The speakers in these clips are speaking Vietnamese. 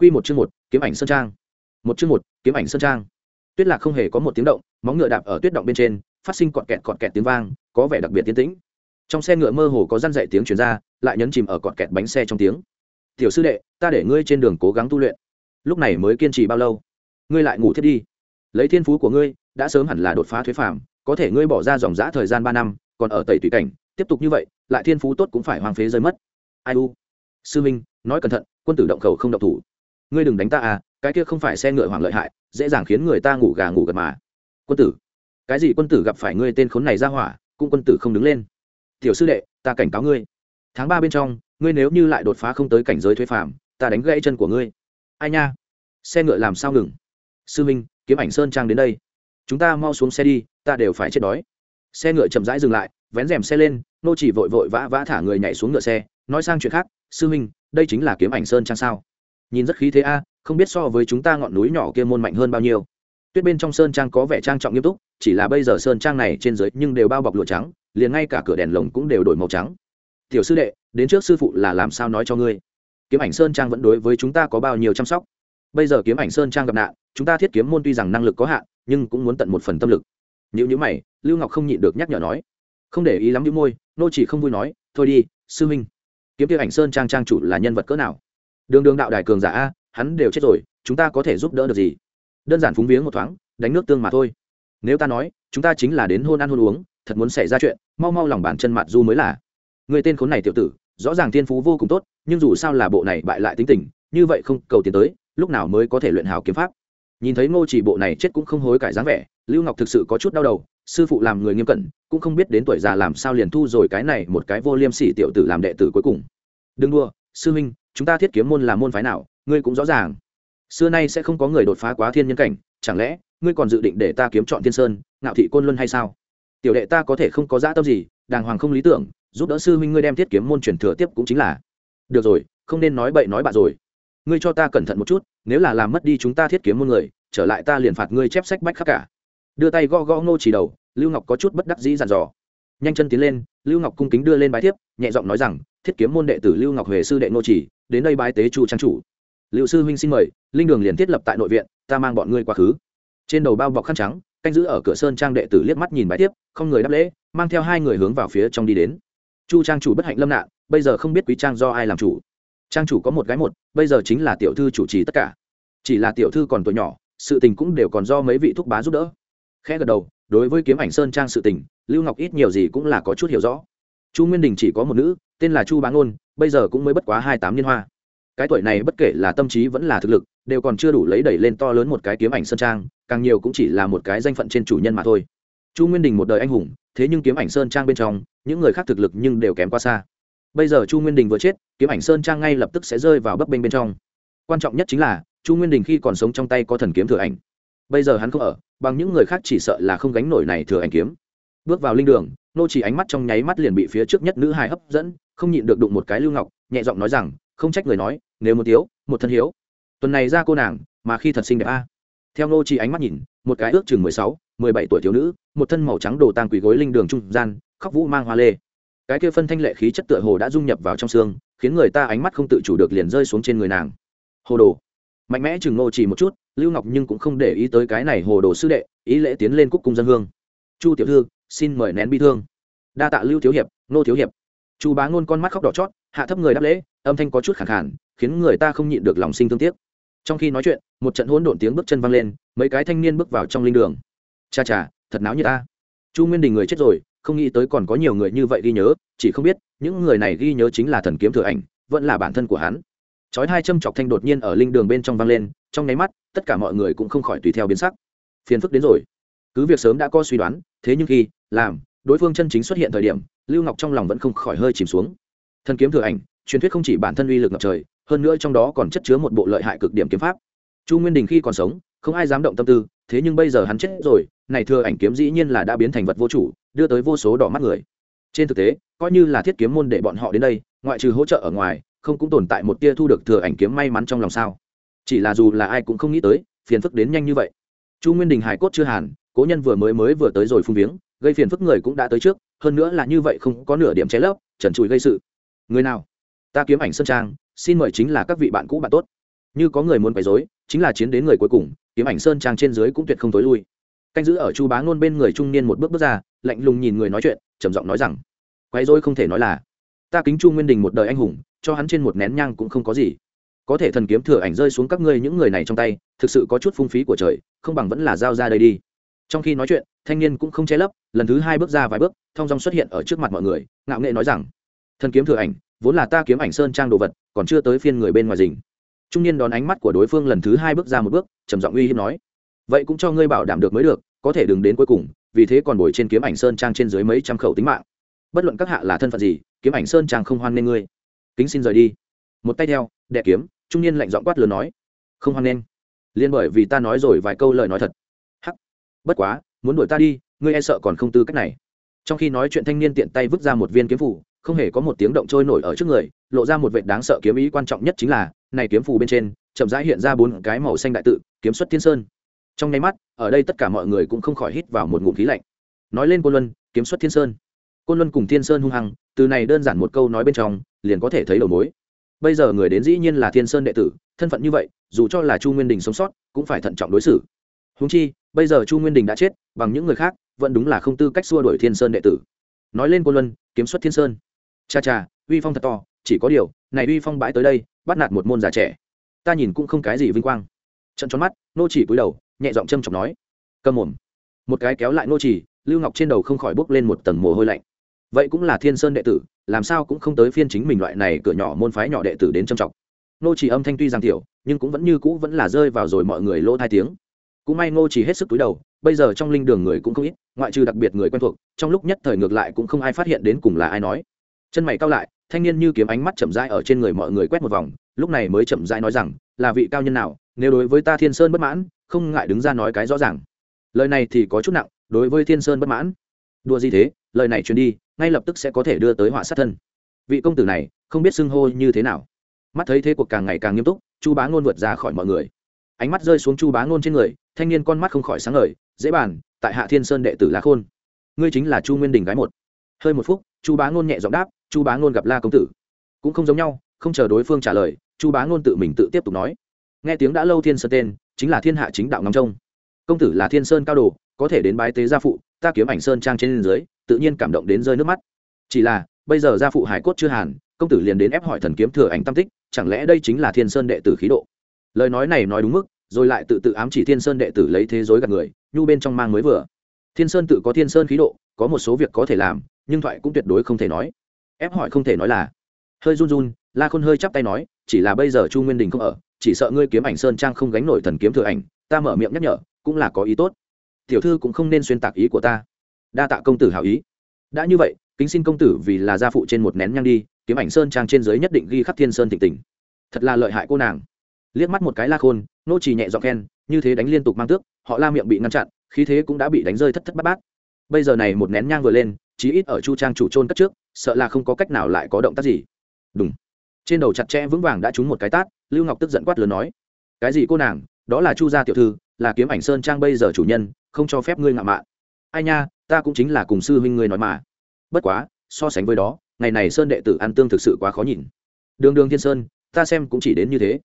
Quy một chương một, kiếm ảnh sơn trang. Một chương một, kiếm ảnh sơn trang. Tuyết Lạc không hề có một tiếng động, móng ngựa đạp ở tuyết động bên trên, phát sinh cọt kẹt cọt kẹt tiếng vang, có vẻ đặc biệt tiến tĩnh. Trong xe ngựa mơ hồ có răn dậy tiếng truyền ra, lại nhấn chìm ở cọt kẹt bánh xe trong tiếng. "Tiểu sư đệ, ta để ngươi trên đường cố gắng tu luyện." Lúc này mới kiên trì bao lâu? Ngươi lại ngủ thiết đi. Lấy thiên phú của ngươi, đã sớm hẳn là đột phá thuế phàm, có thể ngươi bỏ ra dòng dã thời gian ba năm, còn ở tẩy tùy cảnh, tiếp tục như vậy, lại thiên phú tốt cũng phải hoang phế rơi mất. Ai u? Sư Minh, nói cẩn thận, quân tử động khẩu không động thủ ngươi đừng đánh ta à cái kia không phải xe ngựa hoàng lợi hại, dễ dàng khiến người ta ngủ gà ngủ gật mà. Quân tử, cái gì quân tử gặp phải ngươi tên khốn này ra hỏa, cũng quân tử không đứng lên. Tiểu sư đệ, ta cảnh cáo ngươi. Tháng ba bên trong, ngươi nếu như lại đột phá không tới cảnh giới thuế phạm ta đánh gãy chân của ngươi. Ai nha? Xe ngựa làm sao ngừng? Sư minh, kiếm ảnh sơn trang đến đây. Chúng ta mau xuống xe đi, ta đều phải chết đói. Xe ngựa chậm rãi dừng lại, vén rèm xe lên, nô chỉ vội vội vã vã thả người nhảy xuống ngựa xe. Nói sang chuyện khác, sư minh, đây chính là kiếm ảnh sơn trang sao? Nhìn rất khí thế a, không biết so với chúng ta ngọn núi nhỏ kia môn mạnh hơn bao nhiêu. Tuyết bên trong sơn trang có vẻ trang trọng nghiêm túc, chỉ là bây giờ sơn trang này trên dưới nhưng đều bao bọc lụa trắng, liền ngay cả cửa đèn lồng cũng đều đổi màu trắng. Tiểu sư đệ, đến trước sư phụ là làm sao nói cho ngươi? Kiếm ảnh sơn trang vẫn đối với chúng ta có bao nhiêu chăm sóc? Bây giờ kiếm ảnh sơn trang gặp nạn, chúng ta thiết kiếm môn tuy rằng năng lực có hạn, nhưng cũng muốn tận một phần tâm lực. Nếu như mày, lưu ngọc không nhịn được nhắc nhở nói. Không để ý lắm những môi, nô chỉ không vui nói, thôi đi, sư minh kiếm kiếm ảnh sơn trang trang chủ là nhân vật cỡ nào? Đường đường đạo đài cường giả a, hắn đều chết rồi, chúng ta có thể giúp đỡ được gì? Đơn giản phúng viếng một thoáng, đánh nước tương mà thôi. Nếu ta nói, chúng ta chính là đến hôn ăn hôn uống, thật muốn xảy ra chuyện, mau mau lòng bàn chân mặt du mới là. Người tên khốn này tiểu tử, rõ ràng tiên phú vô cùng tốt, nhưng dù sao là bộ này bại lại tính tình, như vậy không cầu tiến tới, lúc nào mới có thể luyện hào kiếm pháp? Nhìn thấy ngô chỉ bộ này chết cũng không hối cải dáng vẻ, lưu ngọc thực sự có chút đau đầu, sư phụ làm người nghiêm cẩn, cũng không biết đến tuổi già làm sao liền thu rồi cái này một cái vô liêm sỉ tiểu tử làm đệ tử cuối cùng. Đừng đua sư huynh chúng ta thiết kiếm môn là môn phái nào, ngươi cũng rõ ràng. Xưa nay sẽ không có người đột phá quá thiên nhân cảnh, chẳng lẽ, ngươi còn dự định để ta kiếm chọn thiên sơn, ngạo thị côn luân hay sao? Tiểu đệ ta có thể không có dã tâm gì, đàng hoàng không lý tưởng, giúp đỡ sư huynh ngươi đem thiết kiếm môn truyền thừa tiếp cũng chính là. Được rồi, không nên nói bậy nói bạ rồi. Ngươi cho ta cẩn thận một chút, nếu là làm mất đi chúng ta thiết kiếm môn người, trở lại ta liền phạt ngươi chép sách bách khắc cả. Đưa tay gõ gõ ngô chỉ đầu, lưu ngọc có chút bất đắc dĩ dặn dò. Nhanh chân tiến lên, lưu ngọc cung kính đưa lên bài thiếp, nhẹ giọng nói rằng, thiết kiếm môn đệ tử lưu ngọc huệ sư đệ ngô chỉ đến đây bái tế chu trang chủ. Liệu sư huynh xin mời, linh đường liền thiết lập tại nội viện, ta mang bọn ngươi quá khứ. Trên đầu bao bọc khăn trắng, canh giữ ở cửa sơn trang đệ tử liếc mắt nhìn bãi tiếp, không người đáp lễ, mang theo hai người hướng vào phía trong đi đến. Chu trang chủ bất hạnh lâm nạn, bây giờ không biết quý trang do ai làm chủ. Trang chủ có một gái một, bây giờ chính là tiểu thư chủ trì tất cả. Chỉ là tiểu thư còn tuổi nhỏ, sự tình cũng đều còn do mấy vị thúc bá giúp đỡ. Khẽ gật đầu, đối với kiếm ảnh sơn trang sự tình, lưu ngọc ít nhiều gì cũng là có chút hiểu rõ. Chu nguyên đình chỉ có một nữ, tên là chu bá ngôn bây giờ cũng mới bất quá hai tám niên hoa. Cái tuổi này bất kể là tâm trí vẫn là thực lực, đều còn chưa đủ lấy đẩy lên to lớn một cái kiếm ảnh sơn trang, càng nhiều cũng chỉ là một cái danh phận trên chủ nhân mà thôi. Chu nguyên đình một đời anh hùng, thế nhưng kiếm ảnh sơn trang bên trong, những người khác thực lực nhưng đều kém quá xa. Bây giờ chu nguyên đình vừa chết, kiếm ảnh sơn trang ngay lập tức sẽ rơi vào bấp bênh bên trong. Quan trọng nhất chính là, chu nguyên đình khi còn sống trong tay có thần kiếm thừa ảnh. Bây giờ hắn không ở, bằng những người khác chỉ sợ là không gánh nổi này thừa ảnh kiếm. Bước vào linh đường nô chỉ ánh mắt trong nháy mắt liền bị phía trước nhất nữ hài hấp dẫn, không nhịn được đụng một cái lưu ngọc, nhẹ giọng nói rằng, không trách người nói, nếu một tiếu một thân hiếu. Tuần này ra cô nàng, mà khi thật xinh đẹp a. Theo nô chỉ ánh mắt nhìn, một cái ước chừng mười sáu, mười bảy tuổi thiếu nữ, một thân màu trắng đồ tang quỳ gối linh đường trung gian, khóc vũ mang hoa lê. Cái kia phân thanh lệ khí chất tựa hồ đã dung nhập vào trong xương, khiến người ta ánh mắt không tự chủ được liền rơi xuống trên người nàng. Hồ đồ. Mạnh mẽ chừng nô chỉ một chút, lưu ngọc nhưng cũng không để ý tới cái này hồ đồ sư đệ, ý lễ tiến lên cúc cung dân hương. Chu tiểu thư xin mời nén bi thương. Đa tạ lưu thiếu hiệp, nô thiếu hiệp. Chu bá ngôn con mắt khóc đỏ chót, hạ thấp người đáp lễ, âm thanh có chút khẳng khản khiến người ta không nhịn được lòng sinh thương tiếc. Trong khi nói chuyện, một trận hỗn độn tiếng bước chân văng lên, mấy cái thanh niên bước vào trong linh đường. Cha cha, thật náo như ta. Chu nguyên đình người chết rồi, không nghĩ tới còn có nhiều người như vậy ghi nhớ, chỉ không biết, những người này ghi nhớ chính là thần kiếm thừa ảnh, vẫn là bản thân của hắn. Chói hai châm chọc thanh đột nhiên ở linh đường bên trong văng lên, trong nháy mắt, tất cả mọi người cũng không khỏi tùy theo biến sắc. Phiền phức đến rồi cứ việc sớm đã có suy đoán, thế nhưng khi làm, đối phương chân chính xuất hiện thời điểm, lưu ngọc trong lòng vẫn không khỏi hơi chìm xuống. Thần kiếm thừa ảnh, truyền thuyết không chỉ bản thân uy lực ngập trời, hơn nữa trong đó còn chất chứa một bộ lợi hại cực điểm kiếm pháp. Chu nguyên đình khi còn sống, không ai dám động tâm tư, thế nhưng bây giờ hắn chết rồi, này thừa ảnh kiếm dĩ nhiên là đã biến thành vật vô chủ, đưa tới vô số đỏ mắt người. Trên thực tế, coi như là thiết kiếm môn để bọn họ đến đây, ngoại trừ hỗ trợ ở ngoài, không cũng tồn tại một tia thu được thừa ảnh kiếm may mắn trong lòng sao? Chỉ là dù là ai cũng không nghĩ tới, phiền phức đến nhanh như vậy. Chu nguyên đình hải cốt chưa hàn cố nhân vừa mới mới vừa tới rồi phung viếng, gây phiền phức người cũng đã tới trước, hơn nữa là như vậy không có nửa điểm cháy lấp, trần trụi gây sự. Người nào? Ta kiếm ảnh sơn trang, xin mời chính là các vị bạn cũ bạn tốt. Như có người muốn quấy rối, chính là chiến đến người cuối cùng, kiếm ảnh sơn trang trên dưới cũng tuyệt không tối lui. Canh giữ ở chu bá ngôn bên người trung niên một bước bước ra, lạnh lùng nhìn người nói chuyện, trầm giọng nói rằng, quấy rối không thể nói là, ta kính chu nguyên đình một đời anh hùng, cho hắn trên một nén nhang cũng không có gì. Có thể thần kiếm thừa ảnh rơi xuống các ngươi những người này trong tay, thực sự có chút phung phí của trời, không bằng vẫn là giao ra đây đi trong khi nói chuyện, thanh niên cũng không che lấp, lần thứ hai bước ra vài bước, thong dong xuất hiện ở trước mặt mọi người, ngạo nghệ nói rằng, thần kiếm thừa ảnh, vốn là ta kiếm ảnh sơn trang đồ vật, còn chưa tới phiên người bên ngoài rình. Trung niên đón ánh mắt của đối phương lần thứ hai bước ra một bước, trầm giọng uy hiếp nói, vậy cũng cho ngươi bảo đảm được mới được, có thể đừng đến cuối cùng, vì thế còn bồi trên kiếm ảnh sơn trang trên dưới mấy trăm khẩu tính mạng. Bất luận các hạ là thân phận gì, kiếm ảnh sơn trang không hoan nên ngươi. Kính xin rời đi. Một tay theo, đệ kiếm, trung niên lạnh giọng quát lớn nói, không hoan nên liên bởi vì ta nói rồi vài câu lời nói thật bất quá, muốn đuổi ta đi, ngươi e sợ còn không tư cách này. Trong khi nói chuyện thanh niên tiện tay vứt ra một viên kiếm phủ không hề có một tiếng động trôi nổi ở trước người, lộ ra một vệ đáng sợ kiếm ý quan trọng nhất chính là, này kiếm phù bên trên, chậm rãi hiện ra bốn cái màu xanh đại tự, kiếm xuất thiên sơn. Trong nháy mắt, ở đây tất cả mọi người cũng không khỏi hít vào một ngụm khí lạnh. Nói lên côn luân, kiếm xuất thiên sơn. Côn luân cùng thiên sơn hung hăng, từ này đơn giản một câu nói bên trong, liền có thể thấy đầu mối. Bây giờ người đến dĩ nhiên là thiên sơn đệ tử, thân phận như vậy, dù cho là chu nguyên đình sống sót, cũng phải thận trọng đối xử húng chi, bây giờ chu nguyên đình đã chết, bằng những người khác, vẫn đúng là không tư cách xua đuổi thiên sơn đệ tử. Nói lên côn luân, kiếm xuất thiên sơn. Cha cha, uy phong thật to, chỉ có điều, này uy phong bãi tới đây, bắt nạt một môn già trẻ. Ta nhìn cũng không cái gì vinh quang. Trận tròn mắt, nô chỉ cúi đầu, nhẹ giọng châm chọc nói. Cầm mồm. Một cái kéo lại nô chỉ, lưu ngọc trên đầu không khỏi bốc lên một tầng mồ hôi lạnh. Vậy cũng là thiên sơn đệ tử, làm sao cũng không tới phiên chính mình loại này cửa nhỏ môn phái nhỏ đệ tử đến châm trọng nô chỉ âm thanh tuy giang tiểu, nhưng cũng vẫn như cũ vẫn là rơi vào rồi mọi người lỗ tai tiếng cũng may Ngô chỉ hết sức túi đầu, bây giờ trong linh đường người cũng không ít, ngoại trừ đặc biệt người quen thuộc, trong lúc nhất thời ngược lại cũng không ai phát hiện đến cùng là ai nói. Chân mày cao lại, thanh niên như kiếm ánh mắt chậm rãi ở trên người mọi người quét một vòng, lúc này mới chậm rãi nói rằng, là vị cao nhân nào, nếu đối với ta thiên sơn bất mãn, không ngại đứng ra nói cái rõ ràng. Lời này thì có chút nặng, đối với thiên sơn bất mãn. Đua gì thế, lời này truyền đi, ngay lập tức sẽ có thể đưa tới họa sát thân. Vị công tử này, không biết xưng hô như thế nào. Mắt thấy thế cuộc càng ngày càng nghiêm túc, chu bá ngôn vượt ra khỏi mọi người ánh mắt rơi xuống chu bá ngôn trên người, thanh niên con mắt không khỏi sáng ngời, dễ bàn, tại hạ thiên sơn đệ tử lá khôn, ngươi chính là chu nguyên đình gái một. Hơi một phút, chu bá ngôn nhẹ giọng đáp, chu bá ngôn gặp la công tử. Cũng không giống nhau, không chờ đối phương trả lời, chu bá ngôn tự mình tự tiếp tục nói, nghe tiếng đã lâu thiên sơn tên, chính là thiên hạ chính đạo ngắm trông. Công tử là thiên sơn cao đồ, có thể đến bái tế gia phụ, ta kiếm ảnh sơn trang trên dưới, tự nhiên cảm động đến rơi nước mắt. Chỉ là, bây giờ gia phụ hải cốt chưa hàn, công tử liền đến ép hỏi thần kiếm thừa ảnh tam tích, chẳng lẽ đây chính là thiên sơn đệ tử khí độ? Lời nói này nói đúng mức, rồi lại tự tự ám chỉ thiên sơn đệ tử lấy thế giới gạt người, nhu bên trong mang mới vừa. Thiên sơn tự có thiên sơn khí độ, có một số việc có thể làm, nhưng thoại cũng tuyệt đối không thể nói. Ép hỏi không thể nói là. Hơi run run, la khôn hơi chắp tay nói, chỉ là bây giờ chu nguyên đình không ở, chỉ sợ ngươi kiếm ảnh sơn trang không gánh nổi thần kiếm thừa ảnh, ta mở miệng nhắc nhở, cũng là có ý tốt. Tiểu thư cũng không nên xuyên tạc ý của ta. Đa tạ công tử hảo ý. Đã như vậy, kính xin công tử vì là gia phụ trên một nén nhang đi, kiếm ảnh sơn trang trên dưới nhất định ghi khắc thiên sơn tịnh tình. Thật là lợi hại cô nàng liếc mắt một cái la khôn, nô chỉ nhẹ dọc khen, như thế đánh liên tục mang tước, họ la miệng bị ngăn chặn, khí thế cũng đã bị đánh rơi thất thất bát bát. Bây giờ này một nén nhang vừa lên, chí ít ở chu trang chủ trôn cất trước, sợ là không có cách nào lại có động tác gì. Đúng trên đầu chặt chẽ vững vàng đã trúng một cái tát, lưu ngọc tức giận quát lớn nói, cái gì cô nàng? Đó là chu gia tiểu thư, là kiếm ảnh sơn trang bây giờ chủ nhân, không cho phép ngươi ngạo mạn. Ai nha, ta cũng chính là cùng sư huynh ngươi nói mà. Bất quá, so sánh với đó, ngày này sơn đệ tử ăn tương thực sự quá khó nhìn. Đường đường thiên sơn, ta xem cũng chỉ đến như thế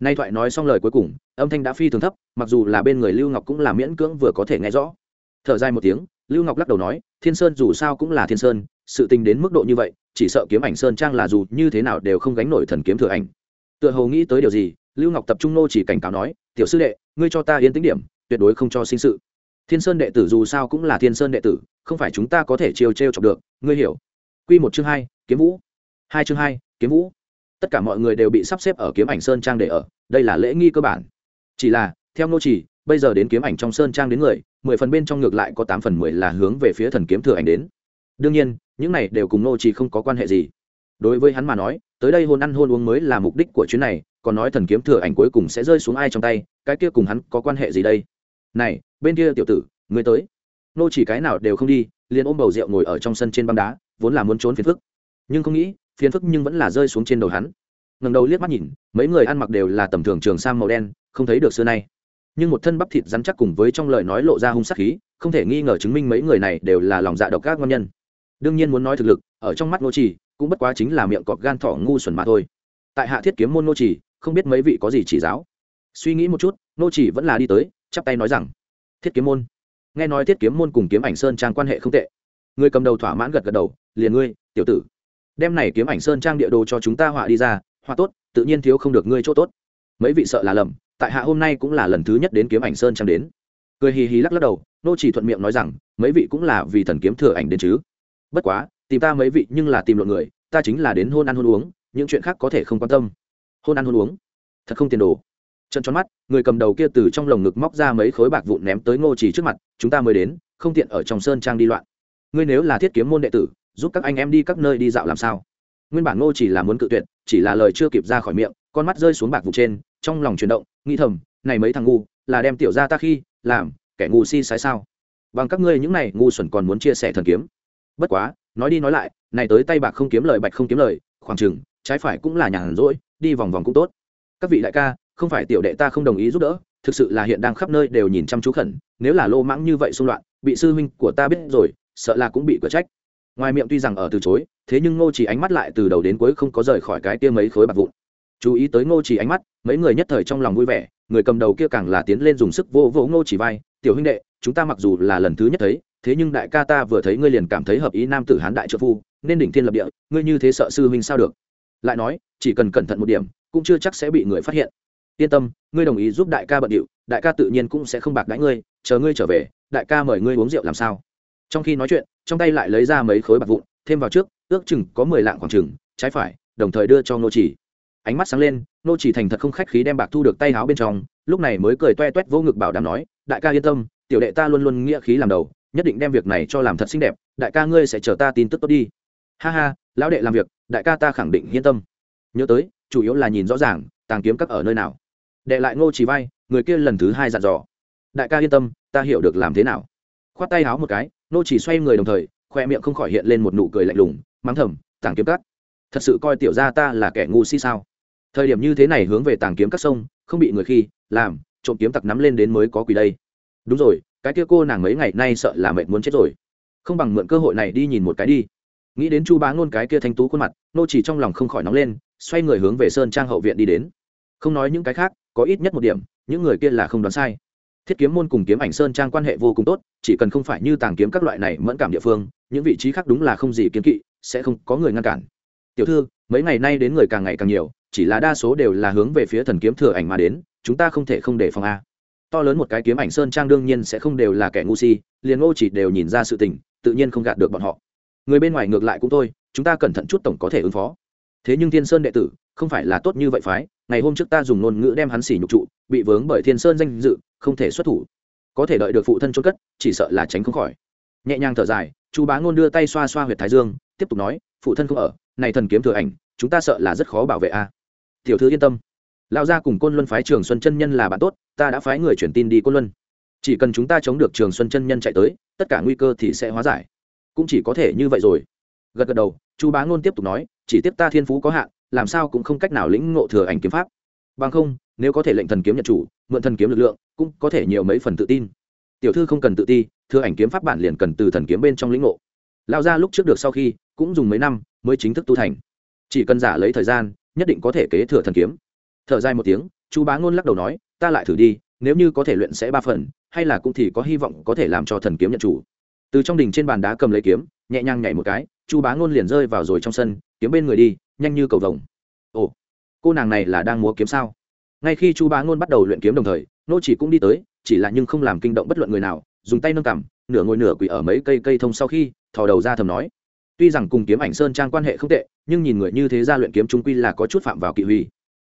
nay thoại nói xong lời cuối cùng, âm thanh đã phi thường thấp, mặc dù là bên người lưu ngọc cũng là miễn cưỡng vừa có thể nghe rõ. Thở dài một tiếng, lưu ngọc lắc đầu nói, thiên sơn dù sao cũng là thiên sơn, sự tình đến mức độ như vậy, chỉ sợ kiếm ảnh sơn trang là dù như thế nào đều không gánh nổi thần kiếm thừa ảnh. Tựa hồ nghĩ tới điều gì, lưu ngọc tập trung nô chỉ cảnh cáo nói, tiểu sư đệ, ngươi cho ta yên tĩnh điểm, tuyệt đối không cho sinh sự. Thiên sơn đệ tử dù sao cũng là thiên sơn đệ tử, không phải chúng ta có thể chiều t chọc được, ngươi hiểu. Q một chương hai, kiếm vũ. Hai chương hai, kiếm vũ tất cả mọi người đều bị sắp xếp ở kiếm ảnh sơn trang để ở, đây là lễ nghi cơ bản. Chỉ là, theo nô chỉ, bây giờ đến kiếm ảnh trong sơn trang đến người, mười phần bên trong ngược lại có tám phần mười là hướng về phía thần kiếm thừa ảnh đến. Đương nhiên, những này đều cùng nô chỉ không có quan hệ gì. Đối với hắn mà nói, tới đây hôn ăn hôn uống mới là mục đích của chuyến này, còn nói thần kiếm thừa ảnh cuối cùng sẽ rơi xuống ai trong tay, cái kia cùng hắn có quan hệ gì đây? Này, bên kia tiểu tử người tới. Nô chỉ cái nào đều không đi, liền ôm bầu rượu ngồi ở trong sân trên băng đá, vốn là muốn trốn phiền phức. Nhưng không nghĩ phiền phức nhưng vẫn là rơi xuống trên đầu hắn. Ngầm đầu liếc mắt nhìn, mấy người ăn mặc đều là tầm thường trường sang màu đen, không thấy được xưa nay. Nhưng một thân bắp thịt rắn chắc cùng với trong lời nói lộ ra hung sắc khí, không thể nghi ngờ chứng minh mấy người này đều là lòng dạ độc các ngon nhân. Đương nhiên muốn nói thực lực, ở trong mắt Ngô trì, cũng bất quá chính là miệng cọp gan thỏ ngu xuẩn mà thôi. Tại hạ thiết kiếm môn Ngô trì, không biết mấy vị có gì chỉ giáo. Suy nghĩ một chút, Ngô chỉ vẫn là đi tới, chắp tay nói rằng, thiết kiếm môn. Nghe nói thiết kiếm môn cùng kiếm ảnh sơn trang quan hệ không tệ. Người cầm đầu thỏa mãn gật gật đầu, liền ngươi, tiểu tử đem này kiếm ảnh sơn trang địa đồ cho chúng ta họa đi ra, họa tốt, tự nhiên thiếu không được ngươi chỗ tốt. Mấy vị sợ là lầm, tại hạ hôm nay cũng là lần thứ nhất đến kiếm ảnh sơn trang đến. Cười hì hì lắc lắc đầu, nô chỉ thuận miệng nói rằng, mấy vị cũng là vì thần kiếm thừa ảnh đến chứ. Bất quá, tìm ta mấy vị nhưng là tìm lộn người, ta chính là đến hôn ăn hôn uống, những chuyện khác có thể không quan tâm. Hôn ăn hôn uống? Thật không tiền đồ. Trận tròn mắt, người cầm đầu kia từ trong lồng ngực móc ra mấy khối bạc vụn ném tới ngô chỉ trước mặt, chúng ta mới đến, không tiện ở trong sơn trang đi loạn. Ngươi nếu là thiết kiếm môn đệ tử giúp các anh em đi các nơi đi dạo làm sao? Nguyên bản ngô chỉ là muốn cự tuyệt, chỉ là lời chưa kịp ra khỏi miệng, con mắt rơi xuống bạc vụ trên, trong lòng chuyển động, nghĩ thầm, này mấy thằng ngu, là đem tiểu ra ta khi, làm, kẻ ngu si sái sao? Bằng các ngươi những này ngu xuẩn còn muốn chia sẻ thần kiếm. Bất quá, nói đi nói lại, này tới tay bạc không kiếm lời, bạch không kiếm lời, khoảng chừng, trái phải cũng là nhàn rỗi, đi vòng vòng cũng tốt. Các vị đại ca, không phải tiểu đệ ta không đồng ý giúp đỡ, thực sự là hiện đang khắp nơi đều nhìn chăm chú khẩn, nếu là lô mãng như vậy xung loạn, bị sư huynh của ta biết rồi, sợ là cũng bị cửa trách ngoài miệng tuy rằng ở từ chối, thế nhưng ngô chỉ ánh mắt lại từ đầu đến cuối không có rời khỏi cái kia mấy khối bạc vụn. Chú ý tới ngô chỉ ánh mắt, mấy người nhất thời trong lòng vui vẻ, người cầm đầu kia càng là tiến lên dùng sức vô vỗ ngô chỉ vai, tiểu huynh đệ, chúng ta mặc dù là lần thứ nhất thấy, thế nhưng đại ca ta vừa thấy ngươi liền cảm thấy hợp ý nam tử hán đại trợ phu, nên đỉnh thiên lập địa, ngươi như thế sợ sư huynh sao được? Lại nói, chỉ cần cẩn thận một điểm, cũng chưa chắc sẽ bị người phát hiện. Yên tâm, ngươi đồng ý giúp đại ca bận điệu, đại ca tự nhiên cũng sẽ không bạc đãi ngươi, chờ ngươi trở về, đại ca mời ngươi uống rượu làm sao? Trong khi nói chuyện, trong tay lại lấy ra mấy khối bạc vụn, thêm vào trước, ước chừng có mười lạng khoảng chừng, trái phải, đồng thời đưa cho nô chỉ. Ánh mắt sáng lên nô chỉ thành thật không khách khí đem bạc thu được tay háo bên trong, lúc này mới cười toe toét vô ngực bảo đảm nói, đại ca yên tâm, tiểu đệ ta luôn luôn nghĩa khí làm đầu, nhất định đem việc này cho làm thật xinh đẹp, đại ca ngươi sẽ chờ ta tin tức tốt đi. Ha ha, lão đệ làm việc, đại ca ta khẳng định yên tâm. Nhớ tới, chủ yếu là nhìn rõ ràng, tàng kiếm các ở nơi nào. Đệ lại ngô chỉ vai, người kia lần thứ hai dặn dò. Đại ca yên tâm, ta hiểu được làm thế nào. Khoát tay háo một cái nô chỉ xoay người đồng thời, khoe miệng không khỏi hiện lên một nụ cười lạnh lùng, mắng thầm, tàng kiếm cắt thật sự coi tiểu gia ta là kẻ ngu si sao? Thời điểm như thế này hướng về tàng kiếm các sông, không bị người khi, làm, trộm kiếm tặc nắm lên đến mới có quỷ đây. Đúng rồi, cái kia cô nàng mấy ngày nay sợ là mệt muốn chết rồi. Không bằng mượn cơ hội này đi nhìn một cái đi. Nghĩ đến chu bá ngôn cái kia thanh tú khuôn mặt, nô chỉ trong lòng không khỏi nóng lên, xoay người hướng về sơn trang hậu viện đi đến. Không nói những cái khác, có ít nhất một điểm, những người kia là không đoán sai thiết kiếm môn cùng kiếm ảnh sơn trang quan hệ vô cùng tốt, chỉ cần không phải như tàng kiếm các loại này mẫn cảm địa phương, những vị trí khác đúng là không gì kiếm kỵ, sẽ không có người ngăn cản. Tiểu thư, mấy ngày nay đến người càng ngày càng nhiều, chỉ là đa số đều là hướng về phía thần kiếm thừa ảnh mà đến, chúng ta không thể không để phòng a. To lớn một cái kiếm ảnh sơn trang đương nhiên sẽ không đều là kẻ ngu si, liền ngô chỉ đều nhìn ra sự tình, tự nhiên không gạt được bọn họ. Người bên ngoài ngược lại cũng thôi, chúng ta cẩn thận chút tổng có thể ứng phó. Thế nhưng thiên sơn đệ tử, không phải là tốt như vậy phái ngày hôm trước ta dùng ngôn ngữ đem hắn xỉ nhục trụ, bị vướng bởi thiên sơn danh dự, không thể xuất thủ. Có thể đợi được phụ thân trôn cất, chỉ sợ là tránh không khỏi. Nhẹ nhàng thở dài, chú bá ngôn đưa tay xoa xoa huyệt thái dương, tiếp tục nói, phụ thân không ở, này thần kiếm thừa ảnh, chúng ta sợ là rất khó bảo vệ a. Tiểu thư yên tâm. Lão gia cùng côn luân phái trường xuân chân nhân là bạn tốt, ta đã phái người chuyển tin đi côn luân. Chỉ cần chúng ta chống được trường xuân chân nhân chạy tới, tất cả nguy cơ thì sẽ hóa giải. Cũng chỉ có thể như vậy rồi. Gật gật đầu, chú bá ngôn tiếp tục nói, chỉ tiếp ta thiên phú có hạn làm sao cũng không cách nào lĩnh ngộ thừa ảnh kiếm pháp. Bằng không, nếu có thể lệnh thần kiếm nhận chủ, mượn thần kiếm lực lượng, cũng có thể nhiều mấy phần tự tin. Tiểu thư không cần tự ti, thừa ảnh kiếm pháp bản liền cần từ thần kiếm bên trong lĩnh ngộ. Lao ra lúc trước được sau khi, cũng dùng mấy năm mới chính thức tu thành. Chỉ cần giả lấy thời gian, nhất định có thể kế thừa thần kiếm. Thở dài một tiếng chú bá ngôn lắc đầu nói, ta lại thử đi, nếu như có thể luyện sẽ ba phần, hay là cũng thì có hy vọng có thể làm cho thần kiếm nhận chủ. Từ trong đỉnh trên bàn đá cầm lấy kiếm, nhẹ nhàng nhảy một cái, chu bá ngôn liền rơi vào rồi trong sân, kiếm bên người đi nhanh như cầu vồng. Ồ, cô nàng này là đang múa kiếm sao? Ngay khi chu bá ngôn bắt đầu luyện kiếm đồng thời, nô chỉ cũng đi tới, chỉ là nhưng không làm kinh động bất luận người nào, dùng tay nâng cằm, nửa ngồi nửa quỳ ở mấy cây cây thông sau khi, thò đầu ra thầm nói. Tuy rằng cùng kiếm ảnh sơn trang quan hệ không tệ, nhưng nhìn người như thế ra luyện kiếm trung quy là có chút phạm vào kỵ huy.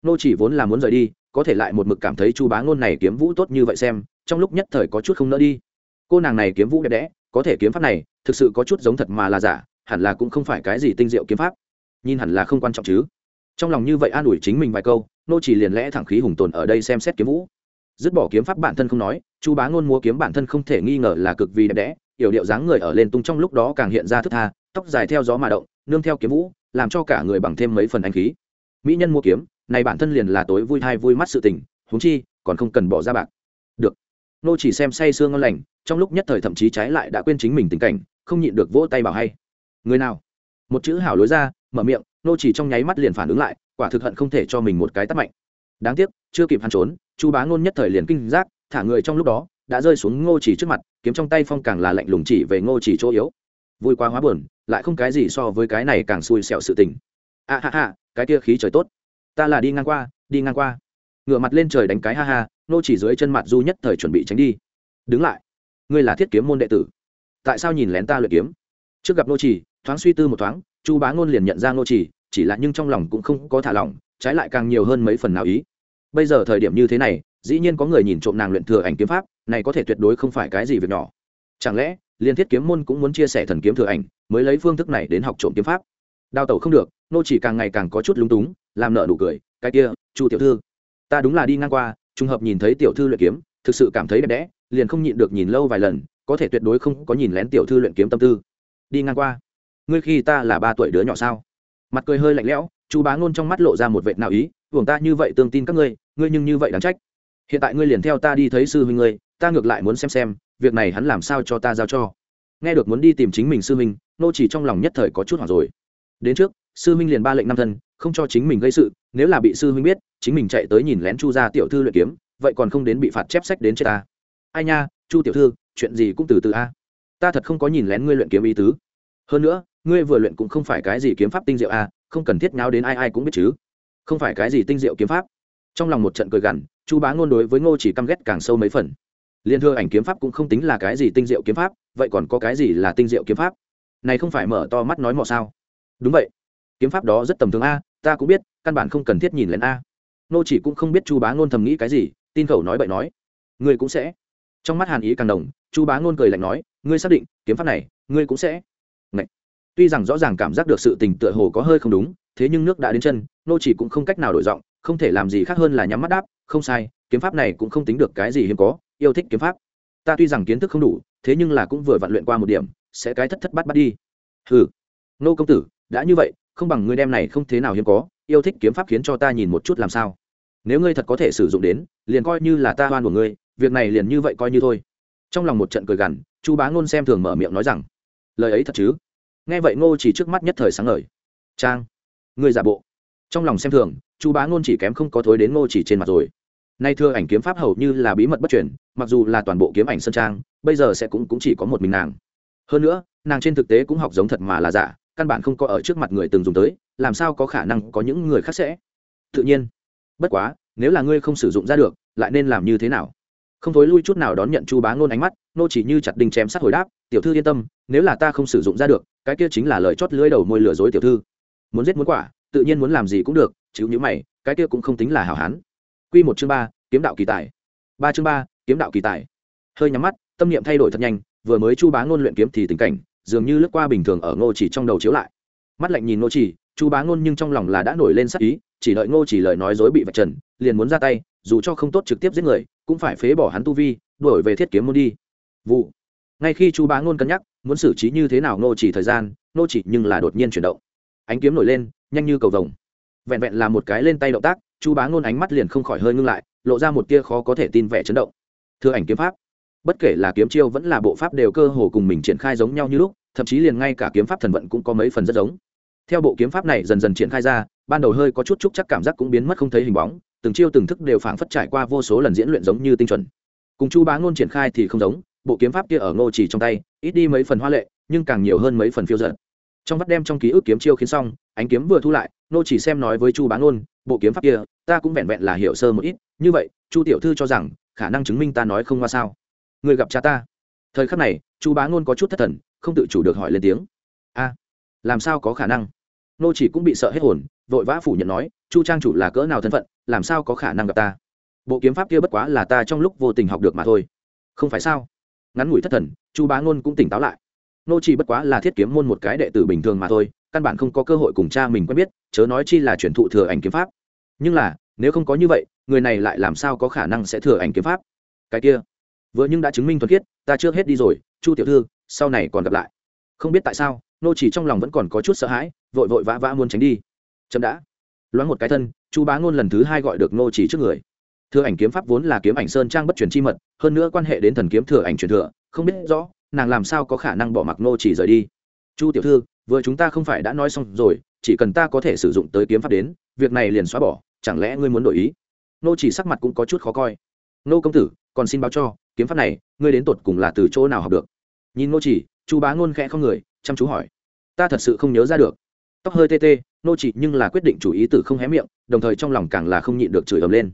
Nô chỉ vốn là muốn rời đi, có thể lại một mực cảm thấy chu bá ngôn này kiếm vũ tốt như vậy xem, trong lúc nhất thời có chút không nỡ đi. Cô nàng này kiếm vũ đẹp đẽ, có thể kiếm pháp này, thực sự có chút giống thật mà là giả, hẳn là cũng không phải cái gì tinh diệu kiếm pháp nhìn hẳn là không quan trọng chứ. Trong lòng như vậy an ủi chính mình vài câu, nô chỉ liền lẽ thẳng khí hùng tồn ở đây xem xét kiếm vũ. Dứt bỏ kiếm pháp bản thân không nói, chu bá ngôn múa kiếm bản thân không thể nghi ngờ là cực vì đẹp đẽ yểu điệu dáng người ở lên tung trong lúc đó càng hiện ra thức tha, tóc dài theo gió mà động, nương theo kiếm vũ, làm cho cả người bằng thêm mấy phần anh khí. Mỹ nhân mua kiếm, này bản thân liền là tối vui thai vui mắt sự tình, huống chi, còn không cần bỏ ra bạc. Được. Nô chỉ xem say sương ngon lành, trong lúc nhất thời thậm chí trái lại đã quên chính mình tình cảnh, không nhịn được vỗ tay bảo hay. Người nào? Một chữ hảo lối ra, mở miệng, nô chỉ trong nháy mắt liền phản ứng lại, quả thực hận không thể cho mình một cái tắt mạnh. Đáng tiếc, chưa kịp hắn trốn, chu bá ngôn nhất thời liền kinh giác, thả người trong lúc đó, đã rơi xuống ngô chỉ trước mặt, kiếm trong tay phong càng là lạnh lùng chỉ về ngô chỉ chỗ yếu. Vui quá hóa buồn, lại không cái gì so với cái này càng xui xẻo sự tình. A ha ha, cái kia khí trời tốt. Ta là đi ngang qua, đi ngang qua. Ngửa mặt lên trời đánh cái ha ha nô chỉ dưới chân mặt du nhất thời chuẩn bị tránh đi. Đứng lại. Ngươi là thiết kiếm môn đệ tử. Tại sao nhìn lén ta luyện kiếm? Trước gặp nô chỉ thoáng suy tư một thoáng, chu bá ngôn liền nhận ra nô chỉ chỉ là nhưng trong lòng cũng không có thả lỏng, trái lại càng nhiều hơn mấy phần nào ý. Bây giờ thời điểm như thế này, dĩ nhiên có người nhìn trộm nàng luyện thừa ảnh kiếm pháp, này có thể tuyệt đối không phải cái gì việc nhỏ. Chẳng lẽ, liên thiết kiếm môn cũng muốn chia sẻ thần kiếm thừa ảnh, mới lấy phương thức này đến học trộm kiếm pháp? Đào tẩu không được nô chỉ càng ngày càng có chút lúng túng, làm nợ đủ cười, cái kia, chu tiểu thư, ta đúng là đi ngang qua, trùng hợp nhìn thấy tiểu thư luyện kiếm, thực sự cảm thấy đẹp đẽ, liền không nhịn được nhìn lâu vài lần, có thể tuyệt đối không có nhìn lén tiểu thư luyện kiếm tâm tư. Đi ngang qua ngươi khi ta là ba tuổi đứa nhỏ sao? Mặt cười hơi lạnh lẽo chu bá ngôn trong mắt lộ ra một vệ nào ý uổng ta như vậy tương tin các ngươi ngươi nhưng như vậy đáng trách. Hiện tại ngươi liền theo ta đi thấy sư huynh ngươi, ta ngược lại muốn xem xem, việc này hắn làm sao cho ta giao cho. Nghe được muốn đi tìm chính mình sư huynh, nô chỉ trong lòng nhất thời có chút hoảng rồi. Đến trước, sư huynh liền ba lệnh năm thân, không cho chính mình gây sự, nếu là bị sư huynh biết, chính mình chạy tới nhìn lén chu gia tiểu thư luyện kiếm, vậy còn không đến bị phạt chép sách đến chết ta. Ai nha, chu tiểu thư, chuyện gì cũng từ từ a. Ta thật không có nhìn lén ngươi luyện kiếm ý tứ. Hơn nữa ngươi vừa luyện cũng không phải cái gì kiếm pháp tinh diệu a không cần thiết nháo đến ai ai cũng biết chứ. Không phải cái gì tinh diệu kiếm pháp. Trong lòng một trận cười gằn, chu bá ngôn đối với ngô chỉ căm ghét càng sâu mấy phần. Liên thưa ảnh kiếm pháp cũng không tính là cái gì tinh diệu kiếm pháp, vậy còn có cái gì là tinh diệu kiếm pháp? Này không phải mở to mắt nói mọ sao? Đúng vậy. Kiếm pháp đó rất tầm thường a, ta cũng biết, căn bản không cần thiết nhìn lên a. Ngô chỉ cũng không biết chu bá ngôn thầm nghĩ cái gì, tin khẩu nói bậy nói. Ngươi cũng sẽ. Trong mắt hàn ý càng đồng chu bá ngôn cười lạnh nói, ngươi xác định, kiếm pháp này, ngươi cũng sẽ tuy rằng rõ ràng cảm giác được sự tình tựa hồ có hơi không đúng, thế nhưng nước đã đến chân, nô chỉ cũng không cách nào đổi giọng, không thể làm gì khác hơn là nhắm mắt đáp, không sai, kiếm pháp này cũng không tính được cái gì hiếm có, yêu thích kiếm pháp. Ta tuy rằng kiến thức không đủ, thế nhưng là cũng vừa vặn luyện qua một điểm, sẽ cái thất thất bắt bắt đi. Hừ, nô công tử, đã như vậy, không bằng ngươi đem này không thế nào hiếm có, yêu thích kiếm pháp khiến cho ta nhìn một chút làm sao. Nếu ngươi thật có thể sử dụng đến, liền coi như là ta hoan của ngươi, việc này liền như vậy coi như thôi. Trong lòng một trận cười gằn, chu bá ngôn xem thường mở miệng nói rằng, lời ấy thật chứ? Nghe vậy ngô chỉ trước mắt nhất thời sáng ngời. Trang, ngươi giả bộ. Trong lòng xem thường chu bá ngôn chỉ kém không có thối đến ngô chỉ trên mặt rồi. Nay thưa ảnh kiếm pháp hầu như là bí mật bất truyền, mặc dù là toàn bộ kiếm ảnh sơn trang, bây giờ sẽ cũng cũng chỉ có một mình nàng. Hơn nữa, nàng trên thực tế cũng học giống thật mà là giả, căn bản không có ở trước mặt người từng dùng tới, làm sao có khả năng có những người khác sẽ? Tự nhiên. Bất quá, nếu là ngươi không sử dụng ra được, lại nên làm như thế nào? Không thối lui chút nào đón nhận chu bá ngôn ánh mắt nô chỉ như chặt đinh chém sát hồi đáp, tiểu thư yên tâm, nếu là ta không sử dụng ra được cái kia chính là lời chót lưỡi đầu môi lừa dối tiểu thư. Muốn giết muốn quả, tự nhiên muốn làm gì cũng được, chứ như mày, cái kia cũng không tính là hảo hán. Quy một chương ba, kiếm đạo kỳ tài. Ba chương ba, kiếm đạo kỳ tài. Hơi nhắm mắt, tâm niệm thay đổi thật nhanh, vừa mới chu bá ngôn luyện kiếm thì tình cảnh, dường như lướt qua bình thường ở ngô chỉ trong đầu chiếu lại. Mắt lạnh nhìn ngô chỉ, chu bá ngôn nhưng trong lòng là đã nổi lên sắc ý, chỉ đợi ngô chỉ lời nói dối bị vạch trần, liền muốn ra tay, dù cho không tốt trực tiếp giết người, cũng phải phế bỏ hắn tu vi, đuổi về thiết kiếm môn đi. Vụ ngay khi chu bá ngôn cân nhắc, muốn xử trí như thế nào nô chỉ thời gian nô chỉ nhưng là đột nhiên chuyển động. Ánh kiếm nổi lên, nhanh như cầu vồng. Vẹn vẹn là một cái lên tay động tác chu bá ngôn ánh mắt liền không khỏi hơi ngưng lại, lộ ra một tia khó có thể tin vẻ chấn động. Thưa ảnh kiếm pháp, bất kể là kiếm chiêu vẫn là bộ pháp đều cơ hồ cùng mình triển khai giống nhau như lúc, thậm chí liền ngay cả kiếm pháp thần vận cũng có mấy phần rất giống. Theo bộ kiếm pháp này dần dần triển khai ra, ban đầu hơi có chút chút chắc cảm giác cũng biến mất không thấy hình bóng, từng chiêu từng thức đều phảng phất trải qua vô số lần diễn luyện giống như tinh chuẩn. Cùng chu bá ngôn triển khai thì không giống bộ kiếm pháp kia ở ngô chỉ trong tay, ít đi mấy phần hoa lệ, nhưng càng nhiều hơn mấy phần phiêu giận trong vắt đem trong ký ức kiếm chiêu khiến xong, ánh kiếm vừa thu lại, ngô chỉ xem nói với chu bá ôn bộ kiếm pháp kia, ta cũng vẹn vẹn là hiểu sơ một ít, như vậy, chu tiểu thư cho rằng, khả năng chứng minh ta nói không qua sao. Người gặp cha ta. Thời khắc này, chu bá ngôn có chút thất thần, không tự chủ được hỏi lên tiếng. A, làm sao có khả năng? Nô chỉ cũng bị sợ hết hồn, vội vã phủ nhận nói, chu trang chủ là cỡ nào thân phận, làm sao có khả năng gặp ta? Bộ kiếm pháp kia bất quá là ta trong lúc vô tình học được mà thôi. Không phải sao? Ngắn ngủi thất thần, chu bá ngôn cũng tỉnh táo lại. Nô chỉ bất quá là thiết kiếm môn một cái đệ tử bình thường mà thôi, căn bản không có cơ hội cùng cha mình quen biết, chớ nói chi là chuyển thụ thừa ảnh kiếm pháp. Nhưng là, nếu không có như vậy, người này lại làm sao có khả năng sẽ thừa ảnh kiếm pháp? Cái kia, vừa nhưng đã chứng minh thuần khiết, ta chưa hết đi rồi, chu tiểu thư, sau này còn gặp lại. Không biết tại sao, nô chỉ trong lòng vẫn còn có chút sợ hãi, vội vội vã vã muốn tránh đi. Chậm đã. Loáng một cái thân, chu bá ngôn lần thứ hai gọi được nô chỉ trước người thừa ảnh kiếm pháp vốn là kiếm ảnh sơn trang bất truyền chi mật, hơn nữa quan hệ đến thần kiếm thừa ảnh truyền thừa, không biết rõ, nàng làm sao có khả năng bỏ mặc nô chỉ rời đi. Chu tiểu thư, vừa chúng ta không phải đã nói xong rồi, chỉ cần ta có thể sử dụng tới kiếm pháp đến, việc này liền xóa bỏ, chẳng lẽ ngươi muốn đổi ý? Nô chỉ sắc mặt cũng có chút khó coi. Nô công tử, còn xin báo cho, kiếm pháp này, ngươi đến tột cùng là từ chỗ nào học được? Nhìn nô chỉ, chu bá ngôn khẽ không người, chăm chú hỏi. Ta thật sự không nhớ ra được. Tóc hơi tê tê nô chỉ nhưng là quyết định chủ ý tử không hé miệng, đồng thời trong lòng càng là không nhịn được chửi ầm lên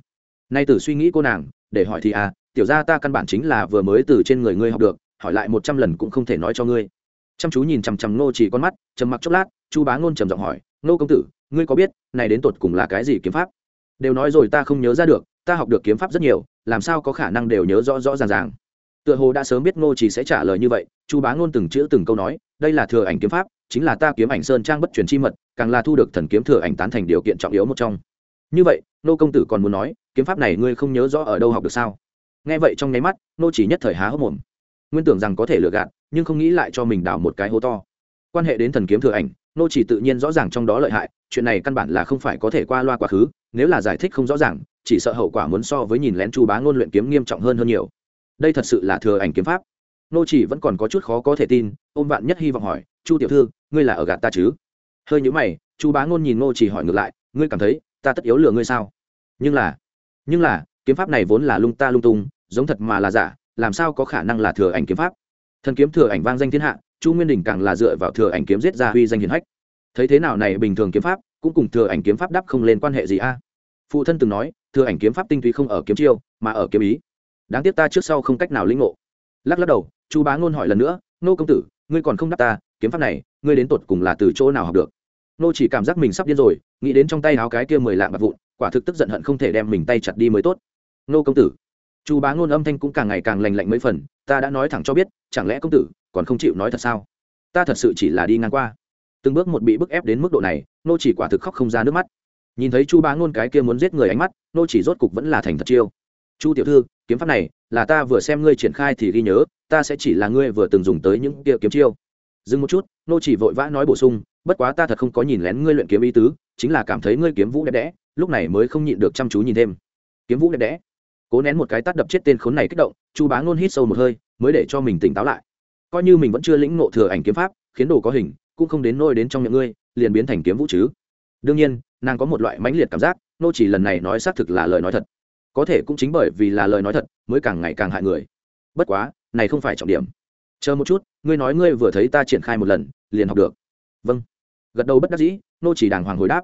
nay tử suy nghĩ cô nàng, để hỏi thì à tiểu ra ta căn bản chính là vừa mới từ trên người ngươi học được, hỏi lại một trăm lần cũng không thể nói cho ngươi. Chăm chú nhìn chằm chằm nô chỉ con mắt, trầm mặc chốc lát, chu bá ngôn trầm giọng hỏi nô công tử, ngươi có biết, này đến tột cùng là cái gì kiếm pháp? Đều nói rồi ta không nhớ ra được, ta học được kiếm pháp rất nhiều, làm sao có khả năng đều nhớ rõ rõ ràng ràng? Tựa hồ đã sớm biết ngô chỉ sẽ trả lời như vậy, chu bá ngôn từng chữ từng câu nói, đây là thừa ảnh kiếm pháp, chính là ta kiếm ảnh sơn trang bất truyền chi mật, càng là thu được thần kiếm thừa ảnh tán thành điều kiện trọng yếu một trong. Như vậy nô công tử còn muốn nói kiếm pháp này ngươi không nhớ rõ ở đâu học được sao? Nghe vậy trong nháy mắt, nô chỉ nhất thời há hốc mồm. Nguyên tưởng rằng có thể lừa gạt, nhưng không nghĩ lại cho mình đào một cái hố to. Quan hệ đến thần kiếm thừa ảnh, nô chỉ tự nhiên rõ ràng trong đó lợi hại, chuyện này căn bản là không phải có thể qua loa quá khứ, nếu là giải thích không rõ ràng, chỉ sợ hậu quả muốn so với nhìn lén chu bá ngôn luyện kiếm nghiêm trọng hơn hơn nhiều. Đây thật sự là thừa ảnh kiếm pháp. Nô chỉ vẫn còn có chút khó có thể tin, ôm vạn nhất hy vọng hỏi, chu tiểu thư, ngươi là ở gạt ta chứ? Hơi nhíu mày, chu bá ngôn nhìn nô chỉ hỏi ngược lại, ngươi cảm thấy ta tất yếu lừa ngươi sao? Nhưng là nhưng là, kiếm pháp này vốn là lung ta lung tung, giống thật mà là giả, làm sao có khả năng là thừa ảnh kiếm pháp? Thần kiếm thừa ảnh vang danh thiên hạ, chu nguyên đình càng là dựa vào thừa ảnh kiếm giết ra huy danh hiển hách. Thấy thế nào này bình thường kiếm pháp, cũng cùng thừa ảnh kiếm pháp đắp không lên quan hệ gì a? Phụ thân từng nói, thừa ảnh kiếm pháp tinh túy không ở kiếm chiêu, mà ở kiếm ý. Đáng tiếc ta trước sau không cách nào lĩnh ngộ. Lắc lắc đầu, chu bá ngôn hỏi lần nữa, nô công tử, ngươi còn không đáp ta, kiếm pháp này, ngươi đến tột cùng là từ chỗ nào học được? Nô chỉ cảm giác mình sắp điên rồi, nghĩ đến trong tay áo cái kia mười lạng bạc vụn quả thực tức giận hận không thể đem mình tay chặt đi mới tốt. Nô công tử, chu bá ngôn âm thanh cũng càng ngày càng lành lạnh mấy phần, ta đã nói thẳng cho biết, chẳng lẽ công tử còn không chịu nói thật sao? Ta thật sự chỉ là đi ngang qua. Từng bước một bị bức ép đến mức độ này nô chỉ quả thực khóc không ra nước mắt. Nhìn thấy chu bá ngôn cái kia muốn giết người ánh mắt nô chỉ rốt cục vẫn là thành thật chiêu. Chu tiểu thư, kiếm pháp này là ta vừa xem ngươi triển khai thì ghi nhớ, ta sẽ chỉ là ngươi vừa từng dùng tới những kia kiếm chiêu. Dừng một chút nô chỉ vội vã nói bổ sung, bất quá ta thật không có nhìn lén ngươi luyện kiếm ý tứ, chính là cảm thấy ngươi kiếm vũ đẹp đẽ lúc này mới không nhịn được chăm chú nhìn thêm. Kiếm vũ đẹp đẽ. Cố nén một cái tát đập chết tên khốn này kích động, chu bá ngôn hít sâu một hơi, mới để cho mình tỉnh táo lại. Coi như mình vẫn chưa lĩnh ngộ thừa ảnh kiếm pháp, khiến đồ có hình, cũng không đến nôi đến trong miệng ngươi, liền biến thành kiếm vũ chứ. Đương nhiên, nàng có một loại mãnh liệt cảm giác, nô chỉ lần này nói xác thực là lời nói thật. Có thể cũng chính bởi vì là lời nói thật, mới càng ngày càng hại người. Bất quá, này không phải trọng điểm. Chờ một chút, ngươi nói ngươi vừa thấy ta triển khai một lần, liền học được. Vâng. Gật đầu bất đắc dĩ, nô chỉ đàng hoàng hồi đáp.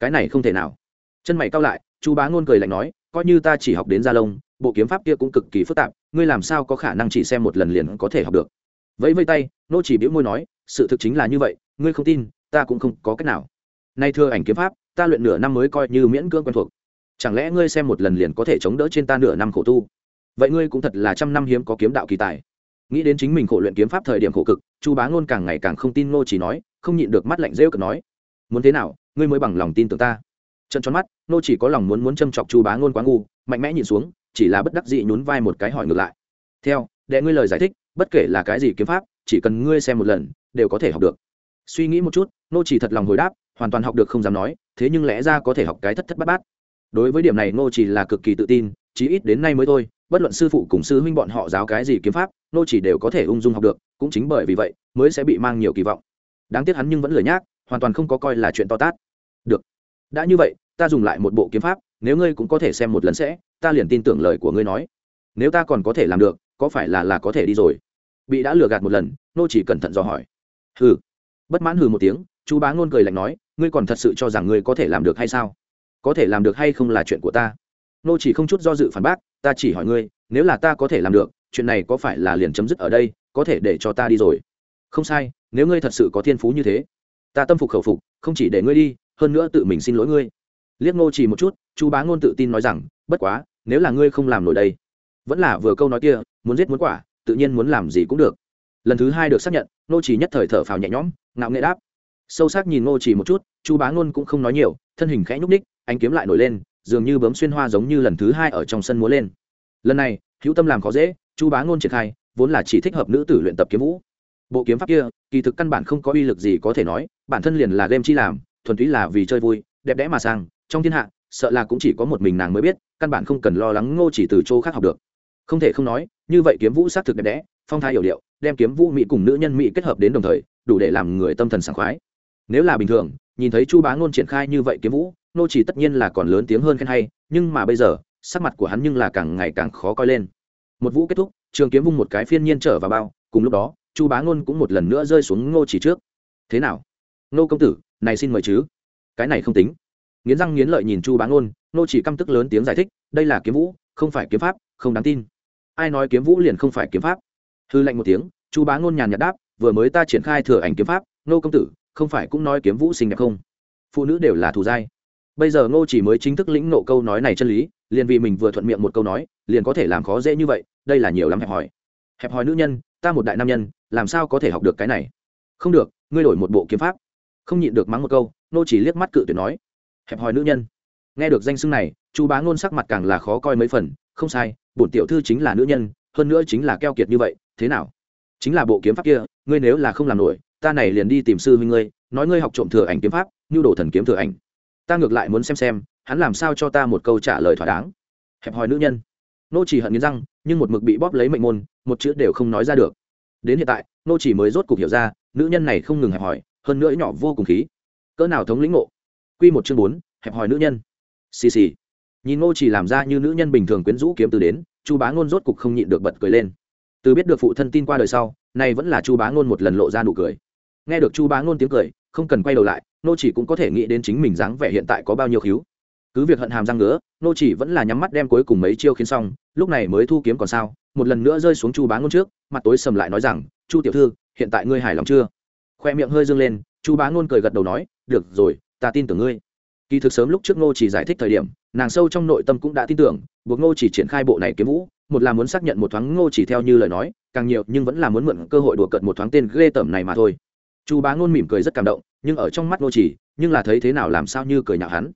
Cái này không thể nào chân mày cao lại chu bá ngôn cười lạnh nói, coi như ta chỉ học đến gia lông bộ kiếm pháp kia cũng cực kỳ phức tạp, ngươi làm sao có khả năng chỉ xem một lần liền có thể học được? Vẫy vây tay, nô chỉ bĩu môi nói, sự thực chính là như vậy, ngươi không tin, ta cũng không có cách nào. Nay thưa ảnh kiếm pháp, ta luyện nửa năm mới coi như miễn cưỡng quen thuộc. Chẳng lẽ ngươi xem một lần liền có thể chống đỡ trên ta nửa năm khổ tu? Vậy ngươi cũng thật là trăm năm hiếm có kiếm đạo kỳ tài. Nghĩ đến chính mình khổ luyện kiếm pháp thời điểm khổ cực chu bá ngôn càng ngày càng không tin ngô chỉ nói, không nhịn được mắt lạnh rêu cực nói, muốn thế nào, ngươi mới bằng lòng tin tưởng ta? Trận tròn mắt, nô chỉ có lòng muốn muốn châm chọc chu bá ngôn quá ngu, mạnh mẽ nhìn xuống, chỉ là bất đắc dĩ nhún vai một cái hỏi ngược lại. Theo, đệ ngươi lời giải thích, bất kể là cái gì kiếm pháp, chỉ cần ngươi xem một lần, đều có thể học được. Suy nghĩ một chút, nô chỉ thật lòng hồi đáp, hoàn toàn học được không dám nói, thế nhưng lẽ ra có thể học cái thất thất bát bát. Đối với điểm này nô chỉ là cực kỳ tự tin, chí ít đến nay mới thôi, bất luận sư phụ cùng sư huynh bọn họ giáo cái gì kiếm pháp, nô chỉ đều có thể ung dung học được, cũng chính bởi vì vậy, mới sẽ bị mang nhiều kỳ vọng. Đáng tiếc hắn nhưng vẫn lười nhác, hoàn toàn không có coi là chuyện to tát. Được đã như vậy, ta dùng lại một bộ kiếm pháp, nếu ngươi cũng có thể xem một lần sẽ, ta liền tin tưởng lời của ngươi nói. Nếu ta còn có thể làm được, có phải là là có thể đi rồi? Bị đã lừa gạt một lần, nô chỉ cẩn thận dò hỏi. Hừ. Bất mãn hừ một tiếng, chú bá ngôn cười lạnh nói, ngươi còn thật sự cho rằng ngươi có thể làm được hay sao? Có thể làm được hay không là chuyện của ta. Nô chỉ không chút do dự phản bác, ta chỉ hỏi ngươi, nếu là ta có thể làm được, chuyện này có phải là liền chấm dứt ở đây, có thể để cho ta đi rồi? Không sai, nếu ngươi thật sự có thiên phú như thế, ta tâm phục khẩu phục, không chỉ để ngươi đi hơn nữa tự mình xin lỗi ngươi. Liếc ngô chỉ một chút chú bá ngôn tự tin nói rằng, bất quá, nếu là ngươi không làm nổi đây, vẫn là vừa câu nói kia, muốn giết muốn quả, tự nhiên muốn làm gì cũng được. Lần thứ hai được xác nhận, ngô chỉ nhất thời thở phào nhẹ nhõm, ngạo nghệ đáp. Sâu sắc nhìn ngô chỉ một chút chú bá ngôn cũng không nói nhiều, thân hình khẽ nhúc ních anh kiếm lại nổi lên, dường như bấm xuyên hoa giống như lần thứ hai ở trong sân múa lên. Lần này, hữu tâm làm khó dễ chú bá ngôn triển khai, vốn là chỉ thích hợp nữ tử luyện tập kiếm vũ. Bộ kiếm pháp kia, kỳ thực căn bản không có uy lực gì có thể nói, bản thân liền là game chi làm thuần túy là vì chơi vui, đẹp đẽ mà sang, trong thiên hạ, sợ là cũng chỉ có một mình nàng mới biết, căn bản không cần lo lắng ngô chỉ từ chỗ khác học được. Không thể không nói, như vậy kiếm vũ xác thực đẹp đẽ, phong thái hiểu điệu, đem kiếm vũ mỹ cùng nữ nhân mỹ kết hợp đến đồng thời, đủ để làm người tâm thần sảng khoái. Nếu là bình thường, nhìn thấy chu bá ngôn triển khai như vậy kiếm vũ, Ngô chỉ tất nhiên là còn lớn tiếng hơn khen hay, nhưng mà bây giờ, sắc mặt của hắn nhưng là càng ngày càng khó coi lên. Một vũ kết thúc, trường kiếm vung một cái phiên nhiên trở vào bao, cùng lúc đó, chu bá ngôn cũng một lần nữa rơi xuống ngô chỉ trước. Thế nào? Ngô công tử này xin mời chứ? Cái này không tính. Nghiến răng nghiến lợi nhìn chu bá ngôn ngô chỉ căm tức lớn tiếng giải thích, đây là kiếm vũ, không phải kiếm pháp, không đáng tin. Ai nói kiếm vũ liền không phải kiếm pháp? Hư lệnh một tiếng, chu bá ngôn nhàn nhạt đáp, vừa mới ta triển khai thừa ảnh kiếm pháp ngô công tử, không phải cũng nói kiếm vũ xinh đẹp không? Phụ nữ đều là thù dai. Bây giờ ngô chỉ mới chính thức lĩnh nộ câu nói này chân lý, liền vì mình vừa thuận miệng một câu nói, liền có thể làm khó dễ như vậy, đây là nhiều lắm hẹp hòi. Hẹp hòi nữ nhân, ta một đại nam nhân, làm sao có thể học được cái này? Không được, ngươi đổi một bộ kiếm pháp không nhịn được mắng một câu, nô chỉ liếc mắt cự tuyệt nói, hẹp hòi nữ nhân. Nghe được danh xưng này chú bá ngôn sắc mặt càng là khó coi mấy phần, không sai, bổn tiểu thư chính là nữ nhân, hơn nữa chính là keo kiệt như vậy, thế nào? Chính là bộ kiếm pháp kia, ngươi nếu là không làm nổi, ta này liền đi tìm sư huynh ngươi, nói ngươi học trộm thừa ảnh kiếm pháp như đồ thần kiếm thừa ảnh. Ta ngược lại muốn xem xem, hắn làm sao cho ta một câu trả lời thỏa đáng. Hẹp hòi nữ nhân. Nô chỉ hận nghiến răng, nhưng một mực bị bóp lấy mệnh môn, một chữ đều không nói ra được. Đến hiện tại, nô chỉ mới rốt cục hiểu ra, nữ nhân này không ngừng hẹp hòi hơn nữa nhỏ vô cùng khí. Cỡ nào thống lĩnh ngộ. Quy một chương bốn, hẹp hòi nữ nhân. Xì xì. Nhìn nô chỉ làm ra như nữ nhân bình thường quyến rũ kiếm từ đến, chu bá ngôn rốt cục không nhịn được bật cười lên. Từ biết được phụ thân tin qua đời sau này vẫn là chu bá ngôn một lần lộ ra nụ cười. Nghe được chu bá ngôn tiếng cười, không cần quay đầu lại nô chỉ cũng có thể nghĩ đến chính mình dáng vẻ hiện tại có bao nhiêu khiếu cứ việc hận hàm răng ngứa nô chỉ vẫn là nhắm mắt đem cuối cùng mấy chiêu khiến xong, lúc này mới thu kiếm còn sao, một lần nữa rơi xuống chu bá ngôn trước, mặt tối sầm lại nói rằng, chu tiểu thư, hiện tại ngươi hài lòng chưa? Khoe miệng hơi dương lên, chu bá ngôn cười gật đầu nói, được rồi, ta tin tưởng ngươi. Kỳ thực sớm lúc trước ngô chỉ giải thích thời điểm, nàng sâu trong nội tâm cũng đã tin tưởng, buộc ngô chỉ triển khai bộ này kiếm vũ, một là muốn xác nhận một thoáng ngô chỉ theo như lời nói, càng nhiều, nhưng vẫn là muốn mượn cơ hội đùa cợt một thoáng tên ghê tởm này mà thôi. Chu bá ngôn mỉm cười rất cảm động, nhưng ở trong mắt ngô chỉ, nhưng là thấy thế nào làm sao như cười nhạo hắn.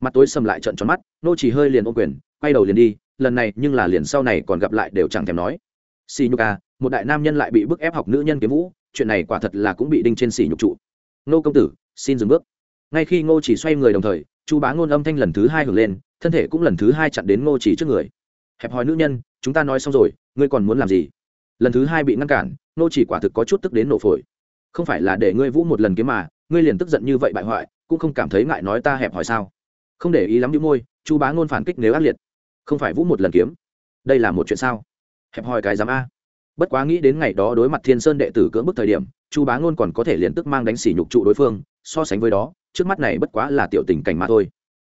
Mặt tối sầm lại trận tròn mắt, ngô chỉ hơi liền ôm quyền, quay đầu liền đi, lần này, nhưng là liền sau này còn gặp lại đều chẳng thèm nói. Xì nhục à một đại nam nhân lại bị bức ép học nữ nhân kiếm vũ chuyện này quả thật là cũng bị đinh trên xỉ nhục trụ. Nô công tử, xin dừng bước. Ngay khi ngô chỉ xoay người đồng thời, chu bá ngôn âm thanh lần thứ hai hưởng lên, thân thể cũng lần thứ hai chặn đến ngô chỉ trước người. Hẹp hòi nữ nhân, chúng ta nói xong rồi, ngươi còn muốn làm gì? Lần thứ hai bị ngăn cản, ngô chỉ quả thực có chút tức đến nổ phổi. Không phải là để ngươi vũ một lần kiếm mà, ngươi liền tức giận như vậy bại hoại, cũng không cảm thấy ngại nói ta hẹp hòi sao? Không để ý lắm những môi, chu bá ngôn phản kích nếu ác liệt. Không phải vũ một lần kiếm, đây là một chuyện sao? Hẹp hòi cái dám a bất quá nghĩ đến ngày đó đối mặt thiên sơn đệ tử cưỡng bức thời điểm, chu bá ngôn còn có thể liền tức mang đánh xỉ nhục trụ đối phương, so sánh với đó, trước mắt này bất quá là tiểu tình cảnh mà thôi.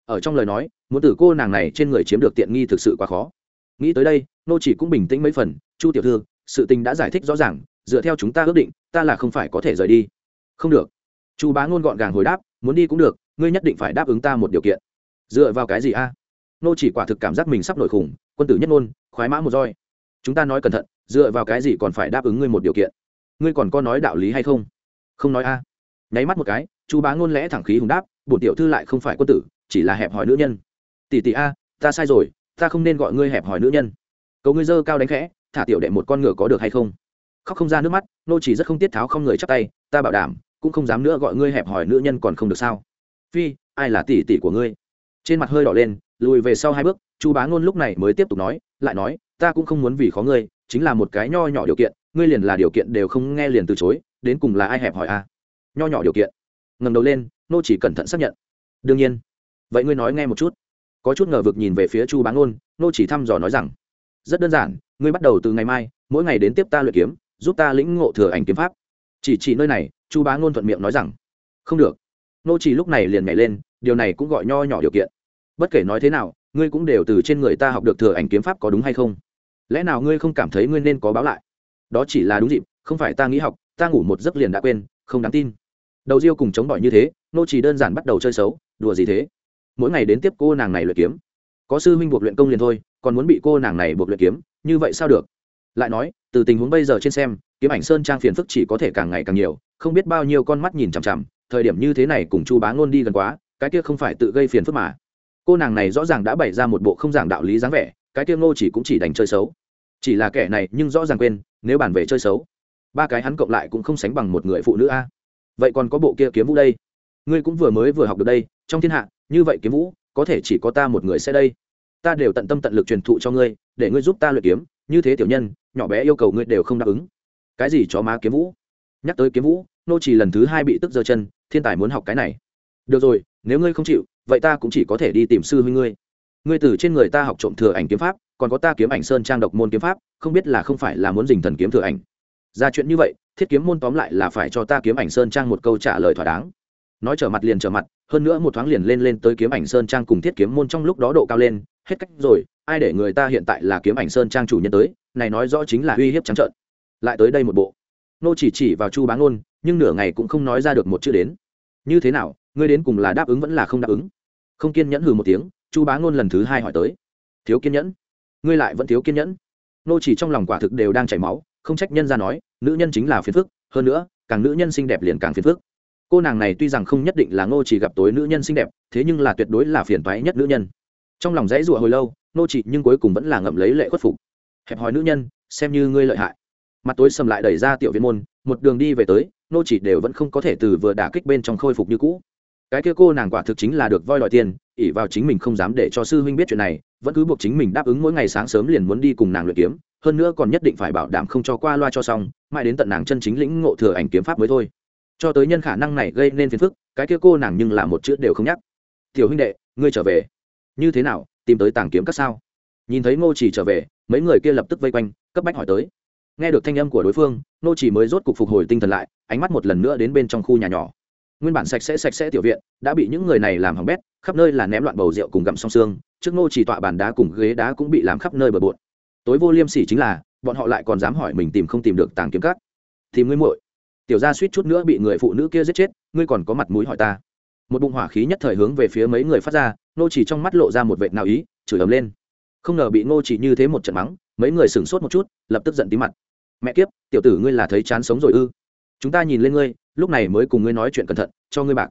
Ở trong lời nói, muốn từ cô nàng này trên người chiếm được tiện nghi thực sự quá khó. Nghĩ tới đây, nô chỉ cũng bình tĩnh mấy phần, chu tiểu thư, sự tình đã giải thích rõ ràng, dựa theo chúng ta ước định, ta là không phải có thể rời đi. Không được. Chu bá ngôn gọn gàng hồi đáp, muốn đi cũng được, ngươi nhất định phải đáp ứng ta một điều kiện. Dựa vào cái gì a? Nô chỉ quả thực cảm giác mình sắp nổi khủng, quân tử nhất ngôn, khoái mã một roi. Chúng ta nói cẩn thận dựa vào cái gì còn phải đáp ứng ngươi một điều kiện? Ngươi còn có nói đạo lý hay không? Không nói a. Nháy mắt một cái chú bá ngôn lẽ thẳng khí hùng đáp, bổn tiểu thư lại không phải quân tử, chỉ là hẹp hòi nữ nhân. Tỷ tỷ a, ta sai rồi, ta không nên gọi ngươi hẹp hòi nữ nhân. Cầu ngươi dơ cao đánh khẽ, thả tiểu đệ một con ngựa có được hay không? Khóc không ra nước mắt, nô chỉ rất không tiết tháo không người chắp tay, ta bảo đảm, cũng không dám nữa gọi ngươi hẹp hòi nữ nhân còn không được sao? Phi, ai là tỷ tỷ của ngươi? Trên mặt hơi đỏ lên, lùi về sau hai bước, chu bá ngôn lúc này mới tiếp tục nói, lại nói, ta cũng không muốn vì khó ngươi chính là một cái nho nhỏ điều kiện, ngươi liền là điều kiện đều không nghe liền từ chối, đến cùng là ai hẹp hỏi a? Nho nhỏ điều kiện. Ngầm đầu lên, nô chỉ cẩn thận xác nhận. Đương nhiên. Vậy ngươi nói nghe một chút. Có chút ngờ vực nhìn về phía chu bá ngôn, nô chỉ thăm dò nói rằng, rất đơn giản, ngươi bắt đầu từ ngày mai, mỗi ngày đến tiếp ta luyện kiếm, giúp ta lĩnh ngộ thừa ảnh kiếm pháp. Chỉ chỉ nơi này, chu bá ngôn thuận miệng nói rằng, không được. Nô chỉ lúc này liền nhảy lên, điều này cũng gọi nho nhỏ điều kiện. Bất kể nói thế nào, ngươi cũng đều từ trên người ta học được thừa ảnh kiếm pháp có đúng hay không? Lẽ nào ngươi không cảm thấy ngươi nên có báo lại? Đó chỉ là đúng dịp, không phải ta nghĩ học, ta ngủ một giấc liền đã quên, không đáng tin. Đầu riêu cùng chống bỏi như thế, nô chỉ đơn giản bắt đầu chơi xấu, đùa gì thế? Mỗi ngày đến tiếp cô nàng này luyện kiếm. Có sư huynh buộc luyện công liền thôi, còn muốn bị cô nàng này buộc luyện kiếm, như vậy sao được? Lại nói, từ tình huống bây giờ trên xem, kiếm ảnh sơn trang phiền phức chỉ có thể càng ngày càng nhiều, không biết bao nhiêu con mắt nhìn chằm chằm, thời điểm như thế này cùng chu bá ngôn đi gần quá, cái kia không phải tự gây phiền phức mà. Cô nàng này rõ ràng đã bày ra một bộ không giảng đạo lý dáng vẻ, cái kia ngô chỉ cũng chỉ đành chơi xấu chỉ là kẻ này nhưng rõ ràng quên, nếu bàn về chơi xấu, ba cái hắn cộng lại cũng không sánh bằng một người phụ nữ a. Vậy còn có bộ kia kiếm vũ đây? Ngươi cũng vừa mới vừa học được đây, trong thiên hạ, như vậy kiếm vũ, có thể chỉ có ta một người sẽ đây. Ta đều tận tâm tận lực truyền thụ cho ngươi, để ngươi giúp ta luyện kiếm, như thế tiểu nhân, nhỏ bé yêu cầu ngươi đều không đáp ứng. Cái gì cho má kiếm vũ? Nhắc tới kiếm vũ, nô chỉ lần thứ hai bị tức giơ chân, thiên tài muốn học cái này. Được rồi, nếu ngươi không chịu, vậy ta cũng chỉ có thể đi tìm sư huynh ngươi. Ngươi từ trên người ta học trộm thừa ảnh kiếm pháp còn có ta kiếm ảnh sơn trang độc môn kiếm pháp, không biết là không phải là muốn dình thần kiếm thừa ảnh. Ra chuyện như vậy, thiết kiếm môn tóm lại là phải cho ta kiếm ảnh sơn trang một câu trả lời thỏa đáng. Nói trở mặt liền trở mặt, hơn nữa một thoáng liền lên lên tới kiếm ảnh sơn trang cùng thiết kiếm môn trong lúc đó độ cao lên, hết cách rồi, ai để người ta hiện tại là kiếm ảnh sơn trang chủ nhân tới, này nói rõ chính là uy hiếp trắng trợn. Lại tới đây một bộ. Nô chỉ chỉ vào chu bá ngôn, nhưng nửa ngày cũng không nói ra được một chữ đến. Như thế nào, ngươi đến cùng là đáp ứng vẫn là không đáp ứng? Không kiên nhẫn hừ một tiếng, chu bá ngôn lần thứ hai hỏi tới. Thiếu kiên nhẫn ngươi lại vẫn thiếu kiên nhẫn. Nô chỉ trong lòng quả thực đều đang chảy máu, không trách nhân ra nói, nữ nhân chính là phiền phức, hơn nữa, càng nữ nhân xinh đẹp liền càng phiền phức. Cô nàng này tuy rằng không nhất định là ngô chỉ gặp tối nữ nhân xinh đẹp, thế nhưng là tuyệt đối là phiền toái nhất nữ nhân. Trong lòng dãy rủa hồi lâu, ngô chỉ nhưng cuối cùng vẫn là ngậm lấy lệ khuất phục. Hẹp hòi nữ nhân, xem như ngươi lợi hại. Mặt tối sầm lại đẩy ra tiểu viên môn, một đường đi về tới, ngô chỉ đều vẫn không có thể từ vừa đả kích bên trong khôi phục như cũ cái kia cô nàng quả thực chính là được voi đòi tiền ỉ vào chính mình không dám để cho sư huynh biết chuyện này, vẫn cứ buộc chính mình đáp ứng mỗi ngày sáng sớm liền muốn đi cùng nàng luyện kiếm, hơn nữa còn nhất định phải bảo đảm không cho qua loa cho xong, mãi đến tận nàng chân chính lĩnh ngộ thừa ảnh kiếm pháp mới thôi. Cho tới nhân khả năng này gây nên phiền phức, cái kia cô nàng nhưng là một chữ đều không nhắc. Tiểu huynh đệ, ngươi trở về. Như thế nào, tìm tới tàng kiếm các sao? Nhìn thấy ngô chỉ trở về, mấy người kia lập tức vây quanh, cấp bách hỏi tới. Nghe được thanh âm của đối phương, ngô chỉ mới rốt cục phục hồi tinh thần lại, ánh mắt một lần nữa đến bên trong khu nhà nhỏ nguyên bản sạch sẽ sạch sẽ tiểu viện, đã bị những người này làm hỏng bét, khắp nơi là ném loạn bầu rượu cùng gặm song xương trước ngô chỉ tọa bàn đá cùng ghế đá cũng bị làm khắp nơi bờ bộn. Tối vô liêm sỉ chính là, bọn họ lại còn dám hỏi mình tìm không tìm được tàng kiếm cắt tìm ngươi muội. Tiểu gia suýt chút nữa bị người phụ nữ kia giết chết, ngươi còn có mặt mũi hỏi ta. Một bụng hỏa khí nhất thời hướng về phía mấy người phát ra, Ngô chỉ trong mắt lộ ra một vệt nào ý, chửi ầm lên. Không ngờ bị Ngô chỉ như thế một trận mắng, mấy người sửng sốt một chút, lập tức giận tí mặt. Mẹ kiếp, tiểu tử ngươi là thấy chán sống rồi ư. Chúng ta nhìn lên ngươi lúc này mới cùng ngươi nói chuyện cẩn thận, cho ngươi bạc.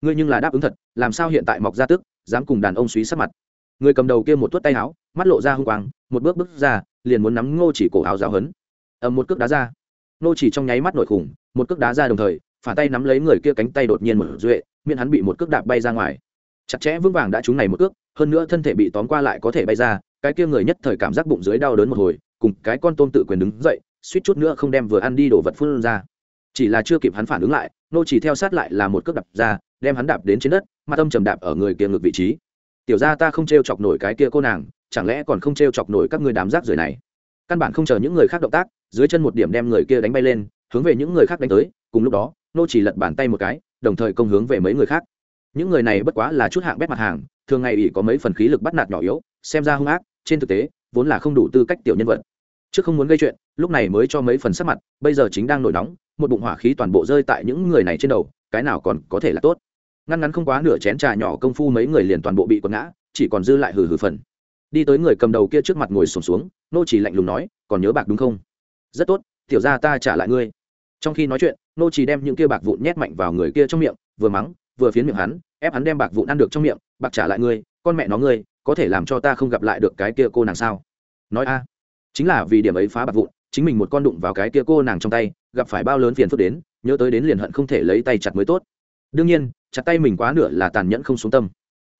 Ngươi nhưng là đáp ứng thật, làm sao hiện tại mọc ra tức dám cùng đàn ông suý sát mặt. Người cầm đầu kia một tuốt tay áo, mắt lộ ra hung quang, một bước bước ra, liền muốn nắm ngô chỉ cổ áo giáo hấn ầm một cước đá ra. Ngô chỉ trong nháy mắt nổi khủng, một cước đá ra đồng thời, phản tay nắm lấy người kia cánh tay đột nhiên một duệ, miệng hắn bị một cước đạp bay ra ngoài. Chặt chẽ vững vàng đã trúng này một cước, hơn nữa thân thể bị tóm qua lại có thể bay ra, cái kia người nhất thời cảm giác bụng dưới đau đớn một hồi, cùng cái con tôm tự quyền đứng dậy, suýt chút nữa không đem vừa ăn đi đổ vật phun ra chỉ là chưa kịp hắn phản ứng lại, nô chỉ theo sát lại là một cước đạp ra, đem hắn đạp đến trên đất, mặt tâm trầm đạp ở người kia ngược vị trí. Tiểu ra ta không t r e o chọc nổi cái kia cô nàng, chẳng lẽ còn không t r e o chọc nổi các người đám rác rưởi này? Căn bản không chờ những người khác động tác, dưới chân một điểm đem người kia đánh bay lên, hướng về những người khác đánh tới, cùng lúc đó, nô chỉ lật bàn tay một cái, đồng thời công hướng về mấy người khác. Những người này bất quá là chút hạng bét mặt hàng, thường ngày ỷ có mấy phần khí lực bắt nạt nhỏ yếu, xem ra hung ác, trên thực tế, vốn là không đủ tư cách tiểu nhân vật. Trước không muốn gây chuyện, lúc này mới cho mấy phần sắc mặt, bây giờ chính đang nổi nóng một bụng hỏa khí toàn bộ rơi tại những người này trên đầu cái nào còn có thể là tốt. Ngăn ngắn không quá nửa chén trà nhỏ công phu mấy người liền toàn bộ bị quật ngã chỉ còn dư lại hừ hừ phần. Đi tới người cầm đầu kia trước mặt ngồi sổm xuống, xuống nô chỉ lạnh lùng nói còn nhớ bạc đúng không? Rất tốt tiểu ra ta trả lại ngươi. Trong khi nói chuyện nô chỉ đem những kia bạc vụn nhét mạnh vào người kia trong miệng vừa mắng vừa phiến miệng hắn ép hắn đem bạc vụn ăn được trong miệng bạc trả lại ngươi con mẹ nó ngươi có thể làm cho ta không gặp lại được cái kia cô nàng sao? Nói a chính là vì điểm ấy phá bạc vụn chính mình một con đụng vào cái kia cô nàng trong tay, gặp phải bao lớn phiền phức đến, nhớ tới đến liền hận không thể lấy tay chặt mới tốt. Đương nhiên, chặt tay mình quá nửa là tàn nhẫn không xuống tâm.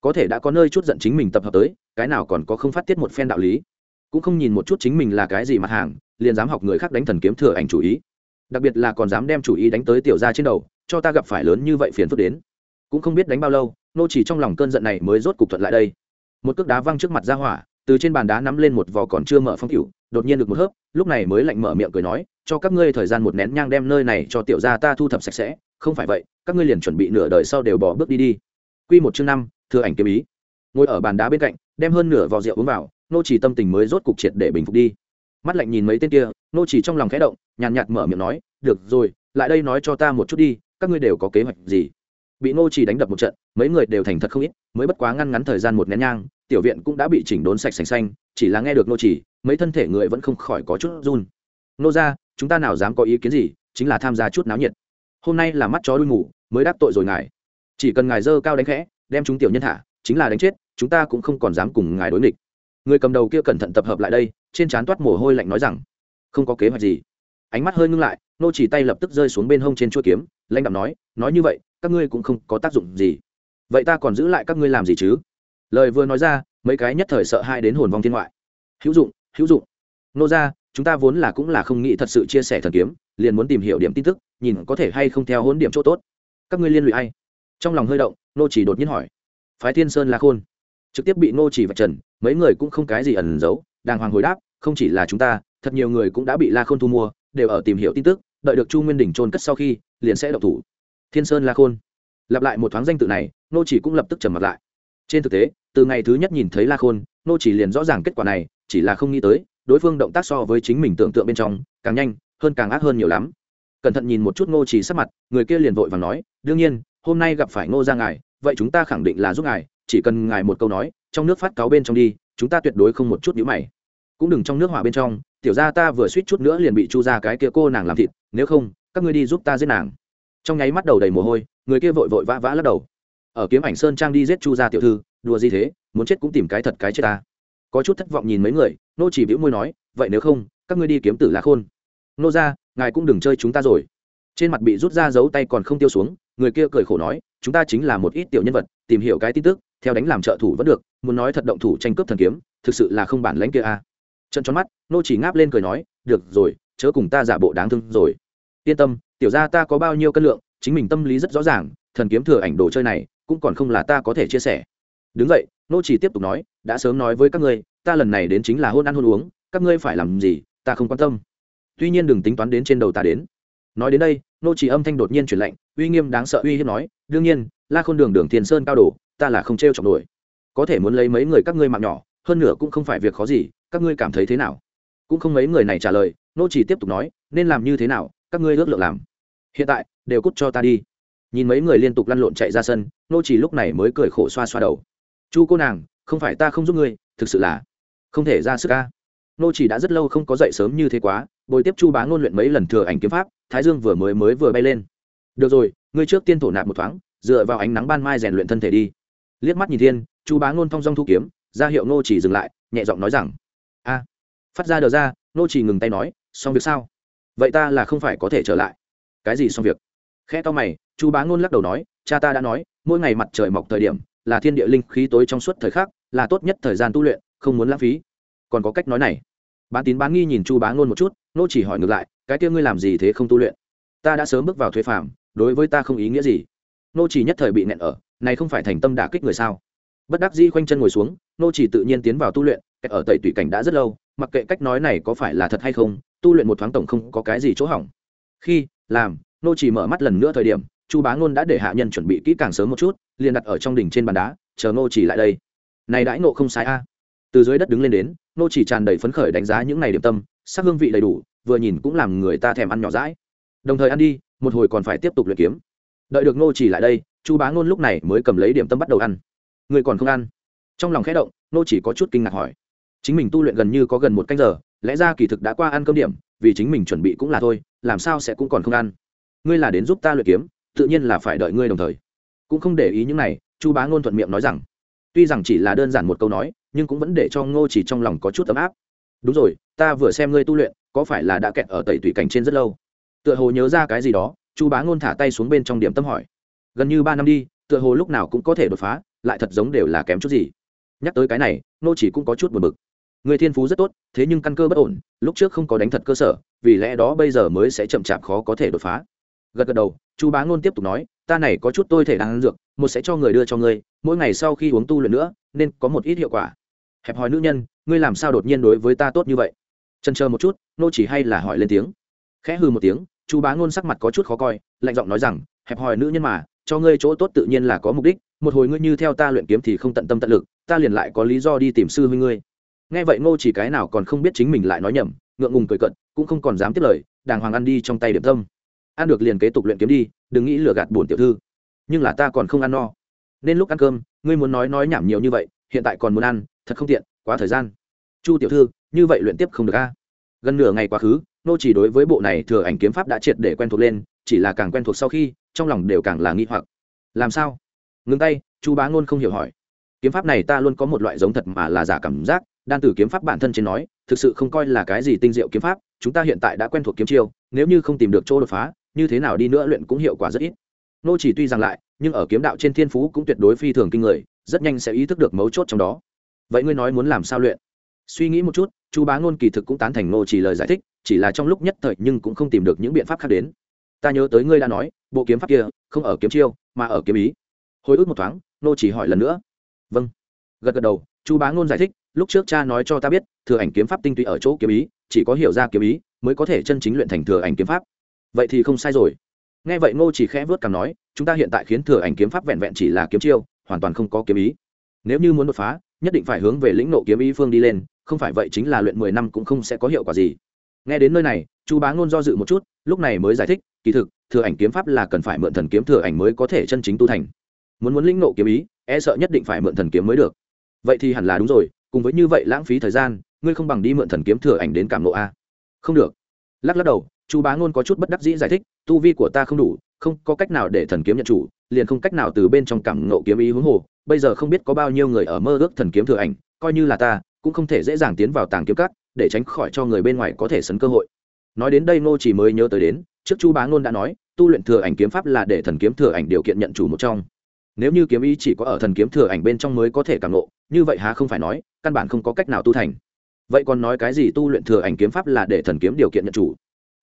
Có thể đã có nơi chút giận chính mình tập hợp tới, cái nào còn có không phát tiết một phen đạo lý. Cũng không nhìn một chút chính mình là cái gì mặt hàng, liền dám học người khác đánh thần kiếm thừa ảnh chủ ý. Đặc biệt là còn dám đem chủ ý đánh tới tiểu ra trên đầu, cho ta gặp phải lớn như vậy phiền phức đến. Cũng không biết đánh bao lâu, nô chỉ trong lòng cơn giận này mới rốt cục thuận lại đây. Một cước đá văng trước mặt ra hỏa, từ trên bàn đá nắm lên một vò còn chưa mở phong cửu đột nhiên được một hớp, lúc này mới lạnh mở miệng cười nói, cho các ngươi thời gian một nén nhang đem nơi này cho tiểu gia ta thu thập sạch sẽ, không phải vậy, các ngươi liền chuẩn bị nửa đời sau đều bỏ bước đi đi. Quy một chương năm, thừa ảnh kiếm ý. Ngồi ở bàn đá bên cạnh, đem hơn nửa vò rượu uống vào, nô chỉ tâm tình mới rốt cục triệt để bình phục đi. Mắt lạnh nhìn mấy tên kia, nô chỉ trong lòng khẽ động, nhàn nhạt mở miệng nói, được rồi, lại đây nói cho ta một chút đi, các ngươi đều có kế hoạch gì? Bị nô chỉ đánh đập một trận, mấy người đều thành thật không ít, mới bất quá ngăn ngắn thời gian một nén nhang, tiểu viện cũng đã bị chỉnh đốn sạch sành xanh chỉ là nghe được nô chỉ, mấy thân thể người vẫn không khỏi có chút run. Nô ra chúng ta nào dám có ý kiến gì, chính là tham gia chút náo nhiệt. Hôm nay là mắt chó đuôi ngủ mới đáp tội rồi ngài. Chỉ cần ngài dơ cao đánh khẽ, đem chúng tiểu nhân thả, chính là đánh chết, chúng ta cũng không còn dám cùng ngài đối nghịch. Người cầm đầu kia cẩn thận tập hợp lại đây, trên trán toát mồ hôi lạnh nói rằng, không có kế hoạch gì. Ánh mắt hơi ngưng lại, nô chỉ tay lập tức rơi xuống bên hông trên chuôi kiếm, lãnh đạo nói nói như vậy, các ngươi cũng không có tác dụng gì. Vậy ta còn giữ lại các ngươi làm gì chứ? Lời vừa nói ra mấy cái nhất thời sợ hai đến hồn vong thiên ngoại. Hữu dụng hữu dụng. Nô ra chúng ta vốn là cũng là không nghĩ thật sự chia sẻ thần kiếm, liền muốn tìm hiểu điểm tin tức, nhìn có thể hay không theo hỗn điểm chỗ tốt. Các ngươi liên lụy hay trong lòng hơi động, nô chỉ đột nhiên hỏi. Phái thiên sơn la khôn. Trực tiếp bị nô chỉ vạch trần, mấy người cũng không cái gì ẩn giấu, đàng hoàng hồi đáp, không chỉ là chúng ta, thật nhiều người cũng đã bị la khôn thu mua, đều ở tìm hiểu tin tức, đợi được chu nguyên đỉnh trôn cất sau khi, liền sẽ độc thủ. Thiên sơn la khôn. Lặp lại một thoáng danh tự này, nô chỉ cũng lập tức trầm mặt lại. Trên thực tế từ ngày thứ nhất nhìn thấy la khôn, nô chỉ liền rõ ràng kết quả này, chỉ là không nghĩ tới, đối phương động tác so với chính mình tưởng tượng bên trong, càng nhanh, hơn càng ác hơn nhiều lắm. Cẩn thận nhìn một chút ngô chỉ sắc mặt, người kia liền vội vàng nói, đương nhiên, hôm nay gặp phải ngô ra ngài, vậy chúng ta khẳng định là giúp ngài, chỉ cần ngài một câu nói, trong nước phát cáo bên trong đi, chúng ta tuyệt đối không một chút nhíu mày. Cũng đừng trong nước hỏa bên trong, tiểu gia ta vừa suýt chút nữa liền bị chu ra cái kia cô nàng làm thịt, nếu không, các ngươi đi giúp ta giết nàng. Trong nháy mắt đầu đầy mồ hôi, người kia vội vội vã vã lắc đầu. Ở kiếm ảnh sơn trang đi giết chu gia tiểu thư đùa gì thế, muốn chết cũng tìm cái thật cái chết ta. Có chút thất vọng nhìn mấy người, nô chỉ bĩu môi nói, vậy nếu không, các ngươi đi kiếm tử là khôn. Nô ra, ngài cũng đừng chơi chúng ta rồi. Trên mặt bị rút ra giấu tay còn không tiêu xuống, người kia cười khổ nói, chúng ta chính là một ít tiểu nhân vật, tìm hiểu cái tin tức, theo đánh làm trợ thủ vẫn được, muốn nói thật động thủ tranh cướp thần kiếm, thực sự là không bản lãnh kia a. À. trận tròn mắt, nô chỉ ngáp lên cười nói, được rồi, chớ cùng ta giả bộ đáng thương rồi. Yên tâm, tiểu ra ta có bao nhiêu cân lượng, chính mình tâm lý rất rõ ràng, thần kiếm thừa ảnh đồ chơi này, cũng còn không là ta có thể chia sẻ đứng vậy nô chỉ tiếp tục nói, đã sớm nói với các ngươi, ta lần này đến chính là hôn ăn hôn uống, các ngươi phải làm gì, ta không quan tâm. Tuy nhiên đừng tính toán đến trên đầu ta đến. Nói đến đây, nô chỉ âm thanh đột nhiên chuyển lạnh, uy nghiêm đáng sợ uy hiếp nói, đương nhiên, la khôn đường đường tiền sơn cao đồ, ta là không treo trọng nổi. Có thể muốn lấy mấy người các ngươi mạng nhỏ, hơn nữa cũng không phải việc khó gì, các ngươi cảm thấy thế nào? Cũng không mấy người này trả lời, nô chỉ tiếp tục nói, nên làm như thế nào, các ngươi ước lượng làm. Hiện tại, đều cút cho ta đi. Nhìn mấy người liên tục lăn lộn chạy ra sân, nô chỉ lúc này mới cười khổ xoa xoa đầu chu cô nàng, không phải ta không giúp ngươi, thực sự là không thể ra sức ca nô chỉ đã rất lâu không có dậy sớm như thế quá, bồi tiếp chu bá ngôn luyện mấy lần thừa ảnh kiếm pháp, thái dương vừa mới mới vừa bay lên. Được rồi, ngươi trước tiên thổ nạp một thoáng, dựa vào ánh nắng ban mai rèn luyện thân thể đi. Liếc mắt nhìn thiên, chu bá ngôn thong dong thu kiếm, ra hiệu nô chỉ dừng lại, nhẹ giọng nói rằng, a. Phát ra đờ ra, nô chỉ ngừng tay nói, xong việc sao? Vậy ta là không phải có thể trở lại. Cái gì xong việc? Khẽ to mày, chu bá ngôn lắc đầu nói, cha ta đã nói, mỗi ngày mặt trời mọc thời điểm là thiên địa linh khí tối trong suốt thời khắc, là tốt nhất thời gian tu luyện, không muốn lãng phí. Còn có cách nói này. Bán tín bán nghi nhìn chu bá ngôn một chút, nô chỉ hỏi ngược lại, cái kia ngươi làm gì thế không tu luyện? Ta đã sớm bước vào thuế phạm đối với ta không ý nghĩa gì. Nô chỉ nhất thời bị nẹn ở, này không phải thành tâm đả kích người sao? Bất đắc dĩ khoanh chân ngồi xuống, nô chỉ tự nhiên tiến vào tu luyện ở tẩy tùy cảnh đã rất lâu, mặc kệ cách nói này có phải là thật hay không, tu luyện một thoáng tổng không có cái gì chỗ hỏng. Khi, làm, nô chỉ mở mắt lần nữa thời điểm chu bá ngôn đã để hạ nhân chuẩn bị kỹ càng sớm một chút, liền đặt ở trong đỉnh trên bàn đá, chờ nô chỉ lại đây. Này đãi nộ không sai a. Từ dưới đất đứng lên đến nô chỉ tràn đầy phấn khởi đánh giá những này điểm tâm, sắc hương vị đầy đủ, vừa nhìn cũng làm người ta thèm ăn nhỏ rãi đồng thời ăn đi, một hồi còn phải tiếp tục luyện kiếm. Đợi được nô chỉ lại đây, chu bá ngôn lúc này mới cầm lấy điểm tâm bắt đầu ăn. Người còn không ăn? Trong lòng khẽ động nô chỉ có chút kinh ngạc hỏi. Chính mình tu luyện gần như có gần một canh giờ, lẽ ra kỳ thực đã qua ăn cơm điểm, vì chính mình chuẩn bị cũng là thôi, làm sao sẽ cũng còn không ăn? Ngươi là đến giúp ta luyện kiếm tự nhiên là phải đợi ngươi đồng thời. Cũng không để ý những này, chu bá ngôn thuận miệng nói rằng, tuy rằng chỉ là đơn giản một câu nói, nhưng cũng vẫn để cho ngô chỉ trong lòng có chút ấm áp. Đúng rồi, ta vừa xem ngươi tu luyện, có phải là đã kẹt ở tẩy tủy cảnh trên rất lâu? Tựa hồ nhớ ra cái gì đó, chu bá ngôn thả tay xuống bên trong điểm tâm hỏi. Gần như ba năm đi, tựa hồ lúc nào cũng có thể đột phá, lại thật giống đều là kém chút gì. Nhắc tới cái này nô chỉ cũng có chút buồn bực. Người thiên phú rất tốt, thế nhưng căn cơ bất ổn, lúc trước không có đánh thật cơ sở, vì lẽ đó bây giờ mới sẽ chậm chạp khó có thể đột phá gật gật đầu chu bá ngôn tiếp tục nói, ta này có chút tôi thể đang ăn dược, một sẽ cho người đưa cho ngươi, mỗi ngày sau khi uống tu luyện nữa, nên có một ít hiệu quả. Hẹp hòi nữ nhân, ngươi làm sao đột nhiên đối với ta tốt như vậy? Chân chờ một chút, nô chỉ hay là hỏi lên tiếng. Khẽ hư một tiếng chu bá ngôn sắc mặt có chút khó coi, lạnh giọng nói rằng, hẹp hòi nữ nhân mà, cho ngươi chỗ tốt tự nhiên là có mục đích, một hồi ngươi như theo ta luyện kiếm thì không tận tâm tận lực, ta liền lại có lý do đi tìm sư huynh ngươi. Nghe vậy ngô chỉ cái nào còn không biết chính mình lại nói nhầm, ngượng ngùng cười cận cũng không còn dám tiếp lời, đàng hoàng ăn đi trong tay điểm tâm ăn được liền kế tục luyện kiếm đi, đừng nghĩ lừa gạt bổn tiểu thư. Nhưng là ta còn không ăn no. Nên lúc ăn cơm, ngươi muốn nói nói nhảm nhiều như vậy, hiện tại còn muốn ăn, thật không tiện, quá thời gian. Chu tiểu thư, như vậy luyện tiếp không được a? Gần nửa ngày quá khứ, nô chỉ đối với bộ này thừa ảnh kiếm pháp đã triệt để quen thuộc lên, chỉ là càng quen thuộc sau khi, trong lòng đều càng là nghi hoặc. Làm sao? Ngừng tay, chu bá ngôn không hiểu hỏi. Kiếm pháp này ta luôn có một loại giống thật mà là giả cảm giác, đan tử kiếm pháp bản thân trên nói, thực sự không coi là cái gì tinh diệu kiếm pháp, chúng ta hiện tại đã quen thuộc kiếm chiêu, nếu như không tìm được chỗ đột phá như thế nào đi nữa luyện cũng hiệu quả rất ít. Nô chỉ tuy rằng lại, nhưng ở kiếm đạo trên thiên phú cũng tuyệt đối phi thường kinh người, rất nhanh sẽ ý thức được mấu chốt trong đó. Vậy ngươi nói muốn làm sao luyện? Suy nghĩ một chút, chu bá ngôn kỳ thực cũng tán thành nô chỉ lời giải thích, chỉ là trong lúc nhất thời nhưng cũng không tìm được những biện pháp khác đến. Ta nhớ tới ngươi đã nói, bộ kiếm pháp kia, không ở kiếm chiêu, mà ở kiếm ý. Hồi ức một thoáng, nô chỉ hỏi lần nữa. Vâng. Gật gật đầu, chu bá ngôn giải thích, lúc trước cha nói cho ta biết, thừa ảnh kiếm pháp tinh túy ở chỗ kiếm ý, chỉ có hiểu ra kiếm ý, mới có thể chân chính luyện thành thừa ảnh kiếm pháp vậy thì không sai rồi. Nghe vậy ngô chỉ khẽ vớt cảm nói, chúng ta hiện tại khiến thừa ảnh kiếm pháp vẹn vẹn chỉ là kiếm chiêu, hoàn toàn không có kiếm ý. Nếu như muốn đột phá, nhất định phải hướng về lĩnh nộ kiếm ý phương đi lên, không phải vậy chính là luyện mười năm cũng không sẽ có hiệu quả gì. Nghe đến nơi này, chu bá ngôn do dự một chút, lúc này mới giải thích, kỳ thực, thừa ảnh kiếm pháp là cần phải mượn thần kiếm thừa ảnh mới có thể chân chính tu thành. Muốn muốn lĩnh nộ kiếm ý e sợ nhất định phải mượn thần kiếm mới được. Vậy thì hẳn là đúng rồi, cùng với như vậy lãng phí thời gian, ngươi không bằng đi mượn thần kiếm thừa ảnh đến cảm nộ a. Không được. Lắc lắc đầu chu bá ngôn có chút bất đắc dĩ giải thích, tu vi của ta không đủ, không có cách nào để thần kiếm nhận chủ, liền không cách nào từ bên trong cảm nộ kiếm ý huống hồ, bây giờ không biết có bao nhiêu người ở mơ ước thần kiếm thừa ảnh, coi như là ta, cũng không thể dễ dàng tiến vào tàng kiếm cắt để tránh khỏi cho người bên ngoài có thể sấn cơ hội. Nói đến đây ngô chỉ mới nhớ tới đến, trước chu bá ngôn đã nói, tu luyện thừa ảnh kiếm pháp là để thần kiếm thừa ảnh điều kiện nhận chủ một trong. Nếu như kiếm ý chỉ có ở thần kiếm thừa ảnh bên trong mới có thể cảm nộ như vậy há không phải nói, căn bản không có cách nào tu thành. Vậy còn nói cái gì tu luyện thừa ảnh kiếm pháp là để thần kiếm điều kiện nhận chủ?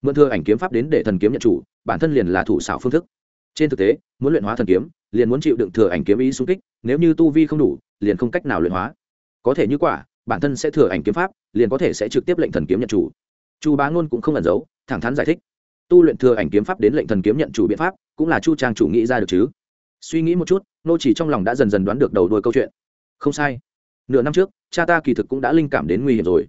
Mượn thừa ảnh kiếm pháp đến để thần kiếm nhận chủ, bản thân liền là thủ xảo phương thức. Trên thực tế, muốn luyện hóa thần kiếm, liền muốn chịu đựng thừa ảnh kiếm ý xung kích, nếu như tu vi không đủ, liền không cách nào luyện hóa. Có thể như quả, bản thân sẽ thừa ảnh kiếm pháp, liền có thể sẽ trực tiếp lệnh thần kiếm nhận chủ. Chu bá ngôn cũng không ẩn giấu, thẳng thắn giải thích. Tu luyện thừa ảnh kiếm pháp đến lệnh thần kiếm nhận chủ biện pháp, cũng là chu trang chủ nghĩ ra được chứ. Suy nghĩ một chút, nô chỉ trong lòng đã dần dần đoán được đầu đuôi câu chuyện. Không sai. Nửa năm trước, cha ta kỳ thực cũng đã linh cảm đến nguy hiểm rồi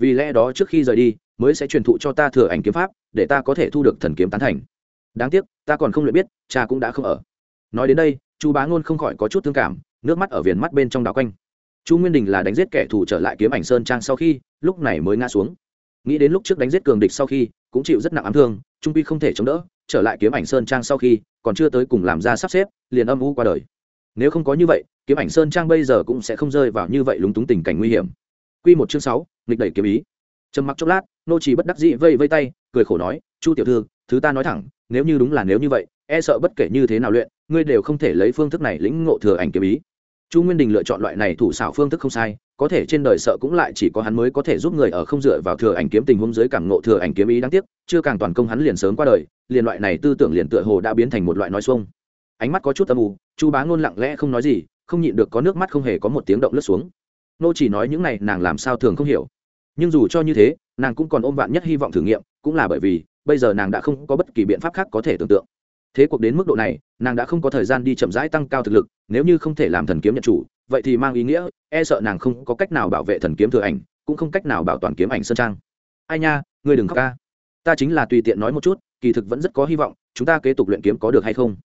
vì lẽ đó trước khi rời đi, mới sẽ truyền thụ cho ta thừa ảnh kiếm pháp, để ta có thể thu được thần kiếm tán thành. Đáng tiếc, ta còn không luyện biết, cha cũng đã không ở. Nói đến đây, chu bá ngôn không khỏi có chút thương cảm, nước mắt ở viền mắt bên trong đảo quanh. Chu nguyên đình là đánh giết kẻ thù trở lại kiếm ảnh sơn trang sau khi, lúc này mới ngã xuống. Nghĩ đến lúc trước đánh giết cường địch sau khi, cũng chịu rất nặng ám thương, trung pi không thể chống đỡ, trở lại kiếm ảnh sơn trang sau khi, còn chưa tới cùng làm ra sắp xếp, liền âm u qua đời. Nếu không có như vậy, kiếm ảnh sơn trang bây giờ cũng sẽ không rơi vào như vậy lúng túng tình cảnh nguy hiểm. Quy một chương sáu, nghịch đẩy kiếm ý. Trầm mặc chốc lát, nô chỉ bất đắc dĩ vây vây tay, cười khổ nói, chu tiểu thư, thứ ta nói thẳng, nếu như đúng là nếu như vậy e sợ bất kể như thế nào luyện, ngươi đều không thể lấy phương thức này lĩnh ngộ thừa ảnh kiếm ý. Chu nguyên đình lựa chọn loại này thủ xảo phương thức không sai, có thể trên đời sợ cũng lại chỉ có hắn mới có thể giúp người ở không dựa vào thừa ảnh kiếm tình huống dưới cảm ngộ thừa ảnh kiếm ý đáng tiếc, chưa càng toàn công hắn liền sớm qua đời, liền loại này tư tưởng liền tựa hồ đã biến thành một loại nói xuông. Ánh mắt có chút âm u, chu bá ngôn lặng lẽ không nói gì, không nhịn được có nước mắt không hề có một tiếng động lướt xuống nô chỉ nói những này nàng làm sao thường không hiểu. Nhưng dù cho như thế, nàng cũng còn ôm vạn nhất hy vọng thử nghiệm, cũng là bởi vì, bây giờ nàng đã không có bất kỳ biện pháp khác có thể tưởng tượng. Thế cuộc đến mức độ này, nàng đã không có thời gian đi chậm rãi tăng cao thực lực, nếu như không thể làm thần kiếm nhận chủ, vậy thì mang ý nghĩa e sợ nàng không có cách nào bảo vệ thần kiếm thừa ảnh, cũng không cách nào bảo toàn kiếm ảnh sơn trang. Ai nha, ngươi đừng khóc ca. Ta chính là tùy tiện nói một chút, kỳ thực vẫn rất có hy vọng, chúng ta kế tục luyện kiếm có được hay không?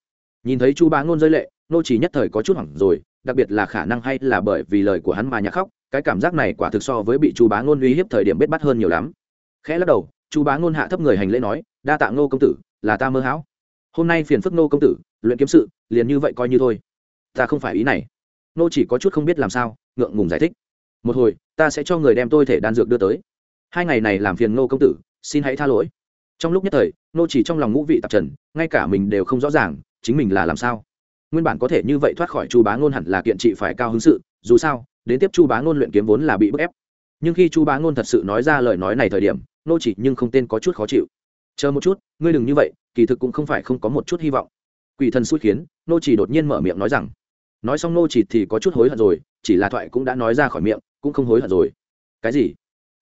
Nhìn thấy chu bá ngôn rơi lệ, nô chỉ nhất thời có chút hoảng rồi đặc biệt là khả năng hay là bởi vì lời của hắn mà nhạc khóc, cái cảm giác này quả thực so với bị chu bá ngôn uy hiếp thời điểm bết bắt hơn nhiều lắm. Khẽ lắc đầu, chu bá ngôn hạ thấp người hành lễ nói, đa tạ ngô công tử, là ta mơ hão. Hôm nay phiền phức nô công tử, luyện kiếm sự, liền như vậy coi như thôi. Ta không phải ý này. Nô chỉ có chút không biết làm sao, ngượng ngùng giải thích, một hồi, ta sẽ cho người đem tôi thể đan dược đưa tới. Hai ngày này làm phiền nô công tử, xin hãy tha lỗi. Trong lúc nhất thời nô chỉ trong lòng ngũ vị tạp trần, ngay cả mình đều không rõ ràng, chính mình là làm sao? Nguyên bản có thể như vậy thoát khỏi chu bá ngôn hẳn là kiện trị phải cao hứng sự, dù sao, đến tiếp chu bá ngôn luyện kiếm vốn là bị bức ép. Nhưng khi chu bá ngôn thật sự nói ra lời nói này thời điểm, nô chỉ nhưng không tên có chút khó chịu. Chờ một chút, ngươi đừng như vậy, kỳ thực cũng không phải không có một chút hy vọng. Quỷ thần xui khiến, nô chỉ đột nhiên mở miệng nói rằng, nói xong nô chỉ thì có chút hối hận rồi, chỉ là thoại cũng đã nói ra khỏi miệng, cũng không hối hận rồi. Cái gì?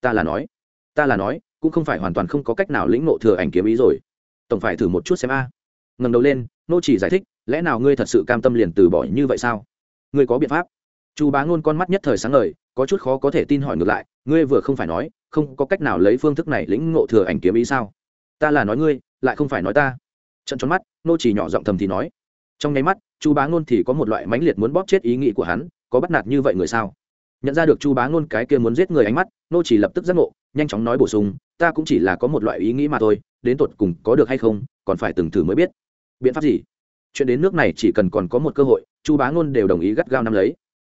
Ta là nói, ta là nói, cũng không phải hoàn toàn không có cách nào lĩnh nộ thừa ảnh kiếm ý rồi. Tổng phải thử một chút xem a. À. ngẩng đầu lên, nô chỉ giải thích lẽ nào ngươi thật sự cam tâm liền từ bỏ như vậy sao? Ngươi có biện pháp. Chu bá ngôn con mắt nhất thời sáng ngời, có chút khó có thể tin hỏi ngược lại, ngươi vừa không phải nói, không có cách nào lấy phương thức này lĩnh ngộ thừa ảnh kiếm ý sao? Ta là nói ngươi, lại không phải nói ta. Trận tròn mắt, nô chỉ nhỏ giọng thầm thì nói. Trong nháy mắt, chu bá ngôn thì có một loại mãnh liệt muốn bóp chết ý nghĩ của hắn, có bắt nạt như vậy người sao? Nhận ra được chu bá ngôn cái kia muốn giết người ánh mắt, nô chỉ lập tức giác ngộ, nhanh chóng nói bổ sung, ta cũng chỉ là có một loại ý nghĩ mà thôi, đến tột cùng có được hay không, còn phải từng thử mới biết. Biện pháp gì? Chuyện đến nước này chỉ cần còn có một cơ hội, chu bá ngôn đều đồng ý gắt gao năm lấy.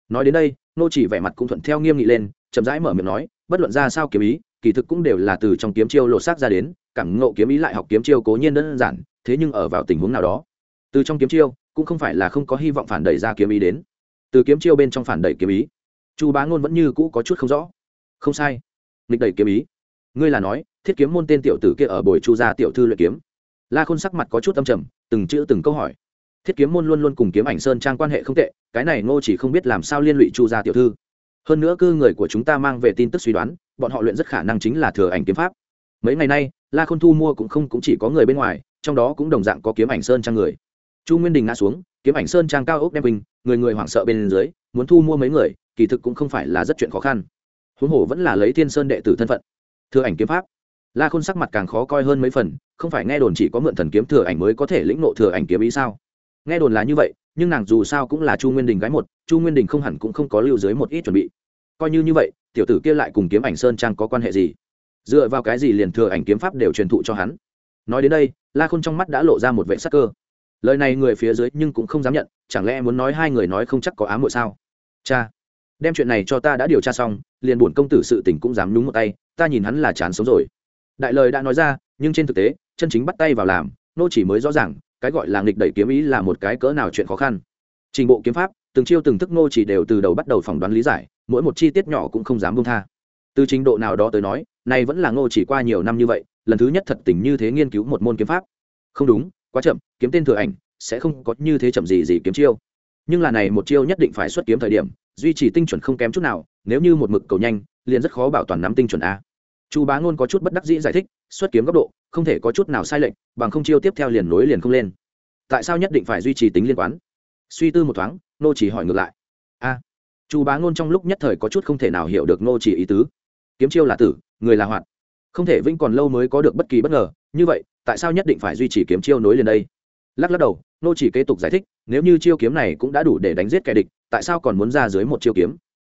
Nói đến đây, nô chỉ vẻ mặt cũng thuận theo nghiêm nghị lên, chậm rãi mở miệng nói, bất luận ra sao kiếm ý, kỳ thực cũng đều là từ trong kiếm chiêu lột xác ra đến, cảm ngộ kiếm ý lại học kiếm chiêu cố nhiên đơn giản, thế nhưng ở vào tình huống nào đó, từ trong kiếm chiêu cũng không phải là không có hy vọng phản đẩy ra kiếm ý đến. Từ kiếm chiêu bên trong phản đẩy kiếm ý, chu bá ngôn vẫn như cũ có chút không rõ. Không sai. Nghịch đẩy kiếm ý. Ngươi là nói, thiết kiếm môn tên tiểu tử kia ở bồi chu gia tiểu thư luyện kiếm. La khôn sắc mặt có chút âm trầm, từng chữ từng câu hỏi thiết kiếm môn luôn luôn cùng kiếm ảnh sơn trang quan hệ không tệ, cái này ngô chỉ không biết làm sao liên lụy chu gia tiểu thư. Hơn nữa cư người của chúng ta mang về tin tức suy đoán, bọn họ luyện rất khả năng chính là thừa ảnh kiếm pháp. Mấy ngày nay, la khôn thu mua cũng không cũng chỉ có người bên ngoài, trong đó cũng đồng dạng có kiếm ảnh sơn trang người. Chu nguyên đình ngã xuống, kiếm ảnh sơn trang cao ốc đem bình người người hoảng sợ bên dưới, muốn thu mua mấy người, kỳ thực cũng không phải là rất chuyện khó khăn. Huống hồ vẫn là lấy thiên sơn đệ tử thân phận. Thừa ảnh kiếm pháp. La khôn sắc mặt càng khó coi hơn mấy phần, không phải nghe đồn chỉ có mượn thần kiếm thừa ảnh mới có thể lĩnh nộ thừa ảnh kiếm ý sao? Nghe đồn là như vậy, nhưng nàng dù sao cũng là chu nguyên đình gái một, chu nguyên đình không hẳn cũng không có lưu dưới một ít chuẩn bị. Coi như như vậy, tiểu tử kia lại cùng kiếm ảnh sơn trang có quan hệ gì? Dựa vào cái gì liền thừa ảnh kiếm pháp đều truyền thụ cho hắn? Nói đến đây, la khôn trong mắt đã lộ ra một vệ sắc cơ. Lời này người phía dưới nhưng cũng không dám nhận, chẳng lẽ muốn nói hai người nói không chắc có ám hội sao? Cha, đem chuyện này cho ta đã điều tra xong, liền bổn công tử sự tình cũng dám nhúng một tay, ta nhìn hắn là chán sống rồi. Đại lời đã nói ra, nhưng trên thực tế, chân chính bắt tay vào làm, nô chỉ mới rõ ràng cái gọi là nghịch đẩy kiếm ý là một cái cỡ nào chuyện khó khăn. Trình bộ kiếm pháp, từng chiêu từng thức nô chỉ đều từ đầu bắt đầu phỏng đoán lý giải, mỗi một chi tiết nhỏ cũng không dám buông tha. Từ trình độ nào đó tới nói này vẫn là ngô chỉ qua nhiều năm như vậy, lần thứ nhất thật tình như thế nghiên cứu một môn kiếm pháp. Không đúng, quá chậm, kiếm tên thừa ảnh, sẽ không có như thế chậm gì gì kiếm chiêu. Nhưng là này một chiêu nhất định phải xuất kiếm thời điểm, duy trì tinh chuẩn không kém chút nào, nếu như một mực cầu nhanh, liền rất khó bảo toàn nắm tinh chuẩn a. Chu bá ngôn có chút bất đắc dĩ giải thích xuất kiếm góc độ, không thể có chút nào sai lệch, bằng không chiêu tiếp theo liền nối liền không lên. Tại sao nhất định phải duy trì tính liên quan? Suy tư một thoáng, nô chỉ hỏi ngược lại. A, chu bá ngôn trong lúc nhất thời có chút không thể nào hiểu được nô chỉ ý tứ. Kiếm chiêu là tử, người là hoạt. Không thể vĩnh còn lâu mới có được bất kỳ bất ngờ. Như vậy, tại sao nhất định phải duy trì kiếm chiêu nối liền đây? Lắc lắc đầu, nô chỉ kế tục giải thích, nếu như chiêu kiếm này cũng đã đủ để đánh giết kẻ địch, tại sao còn muốn ra dưới một chiêu kiếm?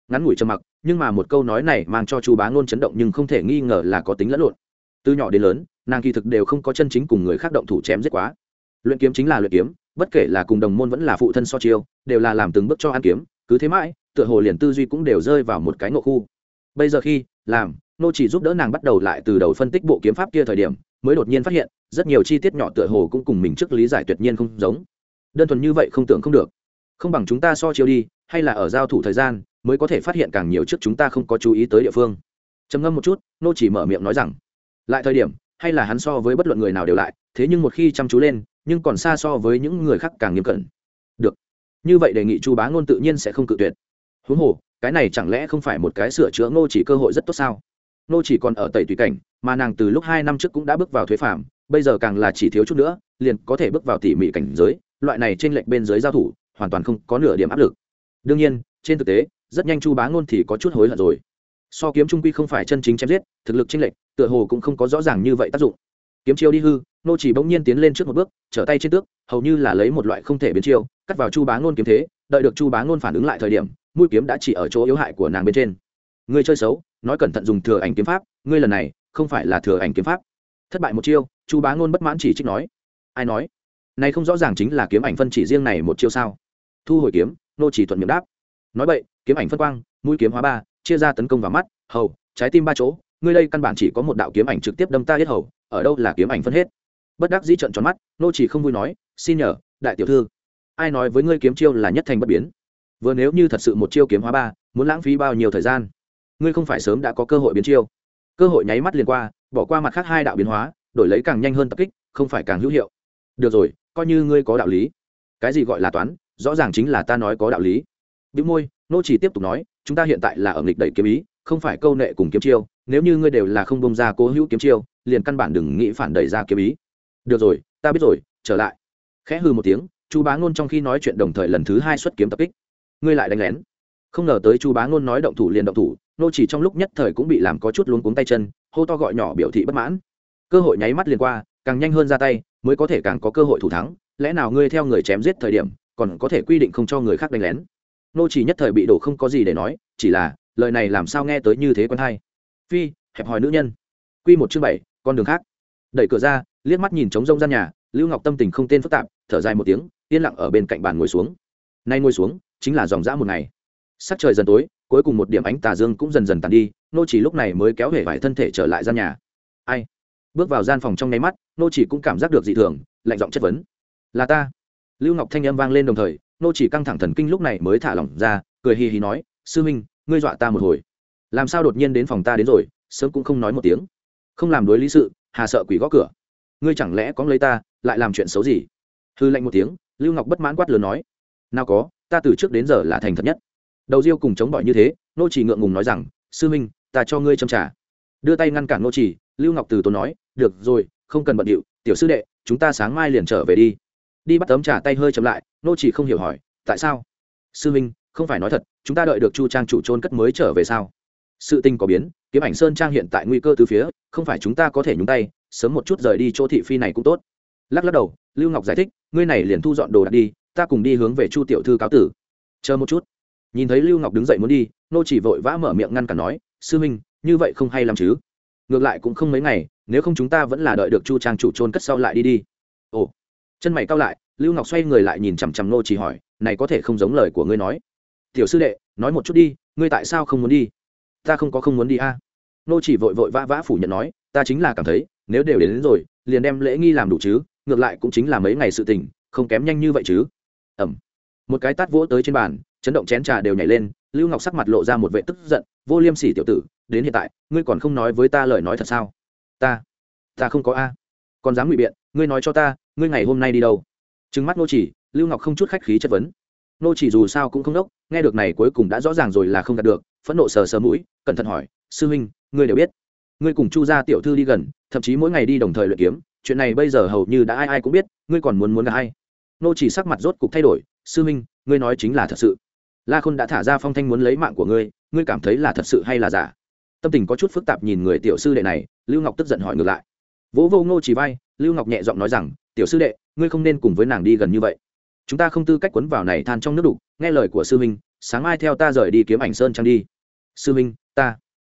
Ngắn ngủi trầm mặc, nhưng mà một câu nói này mang cho chu bá ngôn chấn động nhưng không thể nghi ngờ là có tính lẫn lộn từ nhỏ đến lớn, nàng kỳ thực đều không có chân chính cùng người khác động thủ chém giết quá. Luyện kiếm chính là luyện kiếm, bất kể là cùng đồng môn vẫn là phụ thân so chiêu, đều là làm từng bước cho ăn kiếm, cứ thế mãi, tựa hồ liền tư duy cũng đều rơi vào một cái ngộ khu. Bây giờ khi, làm, nô chỉ giúp đỡ nàng bắt đầu lại từ đầu phân tích bộ kiếm pháp kia thời điểm, mới đột nhiên phát hiện, rất nhiều chi tiết nhỏ tựa hồ cũng cùng mình trước lý giải tuyệt nhiên không giống. Đơn thuần như vậy không tưởng không được. Không bằng chúng ta so chiêu đi, hay là ở giao thủ thời gian, mới có thể phát hiện càng nhiều trước chúng ta không có chú ý tới địa phương. Trầm ngâm một chút, nô chỉ mở miệng nói rằng lại thời điểm, hay là hắn so với bất luận người nào đều lại, thế nhưng một khi chăm chú lên, nhưng còn xa so với những người khác càng nghiêm cẩn. Được. Như vậy đề nghị chu bá ngôn tự nhiên sẽ không cự tuyệt. Huống hồ, cái này chẳng lẽ không phải một cái sửa chữa ngô chỉ cơ hội rất tốt sao? Ngô chỉ còn ở tẩy tùy cảnh, mà nàng từ lúc hai năm trước cũng đã bước vào thuế phạm bây giờ càng là chỉ thiếu chút nữa, liền có thể bước vào tỉ mỉ cảnh giới, loại này trên lệnh bên dưới giao thủ, hoàn toàn không có nửa điểm áp lực. Đương nhiên, trên thực tế, rất nhanh chu bá ngôn thì có chút hối hận rồi so kiếm trung quy không phải chân chính chém giết, thực lực chênh lệch, tựa hồ cũng không có rõ ràng như vậy tác dụng. Kiếm chiêu đi hư, nô chỉ bỗng nhiên tiến lên trước một bước, trở tay trên tước, hầu như là lấy một loại không thể biến chiêu, cắt vào chu bá ngôn kiếm thế, đợi được chu bá ngôn phản ứng lại thời điểm, mũi kiếm đã chỉ ở chỗ yếu hại của nàng bên trên. Ngươi chơi xấu, nói cẩn thận dùng thừa ảnh kiếm pháp, ngươi lần này không phải là thừa ảnh kiếm pháp. Thất bại một chiêu, chu bá ngôn bất mãn chỉ trích nói. Ai nói? Này không rõ ràng chính là kiếm ảnh phân chỉ riêng này một chiêu sao? Thu hồi kiếm, nô chỉ thuận miệng đáp. Nói vậy kiếm ảnh phân quang, mũi kiếm hóa ba chia ra tấn công vào mắt, hầu, trái tim ba chỗ, ngươi đây căn bản chỉ có một đạo kiếm ảnh trực tiếp đâm ta hết hầu, ở đâu là kiếm ảnh phân hết. Bất đắc dĩ trận tròn mắt, nô chỉ không vui nói, xin nhờ, đại tiểu thư, ai nói với ngươi kiếm chiêu là nhất thành bất biến? Vừa nếu như thật sự một chiêu kiếm hóa ba, muốn lãng phí bao nhiêu thời gian? Ngươi không phải sớm đã có cơ hội biến chiêu. Cơ hội nháy mắt liền qua, bỏ qua mặt khác hai đạo biến hóa, đổi lấy càng nhanh hơn tập kích, không phải càng hữu hiệu. Được rồi, coi như ngươi có đạo lý. Cái gì gọi là toán, rõ ràng chính là ta nói có đạo lý. Bĩu môi, nô chỉ tiếp tục nói, chúng ta hiện tại là ở nghịch đẩy kiếm ý, không phải câu nệ cùng kiếm chiêu, nếu như ngươi đều là không bông ra cố hữu kiếm chiêu, liền căn bản đừng nghĩ phản đẩy ra kiếm ý. Được rồi, ta biết rồi, trở lại. Khẽ hư một tiếng, chu bá ngôn trong khi nói chuyện đồng thời lần thứ hai xuất kiếm tập kích. Ngươi lại đánh lén. Không ngờ tới chu bá ngôn nói động thủ liền động thủ, nô chỉ trong lúc nhất thời cũng bị làm có chút luống cuống tay chân, hô to gọi nhỏ biểu thị bất mãn. Cơ hội nháy mắt liền qua, càng nhanh hơn ra tay, mới có thể càng có cơ hội thủ thắng. Lẽ nào ngươi theo người chém giết thời điểm, còn có thể quy định không cho người khác đánh lén? Nô chỉ nhất thời bị đổ không có gì để nói, chỉ là, lời này làm sao nghe tới như thế quen hay. Phi, hẹp hòi nữ nhân. Quy một chương bảy, con đường khác. Đẩy cửa ra, liếc mắt nhìn trống rông gian nhà, lưu ngọc tâm tình không tên phức tạp, thở dài một tiếng, yên lặng ở bên cạnh bàn ngồi xuống. Nay ngồi xuống, chính là dòng dã một ngày. Sắc trời dần tối, cuối cùng một điểm ánh tà dương cũng dần dần tàn đi, nô chỉ lúc này mới kéo hể vải thân thể trở lại gian nhà. Ai? Bước vào gian phòng trong nháy mắt, nô chỉ cũng cảm giác được dị thường, lạnh giọng chất vấn. Là ta. Lưu ngọc thanh âm vang lên đồng thời nô chỉ căng thẳng thần kinh lúc này mới thả lỏng ra, cười hì hì nói, sư minh, ngươi dọa ta một hồi. Làm sao đột nhiên đến phòng ta đến rồi, sớm cũng không nói một tiếng. Không làm đối lý sự, hà sợ quỷ gõ cửa. Ngươi chẳng lẽ có lấy ta, lại làm chuyện xấu gì? Hư lạnh một tiếng, lưu ngọc bất mãn quát lớn nói, nào có, ta từ trước đến giờ là thành thật nhất. Đầu diêu cùng chống bỏi như thế, nô chỉ ngượng ngùng nói rằng, sư minh, ta cho ngươi châm trả đưa tay ngăn cản nô chỉ, lưu ngọc từ tốn nói, được rồi, không cần bận điệu, tiểu sư đệ, chúng ta sáng mai liền trở về đi. Đi bắt tấm trà tay hơi chậm lại nô chỉ không hiểu hỏi, tại sao? Sư minh, không phải nói thật, chúng ta đợi được chu trang chủ trôn cất mới trở về sao? Sự tình có biến, kiếm ảnh sơn trang hiện tại nguy cơ từ phía, không phải chúng ta có thể nhúng tay, sớm một chút rời đi chỗ thị phi này cũng tốt. Lắc lắc đầu, lưu ngọc giải thích, ngươi này liền thu dọn đồ đạc đi, ta cùng đi hướng về chu tiểu thư cáo tử. Chờ một chút. Nhìn thấy lưu ngọc đứng dậy muốn đi, nô chỉ vội vã mở miệng ngăn cản nói, sư minh, như vậy không hay làm chứ. Ngược lại cũng không mấy ngày, nếu không chúng ta vẫn là đợi được chu trang chủ trôn cất sau lại đi đi. Ồ chân mày cao lại lưu ngọc xoay người lại nhìn chằm chằm nô chỉ hỏi này có thể không giống lời của ngươi nói? Tiểu sư đệ nói một chút đi ngươi tại sao không muốn đi? Ta không có không muốn đi a. Nô chỉ vội vội vã vã phủ nhận nói ta chính là cảm thấy nếu đều đến, đến rồi liền đem lễ nghi làm đủ chứ ngược lại cũng chính là mấy ngày sự tình không kém nhanh như vậy chứ. Ẩm. Một cái tát vỗ tới trên bàn chấn động chén trà đều nhảy lên lưu ngọc sắc mặt lộ ra một vệ tức giận vô liêm sỉ tiểu tử đến hiện tại ngươi còn không nói với ta lời nói thật sao? Ta ta không có a. Còn dám ngụy biện ngươi nói cho ta ngươi ngày hôm nay đi đâu? Trừng mắt nô chỉ, lưu ngọc không chút khách khí chất vấn. Nô chỉ dù sao cũng không đốc, nghe được này cuối cùng đã rõ ràng rồi là không đạt được, phẫn nộ sờ sờ mũi, cẩn thận hỏi, sư huynh, ngươi đều biết. Ngươi cùng chu gia tiểu thư đi gần, thậm chí mỗi ngày đi đồng thời luyện kiếm, chuyện này bây giờ hầu như đã ai ai cũng biết, ngươi còn muốn muốn gặp ai? Nô chỉ sắc mặt rốt cục thay đổi, sư huynh, ngươi nói chính là thật sự. La khôn đã thả ra phong thanh muốn lấy mạng của ngươi ngươi cảm thấy là thật sự hay là giả? Tâm tình có chút phức tạp nhìn người tiểu sư đệ này, lưu ngọc tức giận hỏi ngược lại. Vỗ vô ngô chỉ vai, lưu ngọc nhẹ giọng nói rằng tiểu sư đệ, ngươi không nên cùng với nàng đi gần như vậy. Chúng ta không tư cách quấn vào này than trong nước đục, nghe lời của sư minh sáng mai theo ta rời đi kiếm ảnh sơn trang đi. Sư minh ta.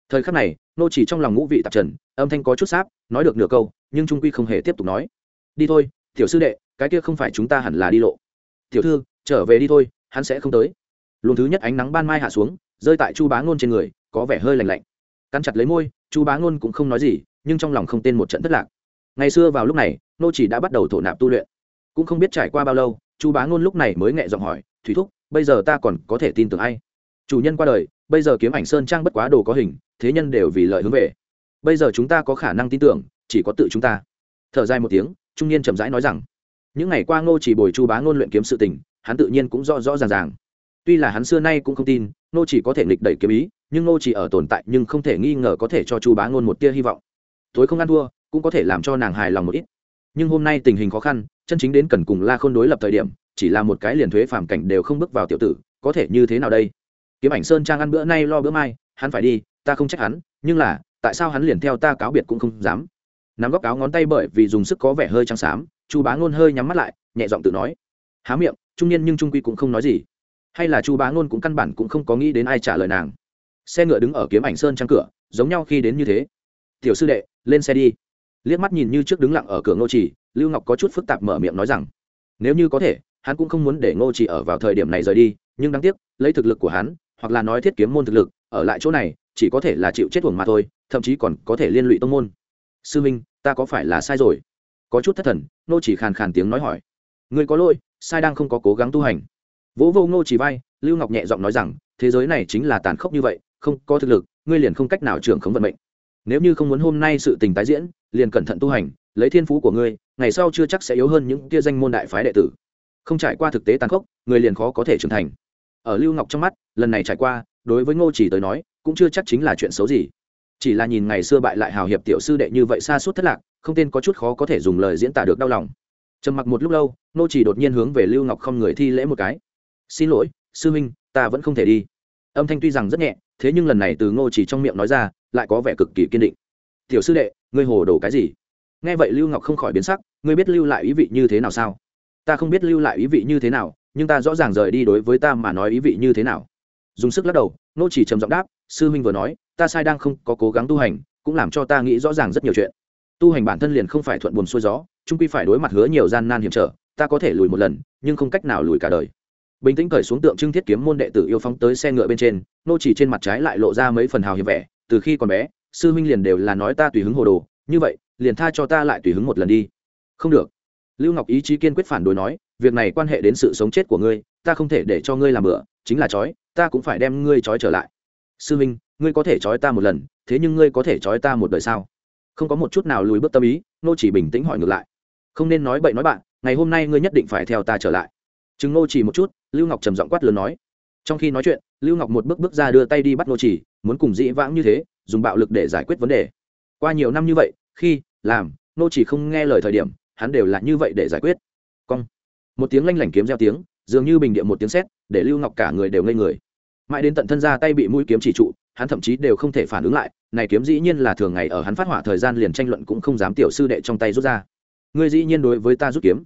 Thời khắc này, nô chỉ trong lòng ngũ vị tạp trần, âm thanh có chút sáp, nói được nửa câu, nhưng trung quy không hề tiếp tục nói. Đi thôi, tiểu sư đệ, cái kia không phải chúng ta hẳn là đi lộ. Tiểu thư, trở về đi thôi, hắn sẽ không tới. Luồng thứ nhất ánh nắng ban mai hạ xuống, rơi tại chu bá ngôn trên người, có vẻ hơi lạnh lạnh. Cắn chặt lấy môi, chu bá ngôn cũng không nói gì, nhưng trong lòng không tên một trận thất lạc ngày xưa vào lúc này, nô chỉ đã bắt đầu thổ nạp tu luyện. Cũng không biết trải qua bao lâu, chu bá ngôn lúc này mới nhẹ giọng hỏi, thủy thúc, bây giờ ta còn có thể tin tưởng ai? Chủ nhân qua đời, bây giờ kiếm ảnh sơn trang bất quá đồ có hình, thế nhân đều vì lợi hướng về. Bây giờ chúng ta có khả năng tin tưởng, chỉ có tự chúng ta. Thở dài một tiếng, trung niên chậm rãi nói rằng, những ngày qua ngô chỉ bồi chu bá ngôn luyện kiếm sự tình, hắn tự nhiên cũng rõ rõ ràng ràng. Tuy là hắn xưa nay cũng không tin ngô chỉ có thể nghịch đẩy kiếm ý, nhưng ngô chỉ ở tồn tại nhưng không thể nghi ngờ có thể cho chu bá ngôn một tia hy vọng. Tối không ăn thua cũng có thể làm cho nàng hài lòng một ít. Nhưng hôm nay tình hình khó khăn, chân chính đến cần cùng la khôn đối lập thời điểm, chỉ là một cái liền thuế phàm cảnh đều không bước vào tiểu tử, có thể như thế nào đây? Kiếm ảnh sơn trang ăn bữa nay lo bữa mai, hắn phải đi, ta không trách hắn, nhưng là, tại sao hắn liền theo ta cáo biệt cũng không dám? Nắm góc áo ngón tay bởi vì dùng sức có vẻ hơi trắng xám, chu bá ngôn hơi nhắm mắt lại, nhẹ giọng tự nói. Há miệng, trung niên nhưng trung quy cũng không nói gì. Hay là chu bá ngôn cũng căn bản cũng không có nghĩ đến ai trả lời nàng. Xe ngựa đứng ở kiếm ảnh sơn trang cửa, giống nhau khi đến như thế. Tiểu sư đệ, lên xe đi liếc mắt nhìn như trước đứng lặng ở cửa ngô trì, lưu ngọc có chút phức tạp mở miệng nói rằng, nếu như có thể, hắn cũng không muốn để ngô trì ở vào thời điểm này rời đi, nhưng đáng tiếc, lấy thực lực của hắn, hoặc là nói thiết kiếm môn thực lực, ở lại chỗ này, chỉ có thể là chịu chết thuồng mà thôi, thậm chí còn có thể liên lụy tông môn. Sư minh, ta có phải là sai rồi? Có chút thất thần nô chỉ khàn khàn tiếng nói hỏi. Người có lỗi, sai đang không có cố gắng tu hành. Vỗ vô ngô chỉ vai, lưu ngọc nhẹ giọng nói rằng, thế giới này chính là tàn khốc như vậy, không có thực lực, ngươi liền không cách nào trưởng khống vận mệnh nếu như không muốn hôm nay sự tình tái diễn, liền cẩn thận tu hành, lấy thiên phú của ngươi, ngày sau chưa chắc sẽ yếu hơn những kia danh môn đại phái đệ tử. Không trải qua thực tế tàn khốc, người liền khó có thể trưởng thành. Ở lưu ngọc trong mắt, lần này trải qua, đối với ngô chỉ tới nói, cũng chưa chắc chính là chuyện xấu gì. Chỉ là nhìn ngày xưa bại lại hào hiệp tiểu sư đệ như vậy xa suốt thất lạc, không tên có chút khó có thể dùng lời diễn tả được đau lòng. Trầm mặc một lúc lâu, Ngô chỉ đột nhiên hướng về lưu ngọc không người thi lễ một cái. Xin lỗi, sư huynh, ta vẫn không thể đi. Âm thanh tuy rằng rất nhẹ thế nhưng lần này từ ngô chỉ trong miệng nói ra, lại có vẻ cực kỳ kiên định. Tiểu sư đệ, ngươi hồ đồ cái gì? Nghe vậy lưu ngọc không khỏi biến sắc, ngươi biết lưu lại ý vị như thế nào sao? Ta không biết lưu lại ý vị như thế nào, nhưng ta rõ ràng rời đi đối với ta mà nói ý vị như thế nào. Dùng sức lắc đầu nô chỉ trầm giọng đáp, sư huynh vừa nói, ta sai đang không có cố gắng tu hành, cũng làm cho ta nghĩ rõ ràng rất nhiều chuyện. Tu hành bản thân liền không phải thuận buồm xuôi gió trung quy phải đối mặt hứa nhiều gian nan hiểm trở, ta có thể lùi một lần, nhưng không cách nào lùi cả đời bình tĩnh cởi xuống tượng trưng thiết kiếm môn đệ tử yêu phóng tới xe ngựa bên trên, nô chỉ trên mặt trái lại lộ ra mấy phần hào hiệp vẻ, từ khi còn bé, sư huynh liền đều là nói ta tùy hứng hồ đồ, như vậy, liền tha cho ta lại tùy hứng một lần đi. Không được. Lưu ngọc ý chí kiên quyết phản đối nói, việc này quan hệ đến sự sống chết của ngươi, ta không thể để cho ngươi làm bựa chính là trói, ta cũng phải đem ngươi trói trở lại. Sư huynh, ngươi có thể trói ta một lần, thế nhưng ngươi có thể trói ta một đời sao? Không có một chút nào lùi bước tâm ý, nô chỉ bình tĩnh hỏi ngược lại. Không nên nói bậy nói bạn, ngày hôm nay ngươi nhất định phải theo ta trở lại chứng ngô chỉ một chút, lưu ngọc trầm giọng quát lớn nói. Trong khi nói chuyện, lưu ngọc một bước bước ra đưa tay đi bắt ngô chỉ, muốn cùng dĩ vãng như thế, dùng bạo lực để giải quyết vấn đề. Qua nhiều năm như vậy, khi, làm, ngô chỉ không nghe lời thời điểm, hắn đều là như vậy để giải quyết. Cong. Một tiếng lanh lảnh kiếm reo tiếng, dường như bình địa một tiếng sét, để lưu ngọc cả người đều ngây người. Mãi đến tận thân ra tay bị mũi kiếm chỉ trụ, hắn thậm chí đều không thể phản ứng lại, này kiếm dĩ nhiên là thường ngày ở hắn phát hỏa thời gian liền tranh luận cũng không dám tiểu sư đệ trong tay rút ra. Ngươi dĩ nhiên đối với ta rút kiếm.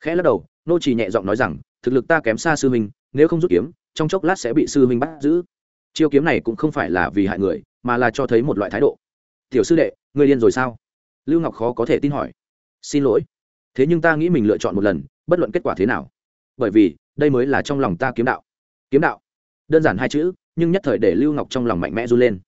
Khẽ lắc đầu nô chỉ nhẹ giọng nói rằng thực lực ta kém xa sư minh nếu không rút kiếm, trong chốc lát sẽ bị sư minh bắt giữ. Chiêu kiếm này cũng không phải là vì hại người, mà là cho thấy một loại thái độ. Tiểu sư đệ, ngươi điên rồi sao? Lưu ngọc khó có thể tin hỏi. Xin lỗi. Thế nhưng ta nghĩ mình lựa chọn một lần, bất luận kết quả thế nào. Bởi vì, đây mới là trong lòng ta kiếm đạo. Kiếm đạo. Đơn giản hai chữ, nhưng nhất thời để lưu ngọc trong lòng mạnh mẽ run lên.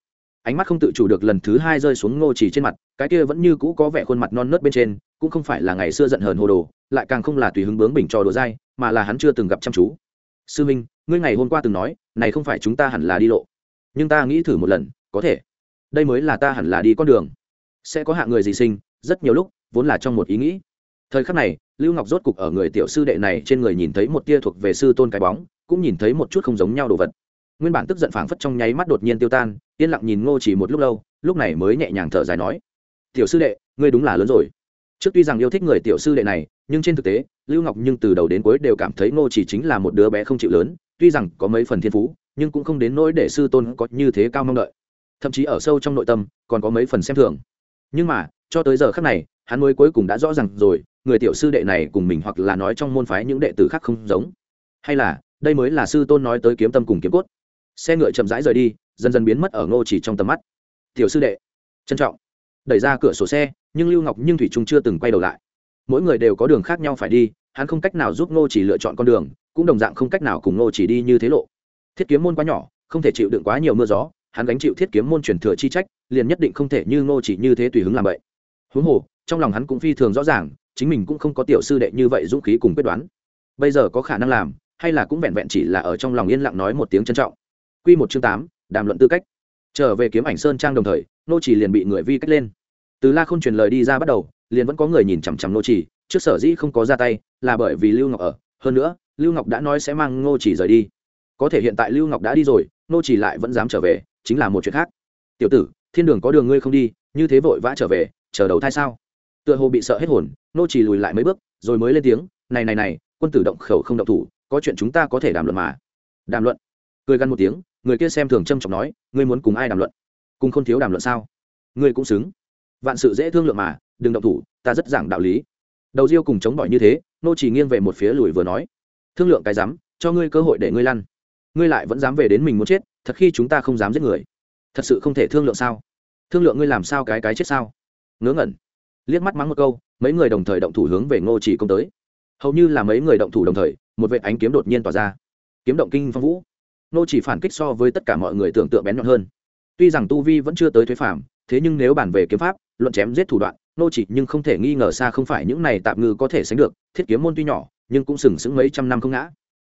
Ánh mắt không tự chủ được lần thứ hai rơi xuống ngô chỉ trên mặt, cái kia vẫn như cũ có vẻ khuôn mặt non nớt bên trên, cũng không phải là ngày xưa giận hờn hồ đồ lại càng không là tùy hứng bướng bình trò đùa dai, mà là hắn chưa từng gặp chăm chú. Sư minh, ngươi ngày hôm qua từng nói, này không phải chúng ta hẳn là đi lộ. Nhưng ta nghĩ thử một lần, có thể. Đây mới là ta hẳn là đi con đường. Sẽ có hạ người gì sinh, rất nhiều lúc, vốn là trong một ý nghĩ. Thời khắc này, lưu ngọc rốt cục ở người tiểu sư đệ này trên người nhìn thấy một tia thuộc về sư tôn cái bóng, cũng nhìn thấy một chút không giống nhau đồ vật. Nguyên bản tức giận phảng phất trong nháy mắt đột nhiên tiêu tan, yên lặng nhìn ngô chỉ một lúc lâu, lúc này mới nhẹ nhàng thở dài nói, tiểu sư đệ, ngươi đúng là lớn rồi trước tuy rằng yêu thích người tiểu sư đệ này, nhưng trên thực tế, lưu ngọc nhưng từ đầu đến cuối đều cảm thấy ngô chỉ chính là một đứa bé không chịu lớn, tuy rằng có mấy phần thiên phú, nhưng cũng không đến nỗi để sư tôn có như thế cao mong đợi. Thậm chí ở sâu trong nội tâm, còn có mấy phần xem thường. Nhưng mà, cho tới giờ khác này, hắn mới cuối cùng đã rõ ràng rồi, người tiểu sư đệ này cùng mình hoặc là nói trong môn phái những đệ tử khác không giống. Hay là, đây mới là sư tôn nói tới kiếm tâm cùng kiếm cốt. Xe ngựa chậm rãi rời đi, dần dần biến mất ở ngô chỉ trong tầm mắt. Tiểu sư đệ, trân trọng đẩy ra cửa sổ xe, nhưng lưu ngọc nhưng thủy trung chưa từng quay đầu lại. Mỗi người đều có đường khác nhau phải đi, hắn không cách nào giúp ngô chỉ lựa chọn con đường, cũng đồng dạng không cách nào cùng ngô chỉ đi như thế lộ. Thiết kiếm môn quá nhỏ, không thể chịu đựng quá nhiều mưa gió, hắn gánh chịu thiết kiếm môn truyền thừa chi trách, liền nhất định không thể như ngô chỉ như thế tùy hứng làm vậy. Huống hồ, trong lòng hắn cũng phi thường rõ ràng, chính mình cũng không có tiểu sư đệ như vậy dũng khí cùng quyết đoán. Bây giờ có khả năng làm, hay là cũng vẹn vẹn chỉ là ở trong lòng yên lặng nói một tiếng trân trọng. Quy một chương tám, đàm luận tư cách trở về kiếm ảnh sơn trang đồng thời, nô chỉ liền bị người vi cách lên. Từ la khôn truyền lời đi ra bắt đầu, liền vẫn có người nhìn chằm chằm nô chỉ trước sở dĩ không có ra tay là bởi vì lưu ngọc ở. Hơn nữa, lưu ngọc đã nói sẽ mang nô chỉ rời đi. Có thể hiện tại lưu ngọc đã đi rồi, nô chỉ lại vẫn dám trở về, chính là một chuyện khác. Tiểu tử, thiên đường có đường ngươi không đi, như thế vội vã trở về, chờ đầu thai sao? Tựa hồ bị sợ hết hồn, nô chỉ lùi lại mấy bước, rồi mới lên tiếng, này này này, quân tử động khẩu không động thủ, có chuyện chúng ta có thể đàm luận mà. Đàm luận? Cười gằn một tiếng người kia xem thường trâm trọng nói, ngươi muốn cùng ai đàm luận? Cùng không thiếu đàm luận sao? Ngươi cũng xứng. Vạn sự dễ thương lượng mà, đừng động thủ, ta rất giảng đạo lý. Đầu riêu cùng chống bỏi như thế, nô chỉ nghiêng về một phía lùi vừa nói, thương lượng cái dám cho ngươi cơ hội để ngươi lăn. Ngươi lại vẫn dám về đến mình muốn chết, thật khi chúng ta không dám giết người. Thật sự không thể thương lượng sao? Thương lượng ngươi làm sao cái cái chết sao? Ngớ ngẩn. Liếc mắt mắng một câu, mấy người đồng thời động thủ hướng về ngô chỉ công tới. Hầu như là mấy người động thủ đồng thời, một vệ ánh kiếm đột nhiên tỏa ra. Kiếm động kinh phong vũ. Nô chỉ phản kích so với tất cả mọi người tưởng tượng bén nhọn hơn. Tuy rằng tu vi vẫn chưa tới thuế phạm thế nhưng nếu bàn về kiếm pháp, luận chém giết thủ đoạn, nô chỉ nhưng không thể nghi ngờ xa không phải những này tạm ngư có thể sánh được, thiết kiếm môn tuy nhỏ, nhưng cũng sừng sững mấy trăm năm không ngã.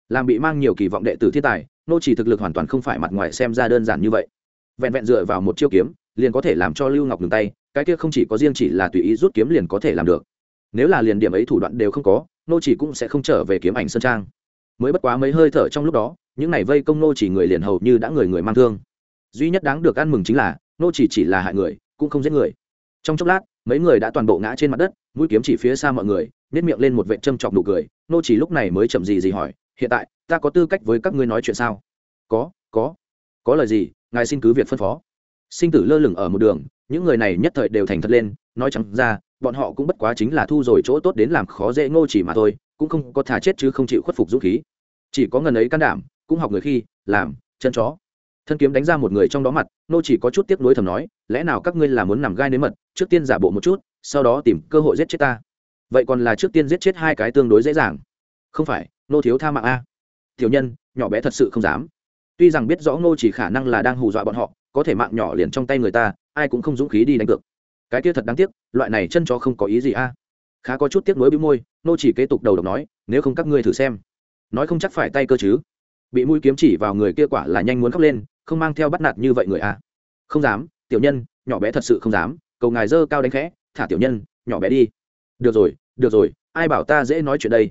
Làm bị mang nhiều kỳ vọng đệ tử thiên tài, nô chỉ thực lực hoàn toàn không phải mặt ngoài xem ra đơn giản như vậy. Vẹn vẹn dựa vào một chiêu kiếm, liền có thể làm cho lưu ngọc ngừng tay, cái kia không chỉ có riêng chỉ là tùy ý rút kiếm liền có thể làm được. Nếu là liền điểm ấy thủ đoạn đều không có, nô chỉ cũng sẽ không trở về kiếm ảnh sơn trang. Mới bất quá mấy hơi thở trong lúc đó những này vây công nô chỉ người liền hầu như đã người người mang thương. Duy nhất đáng được ăn mừng chính là, nô chỉ chỉ là hại người, cũng không giết người. Trong chốc lát, mấy người đã toàn bộ ngã trên mặt đất, mũi kiếm chỉ phía xa mọi người nét miệng lên một vệ châm chọc nụ cười. Nô chỉ lúc này mới chậm gì gì hỏi, hiện tại, ta có tư cách với các ngươi nói chuyện sao? Có có. Có lời gì? Ngài xin cứ việc phân phó. Sinh tử lơ lửng ở một đường, những người này nhất thời đều thành thật lên, nói chẳng ra, bọn họ cũng bất quá chính là thu rồi chỗ tốt đến làm khó dễ ngô chỉ mà thôi, cũng không có thà chết chứ không chịu khuất phục dũng khí. Chỉ có ngần ấy can đảm cũng học người khi, làm, chân chó. Thân kiếm đánh ra một người trong đó mặt, nô chỉ có chút tiếc nuối thầm nói, lẽ nào các ngươi là muốn nằm gai nếm mật, trước tiên giả bộ một chút, sau đó tìm cơ hội giết chết ta? Vậy còn là trước tiên giết chết hai cái tương đối dễ dàng. Không phải, nô thiếu tha mạng a. Tiểu nhân, nhỏ bé thật sự không dám. Tuy rằng biết rõ nô chỉ khả năng là đang hù dọa bọn họ, có thể mạng nhỏ liền trong tay người ta, ai cũng không dũng khí đi đánh cược. Cái kia thật đáng tiếc, loại này chân chó không có ý gì a. Khá có chút tiếc nuối bĩu môi, nô chỉ kế tục đầu độc nói, nếu không các ngươi thử xem. Nói không chắc phải tay cơ chứ bị mũi kiếm chỉ vào người kia quả là nhanh muốn khóc lên, không mang theo bắt nạt như vậy người à? không dám, tiểu nhân, nhỏ bé thật sự không dám, cầu ngài dơ cao đánh khẽ, thả tiểu nhân, nhỏ bé đi. Được rồi được rồi, ai bảo ta dễ nói chuyện đây?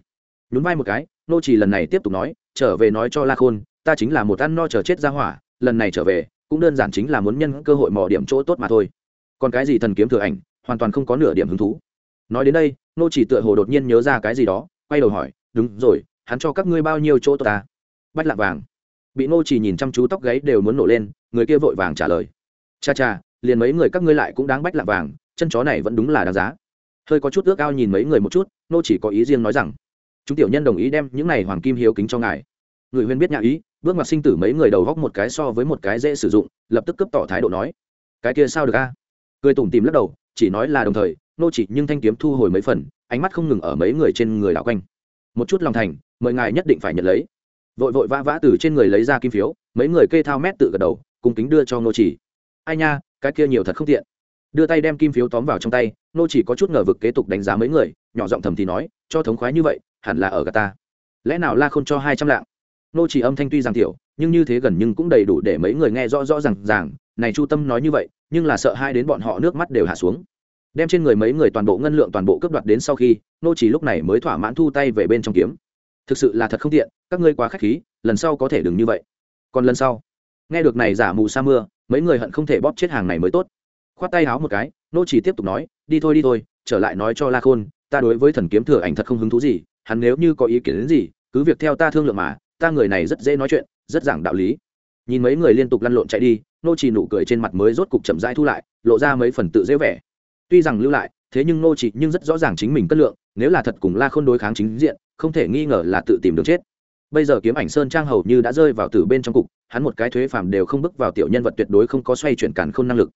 Nhún vai một cái, nô chỉ lần này tiếp tục nói, trở về nói cho la khôn, ta chính là một ăn no chờ chết ra hỏa, lần này trở về, cũng đơn giản chính là muốn nhân cơ hội mò điểm chỗ tốt mà thôi. Còn cái gì thần kiếm thừa ảnh, hoàn toàn không có nửa điểm hứng thú. Nói đến đây, nô chỉ tựa hồ đột nhiên nhớ ra cái gì đó, quay đầu hỏi, đúng rồi, hắn cho các ngươi bao nhiêu chỗ tốt ta? Bách lạc vàng. Bị nô chỉ nhìn chăm chú tóc gáy đều muốn nổ lên, người kia vội vàng trả lời. Cha cha, liền mấy người các ngươi lại cũng đáng bách lạc vàng, chân chó này vẫn đúng là đáng giá. Hơi có chút ước ao nhìn mấy người một chút nô chỉ có ý riêng nói rằng, chúng tiểu nhân đồng ý đem những này hoàng kim hiếu kính cho ngài. Người huyên biết nhà ý, bước mặt sinh tử mấy người đầu góc một cái so với một cái dễ sử dụng, lập tức cấp tỏ thái độ nói, cái kia sao được a? Cười tủm tìm lắc đầu, chỉ nói là đồng thời nô chỉ nhưng thanh kiếm thu hồi mấy phần, ánh mắt không ngừng ở mấy người trên người đảo quanh. Một chút lòng thành, mời ngài nhất định phải nhận lấy vội vội vã vã từ trên người lấy ra kim phiếu, mấy người kê thao mét tự gật đầu cùng kính đưa cho nô chỉ. Ai nha, cái kia nhiều thật không tiện. Đưa tay đem kim phiếu tóm vào trong tay nô chỉ có chút ngờ vực kế tục đánh giá mấy người, nhỏ giọng thầm thì nói, cho thống khoái như vậy, hẳn là ở gà ta. Lẽ nào la khôn cho hai trăm lạng? Nô chỉ âm thanh tuy rằng tiểu, nhưng như thế gần nhưng cũng đầy đủ để mấy người nghe rõ rõ ràng ràng, này chu tâm nói như vậy, nhưng là sợ hai đến bọn họ nước mắt đều hạ xuống. Đem trên người mấy người toàn bộ ngân lượng toàn bộ cướp đoạt đến sau khi nô chỉ lúc này mới thỏa mãn thu tay về bên trong kiếm thực sự là thật không tiện, các ngươi quá khách khí, lần sau có thể đừng như vậy. Còn lần sau. Nghe được này giả mù sa mưa, mấy người hận không thể bóp chết hàng này mới tốt. Khoát tay háo một cái, nô chỉ tiếp tục nói, đi thôi đi thôi, trở lại nói cho la khôn, ta đối với thần kiếm thừa ảnh thật không hứng thú gì, hắn nếu như có ý kiến đến gì, cứ việc theo ta thương lượng mà, ta người này rất dễ nói chuyện, rất giảng đạo lý. Nhìn mấy người liên tục lăn lộn chạy đi, nô chỉ nụ cười trên mặt mới rốt cục chậm rãi thu lại, lộ ra mấy phần tự dễ vẻ. Tuy rằng lưu lại, thế nhưng nô chỉ nhưng rất rõ ràng chính mình cất lượng, nếu là thật cùng la khôn đối kháng chính diện không thể nghi ngờ là tự tìm đường chết. Bây giờ kiếm ảnh sơn trang hầu như đã rơi vào từ bên trong cục, hắn một cái thuế phàm đều không bước vào tiểu nhân vật tuyệt đối không có xoay chuyển cản không năng lực.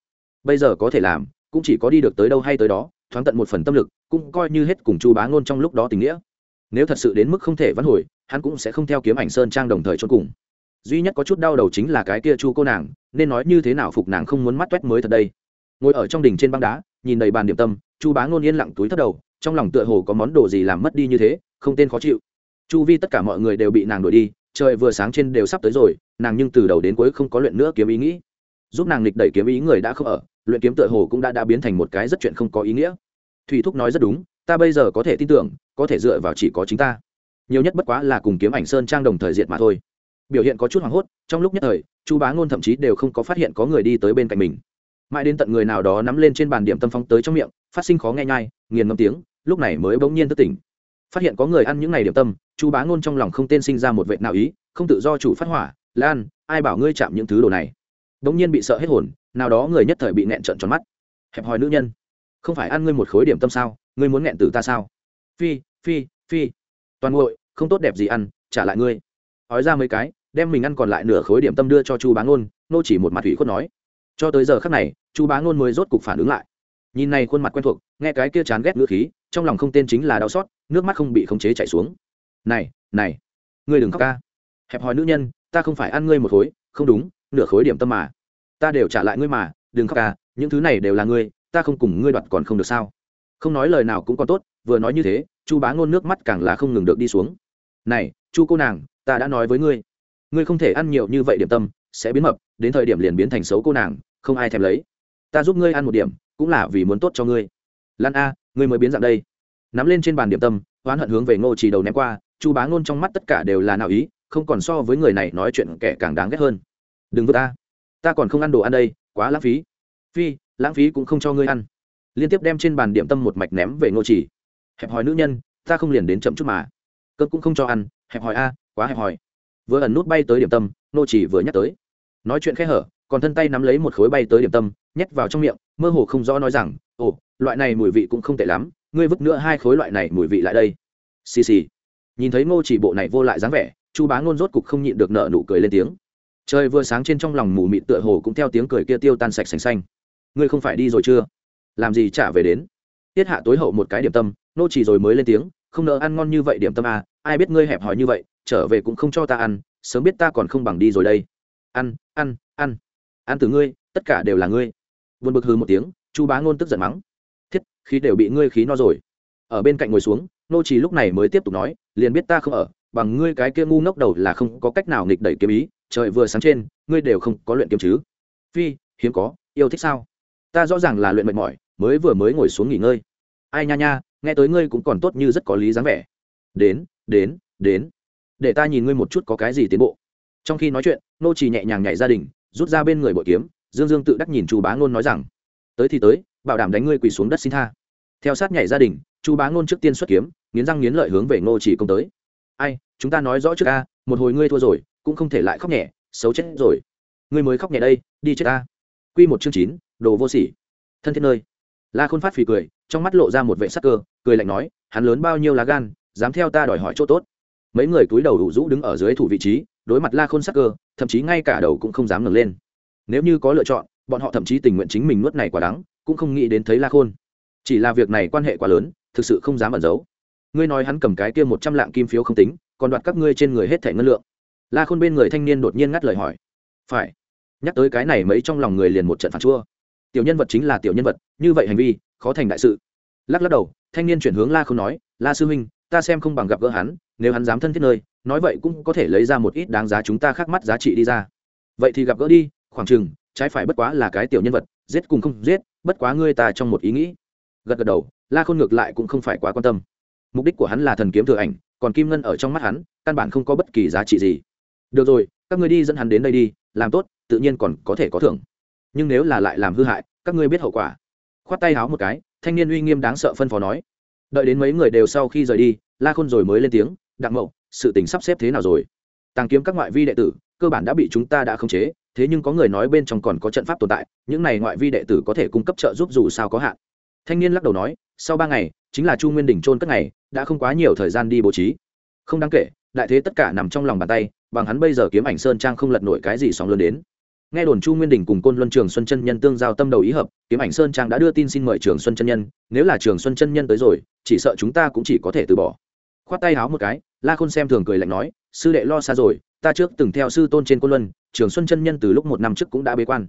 Bây giờ có thể làm, cũng chỉ có đi được tới đâu hay tới đó, thoáng tận một phần tâm lực, cũng coi như hết cùng chu bá ngôn trong lúc đó tình nghĩa. Nếu thật sự đến mức không thể vãn hồi, hắn cũng sẽ không theo kiếm ảnh sơn trang đồng thời chôn cùng. Duy nhất có chút đau đầu chính là cái kia chu cô nàng, nên nói như thế nào phục nàng không muốn mắt toét mới thật đây. Ngồi ở trong đỉnh trên băng đá, nhìn đầy bàn điểm tâm, chu bá ngôn yên lặng túi thất đầu trong lòng tựa hồ có món đồ gì làm mất đi như thế, không tên khó chịu. Chu vi tất cả mọi người đều bị nàng đuổi đi, trời vừa sáng trên đều sắp tới rồi, nàng nhưng từ đầu đến cuối không có luyện nữa kiếm ý nghĩ. Giúp nàng lịch đẩy kiếm ý người đã không ở, luyện kiếm tựa hồ cũng đã đã biến thành một cái rất chuyện không có ý nghĩa. Thủy thúc nói rất đúng, ta bây giờ có thể tin tưởng, có thể dựa vào chỉ có chính ta. Nhiều nhất bất quá là cùng kiếm ảnh sơn trang đồng thời diện mà thôi. Biểu hiện có chút hoảng hốt, trong lúc nhất thời, chu bá ngôn thậm chí đều không có phát hiện có người đi tới bên cạnh mình. Mãi đến tận người nào đó nắm lên trên bàn điểm tâm phong tới trong miệng, phát sinh khó nghe nhai, nghiền ngâm tiếng lúc này mới bỗng nhiên thức tỉnh. Phát hiện có người ăn những ngày điểm tâm chu bá ngôn trong lòng không tên sinh ra một vệ nào ý, không tự do chủ phát hỏa, lan, ai bảo ngươi chạm những thứ đồ này. Bỗng nhiên bị sợ hết hồn, nào đó người nhất thời bị nẹn trợn tròn mắt. Hẹp hòi nữ nhân, không phải ăn ngươi một khối điểm tâm sao, ngươi muốn nẹn từ ta sao? Phi phi phi. Toàn ngội không tốt đẹp gì ăn, trả lại ngươi. Ói ra mấy cái, đem mình ăn còn lại nửa khối điểm tâm đưa cho chu bá ngôn, nô chỉ một mặt thủy khuất nói. Cho tới giờ khắc này chu bá ngôn mới rốt cục phản ứng lại. Nhìn này khuôn mặt quen thuộc, nghe cái kia chán ghét ngữ khí trong lòng không tên chính là đau xót, nước mắt không bị khống chế chảy xuống. Này này, ngươi đừng khóc ca. Hẹp hòi nữ nhân, ta không phải ăn ngươi một khối, không đúng, nửa khối điểm tâm mà. Ta đều trả lại ngươi mà, đừng khóc ca, những thứ này đều là ngươi, ta không cùng ngươi đoạt còn không được sao. Không nói lời nào cũng còn tốt, vừa nói như thế, chu bá ngôn nước mắt càng là không ngừng được đi xuống. Này, chu cô nàng, ta đã nói với ngươi ngươi không thể ăn nhiều như vậy điểm tâm, sẽ biến mập, đến thời điểm liền biến thành xấu cô nàng, không ai thèm lấy. Ta giúp ngươi ăn một điểm, cũng là vì muốn tốt cho ngươi. Lan a ngươi mới biến dạng đây. Nắm lên trên bàn điểm tâm, oán hận hướng về ngô chỉ đầu ném qua, chu bá ngôn trong mắt tất cả đều là nào ý, không còn so với người này nói chuyện kẻ càng đáng ghét hơn. Đừng vượt ta. Ta còn không ăn đồ ăn đây, quá lãng phí. Phi, lãng phí cũng không cho ngươi ăn. Liên tiếp đem trên bàn điểm tâm một mạch ném về ngô chỉ. Hẹp hòi nữ nhân, ta không liền đến chậm chút mà. Cơn cũng không cho ăn, hẹp hòi a, quá hẹp hòi. Vừa ẩn nút bay tới điểm tâm, ngô chỉ vừa nhắc tới. Nói chuyện khẽ hở, còn thân tay nắm lấy một khối bay tới điểm tâm, nhét vào trong miệng, mơ hồ không rõ nói rằng ồ, loại này mùi vị cũng không tệ lắm, ngươi vứt nữa hai khối loại này mùi vị lại đây. Xì xì. Nhìn thấy ngô chỉ bộ này vô lại dáng vẻ, chu bá ngôn rốt cục không nhịn được nợ nụ cười lên tiếng. Trời vừa sáng trên trong lòng mù mịt tựa hồ cũng theo tiếng cười kia tiêu tan sạch sành xanh. Ngươi không phải đi rồi chưa? Làm gì trả về đến? Tiết hạ tối hậu một cái điểm tâm nô chỉ rồi mới lên tiếng, không nợ ăn ngon như vậy điểm tâm à ai biết ngươi hẹp hòi như vậy, trở về cũng không cho ta ăn, sớm biết ta còn không bằng đi rồi đây. Ăn ăn ăn. Ăn từ ngươi, tất cả đều là ngươi. Vượt bực hư một tiếng chu bá ngôn tức giận mắng. Thiết, khí đều bị ngươi khí no rồi. Ở bên cạnh ngồi xuống, nô chỉ lúc này mới tiếp tục nói, liền biết ta không ở, bằng ngươi cái kia ngu ngốc đầu là không có cách nào nghịch đẩy kiếm ý, trời vừa sáng trên, ngươi đều không có luyện kiếm chứ. Phi, hiếm có, yêu thích sao? Ta rõ ràng là luyện mệt mỏi, mới vừa mới ngồi xuống nghỉ ngơi. Ai nha nha, nghe tới ngươi cũng còn tốt như rất có lý dáng vẻ. Đến đến đến, để ta nhìn ngươi một chút có cái gì tiến bộ. Trong khi nói chuyện, nô chỉ nhẹ nhàng nhảy gia đình rút ra bên người bội kiếm, dương dương tự đắc nhìn chu bá ngôn nói rằng tới thì tới, bảo đảm đánh ngươi quỳ xuống đất xin tha. Theo sát nhảy gia đình, chu bá ngôn trước tiên xuất kiếm, nghiến răng nghiến lợi hướng về ngô chỉ công tới. Ai, chúng ta nói rõ trước a, một hồi ngươi thua rồi, cũng không thể lại khóc nhẹ, xấu chết rồi. Ngươi mới khóc nhẹ đây, đi chết ta. Quy một chương chín, đồ vô sỉ. Thân thiết nơi. La khôn phát phì cười, trong mắt lộ ra một vệ sắc cơ, cười lạnh nói, hắn lớn bao nhiêu lá gan, dám theo ta đòi hỏi chỗ tốt. Mấy người túi đầu đủ rũ đứng ở dưới thủ vị trí, đối mặt la khôn sắc cơ, thậm chí ngay cả đầu cũng không dám ngẩng lên. Nếu như có lựa chọn bọn họ thậm chí tình nguyện chính mình nuốt này quả đắng, cũng không nghĩ đến thấy la khôn. Chỉ là việc này quan hệ quá lớn, thực sự không dám ẩn giấu. Ngươi nói hắn cầm cái kia một trăm lạng kim phiếu không tính, còn đoạt các ngươi trên người hết thẻ ngân lượng. La khôn bên người thanh niên đột nhiên ngắt lời hỏi. Phải. Nhắc tới cái này mấy trong lòng người liền một trận phản chua. Tiểu nhân vật chính là tiểu nhân vật, như vậy hành vi, khó thành đại sự. Lắc lắc đầu, thanh niên chuyển hướng la Khôn nói, la sư huynh, ta xem không bằng gặp gỡ hắn, nếu hắn dám thân thiết nơi, nói vậy cũng có thể lấy ra một ít đáng giá chúng ta khác mắt giá trị đi ra. Vậy thì gặp gỡ đi, khoảng chừng trái phải bất quá là cái tiểu nhân vật, giết cùng không giết, bất quá ngươi ta trong một ý nghĩ. Gật gật đầu, la khôn ngược lại cũng không phải quá quan tâm. Mục đích của hắn là thần kiếm thừa ảnh, còn kim ngân ở trong mắt hắn, căn bản không có bất kỳ giá trị gì. Được rồi, các ngươi đi dẫn hắn đến đây đi, làm tốt, tự nhiên còn có thể có thưởng. Nhưng nếu là lại làm hư hại, các ngươi biết hậu quả. Khoát tay háo một cái, thanh niên uy nghiêm đáng sợ phân phó nói. Đợi đến mấy người đều sau khi rời đi, la khôn rồi mới lên tiếng, đặng mậu, sự tình sắp xếp thế nào rồi? Tàng kiếm các ngoại vi đệ tử cơ bản đã bị chúng ta đã khống chế, thế nhưng có người nói bên trong còn có trận pháp tồn tại, những này ngoại vi đệ tử có thể cung cấp trợ giúp dù sao có hạn. Thanh niên lắc đầu nói, sau ba ngày, chính là chu nguyên đỉnh trôn cất ngày, đã không quá nhiều thời gian đi bố trí. Không đáng kể, đại thế tất cả nằm trong lòng bàn tay, bằng hắn bây giờ kiếm ảnh sơn trang không lật nổi cái gì sóng lớn đến. Nghe đồn chu nguyên đình cùng côn luân trường xuân chân nhân tương giao tâm đầu ý hợp, kiếm ảnh sơn trang đã đưa tin xin mời trường xuân chân nhân, nếu là trường xuân chân nhân tới rồi, chỉ sợ chúng ta cũng chỉ có thể từ bỏ. Khoát tay háo một cái, la khôn xem thường cười lạnh nói, sư đệ lo xa rồi ta trước từng theo sư tôn trên côn luân, trường xuân chân nhân từ lúc một năm trước cũng đã bế quan.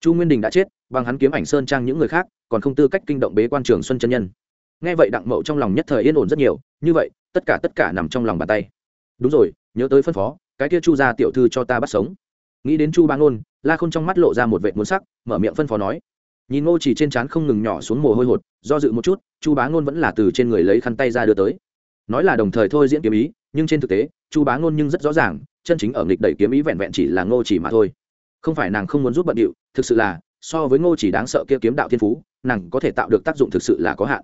Chu nguyên đình đã chết, bằng hắn kiếm ảnh sơn trang những người khác, còn không tư cách kinh động bế quan trường xuân chân nhân. Nghe vậy đặng mậu trong lòng nhất thời yên ổn rất nhiều, như vậy, tất cả tất cả nằm trong lòng bàn tay. Đúng rồi, nhớ tới phân phó, cái kia chu gia tiểu thư cho ta bắt sống. Nghĩ đến chu ba ngôn, la khôn trong mắt lộ ra một vệt muốn sắc, mở miệng phân phó nói. Nhìn ngô chỉ trên trán không ngừng nhỏ xuống mồ hôi hột, do dự một chút, chu bá ngôn vẫn là từ trên người lấy khăn tay ra đưa tới nói là đồng thời thôi diễn kiếm ý, nhưng trên thực tế, chu bá ngôn nhưng rất rõ ràng, chân chính ở nghịch đẩy kiếm ý vẹn vẹn chỉ là ngô chỉ mà thôi. Không phải nàng không muốn giúp bận điệu, thực sự là, so với ngô chỉ đáng sợ kia kiếm đạo thiên phú, nàng có thể tạo được tác dụng thực sự là có hạn.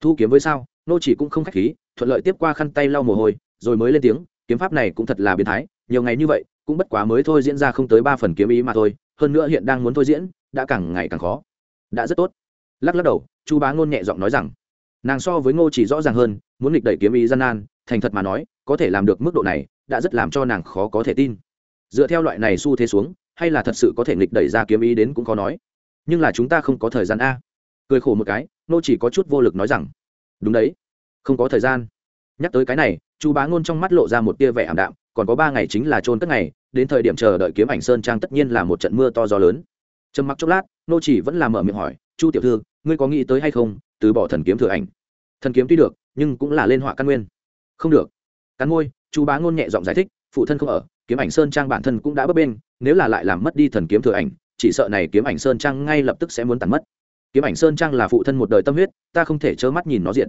Thu kiếm với sao? Ngô chỉ cũng không khách khí, thuận lợi tiếp qua khăn tay lau mồ hôi, rồi mới lên tiếng, kiếm pháp này cũng thật là biến thái, nhiều ngày như vậy, cũng bất quá mới thôi diễn ra không tới ba phần kiếm ý mà thôi, hơn nữa hiện đang muốn thôi diễn, đã càng ngày càng khó. Đã rất tốt. Lắc lắc đầu, chu bá ngôn nhẹ giọng nói rằng nàng so với ngô chỉ rõ ràng hơn, muốn nghịch đẩy kiếm ý gian nan, thành thật mà nói, có thể làm được mức độ này, đã rất làm cho nàng khó có thể tin. Dựa theo loại này xu thế xuống, hay là thật sự có thể nghịch đẩy ra kiếm ý đến cũng khó nói. Nhưng là chúng ta không có thời gian a. Cười khổ một cái nô chỉ có chút vô lực nói rằng, đúng đấy, không có thời gian. Nhắc tới cái này, chu bá ngôn trong mắt lộ ra một tia vẻ ảm đạm, còn có ba ngày chính là trôn cất ngày, đến thời điểm chờ đợi kiếm ảnh sơn trang tất nhiên là một trận mưa to gió lớn. Trầm mặc chốc lát nô chỉ vẫn làm mở miệng hỏi, chu tiểu thư, ngươi có nghĩ tới hay không từ bỏ thần kiếm thừa ảnh. Thần kiếm tuy được, nhưng cũng là lên họa căn nguyên. Không được. Cắn môi chú bá ngôn nhẹ giọng giải thích, phụ thân không ở, kiếm ảnh sơn trang bản thân cũng đã bấp bên nếu là lại làm mất đi thần kiếm thừa ảnh, chỉ sợ này kiếm ảnh sơn trang ngay lập tức sẽ muốn tàn mất. Kiếm ảnh sơn trang là phụ thân một đời tâm huyết, ta không thể trơ mắt nhìn nó diện.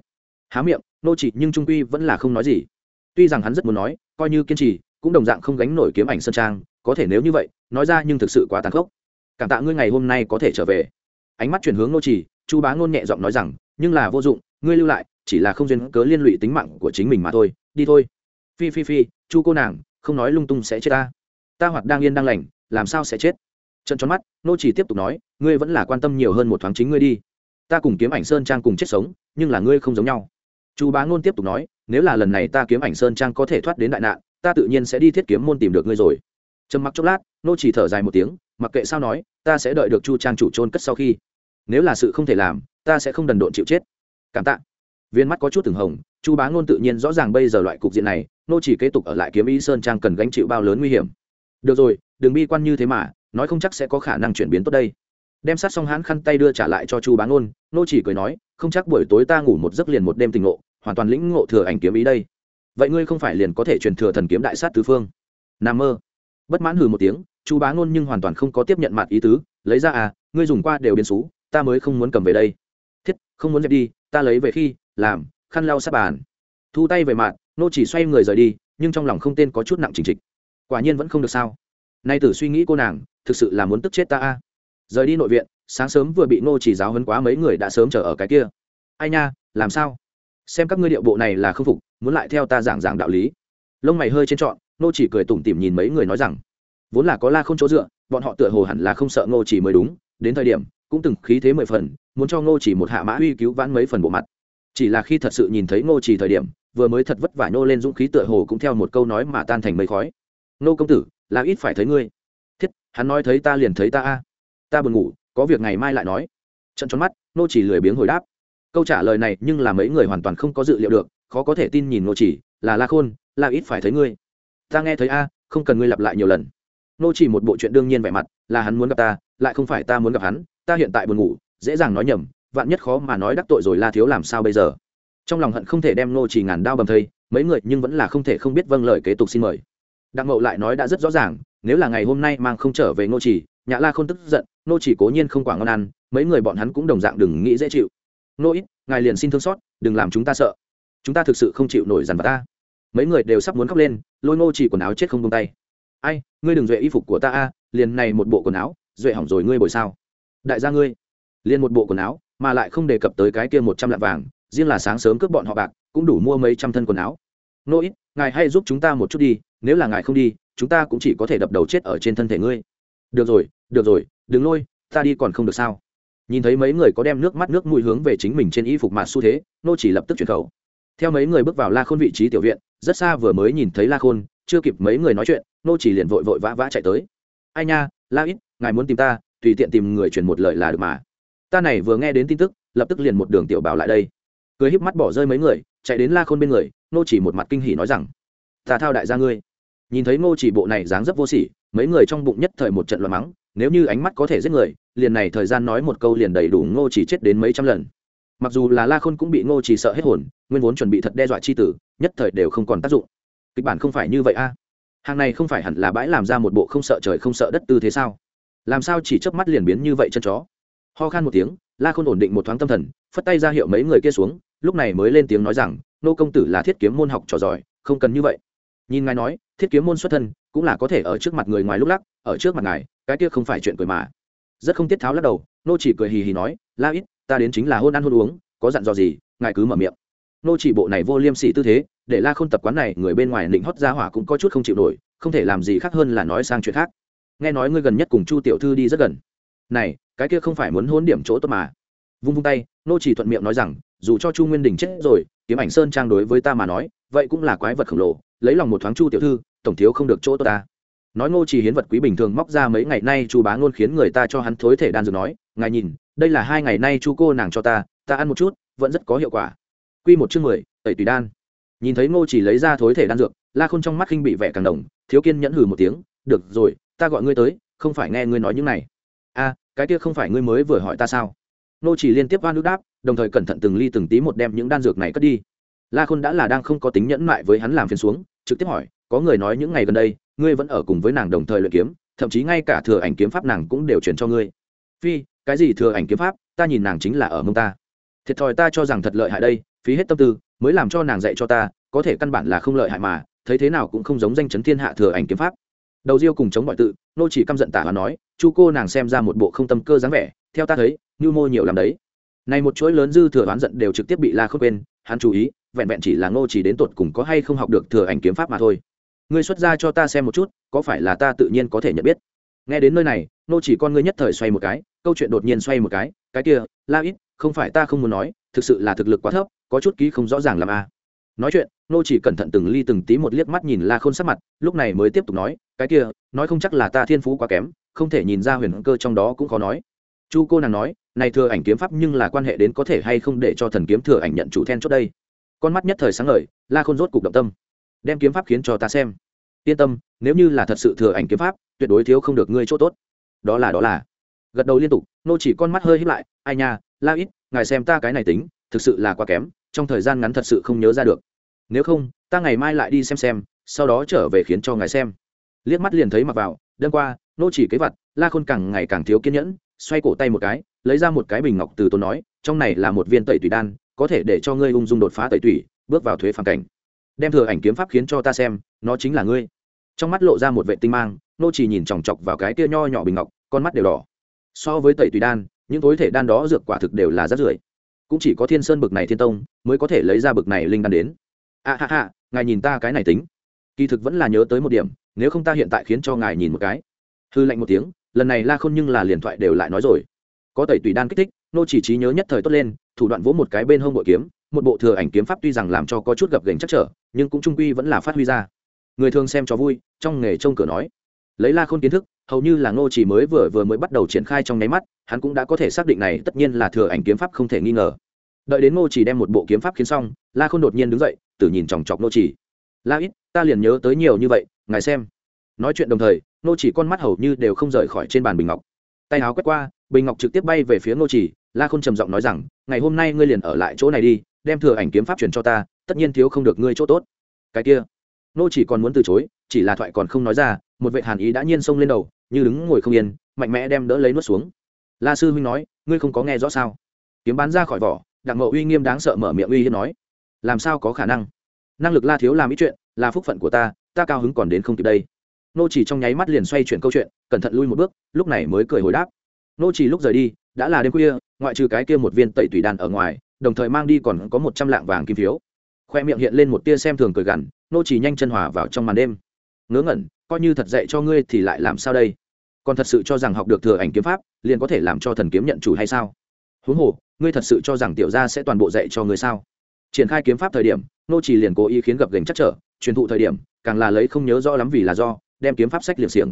Há miệng, nô chỉ nhưng trung quy vẫn là không nói gì. Tuy rằng hắn rất muốn nói, coi như kiên trì, cũng đồng dạng không gánh nổi kiếm ảnh sơn trang, có thể nếu như vậy, nói ra nhưng thực sự quá tàn khốc. Cảm tạ ngươi ngày hôm nay có thể trở về. Ánh mắt chuyển hướng nô chỉ chu bá ngôn nhẹ giọng nói rằng, nhưng là vô dụng, ngươi lưu lại, chỉ là không duyên cớ liên lụy tính mạng của chính mình mà thôi, đi thôi. Phi phi phi, chu cô nàng, không nói lung tung sẽ chết ta. Ta hoặc đang yên đang lành, làm sao sẽ chết? Trận tròn mắt, nô chỉ tiếp tục nói, ngươi vẫn là quan tâm nhiều hơn một thoáng chính ngươi đi. Ta cùng kiếm ảnh sơn trang cùng chết sống, nhưng là ngươi không giống nhau. Chu bá ngôn tiếp tục nói, nếu là lần này ta kiếm ảnh sơn trang có thể thoát đến đại nạn, ta tự nhiên sẽ đi thiết kiếm môn tìm được ngươi rồi. Trầm mặc chốc lát, nô chỉ thở dài một tiếng, mặc kệ sao nói, ta sẽ đợi được chu trang chủ trôn cất sau khi nếu là sự không thể làm, ta sẽ không đần độn chịu chết. Cảm tạ. Viên mắt có chút từng hồng, chu bá ngôn tự nhiên rõ ràng bây giờ loại cục diện này, nô chỉ kế tục ở lại kiếm ý sơn trang cần gánh chịu bao lớn nguy hiểm. Được rồi, đừng bi quan như thế mà, nói không chắc sẽ có khả năng chuyển biến tốt đây. Đem sát xong hãn khăn tay đưa trả lại cho chu bá ngôn, nô chỉ cười nói, không chắc buổi tối ta ngủ một giấc liền một đêm tình ngộ, hoàn toàn lĩnh ngộ thừa ảnh kiếm ý đây. Vậy ngươi không phải liền có thể truyền thừa thần kiếm đại sát tứ phương? Nam mơ. Bất mãn hừ một tiếng, chu bá ngôn nhưng hoàn toàn không có tiếp nhận mặt ý tứ, lấy ra à ngươi dùng qua đều biến xú ta mới không muốn cầm về đây. Thiết, không muốn dẹp đi, ta lấy về khi, làm, khăn lau sát bàn. Thu tay về mặt, nô chỉ xoay người rời đi, nhưng trong lòng không tên có chút nặng trình trịch. Quả nhiên vẫn không được sao. Nay tử suy nghĩ cô nàng, thực sự là muốn tức chết ta a. Rời đi nội viện, sáng sớm vừa bị nô chỉ giáo hấn quá mấy người đã sớm chờ ở cái kia. Ai nha, làm sao? Xem các ngươi điệu bộ này là không phục, muốn lại theo ta giảng giảng đạo lý. Lông mày hơi trên trọn, nô chỉ cười tủm tỉm nhìn mấy người nói rằng, vốn là có la không chỗ dựa, bọn họ tựa hồ hẳn là không sợ ngô chỉ mới đúng, đến thời điểm cũng từng khí thế mười phần, muốn cho ngô chỉ một hạ mã uy cứu vãn mấy phần bộ mặt. Chỉ là khi thật sự nhìn thấy ngô chỉ thời điểm, vừa mới thật vất vả nhô lên dũng khí tựa hồ cũng theo một câu nói mà tan thành mây khói. Nô công tử, là ít phải thấy ngươi. Thiết, hắn nói thấy ta liền thấy ta a. Ta buồn ngủ, có việc ngày mai lại nói. Trận tròn mắt nô chỉ lười biếng hồi đáp. Câu trả lời này nhưng là mấy người hoàn toàn không có dự liệu được, khó có thể tin nhìn nô chỉ, là la khôn, là ít phải thấy ngươi. Ta nghe thấy a, không cần ngươi lặp lại nhiều lần. Nô chỉ một bộ chuyện đương nhiên vẻ mặt là hắn muốn gặp ta, lại không phải ta muốn gặp hắn, ta hiện tại buồn ngủ, dễ dàng nói nhầm, vạn nhất khó mà nói đắc tội rồi la thiếu làm sao bây giờ? Trong lòng hận không thể đem nô chỉ ngàn đao bầm thây, mấy người nhưng vẫn là không thể không biết vâng lời kế tục xin mời. Đặng mậu lại nói đã rất rõ ràng, nếu là ngày hôm nay mang không trở về nô chỉ, nhã la không tức giận nô chỉ cố nhiên không quả ngon ăn, mấy người bọn hắn cũng đồng dạng đừng nghĩ dễ chịu. Nô ít, ngài liền xin thương xót, đừng làm chúng ta sợ. Chúng ta thực sự không chịu nổi dằn vặt ta. Mấy người đều sắp muốn khóc lên, lôi nô chỉ quần áo chết không tung tay. Ai, ngươi đừng duệ y phục của ta a liền này một bộ quần áo, duệ hỏng rồi ngươi bồi sao? Đại gia ngươi, liền một bộ quần áo, mà lại không đề cập tới cái kia một trăm lạng vàng, riêng là sáng sớm cướp bọn họ bạc, cũng đủ mua mấy trăm thân quần áo. Nô ít, ngài hay giúp chúng ta một chút đi, nếu là ngài không đi, chúng ta cũng chỉ có thể đập đầu chết ở trên thân thể ngươi. Được rồi được rồi, đừng lôi, ta đi còn không được sao? Nhìn thấy mấy người có đem nước mắt nước mũi hướng về chính mình trên y phục mà xu thế, nô chỉ lập tức chuyển khẩu. Theo mấy người bước vào la khôn vị trí tiểu viện, rất xa vừa mới nhìn thấy la khôn, chưa kịp mấy người nói chuyện, nô chỉ liền vội vội vã vã chạy tới ai nha, la ít, ngài muốn tìm ta, tùy tiện tìm người truyền một lời là được mà. Ta này vừa nghe đến tin tức, lập tức liền một đường tiểu bảo lại đây. Cười híp mắt bỏ rơi mấy người, chạy đến la khôn bên người nô chỉ một mặt kinh hỉ nói rằng, ta thao đại gia ngươi. Nhìn thấy nô chỉ bộ này dáng dấp vô sỉ, mấy người trong bụng nhất thời một trận loạn mắng, nếu như ánh mắt có thể giết người, liền này thời gian nói một câu liền đầy đủ ngô chỉ chết đến mấy trăm lần. Mặc dù là la khôn cũng bị ngô chỉ sợ hết hồn, nguyên vốn chuẩn bị thật đe dọa chi tử, nhất thời đều không còn tác dụng. Kịch bản không phải như vậy a hàng này không phải hẳn là bãi làm ra một bộ không sợ trời không sợ đất tư thế sao? Làm sao chỉ chớp mắt liền biến như vậy chân chó? Ho khan một tiếng, la khôn ổn định một thoáng tâm thần, phất tay ra hiệu mấy người kia xuống, lúc này mới lên tiếng nói rằng, nô công tử là thiết kiếm môn học trò giỏi, không cần như vậy. Nhìn ngài nói, thiết kiếm môn xuất thân, cũng là có thể ở trước mặt người ngoài lúc lắc, ở trước mặt ngài, cái kia không phải chuyện cười mà. Rất không tiết tháo lắc đầu, nô chỉ cười hì hì nói, la ít, ta đến chính là hôn ăn hôn uống, có dặn dò gì, ngài cứ mở miệng. Nô chỉ bộ này vô liêm sỉ tư thế để la khôn tập quán này, người bên ngoài định hót ra hỏa cũng có chút không chịu nổi, không thể làm gì khác hơn là nói sang chuyện khác. Nghe nói ngươi gần nhất cùng chu tiểu thư đi rất gần. Này, cái kia không phải muốn hôn điểm chỗ tốt mà. Vung vung tay, nô chỉ thuận miệng nói rằng, dù cho chu nguyên đình chết rồi, kiếm ảnh sơn trang đối với ta mà nói, vậy cũng là quái vật khổng lồ, lấy lòng một thoáng chu tiểu thư, tổng thiếu không được chỗ tốt ta. Nói ngô chỉ hiến vật quý bình thường móc ra mấy ngày nay, chu bá ngôn khiến người ta cho hắn thối thể đan dược nói, ngài nhìn, đây là hai ngày nay chu cô nàng cho ta ta ăn một chút, vẫn rất có hiệu quả. Quy một chương mười, tẩy tùy đan nhìn thấy ngô chỉ lấy ra thối thể đan dược, la khôn trong mắt khinh bị vẻ càng đồng, thiếu kiên nhẫn hừ một tiếng, được rồi, ta gọi ngươi tới, không phải nghe ngươi nói những này. A, cái kia không phải ngươi mới vừa hỏi ta sao? Ngô chỉ liên tiếp van nước đáp, đồng thời cẩn thận từng ly từng tí một đem những đan dược này cất đi. La khôn đã là đang không có tính nhẫn mại với hắn làm phiền xuống, trực tiếp hỏi, có người nói những ngày gần đây, ngươi vẫn ở cùng với nàng đồng thời luyện kiếm, thậm chí ngay cả thừa ảnh kiếm pháp nàng cũng đều chuyển cho ngươi. Phi, cái gì thừa ảnh kiếm pháp? Ta nhìn nàng chính là ở mông ta. Thiệt thòi ta cho rằng thật lợi hại đây, phí hết tâm tư mới làm cho nàng dạy cho ta, có thể căn bản là không lợi hại mà, thấy thế nào cũng không giống danh chấn thiên hạ thừa ảnh kiếm pháp. Đầu riêu cùng chống mọi tự, nô chỉ căm giận tả và nói, chu cô nàng xem ra một bộ không tâm cơ dáng vẻ, theo ta thấy, như mô nhiều làm đấy. Này một chuỗi lớn dư thừa oán giận đều trực tiếp bị la khớp quên, hắn chú ý, vẹn vẹn chỉ là ngô chỉ đến tột cùng có hay không học được thừa ảnh kiếm pháp mà thôi. Ngươi xuất ra cho ta xem một chút, có phải là ta tự nhiên có thể nhận biết? Nghe đến nơi này, nô chỉ con ngươi nhất thời xoay một cái, câu chuyện đột nhiên xoay một cái cái kia, la ít, không phải ta không muốn nói, thực sự là thực lực quá thấp có chút ký không rõ ràng làm a. Nói chuyện, nô chỉ cẩn thận từng ly từng tí một liếc mắt nhìn la khôn sắc mặt, lúc này mới tiếp tục nói, cái kia, nói không chắc là ta thiên phú quá kém, không thể nhìn ra huyền cơ trong đó cũng khó nói. Chu cô nàng nói, này thừa ảnh kiếm pháp nhưng là quan hệ đến có thể hay không để cho thần kiếm thừa ảnh nhận chủ then chốt đây? Con mắt nhất thời sáng ngời, la khôn rốt cục động tâm. Đem kiếm pháp khiến cho ta xem. Yên tâm, nếu như là thật sự thừa ảnh kiếm pháp, tuyệt đối thiếu không được ngươi chỗ tốt. Đó là đó là. Gật đầu liên tục, nô chỉ con mắt hơi híp lại, ai nha, la ít, ngài xem ta cái này tính, thực sự là quá kém trong thời gian ngắn thật sự không nhớ ra được. Nếu không, ta ngày mai lại đi xem xem, sau đó trở về khiến cho ngài xem. Liếc mắt liền thấy mặc vào, đêm qua, nô chỉ kế vật la khôn càng ngày càng thiếu kiên nhẫn, xoay cổ tay một cái, lấy ra một cái bình ngọc từ tôn nói, trong này là một viên tẩy tùy đan, có thể để cho ngươi ung dung đột phá tẩy tủy, bước vào thuế phản cảnh. Đem thừa ảnh kiếm pháp khiến cho ta xem, nó chính là ngươi. Trong mắt lộ ra một vệ tinh mang, nô chỉ nhìn chòng chọc vào cái kia nho nhỏ bình ngọc, con mắt đều đỏ. So với tẩy tùy đan, những tối thể đan đó dược quả thực đều là rất rưởi cũng chỉ có thiên sơn bực này thiên tông mới có thể lấy ra bực này linh đan đến. A ha ha, ngài nhìn ta cái này tính. Kỳ thực vẫn là nhớ tới một điểm, nếu không ta hiện tại khiến cho ngài nhìn một cái. Hư lạnh một tiếng, lần này la khôn nhưng là liền thoại đều lại nói rồi. Có tẩy tùy đan kích thích, nô chỉ trí nhớ nhất thời tốt lên, thủ đoạn vỗ một cái bên hông bội kiếm, một bộ thừa ảnh kiếm pháp tuy rằng làm cho có chút gập gành chắc trở, nhưng cũng trung quy vẫn là phát huy ra. Người thường xem cho vui, trong nghề trông cửa nói. Lấy la khôn kiến thức hầu như là ngô chỉ mới vừa vừa mới bắt đầu triển khai trong nháy mắt, hắn cũng đã có thể xác định này tất nhiên là thừa ảnh kiếm pháp không thể nghi ngờ. Đợi đến ngô chỉ đem một bộ kiếm pháp khiến xong, la khôn đột nhiên đứng dậy tự nhìn chòng chọc ngô chỉ. La ít, ta liền nhớ tới nhiều như vậy, ngài xem. Nói chuyện đồng thời, ngô chỉ con mắt hầu như đều không rời khỏi trên bàn bình ngọc. Tay áo quét qua, bình ngọc trực tiếp bay về phía ngô chỉ, la khôn trầm giọng nói rằng, ngày hôm nay ngươi liền ở lại chỗ này đi, đem thừa ảnh kiếm pháp truyền cho ta, tất nhiên thiếu không được ngươi chỗ tốt. Cái kia nô chỉ còn muốn từ chối, chỉ là thoại còn không nói ra, một vệ hàn ý đã nhiên xông lên đầu như đứng ngồi không yên, mạnh mẽ đem đỡ lấy nuốt xuống. La sư huynh nói, ngươi không có nghe rõ sao? Kiếm bán ra khỏi vỏ, đặng mậu uy nghiêm đáng sợ mở miệng uy hiếp nói, làm sao có khả năng? Năng lực la thiếu làm ý chuyện, là phúc phận của ta ta cao hứng còn đến không kịp đây. Nô chỉ trong nháy mắt liền xoay chuyển câu chuyện, cẩn thận lui một bước, lúc này mới cười hồi đáp. Nô chỉ lúc rời đi, đã là đêm khuya, ngoại trừ cái kia một viên tẩy tùy đàn ở ngoài, đồng thời mang đi còn có một trăm lạng vàng kim phiếu. Khoe miệng hiện lên một tia xem thường cười gằn, nô chỉ nhanh chân hòa vào trong màn đêm. Ngớ ngẩn, coi như thật dạy cho ngươi thì lại làm sao đây? Còn thật sự cho rằng học được thừa ảnh kiếm pháp, liền có thể làm cho thần kiếm nhận chủ hay sao? Huống hồ, ngươi thật sự cho rằng tiểu gia sẽ toàn bộ dạy cho ngươi sao? Triển khai kiếm pháp thời điểm, nô chỉ liền cố ý khiến gập gành chắc trở, truyền thụ thời điểm, càng là lấy không nhớ rõ lắm vì là do, đem kiếm pháp sách liệng xiềng.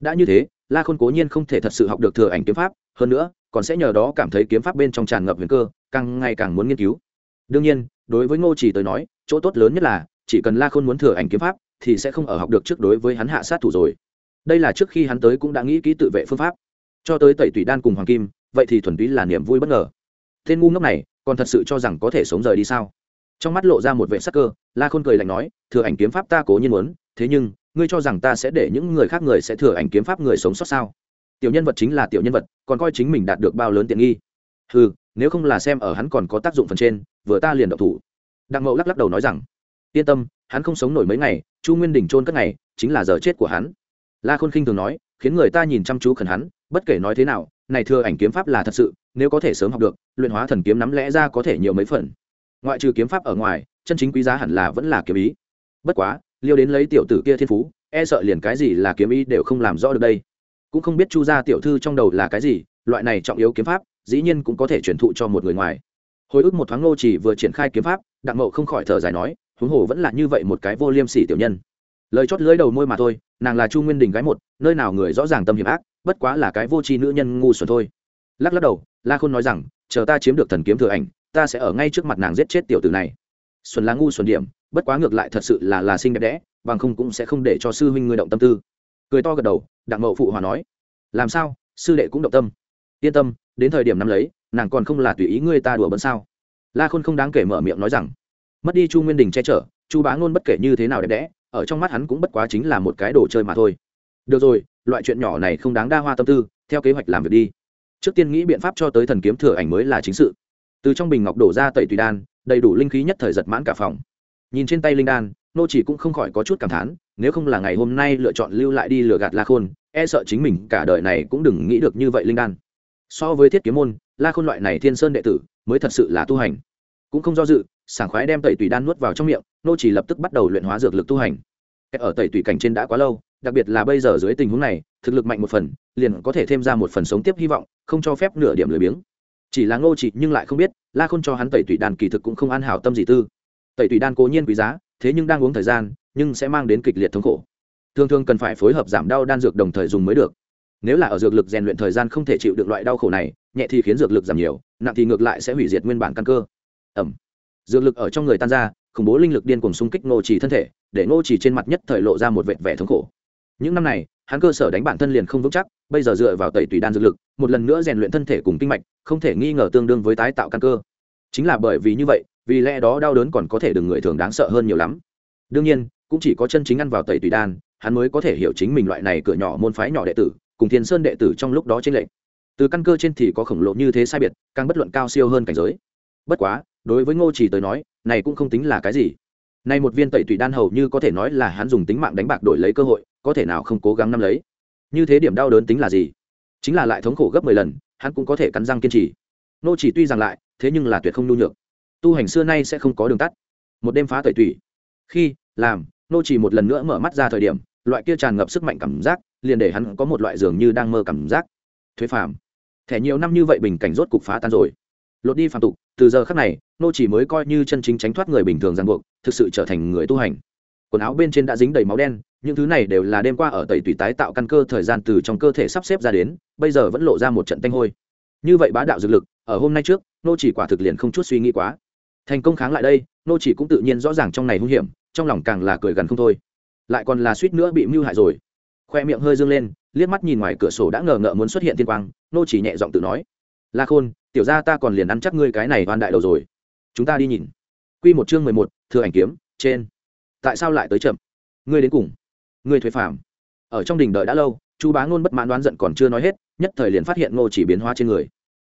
Đã như thế, la khôn cố nhiên không thể thật sự học được thừa ảnh kiếm pháp, hơn nữa, còn sẽ nhờ đó cảm thấy kiếm pháp bên trong tràn ngập huyền cơ, càng ngày càng muốn nghiên cứu. Đương nhiên, đối với ngô chỉ tới nói, chỗ tốt lớn nhất là, chỉ cần la khôn muốn thừa ảnh kiếm pháp, thì sẽ không ở học được trước đối với hắn hạ sát thủ rồi đây là trước khi hắn tới cũng đã nghĩ kỹ tự vệ phương pháp. Cho tới tẩy tủy đan cùng hoàng kim, vậy thì thuần túy là niềm vui bất ngờ. Tên ngu ngốc này, còn thật sự cho rằng có thể sống rời đi sao? Trong mắt lộ ra một vệ sắc cơ, la khôn cười lạnh nói, thừa ảnh kiếm pháp ta cố nhiên muốn, thế nhưng, ngươi cho rằng ta sẽ để những người khác người sẽ thừa ảnh kiếm pháp người sống sót sao? Tiểu nhân vật chính là tiểu nhân vật, còn coi chính mình đạt được bao lớn tiện nghi. Ừ nếu không là xem ở hắn còn có tác dụng phần trên, vừa ta liền động thủ. Đặng mậu lắc lắc đầu nói rằng, yên tâm, hắn không sống nổi mấy ngày, chu nguyên đình trôn các ngày, chính là giờ chết của hắn la khôn khinh thường nói, khiến người ta nhìn chăm chú khẩn hắn, bất kể nói thế nào, này thừa ảnh kiếm pháp là thật sự, nếu có thể sớm học được, luyện hóa thần kiếm nắm lẽ ra có thể nhiều mấy phần. Ngoại trừ kiếm pháp ở ngoài, chân chính quý giá hẳn là vẫn là kiếm ý. Bất quá, liêu đến lấy tiểu tử kia thiên phú e sợ liền cái gì là kiếm ý đều không làm rõ được đây. Cũng không biết chu gia tiểu thư trong đầu là cái gì, loại này trọng yếu kiếm pháp, dĩ nhiên cũng có thể truyền thụ cho một người ngoài. Hồi ức một thoáng ngô chỉ vừa triển khai kiếm pháp, đặng mậu không khỏi thở dài nói, huống hồ vẫn là như vậy một cái vô liêm sỉ tiểu nhân lời chót lưỡi đầu môi mà thôi, nàng là chu nguyên đình gái một, nơi nào người rõ ràng tâm hiểm ác, bất quá là cái vô tri nữ nhân ngu xuẩn thôi. Lắc lắc đầu, la khôn nói rằng, chờ ta chiếm được thần kiếm thừa ảnh, ta sẽ ở ngay trước mặt nàng giết chết tiểu tử này. Xuân là ngu xuẩn điểm, bất quá ngược lại thật sự là là xinh đẹp đẽ, bằng không cũng sẽ không để cho sư huynh ngươi động tâm tư. Cười to gật đầu, đặng mậu phụ hòa nói, làm sao, sư đệ cũng động tâm? Yên tâm, đến thời điểm năm lấy, nàng còn không là tùy ý ngươi ta đùa bấn sao? La khôn không đáng kể mở miệng nói rằng, mất đi chu nguyên đình che chở, chu bá ngôn bất kể như thế nào đẹp đẽ ở trong mắt hắn cũng bất quá chính là một cái đồ chơi mà thôi. Được rồi, loại chuyện nhỏ này không đáng đa hoa tâm tư, theo kế hoạch làm việc đi. Trước tiên nghĩ biện pháp cho tới thần kiếm thừa ảnh mới là chính sự. Từ trong bình ngọc đổ ra tẩy tùy đan, đầy đủ linh khí nhất thời giật mãn cả phòng. Nhìn trên tay linh đan, nô chỉ cũng không khỏi có chút cảm thán, nếu không là ngày hôm nay lựa chọn lưu lại đi lừa gạt la khôn e sợ chính mình cả đời này cũng đừng nghĩ được như vậy linh đan. So với thiết kiếm môn, la khôn loại này thiên sơn đệ tử, mới thật sự là tu hành. Cũng không do dự, sảng khoái đem tẩy tùy đan nuốt vào trong miệng nô chỉ lập tức bắt đầu luyện hóa dược lực tu hành. Ở tẩy tùy cảnh trên đã quá lâu, đặc biệt là bây giờ dưới tình huống này, thực lực mạnh một phần, liền có thể thêm ra một phần sống tiếp hy vọng, không cho phép nửa điểm lười biếng. Chỉ là ngô chỉ nhưng lại không biết, la khôn cho hắn tẩy tùy đan kỳ thực cũng không an hảo tâm gì tư. Tẩy tùy đan cố nhiên quý giá, thế nhưng đang uống thời gian, nhưng sẽ mang đến kịch liệt thống khổ. Thường thường cần phải phối hợp giảm đau đan dược đồng thời dùng mới được. Nếu là ở dược lực rèn luyện thời gian không thể chịu được loại đau khổ này, nhẹ thì khiến dược lực giảm nhiều, nặng thì ngược lại sẽ hủy diệt nguyên bản căn cơ. Ẩm. Dược lực ở trong người tan ra khủng bố linh lực điên cuồng xung kích ngô chỉ thân thể, để ngô chỉ trên mặt nhất thời lộ ra một vệt vẻ thống khổ. Những năm này, hắn cơ sở đánh bản thân liền không vững chắc, bây giờ dựa vào tẩy tùy đan dược lực, một lần nữa rèn luyện thân thể cùng kinh mạch, không thể nghi ngờ tương đương với tái tạo căn cơ. Chính là bởi vì như vậy, vì lẽ đó đau đớn còn có thể đừng người thường đáng sợ hơn nhiều lắm. Đương nhiên, cũng chỉ có chân chính ăn vào tẩy tùy đan, hắn mới có thể hiểu chính mình loại này cửa nhỏ môn phái nhỏ đệ tử, cùng thiên sơn đệ tử trong lúc đó trên lệnh từ căn cơ trên thì có khổng lồ như thế sai biệt, càng bất luận cao siêu hơn cảnh giới. Bất quá, đối với ngô chỉ tới nói này cũng không tính là cái gì. Nay một viên tẩy tủy đan hầu như có thể nói là hắn dùng tính mạng đánh bạc đổi lấy cơ hội, có thể nào không cố gắng nắm lấy. Như thế điểm đau đớn tính là gì? Chính là lại thống khổ gấp mười lần, hắn cũng có thể cắn răng kiên trì. Nô chỉ tuy rằng lại, thế nhưng là tuyệt không nhu nhược. Tu hành xưa nay sẽ không có đường tắt. Một đêm phá tẩy tủy. Khi, làm, nô chỉ một lần nữa mở mắt ra thời điểm, loại kia tràn ngập sức mạnh cảm giác, liền để hắn có một loại dường như đang mơ cảm giác. Thuế phàm. Thẻ nhiều năm như vậy bình cảnh rốt cục phá tan rồi lột đi phàm tục, từ giờ khắc này, nô chỉ mới coi như chân chính tránh thoát người bình thường ràng buộc, thực sự trở thành người tu hành. Quần áo bên trên đã dính đầy máu đen, những thứ này đều là đêm qua ở tẩy tùy tái tạo căn cơ thời gian từ trong cơ thể sắp xếp ra đến, bây giờ vẫn lộ ra một trận tanh hôi. Như vậy bá đạo dược lực, ở hôm nay trước, nô chỉ quả thực liền không chút suy nghĩ quá. Thành công kháng lại đây, nô chỉ cũng tự nhiên rõ ràng trong này hung hiểm, trong lòng càng là cười gần không thôi. Lại còn là suýt nữa bị mưu hại rồi. Khoe miệng hơi dương lên, liếc mắt nhìn ngoài cửa sổ đã ngờ ngợ muốn xuất hiện tiên quang, nô chỉ nhẹ giọng tự nói la khôn, tiểu ra ta còn liền ăn chắc ngươi cái này oan đại đầu rồi. Chúng ta đi nhìn. Quy một chương mười một, thừa ảnh kiếm, trên. Tại sao lại tới chậm? Ngươi đến cùng. Ngươi thuế phàm. Ở trong đình đợi đã lâu, chu bá ngôn bất mãn đoán giận còn chưa nói hết, nhất thời liền phát hiện ngô chỉ biến hóa trên người.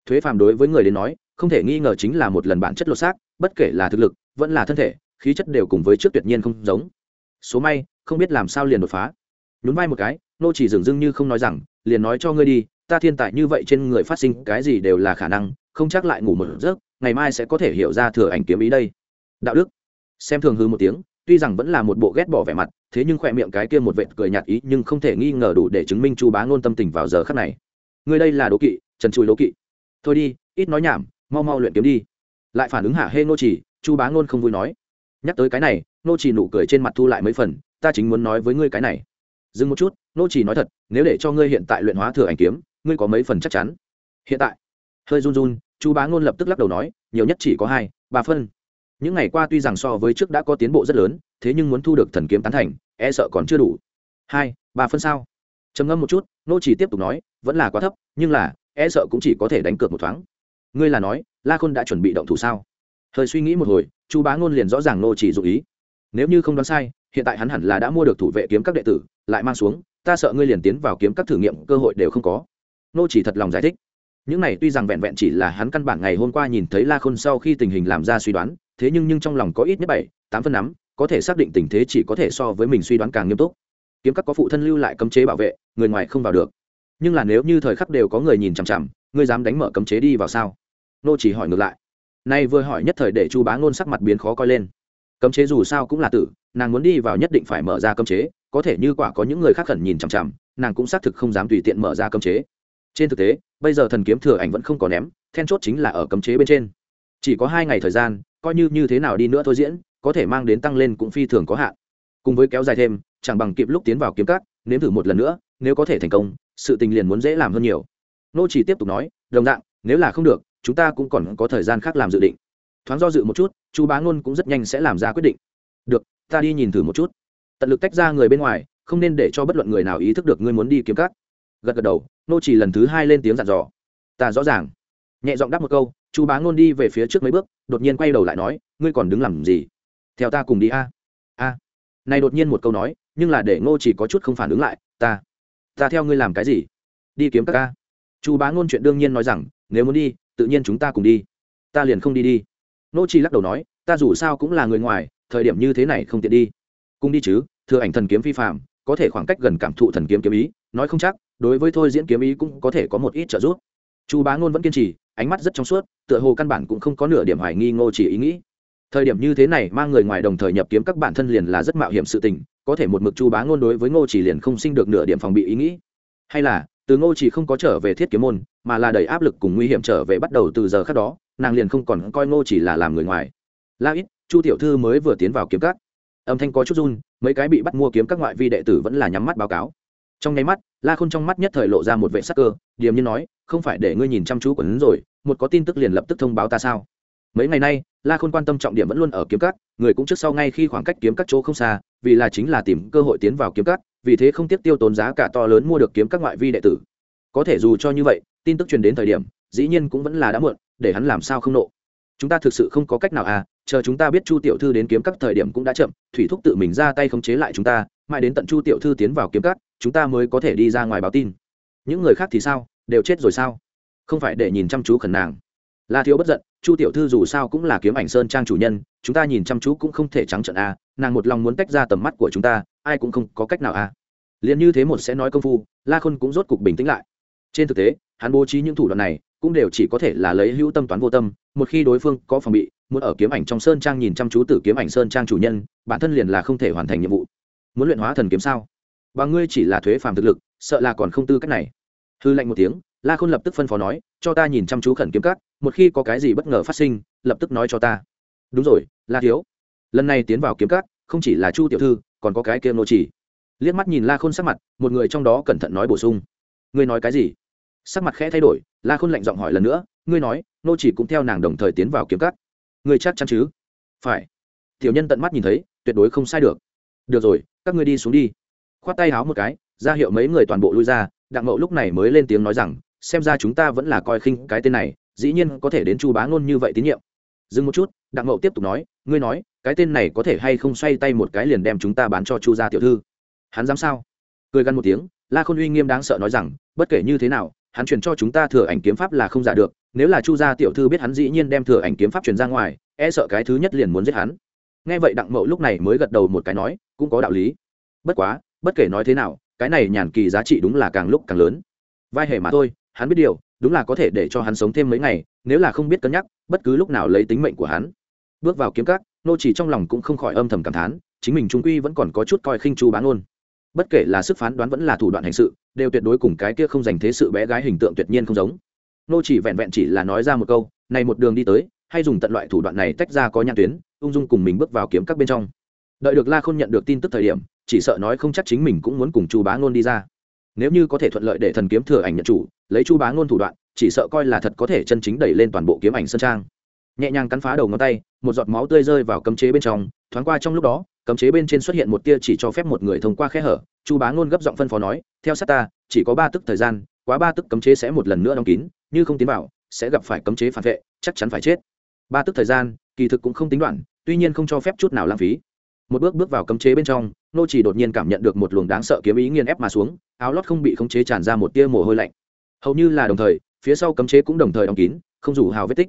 Thuế phàm đối với người đến nói, không thể nghi ngờ chính là một lần bản chất lột xác, bất kể là thực lực, vẫn là thân thể, khí chất đều cùng với trước tuyệt nhiên không giống. Số may, không biết làm sao liền đột phá. Nhún vai một cái nô chỉ dường dưng như không nói rằng, liền nói cho ngươi đi ta thiên tài như vậy trên người phát sinh cái gì đều là khả năng không chắc lại ngủ một giấc ngày mai sẽ có thể hiểu ra thừa ảnh kiếm ý đây. Đạo đức. Xem thường hư một tiếng tuy rằng vẫn là một bộ ghét bỏ vẻ mặt thế nhưng khỏe miệng cái kia một vệt cười nhạt ý nhưng không thể nghi ngờ đủ để chứng minh chu bá ngôn tâm tình vào giờ khắc này. Người đây là đố kỵ trần chùi đố kỵ. Thôi đi ít nói nhảm mau mau luyện kiếm đi. Lại phản ứng hạ hê nô trì, chu bá ngôn không vui nói. Nhắc tới cái này nô trì nụ cười trên mặt thu lại mấy phần ta chính muốn nói với ngươi cái này. Dừng một chút nô trì nói thật nếu để cho ngươi hiện tại luyện hóa thừa ảnh kiếm ngươi có mấy phần chắc chắn? Hiện tại. Hơi run run chú bá ngôn lập tức lắc đầu nói, nhiều nhất chỉ có hai, ba phân. Những ngày qua tuy rằng so với trước đã có tiến bộ rất lớn, thế nhưng muốn thu được thần kiếm tán thành e sợ còn chưa đủ. Hai, ba phân sao? Trầm ngâm một chút, nô chỉ tiếp tục nói, vẫn là quá thấp, nhưng là e sợ cũng chỉ có thể đánh cược một thoáng. Ngươi là nói, la khôn đã chuẩn bị động thủ sao? Hơi suy nghĩ một hồi chú bá ngôn liền rõ ràng nô chỉ dụ ý. Nếu như không đoán sai, hiện tại hắn hẳn là đã mua được thủ vệ kiếm các đệ tử, lại mang xuống, ta sợ ngươi liền tiến vào kiếm các thử nghiệm, cơ hội đều không có nô chỉ thật lòng giải thích. Những này tuy rằng vẹn vẹn chỉ là hắn căn bản ngày hôm qua nhìn thấy la khôn sau khi tình hình làm ra suy đoán, thế nhưng nhưng trong lòng có ít nhất bảy, tám phân nắm, có thể xác định tình thế chỉ có thể so với mình suy đoán càng nghiêm túc. Kiếm các có phụ thân lưu lại cấm chế bảo vệ, người ngoài không vào được. Nhưng là nếu như thời khắc đều có người nhìn chằm chằm, ngươi dám đánh mở cấm chế đi vào sao? Nô chỉ hỏi ngược lại. Nay vừa hỏi nhất thời để chu bá ngôn sắc mặt biến khó coi lên. Cấm chế dù sao cũng là tử, nàng muốn đi vào nhất định phải mở ra cấm chế, có thể như quả có những người khác khẩn nhìn chằm chằm, nàng cũng xác thực không dám tùy tiện mở ra cấm chế trên thực tế, bây giờ thần kiếm thừa ảnh vẫn không có ném, then chốt chính là ở cấm chế bên trên. Chỉ có hai ngày thời gian, coi như như thế nào đi nữa thôi diễn, có thể mang đến tăng lên cũng phi thường có hạn. Cùng với kéo dài thêm, chẳng bằng kịp lúc tiến vào kiếm cắt nếm thử một lần nữa, nếu có thể thành công, sự tình liền muốn dễ làm hơn nhiều. Nô chỉ tiếp tục nói, đồng dạng, nếu là không được, chúng ta cũng còn có thời gian khác làm dự định. Thoáng do dự một chút chú bá ngôn cũng rất nhanh sẽ làm ra quyết định. Được, ta đi nhìn thử một chút. Tận lực tách ra người bên ngoài, không nên để cho bất luận người nào ý thức được ngươi muốn đi kiếm cắt gật gật đầu, nô chỉ lần thứ hai lên tiếng dặn dò. Ta rõ ràng. Nhẹ giọng đáp một câu chú bá ngôn đi về phía trước mấy bước, đột nhiên quay đầu lại nói, ngươi còn đứng làm gì? Theo ta cùng đi a. A. Này đột nhiên một câu nói, nhưng là để ngô chỉ có chút không phản ứng lại, ta ta theo ngươi làm cái gì? Đi kiếm các ca. Chú bá ngôn chuyện đương nhiên nói rằng, nếu muốn đi, tự nhiên chúng ta cùng đi. Ta liền không đi đi. Ngô chỉ lắc đầu nói, ta dù sao cũng là người ngoài, thời điểm như thế này không tiện đi. Cùng đi chứ, thừa ảnh thần kiếm phi phạm có thể khoảng cách gần cảm thụ thần kiếm kiếm ý nói không chắc, đối với thôi diễn kiếm ý cũng có thể có một ít trợ giúp. Chu bá ngôn vẫn kiên trì, ánh mắt rất trong suốt, tựa hồ căn bản cũng không có nửa điểm hoài nghi ngô chỉ ý nghĩ. Thời điểm như thế này, mang người ngoài đồng thời nhập kiếm các bản thân liền là rất mạo hiểm sự tình, có thể một mực chu bá ngôn đối với ngô chỉ liền không sinh được nửa điểm phòng bị ý nghĩ. Hay là, từ ngô chỉ không có trở về thiết kiếm môn, mà là đẩy áp lực cùng nguy hiểm trở về bắt đầu từ giờ khác đó, nàng liền không còn coi ngô chỉ là làm người ngoài. La ít, chu tiểu thư mới vừa tiến vào kiếm các. Âm thanh có chút run, mấy cái bị bắt mua kiếm các ngoại vi đệ tử vẫn là nhắm mắt báo cáo trong nháy mắt, la khôn trong mắt nhất thời lộ ra một vệ sắc cơ, điềm như nói, không phải để ngươi nhìn chăm chú quần rồi, một có tin tức liền lập tức thông báo ta sao? Mấy ngày nay, la khôn quan tâm trọng điểm vẫn luôn ở kiếm cắt người cũng trước sau ngay khi khoảng cách kiếm các chỗ không xa, vì là chính là tìm cơ hội tiến vào kiếm cắt vì thế không tiếc tiêu tốn giá cả to lớn mua được kiếm các ngoại vi đệ tử. Có thể dù cho như vậy, tin tức truyền đến thời điểm, dĩ nhiên cũng vẫn là đã muộn, để hắn làm sao không nộ. Chúng ta thực sự không có cách nào à chờ chúng ta biết chu tiểu thư đến kiếm các thời điểm cũng đã chậm, thủy thúc tự mình ra tay khống chế lại chúng ta, mãi đến tận chu tiểu thư tiến vào kiếm các chúng ta mới có thể đi ra ngoài báo tin. Những người khác thì sao? Đều chết rồi sao? Không phải để nhìn chăm chú khẩn nàng. La thiếu bất giận, chu tiểu thư dù sao cũng là kiếm ảnh sơn trang chủ nhân, chúng ta nhìn chăm chú cũng không thể trắng trận a à, nàng một lòng muốn tách ra tầm mắt của chúng ta, ai cũng không có cách nào a liền như thế một sẽ nói công phu, la khôn cũng rốt cục bình tĩnh lại. Trên thực tế, hắn bố trí những thủ đoạn này, cũng đều chỉ có thể là lấy hữu tâm toán vô tâm, một khi đối phương có phòng bị, muốn ở kiếm ảnh trong sơn trang nhìn chăm chú từ kiếm ảnh sơn trang chủ nhân, bản thân liền là không thể hoàn thành nhiệm vụ. Muốn luyện hóa thần kiếm sao? Và ngươi chỉ là thuế phàm thực lực, sợ là còn không tư cách này. Hư lệnh một tiếng, la khôn lập tức phân phó nói, cho ta nhìn chăm chú khẩn kiếm cắt một khi có cái gì bất ngờ phát sinh, lập tức nói cho ta. Đúng rồi, la thiếu. Lần này tiến vào kiếm cắt không chỉ là chu tiểu thư, còn có cái kia nô chỉ. Liếc mắt nhìn la khôn sắc mặt, một người trong đó cẩn thận nói bổ sung. Ngươi nói cái gì? Sắc mặt khẽ thay đổi, la khôn lạnh giọng hỏi lần nữa, ngươi nói nô chỉ cũng theo nàng đồng thời tiến vào kiếm cắt ngươi chắc chắn chứ? Phải. Tiểu nhân tận mắt nhìn thấy, tuyệt đối không sai được. Được rồi, các ngươi đi xuống đi khoát tay háo một cái, ra hiệu mấy người toàn bộ lui ra, đặng mậu lúc này mới lên tiếng nói rằng, xem ra chúng ta vẫn là coi khinh cái tên này, dĩ nhiên có thể đến chu bá ngôn như vậy tín nhiệm. Dừng một chút, đặng mậu tiếp tục nói, ngươi nói, cái tên này có thể hay không xoay tay một cái liền đem chúng ta bán cho chu gia tiểu thư? Hắn dám sao? Cười gắn một tiếng, la khôn uy nghiêm đáng sợ nói rằng, bất kể như thế nào, hắn truyền cho chúng ta thừa ảnh kiếm pháp là không giả được, nếu là chu gia tiểu thư biết hắn dĩ nhiên đem thừa ảnh kiếm pháp truyền ra ngoài e sợ cái thứ nhất liền muốn giết hắn. Nghe vậy đặng mậu lúc này mới gật đầu một cái nói, cũng có đạo lý. Bất quá bất kể nói thế nào, cái này nhàn kỳ giá trị đúng là càng lúc càng lớn. Vai hề mà thôi, hắn biết điều, đúng là có thể để cho hắn sống thêm mấy ngày, nếu là không biết cân nhắc, bất cứ lúc nào lấy tính mệnh của hắn. Bước vào kiếm cắt nô chỉ trong lòng cũng không khỏi âm thầm cảm thán, chính mình trung quy vẫn còn có chút coi khinh chu bán ôn bất kể là sức phán đoán vẫn là thủ đoạn hành sự, đều tuyệt đối cùng cái kia không dành thế sự bé gái hình tượng tuyệt nhiên không giống. Nô chỉ vẹn vẹn chỉ là nói ra một câu, này một đường đi tới, hay dùng tận loại thủ đoạn này tách ra có nhãn tuyến, ung dung cùng mình bước vào kiếm các bên trong. Đợi được la khôn nhận được tin tức thời điểm chỉ sợ nói không chắc chính mình cũng muốn cùng chu bá ngôn đi ra. Nếu như có thể thuận lợi để thần kiếm thừa ảnh nhận chủ, lấy chu bá ngôn thủ đoạn, chỉ sợ coi là thật có thể chân chính đẩy lên toàn bộ kiếm ảnh sơn trang. Nhẹ nhàng cắn phá đầu ngón tay, một giọt máu tươi rơi vào cấm chế bên trong, thoáng qua trong lúc đó, cấm chế bên trên xuất hiện một tia chỉ cho phép một người thông qua khe hở, chu bá ngôn gấp giọng phân phó nói, theo sát ta, chỉ có ba tức thời gian, quá ba tức cấm chế sẽ một lần nữa đóng kín, như không tiến vào, sẽ gặp phải cấm chế phản vệ, chắc chắn phải chết. Ba tức thời gian, kỳ thực cũng không tính đoạn, tuy nhiên không cho phép chút nào lãng phí. Một bước bước vào cấm chế bên trong nô chỉ đột nhiên cảm nhận được một luồng đáng sợ kiếm ý nghiền ép mà xuống, áo lót không bị khống chế tràn ra một tia mồ hôi lạnh. Hầu như là đồng thời, phía sau cấm chế cũng đồng thời đóng kín, không dù hào vết tích.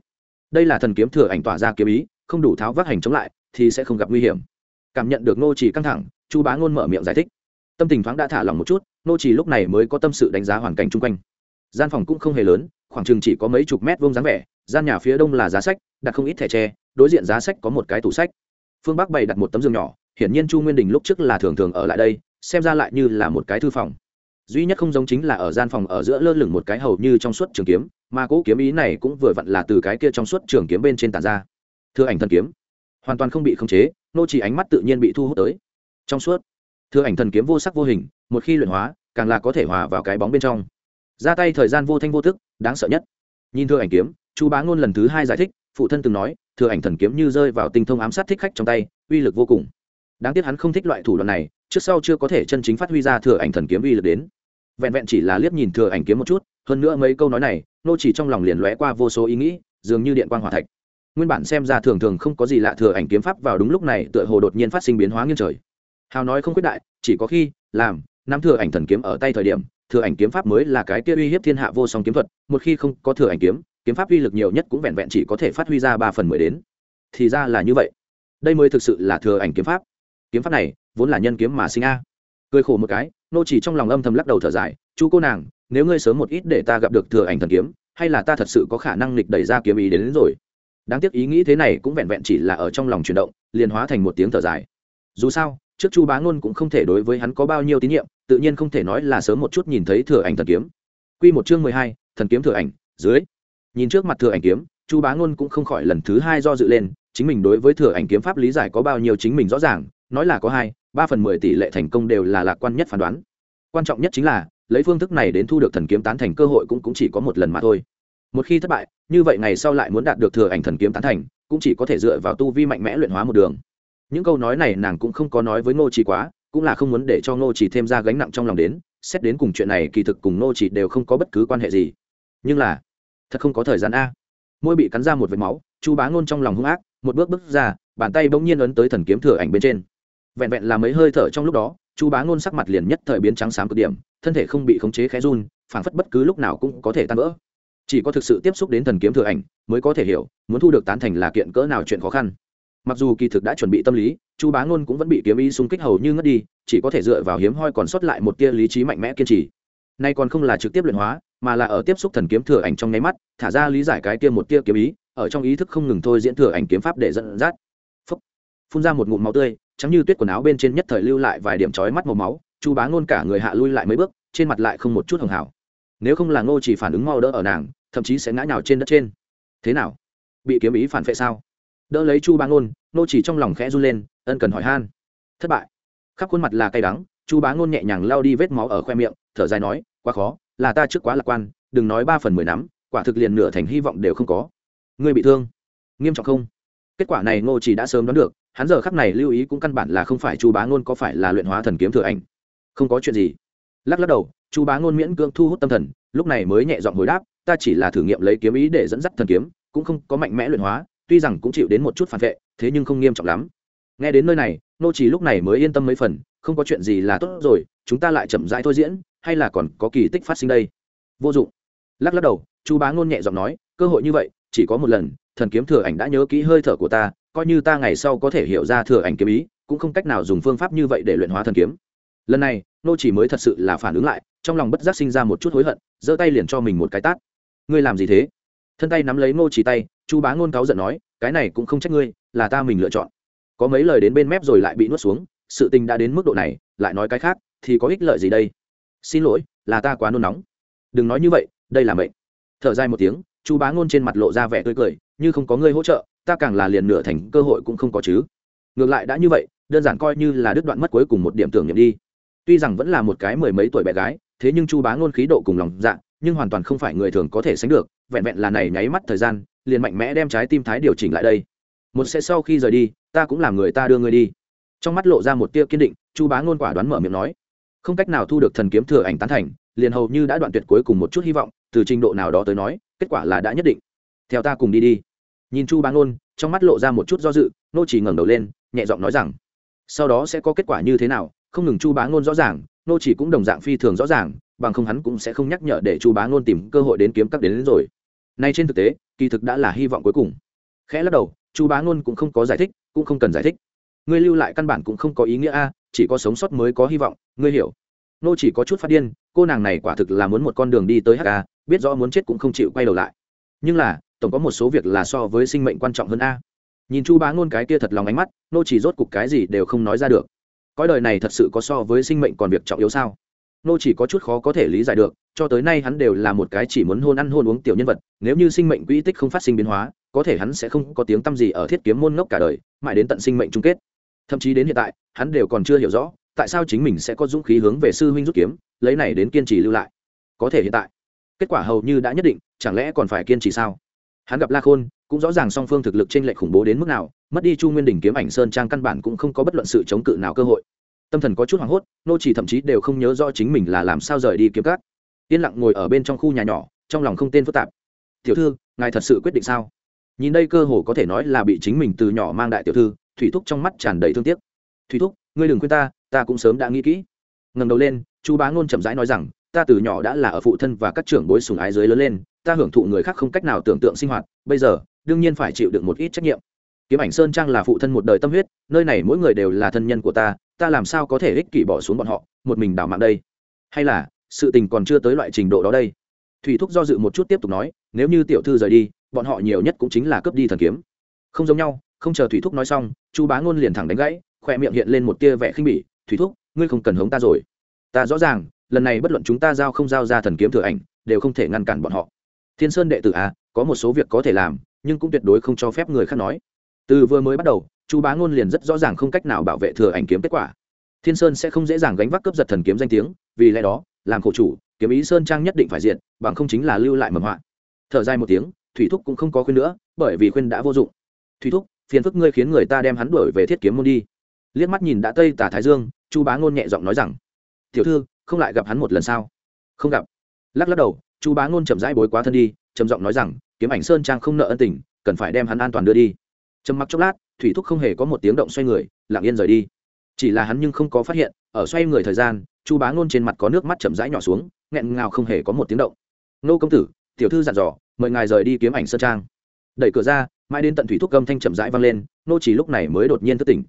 Đây là thần kiếm thừa ảnh tỏa ra kiếm ý, không đủ tháo vác hành chống lại, thì sẽ không gặp nguy hiểm. Cảm nhận được nô chỉ căng thẳng, chu bá ngôn mở miệng giải thích. Tâm tình thoáng đã thả lỏng một chút, nô chỉ lúc này mới có tâm sự đánh giá hoàn cảnh chung quanh. Gian phòng cũng không hề lớn, khoảng chừng chỉ có mấy chục mét vuông dáng vẻ, gian nhà phía đông là giá sách, đặt không ít thẻ tre, đối diện giá sách có một cái tủ sách. Phương bắc bày đặt một tấm giường nhỏ hiển nhiên chu nguyên đình lúc trước là thường thường ở lại đây, xem ra lại như là một cái thư phòng. Duy nhất không giống chính là ở gian phòng ở giữa lơ lửng một cái hầu như trong suốt trường kiếm, mà cỗ kiếm ý này cũng vừa vặn là từ cái kia trong suốt trường kiếm bên trên tàn ra. Thưa ảnh thần kiếm, hoàn toàn không bị khống chế, nô chỉ ánh mắt tự nhiên bị thu hút tới. Trong suốt, thưa ảnh thần kiếm vô sắc vô hình, một khi luyện hóa, càng là có thể hòa vào cái bóng bên trong. Ra tay thời gian vô thanh vô thức đáng sợ nhất. Nhìn thưa ảnh kiếm, chu bá ngôn lần thứ hai giải thích, phụ thân từng nói thừa ảnh thần kiếm như rơi vào tinh thông ám sát thích khách trong tay, uy lực vô cùng đáng tiếc hắn không thích loại thủ đoạn này, trước sau chưa có thể chân chính phát huy ra thừa ảnh thần kiếm uy lực đến. Vẹn vẹn chỉ là liếc nhìn thừa ảnh kiếm một chút, hơn nữa mấy câu nói này, nô chỉ trong lòng liền lóe qua vô số ý nghĩ, dường như điện quang hỏa thạch. Nguyên bản xem ra thường thường không có gì lạ thừa ảnh kiếm pháp vào đúng lúc này, tựa hồ đột nhiên phát sinh biến hóa nghiêng trời. Hào nói không quyết đại, chỉ có khi, làm, nắm thừa ảnh thần kiếm ở tay thời điểm, thừa ảnh kiếm pháp mới là cái kia uy hiếp thiên hạ vô song kiếm thuật, một khi không có thừa ảnh kiếm kiếm pháp uy lực nhiều nhất cũng vẹn vẹn chỉ có thể phát huy ra ba phần mười đến. Thì ra là như vậy. Đây mới thực sự là thừa ảnh kiếm pháp kiếm pháp này vốn là nhân kiếm mà sinh a. Cười khổ một cái nô chỉ trong lòng âm thầm lắc đầu thở dài chú cô nàng nếu ngươi sớm một ít để ta gặp được thừa ảnh thần kiếm hay là ta thật sự có khả năng lịch đẩy ra kiếm ý đến, đến rồi? Đáng tiếc ý nghĩ thế này cũng vẹn vẹn chỉ là ở trong lòng chuyển động liền hóa thành một tiếng thở dài. Dù sao trước chu bá ngôn cũng không thể đối với hắn có bao nhiêu tín nhiệm tự nhiên không thể nói là sớm một chút nhìn thấy thừa ảnh thần kiếm. Quy một chương mười hai thần kiếm thừa ảnh dưới. Nhìn trước mặt thừa ảnh kiếm chu bá ngôn cũng không khỏi lần thứ hai do dự lên chính mình đối với thừa ảnh kiếm pháp lý giải có bao nhiêu chính mình rõ ràng nói là có hai ba phần mười tỷ lệ thành công đều là lạc quan nhất phán đoán. Quan trọng nhất chính là lấy phương thức này đến thu được thần kiếm tán thành cơ hội cũng, cũng chỉ có một lần mà thôi. Một khi thất bại như vậy ngày sau lại muốn đạt được thừa ảnh thần kiếm tán thành cũng chỉ có thể dựa vào tu vi mạnh mẽ luyện hóa một đường. Những câu nói này nàng cũng không có nói với ngô chỉ quá cũng là không muốn để cho ngô chỉ thêm ra gánh nặng trong lòng đến xét đến cùng chuyện này kỳ thực cùng ngô chỉ đều không có bất cứ quan hệ gì. Nhưng là thật không có thời gian a. Môi bị cắn ra một vệt máu chu bá ngôn trong lòng hung ác một bước bước ra bàn tay bỗng nhiên ấn tới thần kiếm thừa ảnh bên trên vẹn vẹn là mấy hơi thở trong lúc đó chu bá ngôn sắc mặt liền nhất thời biến trắng xám cực điểm, thân thể không bị khống chế khé run, phảng phất bất cứ lúc nào cũng có thể tan vỡ. Chỉ có thực sự tiếp xúc đến thần kiếm thừa ảnh, mới có thể hiểu, muốn thu được tán thành là kiện cỡ nào chuyện khó khăn. Mặc dù kỳ thực đã chuẩn bị tâm lý chu bá ngôn cũng vẫn bị kiếm ý xung kích hầu như ngất đi, chỉ có thể dựa vào hiếm hoi còn sót lại một tia lý trí mạnh mẽ kiên trì. Nay còn không là trực tiếp luyện hóa, mà là ở tiếp xúc thần kiếm thừa ảnh trong nháy mắt, thả ra lý giải cái tia một tia kiếm ý, ở trong ý thức không ngừng thôi diễn thừa ảnh kiếm pháp để dẫn dắt. Phúc. phun ra một ngụm máu tươi trắng như tuyết quần áo bên trên nhất thời lưu lại vài điểm chói mắt màu máu, chu bá ngôn cả người hạ lui lại mấy bước, trên mặt lại không một chút hường hảo. Nếu không là ngô chỉ phản ứng mau đỡ ở nàng, thậm chí sẽ ngã nhào trên đất trên. Thế nào? Bị kiếm ý phản phệ sao? Đỡ lấy chu bá ngôn, ngô chỉ trong lòng khẽ run lên, ân cần hỏi han. Thất bại. Khắp khuôn mặt là cay đắng, chu bá ngôn nhẹ nhàng lao đi vết máu ở khoe miệng, thở dài nói, quá khó, là ta trước quá lạc quan, đừng nói ba phần mười nắm, quả thực liền nửa thành hy vọng đều không có. Ngươi bị thương, nghiêm trọng không? Kết quả này ngô chỉ đã sớm đoán được hắn giờ khắc này lưu ý cũng căn bản là không phải chu bá ngôn có phải là luyện hóa thần kiếm thừa ảnh. Không có chuyện gì. Lắc lắc đầu, chu bá ngôn miễn cưỡng thu hút tâm thần, lúc này mới nhẹ giọng hồi đáp, ta chỉ là thử nghiệm lấy kiếm ý để dẫn dắt thần kiếm, cũng không có mạnh mẽ luyện hóa, tuy rằng cũng chịu đến một chút phản vệ, thế nhưng không nghiêm trọng lắm. Nghe đến nơi này, nô chỉ lúc này mới yên tâm mấy phần, không có chuyện gì là tốt rồi, chúng ta lại chậm rãi thôi diễn, hay là còn có kỳ tích phát sinh đây? Vô dụng. Lắc lắc đầu, chu bá ngôn nhẹ giọng nói, cơ hội như vậy, chỉ có một lần, thần kiếm thừa ảnh đã nhớ kỹ hơi thở của ta coi như ta ngày sau có thể hiểu ra thừa ảnh kiếm ý, cũng không cách nào dùng phương pháp như vậy để luyện hóa thần kiếm. Lần này, nô chỉ mới thật sự là phản ứng lại, trong lòng bất giác sinh ra một chút hối hận, giơ tay liền cho mình một cái tát. Ngươi làm gì thế? Thân tay nắm lấy nô chỉ tay, chu bá ngôn cáu giận nói, cái này cũng không trách ngươi, là ta mình lựa chọn. Có mấy lời đến bên mép rồi lại bị nuốt xuống, sự tình đã đến mức độ này, lại nói cái khác, thì có ích lợi gì đây? Xin lỗi, là ta quá nôn nóng. Đừng nói như vậy, đây là mệnh. Thở dài một tiếng, chu bá ngôn trên mặt lộ ra vẻ tươi cười, như không có ngươi hỗ trợ ta càng là liền nửa thành cơ hội cũng không có chứ. Ngược lại đã như vậy, đơn giản coi như là đứt đoạn mất cuối cùng một điểm tưởng niệm đi. Tuy rằng vẫn là một cái mười mấy tuổi bé gái, thế nhưng chu bá ngôn khí độ cùng lòng dạ nhưng hoàn toàn không phải người thường có thể sánh được, vẹn vẹn là này nháy mắt thời gian, liền mạnh mẽ đem trái tim thái điều chỉnh lại đây. Một sẽ sau khi rời đi, ta cũng làm người ta đưa ngươi đi. Trong mắt lộ ra một tia kiên định, chu bá ngôn quả đoán mở miệng nói. Không cách nào thu được thần kiếm thừa ảnh tán thành, liền hầu như đã đoạn tuyệt cuối cùng một chút hy vọng, từ trình độ nào đó tới nói, kết quả là đã nhất định. Theo ta cùng đi đi nhìn chu bá ngôn trong mắt lộ ra một chút do dự nô chỉ ngẩng đầu lên nhẹ giọng nói rằng sau đó sẽ có kết quả như thế nào không ngừng chu bá ngôn rõ ràng nô chỉ cũng đồng dạng phi thường rõ ràng bằng không hắn cũng sẽ không nhắc nhở để chu bá ngôn tìm cơ hội đến kiếm các đến, đến rồi. Nay trên thực tế kỳ thực đã là hy vọng cuối cùng. Khẽ lắc đầu chu bá ngôn cũng không có giải thích cũng không cần giải thích. Ngươi lưu lại căn bản cũng không có ý nghĩa a chỉ có sống sót mới có hy vọng ngươi hiểu. Nô chỉ có chút phát điên cô nàng này quả thực là muốn một con đường đi tới hk biết rõ muốn chết cũng không chịu quay đầu lại. Nhưng là tổng có một số việc là so với sinh mệnh quan trọng hơn a. Nhìn chu bá ngôn cái kia thật lòng ánh mắt, nô chỉ rốt cục cái gì đều không nói ra được. Cõi đời này thật sự có so với sinh mệnh còn việc trọng yếu sao? Nô chỉ có chút khó có thể lý giải được, cho tới nay hắn đều là một cái chỉ muốn hôn ăn hôn uống tiểu nhân vật, nếu như sinh mệnh quỹ tích không phát sinh biến hóa, có thể hắn sẽ không có tiếng tăm gì ở thiết kiếm môn ngốc cả đời, mãi đến tận sinh mệnh chung kết. Thậm chí đến hiện tại, hắn đều còn chưa hiểu rõ, tại sao chính mình sẽ có dũng khí hướng về sư huynh rút kiếm, lấy này đến kiên trì lưu lại. Có thể hiện tại, kết quả hầu như đã nhất định, chẳng lẽ còn phải kiên trì sao? Hắn gặp la khôn, cũng rõ ràng song phương thực lực t r ê n lệch khủng bố đến mức nào, mất đi chu nguyên đình kiếm ảnh sơn trang căn bản cũng không có bất luận sự chống cự nào cơ hội. Tâm thần có chút hoảng hốt, nô chỉ thậm chí đều không nhớ rõ chính mình là làm sao rời đi kiếm cát yên lặng ngồi ở bên trong khu nhà nhỏ, trong lòng không tên phức tạp. Tiểu thư, ngài thật sự quyết định sao? Nhìn đây cơ hồ có thể nói là bị chính mình từ nhỏ mang đại tiểu thư, thủy thúc trong mắt tràn đầy thương tiếc. Thủy thúc, ngươi đừng khuyên ta ta cũng sớm đã nghĩ kỹ. Ngẩng đầu lên, chu bá ngôn chậm rãi nói rằng ta từ nhỏ đã là ở phụ thân và các trưởng bối sùng ái dưới lớn lên, ta hưởng thụ người khác không cách nào tưởng tượng sinh hoạt, bây giờ, đương nhiên phải chịu được một ít trách nhiệm. Kiếm ảnh sơn trang là phụ thân một đời tâm huyết, nơi này mỗi người đều là thân nhân của ta ta làm sao có thể ích kỷ bỏ xuống bọn họ, một mình đảo mạng đây? Hay là, sự tình còn chưa tới loại trình độ đó đây. Thủy thúc do dự một chút tiếp tục nói, nếu như tiểu thư rời đi, bọn họ nhiều nhất cũng chính là cướp đi thần kiếm. Không giống nhau, không chờ thủy thúc nói xong, chu bá ngôn liền thẳng đánh gãy khoe miệng hiện lên một tia vẻ khinh bỉ, thủy thúc, ngươi không cần hống ta rồi. Ta rõ ràng lần này bất luận chúng ta giao không giao ra thần kiếm thừa ảnh, đều không thể ngăn cản bọn họ. Thiên sơn đệ tử a có một số việc có thể làm, nhưng cũng tuyệt đối không cho phép người khác nói. Từ vừa mới bắt đầu, chu bá ngôn liền rất rõ ràng không cách nào bảo vệ thừa ảnh kiếm kết quả. Thiên sơn sẽ không dễ dàng gánh vác cướp giật thần kiếm danh tiếng, vì lẽ đó, làm khổ chủ, kiếm ý sơn trang nhất định phải diện bằng không chính là lưu lại mầm họa. Thở dài một tiếng, thủy thúc cũng không có khuyên nữa, bởi vì khuyên đã vô dụng. Thủy thúc, phiền phức ngươi khiến người ta đem hắn đuổi về thiết kiếm môn đi. Liếc mắt nhìn đã tây tả thái dương, chu bá ngôn nhẹ giọng nói rằng, tiểu thư không lại gặp hắn một lần sao? Không gặp. Lắc lắc đầu, chu bá ngôn chậm rãi bối quá thân đi, trầm giọng nói rằng, kiếm ảnh sơn trang không nợ ân tình, cần phải đem hắn an toàn đưa đi. Trầm mặc chốc lát, thủy thúc không hề có một tiếng động xoay người, lặng yên rời đi. Chỉ là hắn nhưng không có phát hiện, ở xoay người thời gian, chu bá ngôn trên mặt có nước mắt chậm rãi nhỏ xuống, nghẹn ngào không hề có một tiếng động. Nô công tử, tiểu thư dặn dò, mời ngài rời đi kiếm ảnh sơn trang. Đẩy cửa ra, mãi đến tận thủy thúc gâm thanh chậm rãi vang lên, nô chỉ lúc này mới đột nhiên thức tỉnh.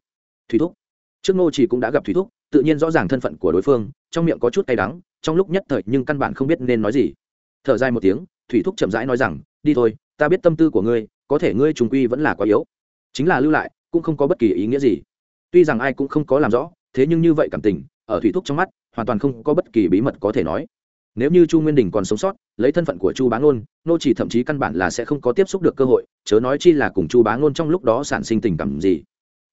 Thủy thúc. Trước nô chỉ cũng đã gặp thủy thúc tự nhiên rõ ràng thân phận của đối phương, trong miệng có chút cay đắng, trong lúc nhất thời nhưng căn bản không biết nên nói gì. Thở dài một tiếng, thủy thúc chậm rãi nói rằng, đi thôi, ta biết tâm tư của ngươi, có thể ngươi trùng quy vẫn là quá yếu. Chính là lưu lại, cũng không có bất kỳ ý nghĩa gì. Tuy rằng ai cũng không có làm rõ, thế nhưng như vậy cảm tình, ở thủy thúc trong mắt, hoàn toàn không có bất kỳ bí mật có thể nói. Nếu như chu nguyên đình còn sống sót, lấy thân phận của chu bá ngôn, nô chỉ thậm chí căn bản là sẽ không có tiếp xúc được cơ hội, chớ nói chi là cùng chu bá ngôn trong lúc đó sản sinh tình cảm gì.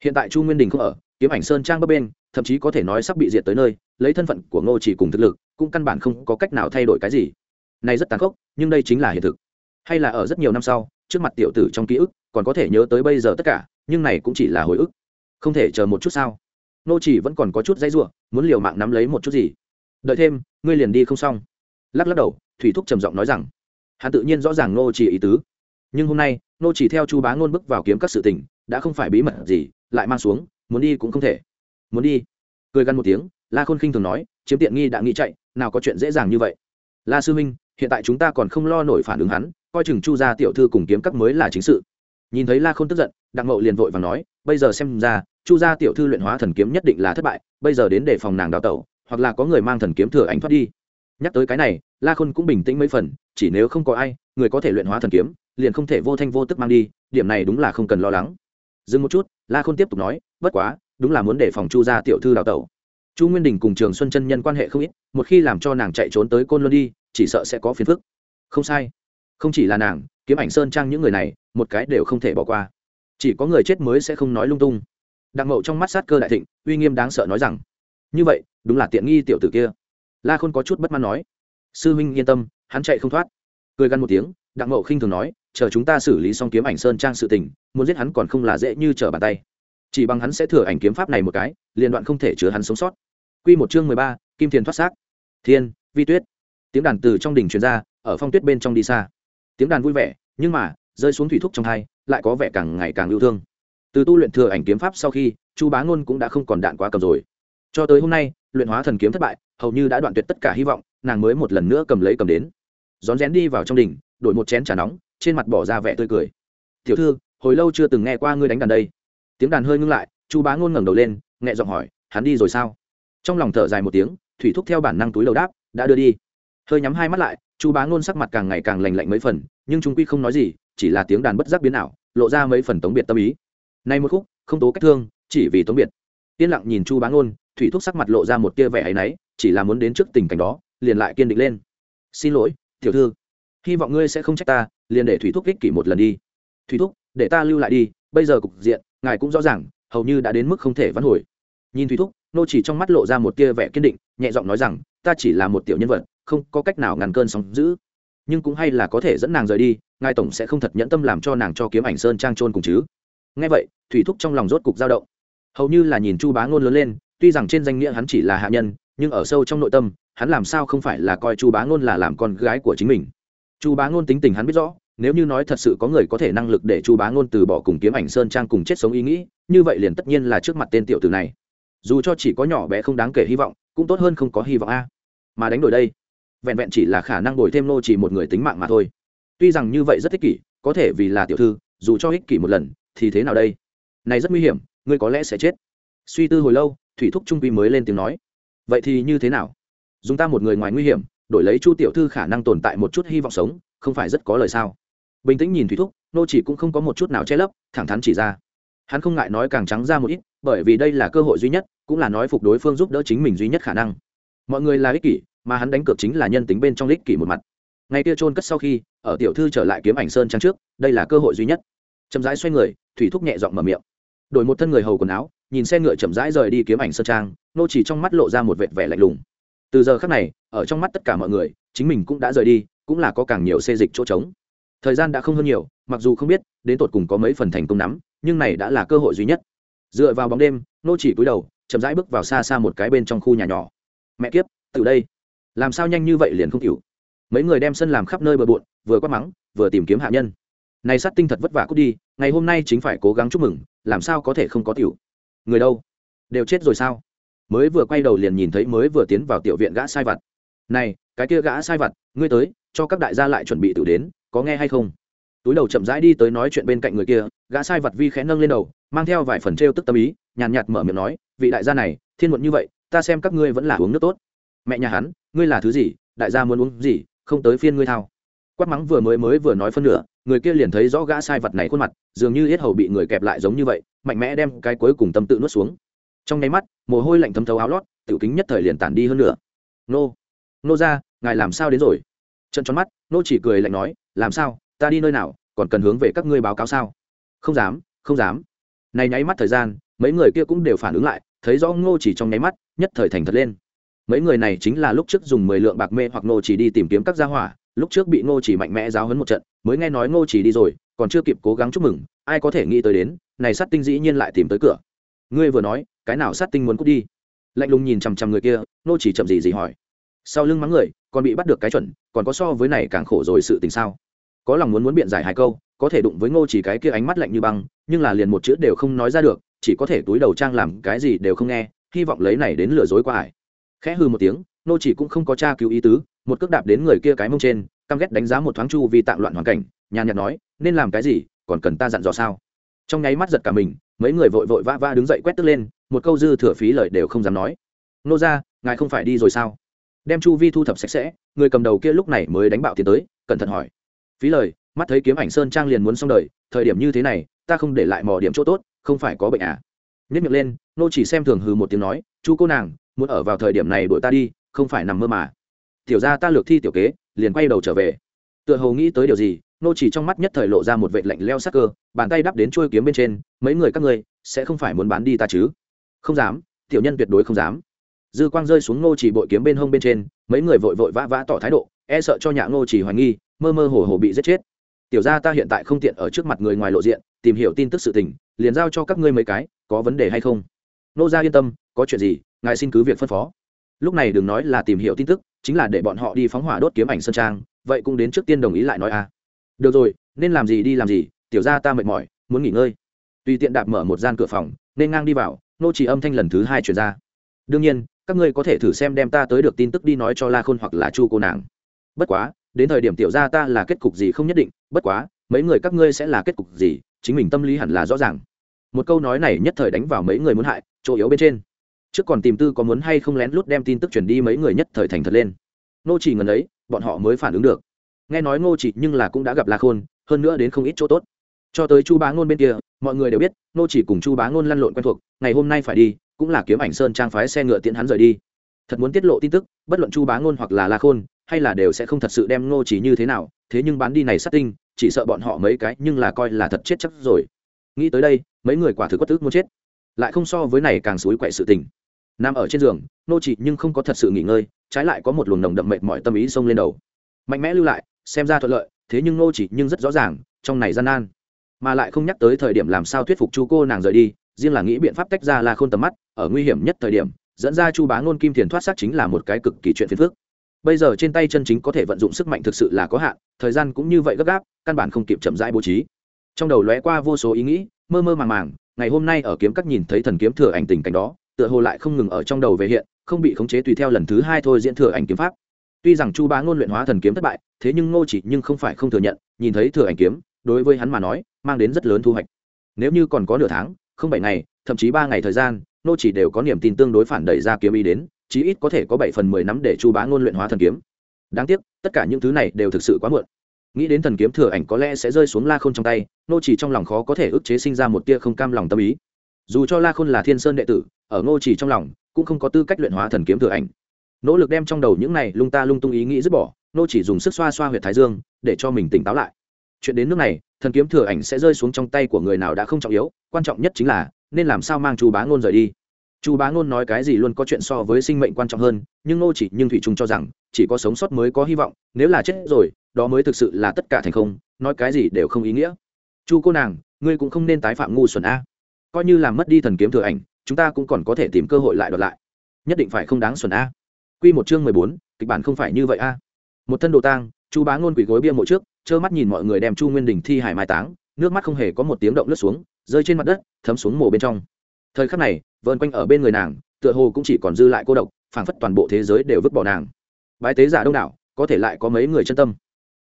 Hiện tại chu nguyên đình không ở, kiếm ảnh sơn trang bấp bên thậm chí có thể nói sắp bị diệt tới nơi, lấy thân phận của ngô chỉ cùng thực lực, cũng căn bản không có cách nào thay đổi cái gì. Này rất tàn khốc, nhưng đây chính là hiện thực. Hay là ở rất nhiều năm sau, trước mặt tiểu tử trong ký ức, còn có thể nhớ tới bây giờ tất cả, nhưng này cũng chỉ là hồi ức. Không thể chờ một chút sao? Ngô chỉ vẫn còn có chút dây ruộng muốn liều mạng nắm lấy một chút gì. Đợi thêm, ngươi liền đi không xong. Lắc lắc đầu, thủy thúc trầm giọng nói rằng, hắn tự nhiên rõ ràng Ngô chỉ ý tứ. Nhưng hôm nay, Ngô chỉ theo chu bá ngôn bước vào kiếm các sự tình, đã không phải bí mật gì, lại mang xuống, muốn đi cũng không thể muốn đi. Cười gằn một tiếng, la khôn khinh thường nói, chiếm tiện nghi đã nghĩ chạy, nào có chuyện dễ dàng như vậy. La sư minh hiện tại chúng ta còn không lo nổi phản ứng hắn, coi chừng chu gia tiểu thư cùng kiếm các mới là chính sự. Nhìn thấy la khôn tức giận, đặng mậu liền vội và nói, bây giờ xem ra, chu gia tiểu thư luyện hóa thần kiếm nhất định là thất bại, bây giờ đến để phòng nàng đào tẩu, hoặc là có người mang thần kiếm thừa ảnh thoát đi. Nhắc tới cái này, la khôn cũng bình tĩnh mấy phần, chỉ nếu không có ai, người có thể luyện hóa thần kiếm, liền không thể vô thanh vô tức mang đi, điểm này đúng là không cần lo lắng. Dừng một chút, la khôn tiếp tục nói, bất quá đúng là muốn để phòng chu gia tiểu thư đào tẩu. Chu nguyên đình cùng trường xuân chân nhân quan hệ không ít, một khi làm cho nàng chạy trốn tới côn luân đi, chỉ sợ sẽ có phiền phức. Không sai. Không chỉ là nàng, kiếm ảnh sơn trang những người này, một cái đều không thể bỏ qua. Chỉ có người chết mới sẽ không nói lung tung. Đặng mậu trong mắt sát cơ đại thịnh, uy nghiêm đáng sợ nói rằng, như vậy, đúng là tiện nghi tiểu tử kia. La khôn có chút bất mãn nói, sư huynh yên tâm, hắn chạy không thoát. Cười gằn một tiếng, đặng mậu khinh thường nói, chờ chúng ta xử lý xong kiếm ảnh sơn trang sự tình, muốn giết hắn còn không là dễ như trở bàn tay chỉ bằng hắn sẽ thừa ảnh kiếm pháp này một cái liên đoạn không thể chứa hắn sống sót. Quy một chương mười ba, kim thiền thoát xác. Thiên, vi tuyết. Tiếng đàn từ trong đỉnh truyền ra, ở phong tuyết bên trong đi xa. Tiếng đàn vui vẻ, nhưng mà, rơi xuống thủy thúc trong hai, lại có vẻ càng ngày càng yêu thương. Từ tu luyện thừa ảnh kiếm pháp sau khi, chu bá ngôn cũng đã không còn đạn quá cầm rồi. Cho tới hôm nay, luyện hóa thần kiếm thất bại, hầu như đã đoạn tuyệt tất cả hy vọng, nàng mới một lần nữa cầm lấy cầm đến. Rón rén đi vào trong đỉnh, đổi một chén trà nóng, trên mặt bỏ ra vẻ tươi cười. Tiểu thư, hồi lâu chưa từng nghe qua ngươi đánh đàn đây tiếng đàn hơi ngưng lại, chu bá ngôn ngẩng đầu lên, nhẹ giọng hỏi, hắn đi rồi sao? Trong lòng thở dài một tiếng, thủy thúc theo bản năng túi lầu đáp, đã đưa đi. Hơi nhắm hai mắt lại, chu bá ngôn sắc mặt càng ngày càng lành lạnh mấy phần, nhưng chúng quy không nói gì, chỉ là tiếng đàn bất giác biến ảo, lộ ra mấy phần tống biệt tâm ý. Nay một khúc, không tố cách thương, chỉ vì tống biệt. Yên lặng nhìn chu bá ngôn, thủy thúc sắc mặt lộ ra một tia vẻ áy náy, chỉ là muốn đến trước tình cảnh đó, liền lại kiên định lên. Xin lỗi, tiểu thư. Hy vọng ngươi sẽ không trách ta, liền để thủy thúc ích kỷ một lần đi. Thủy thúc, để ta lưu lại đi, bây giờ cục diện ngài cũng rõ ràng, hầu như đã đến mức không thể vãn hồi. Nhìn thủy thúc, nô chỉ trong mắt lộ ra một tia vẻ kiên định, nhẹ giọng nói rằng, ta chỉ là một tiểu nhân vật, không có cách nào ngăn cơn sóng giữ nhưng cũng hay là có thể dẫn nàng rời đi, ngài tổng sẽ không thật nhẫn tâm làm cho nàng cho kiếm ảnh sơn trang trôn cùng chứ. Nghe vậy, thủy thúc trong lòng rốt cục dao động. Hầu như là nhìn chu bá ngôn lớn lên, tuy rằng trên danh nghĩa hắn chỉ là hạ nhân, nhưng ở sâu trong nội tâm, hắn làm sao không phải là coi chu bá ngôn là làm con gái của chính mình. Chu bá ngôn tính tình hắn biết rõ nếu như nói thật sự có người có thể năng lực để chu bá ngôn từ bỏ cùng kiếm ảnh sơn trang cùng chết sống ý nghĩ, như vậy liền tất nhiên là trước mặt tên tiểu tử này. Dù cho chỉ có nhỏ bé không đáng kể hy vọng, cũng tốt hơn không có hy vọng a. Mà đánh đổi đây, vẹn vẹn chỉ là khả năng đổi thêm nô chỉ một người tính mạng mà thôi. Tuy rằng như vậy rất ích kỷ, có thể vì là tiểu thư, dù cho ích kỷ một lần, thì thế nào đây? Này rất nguy hiểm, ngươi có lẽ sẽ chết. Suy tư hồi lâu, thủy thúc trung quy mới lên tiếng nói. Vậy thì như thế nào? Dùng ta một người ngoài nguy hiểm, đổi lấy chu tiểu thư khả năng tồn tại một chút hy vọng sống, không phải rất có lời sao? Bình tĩnh nhìn thủy thúc, nô chỉ cũng không có một chút nào che lấp, thẳng thắn chỉ ra. Hắn không ngại nói càng trắng ra một ít, bởi vì đây là cơ hội duy nhất, cũng là nói phục đối phương giúp đỡ chính mình duy nhất khả năng. Mọi người là ích kỷ, mà hắn đánh cược chính là nhân tính bên trong ích kỷ một mặt. Ngày kia trôn cất sau khi, ở tiểu thư trở lại kiếm ảnh sơn trang trước, đây là cơ hội duy nhất. Chậm rãi xoay người, thủy thúc nhẹ giọng mở miệng. Đổi một thân người hầu quần áo, nhìn xe ngựa chậm rãi rời đi kiếm ảnh sơn trang, nô chỉ trong mắt lộ ra một vệt vẻ lạnh lùng. Từ giờ khắc này, ở trong mắt tất cả mọi người, chính mình cũng đã rời đi, cũng là có càng nhiều xê dịch chỗ trống thời gian đã không hơn nhiều, mặc dù không biết, đến tột cùng có mấy phần thành công nắm nhưng này đã là cơ hội duy nhất. Dựa vào bóng đêm, nô chỉ cúi đầu, chậm rãi bước vào xa xa một cái bên trong khu nhà nhỏ. Mẹ kiếp, từ đây. Làm sao nhanh như vậy liền không chịu mấy người đem sân làm khắp nơi bờ bộn, vừa quát mắng, vừa tìm kiếm hạ nhân. Này sát tinh thật vất vả cút đi, ngày hôm nay chính phải cố gắng chúc mừng, làm sao có thể không có tiểu? Người đâu? Đều chết rồi sao? Mới vừa quay đầu liền nhìn thấy mới vừa tiến vào tiểu viện gã sai vặt. Này, cái kia gã sai vặt, ngươi tới, cho các đại gia lại chuẩn bị tự đến có nghe hay không? Túi đầu chậm rãi đi tới nói chuyện bên cạnh người kia gã sai vật vi khẽ nâng lên đầu mang theo vài phần t tức tâm ý nhàn nhạt, mở miệng nói vị đại gia này thiên muộn như vậy ta xem các ngươi vẫn là uống nước tốt. Mẹ nhà hắn ngươi là thứ gì? Đại gia muốn uống gì? Không tới phiên ngươi thao. Quát mắng vừa mới mới vừa nói phân nửa người kia liền thấy rõ gã sai vật này khuôn mặt dường như hết hầu bị người kẹp lại giống như vậy mạnh mẽ đem cái cuối cùng tâm tự nuốt xuống. Trong nháy mắt mồ hôi lạnh thấm thấu áo lót tiểu kính nhất thời liền tản đi hơn nửa. nô nô ra ngài làm sao đến rồi? Trận tròn mắt, nô chỉ cười lạnh nói, làm sao? Ta đi nơi nào? Còn cần hướng về các ngươi báo cáo sao? Không dám không dám. Này nháy mắt thời gian, mấy người kia cũng đều phản ứng lại, thấy rõ ngô chỉ trong nháy mắt, nhất thời thành thật lên. Mấy người này chính là lúc trước dùng mười lượng bạc mê hoặc ngô chỉ đi tìm kiếm các gia hỏa, lúc trước bị ngô chỉ mạnh mẽ giáo hấn một trận, mới nghe nói ngô chỉ đi rồi, còn chưa kịp cố gắng chúc mừng, ai có thể nghĩ tới đến, này sát tinh dĩ nhiên lại tìm tới cửa. Ngươi vừa nói, cái nào sát tinh muốn cút đi? Lạnh lùng nhìn chằm chằm người kia ngô chỉ chậm gì gì hỏi sau lưng mắng người, còn bị bắt được cái chuẩn, còn có so với này càng khổ rồi sự tình sao? Có lòng muốn muốn biện giải hai câu, có thể đụng với ngô chỉ cái kia ánh mắt lạnh như băng, nhưng là liền một chữ đều không nói ra được, chỉ có thể túi đầu trang làm cái gì đều không nghe, hy vọng lấy này đến lừa dối qua ải. Khẽ hư một tiếng nô chỉ cũng không có tra cứu ý tứ, một cước đạp đến người kia cái mông trên, căm ghét đánh giá một thoáng chu vì tạng loạn hoàn cảnh, nhàn nhạt nói, nên làm cái gì, còn cần ta dặn dò sao? Trong nháy mắt giật cả mình, mấy người vội vội vã vã đứng dậy quét tức lên, một câu dư thừa phí lời đều không dám nói. Nô ra ngài không phải đi rồi sao? Đem chu vi thu thập sạch sẽ, người cầm đầu kia lúc này mới đánh bạo tiến tới, cẩn thận hỏi. Phí lời, mắt thấy kiếm ảnh sơn trang liền muốn xong đời, thời điểm như thế này, ta không để lại mò điểm chỗ tốt, không phải có bệnh à? Nhất miệng lên, nô chỉ xem thường hừ một tiếng nói, chu cô nàng, muốn ở vào thời điểm này đuổi ta đi, không phải nằm mơ mà. Tiểu ra ta lược thi tiểu kế, liền quay đầu trở về. Tựa hồ nghĩ tới điều gì, nô chỉ trong mắt nhất thời lộ ra một vệt lạnh leo sắc cơ, bàn tay đắp đến chuôi kiếm bên trên, mấy người các ngươi, sẽ không phải muốn bán đi ta chứ? Không dám, tiểu nhân tuyệt đối không dám dư quang rơi xuống nô chỉ bội kiếm bên hông bên trên, mấy người vội vội vã vã tỏ thái độ e sợ cho nhạ nô chỉ hoài nghi, mơ mơ hồ hồ bị giết chết. Tiểu ra ta hiện tại không tiện ở trước mặt người ngoài lộ diện, tìm hiểu tin tức sự tình, liền giao cho các ngươi mấy cái, có vấn đề hay không? Nô ra yên tâm, có chuyện gì, ngài xin cứ việc phân phó. Lúc này đừng nói là tìm hiểu tin tức, chính là để bọn họ đi phóng hỏa đốt kiếm ảnh sơn trang, vậy cũng đến trước tiên đồng ý lại nói a. À. được rồi, nên làm gì đi làm gì, tiểu ra ta mệt mỏi, muốn nghỉ ngơi. Tùy tiện đạp mở một gian cửa phòng, nên ngang đi vào nô chỉ âm thanh lần thứ hai chuyển ra đương nhiên, các ngươi có thể thử xem đem ta tới được tin tức đi nói cho la khôn hoặc là chu cô nàng. Bất quá, đến thời điểm tiểu ra ta là kết cục gì không nhất định, bất quá, mấy người các ngươi sẽ là kết cục gì, chính mình tâm lý hẳn là rõ ràng. Một câu nói này nhất thời đánh vào mấy người muốn hại, chỗ yếu bên trên. Trước còn tìm tư có muốn hay không lén lút đem tin tức truyền đi mấy người nhất thời thành thật lên. Nô chỉ ngần ấy, bọn họ mới phản ứng được. Nghe nói ngô chỉ nhưng là cũng đã gặp la khôn, hơn nữa đến không ít chỗ tốt. Cho tới chu bá ngôn bên kia, mọi người đều biết nô chỉ cùng chu bá ngôn lăn lộn quen thuộc, ngày hôm nay phải đi cũng là kiếm ảnh sơn trang phái xe ngựa tiễn hắn rời đi. Thật muốn tiết lộ tin tức, bất luận chu bá ngôn hoặc là la khôn, hay là đều sẽ không thật sự đem ngô chỉ như thế nào, thế nhưng bán đi này sát tinh, chỉ sợ bọn họ mấy cái nhưng là coi là thật chết chắc rồi. Nghĩ tới đây, mấy người quả thực quất tức muốn chết. Lại không so với này càng suối quậy sự tình. Nằm ở trên giường nô chỉ nhưng không có thật sự nghỉ ngơi, trái lại có một luồng nồng đậm mệt mỏi tâm ý xông lên đầu. Mạnh mẽ lưu lại, xem ra thuận lợi, thế nhưng nô chỉ nhưng rất rõ ràng, trong này gian nan. Mà lại không nhắc tới thời điểm làm sao thuyết phục chu cô nàng rời đi riêng là nghĩ biện pháp tách ra là khôn tầm mắt, ở nguy hiểm nhất thời điểm, dẫn ra chu bá ngôn kim thiền thoát xác chính là một cái cực kỳ chuyện phiền phức. Bây giờ trên tay chân chính có thể vận dụng sức mạnh thực sự là có hạn, thời gian cũng như vậy gấp gáp, căn bản không kịp chậm rãi bố trí. Trong đầu lóe qua vô số ý nghĩ, mơ mơ màng màng, ngày hôm nay ở kiếm các nhìn thấy thần kiếm thừa ảnh tình cảnh đó, tựa hồ lại không ngừng ở trong đầu về hiện, không bị khống chế tùy theo lần thứ hai thôi diễn thừa ảnh kiếm pháp. Tuy rằng chu bá ngôn luyện hóa thần kiếm thất bại, thế nhưng ngô chỉ nhưng không phải không thừa nhận, nhìn thấy thừa ảnh kiếm, đối với hắn mà nói, mang đến rất lớn thu hoạch. Nếu như còn có nửa tháng không bảy ngày, thậm chí ba ngày thời gian, nô chỉ đều có niềm tin tương đối phản đẩy ra kiếm ý đến, chí ít có thể có bảy phần mười năm để chu bá ngôn luyện hóa thần kiếm. Đáng tiếc, tất cả những thứ này đều thực sự quá muộn. Nghĩ đến thần kiếm thừa ảnh có lẽ sẽ rơi xuống la khôn trong tay, nô chỉ trong lòng khó có thể ức chế sinh ra một tia không cam lòng tâm ý. Dù cho la khôn là thiên sơn đệ tử, ở nô chỉ trong lòng cũng không có tư cách luyện hóa thần kiếm thừa ảnh. Nỗ lực đem trong đầu những này lung ta lung tung ý nghĩ dứt bỏ, nô chỉ dùng sức xoa xoa huyệt thái dương, để cho mình tỉnh táo lại chuyện đến nước này, thần kiếm thừa ảnh sẽ rơi xuống trong tay của người nào đã không trọng yếu, quan trọng nhất chính là, nên làm sao mang chu bá ngôn rời đi. Chu bá ngôn nói cái gì luôn có chuyện so với sinh mệnh quan trọng hơn, nhưng nô chỉ nhưng thủy trung cho rằng, chỉ có sống sót mới có hy vọng, nếu là chết rồi, đó mới thực sự là tất cả thành không, nói cái gì đều không ý nghĩa. Chu cô nàng, ngươi cũng không nên tái phạm ngu xuẩn a. Coi như làm mất đi thần kiếm thừa ảnh, chúng ta cũng còn có thể tìm cơ hội lại đoạt lại. Nhất định phải không đáng xuẩn a. Quy một chương mười bốn, kịch bản không phải như vậy a. Một thân đồ tang, chu bá ngôn quỷ gối bia mộ trước trơ mắt nhìn mọi người đem chu nguyên đình thi hải mai táng, nước mắt không hề có một tiếng động lướt xuống, rơi trên mặt đất, thấm xuống mồ bên trong. Thời khắc này vơn quanh ở bên người nàng, tựa hồ cũng chỉ còn dư lại cô độc, phảng phất toàn bộ thế giới đều vứt bỏ nàng. Bái tế giả đông đảo, có thể lại có mấy người chân tâm.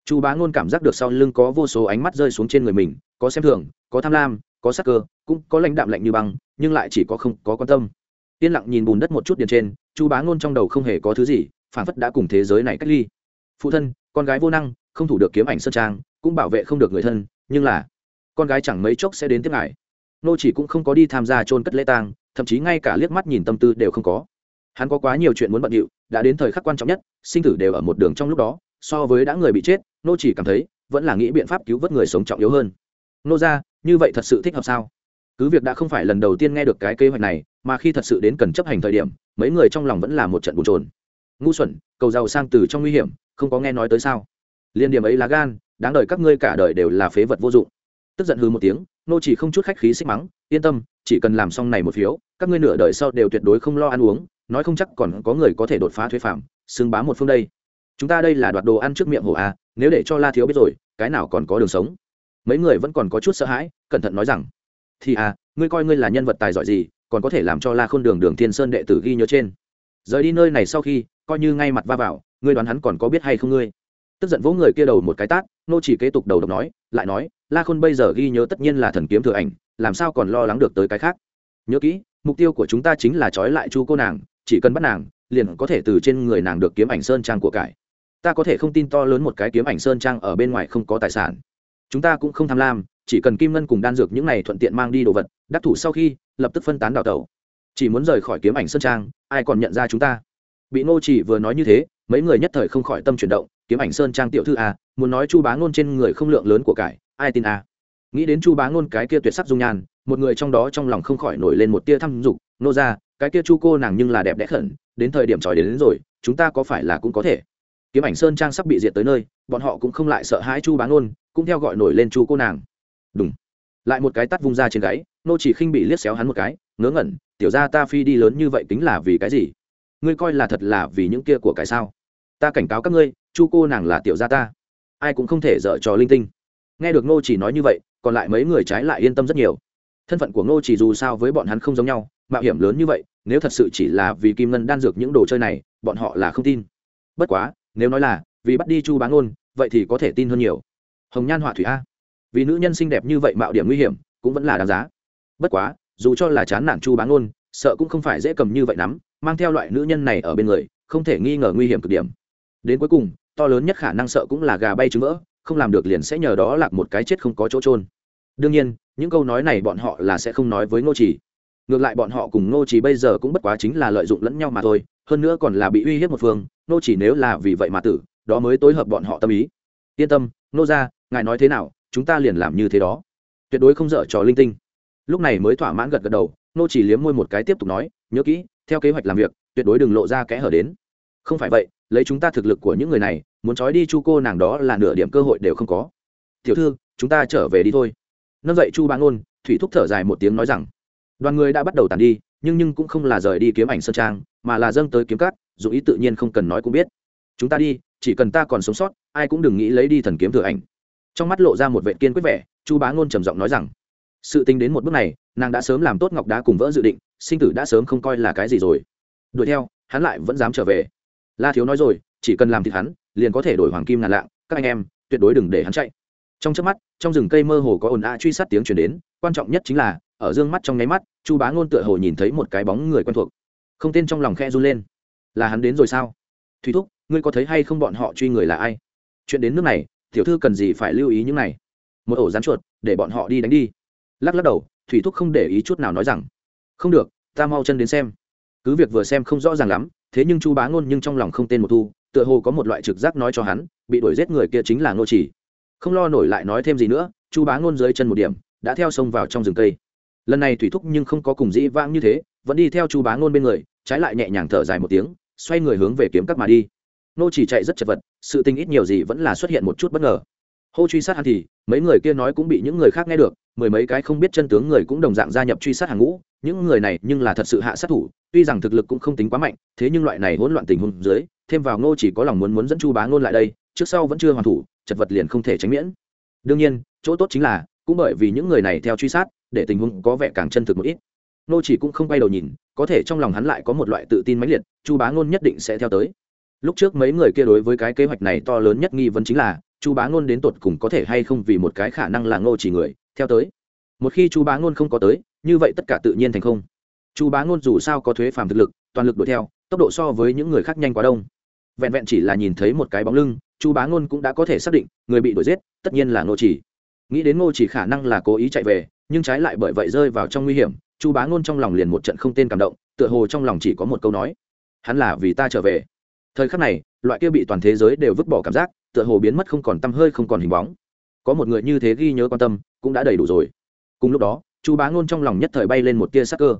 Chu bá ngôn cảm giác được sau lưng có vô số ánh mắt rơi xuống trên người mình, có xem thường, có tham lam, có sắc cơ, cũng có lãnh đạm lạnh như băng, nhưng lại chỉ có không có quan tâm. Yên lặng nhìn bùn đất một chút điền trên, chu bá ngôn trong đầu không hề có thứ gì phản phất đã cùng thế giới này cách ly. Phụ thân, con gái vô năng không thủ được kiếm ảnh sơn trang, cũng bảo vệ không được người thân, nhưng là, con gái chẳng mấy chốc sẽ đến tiếp ngài. Nô chỉ cũng không có đi tham gia chôn cất lễ tang, thậm chí ngay cả liếc mắt nhìn tâm tư đều không có. Hắn có quá nhiều chuyện muốn bận điệu, đã đến thời khắc quan trọng nhất, sinh tử đều ở một đường trong lúc đó, so với đã người bị chết, nô chỉ cảm thấy, vẫn là nghĩ biện pháp cứu vớt người sống trọng yếu hơn. Nô ra, như vậy thật sự thích hợp sao? Cứ việc đã không phải lần đầu tiên nghe được cái kế hoạch này, mà khi thật sự đến cần chấp hành thời điểm, mấy người trong lòng vẫn là một trận bồn trồn ngu xuẩn, cầu giàu sang từ trong nguy hiểm, không có nghe nói tới sao? Liên điểm ấy là gan, đáng đời các ngươi cả đời đều là phế vật vô dụng. Tức giận hư một tiếng, nô chỉ không chút khách khí xích mắng, yên tâm, chỉ cần làm xong này một phiếu, các ngươi nửa đời sau đều tuyệt đối không lo ăn uống, nói không chắc còn có người có thể đột phá thuế phạm, xưng bá một phương đây. Chúng ta đây là đoạt đồ ăn trước miệng hổ a nếu để cho la thiếu biết rồi, cái nào còn có đường sống? Mấy người vẫn còn có chút sợ hãi, cẩn thận nói rằng, thì à ngươi coi ngươi là nhân vật tài giỏi gì, còn có thể làm cho la khôn đường đường thiên sơn đệ tử ghi nhớ trên. Rời đi nơi này sau khi, coi như ngay mặt va vào, ngươi đoán hắn còn có biết hay không ngươi? Tức giận vỗ người kia đầu một cái tát, nô chỉ kế tục đầu độc nói, lại nói, la khôn bây giờ ghi nhớ tất nhiên là thần kiếm thừa ảnh, làm sao còn lo lắng được tới cái khác? Nhớ kỹ, mục tiêu của chúng ta chính là trói lại chu cô nàng, chỉ cần bắt nàng, liền có thể từ trên người nàng được kiếm ảnh sơn trang của cải. Ta có thể không tin to lớn một cái kiếm ảnh sơn trang ở bên ngoài không có tài sản. Chúng ta cũng không tham lam, chỉ cần kim ngân cùng đan dược những này thuận tiện mang đi đồ vật, đắc thủ sau khi, lập tức phân tán đào tẩu. Chỉ muốn rời khỏi kiếm ảnh sơn trang, ai còn nhận ra chúng ta? Bị ngô chỉ vừa nói như thế mấy người nhất thời không khỏi tâm chuyển động kiếm ảnh sơn trang tiểu thư a muốn nói chu bá ngôn trên người không lượng lớn của cải ai tin a? Nghĩ đến chu bá ngôn cái kia tuyệt sắc dung nhan một người trong đó trong lòng không khỏi nổi lên một tia thăm dục nô ra cái kia chu cô nàng nhưng là đẹp đẽ khẩn đến thời điểm tròi đến, đến rồi chúng ta có phải là cũng có thể? Kiếm ảnh sơn trang sắp bị diệt tới nơi bọn họ cũng không lại sợ hãi chu bá ngôn cũng theo gọi nổi lên chu cô nàng. Đúng lại một cái tắt vung ra trên gáy nô chỉ khinh bị liếc xéo hắn một cái ngớ ngẩn tiểu ra ta phi đi lớn như vậy tính là vì cái gì? Ngươi coi là thật là vì những kia của cái sao? Ta cảnh cáo các ngươi, chu cô nàng là tiểu gia ta. Ai cũng không thể dở trò linh tinh. Nghe được ngô chỉ nói như vậy, còn lại mấy người trái lại yên tâm rất nhiều. Thân phận của ngô chỉ dù sao với bọn hắn không giống nhau, mạo hiểm lớn như vậy, nếu thật sự chỉ là vì kim ngân đan dược những đồ chơi này, bọn họ là không tin. Bất quá, nếu nói là, vì bắt đi chu bán ngôn, vậy thì có thể tin hơn nhiều. Hồng nhan họa thủy a. Vì nữ nhân xinh đẹp như vậy mạo điểm nguy hiểm, cũng vẫn là đáng giá. Bất quá, dù cho là chán nản chu bán ngôn, sợ cũng không phải dễ cầm như vậy lắm, mang theo loại nữ nhân này ở bên người, không thể nghi ngờ nguy hiểm cực điểm đến cuối cùng, to lớn nhất khả năng sợ cũng là gà bay trứng vỡ, không làm được liền sẽ nhờ đó lạc một cái chết không có chỗ trôn đương nhiên, những câu nói này bọn họ là sẽ không nói với ngô trì. Ngược lại bọn họ cùng ngô trì bây giờ cũng bất quá chính là lợi dụng lẫn nhau mà thôi, hơn nữa còn là bị uy hiếp một phương, ngô chỉ nếu là vì vậy mà tử, đó mới tối hợp bọn họ tâm ý. Yên tâm nô ra ngài nói thế nào, chúng ta liền làm như thế đó. Tuyệt đối không dở trò linh tinh. Lúc này mới thỏa mãn gật gật đầu, Ngô chỉ liếm môi một cái tiếp tục nói, nhớ kỹ, theo kế hoạch làm việc, tuyệt đối đừng lộ ra kẽ hở đến. Không phải vậy lấy chúng ta thực lực của những người này, muốn trói đi chu cô nàng đó là nửa điểm cơ hội đều không có. Tiểu thư, chúng ta trở về đi thôi. Nâng dậy chu bá ngôn, thủy thúc thở dài một tiếng nói rằng, đoàn người đã bắt đầu tàn đi, nhưng nhưng cũng không là rời đi kiếm ảnh sơn trang, mà là dâng tới kiếm cắt dù ý tự nhiên không cần nói cũng biết. Chúng ta đi, chỉ cần ta còn sống sót, ai cũng đừng nghĩ lấy đi thần kiếm thừa ảnh. Trong mắt lộ ra một vệ kiên quyết vẻ, chu bá ngôn trầm giọng nói rằng, sự tính đến một bước này, nàng đã sớm làm tốt ngọc đá cùng vỡ dự định, sinh tử đã sớm không coi là cái gì rồi. Đuổi theo, hắn lại vẫn dám trở về la thiếu nói rồi, chỉ cần làm thịt hắn, liền có thể đổi hoàng kim ngàn lạng. Các anh em, tuyệt đối đừng để hắn chạy. Trong trước mắt, trong rừng cây mơ hồ có ồn ào truy sát tiếng chuyển đến, quan trọng nhất chính là, ở dương mắt trong nháy mắt, chu bá ngôn tựa hồ nhìn thấy một cái bóng người quen thuộc. Không tên trong lòng khe run lên. Là hắn đến rồi sao? Thúy thúc, ngươi có thấy hay không bọn họ truy người là ai? Chuyện đến nước này, tiểu thư cần gì phải lưu ý những này? Một ổ rán chuột, để bọn họ đi đánh đi. Lắc lắc đầu, thủy thúc không để ý chút nào nói rằng, không được, ta mau chân đến xem cứ việc vừa xem không rõ ràng lắm, thế nhưng chu bá ngôn nhưng trong lòng không tên một thu, tựa hồ có một loại trực giác nói cho hắn, bị đuổi giết người kia chính là ngô chỉ. Không lo nổi lại nói thêm gì nữa, chu bá ngôn dưới chân một điểm, đã theo sông vào trong rừng cây. Lần này thủy thúc nhưng không có cùng dĩ vãng như thế, vẫn đi theo chu bá ngôn bên người, trái lại nhẹ nhàng thở dài một tiếng, xoay người hướng về kiếm các mà đi. Nô chỉ chạy rất chật vật, sự tình ít nhiều gì vẫn là xuất hiện một chút bất ngờ. Hô truy sát hắn thì, mấy người kia nói cũng bị những người khác nghe được mười mấy cái không biết chân tướng người cũng đồng dạng gia nhập truy sát hàng ngũ, những người này nhưng là thật sự hạ sát thủ, tuy rằng thực lực cũng không tính quá mạnh, thế nhưng loại này hỗn loạn tình huống dưới, thêm vào ngô chỉ có lòng muốn muốn dẫn chu bá ngôn lại đây, trước sau vẫn chưa hoàn thủ, chật vật liền không thể tránh miễn. Đương nhiên, chỗ tốt chính là, cũng bởi vì những người này theo truy sát, để tình huống có vẻ càng chân thực một ít. Ngô chỉ cũng không quay đầu nhìn, có thể trong lòng hắn lại có một loại tự tin mãnh liệt, chu bá ngôn nhất định sẽ theo tới. Lúc trước mấy người kia đối với cái kế hoạch này to lớn nhất nghi vấn chính là, chu bá ngôn đến tột cùng có thể hay không vì một cái khả năng là ngô chỉ người theo tới. Một khi chu bá ngôn không có tới, như vậy tất cả tự nhiên thành không. Chu bá ngôn dù sao có thuế phàm thực lực, toàn lực đuổi theo, tốc độ so với những người khác nhanh quá đông. Vẹn vẹn chỉ là nhìn thấy một cái bóng lưng chu bá ngôn cũng đã có thể xác định, người bị đuổi giết, tất nhiên là ngô chỉ. Nghĩ đến ngô chỉ khả năng là cố ý chạy về, nhưng trái lại bởi vậy rơi vào trong nguy hiểm chu bá ngôn trong lòng liền một trận không tên cảm động, tựa hồ trong lòng chỉ có một câu nói. Hắn là vì ta trở về. Thời khắc này, loại kia bị toàn thế giới đều vứt bỏ cảm giác, tựa hồ biến mất không còn tăm hơi không còn hình bóng. Có một người như thế ghi nhớ quan tâm cũng đã đầy đủ rồi. Cùng lúc đó, chu bá ngôn trong lòng nhất thời bay lên một tia sắc cơ.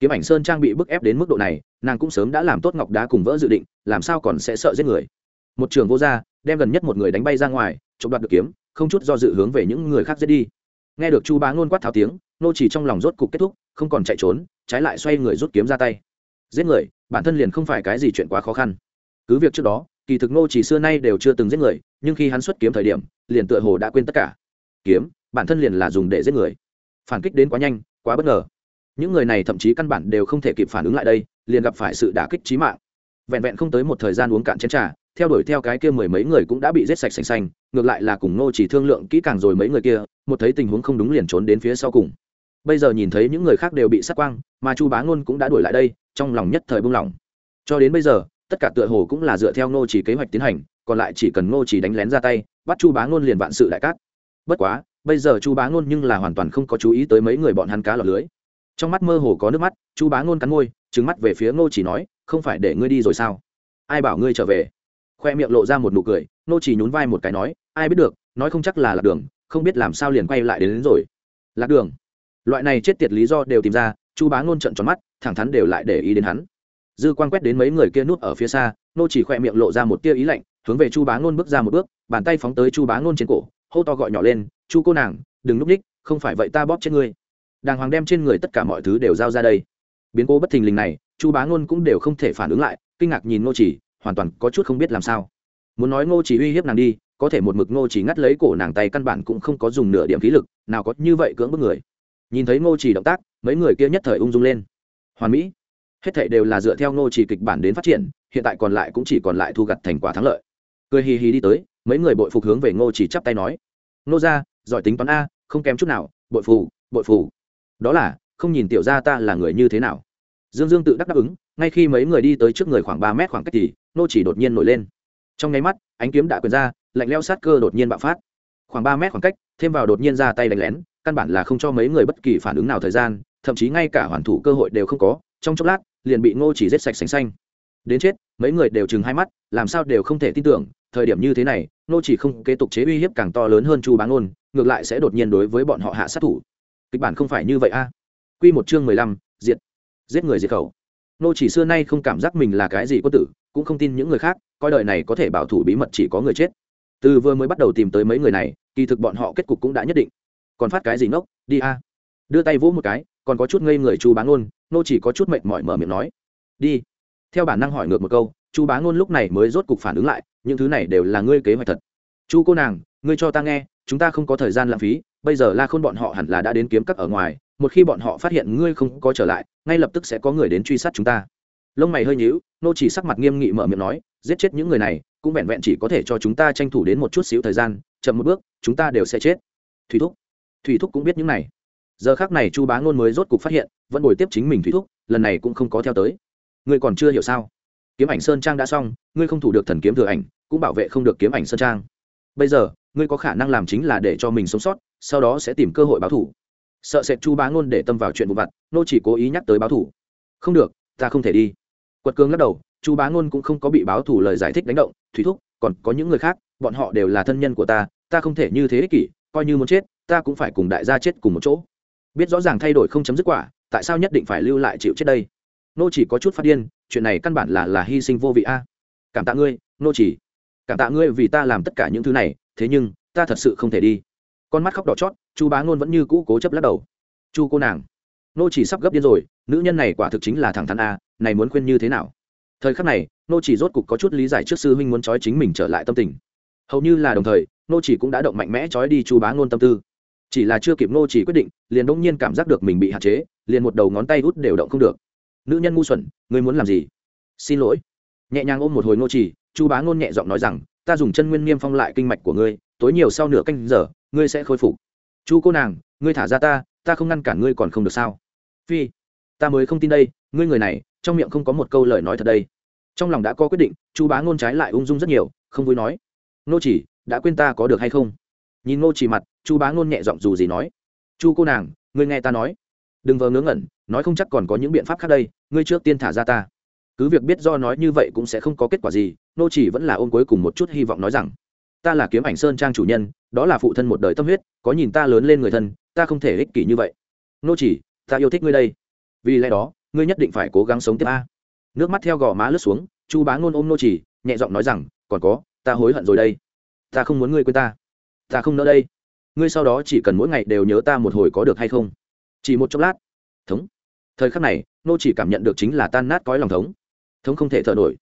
Kiếm ảnh sơn trang bị bức ép đến mức độ này, nàng cũng sớm đã làm tốt ngọc đá cùng vỡ dự định, làm sao còn sẽ sợ giết người? Một trường vô gia, đem gần nhất một người đánh bay ra ngoài chụp đoạt được kiếm, không chút do dự hướng về những người khác giết đi. Nghe được chu bá ngôn quát tháo tiếng, nô chỉ trong lòng rốt cục kết thúc, không còn chạy trốn, trái lại xoay người rút kiếm ra tay. Giết người, bản thân liền không phải cái gì chuyện quá khó khăn. Cứ việc trước đó, kỳ thực nô chỉ xưa nay đều chưa từng giết người, nhưng khi hắn xuất kiếm thời điểm, liền tựa hồ đã quên tất cả. Kiếm bản thân liền là dùng để giết người. Phản kích đến quá nhanh, quá bất ngờ. Những người này thậm chí căn bản đều không thể kịp phản ứng lại đây, liền gặp phải sự đả kích trí mạng. Vẹn vẹn không tới một thời gian uống cạn chén trà, theo đuổi theo cái kia mười mấy người cũng đã bị giết sạch xanh xanh, ngược lại là cùng nô chỉ thương lượng kỹ càng rồi mấy người kia, một thấy tình huống không đúng liền trốn đến phía sau cùng. Bây giờ nhìn thấy những người khác đều bị sát quang, mà chu bá ngôn cũng đã đuổi lại đây, trong lòng nhất thời buông lỏng cho đến bây giờ, tất cả tựa hồ cũng là dựa theo nô chỉ kế hoạch tiến hành, còn lại chỉ cần nô chỉ đánh lén ra tay, bắt chu bá ngôn liền vạn sự đại cát. Bất quá bây giờ chu bá ngôn nhưng là hoàn toàn không có chú ý tới mấy người bọn hắn cá lọt lưới. Trong mắt mơ hồ có nước mắt chu bá ngôn cắn môi trừng mắt về phía ngô chỉ nói không phải để ngươi đi rồi sao? Ai bảo ngươi trở về? Khoe miệng lộ ra một nụ cười ngô chỉ nhún vai một cái nói ai biết được nói không chắc là lạc đường không biết làm sao liền quay lại đến, đến rồi. Lạc đường? Loại này chết tiệt lý do đều tìm ra chu bá ngôn trận tròn mắt thẳng thắn đều lại để ý đến hắn. Dư quan quét đến mấy người kia núp ở phía xa nô chỉ khoe miệng lộ ra một tia ý lạnh hướng về chu bá ngôn bước ra một bước bàn tay phóng tới chu bá ngôn trên cổ hô to gọi nhỏ lên chu cô nàng, đừng núp ních, không phải vậy ta bóp chết ngươi. Đàng hoàng đem trên người tất cả mọi thứ đều giao ra đây. Biến cố bất thình lình này, chu bá ngôn cũng đều không thể phản ứng lại, kinh ngạc nhìn ngô chỉ, hoàn toàn có chút không biết làm sao. Muốn nói ngô chỉ uy hiếp nàng đi, có thể một mực ngô chỉ ngắt lấy cổ nàng tay căn bản cũng không có dùng nửa điểm khí lực, nào có như vậy cưỡng bức người. Nhìn thấy ngô chỉ động tác, mấy người kia nhất thời ung dung lên. Hoàn mỹ. Hết thảy đều là dựa theo ngô chỉ kịch bản đến phát triển, hiện tại còn lại cũng chỉ còn lại thu gặt thành quả thắng lợi. Cười hì hì đi tới, mấy người bội phục hướng về ngô chỉ chắp tay nói, ngô ra giỏi tính toán a, không kém chút nào, bội phù bội phù đó là, không nhìn tiểu ra ta là người như thế nào. Dương dương tự đắc đáp ứng, ngay khi mấy người đi tới trước người khoảng ba mét khoảng cách thì, nô chỉ đột nhiên nổi lên. Trong nháy mắt, ánh kiếm đã quyền ra, lạnh leo sát cơ đột nhiên bạo phát. Khoảng ba mét khoảng cách, thêm vào đột nhiên ra tay đánh lén, căn bản là không cho mấy người bất kỳ phản ứng nào thời gian, thậm chí ngay cả hoàn thủ cơ hội đều không có, trong chốc lát, liền bị ngô chỉ giết sạch sành xanh. Đến chết, mấy người đều chừng hai mắt, làm sao đều không thể tin tưởng, thời điểm như thế này ngô chỉ không kế tục chế uy hiếp càng to lớn hơn chu bán ngôn ngược lại sẽ đột nhiên đối với bọn họ hạ sát thủ. Kịch bản không phải như vậy a. À. q một chương mười lăm, diệt. Giết người diệt khẩu. Nô chỉ xưa nay không cảm giác mình là cái gì quân tử, cũng không tin những người khác, coi đời này có thể bảo thủ bí mật chỉ có người chết. Từ vừa mới bắt đầu tìm tới mấy người này, kỳ thực bọn họ kết cục cũng đã nhất định. Còn phát cái gì ngốc, đi a. Đưa tay vỗ một cái, còn có chút ngây người chu bá ngôn, nô chỉ có chút mệt mỏi mở miệng nói. Đi. Theo bản năng hỏi ngược một câu, chu bá ngôn lúc này mới rốt cục phản ứng lại, những thứ này đều là ngươi kế hoạch thật. Chu cô nàng, ngươi cho ta nghe chúng ta không có thời gian lãng phí, bây giờ la khôn bọn họ hẳn là đã đến kiếm các ở ngoài, một khi bọn họ phát hiện ngươi không có trở lại, ngay lập tức sẽ có người đến truy sát chúng ta. Lông mày hơi nhíu, nô chỉ sắc mặt nghiêm nghị mở miệng nói, giết chết những người này, cũng vẹn vẹn chỉ có thể cho chúng ta tranh thủ đến một chút xíu thời gian, chậm một bước, chúng ta đều sẽ chết. Thủy thúc. Thủy thúc cũng biết những này. Giờ khác này chu bá ngôn mới rốt cục phát hiện, vẫn bồi tiếp chính mình thủy thúc, lần này cũng không có theo tới. Ngươi còn chưa hiểu sao? Kiếm ảnh sơn trang đã xong, ngươi không thủ được thần kiếm thừa ảnh, cũng bảo vệ không được kiếm ảnh sơn trang. Bây giờ ngươi có khả năng làm chính là để cho mình sống sót, sau đó sẽ tìm cơ hội báo thủ. Sợ sệt chu bá ngôn để tâm vào chuyện vụ vặt, nô chỉ cố ý nhắc tới báo thủ. Không được, ta không thể đi. Quật cường lắc đầu, chu bá ngôn cũng không có bị báo thủ lời giải thích đánh động, thủy thúc, còn có những người khác, bọn họ đều là thân nhân của ta ta không thể như thế ích kỷ, coi như muốn chết, ta cũng phải cùng đại gia chết cùng một chỗ. Biết rõ ràng thay đổi không chấm dứt quả, tại sao nhất định phải lưu lại chịu chết đây? Nô chỉ có chút phát điên, chuyện này căn bản là là hy sinh vô vị a. Cảm tạ ngươi, nô chỉ. Cảm tạ ngươi vì ta làm tất cả những thứ này thế nhưng, ta thật sự không thể đi. Con mắt khóc đỏ chót, chu bá ngôn vẫn như cũ cố chấp lắc đầu. Chu cô nàng, nô chỉ sắp gấp điên rồi, nữ nhân này quả thực chính là thẳng thắn a, này muốn khuyên như thế nào? Thời khắc này, nô chỉ rốt cục có chút lý giải trước sư huynh muốn trói chính mình trở lại tâm tình. Hầu như là đồng thời, nô chỉ cũng đã động mạnh mẽ trói đi chu bá ngôn tâm tư. Chỉ là chưa kịp nô chỉ quyết định, liền đông nhiên cảm giác được mình bị hạn chế, liền một đầu ngón tay út đều động không được. Nữ nhân ngu xuẩn, ngươi muốn làm gì? Xin lỗi. Nhẹ nhàng ôm một hồi nô chỉ, chu bá ngôn nhẹ giọng nói rằng ta dùng chân nguyên niêm phong lại kinh mạch của ngươi, tối nhiều sau nửa canh giờ, ngươi sẽ khôi phục. Chú cô nàng, ngươi thả ra ta ta không ngăn cản ngươi còn không được sao? Phi, ta mới không tin đây, ngươi người này, trong miệng không có một câu lời nói thật đây. Trong lòng đã có quyết định chú bá ngôn trái lại ung dung rất nhiều, không vui nói. Nô chỉ, đã quên ta có được hay không? Nhìn nô chỉ mặt chú bá ngôn nhẹ giọng dù gì nói. Chu cô nàng, ngươi nghe ta nói. Đừng vờ ngớ ngẩn, nói không chắc còn có những biện pháp khác đây, ngươi trước tiên thả ra ta. Cứ việc biết do nói như vậy cũng sẽ không có kết quả gì nô chỉ vẫn là ôm cuối cùng một chút hy vọng nói rằng, ta là kiếm ảnh sơn trang chủ nhân, đó là phụ thân một đời tâm huyết, có nhìn ta lớn lên người thân, ta không thể ích kỷ như vậy. Nô chỉ, ta yêu thích ngươi đây. Vì lẽ đó, ngươi nhất định phải cố gắng sống tiếp a. Nước mắt theo gò má lướt xuống, chu bá ngôn ôm nô chỉ, nhẹ giọng nói rằng, còn có, ta hối hận rồi đây. Ta không muốn ngươi quên ta. Ta không nỡ đây. Ngươi sau đó chỉ cần mỗi ngày đều nhớ ta một hồi có được hay không? Chỉ một chốc lát. Thống. Thời khắc này, nô chỉ cảm nhận được chính là tan nát cõi lòng thống. Thống không thể thở nổi.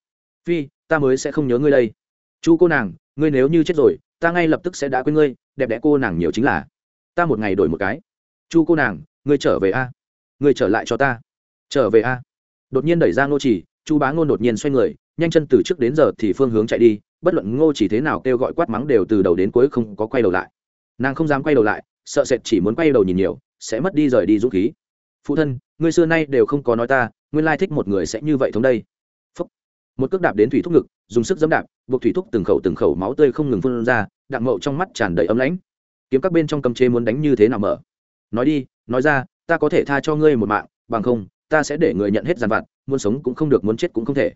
Phi ta mới sẽ không nhớ ngươi đây. Chu cô nàng, ngươi nếu như chết rồi, ta ngay lập tức sẽ đã quên ngươi, đẹp đẽ cô nàng nhiều chính là. Ta một ngày đổi một cái. Chu cô nàng, ngươi trở về a. Ngươi trở lại cho ta. Trở về a. Đột nhiên đẩy ra ngô chỉ, chu bá ngôn đột nhiên xoay người, nhanh chân từ trước đến giờ thì phương hướng chạy đi, bất luận ngô chỉ thế nào kêu gọi quát mắng đều từ đầu đến cuối không có quay đầu lại. Nàng không dám quay đầu lại, sợ sệt chỉ muốn quay đầu nhìn nhiều, sẽ mất đi rời đi dũng khí. Phụ thân, ngươi xưa nay đều không có nói ta, nguyên lai thích một người sẽ như vậy thống đây một cước đạp đến thủy thúc ngực, dùng sức dẫm đạp, buộc thủy thúc từng khẩu từng khẩu máu tươi không ngừng phun ra, đặng mậu trong mắt tràn đầy ấm lãnh. Kiếm các bên trong cầm chế muốn đánh như thế nào mở? Nói đi, nói ra, ta có thể tha cho ngươi một mạng, bằng không, ta sẽ để người nhận hết dàn vặt, muốn sống cũng không được, muốn chết cũng không thể.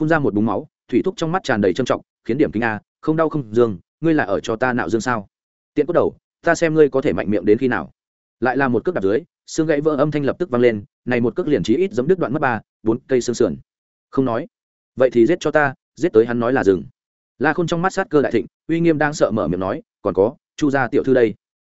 Phun ra một búng máu, thủy thúc trong mắt tràn đầy trầm trọng, khiến điểm kinh a, không đau không dương, ngươi là ở cho ta nạo dương sao? Tiện cốt đầu, ta xem ngươi có thể mạnh miệng đến khi nào. Lại là một cước đạp dưới, xương gãy vỡ âm thanh lập tức vang lên, này một cước liền chí ít giấm đứt đoạn mất ba, bốn cây xương sườn. Không nói vậy thì giết cho ta, giết tới hắn nói là dừng. La khôn trong mắt sát cơ đại thịnh, uy nghiêm đang sợ mở miệng nói, còn có, chu gia tiểu thư đây.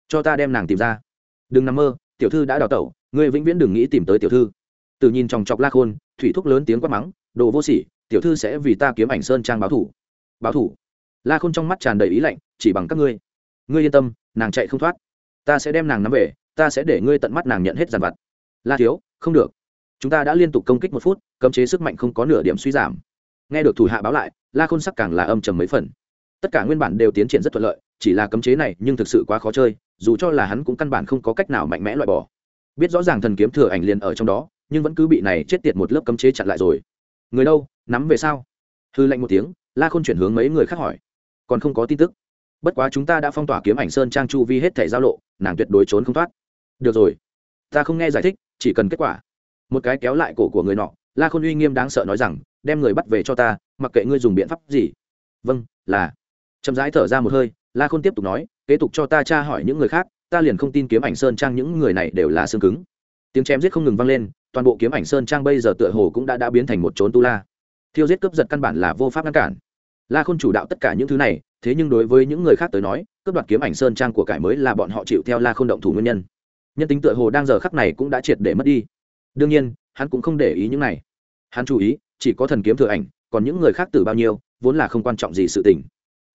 Cho ta đem nàng tìm ra. Đừng nằm mơ, tiểu thư đã đào tẩu, ngươi vĩnh viễn đừng nghĩ tìm tới tiểu thư. Từ nhìn chòng chọc la khôn, thủy thúc lớn tiếng quát mắng, đồ vô sỉ, tiểu thư sẽ vì ta kiếm ảnh sơn trang báo thủ. Báo thủ. La khôn trong mắt tràn đầy ý lạnh, chỉ bằng các ngươi. Ngươi yên tâm, nàng chạy không thoát. Ta sẽ đem nàng nắm về, ta sẽ để ngươi tận mắt nàng nhận hết giàn vặt. La thiếu, không được. Chúng ta đã liên tục công kích một phút, cấm chế sức mạnh không có nửa điểm suy giảm nghe được thủ hạ báo lại, la khôn sắc càng là âm trầm mấy phần. Tất cả nguyên bản đều tiến triển rất thuận lợi, chỉ là cấm chế này nhưng thực sự quá khó chơi, dù cho là hắn cũng căn bản không có cách nào mạnh mẽ loại bỏ. Biết rõ ràng thần kiếm thừa ảnh liền ở trong đó, nhưng vẫn cứ bị này chết tiệt một lớp cấm chế chặn lại rồi. Người đâu, nắm về sao? Hư lạnh một tiếng, la khôn chuyển hướng mấy người khác hỏi. Còn không có tin tức. Bất quá chúng ta đã phong tỏa kiếm ảnh sơn trang chu vi hết thẻ giao lộ, nàng tuyệt đối trốn không thoát. Được rồi. Ta không nghe giải thích, chỉ cần kết quả. Một cái kéo lại cổ của người nọ la khôn uy nghiêm đáng sợ nói rằng, đem người bắt về cho ta, mặc kệ ngươi dùng biện pháp gì. Vâng là. Chậm rãi thở ra một hơi, la khôn tiếp tục nói, kế tục cho ta tra hỏi những người khác, ta liền không tin kiếm ảnh sơn trang những người này đều là xương cứng. Tiếng chém giết không ngừng vang lên, toàn bộ kiếm ảnh sơn trang bây giờ tựa hồ cũng đã đã biến thành một trốn tu la. Thiêu giết cướp giật căn bản là vô pháp ngăn cản. La khôn chủ đạo tất cả những thứ này, thế nhưng đối với những người khác tới nói, cướp đoạt kiếm ảnh sơn trang của cải mới là bọn họ chịu theo la khôn động thủ nguyên nhân. Nhân tính tựa hồ đang giờ khắc này cũng đã triệt để mất đi. Đương nhiên hắn cũng không để ý những này. Hắn chú ý, chỉ có thần kiếm thừa ảnh, còn những người khác từ bao nhiêu, vốn là không quan trọng gì sự tình.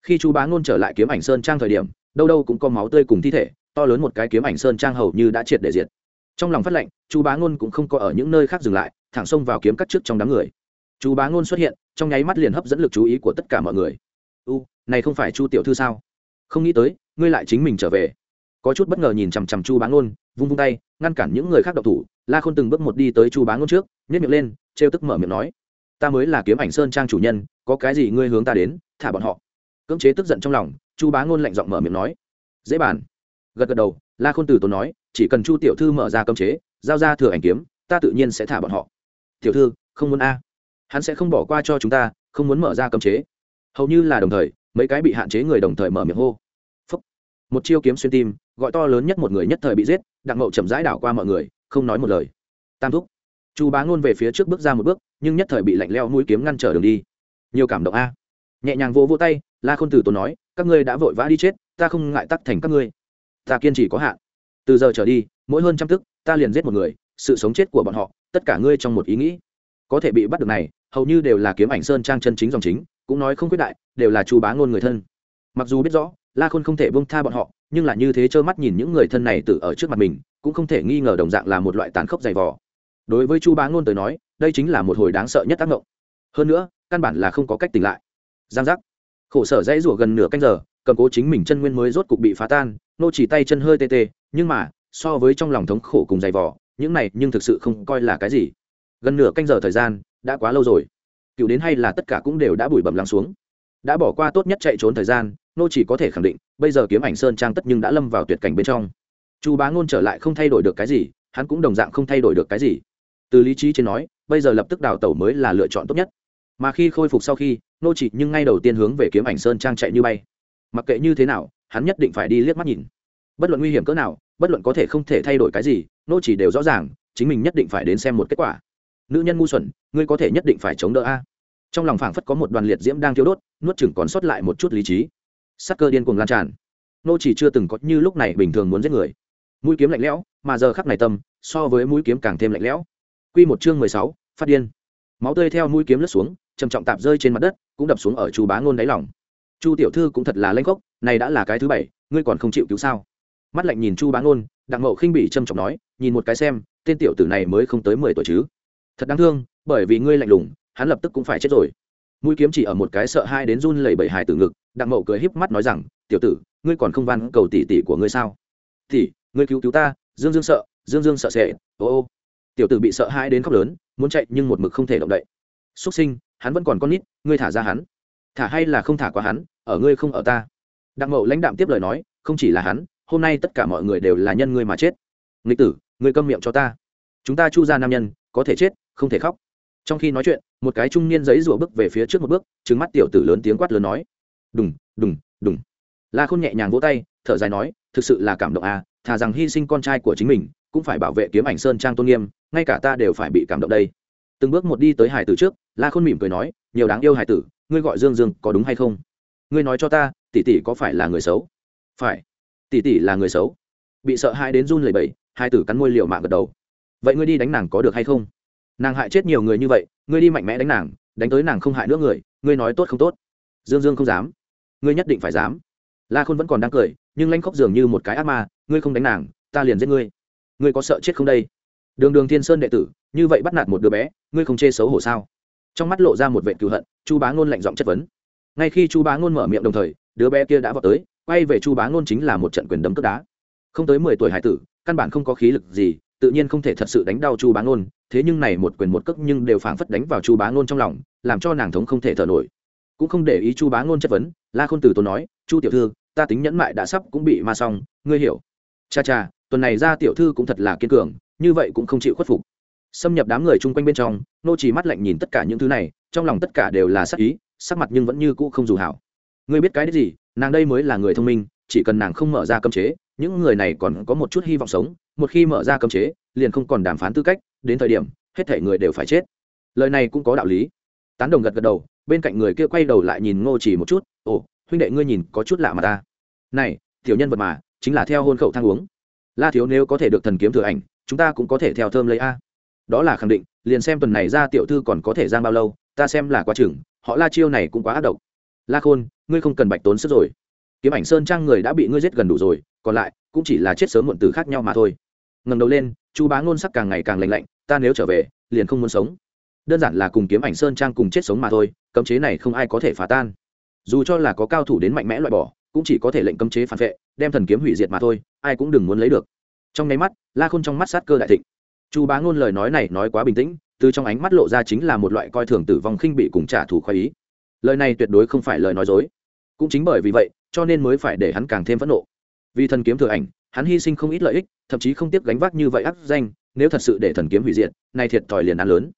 Khi chú bá ngôn trở lại kiếm ảnh sơn trang thời điểm, đâu đâu cũng có máu tươi cùng thi thể, to lớn một cái kiếm ảnh sơn trang hầu như đã triệt để diệt. Trong lòng phát lệnh, chú bá ngôn cũng không có ở những nơi khác dừng lại, thẳng xông vào kiếm cắt trước trong đám người. Chú bá ngôn xuất hiện, trong nháy mắt liền hấp dẫn lực chú ý của tất cả mọi người. U, này không phải chu tiểu thư sao? Không nghĩ tới, ngươi lại chính mình trở về. Có chút bất ngờ nhìn chằm chằm chu bá ngôn, vung vung tay, ngăn cản những người khác độc thủ la khôn từng bước một đi tới chu bá ngôn trước nhét miệng lên, trêu tức mở miệng nói, ta mới là kiếm ảnh sơn trang chủ nhân, có cái gì ngươi hướng ta đến, thả bọn họ. Cưỡng chế tức giận trong lòng, chu bá ngôn lạnh giọng mở miệng nói, dễ bàn. Gật gật đầu, la khôn từ tốn nói, chỉ cần chu tiểu thư mở ra cơm chế, giao ra thừa ảnh kiếm, ta tự nhiên sẽ thả bọn họ. Tiểu thư, không muốn a. Hắn sẽ không bỏ qua cho chúng ta, không muốn mở ra cơm chế. Hầu như là đồng thời, mấy cái bị hạn chế người đồng thời mở miệng hô. Phúc. một chiêu kiếm xuyên tim, gọi to lớn nhất một người nhất thời bị giết, đặng mậu chậm rãi đảo qua mọi người không nói một lời. Tam thúc. Chu bá ngôn về phía trước bước ra một bước, nhưng nhất thời bị lạnh leo mũi kiếm ngăn trở đường đi. Nhiều cảm động a. Nhẹ nhàng vỗ vỗ tay, la khôn tử tốn nói, các ngươi đã vội vã đi chết, ta không ngại tắc thành các ngươi. Ta kiên trì có hạn. Từ giờ trở đi, mỗi hơn trăm tức, ta liền giết một người, sự sống chết của bọn họ, tất cả ngươi trong một ý nghĩ. Có thể bị bắt được này, hầu như đều là kiếm ảnh sơn trang chân chính dòng chính, cũng nói không quyết đại, đều là chu bá ngôn người thân. Mặc dù biết rõ, la khôn không thể bông tha bọn họ, nhưng là như thế trơ mắt nhìn những người thân này tự ở trước mặt mình cũng không thể nghi ngờ đồng dạng là một loại tàn khốc dày vò. Đối với chu bá ngôn tới nói, đây chính là một hồi đáng sợ nhất tác động hơn nữa, căn bản là không có cách tỉnh lại. Giang giác. Khổ sở dãy rủa gần nửa canh giờ, cầm cố chính mình chân nguyên mới rốt cục bị phá tan, nô chỉ tay chân hơi tê tê, nhưng mà, so với trong lòng thống khổ cùng dày vỏ những này nhưng thực sự không coi là cái gì. Gần nửa canh giờ thời gian, đã quá lâu rồi. Cựu đến hay là tất cả cũng đều đã bụi bẩm lắng xuống. Đã bỏ qua tốt nhất chạy trốn thời gian, nô chỉ có thể khẳng định, bây giờ kiếm ảnh sơn trang tất nhưng đã lâm vào tuyệt cảnh bên trong chu bá ngôn trở lại không thay đổi được cái gì, hắn cũng đồng dạng không thay đổi được cái gì. Từ lý trí trên nói, bây giờ lập tức đào tẩu mới là lựa chọn tốt nhất. Mà khi khôi phục sau khi, nô chỉ nhưng ngay đầu tiên hướng về kiếm ảnh sơn trang chạy như bay. Mặc kệ như thế nào, hắn nhất định phải đi liếc mắt nhìn. Bất luận nguy hiểm cỡ nào, bất luận có thể không thể thay đổi cái gì, nô chỉ đều rõ ràng, chính mình nhất định phải đến xem một kết quả. Nữ nhân ngu xuẩn, ngươi có thể nhất định phải chống đỡ a. Trong lòng phảng phất có một đoàn liệt diễm đang thiêu đốt, nuốt chừng còn sót lại một chút lý trí. Sắc cơ điên cuồng lan tràn. Nô chỉ chưa từng có như lúc này bình thường muốn giết người mũi kiếm lạnh lẽo mà giờ khắc này tâm so với mũi kiếm càng thêm lạnh lẽo. Quy một chương mười sáu, phát điên. Máu tươi theo mũi kiếm lướt xuống trầm trọng tạp rơi trên mặt đất cũng đập xuống ở chu bá ngôn đáy lòng. Chu tiểu thư cũng thật là lanh gốc này đã là cái thứ bảy ngươi còn không chịu cứu sao? Mắt lạnh nhìn chu bá ngôn đặng mậu khinh bị trầm trọng nói nhìn một cái xem tên tiểu tử này mới không tới mười tuổi chứ. Thật đáng thương bởi vì ngươi lạnh lùng hắn lập tức cũng phải chết rồi. Mũi kiếm chỉ ở một cái sợ hai đến run lẩy bẩy hài từ ngực đặng mậu cười híp mắt nói rằng tiểu tử ngươi còn không van cầu tỷ tỷ của ngươi sao? Tỷ ngươi cứu cứu ta, dương dương sợ, dương dương sợ sệt, ô ô. Tiểu tử bị sợ hãi đến khóc lớn, muốn chạy nhưng một mực không thể động đậy. Xuất sinh, hắn vẫn còn con nít, ngươi thả ra hắn. Thả hay là không thả qua hắn, ở ngươi không ở ta. Đặng mậu lãnh đạm tiếp lời nói, không chỉ là hắn, hôm nay tất cả mọi người đều là nhân ngươi mà chết. Nghịch tử, ngươi câm miệng cho ta. Chúng ta chu ra nam nhân, có thể chết, không thể khóc. Trong khi nói chuyện, một cái trung niên giấy rủa bước về phía trước một bước trứng mắt tiểu tử lớn tiếng quát lớn nói, đùng đùng đùng. La khôn nhẹ nhàng vỗ tay, thở dài nói, thực sự là cảm động à thà rằng hy sinh con trai của chính mình, cũng phải bảo vệ kiếm ảnh sơn trang tôn nghiêm, ngay cả ta đều phải bị cảm động đây. Từng bước một đi tới hải tử trước, la khôn mỉm cười nói, nhiều đáng yêu hải tử, ngươi gọi dương dương có đúng hay không? Ngươi nói cho ta, tỷ tỷ có phải là người xấu? Phải. Tỷ tỷ là người xấu. Bị sợ hãi đến run lẩy bẩy, hai tử cắn môi liều mạng gật đầu. Vậy ngươi đi đánh nàng có được hay không? Nàng hại chết nhiều người như vậy, ngươi đi mạnh mẽ đánh nàng, đánh tới nàng không hại nữa người, ngươi nói tốt không tốt? Dương dương không dám. Ngươi nhất định phải dám. La khôn vẫn còn đang cười nhưng lanh khóc dường như một cái ác ma, ngươi không đánh nàng, ta liền giết ngươi. Ngươi có sợ chết không đây? Đường đường thiên sơn đệ tử, như vậy bắt nạt một đứa bé, ngươi không chê xấu hổ sao? Trong mắt lộ ra một vệ cựu hận, chu bá ngôn lạnh giọng chất vấn. Ngay khi chu bá ngôn mở miệng đồng thời, đứa bé kia đã vào tới, quay về chu bá ngôn chính là một trận quyền đấm cướp đá. Không tới mười tuổi hải tử, căn bản không có khí lực gì, tự nhiên không thể thật sự đánh đau chu bá ngôn, thế nhưng này một quyền một cước nhưng đều phảng phất đánh vào chu bá ngôn trong lòng, làm cho nàng thống không thể thở nổi. Cũng không để ý chu bá ngôn chất vấn, la khôn từ tốn nói, chu tiểu thư ta tính nhẫn mại đã sắp cũng bị ma xong, ngươi hiểu. Cha cha, tuần này ra tiểu thư cũng thật là kiên cường, như vậy cũng không chịu khuất phục. Xâm nhập đám người chung quanh bên trong, nô chỉ mắt lạnh nhìn tất cả những thứ này, trong lòng tất cả đều là sắc ý, sắc mặt nhưng vẫn như cũ không dù hảo. Ngươi biết cái gì, nàng đây mới là người thông minh, chỉ cần nàng không mở ra cấm chế, những người này còn có một chút hy vọng sống, một khi mở ra cấm chế, liền không còn đàm phán tư cách, đến thời điểm, hết thể người đều phải chết. Lời này cũng có đạo lý. Tán đồng gật gật đầu, bên cạnh người kia quay đầu lại nhìn ngô chỉ một chút, ồ huynh đệ ngươi nhìn có chút lạ mà ta. Này, tiểu nhân vật mà, chính là theo hôn khẩu thang uống. La thiếu nếu có thể được thần kiếm thừa ảnh, chúng ta cũng có thể theo thơm lấy a. Đó là khẳng định, liền xem tuần này ra tiểu thư còn có thể giang bao lâu, ta xem là quá chừng, họ la chiêu này cũng quá ác độc. La khôn, ngươi không cần bạch tốn sức rồi. Kiếm ảnh sơn trang người đã bị ngươi giết gần đủ rồi, còn lại, cũng chỉ là chết sớm muộn từ khác nhau mà thôi. Ngầm đầu lên chu bá ngôn sắc càng ngày càng lạnh lạnh, ta nếu trở về, liền không muốn sống. Đơn giản là cùng kiếm ảnh sơn trang cùng chết sống mà thôi, cấm chế này không ai có thể phá tan dù cho là có cao thủ đến mạnh mẽ loại bỏ, cũng chỉ có thể lệnh cấm chế phản vệ, đem thần kiếm hủy diệt mà thôi, ai cũng đừng muốn lấy được. Trong nháy mắt, la khôn trong mắt sát cơ đại thịnh. Chu bá ngôn lời nói này nói quá bình tĩnh, từ trong ánh mắt lộ ra chính là một loại coi thường tử vong khinh bị cùng trả thù khoái ý. Lời này tuyệt đối không phải lời nói dối. Cũng chính bởi vì vậy, cho nên mới phải để hắn càng thêm phẫn nộ. Vì thần kiếm thừa ảnh, hắn hy sinh không ít lợi ích, thậm chí không tiếp gánh vác như vậy áp danh, nếu thật sự để thần kiếm hủy diệt, nay thiệt thòi liền ăn lớn.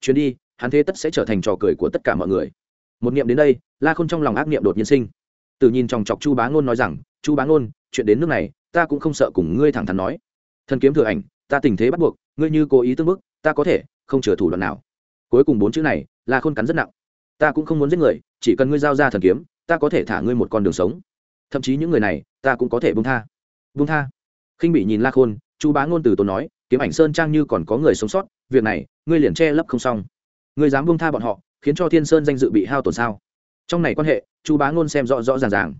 Chuyến đi, hắn thế tất sẽ trở thành trò cười của tất cả mọi người một niệm đến đây, la khôn trong lòng ác niệm đột nhiên sinh. Từ nhìn chòng chọc chu bá ngôn nói rằng, chu bá ngôn, chuyện đến nước này, ta cũng không sợ cùng ngươi thẳng thắn nói. Thần kiếm thừa ảnh, ta tình thế bắt buộc, ngươi như cố ý tương bức, ta có thể không chừa thủ đoạn nào. Cuối cùng bốn chữ này, la khôn cắn rất nặng. Ta cũng không muốn giết người, chỉ cần ngươi giao ra thần kiếm, ta có thể thả ngươi một con đường sống. Thậm chí những người này, ta cũng có thể bung tha. Bung tha? Khinh bị nhìn la khôn, chu bá ngôn từ tốn nói, kiếm ảnh sơn trang như còn có người sống sót, việc này, ngươi liền che lấp không xong. Ngươi dám bung tha bọn họ khiến cho thiên sơn danh dự bị hao tổn sao? Trong này quan hệ, chu bá ngôn xem rõ rõ ràng ràng.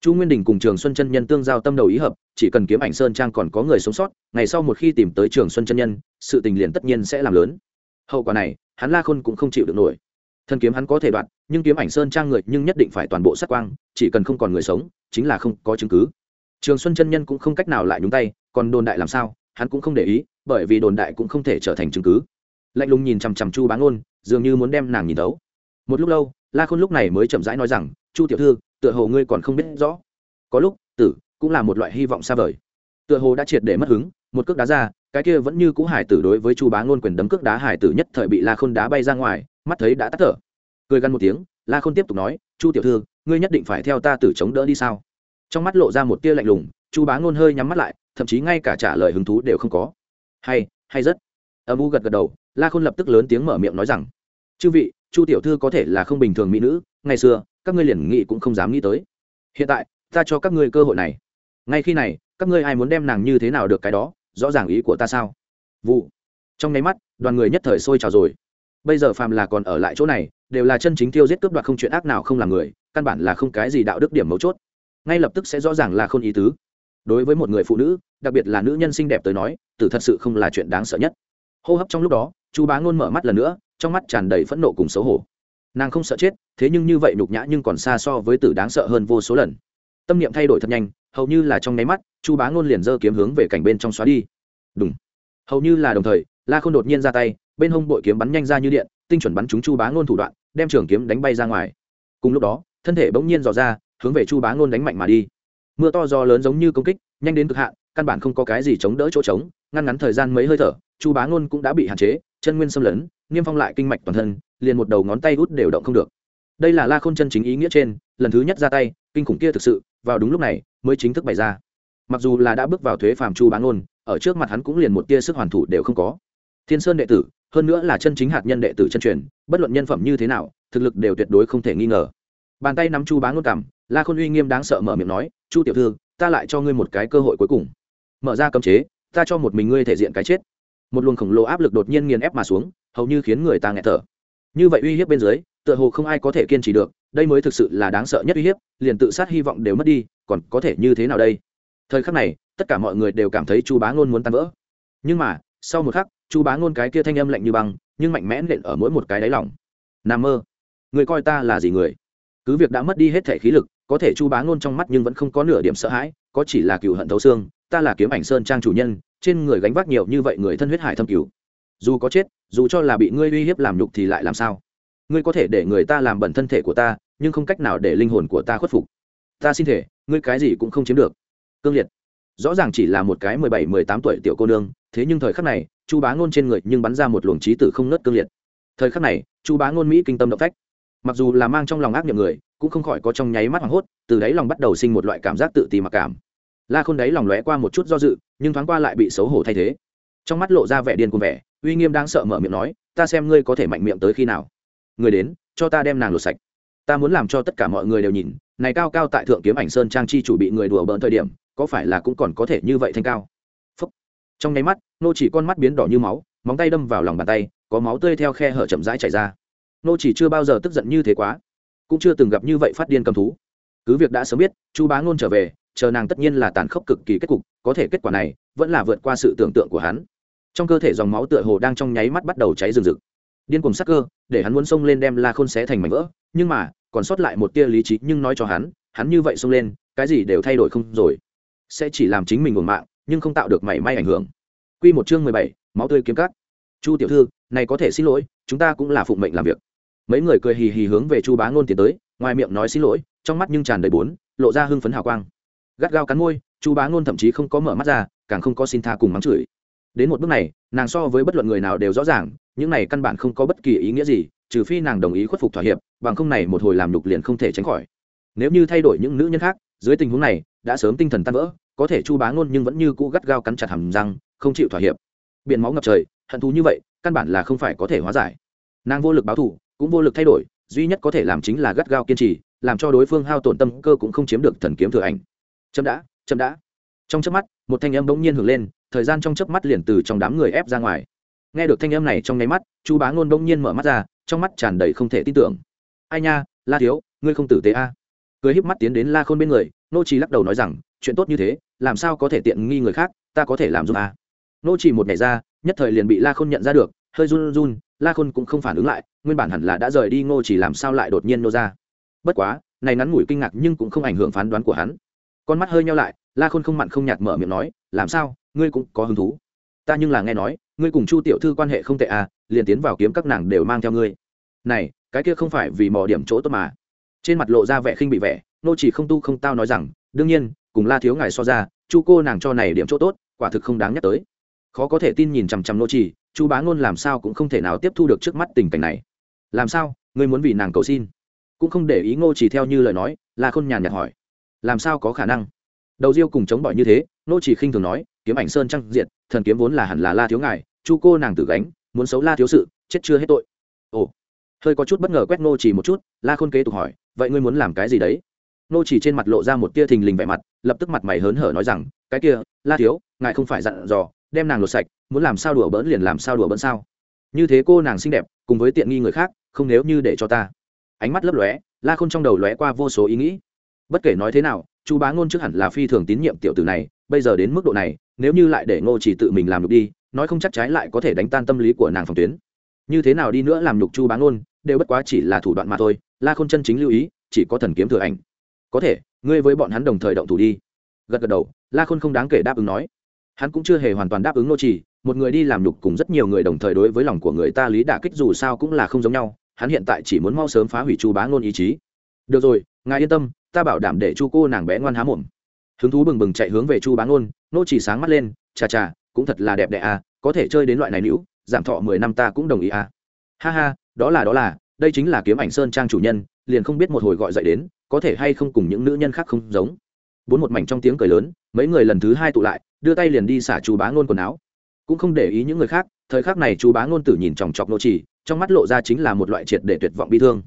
Chu nguyên đình cùng trường xuân chân nhân tương giao tâm đầu ý hợp, chỉ cần kiếm ảnh sơn trang còn có người sống sót, ngày sau một khi tìm tới trường xuân chân nhân, sự tình liền tất nhiên sẽ làm lớn. Hậu quả này, hắn la khôn cũng không chịu được nổi. Thân kiếm hắn có thể đoạt, nhưng kiếm ảnh sơn trang người nhưng nhất định phải toàn bộ sát quang, chỉ cần không còn người sống, chính là không có chứng cứ. Trường xuân chân nhân cũng không cách nào lại nhúng tay, còn đồn đại làm sao, hắn cũng không để ý, bởi vì đồn đại cũng không thể trở thành chứng cứ. Lạnh lùng nhìn chằm chằm chu bá ngôn dường như muốn đem nàng nhìn thấu. Một lúc lâu, la khôn lúc này mới chậm rãi nói rằng, chu tiểu thư, tựa hồ ngươi còn không biết rõ. Có lúc, tử, cũng là một loại hy vọng xa vời. Tựa hồ đã triệt để mất hứng, một cước đá ra, cái kia vẫn như cũ hải tử đối với chu bá ngôn quyền đấm cước đá hải tử nhất thời bị la khôn đá bay ra ngoài, mắt thấy đã tắt thở. Cười gằn một tiếng, la khôn tiếp tục nói, chu tiểu thư, ngươi nhất định phải theo ta tử chống đỡ đi sao? Trong mắt lộ ra một tia lạnh lùng, chu bá ngôn hơi nhắm mắt lại, thậm chí ngay cả trả lời hứng thú đều không có. Hay hay rất. Âm u gật gật đầu la khôn lập tức lớn tiếng mở miệng nói rằng, chư vị, chu tiểu thư có thể là không bình thường mỹ nữ, ngày xưa, các ngươi liền nghĩ cũng không dám nghĩ tới. Hiện tại, ta cho các ngươi cơ hội này. Ngay khi này, các ngươi ai muốn đem nàng như thế nào được cái đó, rõ ràng ý của ta sao? Vụ. Trong nháy mắt, đoàn người nhất thời sôi trào rồi. Bây giờ phàm là còn ở lại chỗ này, đều là chân chính tiêu giết cướp đoạt không chuyện ác nào không làm người, căn bản là không cái gì đạo đức điểm mấu chốt. Ngay lập tức sẽ rõ ràng là không ý tứ. Đối với một người phụ nữ, đặc biệt là nữ nhân xinh đẹp tới nói, tử thật sự không là chuyện đáng sợ nhất. Hô hấp trong lúc đó Chu bá ngôn mở mắt lần nữa, trong mắt tràn đầy phẫn nộ cùng xấu hổ. Nàng không sợ chết, thế nhưng như vậy nhục nhã nhưng còn xa so với tử đáng sợ hơn vô số lần. Tâm niệm thay đổi thật nhanh, hầu như là trong nháy mắt, chu bá ngôn liền giơ kiếm hướng về cảnh bên trong xóa đi. Đúng hầu như là đồng thời, la khôn đột nhiên ra tay, bên hông bội kiếm bắn nhanh ra như điện, tinh chuẩn bắn trúng chu bá ngôn thủ đoạn, đem trường kiếm đánh bay ra ngoài. Cùng lúc đó, thân thể bỗng nhiên dò ra, hướng về chu bá ngôn đánh mạnh mà đi. Mưa to gió lớn giống như công kích, nhanh đến cực hạn, căn bản không có cái gì chống đỡ chỗ trống, ngăn ngắn thời gian mấy hơi thở, chu bá ngôn cũng đã bị hạn chế chân nguyên xâm lấn, niêm phong lại kinh mạch toàn thân, liền một đầu ngón tay út đều động không được. Đây là la khôn chân chính ý nghĩa trên, lần thứ nhất ra tay, kinh khủng kia thực sự, vào đúng lúc này, mới chính thức bày ra. Mặc dù là đã bước vào thuế phàm chu bá ngôn, ở trước mặt hắn cũng liền một tia sức hoàn thủ đều không có. Thiên sơn đệ tử, hơn nữa là chân chính hạt nhân đệ tử chân truyền, bất luận nhân phẩm như thế nào, thực lực đều tuyệt đối không thể nghi ngờ. Bàn tay nắm chu bá ngôn cảm, la khôn uy nghiêm đáng sợ mở miệng nói, chu tiểu thư, ta lại cho ngươi một cái cơ hội cuối cùng. Mở ra cấm chế, ta cho một mình ngươi thể diện cái chết một luồng khổng lồ áp lực đột nhiên nghiền ép mà xuống, hầu như khiến người ta nghẹt thở. Như vậy uy hiếp bên dưới, tựa hồ không ai có thể kiên trì được, đây mới thực sự là đáng sợ nhất uy hiếp, liền tự sát hy vọng đều mất đi, còn có thể như thế nào đây? Thời khắc này, tất cả mọi người đều cảm thấy chu bá ngôn muốn tan vỡ. Nhưng mà, sau một khắc, chu bá ngôn cái kia thanh âm lạnh như băng, nhưng mạnh mẽ nện ở mỗi một cái đáy lòng. N mơ, người coi ta là gì người? Cứ việc đã mất đi hết thể khí lực, có thể chu bá ngôn trong mắt nhưng vẫn không có nửa điểm sợ hãi, có chỉ là cựu hận thấu xương, ta là kiếm ảnh sơn trang chủ nhân trên người gánh vác nhiều như vậy người thân huyết hải thâm cứu dù có chết, dù cho là bị ngươi uy hiếp làm nhục thì lại làm sao? Ngươi có thể để người ta làm bẩn thân thể của ta, nhưng không cách nào để linh hồn của ta khuất phục. Ta xin thể, ngươi cái gì cũng không chiếm được. Cương liệt. Rõ ràng chỉ là một cái mười bảy, mười tám tuổi tiểu cô nương, thế nhưng thời khắc này, chu bá ngôn trên người nhưng bắn ra một luồng trí tử không nớt cương liệt. Thời khắc này, chu bá ngôn mỹ kinh tâm động phách. Mặc dù là mang trong lòng ác nghiệm người, cũng không khỏi có trong nháy mắt hoảng hốt, từ đáy lòng bắt đầu sinh một loại cảm giác tự ti mặc cảm la khôn đáy lòng lóe qua một chút do dự, nhưng thoáng qua lại bị xấu hổ thay thế. Trong mắt lộ ra vẻ điên cuồng vẻ, uy nghiêm đang sợ mở miệng nói, ta xem ngươi có thể mạnh miệng tới khi nào. Người đến, cho ta đem nàng lột sạch. Ta muốn làm cho tất cả mọi người đều nhìn, này cao cao tại thượng kiếm ảnh sơn trang chi chủ bị người đùa bỡn thời điểm, có phải là cũng còn có thể như vậy thanh cao? Phúc. trong nháy mắt, nô chỉ con mắt biến đỏ như máu, móng tay đâm vào lòng bàn tay, có máu tươi theo khe hở chậm rãi chảy ra. Nô chỉ chưa bao giờ tức giận như thế quá, cũng chưa từng gặp như vậy phát điên cầm thú. Cứ việc đã sớm biết, chu bá ngôn trở về chờ nàng tất nhiên là tàn khốc cực kỳ kết cục, có thể kết quả này vẫn là vượt qua sự tưởng tượng của hắn. Trong cơ thể dòng máu tựa hồ đang trong nháy mắt bắt đầu cháy rừng rực. Điên cùng sắc cơ, để hắn muốn xông lên đem la khôn xé thành mảnh vỡ, nhưng mà, còn sót lại một tia lý trí, nhưng nói cho hắn hắn như vậy xông lên, cái gì đều thay đổi không rồi. Sẽ chỉ làm chính mình buồn mạng, nhưng không tạo được mảy may ảnh hưởng. Quy một chương mười bảy, máu tươi kiếm cắt chu tiểu thư, này có thể xin lỗi, chúng ta cũng là phụng mệnh làm việc. Mấy người cười hì hì hướng về chu bá ngôn tiến tới, ngoài miệng nói xin lỗi, trong mắt nhưng tràn đầy bốn, lộ ra hưng phấn hào quang gắt gao cắn môi, chu bá ngôn thậm chí không có mở mắt ra, càng không có xin tha cùng mắng chửi. Đến một bước này, nàng so với bất luận người nào đều rõ ràng, những này căn bản không có bất kỳ ý nghĩa gì, trừ phi nàng đồng ý khuất phục thỏa hiệp, bằng không này một hồi làm nhục liền không thể tránh khỏi. Nếu như thay đổi những nữ nhân khác, dưới tình huống này, đã sớm tinh thần tan vỡ, có thể chu bá ngôn nhưng vẫn như cũ gắt gao cắn chặt hầm răng, không chịu thỏa hiệp. Biển máu ngập trời, hận thù như vậy, căn bản là không phải có thể hóa giải. Nàng vô lực báo thù, cũng vô lực thay đổi, duy nhất có thể làm chính là gắt gao kiên trì, làm cho đối phương hao tổn tâm cơ cũng không chiếm được thần kiếm thừa ảnh chậm đã chậm đã. Trong chớp mắt, một thanh âm bỗng nhiên hưởng lên, thời gian trong chớp mắt liền từ trong đám người ép ra ngoài. Nghe được thanh âm này trong nháy mắt, chu bá ngôn bỗng nhiên mở mắt ra, trong mắt tràn đầy không thể tin tưởng. Ai nha, la thiếu, ngươi không tử tế a? À. cười híp mắt tiến đến la khôn bên người, nô trì lắc đầu nói rằng, chuyện tốt như thế, làm sao có thể tiện nghi người khác, ta có thể làm giúp a. Nô trì một ngày ra, nhất thời liền bị la khôn nhận ra được, hơi run run, la khôn cũng không phản ứng lại, nguyên bản hẳn là đã rời đi, ngô chỉ làm sao lại đột nhiên nô ra. Bất quá, này ngắn ngủi kinh ngạc nhưng cũng không ảnh hưởng phán đoán của hắn con mắt hơi nhau lại, la khôn không mặn không nhạt mở miệng nói, làm sao? Ngươi cũng có hứng thú. Ta nhưng là nghe nói, ngươi cùng chu tiểu thư quan hệ không tệ à liền tiến vào kiếm các nàng đều mang theo ngươi. Này, cái kia không phải vì mò điểm chỗ tốt mà. Trên mặt lộ ra vẻ khinh bị vẻ, nô chỉ không tu không tao nói rằng, đương nhiên, cùng la thiếu ngài so ra, chu cô nàng cho này điểm chỗ tốt, quả thực không đáng nhắc tới. Khó có thể tin nhìn chằm chằm nô chỉ, chu bá ngôn làm sao cũng không thể nào tiếp thu được trước mắt tình cảnh này. Làm sao? Ngươi muốn vì nàng cầu xin? Cũng không để ý ngô chỉ theo như lời nói, la khôn nhàn nhạt hỏi làm sao có khả năng? Đầu diêu cùng chống bỏi như thế, nô chỉ khinh thường nói, kiếm ảnh sơn trăng diệt, thần kiếm vốn là hẳn là la thiếu ngài, chu cô nàng tử gánh, muốn xấu la thiếu sự, chết chưa hết tội. Ồ. Hơi có chút bất ngờ quét nô chỉ một chút, la khôn kế tục hỏi, vậy ngươi muốn làm cái gì đấy? Nô chỉ trên mặt lộ ra một tia thình lình vẻ mặt, lập tức mặt mày hớn hở nói rằng, cái kia, la thiếu, ngài không phải dặn dò, đem nàng lột sạch, muốn làm sao đùa bỡn liền làm sao đùa bỡn sao? Như thế cô nàng xinh đẹp, cùng với tiện nghi người khác, không nếu như để cho ta. Ánh mắt lấp lóe, la khôn trong đầu lóe qua vô số ý nghĩ bất kể nói thế nào, chu bá ngôn trước hẳn là phi thường tín nhiệm tiểu tử này, bây giờ đến mức độ này, nếu như lại để ngô chỉ tự mình làm được đi, nói không chắc trái lại có thể đánh tan tâm lý của nàng phòng tuyến. Như thế nào đi nữa làm nhục chu bá ngôn, đều bất quá chỉ là thủ đoạn mà thôi, la khôn chân chính lưu ý, chỉ có thần kiếm thừa ảnh. Có thể, ngươi với bọn hắn đồng thời động thủ đi. Gật gật đầu, la khôn không đáng kể đáp ứng nói. Hắn cũng chưa hề hoàn toàn đáp ứng nô chỉ, một người đi làm nhục cùng rất nhiều người đồng thời đối với lòng của người ta lý đả kích dù sao cũng là không giống nhau, hắn hiện tại chỉ muốn mau sớm phá hủy chu bá ngôn ý chí. Được rồi, ngài yên tâm ta bảo đảm để chu cô nàng bé ngoan há mồm. Hứng thú bừng bừng chạy hướng về chu bá ngôn, nô chỉ sáng mắt lên, chà chà, cũng thật là đẹp đẽ à có thể chơi đến loại này nữ giảm thọ mười năm ta cũng đồng ý à. Ha ha, đó là đó là, đây chính là kiếm ảnh sơn trang chủ nhân, liền không biết một hồi gọi dậy đến, có thể hay không cùng những nữ nhân khác không giống. Bốn một mảnh trong tiếng cười lớn, mấy người lần thứ hai tụ lại, đưa tay liền đi xả chú bá ngôn quần áo. Cũng không để ý những người khác, thời khắc này chú bá ngôn tử nhìn chòng chọc nô chỉ, trong mắt lộ ra chính là một loại triệt để tuyệt vọng bi thương.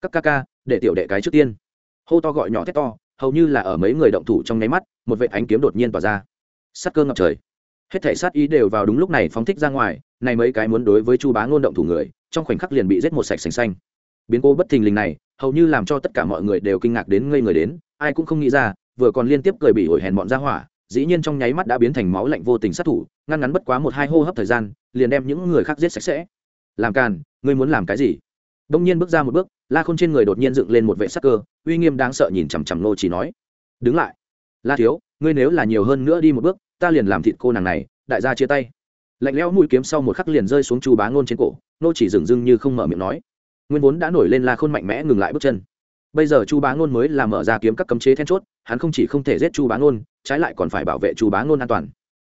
Các ca ca, để tiểu đệ cái trước tiên hô to gọi nhỏ thét to, hầu như là ở mấy người động thủ trong nháy mắt, một vệ ánh kiếm đột nhiên tỏa ra. Sát cơ ngập trời. Hết thể sát ý đều vào đúng lúc này phóng thích ra ngoài, này mấy cái muốn đối với chu bá ngôn động thủ người, trong khoảnh khắc liền bị giết một sạch sành xanh. Biến cố bất thình lình này, hầu như làm cho tất cả mọi người đều kinh ngạc đến ngây người đến, ai cũng không nghĩ ra, vừa còn liên tiếp cười bị ổi hèn bọn ra hỏa, dĩ nhiên trong nháy mắt đã biến thành máu lạnh vô tình sát thủ, ngăn ngắn bất quá một hai hô hấp thời gian, liền đem những người khác giết sạch sẽ. Làm càn, ngươi muốn làm cái gì? Đông nhiên bước ra một bước, la khôn trên người đột nhiên dựng lên một vệ sắc cơ, uy nghiêm đáng sợ nhìn chằm chằm nô chỉ nói, đứng lại. La thiếu, ngươi nếu là nhiều hơn nữa đi một bước, ta liền làm thịt cô nàng này. Đại gia chia tay. Lạnh lẽo mũi kiếm sau một khắc liền rơi xuống chu bá ngôn trên cổ nô chỉ dừng dưng như không mở miệng nói. Nguyên vốn đã nổi lên la khôn mạnh mẽ ngừng lại bước chân. Bây giờ chu bá ngôn mới là mở ra kiếm các cấm chế then chốt, hắn không chỉ không thể giết chu bá ngôn, trái lại còn phải bảo vệ chu bá ngôn an toàn.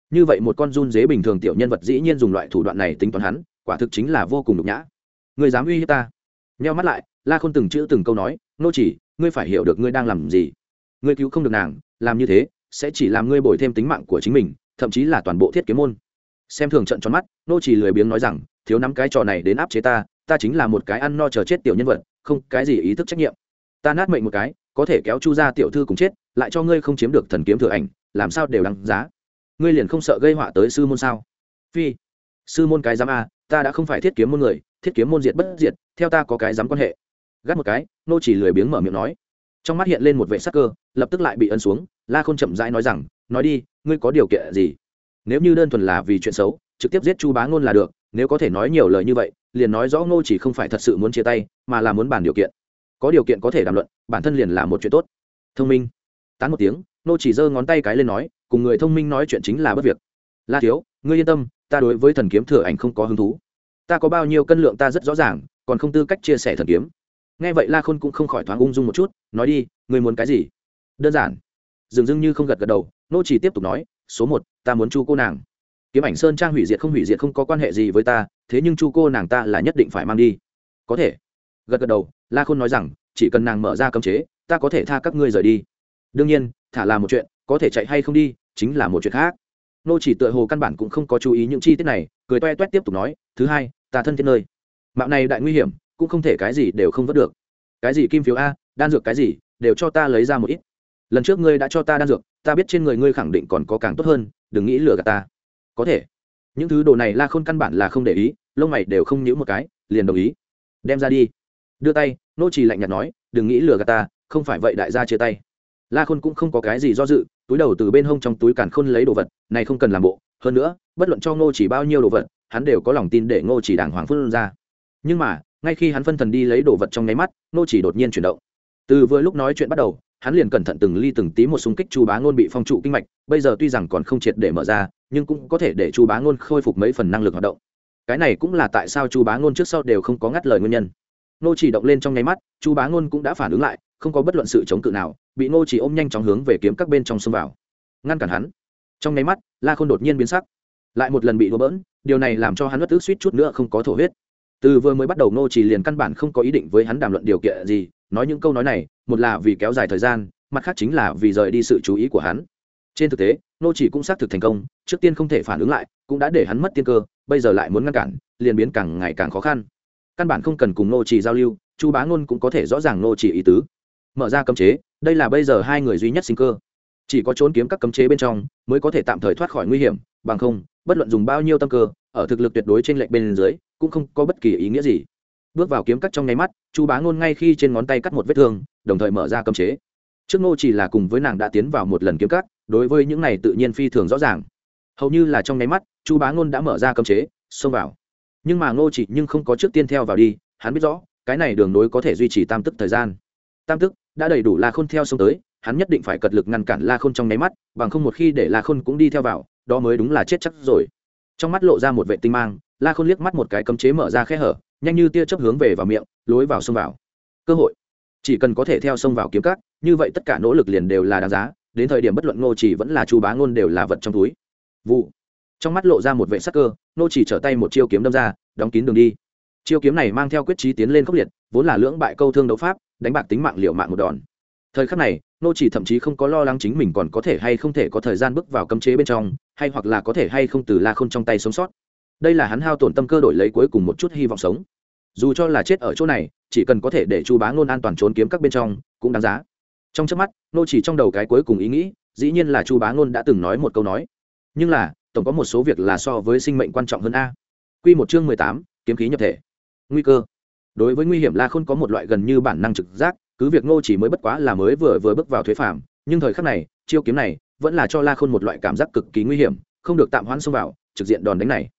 Như vậy một con run dế bình thường tiểu nhân vật dĩ nhiên dùng loại thủ đoạn này tính toán hắn, quả thực chính là vô cùng nhục nhã. Người dám uy hiếp ta? Nheo mắt lại, la khôn từng chữ từng câu nói, nô chỉ, ngươi phải hiểu được ngươi đang làm gì. Ngươi cứu không được nàng, làm như thế, sẽ chỉ làm ngươi bồi thêm tính mạng của chính mình, thậm chí là toàn bộ thiết kế môn. Xem thường trận tròn mắt, nô chỉ lười biếng nói rằng, thiếu nắm cái trò này đến áp chế ta ta chính là một cái ăn no chờ chết tiểu nhân vật, không cái gì ý thức trách nhiệm. Ta nát mệnh một cái, có thể kéo chu ra tiểu thư cùng chết, lại cho ngươi không chiếm được thần kiếm thừa ảnh, làm sao đều đăng giá. Ngươi liền không sợ gây họa tới sư môn sao? Phi, sư môn cái giám a ta đã không phải thiết kiếm môn người, thiết kiếm môn diệt bất diệt, theo ta có cái dám quan hệ. Gắt một cái, nô chỉ lười biếng mở miệng nói. Trong mắt hiện lên một vệ sắc cơ, lập tức lại bị ấn xuống, la khôn chậm rãi nói rằng, nói đi, ngươi có điều kiện gì? Nếu như đơn thuần là vì chuyện xấu, trực tiếp giết chu bá ngôn là được, nếu có thể nói nhiều lời như vậy, liền nói rõ ngô chỉ không phải thật sự muốn chia tay, mà là muốn bàn điều kiện. Có điều kiện có thể đàm luận, bản thân liền là một chuyện tốt. Thông minh tán một tiếng, nô chỉ giơ ngón tay cái lên nói, cùng người thông minh nói chuyện chính là bất việc. La thiếu ngươi yên tâm, ta đối với thần kiếm thừa ảnh không có hứng thú. Ta có bao nhiêu cân lượng ta rất rõ ràng, còn không tư cách chia sẻ thần kiếm. Nghe vậy la khôn cũng không khỏi thoáng ung dung một chút, nói đi, ngươi muốn cái gì? Đơn giản. Dường dưng như không gật gật đầu, nô chỉ tiếp tục nói, số một, ta muốn chu cô nàng. Kiếm ảnh sơn trang hủy diệt không hủy diệt không có quan hệ gì với ta, thế nhưng chu cô nàng ta là nhất định phải mang đi. Có thể. Gật gật đầu, la khôn nói rằng, chỉ cần nàng mở ra cấm chế, ta có thể tha các ngươi rời đi. Đương nhiên, thả là một chuyện, có thể chạy hay không đi, chính là một chuyện khác nô chỉ tựa hồ căn bản cũng không có chú ý những chi tiết này, cười toe toét tiếp tục nói, thứ hai, ta thân thiết nơi. Mạo này đại nguy hiểm, cũng không thể cái gì đều không vớt được. Cái gì kim phiếu a, đan dược cái gì, đều cho ta lấy ra một ít. Lần trước ngươi đã cho ta đan dược, ta biết trên người ngươi khẳng định còn có càng tốt hơn, đừng nghĩ lừa gạt ta. Có thể. Những thứ đồ này la khôn căn bản là không để ý, lông mày đều không nhíu một cái, liền đồng ý. Đem ra đi. Đưa tay, nô trì lạnh nhạt nói, đừng nghĩ lừa gạt ta, không phải vậy đại gia chia tay la khôn cũng không có cái gì do dự, túi đầu từ bên hông trong túi càn khôn lấy đồ vật, này không cần làm bộ, hơn nữa, bất luận cho ngô chỉ bao nhiêu đồ vật, hắn đều có lòng tin để ngô chỉ đàng hoàng phân ra. Nhưng mà, ngay khi hắn phân thần đi lấy đồ vật trong nháy mắt, Ngô chỉ đột nhiên chuyển động. Từ vừa lúc nói chuyện bắt đầu, hắn liền cẩn thận từng ly từng tí một xung kích chu bá ngôn bị phong trụ kinh mạch, bây giờ tuy rằng còn không triệt để mở ra, nhưng cũng có thể để chu bá ngôn khôi phục mấy phần năng lực hoạt động. Cái này cũng là tại sao chu bá ngôn trước sau đều không có ngắt lời nguyên nhân. Nô chỉ động lên trong nháy mắt, chu bá ngôn cũng đã phản ứng lại, không có bất luận sự chống cự nào bị Ngô chỉ ôm nhanh chóng hướng về kiếm các bên trong xông vào. Ngăn cản hắn. Trong nháy mắt, la khôn đột nhiên biến sắc. Lại một lần bị đùa bỡn, điều này làm cho hắn bất tức suýt chút nữa không có thổ huyết. Từ vừa mới bắt đầu Ngô chỉ liền căn bản không có ý định với hắn đàm luận điều kiện gì, nói những câu nói này, một là vì kéo dài thời gian, mặt khác chính là vì rời đi sự chú ý của hắn. Trên thực tế, Ngô chỉ cũng xác thực thành công, trước tiên không thể phản ứng lại, cũng đã để hắn mất tiên cơ, bây giờ lại muốn ngăn cản, liền biến càng ngày càng khó khăn. Căn bản không cần cùng Ngô chỉ giao lưu, chu bá ngôn cũng có thể rõ ràng Ngô chỉ ý tứ mở ra cấm chế, đây là bây giờ hai người duy nhất sinh cơ. Chỉ có trốn kiếm các cấm chế bên trong mới có thể tạm thời thoát khỏi nguy hiểm, bằng không, bất luận dùng bao nhiêu tâm cơ, ở thực lực tuyệt đối trên lệnh bên dưới, cũng không có bất kỳ ý nghĩa gì. Bước vào kiếm cắt trong nháy mắt, chu bá ngôn ngay khi trên ngón tay cắt một vết thương, đồng thời mở ra cấm chế. Trước ngô chỉ là cùng với nàng đã tiến vào một lần kiếm cắt đối với những này tự nhiên phi thường rõ ràng. Hầu như là trong nháy mắt, chu bá ngôn đã mở ra cấm chế, xông vào. Nhưng mà ngô chỉ nhưng không có trước tiên theo vào đi, hắn biết rõ, cái này đường nối có thể duy trì tam tức thời gian. Tam tức đã đầy đủ la khôn theo sông tới, hắn nhất định phải cật lực ngăn cản la khôn trong nháy mắt, bằng không một khi để la khôn cũng đi theo vào, đó mới đúng là chết chắc rồi. Trong mắt lộ ra một vệ tinh mang, la khôn liếc mắt một cái cấm chế mở ra khe hở, nhanh như tia chớp hướng về vào miệng, lối vào sông vào. Cơ hội. Chỉ cần có thể theo sông vào kiếm cắt như vậy tất cả nỗ lực liền đều là đáng giá, đến thời điểm bất luận ngô chỉ vẫn là chu bá ngôn đều là vật trong túi. Vụ. Trong mắt lộ ra một vệ sắc cơ nô chỉ trở tay một chiêu kiếm đâm ra, đóng kín đường đi chiêu kiếm này mang theo quyết trí tiến lên khốc liệt, vốn là lưỡng bại câu thương đấu pháp, đánh bạc tính mạng liệu mạng một đòn. Thời khắc này, nô chỉ thậm chí không có lo lắng chính mình còn có thể hay không thể có thời gian bước vào cấm chế bên trong, hay hoặc là có thể hay không từ la khôn trong tay sống sót. Đây là hắn hao tổn tâm cơ đổi lấy cuối cùng một chút hy vọng sống. Dù cho là chết ở chỗ này, chỉ cần có thể để chu bá ngôn an toàn trốn kiếm các bên trong, cũng đáng giá. Trong chớp mắt, nô chỉ trong đầu cái cuối cùng ý nghĩ, dĩ nhiên là chu bá ngôn đã từng nói một câu nói. Nhưng là, tổng có một số việc là so với sinh mệnh quan trọng hơn a. Quy một chương mười tám, kiếm khí nhập thể nguy cơ. Đối với nguy hiểm la khôn có một loại gần như bản năng trực giác cứ việc ngô chỉ mới bất quá là mới vừa vừa bước vào thuế phàm nhưng thời khắc này chiêu kiếm này vẫn là cho la khôn một loại cảm giác cực kỳ nguy hiểm không được tạm hoãn xông vào trực diện đòn đánh này.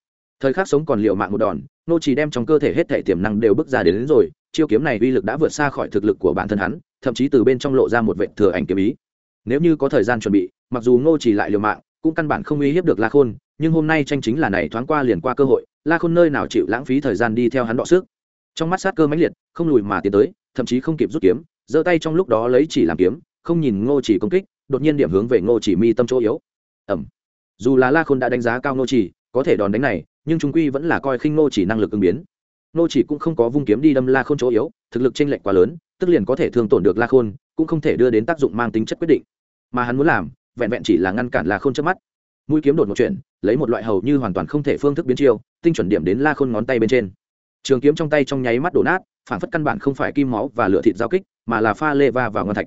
Thời khắc sống còn liệu mạng một đòn Ngô chỉ đem trong cơ thể hết thể tiềm năng đều bước ra đến, đến rồi chiêu kiếm này uy lực đã vượt xa khỏi thực lực của bản thân hắn thậm chí từ bên trong lộ ra một vệ thừa ảnh kiếm ý. Nếu như có thời gian chuẩn bị mặc dù ngô chỉ lại liều mạng cũng căn bản không uy hiếp được la khôn nhưng hôm nay tranh chính là này thoáng qua liền qua cơ hội la khôn nơi nào chịu lãng phí thời gian đi theo hắn đọ sức. Trong mắt sát cơ mãnh liệt, không lùi mà tiến tới, thậm chí không kịp rút kiếm, giơ tay trong lúc đó lấy chỉ làm kiếm, không nhìn ngô chỉ công kích, đột nhiên điểm hướng về ngô chỉ mi tâm chỗ yếu. Ẩm dù là la khôn đã đánh giá cao ngô chỉ, có thể đòn đánh này, nhưng chúng quy vẫn là coi khinh ngô chỉ năng lực ứng biến. Ngô chỉ cũng không có vung kiếm đi đâm la khôn chỗ yếu, thực lực chênh lệch quá lớn, tức liền có thể thương tổn được la khôn, cũng không thể đưa đến tác dụng mang tính chất quyết định. Mà hắn muốn làm, vẹn vẹn chỉ là ngăn cản la khôn trước mắt mũi kiếm đột một chuyện lấy một loại hầu như hoàn toàn không thể phương thức biến chiêu, tinh chuẩn điểm đến la khôn ngón tay bên trên. Trường kiếm trong tay trong nháy mắt đổ nát, phản phất căn bản không phải kim máu và lửa thịt giao kích, mà là pha lê va vào ngân thạch.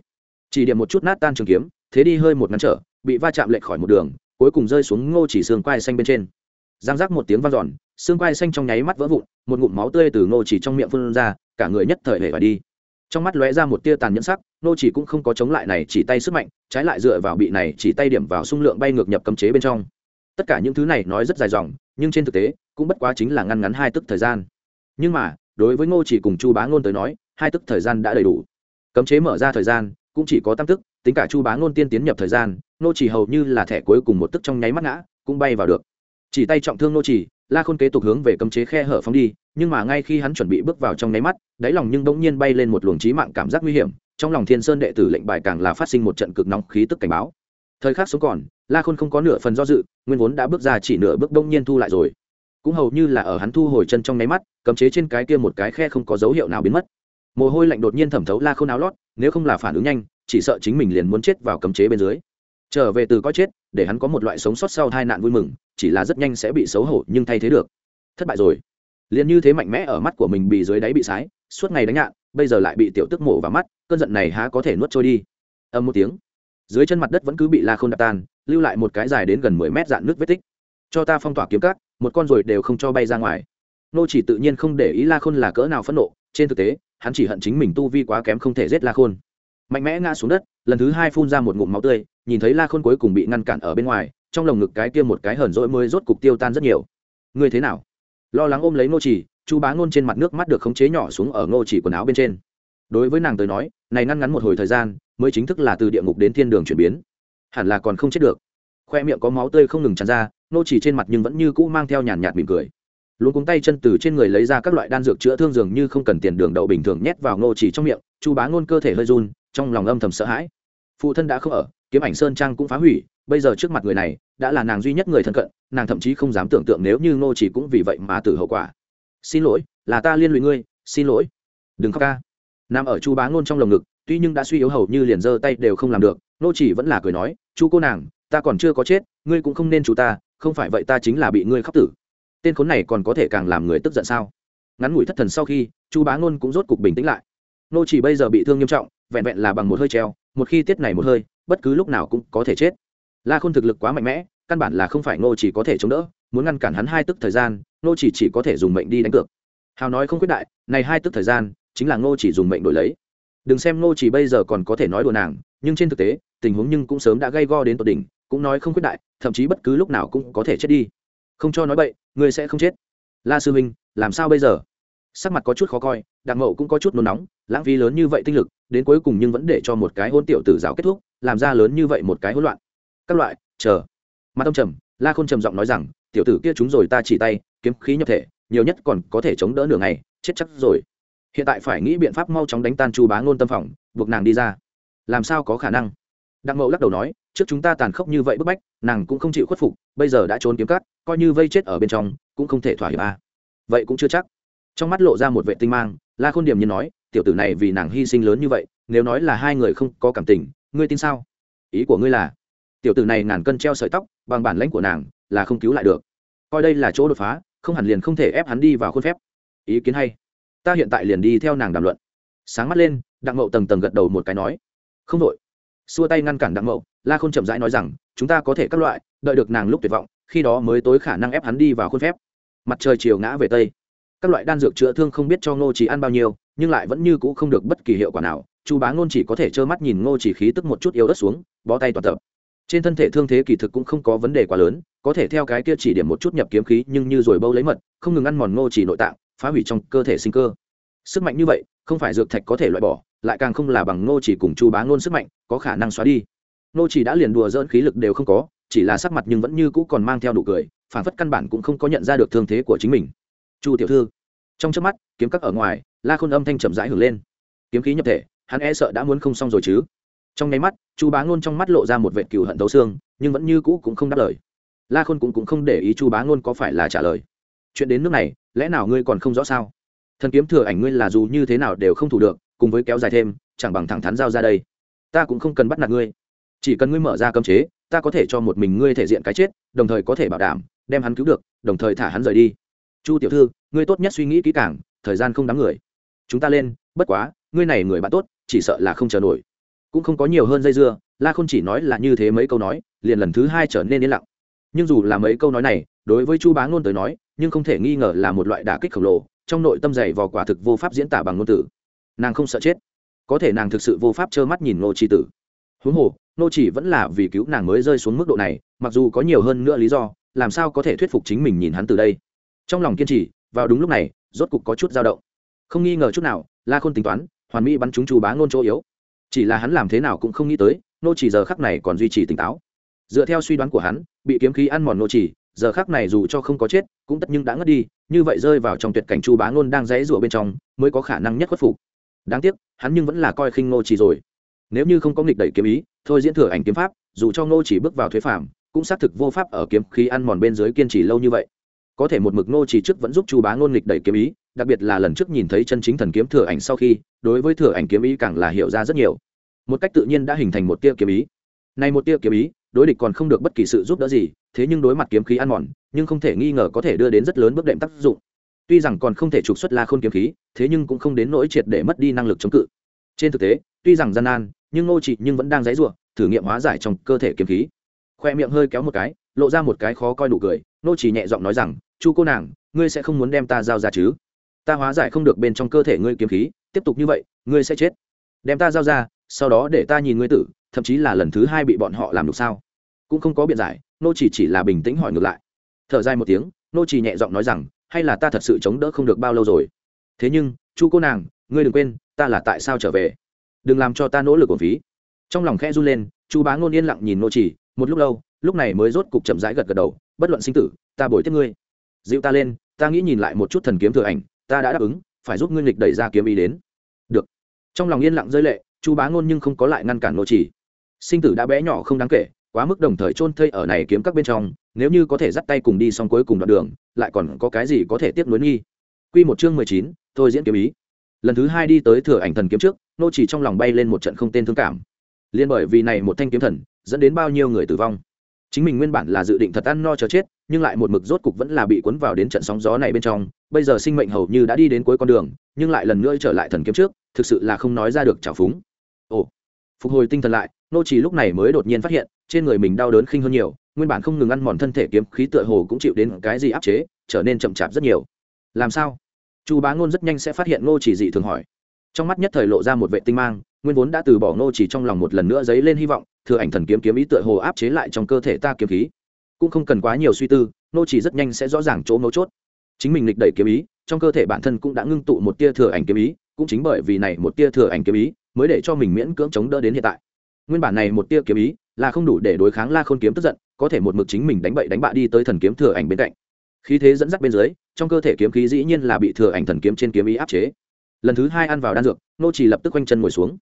Chỉ điểm một chút nát tan trường kiếm, thế đi hơi một ngăn trở, bị va chạm lệch khỏi một đường, cuối cùng rơi xuống ngô chỉ xương quai xanh bên trên. Giang rác một tiếng vang dọn, xương quai xanh trong nháy mắt vỡ vụn, một ngụm máu tươi từ ngô chỉ trong miệng phun ra, cả người nhất thời hề phải đi trong mắt lóe ra một tia tàn nhẫn sắc ngô chỉ cũng không có chống lại này chỉ tay sức mạnh, trái lại dựa vào bị này chỉ tay điểm vào xung lượng bay ngược nhập cấm chế bên trong. Tất cả những thứ này nói rất dài dòng, nhưng trên thực tế, cũng bất quá chính là ngăn ngắn hai tức thời gian. Nhưng mà, đối với ngô chỉ cùng chu bá ngôn tới nói, hai tức thời gian đã đầy đủ. Cấm chế mở ra thời gian, cũng chỉ có tam tức, tính cả chu bá ngôn tiên tiến nhập thời gian, ngô chỉ hầu như là thẻ cuối cùng một tức trong nháy mắt ngã, cũng bay vào được. Chỉ tay trọng thương ngô chỉ, la khôn kế tục hướng về cấm chế khe hở phóng đi nhưng mà ngay khi hắn chuẩn bị bước vào trong nháy mắt, đáy lòng nhưng bỗng nhiên bay lên một luồng trí mạng cảm giác nguy hiểm, trong lòng thiên sơn đệ tử lệnh bài càng là phát sinh một trận cực nóng khí tức cảnh báo. Thời khắc sống còn, la khôn không có nửa phần do dự, nguyên vốn đã bước ra chỉ nửa bước bỗng nhiên thu lại rồi. Cũng hầu như là ở hắn thu hồi chân trong nháy mắt, cấm chế trên cái kia một cái khe không có dấu hiệu nào biến mất. Mồ hôi lạnh đột nhiên thẩm thấu la khôn áo lót, nếu không là phản ứng nhanh, chỉ sợ chính mình liền muốn chết vào cấm chế bên dưới. Trở về từ có chết, để hắn có một loại sống sót sau hai nạn vui mừng, chỉ là rất nhanh sẽ bị xấu hổ nhưng thay thế được. Thất bại rồi liền như thế mạnh mẽ ở mắt của mình bị dưới đáy bị sái, suốt ngày đánh nhạn, bây giờ lại bị tiểu tức mổ vào mắt, cơn giận này há có thể nuốt trôi đi. Âm một tiếng, dưới chân mặt đất vẫn cứ bị la khôn đập tan, lưu lại một cái dài đến gần mười mét dạn nước vết tích. Cho ta phong tỏa kiếm cát một con ruồi đều không cho bay ra ngoài. Nô chỉ tự nhiên không để ý la khôn là cỡ nào phẫn nộ, trên thực tế, hắn chỉ hận chính mình tu vi quá kém không thể giết la khôn. Mạnh mẽ ngã xuống đất, lần thứ hai phun ra một ngụm máu tươi, nhìn thấy la khôn cuối cùng bị ngăn cản ở bên ngoài, trong lồng ngực cái kia một cái hờn rỗi mới rốt cục tiêu tan rất nhiều. Ngươi thế nào? Lo lắng ôm lấy nô chỉ, chu bá ngôn trên mặt nước mắt được khống chế nhỏ xuống ở ngô chỉ quần áo bên trên. Đối với nàng tới nói, này ngăn ngắn một hồi thời gian, mới chính thức là từ địa ngục đến thiên đường chuyển biến. Hẳn là còn không chết được. Khoe miệng có máu tươi không ngừng tràn ra nô chỉ trên mặt nhưng vẫn như cũ mang theo nhàn nhạt mỉm cười. Luôn cuống tay chân từ trên người lấy ra các loại đan dược chữa thương dường như không cần tiền đường đậu bình thường nhét vào nô chỉ trong miệng, chu bá ngôn cơ thể hơi run, trong lòng âm thầm sợ hãi. Phụ thân đã không ở, kiếm ảnh sơn trang cũng phá hủy, bây giờ trước mặt người này đã là nàng duy nhất người thân cận, nàng thậm chí không dám tưởng tượng nếu như nô chỉ cũng vì vậy mà tử hậu quả. Xin lỗi, là ta liên lụy ngươi, xin lỗi. Đừng khóc ca. Nằm ở chu bá ngôn trong lồng ngực, tuy nhưng đã suy yếu hầu như liền giơ tay đều không làm được nô chỉ vẫn là cười nói chú cô nàng, ta còn chưa có chết, ngươi cũng không nên chú ta, không phải vậy ta chính là bị ngươi khóc tử. Tên khốn này còn có thể càng làm người tức giận sao? Ngắn ngủi thất thần sau khi, chu bá ngôn cũng rốt cục bình tĩnh lại. Nô chỉ bây giờ bị thương nghiêm trọng, vẹn vẹn là bằng một hơi treo, một khi tiết này một hơi, bất cứ lúc nào cũng có thể chết la khôn thực lực quá mạnh mẽ, căn bản là không phải nô chỉ có thể chống đỡ, muốn ngăn cản hắn hai tức thời gian nô chỉ chỉ có thể dùng mệnh đi đánh cược. Hào nói không quyết đại, này hai tức thời gian, chính là nô chỉ dùng mệnh đổi lấy. Đừng xem nô chỉ bây giờ còn có thể nói đùa nàng, nhưng trên thực tế, tình huống nhưng cũng sớm đã gây go đến tột đỉnh, cũng nói không quyết đại, thậm chí bất cứ lúc nào cũng có thể chết đi. Không cho nói bậy, ngươi sẽ không chết. La sư huynh, làm sao bây giờ? Sắc mặt có chút khó coi, đặng mậu cũng có chút nôn nóng, lãng phí lớn như vậy tinh lực, đến cuối cùng nhưng vẫn để cho một cái hôn tiểu tử giáo kết thúc, làm ra lớn như vậy một cái hỗn loạn các loại, chờ. Mặt ông trầm, la khôn trầm giọng nói rằng, tiểu tử kia chúng rồi ta chỉ tay, kiếm khí nhập thể, nhiều nhất còn có thể chống đỡ nửa ngày, chết chắc rồi. Hiện tại phải nghĩ biện pháp mau chóng đánh tan chu bá ngôn tâm phòng, buộc nàng đi ra. Làm sao có khả năng? Đặng mậu lắc đầu nói, trước chúng ta tàn khốc như vậy bức bách, nàng cũng không chịu khuất phục, bây giờ đã trốn kiếm cắt coi như vây chết ở bên trong, cũng không thể thỏa hiệp à. vậy cũng chưa chắc. Trong mắt lộ ra một vệ tinh mang, la khôn điểm như nói, tiểu tử này vì nàng hy sinh lớn như vậy, nếu nói là hai người không có cảm tình, ngươi tin sao? Ý của ngươi là tiểu tử này ngàn cân treo sợi tóc, bằng bản lãnh của nàng, là không cứu lại được. Coi đây là chỗ đột phá, không hẳn liền không thể ép hắn đi vào khuôn phép. Ý kiến hay. Ta hiện tại liền đi theo nàng đàm luận. Sáng mắt lên, đặng mậu tầng tầng gật đầu một cái nói. Không đội xua tay ngăn cản đặng mậu, la k h ô n chậm rãi nói rằng, chúng ta có thể các loại, đợi được nàng lúc tuyệt vọng, khi đó mới tối khả năng ép hắn đi vào khuôn phép. Mặt trời chiều ngã về tây. Các loại đan dược chữa thương không biết cho ngô chỉ ăn bao nhiêu, nhưng lại vẫn như c ũ không được bất kỳ hiệu quả nào. Chu bá ngôn chỉ có thể trơ mắt nhìn ngô chỉ khí tức một chút yếu đất xuống, bó tay toàn tập trên thân thể thương thế kỳ thực cũng không có vấn đề quá lớn, có thể theo cái kia chỉ điểm một chút nhập kiếm khí nhưng như rồi bâu lấy mật, không ngừng ăn mòn ngô chỉ nội tạng, phá hủy trong cơ thể sinh cơ. Sức mạnh như vậy, không phải dược thạch có thể loại bỏ, lại càng không là bằng ngô chỉ cùng chu bá ngôn sức mạnh, có khả năng xóa đi. Ngô chỉ đã liền đùa dỡn khí lực đều không có, chỉ là sắc mặt nhưng vẫn như cũ còn mang theo nụ cười phản phất căn bản cũng không có nhận ra được thương thế của chính mình. Chu tiểu thư, trong trước mắt, kiếm các ở ngoài, la khôn âm thanh chậm rãi hưởng lên. Kiếm khí nhập thể, hắn e sợ đã muốn không xong rồi chứ trong nháy mắt chu bá ngôn trong mắt lộ ra một vệ cừu hận tấu xương nhưng vẫn như cũ cũng không đáp lời. La khôn cũng, cũng không để ý chu bá ngôn có phải là trả lời. Chuyện đến nước này lẽ nào ngươi còn không rõ sao? Thần kiếm thừa ảnh ngươi là dù như thế nào đều không thủ được cùng với kéo dài thêm chẳng bằng thẳng thắn giao ra đây. Ta cũng không cần bắt nạt ngươi. Chỉ cần ngươi mở ra cấm chế ta có thể cho một mình ngươi thể diện cái chết đồng thời có thể bảo đảm đem hắn cứu được đồng thời thả hắn rời đi. Chu tiểu thư ngươi tốt nhất suy nghĩ kỹ càng thời gian không đáng người. Chúng ta lên bất quá ngươi này người bạn tốt chỉ sợ là không chờ nổi cũng không có nhiều hơn dây dưa, la không chỉ nói là như thế mấy câu nói, liền lần thứ hai trở nên yên lặng. Nhưng dù là mấy câu nói này, đối với chu bá ngôn tới nói, nhưng không thể nghi ngờ là một loại đả kích khổng lồ, trong nội tâm dày vò quả thực vô pháp diễn tả bằng ngôn từ. Nàng không sợ chết. Có thể nàng thực sự vô pháp trơ mắt nhìn nô chỉ tử. Huống hồ nô chỉ vẫn là vì cứu nàng mới rơi xuống mức độ này, mặc dù có nhiều hơn nữa lý do, làm sao có thể thuyết phục chính mình nhìn hắn từ đây. Trong lòng kiên trì, vào đúng lúc này, rốt cục có chút dao động. Không nghi ngờ chút nào, la khôn tính toán, hoàn mỹ bắn chúng chu bá ngôn chỗ yếu chỉ là hắn làm thế nào cũng không nghĩ tới, nô chỉ giờ khắc này còn duy trì tỉnh táo. Dựa theo suy đoán của hắn, bị kiếm khí ăn mòn nô chỉ, giờ khắc này dù cho không có chết, cũng tất nhưng đã ngất đi, như vậy rơi vào trong tuyệt cảnh chu bá ngôn đang rẽ rủa bên trong, mới có khả năng nhất khuất phục. Đáng tiếc, hắn nhưng vẫn là coi khinh nô chỉ rồi. Nếu như không có nghịch đẩy kiếm ý, thôi diễn thừa ảnh kiếm pháp, dù cho nô chỉ bước vào thuế phạm cũng xác thực vô pháp ở kiếm khí ăn mòn bên dưới kiên trì lâu như vậy có thể một mực nô chỉ trước vẫn giúp chu bá ngôn nghịch đẩy kiếm ý, đặc biệt là lần trước nhìn thấy chân chính thần kiếm thừa ảnh sau khi, đối với thừa ảnh kiếm ý càng là hiểu ra rất nhiều. Một cách tự nhiên đã hình thành một tia kiếm ý. Này một tia kiếm ý, đối địch còn không được bất kỳ sự giúp đỡ gì, thế nhưng đối mặt kiếm khí ăn mòn, nhưng không thể nghi ngờ có thể đưa đến rất lớn bước đệm tác dụng. Tuy rằng còn không thể trục xuất la khôn kiếm khí, thế nhưng cũng không đến nỗi triệt để mất đi năng lực chống cự. Trên thực tế, tuy rằng gian nan, nhưng ngô trị nhưng vẫn đang dãy ruộng thử nghiệm hóa giải trong cơ thể kiếm khí. Khoe miệng hơi kéo một cái, lộ ra một cái khó coi đủ cười ngô chỉ nhẹ giọng nói rằng chu cô nàng, ngươi sẽ không muốn đem ta giao ra chứ? Ta hóa giải không được bên trong cơ thể ngươi kiếm khí, tiếp tục như vậy, ngươi sẽ chết. Đem ta giao ra, sau đó để ta nhìn ngươi tử, thậm chí là lần thứ hai bị bọn họ làm được sao? Cũng không có biện giải, nô chỉ chỉ là bình tĩnh hỏi ngược lại. Thở dài một tiếng, nô chỉ nhẹ giọng nói rằng, hay là ta thật sự chống đỡ không được bao lâu rồi? Thế nhưng, chu cô nàng, ngươi đừng quên, ta là tại sao trở về? Đừng làm cho ta nỗ lực của phí. Trong lòng khe run lên, chu bá ngôn yên lặng nhìn nô chỉ, một lúc lâu, lúc này mới rốt cục chậm rãi gật gật đầu, bất luận sinh tử, ta bồi tiếp ngươi dịu ta lên, ta nghĩ nhìn lại một chút thần kiếm thừa ảnh, ta đã đáp ứng, phải giúp ngươi nghịch đẩy ra kiếm ý đến. Được. Trong lòng yên lặng rơi lệ, chu bá ngôn nhưng không có lại ngăn cản nô chỉ. Sinh tử đã bé nhỏ không đáng kể, quá mức đồng thời chôn thây ở này kiếm các bên trong, nếu như có thể dắt tay cùng đi xong cuối cùng đoạn đường, lại còn có cái gì có thể tiếp nối nghi? Quy một chương mười chín, thôi diễn kiếm ý. Lần thứ hai đi tới thừa ảnh thần kiếm trước nô chỉ trong lòng bay lên một trận không tên thương cảm. Liên bởi vì này một thanh kiếm thần, dẫn đến bao nhiêu người tử vong. Chính mình nguyên bản là dự định thật ăn no chờ chết nhưng lại một mực rốt cục vẫn là bị cuốn vào đến trận sóng gió này bên trong. Bây giờ sinh mệnh hầu như đã đi đến cuối con đường, nhưng lại lần nữa trở lại thần kiếm trước, thực sự là không nói ra được trào phúng. Ồ, phục hồi tinh thần lại, nô chỉ lúc này mới đột nhiên phát hiện, trên người mình đau đớn khinh hơn nhiều, nguyên bản không ngừng ăn mòn thân thể kiếm khí tựa hồ cũng chịu đến cái gì áp chế, trở nên chậm chạp rất nhiều. Làm sao? Chu bá ngôn rất nhanh sẽ phát hiện nô chỉ dị thường hỏi. Trong mắt nhất thời lộ ra một vệ tinh mang, nguyên vốn đã từ bỏ nô chỉ trong lòng một lần nữa dấy lên hy vọng, thừa ảnh thần kiếm kiếm ý tựa hồ áp chế lại trong cơ thể ta kiếm khí cũng không cần quá nhiều suy tư, nô chỉ rất nhanh sẽ rõ ràng chỗ mấu chốt. Chính mình lịch đẩy kiếm ý, trong cơ thể bản thân cũng đã ngưng tụ một tia thừa ảnh kiếm ý, cũng chính bởi vì này một tia thừa ảnh kiếm ý, mới để cho mình miễn cưỡng chống đỡ đến hiện tại. Nguyên bản này một tia kiếm ý là không đủ để đối kháng la khôn kiếm tức giận, có thể một mực chính mình đánh bậy đánh bạ đi tới thần kiếm thừa ảnh bên cạnh. Khí thế dẫn dắt bên dưới, trong cơ thể kiếm khí dĩ nhiên là bị thừa ảnh thần kiếm trên kiếm ý áp chế. Lần thứ hai ăn vào đan dược, nô chỉ lập tức quanh chân ngồi xuống.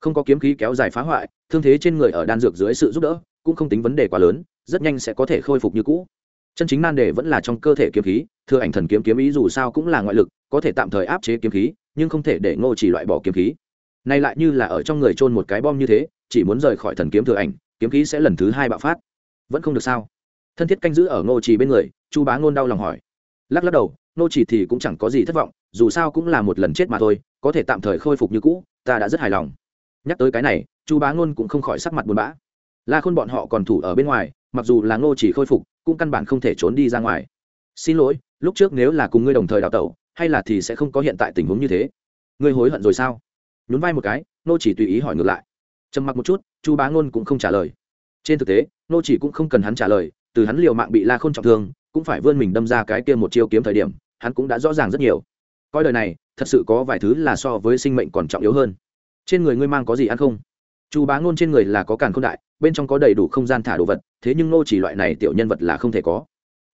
Không có kiếm khí kéo dài phá hoại, thương thế trên người ở đan dược dưới sự giúp đỡ cũng không tính vấn đề quá lớn rất nhanh sẽ có thể khôi phục như cũ. Chân chính nan đề vẫn là trong cơ thể kiếm khí, thừa ảnh thần kiếm kiếm ý dù sao cũng là ngoại lực, có thể tạm thời áp chế kiếm khí, nhưng không thể để ngô chỉ loại bỏ kiếm khí. Này lại như là ở trong người trôn một cái bom như thế, chỉ muốn rời khỏi thần kiếm thừa ảnh, kiếm khí sẽ lần thứ hai bạo phát. Vẫn không được sao? Thân thiết canh giữ ở ngô chỉ bên người, chu bá ngôn đau lòng hỏi. Lắc lắc đầu, ngô chỉ thì cũng chẳng có gì thất vọng, dù sao cũng là một lần chết mà thôi, có thể tạm thời khôi phục như cũ, ta đã rất hài lòng. Nhắc tới cái này, chu bá ngôn cũng không khỏi sắc mặt buồn bã. La khôn bọn họ còn thủ ở bên ngoài mặc dù là ngô chỉ khôi phục, cũng căn bản không thể trốn đi ra ngoài. Xin lỗi, lúc trước nếu là cùng ngươi đồng thời đào tẩu, hay là thì sẽ không có hiện tại tình huống như thế. Ngươi hối hận rồi sao? Nhún vai một cái nô chỉ tùy ý hỏi ngược lại. Trầm mặc một chút, chu bá ngôn cũng không trả lời. Trên thực tế nô chỉ cũng không cần hắn trả lời, từ hắn liều mạng bị la khôn trọng thương, cũng phải vươn mình đâm ra cái kia một chiêu kiếm thời điểm, hắn cũng đã rõ ràng rất nhiều. Coi đời này, thật sự có vài thứ là so với sinh mệnh còn trọng yếu hơn. Trên người ngươi mang có gì ăn không? Chu bá ngôn trên người là có càn không đại, bên trong có đầy đủ không gian thả đồ vật, thế nhưng nô chỉ loại này tiểu nhân vật là không thể có.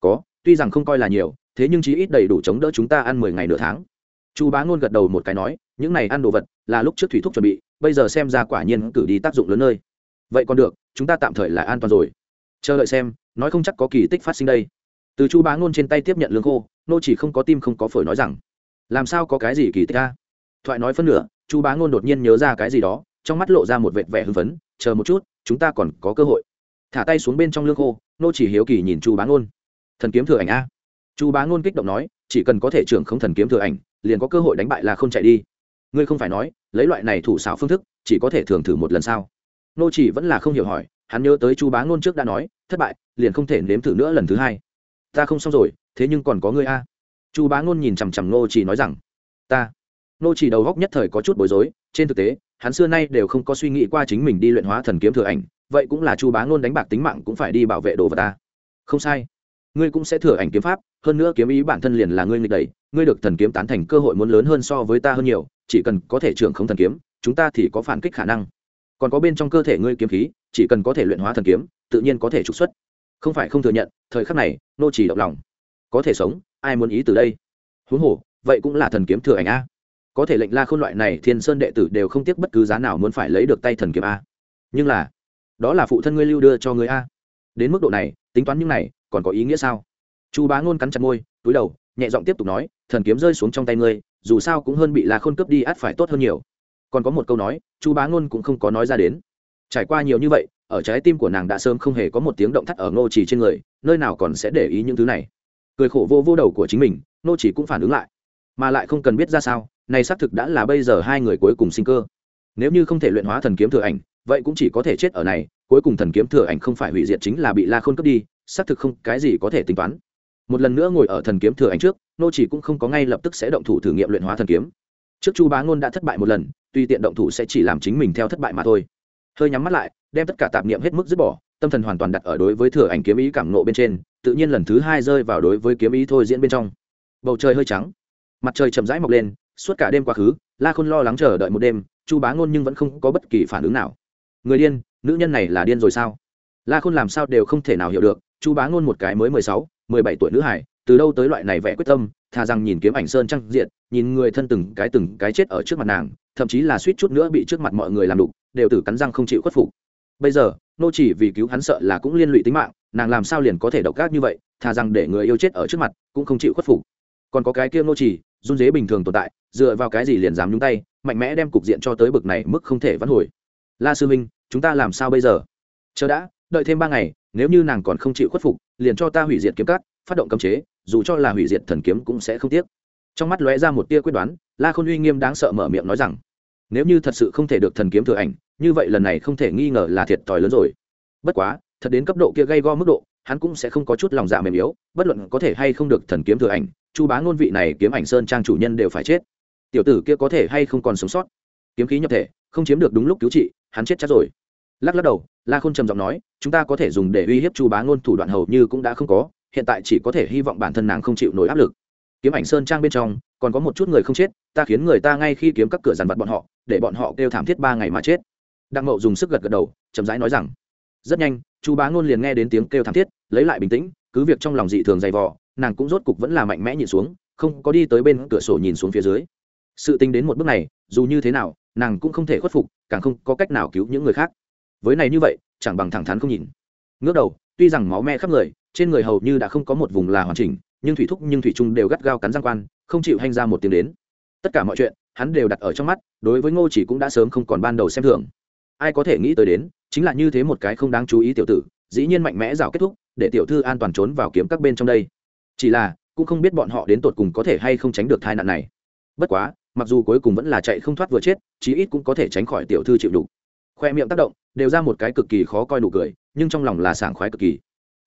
Có, tuy rằng không coi là nhiều, thế nhưng chí ít đầy đủ chống đỡ chúng ta ăn mười ngày nửa tháng. Chu bá ngôn gật đầu một cái nói, những này ăn đồ vật là lúc trước thủy thuốc chuẩn bị, bây giờ xem ra quả nhiên cử đi tác dụng lớn nơi. Vậy còn được, chúng ta tạm thời là an toàn rồi. Chờ đợi xem, nói không chắc có kỳ tích phát sinh đây. Từ chu bá ngôn trên tay tiếp nhận lương khô, nô chỉ không có tim không có phổi nói rằng, làm sao có cái gì kỳ tích a? Thoại nói phân nửa, chu bá ngôn đột nhiên nhớ ra cái gì đó trong mắt lộ ra một vệt vẻ hưng phấn, chờ một chút, chúng ta còn có cơ hội. Thả tay xuống bên trong lương khô, nô chỉ hiếu kỳ nhìn chu bá ngôn. Thần kiếm thừa ảnh a. Chu bá ngôn kích động nói, chỉ cần có thể trưởng không thần kiếm thừa ảnh, liền có cơ hội đánh bại là không chạy đi. Ngươi không phải nói, lấy loại này thủ xảo phương thức, chỉ có thể thường thử một lần sao? Nô chỉ vẫn là không hiểu hỏi, hắn nhớ tới chu bá ngôn trước đã nói, thất bại, liền không thể nếm thử nữa lần thứ hai. Ta không xong rồi, thế nhưng còn có ngươi a. Chu bá ngôn nhìn chằm chằm nô chỉ nói rằng, ta. Nô chỉ đầu góc nhất thời có chút bối rối trên thực tế, hắn xưa nay đều không có suy nghĩ qua chính mình đi luyện hóa thần kiếm thừa ảnh, vậy cũng là chu bá ngôn đánh bạc tính mạng cũng phải đi bảo vệ đồ vật ta. Không sai. Ngươi cũng sẽ thừa ảnh kiếm pháp, hơn nữa kiếm ý bản thân liền là ngươi nghịch đẩy, ngươi được thần kiếm tán thành cơ hội muốn lớn hơn so với ta hơn nhiều, chỉ cần có thể trưởng không thần kiếm, chúng ta thì có phản kích khả năng. Còn có bên trong cơ thể ngươi kiếm khí, chỉ cần có thể luyện hóa thần kiếm, tự nhiên có thể trục xuất. Không phải không thừa nhận, thời khắc này, nô chỉ động lòng. Có thể sống, ai muốn ý từ đây? Huống hồ, vậy cũng là thần kiếm thừa ảnh a có thể lệnh la khôn loại này thiên sơn đệ tử đều không tiếc bất cứ giá nào muốn phải lấy được tay thần kiếm a. Nhưng là, đó là phụ thân ngươi lưu đưa cho người a. Đến mức độ này, tính toán những này, còn có ý nghĩa sao? Chu bá ngôn cắn chặt môi, túi đầu, nhẹ giọng tiếp tục nói, thần kiếm rơi xuống trong tay ngươi, dù sao cũng hơn bị la khôn cướp đi át phải tốt hơn nhiều. Còn có một câu nói, chu bá ngôn cũng không có nói ra đến. Trải qua nhiều như vậy, ở trái tim của nàng đã sớm không hề có một tiếng động thắt ở ngô chỉ trên người, nơi nào còn sẽ để ý những thứ này. Cười khổ vô vô đầu của chính mình, ngô chỉ cũng phản ứng lại. Mà lại không cần biết ra sao này xác thực đã là bây giờ hai người cuối cùng sinh cơ. Nếu như không thể luyện hóa thần kiếm thừa ảnh, vậy cũng chỉ có thể chết ở này, cuối cùng thần kiếm thừa ảnh không phải hủy diệt chính là bị la khôn cướp đi, xác thực không cái gì có thể tính toán. Một lần nữa ngồi ở thần kiếm thừa ảnh trước, nô chỉ cũng không có ngay lập tức sẽ động thủ thử nghiệm luyện hóa thần kiếm. Trước chu bá ngôn đã thất bại một lần, tuy tiện động thủ sẽ chỉ làm chính mình theo thất bại mà thôi. Hơi nhắm mắt lại, đem tất cả tạp niệm hết mức dứt bỏ, tâm thần hoàn toàn đặt ở đối với thừa ảnh kiếm ý cảm nộ bên trên, tự nhiên lần thứ hai rơi vào đối với kiếm ý thôi diễn bên trong. Bầu trời hơi trắng, mặt trời chậm rãi mọc lên suốt cả đêm quá khứ, la khôn lo lắng chờ đợi một đêm, chu bá ngôn nhưng vẫn không có bất kỳ phản ứng nào. Người điên, nữ nhân này là điên rồi sao? La khôn làm sao đều không thể nào hiểu được, chu bá ngôn một cái mới mười sáu, mười bảy tuổi nữ hải, từ đâu tới loại này vẽ quyết tâm, thà rằng nhìn kiếm ảnh sơn trăng diện, nhìn người thân từng cái từng cái chết ở trước mặt nàng, thậm chí là suýt chút nữa bị trước mặt mọi người làm đục, đều tử cắn răng không chịu khuất phục. Bây giờ, nô chỉ vì cứu hắn sợ là cũng liên lụy tính mạng, nàng làm sao liền có thể độc ác như vậy, thà rằng để người yêu chết ở trước mặt, cũng không chịu khuất phục. Còn có cái kia nô chỉ run dế bình thường tồn tại, dựa vào cái gì liền dám nhúng tay, mạnh mẽ đem cục diện cho tới bực này mức không thể vãn hồi. La sư minh chúng ta làm sao bây giờ? Chờ đã, đợi thêm ba ngày, nếu như nàng còn không chịu khuất phục, liền cho ta hủy diệt kiếm cắt phát động cấm chế, dù cho là hủy diệt thần kiếm cũng sẽ không tiếc. Trong mắt lóe ra một tia quyết đoán, la khôn uy nghiêm đáng sợ mở miệng nói rằng, nếu như thật sự không thể được thần kiếm thừa ảnh, như vậy lần này không thể nghi ngờ là thiệt thòi lớn rồi. Bất quá, thật đến cấp độ kia gây go mức độ, hắn cũng sẽ không có chút lòng dạ mềm yếu, bất luận có thể hay không được thần kiếm thừa ảnh chu bá ngôn vị này kiếm ảnh sơn trang chủ nhân đều phải chết. Tiểu tử kia có thể hay không còn sống sót? Kiếm khí nhập thể, không chiếm được đúng lúc cứu trị, hắn chết chắc rồi. Lắc lắc đầu, la khôn trầm giọng nói, chúng ta có thể dùng để uy hiếp chu bá ngôn thủ đoạn hầu như cũng đã không có, hiện tại chỉ có thể hy vọng bản thân nàng không chịu nổi áp lực. Kiếm ảnh sơn trang bên trong, còn có một chút người không chết, ta khiến người ta ngay khi kiếm các cửa dàn vật bọn họ, để bọn họ kêu thảm thiết ba ngày mà chết. Đặng mậu dùng sức gật gật đầu, chậm rãi nói rằng, rất nhanh, chu bá ngôn liền nghe đến tiếng kêu thảm thiết, lấy lại bình tĩnh, cứ việc trong lòng dị thường dày vò nàng cũng rốt cục vẫn là mạnh mẽ nhìn xuống, không có đi tới bên cửa sổ nhìn xuống phía dưới. Sự tính đến một bước này, dù như thế nào, nàng cũng không thể khuất phục, càng không có cách nào cứu những người khác. Với này như vậy, chẳng bằng thẳng thắn không nhìn. Ngước đầu, tuy rằng máu me khắp người, trên người hầu như đã không có một vùng là hoàn chỉnh, nhưng thủy thúc nhưng thủy trung đều gắt gao cắn răng quan, không chịu hành ra một tiếng đến. Tất cả mọi chuyện, hắn đều đặt ở trong mắt, đối với ngô chỉ cũng đã sớm không còn ban đầu xem thường. Ai có thể nghĩ tới đến, chính là như thế một cái không đáng chú ý tiểu tử, dĩ nhiên mạnh mẽ rào kết thúc, để tiểu thư an toàn trốn vào kiếm các bên trong đây chỉ là, cũng không biết bọn họ đến tột cùng có thể hay không tránh được tai nạn này. Bất quá, mặc dù cuối cùng vẫn là chạy không thoát vừa chết, chí ít cũng có thể tránh khỏi tiểu thư chịu đủ khoe miệng tác động, đều ra một cái cực kỳ khó coi đủ cười, nhưng trong lòng là sảng khoái cực kỳ.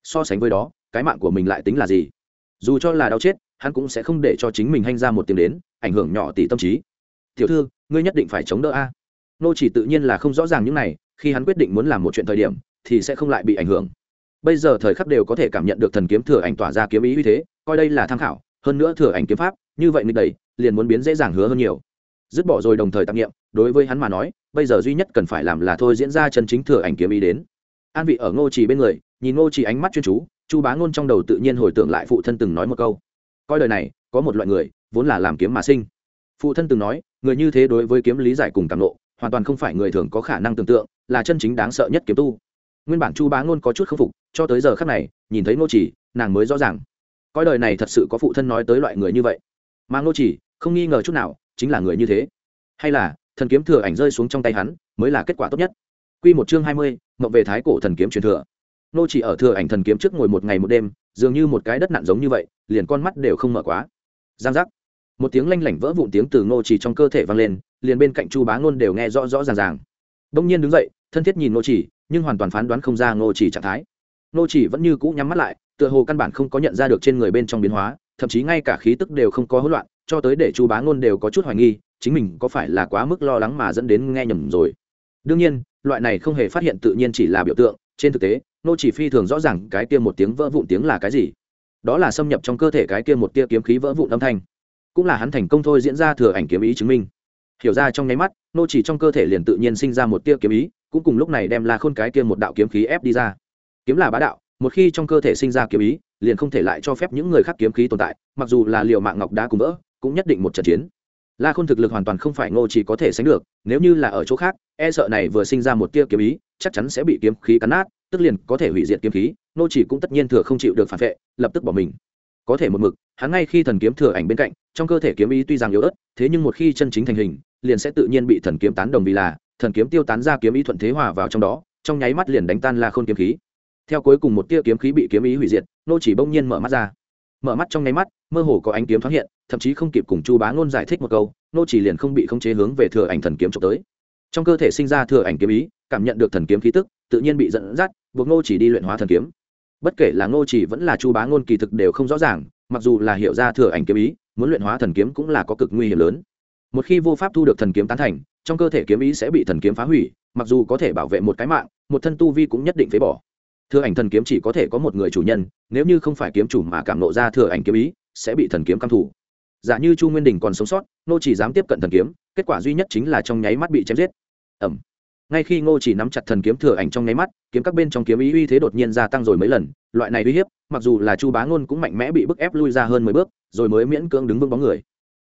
So sánh với đó, cái mạng của mình lại tính là gì? Dù cho là đau chết, hắn cũng sẽ không để cho chính mình hanh ra một tiếng đến, ảnh hưởng nhỏ tỷ tâm trí. Tiểu thư, ngươi nhất định phải chống đỡ a. Nô chỉ tự nhiên là không rõ ràng những này, khi hắn quyết định muốn làm một chuyện thời điểm, thì sẽ không lại bị ảnh hưởng bây giờ thời khắc đều có thể cảm nhận được thần kiếm thừa ảnh tỏa ra kiếm ý uy thế, coi đây là tham khảo, hơn nữa thừa ảnh kiếm pháp, như vậy nghịch đầy liền muốn biến dễ dàng hứa hơn nhiều. Dứt bỏ rồi đồng thời tạp nghiệm đối với hắn mà nói, bây giờ duy nhất cần phải làm là thôi diễn ra chân chính thừa ảnh kiếm ý đến. An vị ở ngô trì bên người, nhìn ngô trì ánh mắt chuyên chú, chu bá ngôn trong đầu tự nhiên hồi tưởng lại phụ thân từng nói một câu. Coi đời này, có một loại người, vốn là làm kiếm mà sinh. Phụ thân từng nói, người như thế đối với kiếm lý giải cùng càng lộ hoàn toàn không phải người thường có khả năng tưởng tượng, là chân chính đáng sợ nhất kiếm tu nguyên bản chu bá ngôn có chút k phục cho tới giờ khắc này nhìn thấy ngô chỉ nàng mới rõ ràng coi đời này thật sự có phụ thân nói tới loại người như vậy mà ngô chỉ không nghi ngờ chút nào chính là người như thế hay là thần kiếm thừa ảnh rơi xuống trong tay hắn mới là kết quả tốt nhất Quy một chương hai mươi, mộng về thái cổ thần kiếm truyền thừa. Nô chỉ ở thừa ảnh thần kiếm trước ngồi một ngày một đêm, dường như một cái đất nặn giống như vậy, liền con mắt đều không mở quá. Giang giác. Một tiếng lanh lảnh vỡ vụn tiếng từ Nô chỉ trong cơ thể vang lên, liền bên cạnh Chu Bá Ngôn đều nghe rõ rõ ràng ràng. Đông nhiên đứng dậy, thân thiết nhìn Nô chỉ, nhưng hoàn toàn phán đoán không ra Nô chỉ trạng thái. Nô chỉ vẫn như cũ nhắm mắt lại, tựa hồ căn bản không có nhận ra được trên người bên trong biến hóa, thậm chí ngay cả khí tức đều không có hỗn loạn, cho tới để Chu Bá Ngôn đều có chút hoài nghi, chính mình có phải là quá mức lo lắng mà dẫn đến nghe nhầm rồi. Đương nhiên, loại này không hề phát hiện tự nhiên chỉ là biểu tượng trên thực tế nô chỉ phi thường rõ ràng cái kia một tiếng vỡ vụn tiếng là cái gì đó là xâm nhập trong cơ thể cái kia một tia kiếm khí vỡ vụn âm thanh cũng là hắn thành công thôi diễn ra thừa ảnh kiếm ý chứng minh hiểu ra trong nháy mắt nô chỉ trong cơ thể liền tự nhiên sinh ra một tia kiếm ý cũng cùng lúc này đem la khôn cái kia một đạo kiếm khí ép đi ra. Kiếm là bá đạo, một khi trong cơ thể sinh ra kiếm ý, liền không thể lại cho phép những người khác kiếm khí tồn tại, mặc dù là liều mạng ngọc đá cùng vỡ, cũng nhất định một trận chiến. La khôn thực lực hoàn toàn không phải ngô chỉ có thể sánh được, nếu như là ở chỗ khác e sợ này vừa sinh ra một tia kiếm ý, chắc chắn sẽ bị kiếm khí cắn nát, tức liền có thể hủy diệt kiếm khí, ngô chỉ cũng tất nhiên thừa không chịu được phản vệ, lập tức bỏ mình. Có thể một mực, hắn ngay khi thần kiếm thừa ảnh bên cạnh, trong cơ thể kiếm ý tuy rằng yếu ớt, thế nhưng một khi chân chính thành hình, liền sẽ tự nhiên bị thần kiếm tán đồng vì là thần kiếm tiêu tán ra kiếm ý thuận thế hòa vào trong đó, trong nháy mắt liền đánh tan la khôn kiếm khí. Theo cuối cùng một tia kiếm khí bị kiếm ý hủy diệt, nô chỉ bỗng nhiên mở mắt ra. Mở mắt trong nháy mắt, mơ hồ có ánh kiếm thoáng hiện, thậm chí không kịp cùng chu bá ngôn giải thích một câu, nô chỉ liền không bị khống chế hướng về thừa ảnh thần kiếm trộm tới. Trong cơ thể sinh ra thừa ảnh kiếm ý, cảm nhận được thần kiếm khí tức, tự nhiên bị dẫn dắt, buộc nô chỉ đi luyện hóa thần kiếm. Bất kể là nô chỉ vẫn là chu bá ngôn kỳ thực đều không rõ ràng, mặc dù là hiểu ra thừa ảnh kiếm ý, muốn luyện hóa thần kiếm cũng là có cực nguy hiểm lớn một khi vô pháp thu được thần kiếm tán thành, trong cơ thể kiếm ý sẽ bị thần kiếm phá hủy, mặc dù có thể bảo vệ một cái mạng, một thân tu vi cũng nhất định phế bỏ. Thừa ảnh thần kiếm chỉ có thể có một người chủ nhân, nếu như không phải kiếm chủ mà cảm nộ ra thừa ảnh kiếm ý, sẽ bị thần kiếm căm thủ giả như chu nguyên đình còn sống sót nô chỉ dám tiếp cận thần kiếm, kết quả duy nhất chính là trong nháy mắt bị chém giết. Ẩm ngay khi ngô chỉ nắm chặt thần kiếm thừa ảnh trong nháy mắt, kiếm các bên trong kiếm ý uy thế đột nhiên gia tăng rồi mấy lần, loại này uy hiếp, mặc dù là chu bá ngôn cũng mạnh mẽ bị bức ép lui ra hơn mười bước, rồi mới miễn cưỡng đứng vững bóng người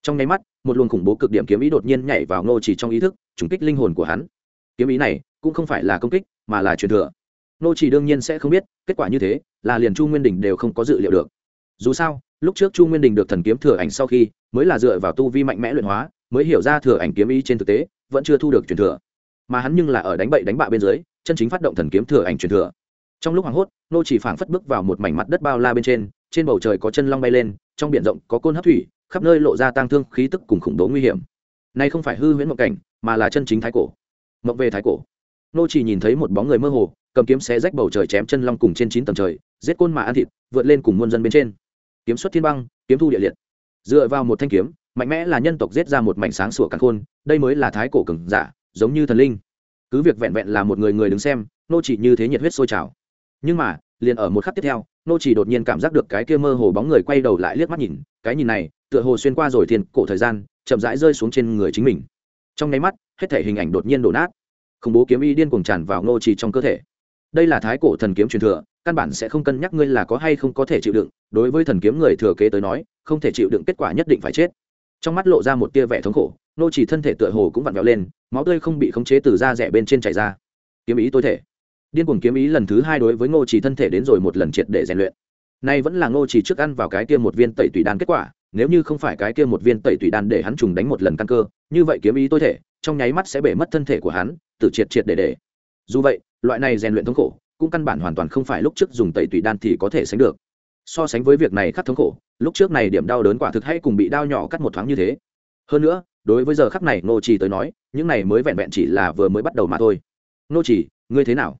trong nháy mắt, một luồng khủng bố cực điểm kiếm ý đột nhiên nhảy vào ngô chỉ trong ý thức, trùng kích linh hồn của hắn. Kiếm ý này cũng không phải là công kích, mà là truyền thừa. Ngô chỉ đương nhiên sẽ không biết, kết quả như thế, là liền chu nguyên đình đều không có dự liệu được. Dù sao, lúc trước chu nguyên đình được thần kiếm thừa ảnh sau khi, mới là dựa vào tu vi mạnh mẽ luyện hóa, mới hiểu ra thừa ảnh kiếm ý trên thực tế, vẫn chưa thu được truyền thừa. Mà hắn nhưng là ở đánh bậy đánh bạ bên dưới, chân chính phát động thần kiếm thừa ảnh truyền thừa. Trong lúc hoảng hốt nô chỉ phảng phất bước vào một mảnh mặt đất bao la bên trên trên bầu trời có chân long bay lên, trong biển rộng có côn hấp thủy khắp nơi lộ ra tang thương khí tức cùng khủng bố nguy hiểm. Này không phải hư huyễn mộng cảnh, mà là chân chính thái cổ. Mộng về thái cổ. Nô chỉ nhìn thấy một bóng người mơ hồ, cầm kiếm xé rách bầu trời chém chân long cùng trên chín tầng trời, giết côn mà ăn thịt, vượt lên cùng muôn dân bên trên. Kiếm xuất thiên băng, kiếm thu địa liệt. Dựa vào một thanh kiếm, mạnh mẽ là nhân tộc giết ra một mảnh sáng sủa càn khôn, đây mới là thái cổ cường giả, giống như thần linh. Cứ việc vẹn vẹn là một người người đứng xem, nô chỉ như thế nhiệt huyết sôi trào. Nhưng mà, liền ở một khắc tiếp theo, nô chỉ đột nhiên cảm giác được cái kia mơ hồ bóng người quay đầu lại liếc mắt nhìn, cái nhìn này tựa hồ xuyên qua rồi thiên cổ thời gian, chậm rãi rơi xuống trên người chính mình. Trong nháy mắt, hết thể hình ảnh đột nhiên đổ nát. Khủng bố kiếm ý điên cuồng tràn vào Ngô chỉ trong cơ thể. Đây là thái cổ thần kiếm truyền thừa, căn bản sẽ không cân nhắc ngươi là có hay không có thể chịu đựng. Đối với thần kiếm người thừa kế tới nói, không thể chịu đựng kết quả nhất định phải chết. Trong mắt lộ ra một tia vẻ thống khổ nô chỉ thân thể tựa hồ cũng vặn vẹo lên, máu tươi không bị khống chế từ da rẻ bên trên chảy ra. Kiếm ý tôi thể. Điên cuồng kiếm ý lần thứ hai đối với ngô chỉ thân thể đến rồi một lần triệt để rèn luyện. Nay vẫn là ngô chỉ trước ăn vào cái kia một viên tẩy tùy đan kết quả nếu như không phải cái kia một viên tẩy tủy đan để hắn trùng đánh một lần căn cơ, như vậy kiếm ý tôi thể, trong nháy mắt sẽ bể mất thân thể của hắn tự triệt triệt để để. Dù vậy, loại này rèn luyện thống khổ, cũng căn bản hoàn toàn không phải lúc trước dùng tẩy tủy đan thì có thể sánh được. So sánh với việc này khắc thống khổ, lúc trước này điểm đau đớn quả thực hay cùng bị đau nhỏ cắt một thoáng như thế. Hơn nữa, đối với giờ khắc này ngô trì tới nói, những này mới vẹn vẹn chỉ là vừa mới bắt đầu mà thôi. Ngô trì, ngươi thế nào?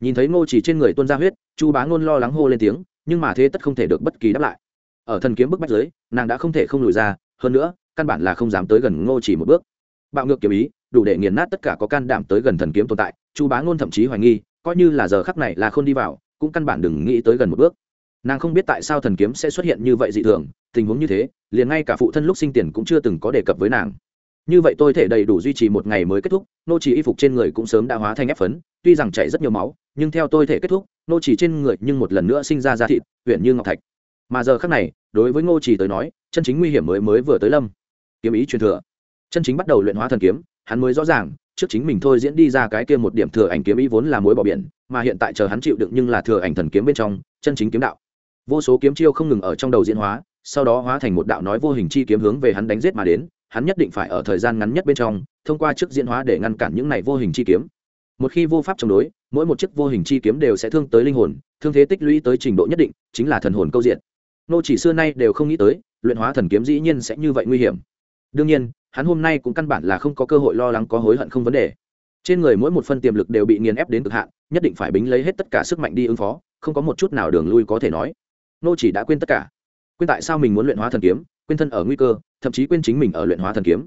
Nhìn thấy ngô trì trên người tuôn ra huyết, chu bá ngôn lo lắng hô lên tiếng, nhưng mà thế tất không thể được bất kỳ đáp lại ở thần kiếm bức bách giới nàng đã không thể không lùi ra, hơn nữa, căn bản là không dám tới gần ngô Chỉ một bước. Bạo ngược kiểu ý, đủ để nghiền nát tất cả có can đảm tới gần thần kiếm tồn tại, chu bá ngôn thậm chí hoài nghi, coi như là giờ khắc này là không đi vào, cũng căn bản đừng nghĩ tới gần một bước. Nàng không biết tại sao thần kiếm sẽ xuất hiện như vậy dị thường, tình huống như thế, liền ngay cả phụ thân lúc sinh tiền cũng chưa từng có đề cập với nàng. Như vậy tôi thể đầy đủ duy trì một ngày mới kết thúc nô chỉ y phục trên người cũng sớm đã hóa thành ép phấn, tuy rằng chảy rất nhiều máu, nhưng theo tôi thể kết thúc nô chỉ trên người nhưng một lần nữa sinh ra da thịt huyện như ngọc thạch mà giờ khác này, đối với ngô chỉ tới nói, chân chính nguy hiểm mới mới vừa tới lâm. Kiếm ý truyền thừa. Chân chính bắt đầu luyện hóa thần kiếm, hắn mới rõ ràng, trước chính mình thôi diễn đi ra cái kia một điểm thừa ảnh kiếm ý vốn là mối bỏ biển, mà hiện tại chờ hắn chịu đựng nhưng là thừa ảnh thần kiếm bên trong, chân chính kiếm đạo. Vô số kiếm chiêu không ngừng ở trong đầu diễn hóa, sau đó hóa thành một đạo nói vô hình chi kiếm hướng về hắn đánh giết mà đến, hắn nhất định phải ở thời gian ngắn nhất bên trong, thông qua chức diễn hóa để ngăn cản những này vô hình chi kiếm. Một khi vô pháp chống đối, mỗi một chiếc vô hình chi kiếm đều sẽ thương tới linh hồn, thương thế tích lũy tới trình độ nhất định, chính là thần hồn câu diện nô chỉ xưa nay đều không nghĩ tới, luyện hóa thần kiếm dĩ nhiên sẽ như vậy nguy hiểm. Đương nhiên, hắn hôm nay cũng căn bản là không có cơ hội lo lắng có hối hận không vấn đề. Trên người mỗi một phân tiềm lực đều bị nghiền ép đến cực hạn, nhất định phải bính lấy hết tất cả sức mạnh đi ứng phó, không có một chút nào đường lui có thể nói. Nô chỉ đã quên tất cả. Quên tại sao mình muốn luyện hóa thần kiếm, quên thân ở nguy cơ, thậm chí quên chính mình ở luyện hóa thần kiếm.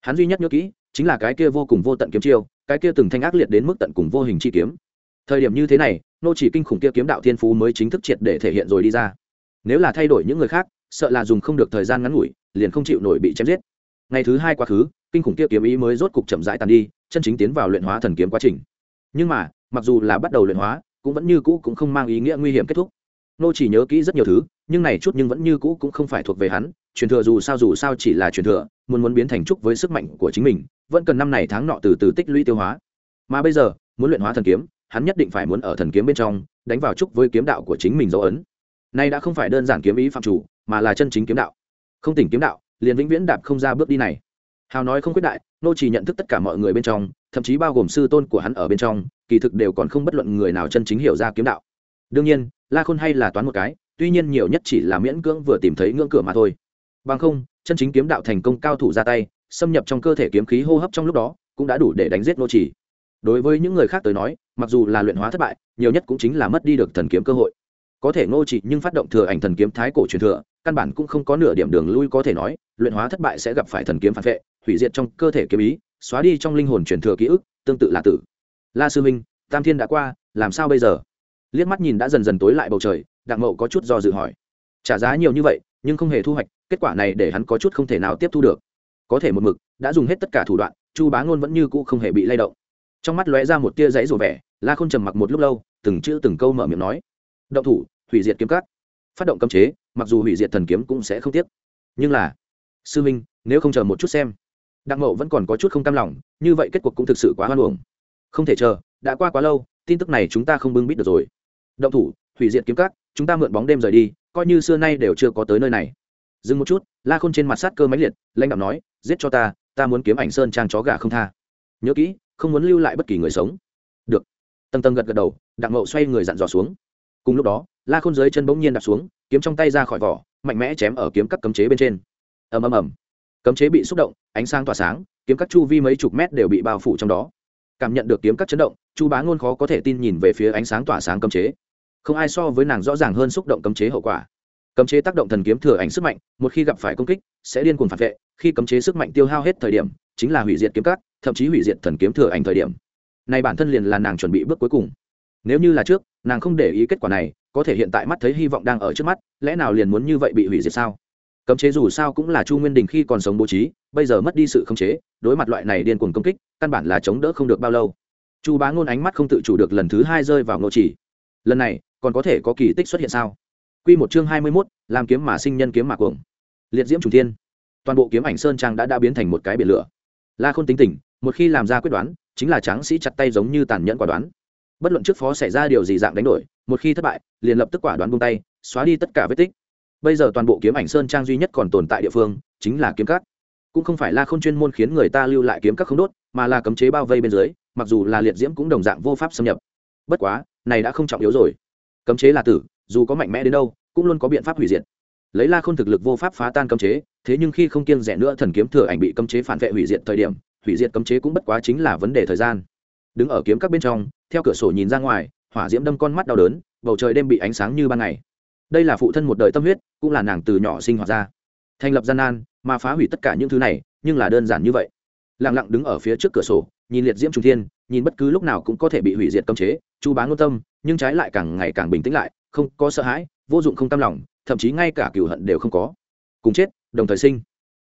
Hắn duy nhất nhớ kỹ, chính là cái kia vô cùng vô tận kiếm chiêu, cái kia từng thanh ác liệt đến mức tận cùng vô hình chi kiếm. Thời điểm như thế này, nô chỉ kinh khủng kia kiếm đạo thiên phú mới chính thức triệt để thể hiện rồi đi ra nếu là thay đổi những người khác, sợ là dùng không được thời gian ngắn ngủi, liền không chịu nổi bị chém giết. Ngày thứ hai quá khứ, kinh khủng kia kiếm ý mới rốt cục chậm rãi tàn đi, chân chính tiến vào luyện hóa thần kiếm quá trình. Nhưng mà, mặc dù là bắt đầu luyện hóa, cũng vẫn như cũ cũng không mang ý nghĩa nguy hiểm kết thúc. Nô chỉ nhớ kỹ rất nhiều thứ, nhưng này chút nhưng vẫn như cũ cũng không phải thuộc về hắn. Truyền thừa dù sao dù sao chỉ là truyền thừa, muốn muốn biến thành trúc với sức mạnh của chính mình, vẫn cần năm này tháng nọ từ từ tích lũy tiêu hóa. Mà bây giờ, muốn luyện hóa thần kiếm, hắn nhất định phải muốn ở thần kiếm bên trong, đánh vào trúc với kiếm đạo của chính mình dấu ấn nay đã không phải đơn giản kiếm ý phạm chủ, mà là chân chính kiếm đạo. Không tỉnh kiếm đạo, liền vĩnh viễn đạp không ra bước đi này. Hào nói không quyết đại, nô chỉ nhận thức tất cả mọi người bên trong, thậm chí bao gồm sư tôn của hắn ở bên trong, kỳ thực đều còn không bất luận người nào chân chính hiểu ra kiếm đạo. Đương nhiên, la khôn hay là toán một cái, tuy nhiên nhiều nhất chỉ là miễn cưỡng vừa tìm thấy ngưỡng cửa mà thôi. Bằng không, chân chính kiếm đạo thành công cao thủ ra tay, xâm nhập trong cơ thể kiếm khí hô hấp trong lúc đó, cũng đã đủ để đánh giết nô chỉ. Đối với những người khác tới nói, mặc dù là luyện hóa thất bại, nhiều nhất cũng chính là mất đi được thần kiếm cơ hội có thể ngô chỉ nhưng phát động thừa ảnh thần kiếm thái cổ truyền thừa, căn bản cũng không có nửa điểm đường lui có thể nói, luyện hóa thất bại sẽ gặp phải thần kiếm phản vệ, hủy diệt trong cơ thể kiếm ý, xóa đi trong linh hồn truyền thừa ký ức, tương tự là tử. La sư minh tam thiên đã qua, làm sao bây giờ? Liếc mắt nhìn đã dần dần tối lại bầu trời, đặng mậu có chút do dự hỏi. Trả giá nhiều như vậy, nhưng không hề thu hoạch, kết quả này để hắn có chút không thể nào tiếp thu được. Có thể một mực, đã dùng hết tất cả thủ đoạn, chu bá ngôn vẫn như cũ không hề bị lay động. Trong mắt lóe ra một tia giấy rủa vẻ, la k h ô n trầm mặc một lúc lâu, từng chữ từng câu mở miệng nói động thủ, hủy diệt kiếm cắt phát động cấm chế, mặc dù hủy diệt thần kiếm cũng sẽ không tiếc. Nhưng là, sư minh, nếu không chờ một chút xem. Đặng mậu vẫn còn có chút không cam lòng, như vậy kết cuộc cũng thực sự quá hoan hồng không thể chờ, đã qua quá lâu, tin tức này chúng ta không bưng bít được rồi. Động thủ, hủy diệt kiếm cắt chúng ta mượn bóng đêm rời đi, coi như xưa nay đều chưa có tới nơi này. Dừng một chút, la khôn trên mặt sát cơ máy liệt, lãnh đạo nói, giết cho ta ta muốn kiếm ảnh sơn trang chó gà không tha. Nhớ kỹ, không muốn lưu lại bất kỳ người sống. Được. Tầng tầng gật gật đầu, đặng mậu xoay người dặn dò xuống cùng lúc đó, la khôn dưới chân bỗng nhiên đạp xuống, kiếm trong tay ra khỏi vỏ, mạnh mẽ chém ở kiếm các cấm chế bên trên. Ầm ầm ầm. Cấm chế bị xúc động, ánh sáng tỏa sáng, kiếm các chu vi mấy chục mét đều bị bao phủ trong đó. Cảm nhận được kiếm các chấn động, chu bá ngôn khó có thể tin nhìn về phía ánh sáng tỏa sáng cấm chế. Không ai so với nàng rõ ràng hơn xúc động cấm chế hậu quả. Cấm chế tác động thần kiếm thừa ảnh sức mạnh, một khi gặp phải công kích, sẽ điên cuồng phản vệ. Khi cấm chế sức mạnh tiêu hao hết thời điểm, chính là hủy diệt kiếm cắt thậm chí hủy diệt thần kiếm thừa ảnh thời điểm. Này bản thân liền là nàng chuẩn bị bước cuối cùng. Nếu như là trước nàng không để ý kết quả này có thể hiện tại mắt thấy hy vọng đang ở trước mắt lẽ nào liền muốn như vậy bị hủy diệt sao cấm chế dù sao cũng là chu nguyên đình khi còn sống bố trí bây giờ mất đi sự khống chế đối mặt loại này điên cuồng công kích căn bản là chống đỡ không được bao lâu chu bá ngôn ánh mắt không tự chủ được lần thứ hai rơi vào ngộ chỉ lần này còn có thể có kỳ tích xuất hiện sao Quy một chương hai mươi mốt làm kiếm mà sinh nhân kiếm mà cuồng. Liệt diễm trùng thiên. Toàn bộ kiếm ảnh sơn trang đã đã biến thành một cái biển lửa. La Khôn tính tình, một khi làm ra quyết đoán, chính là tráng sĩ chặt tay giống như tàn nhẫn quả đoán. Bất luận trước phó xảy ra điều gì dạng đánh đổi, một khi thất bại, liền lập tức quả đoán buông tay, xóa đi tất cả vết tích. Bây giờ toàn bộ kiếm ảnh sơn trang duy nhất còn tồn tại địa phương, chính là kiếm cắt. Cũng không phải là không chuyên môn khiến người ta lưu lại kiếm cắt không đốt, mà là cấm chế bao vây bên dưới, mặc dù là liệt diễm cũng đồng dạng vô pháp xâm nhập. Bất quá, này đã không trọng yếu rồi. Cấm chế là tử, dù có mạnh mẽ đến đâu, cũng luôn có biện pháp hủy diệt lấy la khôn thực lực vô pháp phá tan cấm chế thế nhưng khi không kiêng rẻ nữa thần kiếm thừa ảnh bị cấm chế phản vệ hủy diệt thời điểm hủy diệt cấm chế cũng bất quá chính là vấn đề thời gian đứng ở kiếm các bên trong, theo cửa sổ nhìn ra ngoài, hỏa diễm đâm con mắt đau đớn, bầu trời đêm bị ánh sáng như ban ngày. Đây là phụ thân một đời tâm huyết, cũng là nàng từ nhỏ sinh hoạt ra. Thành lập gian nan, mà phá hủy tất cả những thứ này, nhưng là đơn giản như vậy. Lặng lặng đứng ở phía trước cửa sổ, nhìn liệt diễm trung thiên, nhìn bất cứ lúc nào cũng có thể bị hủy diệt cấm chế, chu bá ngôn tâm, nhưng trái lại càng ngày càng bình tĩnh lại, không có sợ hãi, vô dụng không tâm lòng, thậm chí ngay cả cửu hận đều không có. Cùng chết, đồng thời sinh.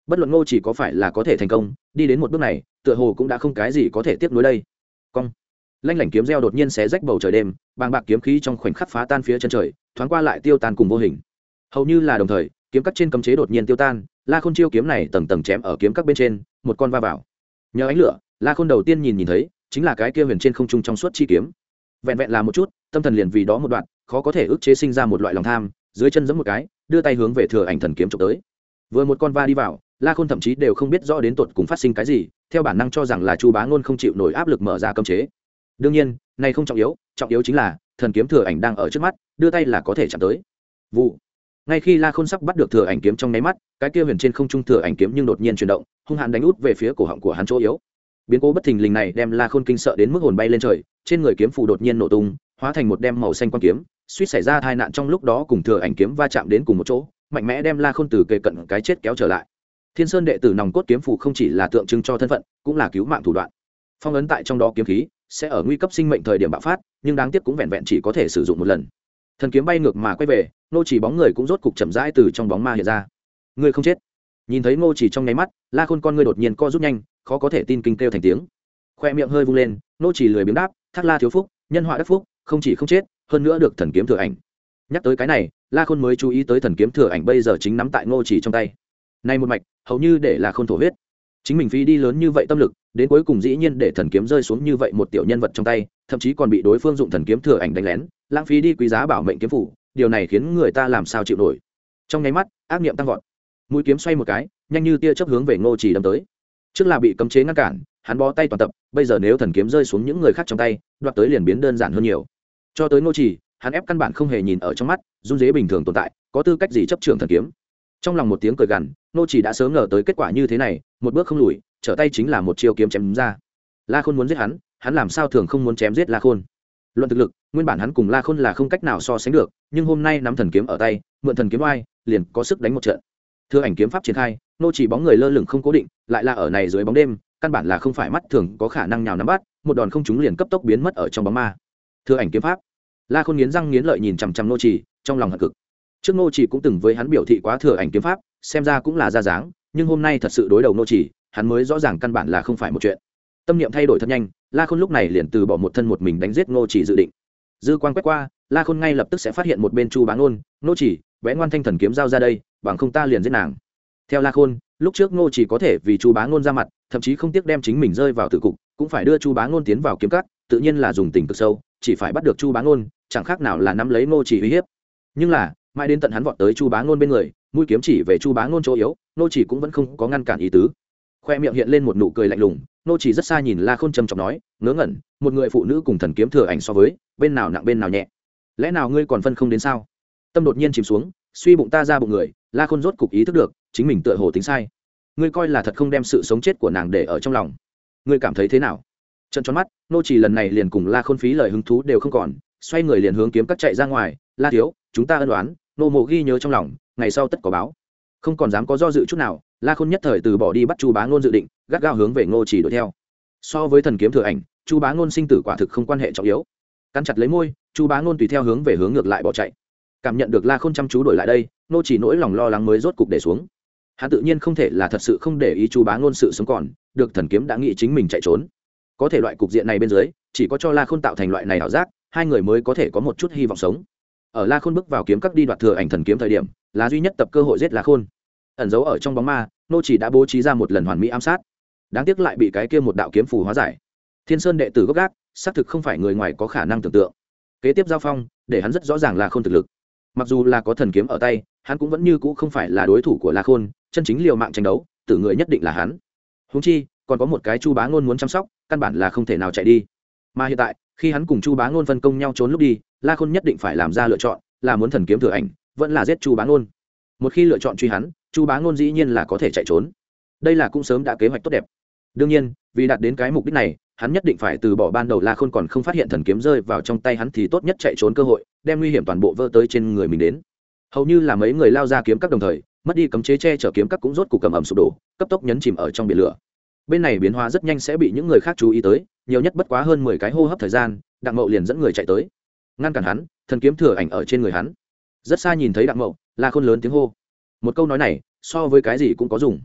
Bất luận ngô chỉ có phải là có thể thành công, đi đến một bước này, tựa hồ cũng đã không cái gì có thể tiếp nối đây cong. Lanh lảnh kiếm reo đột nhiên xé rách bầu trời đêm, bàng bạc kiếm khí trong khoảnh khắc phá tan phía chân trời, thoáng qua lại tiêu tan cùng vô hình. Hầu như là đồng thời, kiếm cắt trên cấm chế đột nhiên tiêu tan, la khôn chiêu kiếm này tầng tầng chém ở kiếm các bên trên, một con va vào. Nhờ ánh lửa, la khôn đầu tiên nhìn nhìn thấy, chính là cái kia huyền trên không trung trong suốt chi kiếm. Vẹn vẹn là một chút, tâm thần liền vì đó một đoạn, khó có thể ức chế sinh ra một loại lòng tham, dưới chân giẫm một cái, đưa tay hướng về thừa ảnh thần kiếm trộm tới. Vừa một con va đi vào, la khôn thậm chí đều không biết rõ đến tột cùng phát sinh cái gì theo bản năng cho rằng là chu bá ngôn không chịu nổi áp lực mở ra cấm chế. Đương nhiên, này không trọng yếu trọng yếu chính là, thần kiếm thừa ảnh đang ở trước mắt, đưa tay là có thể chạm tới. Vụ. Ngay khi la khôn sắp bắt được thừa ảnh kiếm trong nháy mắt, cái kia huyền trên không trung thừa ảnh kiếm nhưng đột nhiên chuyển động, hung hãn đánh út về phía cổ họng của hắn chỗ yếu. Biến cố bất thình lình này đem la khôn kinh sợ đến mức hồn bay lên trời, trên người kiếm phù đột nhiên nổ tung, hóa thành một đem màu xanh quang kiếm, suýt xảy ra tai nạn trong lúc đó cùng thừa ảnh kiếm va chạm đến cùng một chỗ, mạnh mẽ đem la khôn từ kề cận cái chết kéo trở lại thiên sơn đệ tử nòng cốt kiếm phù không chỉ là tượng trưng cho thân phận, cũng là cứu mạng thủ đoạn. Phong ấn tại trong đó kiếm khí, sẽ ở nguy cấp sinh mệnh thời điểm bạo phát, nhưng đáng tiếc cũng vẹn vẹn chỉ có thể sử dụng một lần. Thần kiếm bay ngược mà quay về nô chỉ bóng người cũng rốt cục chậm rãi từ trong bóng ma hiện ra. Ngươi không chết. Nhìn thấy ngô chỉ trong nháy mắt, la khôn con ngươi đột nhiên co rút nhanh, khó có thể tin kinh kêu thành tiếng. Khoe miệng hơi vung lên nô chỉ lười biếng đáp, thác la thiếu phúc, nhân họa đắc phúc, không chỉ không chết, hơn nữa được thần kiếm thừa ảnh. Nhắc tới cái này, la khôn mới chú ý tới thần kiếm thừa ảnh bây giờ chính nắm tại ngô chỉ trong tay nay một mạch, hầu như để là khôn thổ huyết. Chính mình phí đi lớn như vậy tâm lực, đến cuối cùng dĩ nhiên để thần kiếm rơi xuống như vậy một tiểu nhân vật trong tay, thậm chí còn bị đối phương dụng thần kiếm thừa ảnh đánh lén, lãng phí đi quý giá bảo mệnh kiếm phủ, điều này khiến người ta làm sao chịu nổi. Trong nháy mắt, ác niệm tăng vọt. Mũi kiếm xoay một cái, nhanh như tia chớp hướng về ngô chỉ đâm tới. Trước là bị cấm chế ngăn cản, hắn bó tay toàn tập, bây giờ nếu thần kiếm rơi xuống những người khác trong tay, đoạt tới liền biến đơn giản hơn nhiều. Cho tới ngô chỉ, hắn ép căn bản không hề nhìn ở trong mắt, run dế bình thường tồn tại, có tư cách gì chấp trường thần kiếm? Trong lòng một tiếng cười gằn, nô chỉ đã sớm ngờ tới kết quả như thế này, một bước không lùi, trở tay chính là một chiêu kiếm chém ra. La khôn muốn giết hắn hắn làm sao thường không muốn chém giết la khôn? Luận thực lực, nguyên bản hắn cùng la khôn là không cách nào so sánh được, nhưng hôm nay nắm thần kiếm ở tay, mượn thần kiếm oai, liền có sức đánh một trận. Thưa ảnh kiếm pháp triển khai, nô chỉ bóng người lơ lửng không cố định, lại là ở này dưới bóng đêm, căn bản là không phải mắt thường có khả năng nhào nắm bắt, một đòn không trúng liền cấp tốc biến mất ở trong bóng ma. Thưa ảnh kiếm pháp, la khôn nghiến răng nghiến lợi nhìn chằm chằm nô chỉ, trong lòng hận cực trước ngô chỉ cũng từng với hắn biểu thị quá thừa ảnh kiếm pháp, xem ra cũng là ra dáng, nhưng hôm nay thật sự đối đầu ngô chỉ, hắn mới rõ ràng căn bản là không phải một chuyện. Tâm niệm thay đổi thật nhanh, la khôn lúc này liền từ bỏ một thân một mình đánh giết ngô chỉ dự định. Dư quan quét qua, la khôn ngay lập tức sẽ phát hiện một bên chu bá ngôn, ngô chỉ, vẽ ngoan thanh thần kiếm giao ra đây, bằng không ta liền giết nàng. Theo la khôn, lúc trước ngô chỉ có thể vì chu bá ngôn ra mặt, thậm chí không tiếc đem chính mình rơi vào tử cục, cũng phải đưa chu bá ngôn tiến vào kiếm cắt tự nhiên là dùng tình cực sâu, chỉ phải bắt được chu bá ngôn, chẳng khác nào là nắm lấy ngô chỉ uy hiếp. Nhưng là mãi đến tận hắn vọt tới chu bá ngôn bên người, mũi kiếm chỉ về chu bá ngôn chỗ yếu, nô chỉ cũng vẫn không có ngăn cản ý tứ. Khoe miệng hiện lên một nụ cười lạnh lùng, nô chỉ rất xa nhìn la khôn trầm trọng nói, ngớ ngẩn, một người phụ nữ cùng thần kiếm thừa ảnh so với, bên nào nặng bên nào nhẹ. Lẽ nào ngươi còn phân không đến sao? Tâm đột nhiên chìm xuống, suy bụng ta ra bụng người, la khôn rốt cục ý thức được, chính mình tựa hồ tính sai. Ngươi coi là thật không đem sự sống chết của nàng để ở trong lòng. Ngươi cảm thấy thế nào? Trận tròn mắt, nô chỉ lần này liền cùng la khôn phí lời hứng thú đều không còn, xoay người liền hướng kiếm các chạy ra ngoài, la thiếu, chúng ta ân đoán nô mộ ghi nhớ trong lòng, ngày sau tất có báo. Không còn dám có do dự chút nào, la khôn nhất thời từ bỏ đi bắt chu bá ngôn dự định, gắt gao hướng về ngô chỉ đuổi theo. So với thần kiếm thừa ảnh, chu bá ngôn sinh tử quả thực không quan hệ trọng yếu. Cắn chặt lấy môi, chu bá ngôn tùy theo hướng về hướng ngược lại bỏ chạy. Cảm nhận được la khôn chăm chú đổi lại đây nô chỉ nỗi lòng lo lắng mới rốt cục để xuống. Hắn tự nhiên không thể là thật sự không để ý chu bá ngôn sự sống còn, được thần kiếm đã nghĩ chính mình chạy trốn. Có thể loại cục diện này bên dưới, chỉ có cho la khôn tạo thành loại này ảo giác, hai người mới có thể có một chút hy vọng sống ở la khôn bước vào kiếm các đi đoạt thừa ảnh thần kiếm thời điểm, là duy nhất tập cơ hội giết la khôn. Ẩn giấu ở trong bóng ma, nô chỉ đã bố trí ra một lần hoàn mỹ ám sát. Đáng tiếc lại bị cái kia một đạo kiếm phù hóa giải. Thiên sơn đệ tử gốc gác, xác thực không phải người ngoài có khả năng tưởng tượng. Kế tiếp giao phong, để hắn rất rõ ràng là không thực lực. Mặc dù là có thần kiếm ở tay, hắn cũng vẫn như cũ không phải là đối thủ của la khôn, chân chính liều mạng tranh đấu, tử người nhất định là hắn. Húng chi, còn có một cái chu bá ngôn muốn chăm sóc, căn bản là không thể nào chạy đi. Mà hiện tại khi hắn cùng chu bá ngôn phân công nhau trốn lúc đi, la khôn nhất định phải làm ra lựa chọn, là muốn thần kiếm thừa ảnh, vẫn là giết chu bá ngôn. Một khi lựa chọn truy hắn, chu bá ngôn dĩ nhiên là có thể chạy trốn. Đây là cũng sớm đã kế hoạch tốt đẹp. Đương nhiên, vì đạt đến cái mục đích này, hắn nhất định phải từ bỏ ban đầu la khôn còn không phát hiện thần kiếm rơi vào trong tay hắn thì tốt nhất chạy trốn cơ hội, đem nguy hiểm toàn bộ vơ tới trên người mình đến. Hầu như là mấy người lao ra kiếm các đồng thời, mất đi cấm chế che chở kiếm các cũng rốt cục cầm ẩm sụp đổ, cấp tốc nhấn chìm ở trong biển lửa bên này biến hóa rất nhanh sẽ bị những người khác chú ý tới, nhiều nhất bất quá hơn mười cái hô hấp thời gian, đặng mậu liền dẫn người chạy tới. Ngăn cản hắn, thần kiếm thừa ảnh ở trên người hắn. Rất xa nhìn thấy đặng mậu, la khôn lớn tiếng hô. Một câu nói này, so với cái gì cũng có dùng.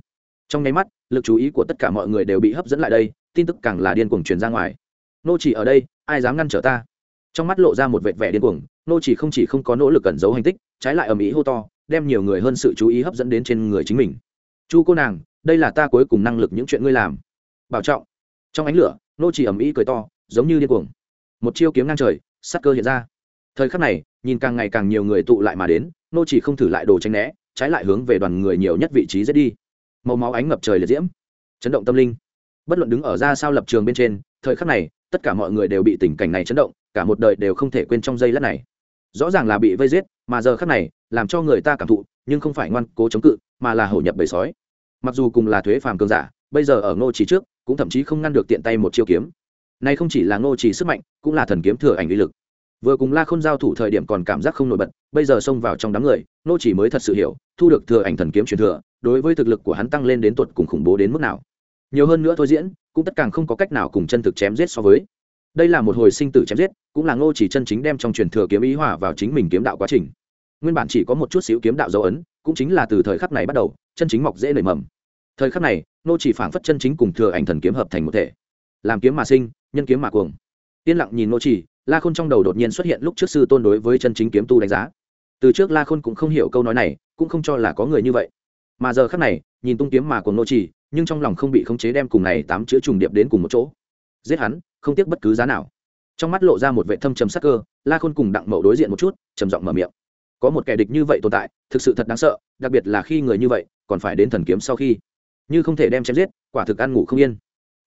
Trong nháy mắt, lực chú ý của tất cả mọi người đều bị hấp dẫn lại đây, tin tức càng là điên cuồng truyền ra ngoài. Nô chỉ ở đây, ai dám ngăn trở ta? Trong mắt lộ ra một vệt vẻ điên cuồng, nô chỉ không chỉ không có nỗ lực cẩn giấu hành tích, trái lại ầm ĩ hô to, đem nhiều người hơn sự chú ý hấp dẫn đến trên người chính mình. Chu cô nàng đây là ta cuối cùng năng lực những chuyện ngươi làm. Bảo trọng. Trong ánh lửa, nô chỉ ầm ĩ cười to, giống như điên cuồng. Một chiêu kiếm ngang trời, sắc cơ hiện ra. Thời khắc này, nhìn càng ngày càng nhiều người tụ lại mà đến, nô chỉ không thử lại đồ tranh né, trái lại hướng về đoàn người nhiều nhất vị trí dễ đi. Màu máu ánh ngập trời liệt diễm. Chấn động tâm linh. Bất luận đứng ở ra sao lập trường bên trên, thời khắc này, tất cả mọi người đều bị tình cảnh này chấn động, cả một đời đều không thể quên trong giây lát này. Rõ ràng là bị vây giết, mà giờ khắc này, làm cho người ta cảm thụ, nhưng không phải ngoan cố chống cự, mà là hổ nhập bầy sói mặc dù cùng là thuế phàm cường giả, bây giờ ở ngô chỉ trước, cũng thậm chí không ngăn được tiện tay một chiêu kiếm. Nay không chỉ là ngô chỉ sức mạnh, cũng là thần kiếm thừa ảnh uy lực. Vừa cùng la khôn giao thủ thời điểm còn cảm giác không nổi bật, bây giờ xông vào trong đám người, ngô chỉ mới thật sự hiểu, thu được thừa ảnh thần kiếm truyền thừa, đối với thực lực của hắn tăng lên đến tuột cùng khủng bố đến mức nào. Nhiều hơn nữa thôi diễn, cũng tất càng không có cách nào cùng chân thực chém giết so với. Đây là một hồi sinh tử chém giết, cũng là ngô chỉ chân chính đem trong truyền thừa kiếm ý hòa vào chính mình kiếm đạo quá trình nguyên bản chỉ có một chút xíu kiếm đạo dấu ấn, cũng chính là từ thời khắc này bắt đầu, chân chính mọc dễ nảy mầm. Thời khắc này, Nô chỉ phảng phất chân chính cùng thừa ảnh thần kiếm hợp thành một thể. Làm kiếm mà sinh, nhân kiếm mà cuồng. Yên lặng nhìn Nô chỉ, la khôn trong đầu đột nhiên xuất hiện lúc trước sư tôn đối với chân chính kiếm tu đánh giá. Từ trước la khôn cũng không hiểu câu nói này, cũng không cho là có người như vậy. Mà giờ khắc này, nhìn tung kiếm mà cuồng Nô chỉ, nhưng trong lòng không bị khống chế đem cùng này tám chữ trùng điệp đến cùng một chỗ. Giết hắn, không tiếc bất cứ giá nào. Trong mắt lộ ra một vệ thâm trầm sắc cơ, la khôn cùng đặng mậu đối diện một chút, trầm giọng mở miệng có một kẻ địch như vậy tồn tại thực sự thật đáng sợ đặc biệt là khi người như vậy còn phải đến thần kiếm sau khi. Như không thể đem chém giết quả thực ăn ngủ không yên.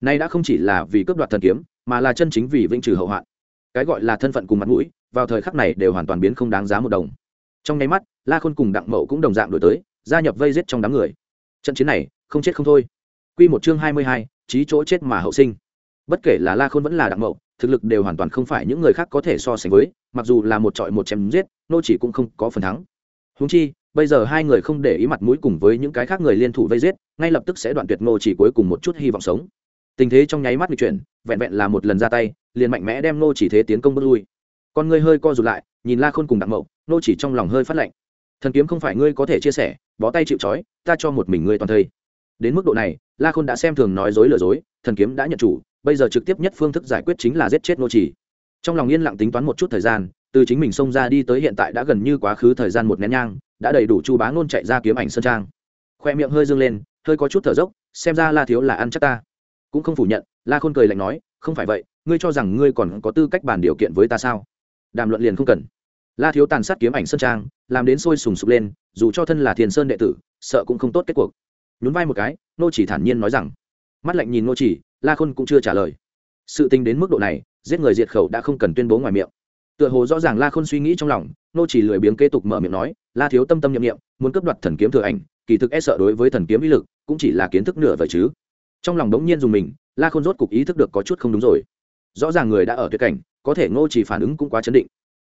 Nay đã không chỉ là vì cướp đoạt thần kiếm mà là chân chính vì vĩnh trừ hậu hoạn. Cái gọi là thân phận cùng mặt mũi vào thời khắc này đều hoàn toàn biến không đáng giá một đồng. Trong nháy mắt la khôn cùng đặng mậu cũng đồng dạng đổi tới gia nhập vây giết trong đám người. Trận chiến này không chết không thôi. Quy một chương hai mươi hai, trí chỗ chết mà hậu sinh. Bất kể là La Khôn vẫn là Đặng Mậu, thực lực đều hoàn toàn không phải những người khác có thể so sánh với, mặc dù là một trọi một chém giết, nô chỉ cũng không có phần thắng. Huống chi, bây giờ hai người không để ý mặt mũi cùng với những cái khác người liên thủ vây giết, ngay lập tức sẽ đoạn tuyệt nô chỉ cuối cùng một chút hy vọng sống. Tình thế trong nháy mắt bị chuyển, vẹn vẹn là một lần ra tay, liền mạnh mẽ đem nô chỉ thế tiến công bước lui. Con ngươi hơi co rụt lại, nhìn La Khôn cùng Đặng Mậu, nô chỉ trong lòng hơi phát lạnh. thần kiếm không phải ngươi có thể chia sẻ bó tay chịu trói ta cho một mình ngươi toàn thây đến mức độ này la khôn đã xem thường nói dối lừa dối thần kiếm đã nhận chủ bây giờ trực tiếp nhất phương thức giải quyết chính là giết chết nô chỉ. trong lòng yên lặng tính toán một chút thời gian từ chính mình xông ra đi tới hiện tại đã gần như quá khứ thời gian một nén nhang, đã đầy đủ chu bá ngôn chạy ra kiếm ảnh sơn trang. Khoe miệng hơi dương lên, hơi có chút thở dốc, xem ra la thiếu là ăn chắc ta. Cũng không phủ nhận, la khôn cười lạnh nói, không phải vậy, ngươi cho rằng ngươi còn có tư cách bàn điều kiện với ta sao? Đàm luận liền không cần. La thiếu tàn sát kiếm ảnh sơn trang, làm đến sôi sùng sục lên, dù cho thân là thiền sơn đệ tử, sợ cũng không tốt kết cuộc. Nhún vai một cái nô chỉ thản nhiên nói rằng, mắt lạnh nhìn nô chỉ. La khôn cũng chưa trả lời. Sự tình đến mức độ này, giết người diệt khẩu đã không cần tuyên bố ngoài miệng tựa hồ rõ ràng la khôn suy nghĩ trong lòng, nô chỉ lười biếng kế tục mở miệng nói, la thiếu tâm tâm nhiệm nghiệm muốn cướp đoạt thần kiếm thừa ảnh, kỳ thực e sợ đối với thần kiếm ý lực cũng chỉ là kiến thức nửa vậy chứ. Trong lòng đống nhiên dùng mình, la khôn rốt cục ý thức được có chút không đúng rồi. Rõ ràng người đã ở tuyệt cảnh, có thể ngô chỉ phản ứng cũng quá chấn định.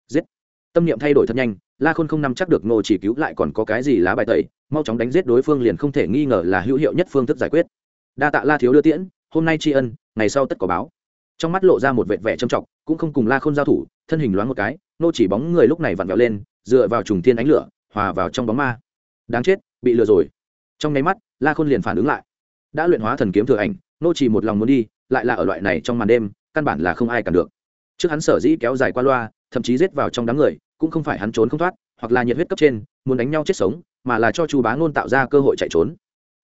Giết! Tâm niệm thay đổi thật nhanh, la khôn không nắm chắc được ngô chỉ cứu lại còn có cái gì lá bài tẩy, mau chóng đánh giết đối phương liền không thể nghi ngờ là hữu hiệu nhất phương thức giải quyết. Đa tạ la thiếu đưa tiễn, hôm nay tri ân, ngày sau tất có báo. Trong mắt lộ ra một vệt vẻ trầm trọng, cũng không cùng la khôn giao thủ thân hình loáng một cái, nô chỉ bóng người lúc này vặn vẹo lên, dựa vào trùng thiên ánh lửa, hòa vào trong bóng ma. Đáng chết, bị lừa rồi. Trong nháy mắt, la khôn liền phản ứng lại. Đã luyện hóa thần kiếm thừa ảnh, nô chỉ một lòng muốn đi, lại là ở loại này trong màn đêm, căn bản là không ai cản được. Trước hắn sở dĩ kéo dài qua loa, thậm chí giết vào trong đám người, cũng không phải hắn trốn không thoát, hoặc là nhiệt huyết cấp trên, muốn đánh nhau chết sống, mà là cho chu bá ngôn tạo ra cơ hội chạy trốn.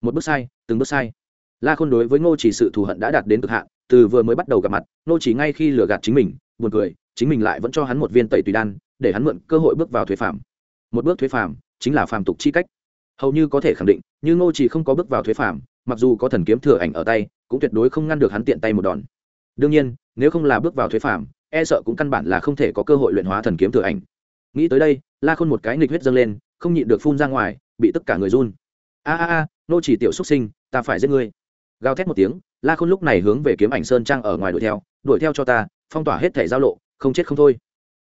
Một bước sai, từng bước sai. La khôn đối với ngô chỉ sự thù hận đã đạt đến cực hạn, từ vừa mới bắt đầu gặp mặt, ngô chỉ ngay khi lừa gạt chính mình buồn cười, chính mình lại vẫn cho hắn một viên tẩy tùy đan, để hắn mượn cơ hội bước vào thuế phạm một bước thuế phạm chính là phàm tục chi cách. Hầu như có thể khẳng định, như ngô chỉ không có bước vào thuế phạm mặc dù có thần kiếm thừa ảnh ở tay, cũng tuyệt đối không ngăn được hắn tiện tay một đòn. Đương nhiên, nếu không là bước vào thuế phạm e sợ cũng căn bản là không thể có cơ hội luyện hóa thần kiếm thừa ảnh. Nghĩ tới đây, la khôn một cái nghịch huyết dâng lên, không nhịn được phun ra ngoài, bị tất cả người run. A a a nô chỉ tiểu xuất sinh, ta phải giết ngươi. Gào thét một tiếng, la khôn lúc này hướng về kiếm ảnh sơn trang ở ngoài đuổi theo đuổi theo cho ta phong tỏa hết thể giao lộ, không chết không thôi.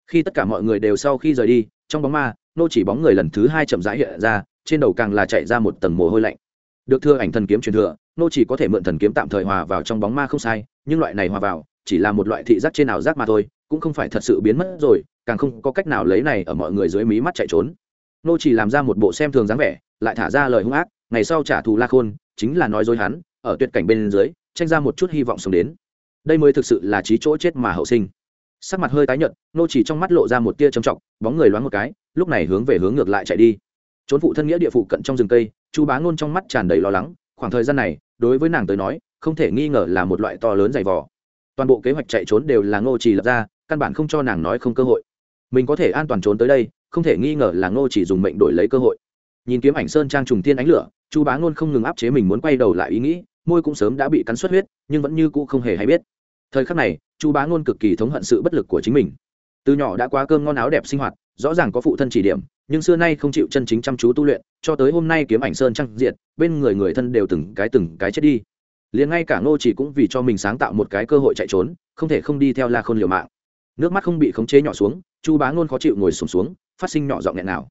Khi tất cả mọi người đều sau khi rời đi, trong bóng ma, nô chỉ bóng người lần thứ hai chậm rãi hiện ra, trên đầu càng là chạy ra một tầng mồ hôi lạnh. Được thưa ảnh thần kiếm truyền thừa, nô chỉ có thể mượn thần kiếm tạm thời hòa vào trong bóng ma không sai, nhưng loại này hòa vào, chỉ là một loại thị giác trên ảo giác mà thôi, cũng không phải thật sự biến mất rồi, càng không có cách nào lấy này ở mọi người dưới mí mắt chạy trốn. Nô chỉ làm ra một bộ xem thường dáng vẻ, lại thả ra lời hung ác, ngày sau trả thù la khôn, chính là nói dối hắn, ở tuyệt cảnh bên dưới, tranh ra một chút hy vọng sống đến đây mới thực sự là trí chỗ chết mà hậu sinh. Sắc mặt hơi tái nhợt, nô chỉ trong mắt lộ ra một tia trầm trọng, bóng người loáng một cái, lúc này hướng về hướng ngược lại chạy đi. Trốn phụ thân nghĩa địa phụ cận trong rừng cây, chu bá ngôn trong mắt tràn đầy lo lắng, khoảng thời gian này, đối với nàng tới nói, không thể nghi ngờ là một loại to lớn dày vò. Toàn bộ kế hoạch chạy trốn đều là ngô chỉ lập ra, căn bản không cho nàng nói không cơ hội. Mình có thể an toàn trốn tới đây, không thể nghi ngờ là ngô chỉ dùng mệnh đổi lấy cơ hội. Nhìn kiếm ảnh sơn trang trùng tiên ánh lửa, chu bá ngôn không ngừng áp chế mình muốn quay đầu lại ý nghĩ, môi cũng sớm đã bị cắn xuất huyết, nhưng vẫn như cũ không hề hay biết thời khắc này chu bá ngôn cực kỳ thống hận sự bất lực của chính mình. Từ nhỏ đã quá cơm ngon áo đẹp sinh hoạt rõ ràng có phụ thân chỉ điểm nhưng xưa nay không chịu chân chính chăm chú tu luyện cho tới hôm nay kiếm ảnh sơn trăng diệt bên người người thân đều từng cái từng cái chết đi. Liền ngay cả ngô chỉ cũng vì cho mình sáng tạo một cái cơ hội chạy trốn không thể không đi theo la khôn liều mạng. Nước mắt không bị khống chế nhỏ xuống chu bá ngôn khó chịu ngồi sùng xuống, xuống phát sinh nhỏ giọng nghẹn nào.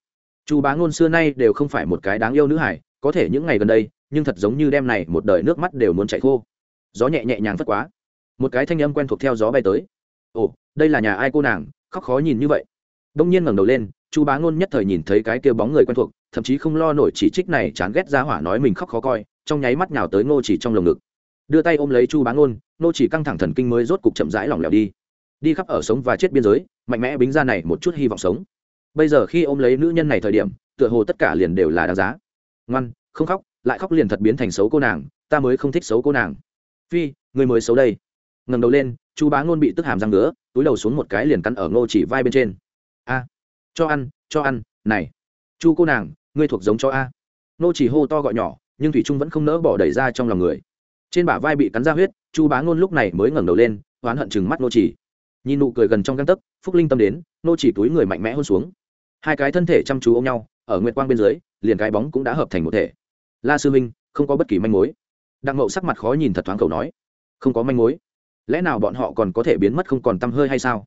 Chu bá ngôn xưa nay đều không phải một cái đáng yêu nữ hải có thể những ngày gần đây nhưng thật giống như đêm này một đời nước mắt đều muốn chạy khô. Gió nhẹ nhẹ nhàng phất quá một cái thanh âm quen thuộc theo gió bay tới. Ồ, đây là nhà ai cô nàng? Khóc khó nhìn như vậy. Đông nhiên ngẩng đầu lên, chu bá ngôn nhất thời nhìn thấy cái kia bóng người quen thuộc, thậm chí không lo nổi chỉ trích này chán ghét ra hỏa nói mình khóc khó coi, trong nháy mắt nhào tới ngô chỉ trong lồng ngực. Đưa tay ôm lấy chu bá ngôn, ngô chỉ căng thẳng thần kinh mới rốt cục chậm rãi lỏng lẻo đi. Đi khắp ở sống và chết biên giới, mạnh mẽ bính ra này một chút hy vọng sống. Bây giờ khi ôm lấy nữ nhân này thời điểm, tựa hồ tất cả liền đều là đáng giá. Ngoan, không khóc, lại khóc liền thật biến thành xấu cô nàng, ta mới không thích xấu cô nàng. Phi, người mới xấu đây ngẩng đầu lên chu bá ngôn bị tức hàm răng ngứa, túi đầu xuống một cái liền cắn ở ngô chỉ vai bên trên. A, cho ăn cho ăn, này chu cô nàng, ngươi thuộc giống cho a. Ngô chỉ hô to gọi nhỏ, nhưng thủy trung vẫn không nỡ bỏ đẩy ra trong lòng người. Trên bả vai bị cắn ra huyết chu bá ngôn lúc này mới ngẩng đầu lên, oán hận chừng mắt ngô chỉ. Nhìn nụ cười gần trong găng tấc, phúc linh tâm đến, ngô chỉ túi người mạnh mẽ hôn xuống. Hai cái thân thể chăm chú ôm nhau, ở nguyệt quang bên dưới, liền cái bóng cũng đã hợp thành một thể. La sư minh không có bất kỳ manh mối. Đặng mậu sắc mặt khó nhìn thật thoáng cầu nói. Không có manh mối lẽ nào bọn họ còn có thể biến mất không còn tăm hơi hay sao?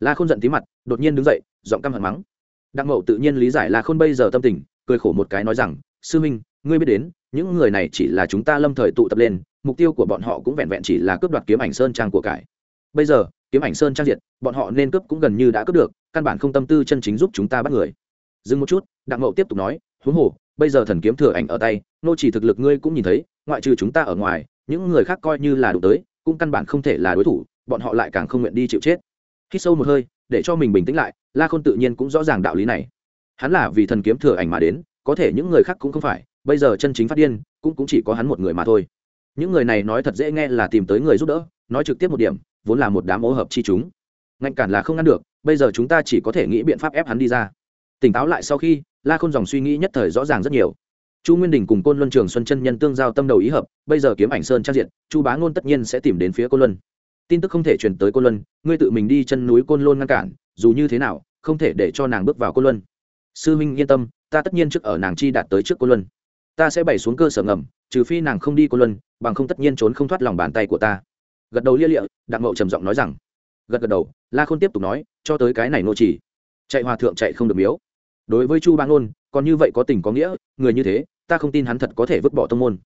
La khôn giận tí mặt, đột nhiên đứng dậy, giọng căm hận mắng. Đặng mậu tự nhiên lý giải la khôn bây giờ tâm tình, cười khổ một cái nói rằng, sư minh, ngươi biết đến, những người này chỉ là chúng ta lâm thời tụ tập lên, mục tiêu của bọn họ cũng vẹn vẹn chỉ là cướp đoạt kiếm ảnh sơn trang của cải. Bây giờ, kiếm ảnh sơn trang diệt, bọn họ nên cướp cũng gần như đã cướp được, căn bản không tâm tư chân chính giúp chúng ta bắt người. Dừng một chút, đặng mậu tiếp tục nói, huống hồ, bây giờ thần kiếm thừa ảnh ở tay, nô chỉ thực lực ngươi cũng nhìn thấy, ngoại trừ chúng ta ở ngoài, những người khác coi như là đủ tới cũng căn bản không thể là đối thủ bọn họ lại càng không nguyện đi chịu chết. Khi sâu một hơi để cho mình bình tĩnh lại la khôn tự nhiên cũng rõ ràng đạo lý này. Hắn là vì thần kiếm thừa ảnh mà đến có thể những người khác cũng không phải bây giờ chân chính phát điên cũng, cũng chỉ có hắn một người mà thôi. Những người này nói thật dễ nghe là tìm tới người giúp đỡ nói trực tiếp một điểm vốn là một đám ô hợp chi chúng. Ngăn cản là không ngăn được bây giờ chúng ta chỉ có thể nghĩ biện pháp ép hắn đi ra. Tỉnh táo lại sau khi la khôn dòng suy nghĩ nhất thời rõ ràng rất nhiều chu nguyên đình cùng côn luân trường xuân chân nhân tương giao tâm đầu ý hợp, bây giờ kiếm ảnh sơn trang diện, chu bá ngôn tất nhiên sẽ tìm đến phía côn luân. Tin tức không thể truyền tới côn luân, ngươi tự mình đi chân núi côn luân ngăn cản, dù như thế nào, không thể để cho nàng bước vào côn luân. Sư minh yên tâm, ta tất nhiên trước ở nàng chi đạt tới trước côn luân. Ta sẽ bày xuống cơ sở ngầm, trừ phi nàng không đi côn luân, bằng không tất nhiên trốn không thoát lòng bàn tay của ta. Gật đầu lia lịa, đặng mậu trầm giọng nói rằng. Gật gật đầu, la khôn tiếp tục nói, cho tới cái này nô chỉ. Chạy hòa thượng chạy không được miếu. Đối với chu bang nôn còn như vậy có tình có nghĩa, người như thế ta không tin hắn thật có thể vứt bỏ tông môn.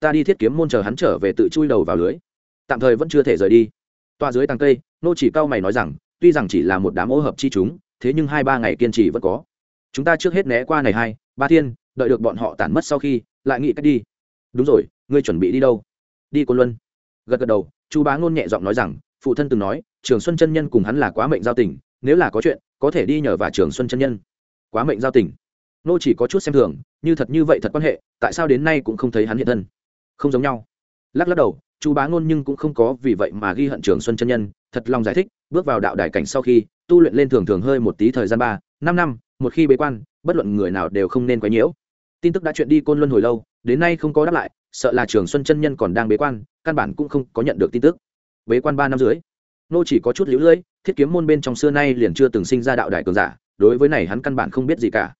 Ta đi thiết kiếm môn chờ hắn trở về tự chui đầu vào lưới. Tạm thời vẫn chưa thể rời đi. Toa dưới tàng cây, nô chỉ cao mày nói rằng, tuy rằng chỉ là một đám ô hợp chi chúng, thế nhưng hai ba ngày kiên trì vẫn có. Chúng ta trước hết né qua này hai, ba thiên, đợi được bọn họ tản mất sau khi, lại nghĩ cách đi. Đúng rồi, ngươi chuẩn bị đi đâu? Đi côn luân. Gật gật đầu chú bá ngôn nhẹ giọng nói rằng, phụ thân từng nói, trường xuân chân nhân cùng hắn là quá mệnh giao tình, nếu là có chuyện, có thể đi nhờ và trường xuân chân nhân. Quá mệnh giao tình nô chỉ có chút xem thường, như thật như vậy thật quan hệ, tại sao đến nay cũng không thấy hắn hiện thân? Không giống nhau. Lắc lắc đầu chu bá ngôn nhưng cũng không có vì vậy mà ghi hận trường xuân chân nhân, thật lòng giải thích, bước vào đạo đài cảnh sau khi, tu luyện lên thường thường hơi một tí thời gian ba, năm năm, một khi bế quan, bất luận người nào đều không nên quấy nhiễu. Tin tức đã chuyện đi côn luân hồi lâu, đến nay không có đáp lại, sợ là trường xuân chân nhân còn đang bế quan, căn bản cũng không có nhận được tin tức. Bế quan ba năm dưới nô chỉ có chút liễu lưỡi, thiết kiếm môn bên trong xưa nay liền chưa từng sinh ra đạo đại cường giả, đối với này hắn căn bản không biết gì cả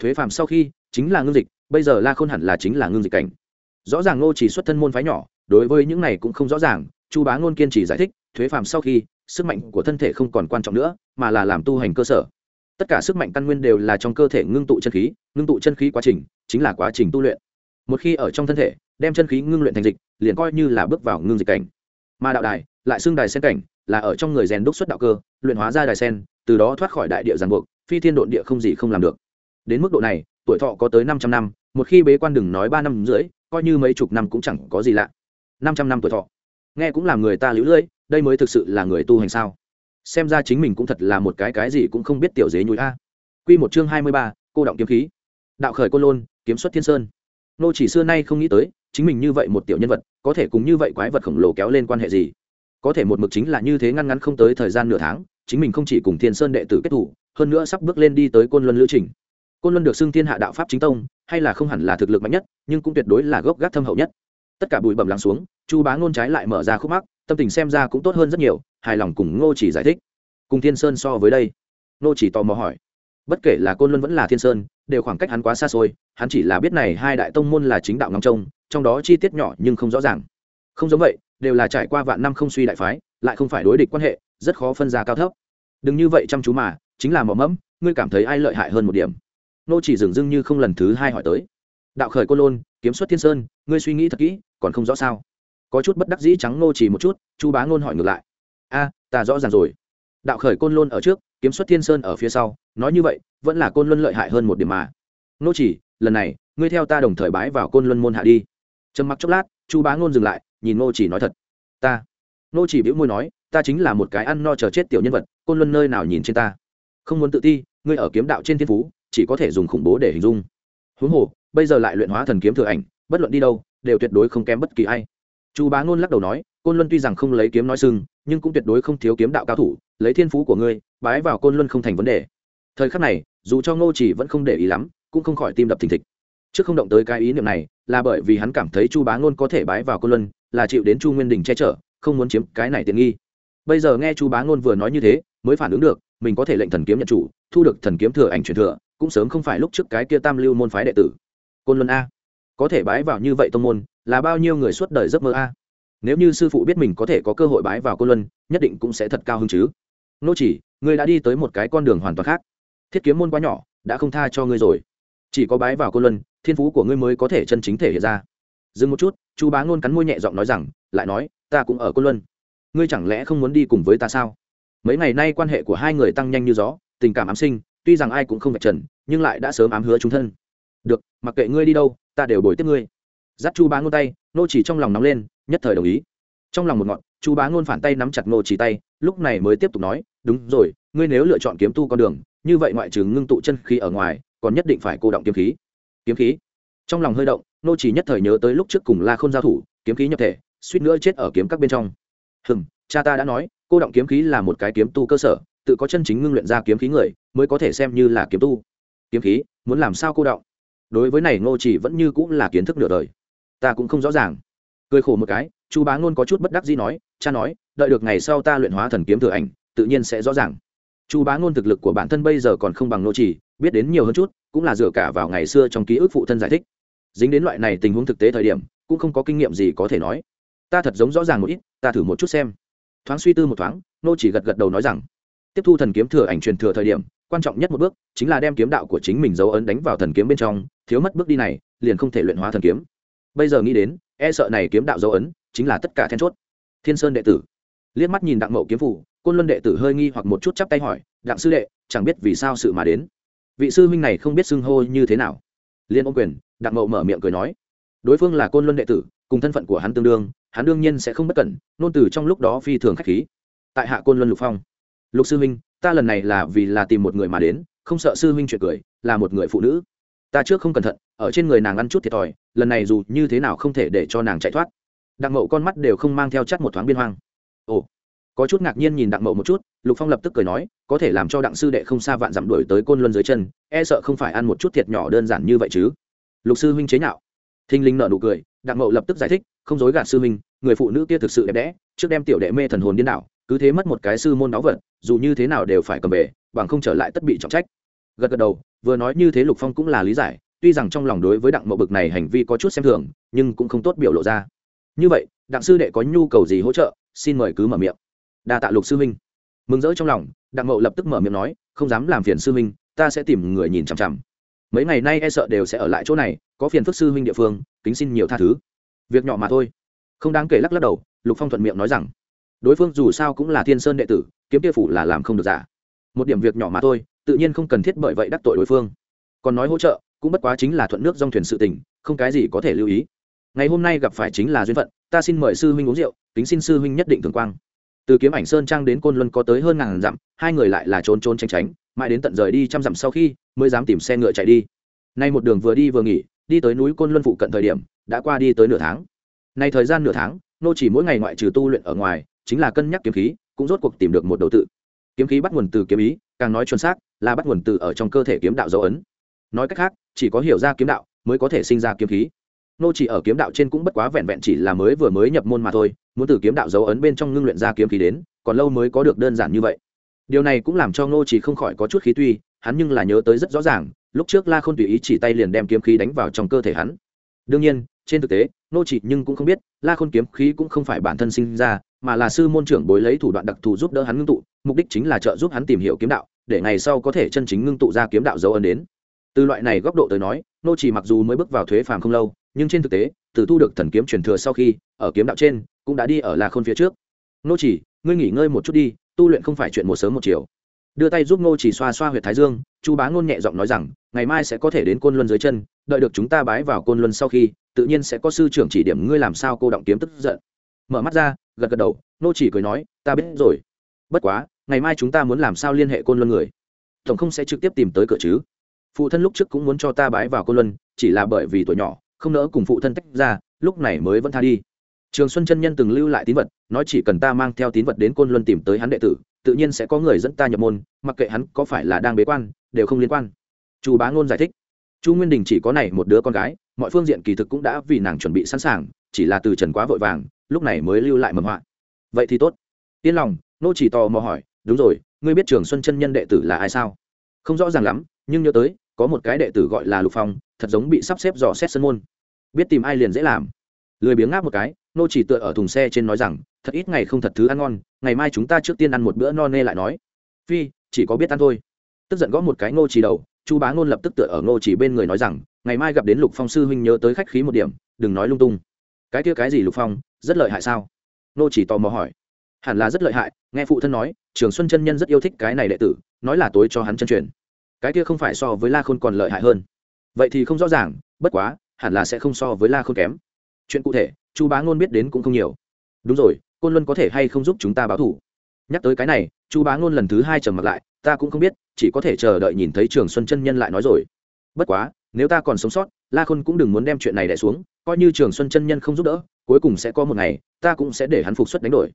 thuế phàm sau khi, chính là ngưng dịch, bây giờ la khôn hẳn là chính là ngưng dịch cảnh. Rõ ràng ngô chỉ xuất thân môn phái nhỏ, đối với những này cũng không rõ ràng, chu bá ngôn kiên trì giải thích, thuế phàm sau khi, sức mạnh của thân thể không còn quan trọng nữa, mà là làm tu hành cơ sở. Tất cả sức mạnh căn nguyên đều là trong cơ thể ngưng tụ chân khí, ngưng tụ chân khí quá trình, chính là quá trình tu luyện. Một khi ở trong thân thể, đem chân khí ngưng luyện thành dịch, liền coi như là bước vào ngưng dịch cảnh. Mà đạo đài, lại xưng đài sen cảnh, là ở trong người rèn đúc xuất đạo cơ, luyện hóa ra đài sen, từ đó thoát khỏi đại địa giàn buộc, phi thiên độn địa không gì không làm được đến mức độ này tuổi thọ có tới 500 năm một khi bế quan đừng nói ba năm rưỡi coi như mấy chục năm cũng chẳng có gì lạ. 500 năm tuổi thọ. Nghe cũng làm người ta lũ lưỡi đây mới thực sự là người tu hành sao? Xem ra chính mình cũng thật là một cái cái gì cũng không biết tiểu dế nhúi a. Quy một chương 23, cô động kiếm khí. Đạo khởi côn lôn kiếm xuất thiên sơn. Nô chỉ xưa nay không nghĩ tới chính mình như vậy một tiểu nhân vật có thể cùng như vậy quái vật khổng lồ kéo lên quan hệ gì? Có thể một mực chính là như thế ngăn ngắn không tới thời gian nửa tháng chính mình không chỉ cùng thiên sơn đệ tử kết thủ hơn nữa sắp bước lên đi tới côn luân lữ trình côn luân được xưng thiên hạ đạo pháp chính tông, hay là không hẳn là thực lực mạnh nhất, nhưng cũng tuyệt đối là gốc gác thâm hậu nhất. Tất cả bụi bẩm lắng xuống, chu bá ngôn trái lại mở ra khúc mắc, tâm tình xem ra cũng tốt hơn rất nhiều, hài lòng cùng ngô chỉ giải thích. Cùng thiên sơn so với đây, ngô chỉ tò mò hỏi. Bất kể là côn luân vẫn là thiên sơn, đều khoảng cách hắn quá xa xôi, hắn chỉ là biết này hai đại tông môn là chính đạo ngắm trông, trong đó chi tiết nhỏ nhưng không rõ ràng. Không giống vậy, đều là trải qua vạn năm không suy đại phái, lại không phải đối địch quan hệ, rất khó phân ra cao thấp. Đừng như vậy chăm chú mà, chính là mỏ mẫm, ngươi cảm thấy ai lợi hại hơn một điểm? Nô chỉ dừng dưng như không lần thứ hai hỏi tới. Đạo khởi côn lôn, kiếm xuất thiên sơn, ngươi suy nghĩ thật kỹ, còn không rõ sao? Có chút bất đắc dĩ trắng nô chỉ một chút, chu bá ngôn hỏi ngược lại. A, ta rõ ràng rồi. Đạo khởi côn lôn ở trước, kiếm xuất thiên sơn ở phía sau, nói như vậy, vẫn là côn luân lợi hại hơn một điểm mà. Nô chỉ, lần này, ngươi theo ta đồng thời bái vào côn luân môn hạ đi. Trầm mặc chốc lát, chu bá ngôn dừng lại, nhìn nô chỉ nói thật. Ta. Nô chỉ bĩu môi nói, ta chính là một cái ăn no chờ chết tiểu nhân vật, côn luân nơi nào nhìn trên ta? Không muốn tự ti, ngươi ở kiếm đạo trên thiên phú chỉ có thể dùng khủng bố để hình dung. Huống hồ, bây giờ lại luyện hóa thần kiếm thừa ảnh, bất luận đi đâu, đều tuyệt đối không kém bất kỳ ai. Chu bá ngôn lắc đầu nói, côn luân tuy rằng không lấy kiếm nói sưng nhưng cũng tuyệt đối không thiếu kiếm đạo cao thủ, lấy thiên phú của ngươi, bái vào côn luân không thành vấn đề. Thời khắc này, dù cho ngô chỉ vẫn không để ý lắm, cũng không khỏi tim đập thình thịch. Trước không động tới cái ý niệm này, là bởi vì hắn cảm thấy chu bá ngôn có thể bái vào côn luân, là chịu đến chu nguyên đình che chở, không muốn chiếm cái này tiện nghi. Bây giờ nghe chu bá ngôn vừa nói như thế, mới phản ứng được, mình có thể lệnh thần kiếm nhận chủ, thu được thần kiếm thừa ảnh truyền thừa cũng sớm không phải lúc trước cái kia tam lưu môn phái đệ tử. Côn luân a. Có thể bái vào như vậy tông môn, là bao nhiêu người suốt đời giấc mơ a? Nếu như sư phụ biết mình có thể có cơ hội bái vào côn luân, nhất định cũng sẽ thật cao hứng chứ. Nô chỉ, ngươi đã đi tới một cái con đường hoàn toàn khác. Thiết kiếm môn quá nhỏ, đã không tha cho ngươi rồi. Chỉ có bái vào côn luân, thiên phú của ngươi mới có thể chân chính thể hiện ra. Dừng một chút, chu bá ngôn cắn môi nhẹ giọng nói rằng, lại nói, ta cũng ở côn luân. Ngươi chẳng lẽ không muốn đi cùng với ta sao? Mấy ngày nay quan hệ của hai người tăng nhanh như gió, tình cảm ám sinh tuy rằng ai cũng không vạch trần, nhưng lại đã sớm ám hứa chúng thân. Được, mặc kệ ngươi đi đâu, ta đều bồi tiếp ngươi. Dắt chu bá ngôn tay, nô chỉ trong lòng nóng lên, nhất thời đồng ý. Trong lòng một ngọn, chu bá ngôn phản tay nắm chặt nô chỉ tay, lúc này mới tiếp tục nói, đúng rồi, ngươi nếu lựa chọn kiếm tu con đường, như vậy ngoại trừ ngưng tụ chân khí ở ngoài, còn nhất định phải cô động kiếm khí. Kiếm khí? Trong lòng hơi động, nô chỉ nhất thời nhớ tới lúc trước cùng la khôn giao thủ, kiếm khí nhập thể, suýt nữa chết ở kiếm các bên trong. Hừm, cha ta đã nói, cô động kiếm khí là một cái kiếm tu cơ sở tự có chân chính ngưng luyện ra kiếm khí người, mới có thể xem như là kiếm tu. Kiếm khí, muốn làm sao cô động? Đối với này ngô chỉ vẫn như cũng là kiến thức nửa đời. Ta cũng không rõ ràng. Cười khổ một cái, chu bá ngôn có chút bất đắc dĩ nói, cha nói, đợi được ngày sau ta luyện hóa thần kiếm thừa ảnh, tự nhiên sẽ rõ ràng. Chu bá ngôn thực lực của bản thân bây giờ còn không bằng ngô chỉ, biết đến nhiều hơn chút, cũng là dựa cả vào ngày xưa trong ký ức phụ thân giải thích. Dính đến loại này tình huống thực tế thời điểm, cũng không có kinh nghiệm gì có thể nói. Ta thật giống rõ ràng một ít, ta thử một chút xem. Thoáng suy tư một thoáng nô chỉ gật gật đầu nói rằng tiếp thu thần kiếm thừa ảnh truyền thừa thời điểm, quan trọng nhất một bước chính là đem kiếm đạo của chính mình dấu ấn đánh vào thần kiếm bên trong, thiếu mất bước đi này, liền không thể luyện hóa thần kiếm. Bây giờ nghĩ đến e sợ này kiếm đạo dấu ấn chính là tất cả then chốt. Thiên sơn đệ tử. Liếc mắt nhìn đặng mậu kiếm phủ côn luân đệ tử hơi nghi hoặc một chút chắp tay hỏi, đặng sư đệ, chẳng biết vì sao sự mà đến? Vị sư huynh này không biết xưng hô như thế nào. Liên ô quyền, đặng mậu mở miệng cười nói, đối phương là côn luân đệ tử, cùng thân phận của hắn tương đương, hắn đương nhiên sẽ không bất cẩn, nôn từ trong lúc đó phi thường khách khí. Tại hạ côn luân lục phong lục sư huynh, ta lần này là vì là tìm một người mà đến, không sợ sư huynh chuyện cười, là một người phụ nữ. Ta trước không cẩn thận, ở trên người nàng ăn chút thiệt thòi, lần này dù như thế nào không thể để cho nàng chạy thoát. Đặng mậu con mắt đều không mang theo chắt một thoáng biên hoang. Ồ, có chút ngạc nhiên nhìn đặng mậu một chút, lục phong lập tức cười nói, có thể làm cho đặng sư đệ không xa vạn dặm đuổi tới côn luân dưới chân e sợ không phải ăn một chút thiệt nhỏ đơn giản như vậy chứ. Lục sư huynh chế nhạo. Thinh linh nợ nụ cười, đặng mậu lập tức giải thích, không dối gạt sư huynh, người phụ nữ kia thực sự đẹp đẽ, trước đem tiểu đệ mê thần hồn điên đảo cứ thế mất một cái sư môn đáo vật, dù như thế nào đều phải cầm về, bằng không trở lại tất bị trọng trách. Gật gật đầu, vừa nói như thế lục phong cũng là lý giải, tuy rằng trong lòng đối với đặng mậu bực này hành vi có chút xem thường, nhưng cũng không tốt biểu lộ ra. Như vậy, đặng sư đệ có nhu cầu gì hỗ trợ, xin mời cứ mở miệng. Đa tạ lục sư huynh mừng rỡ trong lòng, đặng mậu lập tức mở miệng nói, không dám làm phiền sư huynh ta sẽ tìm người nhìn chằm chằm. Mấy ngày nay e sợ đều sẽ ở lại chỗ này, có phiền phức sư huynh địa phương, kính xin nhiều tha thứ. Việc nhỏ mà thôi. Không đáng kể lắc lắc đầu, lục phong thuận miệng nói rằng đối phương dù sao cũng là thiên sơn đệ tử, kiếm kia phủ là làm không được giả. Một điểm việc nhỏ mà thôi, tự nhiên không cần thiết bởi vậy đắc tội đối phương. Còn nói hỗ trợ, cũng bất quá chính là thuận nước dòng thuyền sự tình, không cái gì có thể lưu ý. Ngày hôm nay gặp phải chính là duyên phận, ta xin mời sư huynh uống rượu tính xin sư huynh nhất định thường quang. Từ kiếm ảnh sơn trang đến côn luân có tới hơn ngàn dặm, hai người lại là trốn trốn tránh tránh, mãi đến tận rời đi trăm dặm sau khi, mới dám tìm xe ngựa chạy đi. Nay một đường vừa đi vừa nghỉ, đi tới núi côn luân phụ cận thời điểm, đã qua đi tới nửa tháng. Nay thời gian nửa tháng, nô chỉ mỗi ngày ngoại trừ tu luyện ở ngoài chính là cân nhắc kiếm khí, cũng rốt cuộc tìm được một đầu tự. Kiếm khí bắt nguồn từ kiếm ý, càng nói chuẩn xác, là bắt nguồn từ ở trong cơ thể kiếm đạo dấu ấn. Nói cách khác, chỉ có hiểu ra kiếm đạo mới có thể sinh ra kiếm khí. Nô chỉ ở kiếm đạo trên cũng bất quá vẹn vẹn chỉ là mới vừa mới nhập môn mà thôi, muốn từ kiếm đạo dấu ấn bên trong ngưng luyện ra kiếm khí đến, còn lâu mới có được đơn giản như vậy. Điều này cũng làm cho nô chỉ không khỏi có chút khí tuy, hắn nhưng là nhớ tới rất rõ ràng, lúc trước la khôn tùy ý chỉ tay liền đem kiếm khí đánh vào trong cơ thể hắn. Đương nhiên, trên thực tế, nô chỉ nhưng cũng không biết, la khôn kiếm khí cũng không phải bản thân sinh ra mà là sư môn trưởng bối lấy thủ đoạn đặc thù giúp đỡ hắn ngưng tụ, mục đích chính là trợ giúp hắn tìm hiểu kiếm đạo, để ngày sau có thể chân chính ngưng tụ ra kiếm đạo dấu ấn đến. Từ loại này góc độ tới nói, nô chỉ mặc dù mới bước vào thuế phàm không lâu, nhưng trên thực tế, từ thu được thần kiếm truyền thừa sau khi, ở kiếm đạo trên, cũng đã đi ở la khôn phía trước. Nô chỉ, ngươi nghỉ ngơi một chút đi, tu luyện không phải chuyện một sớm một chiều. Đưa tay giúp nô chỉ xoa xoa huyệt thái dương, chu bá ngôn nhẹ giọng nói rằng, ngày mai sẽ có thể đến côn luân dưới chân, đợi được chúng ta bái vào côn luân sau khi, tự nhiên sẽ có sư trưởng chỉ điểm ngươi làm sao cô động kiếm tức giận mở mắt ra, gật gật đầu, nô chỉ cười nói, ta biết rồi. Bất quá, ngày mai chúng ta muốn làm sao liên hệ côn luân người? Tổng không sẽ trực tiếp tìm tới cửa chứ? Phụ thân lúc trước cũng muốn cho ta bái vào côn luân, chỉ là bởi vì tuổi nhỏ, không nỡ cùng phụ thân tách ra, lúc này mới vẫn tha đi. Trường xuân chân nhân từng lưu lại tín vật, nói chỉ cần ta mang theo tín vật đến côn luân tìm tới hắn đệ tử, tự nhiên sẽ có người dẫn ta nhập môn, mặc kệ hắn có phải là đang bế quan, đều không liên quan. Chu bá ngôn giải thích. Chu nguyên đình chỉ có này một đứa con gái, mọi phương diện kỳ thực cũng đã vì nàng chuẩn bị sẵn sàng, chỉ là từ trần quá vội vàng lúc này mới lưu lại mầm họa. Vậy thì tốt. Yên lòng, nô chỉ tò mò hỏi, đúng rồi, ngươi biết trường xuân chân nhân đệ tử là ai sao? Không rõ ràng lắm, nhưng nhớ tới, có một cái đệ tử gọi là lục phong, thật giống bị sắp xếp dò xét sân môn. Biết tìm ai liền dễ làm. Lười biếng ngáp một cái, nô chỉ tựa ở thùng xe trên nói rằng, thật ít ngày không thật thứ ăn ngon, ngày mai chúng ta trước tiên ăn một bữa no nê lại nói. Phi, chỉ có biết ăn thôi. Tức giận gõ một cái nô chỉ đầu, chu bá ngôn lập tức tựa ở nô chỉ bên người nói rằng, ngày mai gặp đến lục phong sư huynh nhớ tới khách khí một điểm, đừng nói lung tung. Cái kia cái gì lục phong rất lợi hại sao? Nô chỉ tò mò hỏi. Hẳn là rất lợi hại, nghe phụ thân nói, trường xuân chân nhân rất yêu thích cái này đệ tử, nói là tối cho hắn chân truyền. Cái kia không phải so với la khôn còn lợi hại hơn. Vậy thì không rõ ràng, bất quá, hẳn là sẽ không so với la khôn kém. Chuyện cụ thể, chu bá ngôn biết đến cũng không nhiều. Đúng rồi, côn luân có thể hay không giúp chúng ta báo thủ? Nhắc tới cái này, chu bá ngôn lần thứ hai trầm mặt lại, ta cũng không biết, chỉ có thể chờ đợi nhìn thấy trường xuân chân nhân lại nói rồi. Bất quá, nếu ta còn sống sót, la khôn cũng đừng muốn đem chuyện này đẻ xuống, coi như trường xuân chân nhân không giúp đỡ cuối cùng sẽ có một ngày ta cũng sẽ để hắn phục xuất đánh đổi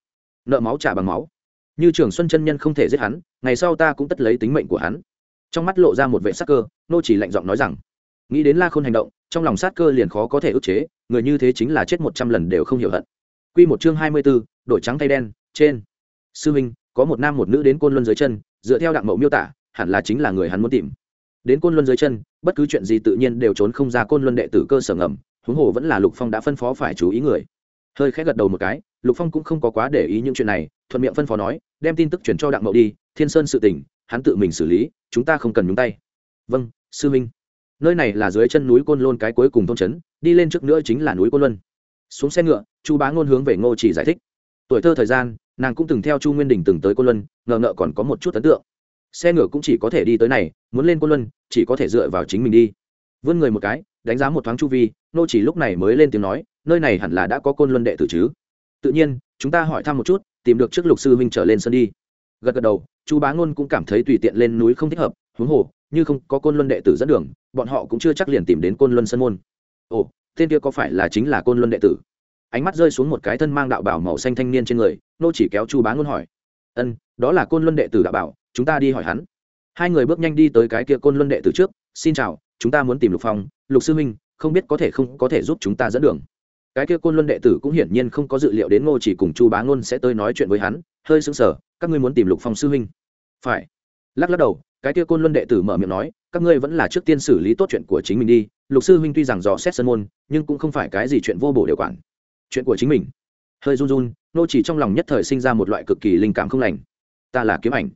nợ máu trả bằng máu như trường xuân chân nhân không thể giết hắn ngày sau ta cũng tất lấy tính mệnh của hắn trong mắt lộ ra một vệ sắc cơ nô chỉ lạnh giọng nói rằng nghĩ đến la khôn hành động trong lòng sát cơ liền khó có thể ức chế người như thế chính là chết một trăm lần đều không hiểu hận Quy một chương hai mươi 24, đổi trắng thay đen, trên. Sư Minh, có một nam một nữ đến côn luân dưới chân, dựa theo đặng mẫu miêu tả, hẳn là chính là người hắn muốn tìm. Đến côn luân dưới chân, bất cứ chuyện gì tự nhiên đều trốn không ra côn luân đệ tử cơ sở ngầm, huống hồ vẫn là Lục Phong đã phân phó phải chú ý người. Hơi khẽ gật đầu một cái, Lục Phong cũng không có quá để ý những chuyện này, thuận miệng phân phó nói, đem tin tức chuyển cho đặng mậu đi, Thiên Sơn sự tình, hắn tự mình xử lý, chúng ta không cần nhúng tay. Vâng, sư minh. Nơi này là dưới chân núi Côn Lôn cái cuối cùng thôn trấn, đi lên trước nữa chính là núi Côn Luân xuống xe ngựa chu bá ngôn hướng về ngô chỉ giải thích tuổi thơ thời gian nàng cũng từng theo chu nguyên đình từng tới côn luân ngờ ngợ còn có một chút ấn tượng xe ngựa cũng chỉ có thể đi tới này muốn lên côn luân chỉ có thể dựa vào chính mình đi vươn người một cái, đánh giá một thoáng chu vi, nô chỉ lúc này mới lên tiếng nói, nơi này hẳn là đã có côn luân đệ tử chứ. Tự nhiên, chúng ta hỏi thăm một chút, tìm được trước lục sư huynh trở lên sân đi. Gật gật đầu, chu bá ngôn cũng cảm thấy tùy tiện lên núi không thích hợp, huống hồ, như không có côn luân đệ tử dẫn đường, bọn họ cũng chưa chắc liền tìm đến côn luân sân môn. Ồ, tên kia có phải là chính là côn luân đệ tử? Ánh mắt rơi xuống một cái thân mang đạo bảo màu xanh thanh niên trên người, nô chỉ kéo chu bá ngôn hỏi. Ân, đó là côn luân đệ tử đạo bảo, chúng ta đi hỏi hắn. Hai người bước nhanh đi tới cái kia côn luân đệ tử trước, xin chào chúng ta muốn tìm lục phong, lục sư minh không biết có thể không có thể giúp chúng ta dẫn đường. Cái kia côn luân đệ tử cũng hiển nhiên không có dự liệu đến ngô chỉ cùng chu bá ngôn sẽ tới nói chuyện với hắn, hơi sững sờ, các ngươi muốn tìm lục phong sư huynh. Phải. Lắc lắc đầu, cái kia côn luân đệ tử mở miệng nói, các ngươi vẫn là trước tiên xử lý tốt chuyện của chính mình đi, lục sư huynh tuy rằng dò xét sân môn, nhưng cũng không phải cái gì chuyện vô bổ điều quản. Chuyện của chính mình. Hơi run run nô chỉ trong lòng nhất thời sinh ra một loại cực kỳ linh cảm không lành. Ta là kiếm ảnh.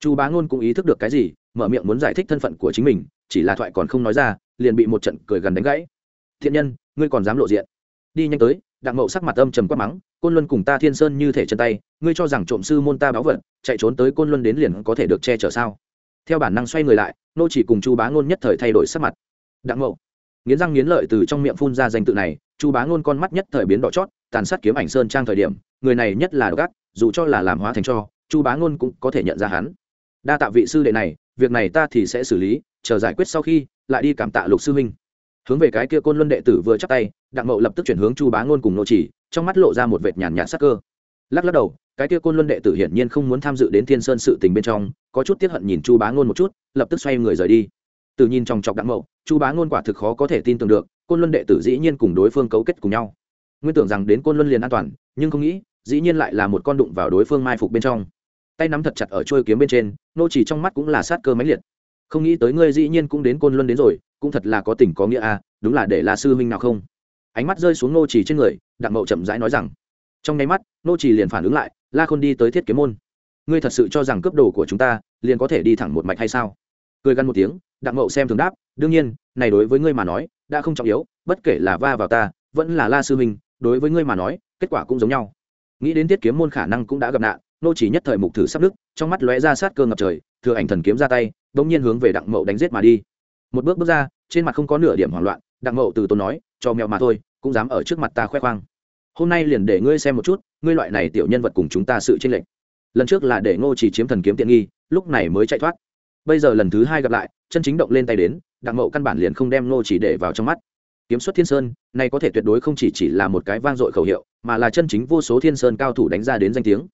Chu bá ngôn cũng ý thức được cái gì, mở miệng muốn giải thích thân phận của chính mình chỉ là thoại còn không nói ra liền bị một trận cười gần đánh gãy. Thiện nhân ngươi còn dám lộ diện? Đi nhanh tới. Đặng mậu sắc mặt âm trầm quát mắng côn luân cùng ta thiên sơn như thể chân tay ngươi cho rằng trộm sư môn ta báo vật chạy trốn tới côn luân đến liền có thể được che chở sao? Theo bản năng xoay người lại nô chỉ cùng chu bá ngôn nhất thời thay đổi sắc mặt. Đặng mậu. Nghiến răng nghiến lợi từ trong miệng phun ra danh tự này chu bá ngôn con mắt nhất thời biến đỏ chót tàn sát kiếm ảnh sơn trang thời điểm người này nhất là gắt, dù cho là làm hóa thành cho chu bá ngôn cũng có thể nhận ra hắn. Đa tạ vị sư đệ này việc này ta thì sẽ xử lý chờ giải quyết sau khi, lại đi cảm tạ lục sư huynh. Hướng về cái kia côn luân đệ tử vừa chắc tay, đặng mậu lập tức chuyển hướng chu bá ngôn cùng nô chỉ, trong mắt lộ ra một vệt nhàn nhạt sắc cơ. Lắc lắc đầu, cái kia côn luân đệ tử hiển nhiên không muốn tham dự đến thiên sơn sự tình bên trong, có chút tiếp hận nhìn chu bá ngôn một chút, lập tức xoay người rời đi. Từ nhìn trong chọc đặng mậu, chu bá ngôn quả thực khó có thể tin tưởng được, côn luân đệ tử dĩ nhiên cùng đối phương cấu kết cùng nhau. Nguyên tưởng rằng đến côn luân liền an toàn, nhưng không nghĩ, dĩ nhiên lại là một con đụng vào đối phương mai phục bên trong. Tay nắm thật chặt ở trôi kiếm bên trên, nô chỉ trong mắt cũng là sát cơ mãnh liệt không nghĩ tới ngươi dĩ nhiên cũng đến côn luân đến rồi cũng thật là có tình có nghĩa à đúng là để là sư huynh nào không? Ánh mắt rơi xuống nô trì trên người đặng mậu chậm rãi nói rằng trong nháy mắt nô trì liền phản ứng lại la khôn đi tới thiết kiếm môn. Ngươi thật sự cho rằng cướp đồ của chúng ta liền có thể đi thẳng một mạch hay sao? Cười gắn một tiếng đặng mậu xem thường đáp đương nhiên này đối với ngươi mà nói đã không trọng yếu bất kể là va vào ta vẫn là la sư huynh, đối với ngươi mà nói kết quả cũng giống nhau. Nghĩ đến thiết kiếm môn khả năng cũng đã gặp nạn nô chỉ nhất thời mục thử sắp đức trong mắt lóe ra sát cơ ngập trời thừa ảnh thần kiếm ra tay đông nhiên hướng về đặng mậu đánh giết mà đi. Một bước bước ra, trên mặt không có nửa điểm hoảng loạn, đặng mậu từ tốn nói, cho mèo mà thôi, cũng dám ở trước mặt ta khoe khoang. Hôm nay liền để ngươi xem một chút, ngươi loại này tiểu nhân vật cùng chúng ta sự tranh lệch. Lần trước là để ngô chỉ chiếm thần kiếm tiện nghi, lúc này mới chạy thoát. Bây giờ lần thứ hai gặp lại, chân chính động lên tay đến, đặng mậu căn bản liền không đem ngô chỉ để vào trong mắt. Kiếm xuất thiên sơn, này có thể tuyệt đối không chỉ chỉ là một cái vang dội khẩu hiệu, mà là chân chính vô số thiên sơn cao thủ đánh ra đến danh tiếng.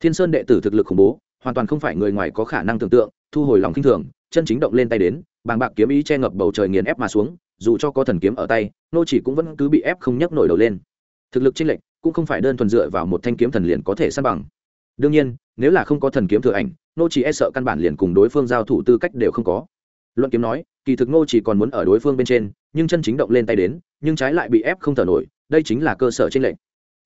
Thiên sơn đệ tử thực lực khủng bố, hoàn toàn không phải người ngoài có khả năng tưởng tượng thu hồi lòng khinh thường, chân chính động lên tay đến, bàng bạc kiếm ý che ngập bầu trời nghiền ép mà xuống, dù cho có thần kiếm ở tay, nô chỉ cũng vẫn cứ bị ép không nhấc nổi đầu lên. Thực lực chênh lệch, cũng không phải đơn thuần dựa vào một thanh kiếm thần liền có thể san bằng. Đương nhiên, nếu là không có thần kiếm thừa ảnh, nô chỉ e sợ căn bản liền cùng đối phương giao thủ tư cách đều không có. Luận kiếm nói, kỳ thực nô chỉ còn muốn ở đối phương bên trên, nhưng chân chính động lên tay đến, nhưng trái lại bị ép không thở nổi, đây chính là cơ sở trên lệnh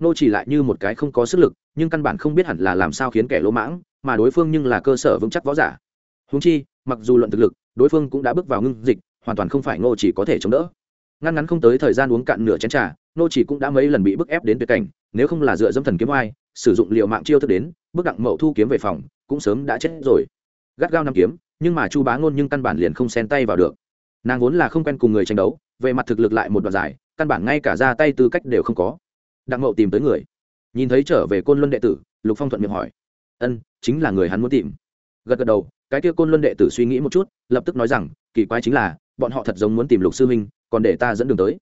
nô chỉ lại như một cái không có sức lực, nhưng căn bản không biết hẳn là làm sao khiến kẻ lỗ mãng, mà đối phương nhưng là cơ sở vững chắc võ giả húng chi, mặc dù luận thực lực, đối phương cũng đã bước vào ngưng dịch, hoàn toàn không phải nô chỉ có thể chống đỡ. Ngăn ngắn không tới thời gian uống cạn nửa chén trà nô chỉ cũng đã mấy lần bị bức ép đến tuyệt cảnh, nếu không là dựa dâm thần kiếm oai, sử dụng liệu mạng chiêu thức đến, bước đặng mậu thu kiếm về phòng, cũng sớm đã chết rồi. Gắt gao năm kiếm, nhưng mà chu bá ngôn nhưng căn bản liền không xen tay vào được. Nàng vốn là không quen cùng người tranh đấu, về mặt thực lực lại một đoạn giải, căn bản ngay cả ra tay tư cách đều không có. Đặng mậu tìm tới người. Nhìn thấy trở về côn luân đệ tử, lục phong thuận miệng hỏi. Ân, chính là người hắn muốn tìm. Gật gật đầu cái kia côn luân đệ tử suy nghĩ một chút, lập tức nói rằng, kỳ quái chính là, bọn họ thật giống muốn tìm lục sư huynh, còn để ta dẫn đường tới.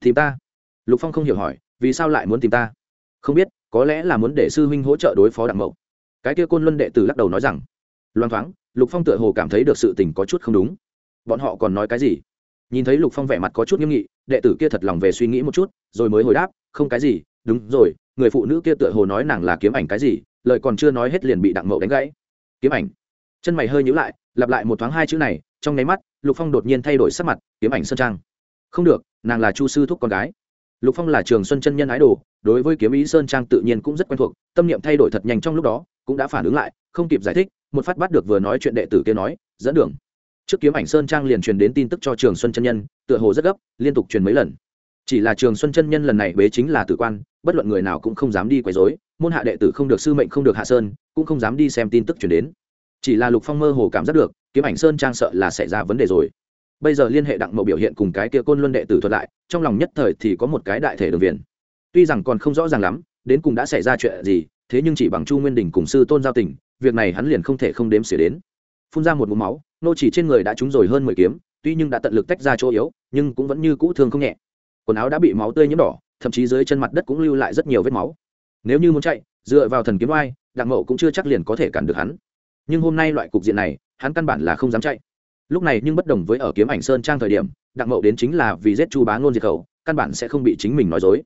Tìm ta? Lục phong không hiểu hỏi, vì sao lại muốn tìm ta? Không biết, có lẽ là muốn để sư huynh hỗ trợ đối phó đặng mậu. Cái kia côn luân đệ tử lắc đầu nói rằng loan thoáng, lục phong tựa hồ cảm thấy được sự tình có chút không đúng. Bọn họ còn nói cái gì? Nhìn thấy lục phong vẻ mặt có chút nghiêm nghị, đệ tử kia thật lòng về suy nghĩ một chút, rồi mới hồi đáp, không cái gì, đúng rồi, người phụ nữ kia tựa hồ nói nàng là kiếm ảnh cái gì, lời còn chưa nói hết liền bị đặng mậu đánh gãy. Kiếm ảnh chân mày hơi nhíu lại, lặp lại một thoáng hai chữ này, trong nháy mắt, lục phong đột nhiên thay đổi sắc mặt, kiếm ảnh sơn trang. Không được, nàng là chu sư thúc con gái. Lục phong là trường xuân chân nhân ái đồ, đối với kiếm ý sơn trang tự nhiên cũng rất quen thuộc, tâm niệm thay đổi thật nhanh trong lúc đó, cũng đã phản ứng lại, không kịp giải thích, một phát bắt được vừa nói chuyện đệ tử kia nói, dẫn đường. Trước kiếm ảnh sơn trang liền truyền đến tin tức cho trường xuân chân nhân, tựa hồ rất gấp, liên tục truyền mấy lần. Chỉ là trường xuân chân nhân lần này bế chính là tử quan, bất luận người nào cũng không dám đi quấy rối, môn hạ đệ tử không được sư mệnh không được hạ sơn, cũng không dám đi xem tin tức truyền đến chỉ là lục phong mơ hồ cảm giác được, kiếm ảnh sơn trang sợ là xảy ra vấn đề rồi. Bây giờ liên hệ đặng mậu biểu hiện cùng cái kia côn luân đệ tử thuật lại, trong lòng nhất thời thì có một cái đại thể đường viền. Tuy rằng còn không rõ ràng lắm, đến cùng đã xảy ra chuyện gì, thế nhưng chỉ bằng chu nguyên đình cùng sư tôn giao tình, việc này hắn liền không thể không đếm xỉa đến. Phun ra một mũ máu, nô chỉ trên người đã trúng rồi hơn mười kiếm, tuy nhưng đã tận lực tách ra chỗ yếu, nhưng cũng vẫn như cũ thương không nhẹ. Quần áo đã bị máu tươi nhiễm đỏ, thậm chí dưới chân mặt đất cũng lưu lại rất nhiều vết máu. Nếu như muốn chạy, dựa vào thần kiếm oai, đặng mậu cũng chưa chắc liền có thể cản được hắn nhưng hôm nay loại cục diện này, hắn căn bản là không dám chạy. Lúc này nhưng bất đồng với ở kiếm ảnh sơn trang thời điểm, đặng mậu đến chính là vì giết chu bá ngôn diệt khẩu, căn bản sẽ không bị chính mình nói dối.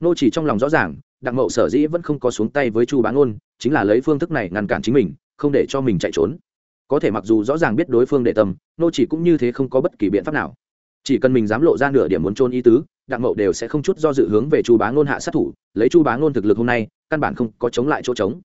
Nô chỉ trong lòng rõ ràng, đặng mậu sở dĩ vẫn không có xuống tay với chu bá ngôn, chính là lấy phương thức này ngăn cản chính mình, không để cho mình chạy trốn. Có thể mặc dù rõ ràng biết đối phương để tâm, nô chỉ cũng như thế không có bất kỳ biện pháp nào. Chỉ cần mình dám lộ ra nửa điểm muốn trôn ý tứ, đặng mậu đều sẽ không chút do dự hướng về chu bá ngôn hạ sát thủ, lấy chu bá ngôn thực lực hôm nay, căn bản không có chống lại chỗ trống.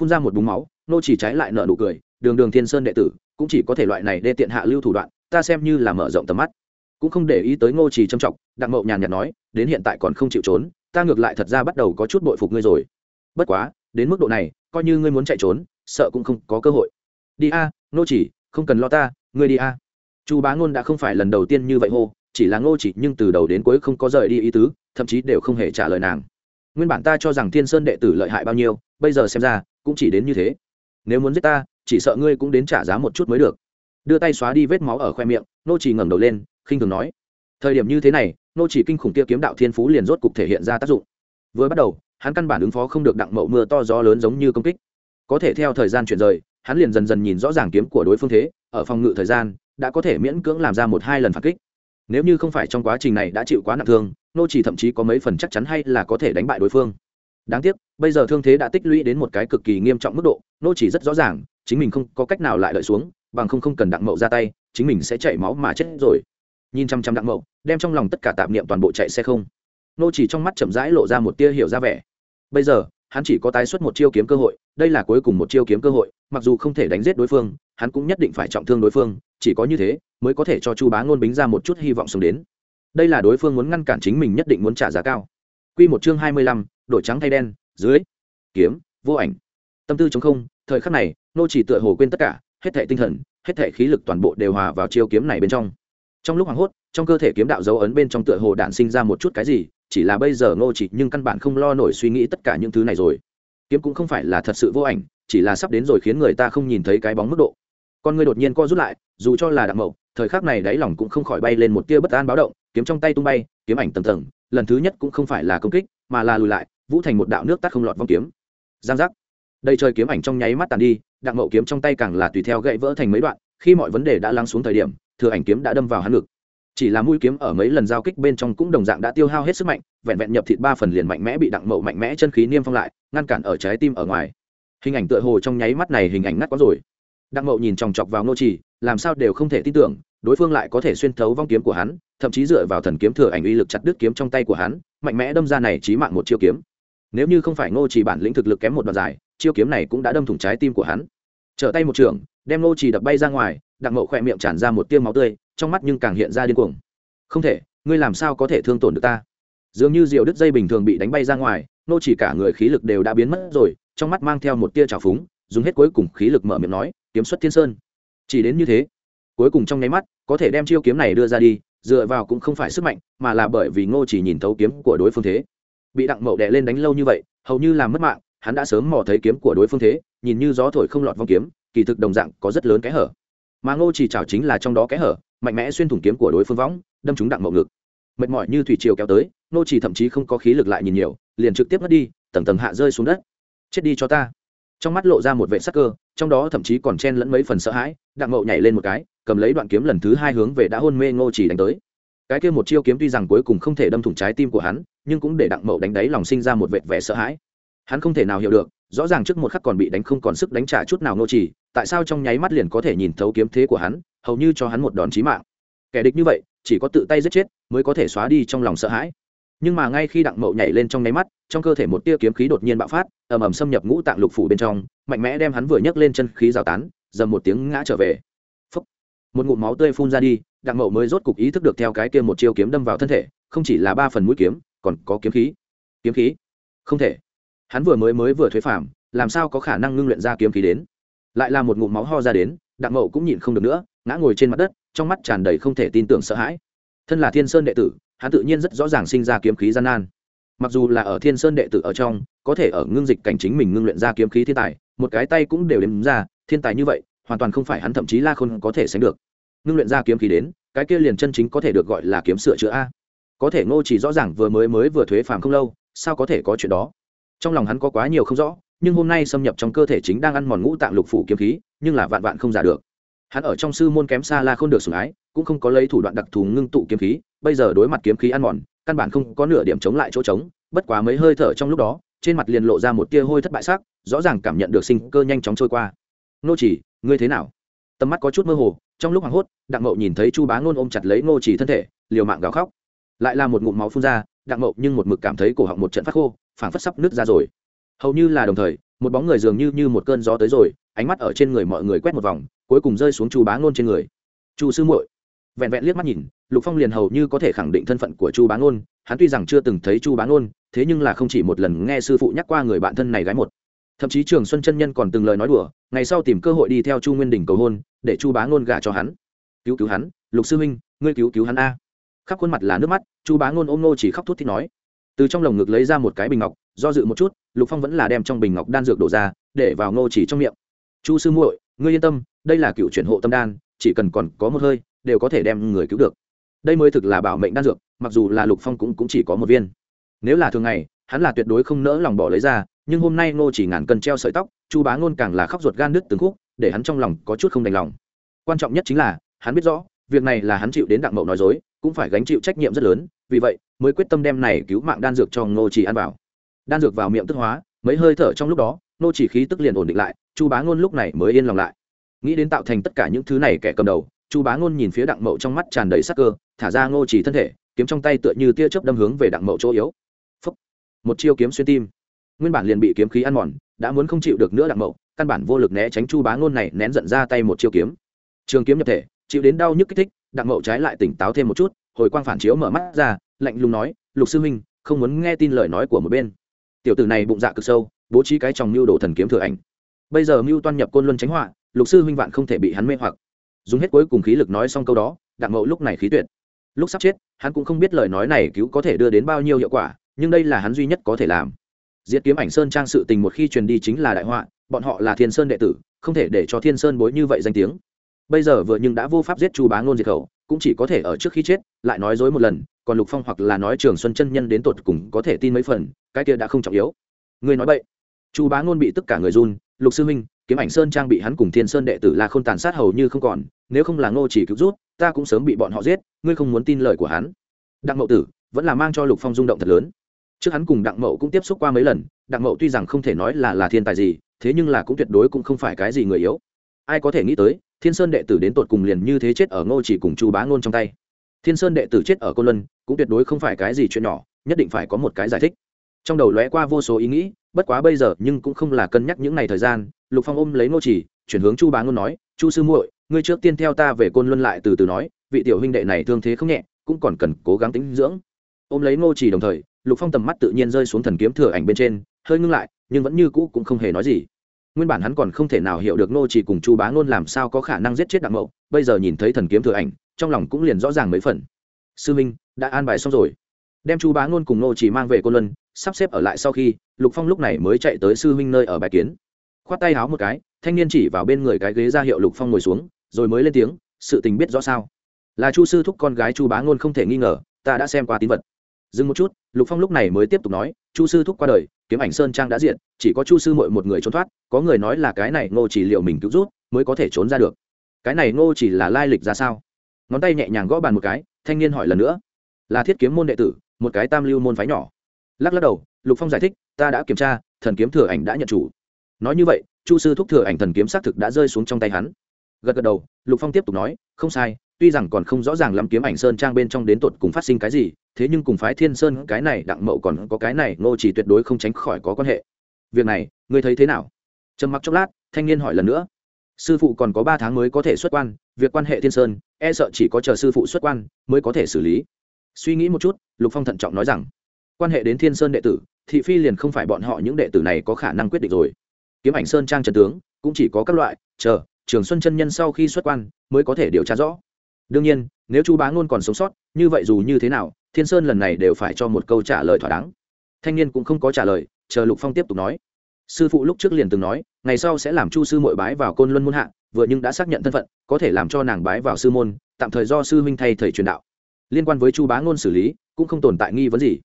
Phun ra một búng máu nô chỉ trái lại nợ nụ cười, đường đường thiên sơn đệ tử, cũng chỉ có thể loại này đê tiện hạ lưu thủ đoạn, ta xem như là mở rộng tầm mắt. Cũng không để ý tới ngô trì trâm trọng, đặng mậu nhàn nhạt nói, đến hiện tại còn không chịu trốn, ta ngược lại thật ra bắt đầu có chút bội phục ngươi rồi. Bất quá, đến mức độ này, coi như ngươi muốn chạy trốn, sợ cũng không có cơ hội. Đi a, ngô chỉ, không cần lo ta, ngươi đi a. Chu bá ngôn đã không phải lần đầu tiên như vậy hô, chỉ là ngô chỉ nhưng từ đầu đến cuối không có rời đi ý tứ, thậm chí đều không hề trả lời nàng. Nguyên bản ta cho rằng thiên sơn đệ tử lợi hại bao nhiêu, bây giờ xem ra, cũng chỉ đến như thế nếu muốn giết ta, chỉ sợ ngươi cũng đến trả giá một chút mới được. Đưa tay xóa đi vết máu ở khoe miệng, nô chỉ ngẩng đầu lên, khinh thường nói. Thời điểm như thế này, nô chỉ kinh khủng kia kiếm đạo thiên phú liền rốt cục thể hiện ra tác dụng. Vừa bắt đầu, hắn căn bản ứng phó không được đặng mậu mưa to gió lớn giống như công kích. Có thể theo thời gian chuyển rời, hắn liền dần dần nhìn rõ ràng kiếm của đối phương thế, ở phòng ngự thời gian, đã có thể miễn cưỡng làm ra một hai lần phản kích. Nếu như không phải trong quá trình này đã chịu quá nặng thương, nô chỉ thậm chí có mấy phần chắc chắn hay là có thể đánh bại đối phương. Đáng tiếc, bây giờ thương thế đã tích lũy đến một cái cực kỳ nghiêm trọng mức độ nô chỉ rất rõ ràng chính mình không có cách nào lại đợi xuống bằng không không cần đặng mậu ra tay chính mình sẽ chảy máu mà chết rồi. Nhìn chăm chăm đặng mậu đem trong lòng tất cả tạp niệm toàn bộ chạy xe không. Nô chỉ trong mắt chậm rãi lộ ra một tia hiểu ra vẻ. Bây giờ hắn chỉ có tái xuất một chiêu kiếm cơ hội đây là cuối cùng một chiêu kiếm cơ hội mặc dù không thể đánh giết đối phương hắn cũng nhất định phải trọng thương đối phương chỉ có như thế mới có thể cho chu bá ngôn bính ra một chút hy vọng sống đến. Đây là đối phương muốn ngăn cản chính mình nhất định muốn trả giá cao. Quy một chương hai mươi lăm, đổi trắng thay đen dưới. Kiếm vô ảnh tâm tư chống không, thời khắc này, nô chỉ tựa hồ quên tất cả, hết thảy tinh thần, hết thảy khí lực toàn bộ đều hòa vào chiêu kiếm này bên trong. Trong lúc hoảng hốt, trong cơ thể kiếm đạo dấu ấn bên trong tựa hồ đạn sinh ra một chút cái gì, chỉ là bây giờ nô chỉ nhưng căn bản không lo nổi suy nghĩ tất cả những thứ này rồi. Kiếm cũng không phải là thật sự vô ảnh, chỉ là sắp đến rồi khiến người ta không nhìn thấy cái bóng mức độ. Con người đột nhiên co rút lại, dù cho là đặng mậu, thời khắc này đáy lòng cũng không khỏi bay lên một tia bất an báo động, kiếm trong tay tung bay, kiếm ảnh tầng tầng, lần thứ nhất cũng không phải là công kích, mà là lùi lại, vũ thành một đạo nước tắt không lọt vong kiếm. Giang giác đây trời kiếm ảnh trong nháy mắt tàn đi, đặng mậu kiếm trong tay càng là tùy theo gãy vỡ thành mấy đoạn, khi mọi vấn đề đã lắng xuống thời điểm, thừa ảnh kiếm đã đâm vào hắn ngực. Chỉ là mũi kiếm ở mấy lần giao kích bên trong cũng đồng dạng đã tiêu hao hết sức mạnh, vẹn vẹn nhập thịt ba phần liền mạnh mẽ bị đặng mậu mạnh mẽ chân khí niêm phong lại, ngăn cản ở trái tim ở ngoài. Hình ảnh tựa hồ trong nháy mắt này hình ảnh ngắt quá rồi. Đặng mậu nhìn chòng chọc vào nô trì, làm sao đều không thể tin tưởng, đối phương lại có thể xuyên thấu vong kiếm của hắn, thậm chí dựa vào thần kiếm thừa ảnh uy lực chặt đứt kiếm trong tay của hắn, mạnh mẽ đâm ra này chí mạng một chiêu kiếm nếu như không phải ngô chỉ bản lĩnh thực lực kém một đoạn dài, chiêu kiếm này cũng đã đâm thủng trái tim của hắn. Trở tay một trường, đem ngô chỉ đập bay ra ngoài, đặng mậu khỏe miệng tràn ra một tiêu máu tươi, trong mắt nhưng càng hiện ra điên cuồng. Không thể, ngươi làm sao có thể thương tổn được ta? Dường như diều đứt dây bình thường bị đánh bay ra ngoài, ngô chỉ cả người khí lực đều đã biến mất rồi, trong mắt mang theo một tia trào phúng, dùng hết cuối cùng khí lực mở miệng nói, kiếm xuất thiên sơn. Chỉ đến như thế, cuối cùng trong nháy mắt, có thể đem chiêu kiếm này đưa ra đi, dựa vào cũng không phải sức mạnh, mà là bởi vì ngô chỉ nhìn thấu kiếm của đối phương thế bị đặng mậu đè lên đánh lâu như vậy, hầu như làm mất mạng, hắn đã sớm mò thấy kiếm của đối phương thế, nhìn như gió thổi không lọt vong kiếm, kỳ thực đồng dạng có rất lớn kẽ hở. Mà ngô chỉ chảo chính là trong đó kẽ hở, mạnh mẽ xuyên thủng kiếm của đối phương võng, đâm trúng đặng mậu ngực. Mệt mỏi như thủy triều kéo tới, ngô chỉ thậm chí không có khí lực lại nhìn nhiều, liền trực tiếp mất đi, tầng tầng hạ rơi xuống đất. Chết đi cho ta. Trong mắt lộ ra một vệ sắc cơ, trong đó thậm chí còn chen lẫn mấy phần sợ hãi, đặng mậu nhảy lên một cái, cầm lấy đoạn kiếm lần thứ hai hướng về đã hôn mê ngô chỉ đánh tới. Cái kia một chiêu kiếm tuy rằng cuối cùng không thể đâm thủng trái tim của hắn nhưng cũng để đặng mậu đánh đáy lòng sinh ra một vệt vẻ sợ hãi. Hắn không thể nào hiểu được, rõ ràng trước một khắc còn bị đánh không còn sức đánh trả chút nào nô chỉ tại sao trong nháy mắt liền có thể nhìn thấu kiếm thế của hắn, hầu như cho hắn một đòn chí mạng. Kẻ địch như vậy, chỉ có tự tay giết chết mới có thể xóa đi trong lòng sợ hãi. Nhưng mà ngay khi đặng mậu nhảy lên trong nháy mắt, trong cơ thể một tia kiếm khí đột nhiên bạo phát, ầm ầm xâm nhập ngũ tạng lục phủ bên trong, mạnh mẽ đem hắn vừa nhấc lên chân khí rào tán, dầm một tiếng ngã trở về. Phúc. một ngụm máu tươi phun ra đi, đặng mậu mới rốt cục ý thức được theo cái kia một chiêu kiếm đâm vào thân thể, không chỉ là ba phần mũi kiếm còn có kiếm khí. Kiếm khí? Không thể. Hắn vừa mới mới vừa thuế phạm làm sao có khả năng ngưng luyện ra kiếm khí đến? Lại là một ngụm máu ho ra đến, đặng mậu cũng nhịn không được nữa, ngã ngồi trên mặt đất, trong mắt tràn đầy không thể tin tưởng sợ hãi. Thân là thiên sơn đệ tử, hắn tự nhiên rất rõ ràng sinh ra kiếm khí gian nan. Mặc dù là ở thiên sơn đệ tử ở trong, có thể ở ngưng dịch cảnh chính mình ngưng luyện ra kiếm khí thiên tài, một cái tay cũng đều đếm ra, thiên tài như vậy, hoàn toàn không phải hắn thậm chí la khôn có thể sánh được. Ngưng luyện ra kiếm khí đến, cái kia liền chân chính có thể được gọi là kiếm sửa chữa a có thể ngô chỉ rõ ràng vừa mới mới vừa thuế phàm không lâu, sao có thể có chuyện đó? Trong lòng hắn có quá nhiều không rõ, nhưng hôm nay xâm nhập trong cơ thể chính đang ăn mòn ngũ tạng lục phủ kiếm khí, nhưng là vạn vạn không giả được. Hắn ở trong sư môn kém xa la không được sủng ái, cũng không có lấy thủ đoạn đặc thù ngưng tụ kiếm khí, bây giờ đối mặt kiếm khí ăn mòn, căn bản không có nửa điểm chống lại chỗ trống, bất quá mấy hơi thở trong lúc đó, trên mặt liền lộ ra một tia hôi thất bại sắc, rõ ràng cảm nhận được sinh cơ nhanh chóng trôi qua. Nô chỉ, ngươi thế nào? Tầm mắt có chút mơ hồ, trong lúc hoảng hốt, đặng mậu nhìn thấy chu bá ngôn ôm chặt lấy ngô chỉ thân thể, liều mạng gào khóc lại là một ngụm máu phun ra, đặng mậu nhưng một mực cảm thấy cổ họng một trận phát khô, phảng phất sắp nứt ra rồi. Hầu như là đồng thời, một bóng người dường như như một cơn gió tới rồi, ánh mắt ở trên người mọi người quét một vòng, cuối cùng rơi xuống chu bá ngôn trên người. Chu sư muội. Vẹn vẹn liếc mắt nhìn, lục phong liền hầu như có thể khẳng định thân phận của chu bá ngôn, hắn tuy rằng chưa từng thấy chu bá ngôn, thế nhưng là không chỉ một lần nghe sư phụ nhắc qua người bạn thân này gái một. Thậm chí trường xuân chân nhân còn từng lời nói đùa, ngày sau tìm cơ hội đi theo chu nguyên đình cầu hôn, để chu bá ngôn gả cho hắn. Cứu cứu hắn, lục sư huynh, ngươi cứu cứu hắn a khắp khuôn mặt là nước mắt chu bá ngôn ôm nô chỉ khóc thút thì nói. Từ trong lồng ngực lấy ra một cái bình ngọc do dự một chút lục phong vẫn là đem trong bình ngọc đan dược đổ ra để vào nô chỉ trong miệng. Chu sư muội ngươi yên tâm đây là cựu chuyển hộ tâm đan chỉ cần còn có một hơi đều có thể đem người cứu được. Đây mới thực là bảo mệnh đan dược mặc dù là lục phong cũng, cũng chỉ có một viên. Nếu là thường ngày hắn là tuyệt đối không nỡ lòng bỏ lấy ra nhưng hôm nay ngô chỉ ngàn cân treo sợi tóc chu bá ngôn càng là khóc ruột gan đứt từng khúc để hắn trong lòng có chút không đành lòng. Quan trọng nhất chính là hắn biết rõ việc này là hắn chịu đến đặng mậu nói dối, cũng phải gánh chịu trách nhiệm rất lớn, vì vậy mới quyết tâm đem này cứu mạng đan dược cho ngô chỉ ăn vào. Đan dược vào miệng tức hóa, mấy hơi thở trong lúc đó, ngô chỉ khí tức liền ổn định lại, chu bá ngôn lúc này mới yên lòng lại. Nghĩ đến tạo thành tất cả những thứ này kẻ cầm đầu, chu bá ngôn nhìn phía đặng mậu trong mắt tràn đầy sắc cơ, thả ra ngô chỉ thân thể, kiếm trong tay tựa như tia chớp đâm hướng về đặng mậu chỗ yếu. Phúc. một chiêu kiếm xuyên tim. Nguyên bản liền bị kiếm khí ăn mòn, đã muốn không chịu được nữa đặng mậu, căn bản vô lực né tránh chu bá ngôn này nén giận ra tay một chiêu kiếm. Trường kiếm nhập thể chịu đến đau nhức kích thích, đặng mậu trái lại tỉnh táo thêm một chút, hồi quang phản chiếu mở mắt ra, lạnh lùng nói, lục sư huynh, không muốn nghe tin lời nói của một bên. Tiểu tử này bụng dạ cực sâu, bố trí cái trong mưu đồ thần kiếm thừa ảnh. Bây giờ mưu toan nhập côn luân tránh họa, lục sư huynh vạn không thể bị hắn mê hoặc. Dùng hết cuối cùng khí lực nói xong câu đó, đặng mậu lúc này khí tuyệt. Lúc sắp chết, hắn cũng không biết lời nói này cứu có thể đưa đến bao nhiêu hiệu quả, nhưng đây là hắn duy nhất có thể làm. Diệt kiếm ảnh sơn trang sự tình một khi truyền đi chính là đại họa, bọn họ là thiên sơn đệ tử, không thể để cho thiên sơn bối như vậy danh tiếng bây giờ vừa nhưng đã vô pháp giết chu bá ngôn diệt khẩu, cũng chỉ có thể ở trước khi chết, lại nói dối một lần, còn lục phong hoặc là nói trường xuân chân nhân đến tột cùng có thể tin mấy phần, cái kia đã không trọng yếu. Người nói vậy chu bá ngôn bị tất cả người run, lục sư huynh, kiếm ảnh sơn trang bị hắn cùng thiên sơn đệ tử là không tàn sát hầu như không còn, nếu không là ngô chỉ cứu rút, ta cũng sớm bị bọn họ giết, ngươi không muốn tin lời của hắn. Đặng mậu tử vẫn là mang cho lục phong rung động thật lớn. Trước hắn cùng đặng mậu cũng tiếp xúc qua mấy lần, đặng mậu tuy rằng không thể nói là là thiên tài gì, thế nhưng là cũng tuyệt đối cũng không phải cái gì người yếu. Ai có thể nghĩ tới thiên sơn đệ tử đến tột cùng liền như thế chết ở ngô chỉ cùng chu bá ngôn trong tay. Thiên sơn đệ tử chết ở côn luân, cũng tuyệt đối không phải cái gì chuyện nhỏ, nhất định phải có một cái giải thích. Trong đầu lóe qua vô số ý nghĩ, bất quá bây giờ nhưng cũng không là cân nhắc những ngày thời gian, lục phong ôm lấy ngô chỉ, chuyển hướng chu bá ngôn nói, chu sư muội, ngươi trước tiên theo ta về côn luân lại từ từ nói, vị tiểu huynh đệ này thương thế không nhẹ, cũng còn cần cố gắng tính dưỡng. Ôm lấy ngô chỉ đồng thời, lục phong tầm mắt tự nhiên rơi xuống thần kiếm thừa ảnh bên trên, hơi ngưng lại, nhưng vẫn như cũ cũng không hề nói gì nguyên bản hắn còn không thể nào hiểu được nô chỉ cùng chu bá ngôn làm sao có khả năng giết chết đặng mậu, bây giờ nhìn thấy thần kiếm thừa ảnh, trong lòng cũng liền rõ ràng mấy phần. Sư minh, đã an bài xong rồi. Đem chu bá ngôn cùng nô chỉ mang về cô luân, sắp xếp ở lại sau khi, lục phong lúc này mới chạy tới sư minh nơi ở bài kiến. Khoát tay háo một cái, thanh niên chỉ vào bên người cái ghế ra hiệu lục phong ngồi xuống, rồi mới lên tiếng, sự tình biết rõ sao? Là chu sư thúc con gái chu bá ngôn không thể nghi ngờ, ta đã xem qua tín vật dừng một chút, lục phong lúc này mới tiếp tục nói, chu sư thúc qua đời, kiếm ảnh sơn trang đã diện chỉ có chu sư mội một người trốn thoát, có người nói là cái này ngô chỉ liệu mình cứu rút mới có thể trốn ra được. Cái này ngô chỉ là lai lịch ra sao? Ngón tay nhẹ nhàng gõ bàn một cái, thanh niên hỏi lần nữa, là thiết kiếm môn đệ tử, một cái tam lưu môn phái nhỏ. Lắc lắc đầu, lục phong giải thích, ta đã kiểm tra, thần kiếm thừa ảnh đã nhận chủ. Nói như vậy, chu sư thúc thừa ảnh thần kiếm xác thực đã rơi xuống trong tay hắn. Gật gật đầu, lục phong tiếp tục nói, không sai tuy rằng còn không rõ ràng lắm kiếm ảnh sơn trang bên trong đến tột cùng phát sinh cái gì, thế nhưng cùng phái thiên sơn cái này đặng mậu còn có cái này ngô chỉ tuyệt đối không tránh khỏi có quan hệ. Việc này, ngươi thấy thế nào? Trầm mặc chốc lát, thanh niên hỏi lần nữa. Sư phụ còn có ba tháng mới có thể xuất quan, việc quan hệ thiên sơn e sợ chỉ có chờ sư phụ xuất quan mới có thể xử lý. Suy nghĩ một chút, lục phong thận trọng nói rằng, quan hệ đến thiên sơn đệ tử, thị phi liền không phải bọn họ những đệ tử này có khả năng quyết định rồi. Kiếm ảnh sơn trang trần tướng, cũng chỉ có các loại, chờ, trường xuân chân nhân sau khi xuất quan, mới có thể điều tra rõ đương nhiên, nếu chu bá ngôn còn sống sót, như vậy dù như thế nào, thiên sơn lần này đều phải cho một câu trả lời thỏa đáng. Thanh niên cũng không có trả lời, chờ lục phong tiếp tục nói. Sư phụ lúc trước liền từng nói, ngày sau sẽ làm chu sư mội bái vào côn luân môn hạ, vừa nhưng đã xác nhận thân phận, có thể làm cho nàng bái vào sư môn, tạm thời do sư huynh thay thầy truyền đạo. Liên quan với chu bá ngôn xử lý, cũng không tồn tại nghi vấn gì.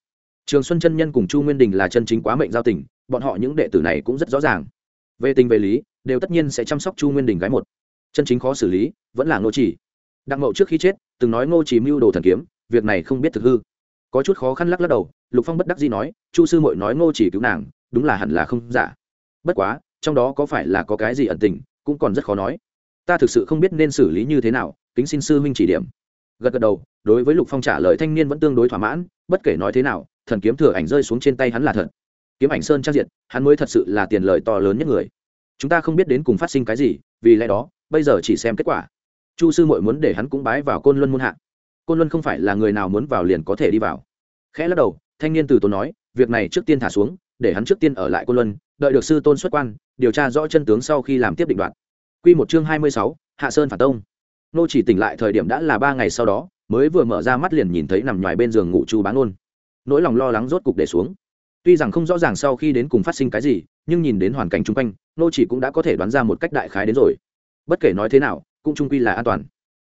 Trường xuân chân nhân cùng chu nguyên đình là chân chính quá mệnh giao tình, bọn họ những đệ tử này cũng rất rõ ràng. Về tình về lý, đều tất nhiên sẽ chăm sóc chu nguyên đình gái một. Chân chính khó xử lý, vẫn là ngô chỉ đặng mậu trước khi chết, từng nói ngô chỉ mưu đồ thần kiếm, việc này không biết thực hư. Có chút khó khăn lắc lắc đầu, lục phong bất đắc dĩ nói, chu sư mội nói ngô chỉ cứu nàng, đúng là hẳn là không giả. Bất quá, trong đó có phải là có cái gì ẩn tình, cũng còn rất khó nói. Ta thực sự không biết nên xử lý như thế nào, kính xin sư huynh chỉ điểm. Gật gật đầu, đối với lục phong trả lời thanh niên vẫn tương đối thỏa mãn, bất kể nói thế nào, thần kiếm thừa ảnh rơi xuống trên tay hắn là thật. Kiếm ảnh sơn trang diện hắn mới thật sự là tiền lợi to lớn nhất người. Chúng ta không biết đến cùng phát sinh cái gì, vì lẽ đó, bây giờ chỉ xem kết quả chu sư mội muốn để hắn cũng bái vào côn luân muôn hạ. Côn luân không phải là người nào muốn vào liền có thể đi vào. Khẽ lắc đầu, thanh niên từ tốn nói, việc này trước tiên thả xuống, để hắn trước tiên ở lại côn luân, đợi được sư tôn xuất quan, điều tra rõ chân tướng sau khi làm tiếp định đoạn q một chương hai mươi sáu, hạ sơn phản tông. Nô chỉ tỉnh lại thời điểm đã là ba ngày sau đó, mới vừa mở ra mắt liền nhìn thấy nằm ngoài bên giường ngủ chu bán ôn nỗi lòng lo lắng rốt cục để xuống. Tuy rằng không rõ ràng sau khi đến cùng phát sinh cái gì, nhưng nhìn đến hoàn cảnh chung quanh, nô chỉ cũng đã có thể đoán ra một cách đại khái đến rồi. Bất kể nói thế nào cũng trung quy là an toàn.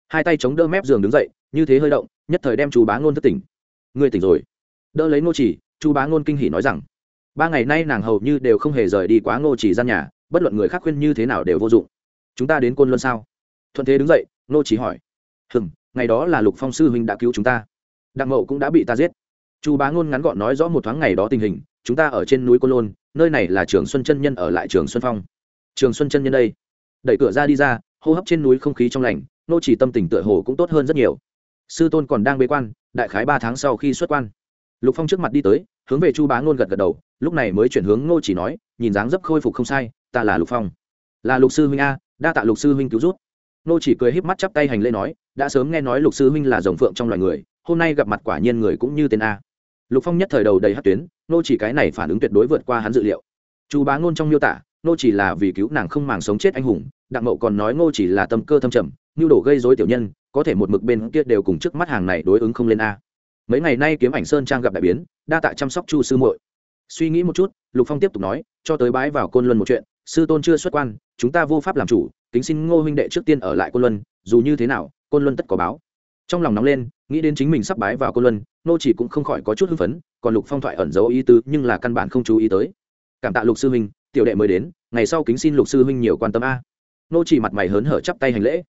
Hai tay chống đỡ mép giường đứng dậy, như thế hơi động, nhất thời đem chú bá ngôn thất tỉnh. Ngươi tỉnh rồi. Đỡ lấy nô chỉ, chú bá ngôn kinh hỉ nói rằng, ba ngày nay nàng hầu như đều không hề rời đi quá ngô chỉ gian nhà, bất luận người khác khuyên như thế nào đều vô dụng. Chúng ta đến côn luân sao? Thuận thế đứng dậy nô chỉ hỏi. Hừng ngày đó là lục phong sư huynh đã cứu chúng ta. Đặng mậu cũng đã bị ta giết. Chú bá ngôn ngắn gọn nói rõ một thoáng ngày đó tình hình, chúng ta ở trên núi côn lôn nơi này là trường xuân chân nhân ở lại trường xuân phong. Trường xuân chân nhân đây. Đẩy cửa ra đi ra hô hấp trên núi không khí trong lành, nô chỉ tâm tình tựa hồ cũng tốt hơn rất nhiều. Sư tôn còn đang bế quan, đại khái ba tháng sau khi xuất quan. Lục phong trước mặt đi tới, hướng về chu bá ngôn gật gật đầu, lúc này mới chuyển hướng nô chỉ nói, nhìn dáng dấp khôi phục không sai, ta là lục phong. Là lục sư huynh a, đa tạ lục sư huynh cứu rút nô chỉ cười híp mắt chắp tay hành lễ nói, đã sớm nghe nói lục sư huynh là rồng phượng trong loài người, hôm nay gặp mặt quả nhiên người cũng như tên a. Lục phong nhất thời đầu đầy hát tuyến, nô chỉ cái này phản ứng tuyệt đối vượt qua hắn dự liệu. Chu bá ngôn trong miêu tả, nô chỉ là vì cứu nàng không màng sống chết anh hùng đặng mậu còn nói ngô chỉ là tâm cơ thâm trầm, nhu đồ gây rối tiểu nhân, có thể một mực bên kia đều cùng trước mắt hàng này đối ứng không lên a. Mấy ngày nay kiếm ảnh sơn trang gặp đại biến, đa tạ chăm sóc chu sư muội. Suy nghĩ một chút, lục phong tiếp tục nói, cho tới bái vào côn luân một chuyện, sư tôn chưa xuất quan, chúng ta vô pháp làm chủ, kính xin ngô huynh đệ trước tiên ở lại côn luân, dù như thế nào, côn luân tất có báo. Trong lòng nóng lên, nghĩ đến chính mình sắp bái vào côn luân nô chỉ cũng không khỏi có chút hưng phấn, còn lục phong thoại ẩn giấu ý tứ, nhưng là căn bản không chú ý tới. Cảm tạ lục sư huynh, tiểu đệ mới đến, ngày sau kính xin lục sư huynh nhiều quan tâm a nô chỉ mặt mày hớn hở chắp tay hành lễ.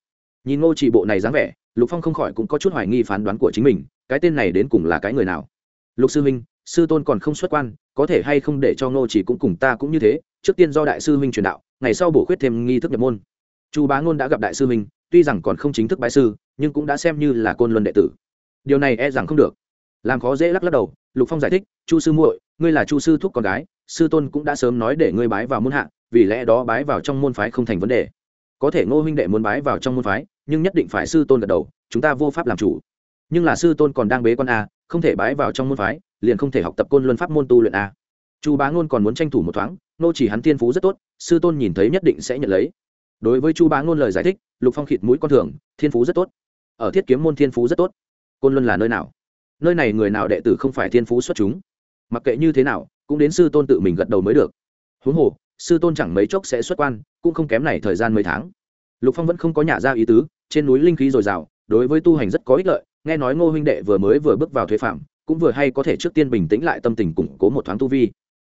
Nhìn nô chỉ bộ này dáng vẻ, lục phong không khỏi cũng có chút hoài nghi phán đoán của chính mình, cái tên này đến cùng là cái người nào? Lục sư huynh, sư tôn còn không xuất quan, có thể hay không để cho nô chỉ cũng cùng ta cũng như thế, trước tiên do đại sư huynh truyền đạo, ngày sau bổ khuyết thêm nghi thức nhập môn. Chu bá ngôn đã gặp đại sư huynh, tuy rằng còn không chính thức bái sư, nhưng cũng đã xem như là côn luân đệ tử. Điều này e rằng không được. Làm khó dễ lắc lắc đầu, lục phong giải thích, chu sư muội, ngươi là chu sư thúc con gái, sư tôn cũng đã sớm nói để ngươi bái vào môn hạ, vì lẽ đó bái vào trong môn phái không thành vấn đề có thể ngô huynh đệ muốn bái vào trong môn phái, nhưng nhất định phải sư tôn gật đầu, chúng ta vô pháp làm chủ. Nhưng là sư tôn còn đang bế con a, không thể bái vào trong môn phái, liền không thể học tập côn luân pháp môn tu luyện a. Chu bá ngôn còn muốn tranh thủ một thoáng, nô chỉ hắn thiên phú rất tốt, sư tôn nhìn thấy nhất định sẽ nhận lấy. Đối với chu bá ngôn lời giải thích, lục phong khịt mũi con thường, thiên phú rất tốt. Ở thiết kiếm môn thiên phú rất tốt. Côn luân là nơi nào? Nơi này người nào đệ tử không phải thiên phú xuất chúng? Mặc kệ như thế nào, cũng đến sư tôn tự mình gật đầu mới được. Huống hồ sư tôn chẳng mấy chốc sẽ xuất quan, cũng không kém này thời gian mấy tháng. Lục phong vẫn không có nhả ra ý tứ, trên núi linh khí dồi dào, đối với tu hành rất có ích lợi, nghe nói ngô huynh đệ vừa mới vừa bước vào thuế phạm, cũng vừa hay có thể trước tiên bình tĩnh lại tâm tình củng cố một thoáng tu vi.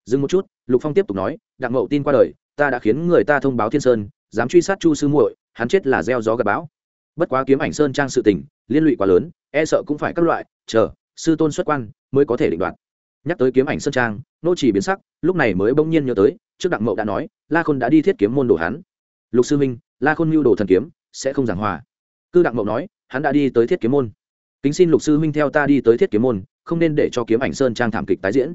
Dừng một chút, lục phong tiếp tục nói, đặng mậu tin qua đời, ta đã khiến người ta thông báo thiên sơn, dám truy sát chu sư muội, hắn chết là gieo gió gặp bão. Bất quá kiếm ảnh sơn trang sự tình, liên lụy quá lớn e sợ cũng phải các loại, chờ, sư tôn xuất quan mới có thể định đoạt nhắc tới kiếm ảnh sơn trang, nô chỉ biến sắc, lúc này mới bỗng nhiên nhớ tới, trước đặng mậu đã nói, la khôn đã đi thiết kiếm môn đồ hắn. Lục sư minh la khôn mưu đồ thần kiếm, sẽ không giảng hòa. Cư đặng mậu nói, hắn đã đi tới thiết kiếm môn. Kính xin lục sư minh theo ta đi tới thiết kiếm môn, không nên để cho kiếm ảnh sơn trang thảm kịch tái diễn.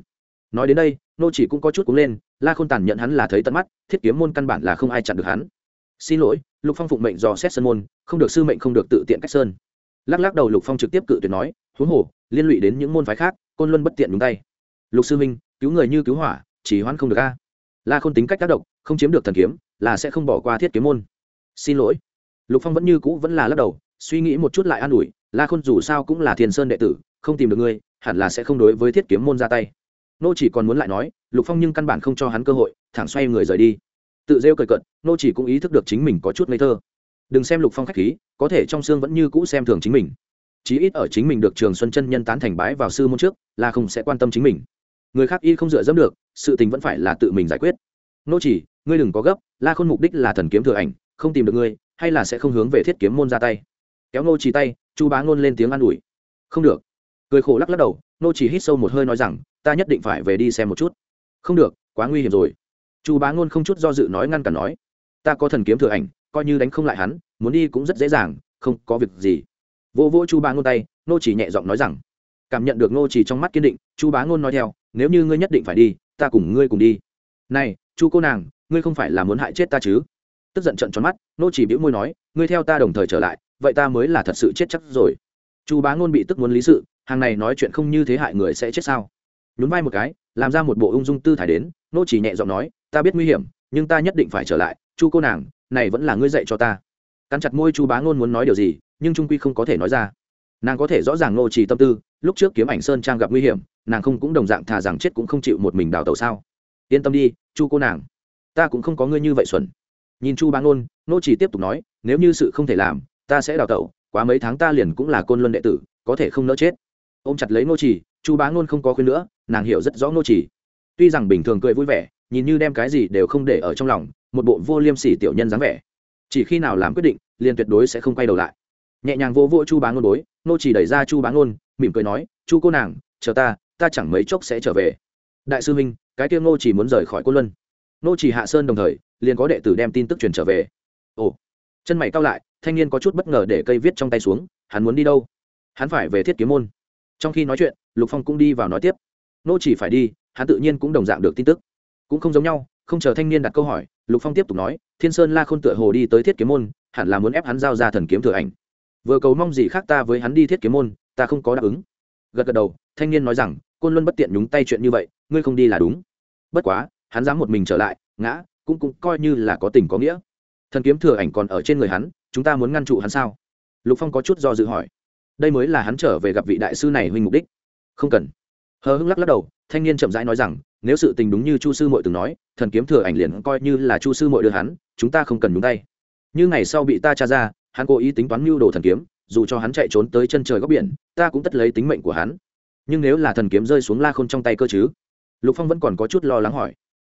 Nói đến đây, nô chỉ cũng có chút cúng lên, la khôn tàn nhận hắn là thấy tận mắt, thiết kiếm môn căn bản là không ai chặn được hắn. Xin lỗi, lục phong phụng mệnh dò xét sơn môn, không được sư mệnh không được tự tiện cách sơn. Lắc lắc đầu lục phong trực tiếp cự tuyệt nói, huống hồ, liên lụy đến những môn phái khác, côn luân bất tiện đúng tay lục sư minh cứu người như cứu hỏa, chỉ hoãn không được a. La khôn tính cách tác động, không chiếm được thần kiếm, là sẽ không bỏ qua thiết kiếm môn. Xin lỗi. Lục phong vẫn như cũ vẫn là lắc đầu, suy nghĩ một chút lại an ủi, la khôn dù sao cũng là thiền sơn đệ tử, không tìm được ngươi, hẳn là sẽ không đối với thiết kiếm môn ra tay. Nô chỉ còn muốn lại nói, lục phong nhưng căn bản không cho hắn cơ hội, thẳng xoay người rời đi. Tự rêu cười cận nô chỉ cũng ý thức được chính mình có chút ngây thơ. Đừng xem lục phong khách khí, có thể trong xương vẫn như cũ xem thường chính mình. Chí ít ở chính mình được trường xuân chân nhân tán thành bái vào sư môn trước, là không sẽ quan tâm chính mình người khác y không dựa dẫm được, sự tình vẫn phải là tự mình giải quyết. Nô chỉ, ngươi đừng có gấp, la khôn mục đích là thần kiếm thừa ảnh, không tìm được ngươi, hay là sẽ không hướng về thiết kiếm môn ra tay. Kéo nô chỉ tay, chu bá ngôn lên tiếng an ủi. Không được. Cười khổ lắc lắc đầu, nô chỉ hít sâu một hơi nói rằng, ta nhất định phải về đi xem một chút. Không được, quá nguy hiểm rồi. Chu bá ngôn không chút do dự nói ngăn cản nói, ta có thần kiếm thừa ảnh, coi như đánh không lại hắn, muốn đi cũng rất dễ dàng, không có việc gì. Vô vô chu bá ngôn tay, nô chỉ nhẹ giọng nói rằng, cảm nhận được nô chỉ trong mắt kiên định, chu bá ngôn nói theo nếu như ngươi nhất định phải đi, ta cùng ngươi cùng đi. Này, chu cô nàng, ngươi không phải là muốn hại chết ta chứ? Tức giận trận tròn mắt, nô chỉ bĩu môi nói, ngươi theo ta đồng thời trở lại, vậy ta mới là thật sự chết chắc rồi. Chu bá ngôn bị tức muốn lý sự, hàng này nói chuyện không như thế hại người sẽ chết sao? Nhún vai một cái, làm ra một bộ ung dung tư thải đến, nô chỉ nhẹ giọng nói, ta biết nguy hiểm, nhưng ta nhất định phải trở lại, chu cô nàng, này vẫn là ngươi dạy cho ta. Cắn chặt môi chu bá ngôn muốn nói điều gì, nhưng trung quy không có thể nói ra. Nàng có thể rõ ràng nô chỉ tâm tư, lúc trước kiếm ảnh sơn trang gặp nguy hiểm nàng không cũng đồng dạng thà rằng chết cũng không chịu một mình đào tàu sao. Yên tâm đi, chu cô nàng, ta cũng không có ngươi như vậy xuẩn. Nhìn chu bá ngôn, nô chỉ tiếp tục nói, nếu như sự không thể làm, ta sẽ đào tẩu, quá mấy tháng ta liền cũng là côn luân đệ tử, có thể không nỡ chết. Ôm chặt lấy nô chỉ, chu bá ngôn không có khuyên nữa, nàng hiểu rất rõ nô chỉ. Tuy rằng bình thường cười vui vẻ, nhìn như đem cái gì đều không để ở trong lòng, một bộ vô liêm sỉ tiểu nhân dáng vẻ. Chỉ khi nào làm quyết định, liền tuyệt đối sẽ không quay đầu lại. Nhẹ nhàng vô vô chu bá ngôn bối, nô chỉ đẩy ra chu bá ngôn, mỉm cười nói, chu cô nàng, chờ ta ta chẳng mấy chốc sẽ trở về. Đại sư huynh, cái tiêu nô chỉ muốn rời khỏi côn luân. Nô chỉ hạ sơn đồng thời, liền có đệ tử đem tin tức truyền trở về. Ồ. Chân mày cao lại, thanh niên có chút bất ngờ để cây viết trong tay xuống, hắn muốn đi đâu? Hắn phải về thiết kiếm môn. Trong khi nói chuyện, lục phong cũng đi vào nói tiếp. Nô chỉ phải đi, hắn tự nhiên cũng đồng dạng được tin tức. Cũng không giống nhau, không chờ thanh niên đặt câu hỏi, lục phong tiếp tục nói, thiên sơn la k h ô n tựa hồ đi tới thiết kiếm môn, hẳn là muốn ép hắn giao ra thần kiếm thừa ảnh. Vừa cầu mong gì khác ta với hắn đi thiết kiếm môn, ta không có đáp ứng. Gật gật đầu thanh niên nói rằng, côn luân bất tiện nhúng tay chuyện như vậy, ngươi không đi là đúng. Bất quá, hắn dám một mình trở lại, ngã, cũng cũng coi như là có tình có nghĩa. Thần kiếm thừa ảnh còn ở trên người hắn, chúng ta muốn ngăn trụ hắn sao? Lục phong có chút do dự hỏi. Đây mới là hắn trở về gặp vị đại sư này huynh mục đích. Không cần. Hờ hưng lắc lắc đầu, thanh niên chậm rãi nói rằng, nếu sự tình đúng như chu sư mội từng nói, thần kiếm thừa ảnh liền coi như là chu sư mội đưa hắn, chúng ta không cần nhúng tay. Như ngày sau bị ta tra ra, hắn cố ý tính toán mưu đồ thần kiếm, dù cho hắn chạy trốn tới chân trời góc biển, ta cũng tất lấy tính mệnh của hắn nhưng nếu là thần kiếm rơi xuống la khôn trong tay cơ chứ? Lục phong vẫn còn có chút lo lắng hỏi.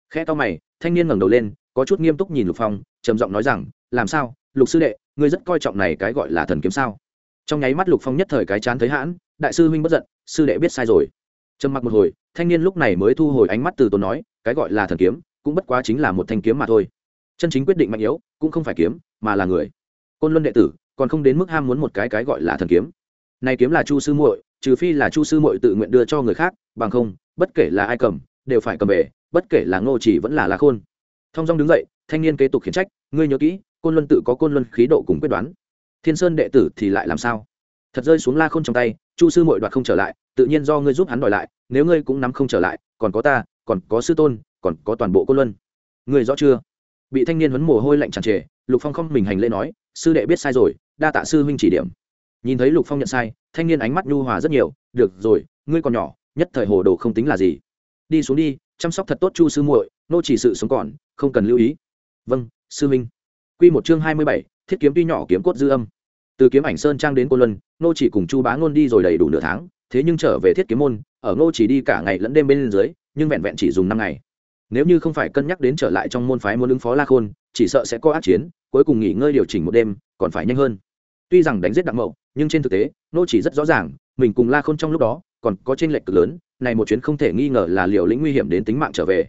Khe to mày, thanh niên ngẩng đầu lên, có chút nghiêm túc nhìn lục phong, trầm giọng nói rằng, làm sao? Lục sư đệ, ngươi rất coi trọng này cái gọi là thần kiếm sao? Trong nháy mắt lục phong nhất thời cái chán thấy hãn, đại sư huynh bất giận, sư đệ biết sai rồi. Trầm mặc một hồi, thanh niên lúc này mới thu hồi ánh mắt từ tốn nói, cái gọi là thần kiếm, cũng bất quá chính là một thanh kiếm mà thôi. Chân chính quyết định mạnh yếu, cũng không phải kiếm, mà là người. Côn luân đệ tử, còn không đến mức ham muốn một cái cái gọi là thần kiếm. Này kiếm là chu sư muội trừ phi là chu sư muội tự nguyện đưa cho người khác, bằng không, bất kể là ai cầm, đều phải cầm về, bất kể là ngô chỉ vẫn là lá khôn. Thông dong đứng dậy, thanh niên kế tục khiển trách, ngươi nhớ kỹ, côn luân tự có côn luân khí độ cùng quyết đoán. Thiên sơn đệ tử thì lại làm sao? Thật rơi xuống la k h ô n trong tay, chu sư mội đoạt không trở lại, tự nhiên do ngươi giúp hắn đòi lại, nếu ngươi cũng nắm không trở lại, còn có ta, còn có sư tôn, còn có toàn bộ côn luân. Người rõ chưa? Bị thanh niên huấn mồ hôi lạnh tràn trề, lục phong không mình hành lễ nói, sư đệ biết sai rồi, đa tạ sư huynh chỉ điểm nhìn thấy lục phong nhận sai, thanh niên ánh mắt nhu hòa rất nhiều, được rồi, ngươi còn nhỏ, nhất thời hồ đồ không tính là gì. Đi xuống đi, chăm sóc thật tốt chu sư muội, nô chỉ sự sống còn, không cần lưu ý. Vâng sư minh. quy một chương hai mươi bảy, thiết kiếm tuy nhỏ kiếm cốt dư âm. Từ kiếm ảnh sơn trang đến côn luân, nô chỉ cùng chu bá ngôn đi rồi đầy đủ nửa tháng, thế nhưng trở về thiết kiếm môn, ở nô chỉ đi cả ngày lẫn đêm bên dưới, nhưng vẹn vẹn chỉ dùng năm ngày. Nếu như không phải cân nhắc đến trở lại trong môn phái muốn ứng phó la khôn, chỉ sợ sẽ có ác chiến, cuối cùng nghỉ ngơi điều chỉnh một đêm, còn phải nhanh hơn tuy rằng đánh giết đặng mậu, nhưng trên thực tế, nô chỉ rất rõ ràng, mình cùng la khôn trong lúc đó, còn có trên lệch cực lớn, này một chuyến không thể nghi ngờ là liều lĩnh nguy hiểm đến tính mạng trở về.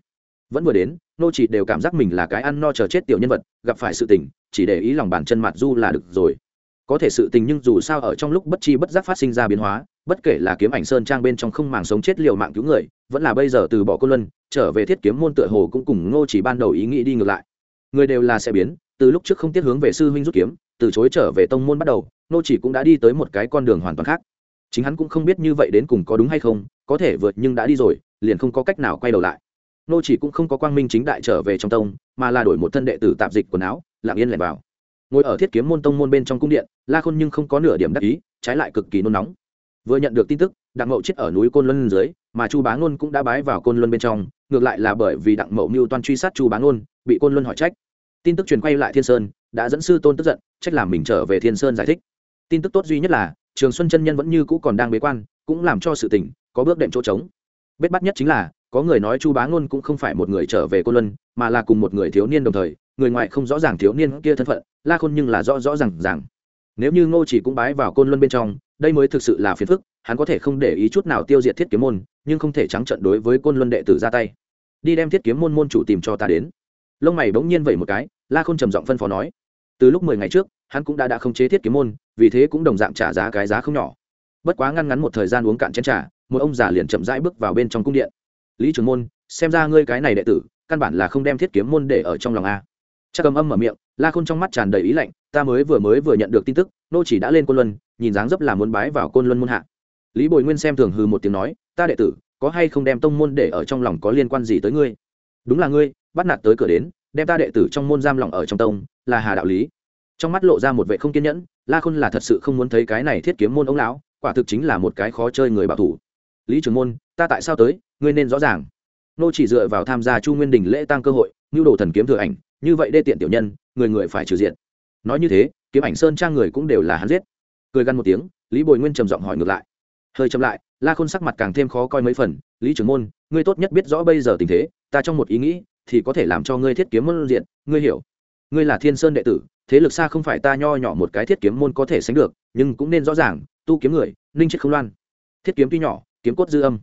Vẫn vừa đến, nô chỉ đều cảm giác mình là cái ăn no chờ chết tiểu nhân vật, gặp phải sự tình, chỉ để ý lòng bàn chân mặt du là được rồi. Có thể sự tình nhưng dù sao ở trong lúc bất chi bất giác phát sinh ra biến hóa, bất kể là kiếm ảnh sơn trang bên trong không màng sống chết liều mạng cứu người, vẫn là bây giờ từ bỏ cô luân, trở về thiết kiếm môn tựa hồ cũng cùng ngô chỉ ban đầu ý nghĩ đi ngược lại. Người đều là sẽ biến, từ lúc trước không tiết hướng về sư huynh rút kiếm từ chối trở về tông môn bắt đầu, nô chỉ cũng đã đi tới một cái con đường hoàn toàn khác. Chính hắn cũng không biết như vậy đến cùng có đúng hay không, có thể vượt nhưng đã đi rồi, liền không có cách nào quay đầu lại. Nô chỉ cũng không có quang minh chính đại trở về trong tông, mà là đổi một thân đệ tử tạp dịch quần áo, lặng yên lẻn vào. Ngồi ở thiết kiếm môn tông môn bên trong cung điện, la khôn nhưng không có nửa điểm đắc ý, trái lại cực kỳ nôn nóng. Vừa nhận được tin tức, đặng mậu chết ở núi côn luân dưới, mà chu bá ngôn cũng đã bái vào côn luân bên trong, ngược lại là bởi vì đặng mậu mưu toan truy sát chu bá ngôn, bị côn luân hỏi trách. Tin tức truyền quay lại thiên sơn đã dẫn sư tôn tức giận, trách làm mình trở về thiên sơn giải thích. Tin tức tốt duy nhất là, trường xuân chân nhân vẫn như cũ còn đang bế quan, cũng làm cho sự tình có bước đệm chỗ trống. Bết bắt nhất chính là, có người nói chu bá ngôn cũng không phải một người trở về côn luân, mà là cùng một người thiếu niên đồng thời, người ngoại không rõ ràng thiếu niên kia thân phận, la khôn nhưng là rõ rõ r à n g rằng nếu như ngô chỉ cũng bái vào côn luân bên trong, đây mới thực sự là phiền phức, hắn có thể không để ý chút nào tiêu diệt thiết kiếm môn, nhưng không thể trắng trận đối với côn luân đệ tử ra tay. Đi đem thiết kiếm môn môn chủ tìm cho ta đến. Lông mày bỗng nhiên vẩy một cái, la khôn trầm giọng phân phó nói từ lúc mười ngày trước hắn cũng đã đã không chế thiết kiếm môn vì thế cũng đồng dạng trả giá cái giá không nhỏ. Bất quá ngăn ngắn một thời gian uống cạn chén trà, một ông già liền chậm rãi bước vào bên trong cung điện. Lý trường môn xem ra ngươi cái này đệ tử căn bản là không đem thiết kiếm môn để ở trong lòng a. Chắc cầm âm mở miệng la khôn trong mắt tràn đầy ý lạnh ta mới vừa mới vừa nhận được tin tức nô chỉ đã lên côn luân nhìn dáng dấp là muốn bái vào côn luân môn hạ. Lý bồi nguyên xem thường hư một tiếng nói ta đệ tử có hay không đem tông môn để ở trong lòng có liên quan gì tới ngươi? Đúng là ngươi bắt nạt tới cửa đến đem ta đệ tử trong môn giam lỏng ở trong tông, là hà đạo lý. Trong mắt lộ ra một vệ không kiên nhẫn, la khôn là thật sự không muốn thấy cái này thiết kiếm môn ông lão, quả thực chính là một cái khó chơi người bảo thủ. Lý Trưởng môn, ta tại sao tới, ngươi nên rõ ràng. Nô chỉ dựa vào tham gia chu nguyên đình lễ tăng cơ hội nhu đồ thần kiếm thừa ảnh, như vậy đê tiện tiểu nhân, người người phải trừ diện nói như thế, kiếm ảnh sơn trang người cũng đều là hắn giết. Cười gằn một tiếng, lý bồi nguyên trầm giọng hỏi ngược lại. Hơi chậm lại, la khôn sắc mặt càng thêm khó coi mấy phần, lý trưởng môn, ngươi tốt nhất biết rõ bây giờ tình thế, ta trong một ý nghĩ thì có thể làm cho ngươi thiết kiếm môn diện. Ngươi hiểu. Ngươi là thiên sơn đệ tử, thế lực xa không phải ta nho nhỏ một cái thiết kiếm môn có thể sánh được, nhưng cũng nên rõ ràng, tu kiếm người ninh chết không loan. Thiết kiếm tuy nhỏ, kiếm cốt dư âm.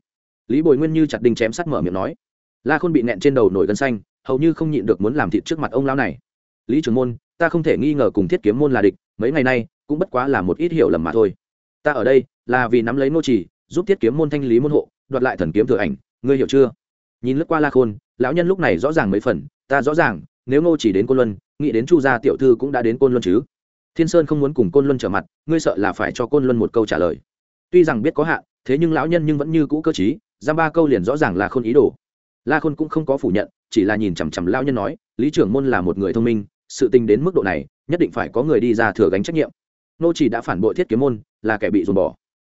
Lý bồi nguyên như chặt đinh chém sắt mở miệng nói. La khôn bị nẹn trên đầu nổi gân xanh, hầu như không nhịn được muốn làm thịt trước mặt ông lão này. Lý trưởng môn, ta không thể nghi ngờ cùng thiết kiếm môn là địch, mấy ngày nay, cũng bất quá là một ít hiểu lầm mà thôi. Ta ở đây, là vì nắm lấy nô trì, giúp thiết kiếm môn thanh lý môn hộ, đoạt lại thần kiếm thừa ảnh, ngươi hiểu chưa? Nhìn lướt qua la khôn lão nhân lúc này rõ ràng mấy phần, ta rõ ràng, nếu ngô chỉ đến côn luân, nghĩ đến chu gia tiểu thư cũng đã đến côn luân chứ. Thiên sơn không muốn cùng côn luân trở mặt, ngươi sợ là phải cho côn luân một câu trả lời. Tuy rằng biết có hạn thế nhưng lão nhân nhưng vẫn như cũ cơ chí giam ba câu liền rõ ràng là khôn ý đồ. La khôn cũng không có phủ nhận, chỉ là nhìn chằm chằm lão nhân nói, lý trưởng môn là một người thông minh, sự tình đến mức độ này, nhất định phải có người đi ra thừa gánh trách nhiệm. Nô chỉ đã phản bội thiết kiếm môn, là kẻ bị dồn bỏ.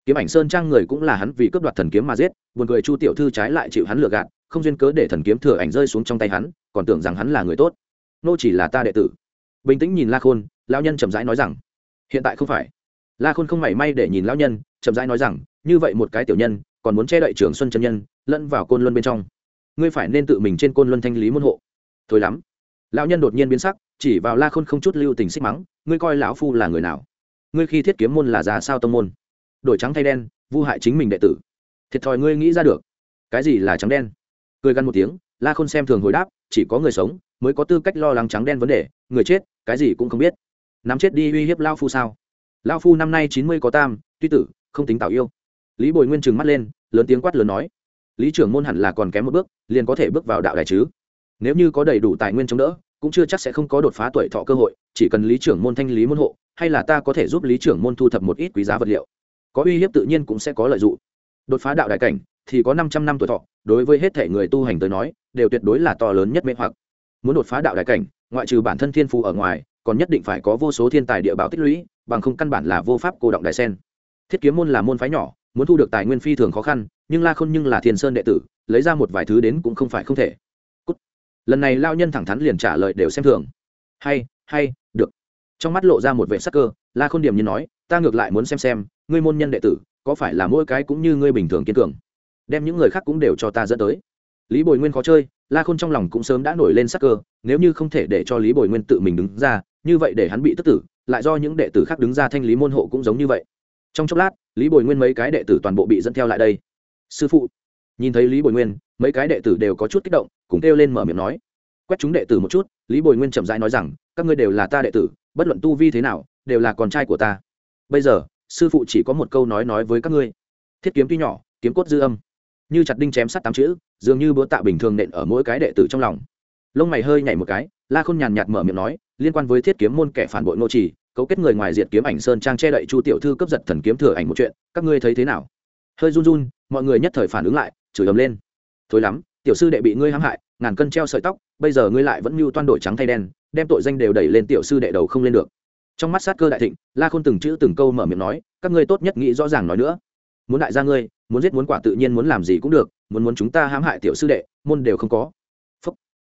Kiếm ảnh sơn trang người cũng là hắn vì cướp đoạt thần kiếm mà giết, buồn cười chu tiểu thư trái lại chịu hắn lừa gạt không duyên cớ để thần kiếm thừa ảnh rơi xuống trong tay hắn, còn tưởng rằng hắn là người tốt. Nô chỉ là ta đệ tử. Bình tĩnh nhìn la khôn, lão nhân chậm rãi nói rằng, hiện tại không phải. La khôn không mảy may để nhìn lão nhân, chậm rãi nói rằng, như vậy một cái tiểu nhân, còn muốn che đậy trường xuân chân nhân, lẫn vào côn luân bên trong. Ngươi phải nên tự mình trên côn luân thanh lý môn hộ. Thôi lắm. Lão nhân đột nhiên biến sắc, chỉ vào la khôn không chút lưu tình xích mắng, ngươi coi lão phu là người nào? Ngươi khi thiết kiếm môn là già sao tông môn? Đổi trắng thay đen, vu hại chính mình đệ tử. Thiệt thòi ngươi nghĩ ra được. Cái gì là trắng đen? Cười gắn một tiếng, la khôn xem thường hồi đáp, chỉ có người sống mới có tư cách lo lắng trắng đen vấn đề, người chết, cái gì cũng không biết. Nắm chết đi uy hiếp lao phu sao? Lao phu năm nay chín mươi có tam, tuy tử, không tính tạo yêu. Lý bồi nguyên trừng mắt lên, lớn tiếng quát lớn nói, lý trưởng môn hẳn là còn kém một bước, liền có thể bước vào đạo đài chứ? Nếu như có đầy đủ tài nguyên chống đỡ, cũng chưa chắc sẽ không có đột phá tuổi thọ cơ hội, chỉ cần lý trưởng môn thanh lý môn hộ, hay là ta có thể giúp lý trưởng môn thu thập một ít quý giá vật liệu. Có uy hiếp tự nhiên cũng sẽ có lợi dụng. Đột phá đạo đại cảnh, thì có năm trăm năm tuổi thọ đối với hết thể người tu hành tới nói, đều tuyệt đối là to lớn nhất mê hoặc. Muốn đột phá đạo đại cảnh, ngoại trừ bản thân thiên phú ở ngoài, còn nhất định phải có vô số thiên tài địa bảo tích lũy, bằng không căn bản là vô pháp cô động đại sen. Thiết kiếm môn là môn phái nhỏ, muốn thu được tài nguyên phi thường khó khăn, nhưng la khôn nhưng là thiên sơn đệ tử, lấy ra một vài thứ đến cũng không phải không thể. Cút. lần này lao nhân thẳng thắn liền trả lời đều xem thường. Hay hay, được. Trong mắt lộ ra một vệ sắc cơ, la khôn điểm như nói, ta ngược lại muốn xem xem, ngươi môn nhân đệ tử, có phải là mỗi cái cũng như ngươi bình thường kiên cường? Đem những người khác cũng đều cho ta dẫn tới. Lý bồi nguyên khó chơi, la khôn trong lòng cũng sớm đã nổi lên sắc cơ, nếu như không thể để cho lý bồi nguyên tự mình đứng ra, như vậy để hắn bị tức tử, lại do những đệ tử khác đứng ra thanh lý môn hộ cũng giống như vậy. Trong chốc lát, lý bồi nguyên mấy cái đệ tử toàn bộ bị dẫn theo lại đây. Sư phụ. Nhìn thấy lý bồi nguyên, mấy cái đệ tử đều có chút kích động, cùng kêu lên mở miệng nói. Quét chúng đệ tử một chút, lý bồi nguyên chậm rãi nói rằng, các ngươi đều là ta đệ tử, bất luận tu vi thế nào, đều là con trai của ta. Bây giờ, sư phụ chỉ có một câu nói nói với các ngươi. Thiết kiếm tuy nhỏ, kiếm cốt dư âm như chặt đinh chém sắt tám chữ, dường như bữa tạ bình thường nện ở mỗi cái đệ tử trong lòng. Lông mày hơi nhảy một cái, la khôn nhàn nhạt mở miệng nói, liên quan với thiết kiếm môn kẻ phản bội nô trì cấu kết người ngoài diệt kiếm ảnh sơn trang che đậy chu tiểu thư cấp giật thần kiếm thừa ảnh một chuyện, các ngươi thấy thế nào? Hơi run run, mọi người nhất thời phản ứng lại, chửi ầm lên. Thối lắm, tiểu sư đệ bị ngươi hãm hại, ngàn cân treo sợi tóc, bây giờ ngươi lại vẫn mưu toan đổi trắng thay đen, đem tội danh đều đẩy lên tiểu sư đệ đầu không lên được. Trong mắt sát cơ đại thịnh, la khôn từng chữ từng câu mở miệng nói, các ngươi tốt nhất nghĩ rõ ràng nói nữa. Muốn đại gia ngươi muốn giết muốn quả tự nhiên muốn làm gì cũng được, muốn muốn chúng ta hãm hại tiểu sư đệ, môn đều không có. Phúc.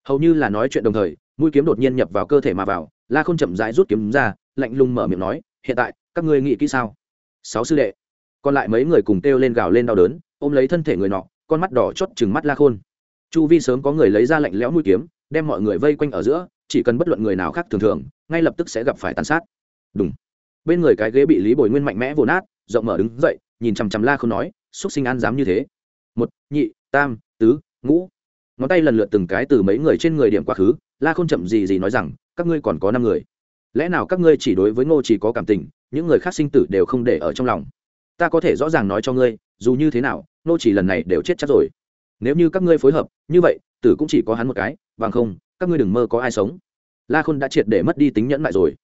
hầu như là nói chuyện đồng thời, mũi kiếm đột nhiên nhập vào cơ thể mà vào, la khôn chậm rãi rút kiếm ra, lạnh lùng mở miệng nói, hiện tại, các ngươi nghĩ kỹ sao? Sáu sư đệ. Còn lại mấy người cùng kêu lên gào lên đau đớn, ôm lấy thân thể người nọ, con mắt đỏ chót chừng mắt la khôn. Chu vi sớm có người lấy ra lạnh lẽo mũi kiếm, đem mọi người vây quanh ở giữa, chỉ cần bất luận người nào khác thường thường, ngay lập tức sẽ gặp phải tàn sát. Đúng bên người cái ghế bị lý bồi nguyên mạnh mẽ vồn nát, rộng mở đứng dậy, nhìn chằm chằm la khôn nói xúc sinh an dám như thế. Một, nhị, tam, tứ, ngũ. Ngón tay lần lượt từng cái từ mấy người trên người điểm quá khứ, la Khôn chậm gì gì nói rằng, các ngươi còn có năm người. Lẽ nào các ngươi chỉ đối với ngô chỉ có cảm tình, những người khác sinh tử đều không để ở trong lòng? Ta có thể rõ ràng nói cho ngươi, dù như thế nào, ngô chỉ lần này đều chết chắc rồi. Nếu như các ngươi phối hợp, như vậy, tử cũng chỉ có hắn một cái, bằng không, các ngươi đừng mơ có ai sống. La khôn đã triệt để mất đi tính nhẫn lại rồi.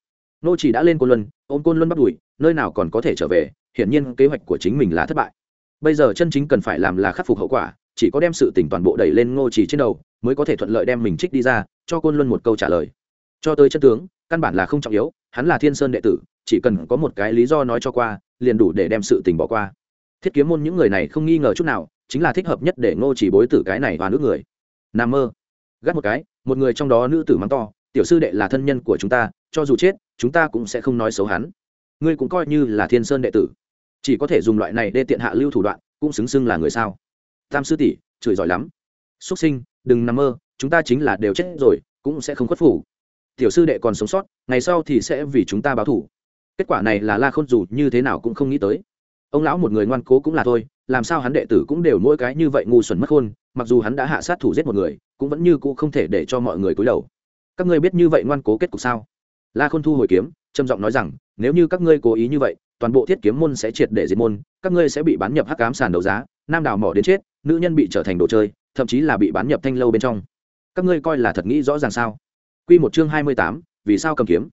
Ngô chỉ đã lên côn luân, ôm côn luân bắt đùi nơi nào còn có thể trở về, hiển nhiên kế hoạch của chính mình là thất bại bây giờ chân chính cần phải làm là khắc phục hậu quả, chỉ có đem sự tỉnh toàn bộ đẩy lên ngô chỉ trên đầu, mới có thể thuận lợi đem mình trích đi ra, cho côn luân một câu trả lời. Cho tới chân tướng, căn bản là không trọng yếu, hắn là thiên sơn đệ tử, chỉ cần có một cái lý do nói cho qua, liền đủ để đem sự tình bỏ qua. Thiết kiếm môn những người này không nghi ngờ chút nào, chính là thích hợp nhất để ngô chỉ bối tử cái này và nước người. N mơ. Gắt một cái, một người trong đó nữ tử mắng to, tiểu sư đệ là thân nhân của chúng ta, cho dù chết, chúng ta cũng sẽ không nói xấu hắn. Ngươi cũng coi như là thiên sơn đệ tử chỉ có thể dùng loại này để tiện hạ lưu thủ đoạn, cũng xứng xưng là người sao. Tam sư tỷ, chửi giỏi lắm. Xuất sinh, đừng nằm mơ, chúng ta chính là đều chết rồi, cũng sẽ không khuất phủ tiểu sư đệ còn sống sót, ngày sau thì sẽ vì chúng ta báo thủ. Kết quả này là la khôn dù như thế nào cũng không nghĩ tới. Ông lão một người ngoan cố cũng là thôi, làm sao hắn đệ tử cũng đều mỗi cái như vậy ngu xuẩn mất khôn, mặc dù hắn đã hạ sát thủ giết một người, cũng vẫn như cũ không thể để cho mọi người cúi đầu. Các ngươi biết như vậy ngoan cố kết cục sao? La khôn thu hồi kiếm, trầm giọng nói rằng, nếu như các ngươi cố ý như vậy toàn bộ thiết kiếm môn sẽ triệt để diệt môn, các ngươi sẽ bị bán nhập hắc cám sàn đấu giá, nam đào mỏ đến chết, nữ nhân bị trở thành đồ chơi, thậm chí là bị bán nhập thanh lâu bên trong. Các ngươi coi là thật nghĩ rõ ràng sao? Q một chương hai mươi tám, vì sao cầm kiếm?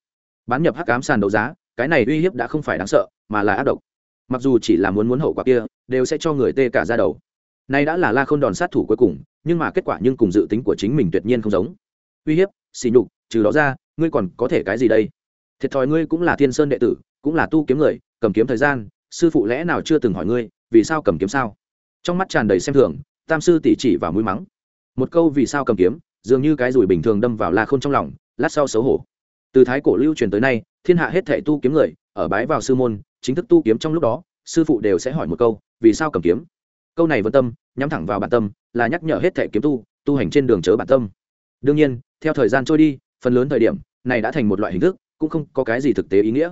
Bán nhập hắc cám sàn đấu giá, cái này uy hiếp đã không phải đáng sợ, mà là ác độc. Mặc dù chỉ là muốn muốn hậu quả kia, đều sẽ cho người tê cả ra đầu. Nay đã là la k h ô n đòn sát thủ cuối cùng, nhưng mà kết quả nhưng cùng dự tính của chính mình tuyệt nhiên không giống. Uy hiếp xì nhục, trừ đó ra, ngươi còn có thể cái gì đây? Thiệt thòi ngươi cũng là thiên sơn đệ tử cũng là tu kiếm người, cầm kiếm thời gian, sư phụ lẽ nào chưa từng hỏi ngươi, vì sao cầm kiếm sao? Trong mắt tràn đầy xem thường, tam sư tỉ chỉ và mũi mắng. Một câu vì sao cầm kiếm, dường như cái rủi bình thường đâm vào la k h ô n trong lòng, lát sau xấu hổ. Từ thái cổ lưu truyền tới nay, thiên hạ hết thệ tu kiếm người, ở bái vào sư môn, chính thức tu kiếm trong lúc đó, sư phụ đều sẽ hỏi một câu, vì sao cầm kiếm? Câu này vân tâm, nhắm thẳng vào bản tâm, là nhắc nhở hết thể kiếm tu tu hành trên đường chớ bản tâm. Đương nhiên, theo thời gian trôi đi, phần lớn thời điểm, này đã thành một loại hình thức, cũng không có cái gì thực tế ý nghĩa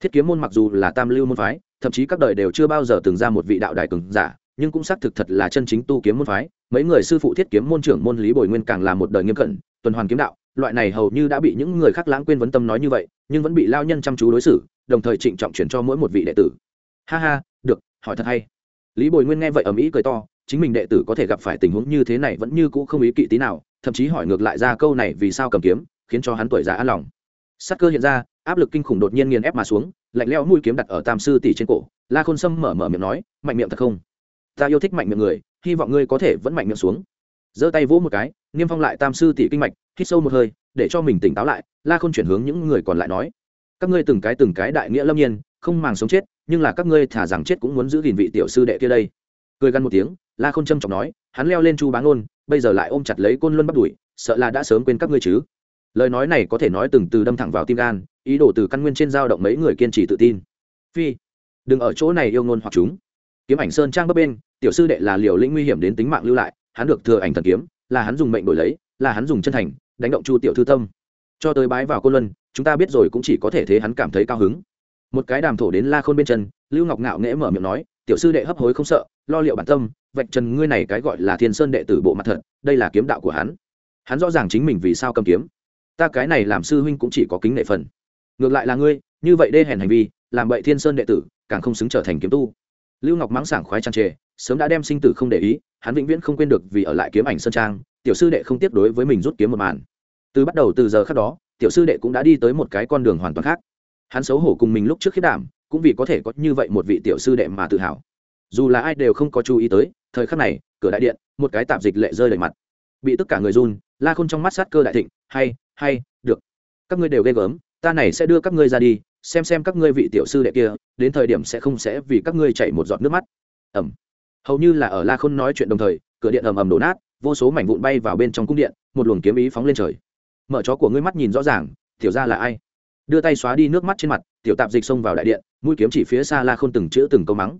thiết kiếm môn mặc dù là tam lưu môn phái, thậm chí các đời đều chưa bao giờ từng ra một vị đạo đại cường giả, nhưng cũng xác thực thật là chân chính tu kiếm môn phái. Mấy người sư phụ thiết kiếm môn trưởng môn lý bồi nguyên càng là một đời nghiêm cẩn, tuần hoàn kiếm đạo, loại này hầu như đã bị những người khác lãng quên vấn tâm nói như vậy, nhưng vẫn bị lao nhân chăm chú đối xử, đồng thời trịnh trọng chuyển cho mỗi một vị đệ tử. Ha ha, được, hỏi thật hay. Lý bồi nguyên nghe vậy ầm ĩ cười to, chính mình đệ tử có thể gặp phải tình huống như thế này vẫn như cũ không ý kỵ tí nào, thậm chí hỏi ngược lại ra câu này vì sao cầm kiếm, khiến cho hắn tuổi già an lòng. Sắc cơ hiện ra áp lực kinh khủng đột nhiên nghiền ép mà xuống, lạnh leo mũi kiếm đặt ở tam sư tỷ trên cổ. La khôn sâm mở mở miệng nói, mạnh miệng thật không? Ta yêu thích mạnh miệng người, hy vọng ngươi có thể vẫn mạnh miệng xuống. Giơ tay vỗ một cái, niêm phong lại tam sư tỷ kinh mạch, hít sâu một hơi, để cho mình tỉnh táo lại, la khôn chuyển hướng những người còn lại nói, các ngươi từng cái từng cái đại nghĩa lâm nhiên, không màng sống chết, nhưng là các ngươi thả rằng chết cũng muốn giữ gìn vị tiểu sư đệ kia đây. Cười gắn một tiếng, la khôn trâm trọng nói, hắn leo lên chu bá ngôn, bây giờ lại ôm chặt lấy côn luân bắt đuổi, sợ là đã sớm quên các ngươi chứ lời nói này có thể nói từng từ đâm thẳng vào tim gan, ý đồ từ căn nguyên trên dao động mấy người kiên trì tự tin. Phi, đừng ở chỗ này yêu ngôn hoặc chúng. Kiếm ảnh sơn trang bấp bên tiểu sư đệ là liều lĩnh nguy hiểm đến tính mạng lưu lại, hắn được thừa ảnh thần kiếm, là hắn dùng mệnh đổi lấy, là hắn dùng chân thành, đánh động chu tiểu thư tâm. Cho tới bái vào côn luân, chúng ta biết rồi cũng chỉ có thể thế hắn cảm thấy cao hứng. Một cái đàm thổ đến la khôn bên chân, lưu ngọc ngạo nghễ mở miệng nói, tiểu sư đệ hấp hối không sợ, lo liệu bản tâm, vạch trần ngươi này cái gọi là thiên sơn đệ tử bộ mặt thật, đây là kiếm đạo của hắn. Hắn rõ ràng chính mình vì sao cầm kiếm ta cái này làm sư huynh cũng chỉ có kính nệ phần. Ngược lại là ngươi, như vậy đê hèn hành vi, làm bậy thiên sơn đệ tử, càng không xứng trở thành kiếm tu. Lưu ngọc mắng sảng khoái trang trề, sớm đã đem sinh tử không để ý, hắn vĩnh viễn không quên được vì ở lại kiếm ảnh sơn trang, tiểu sư đệ không tiếp đối với mình rút kiếm một màn. Từ bắt đầu từ giờ khác đó, tiểu sư đệ cũng đã đi tới một cái con đường hoàn toàn khác. Hắn xấu hổ cùng mình lúc trước khiết đảm, cũng vì có thể có như vậy một vị tiểu sư đệ mà tự hào. Dù là ai đều không có chú ý tới, thời khắc này, cửa đại điện, một cái tạp dịch lệ rơi đầy mặt. Bị tất cả người run, la khôn trong mắt sát cơ đại thịnh, hay hay, được. Các ngươi đều ghê gớm, ta này sẽ đưa các ngươi ra đi, xem xem các ngươi vị tiểu sư đệ kia, đến thời điểm sẽ không sẽ vì các ngươi chảy một giọt nước mắt. Ẩm. Hầu như là ở la khôn nói chuyện đồng thời, cửa điện ầm ầm đổ nát, vô số mảnh vụn bay vào bên trong cung điện, một luồng kiếm ý phóng lên trời. Mở chó của ngươi mắt nhìn rõ ràng, tiểu ra là ai? Đưa tay xóa đi nước mắt trên mặt, tiểu tạp dịch xông vào đại điện, mũi kiếm chỉ phía xa la khôn từng chữ từng câu mắng.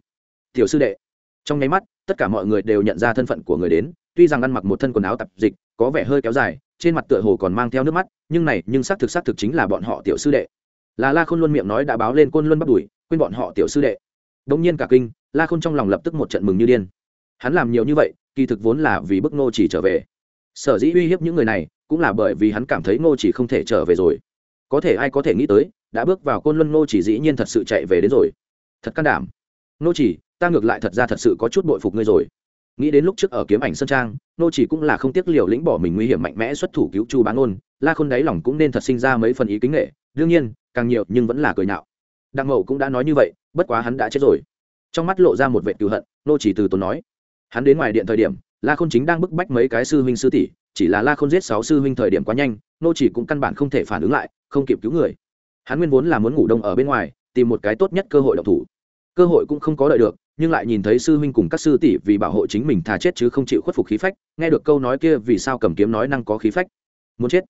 Tiểu sư đệ. Trong nháy mắt, tất cả mọi người đều nhận ra thân phận của người đến, tuy rằng ăn mặc một thân quần áo tạp dịch, có vẻ hơi kéo dài trên mặt tựa hồ còn mang theo nước mắt, nhưng này, nhưng xác thực xác thực chính là bọn họ tiểu sư đệ. Là la khôn luôn miệng nói đã báo lên côn luân bắt đuổi, quên bọn họ tiểu sư đệ. Đông nhiên cả kinh, la khôn trong lòng lập tức một trận mừng như điên. Hắn làm nhiều như vậy, kỳ thực vốn là vì bức ngô chỉ trở về. Sở dĩ uy hiếp những người này, cũng là bởi vì hắn cảm thấy ngô chỉ không thể trở về rồi. Có thể ai có thể nghĩ tới, đã bước vào côn luân ngô chỉ dĩ nhiên thật sự chạy về đến rồi. Thật can đảm. Ngô chỉ, ta ngược lại thật ra thật sự có chút bội phục ngươi rồi nghĩ đến lúc trước ở kiếm ảnh sơn trang, nô chỉ cũng là không tiếc liều lĩnh bỏ mình nguy hiểm mạnh mẽ xuất thủ cứu chu bán ôn la khôn đáy lòng cũng nên thật sinh ra mấy phần ý kính nghệ. Đương nhiên, càng nhiều nhưng vẫn là cười nhạo. Đặng mậu cũng đã nói như vậy, bất quá hắn đã chết rồi. Trong mắt lộ ra một vệ cựu hận, nô chỉ từ tốn nói. Hắn đến ngoài điện thời điểm, la khôn chính đang bức bách mấy cái sư huynh sư tỷ, chỉ là la khôn giết sáu sư huynh thời điểm quá nhanh, nô chỉ cũng căn bản không thể phản ứng lại, không kịp cứu người. Hắn nguyên vốn là muốn ngủ đông ở bên ngoài, tìm một cái tốt nhất cơ hội độc thủ. Cơ hội cũng không có đợi được nhưng lại nhìn thấy sư huynh cùng các sư tỷ vì bảo hộ chính mình thà chết chứ không chịu khuất phục khí phách, nghe được câu nói kia vì sao cầm kiếm nói năng có khí phách? Muốn chết.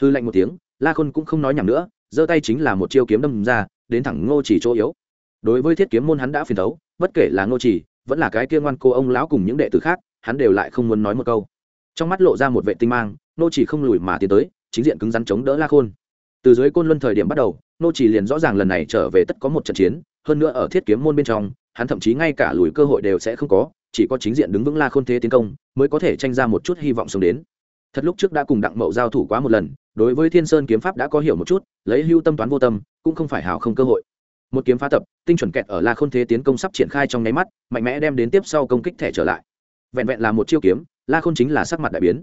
Hư lạnh một tiếng, la khôn cũng không nói nhầm nữa, giơ tay chính là một chiêu kiếm đâm ra, đến thẳng ngô chỉ chỗ yếu. Đối với thiết kiếm môn hắn đã phiền thấu, bất kể là ngô chỉ, vẫn là cái kia ngoan cô ông lão cùng những đệ tử khác, hắn đều lại không muốn nói một câu. Trong mắt lộ ra một vệ tinh mang, ngô chỉ không lùi mà tiến tới, chính diện cứng rắn chống đỡ la khôn. Từ dưới côn luân thời điểm bắt đầu nô chỉ liền rõ ràng lần này trở về tất có một trận chiến, hơn nữa ở thiết kiếm môn bên trong hắn thậm chí ngay cả lùi cơ hội đều sẽ không có, chỉ có chính diện đứng vững la khôn thế tiến công, mới có thể tranh ra một chút hy vọng sống đến. Thật lúc trước đã cùng đặng mậu giao thủ quá một lần, đối với thiên sơn kiếm pháp đã có hiểu một chút, lấy hưu tâm toán vô tâm, cũng không phải hào không cơ hội. Một kiếm phá tập, tinh chuẩn kẹt ở la khôn thế tiến công sắp triển khai trong nháy mắt, mạnh mẽ đem đến tiếp sau công kích thẻ trở lại. Vẹn vẹn là một chiêu kiếm, la khôn chính là sắc mặt đại biến.